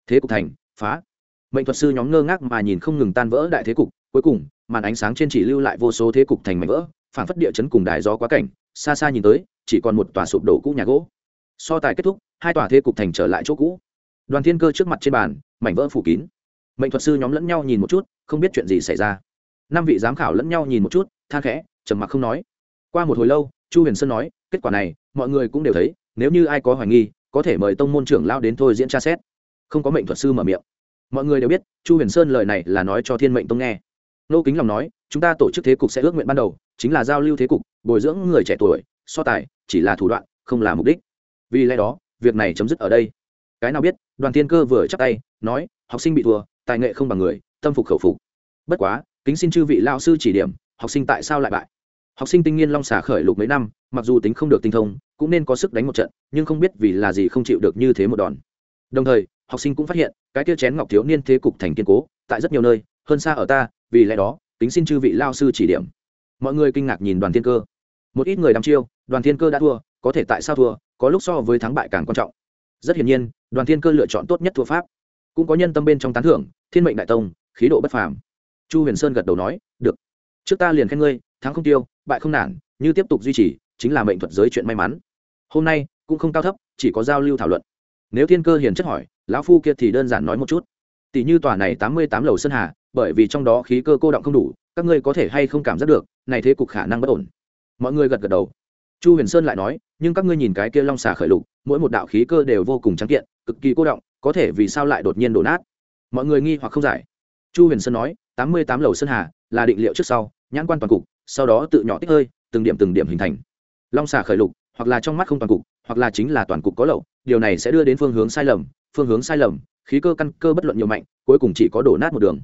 A: Thế cục thành, phá. Mệnh thuật sư nhóm ngơ ngác mà nhìn không ngừng tan vỡ đại thế cục cuối cùng, màn ánh sáng trên chỉ lưu lại vô số thế cục thành mảnh vỡ phản phất địa chấn cùng đài gió quá cảnh, xa xa nhìn tới, chỉ còn một tòa sụp đổ cũ nhà gỗ. So tài kết thúc, hai tòa thế cục thành trở lại chỗ cũ. Đoàn thiên cơ trước mặt trên bàn, mảnh vỡ phủ kín. Mệnh thuật sư nhóm lẫn nhau nhìn một chút, không biết chuyện gì xảy ra. Năm vị giám khảo lẫn nhau nhìn một chút, than khẽ, trầm mặc không nói. Qua một hồi lâu, chu huyền sơn nói, kết quả này, mọi người cũng đều thấy, nếu như ai có hoài nghi, có thể mời tông môn trưởng lao đến thôi diễn tra xét. Không có mệnh thuật sư mở miệng. Mọi người đều biết, chu huyền sơn lời này là nói cho thiên mệnh tông nghe nô kính lòng nói, chúng ta tổ chức thế cục sẽ ước nguyện ban đầu, chính là giao lưu thế cục, bồi dưỡng người trẻ tuổi, so tài, chỉ là thủ đoạn, không là mục đích. Vì lẽ đó, việc này chấm dứt ở đây. Cái nào biết, đoàn thiên cơ vừa chắc tay, nói, học sinh bị thua, tài nghệ không bằng người, tâm phục khẩu phục. Bất quá, kính xin chư vị lao sư chỉ điểm, học sinh tại sao lại bại? Học sinh tinh nghiên long xà khởi lục mấy năm, mặc dù tính không được tinh thông, cũng nên có sức đánh một trận, nhưng không biết vì là gì không chịu được như thế một đòn. Đồng thời, học sinh cũng phát hiện, cái tiêu chén ngọc thiếu niên thế cục thành kiên cố, tại rất nhiều nơi, hơn xa ở ta vì lẽ đó, kính xin chư vị lao sư chỉ điểm. Mọi người kinh ngạc nhìn đoàn thiên cơ. Một ít người đăm chiêu, đoàn thiên cơ đã thua, có thể tại sao thua, có lúc so với thắng bại càng quan trọng. Rất hiển nhiên, đoàn thiên cơ lựa chọn tốt nhất thua pháp. Cũng có nhân tâm bên trong tán thưởng, thiên mệnh đại tông, khí độ bất phàm. Chu huyền sơn gật đầu nói, được. Trước ta liền khen ngươi, thắng không tiêu, bại không nản, như tiếp tục duy trì, chính là mệnh thuật giới chuyện may mắn. Hôm nay, cũng không cao thấp, chỉ có giao lưu thảo luận. Nếu thiên cơ hiền chất hỏi, lão phu kia thì đơn giản nói một chút. Tỷ như tòa này tám mươi tám lầu sơn hà bởi vì trong đó khí cơ cô động không đủ, các ngươi có thể hay không cảm giác được, này thế cục khả năng bất ổn. Mọi người gật gật đầu. Chu huyền sơn lại nói, nhưng các ngươi nhìn cái kia long xà khởi lục, mỗi một đạo khí cơ đều vô cùng trắng kiện, cực kỳ cô động, có thể vì sao lại đột nhiên đổ nát? Mọi người nghi hoặc không giải. Chu huyền sơn nói, tám mươi tám lầu sơn hà, là định liệu trước sau, nhãn quan toàn cục, sau đó tự nhỏ tích hơi, từng điểm từng điểm hình thành. Long xà khởi lục, hoặc là trong mắt không toàn cục, hoặc là chính là toàn cục có lậu, điều này sẽ đưa đến phương hướng sai lầm, phương hướng sai lầm, khí cơ căn cơ bất luận nhiều mạnh, cuối cùng chỉ có đổ nát một đường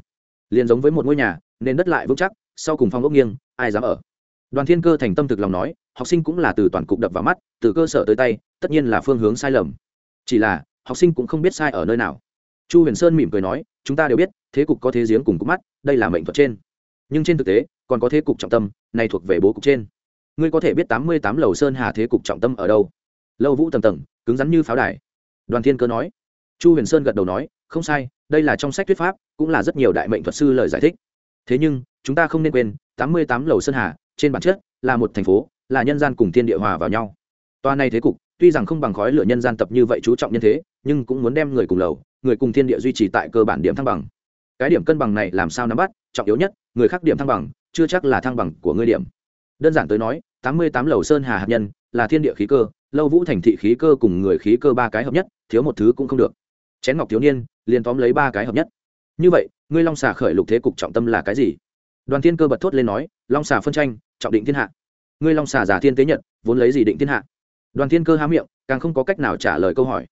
A: liền giống với một ngôi nhà nên đất lại vững chắc, sau cùng phong ốc nghiêng, ai dám ở? Đoàn thiên cơ thành tâm thực lòng nói, học sinh cũng là từ toàn cục đập vào mắt, từ cơ sở tới tay, tất nhiên là phương hướng sai lầm. Chỉ là, học sinh cũng không biết sai ở nơi nào. Chu huyền sơn mỉm cười nói, chúng ta đều biết, thế cục có thế giếng cùng cục mắt, đây là mệnh thuật trên. Nhưng trên thực tế, còn có thế cục trọng tâm, này thuộc về bố cục trên. Ngươi có thể biết tám mươi tám lầu sơn hà thế cục trọng tâm ở đâu? Lâu vũ tầng tầng, cứng rắn như pháo đài. Đoàn thiên cơ nói. Chu huyền sơn gật đầu nói không sai, đây là trong sách thuyết pháp, cũng là rất nhiều đại mệnh thuật sư lời giải thích. Thế nhưng, chúng ta không nên quên, tám mươi tám lầu sơn hà, trên bản chất, là một thành phố, là nhân gian cùng thiên địa hòa vào nhau. Toa này thế cục, tuy rằng không bằng khói lửa nhân gian tập như vậy chú trọng nhân thế, nhưng cũng muốn đem người cùng lầu, người cùng thiên địa duy trì tại cơ bản điểm thăng bằng. Cái điểm cân bằng này làm sao nắm bắt, trọng yếu nhất, người khác điểm thăng bằng, chưa chắc là thăng bằng của ngươi điểm. Đơn giản tới nói, tám mươi tám lầu sơn hà hạt nhân, là thiên địa khí cơ, lâu vũ thành thị khí cơ cùng người khí cơ ba cái hợp nhất, thiếu một thứ cũng không được. Chén ngọc thiếu niên liền tóm lấy ba cái hợp nhất. Như vậy, ngươi long xà khởi lục thế cục trọng tâm là cái gì? Đoàn thiên cơ bật thốt lên nói, long xà phân tranh, trọng định thiên hạ. Ngươi long xà giả thiên tế nhật, vốn lấy gì định thiên hạ? Đoàn thiên cơ há miệng, càng không có cách nào trả lời câu hỏi.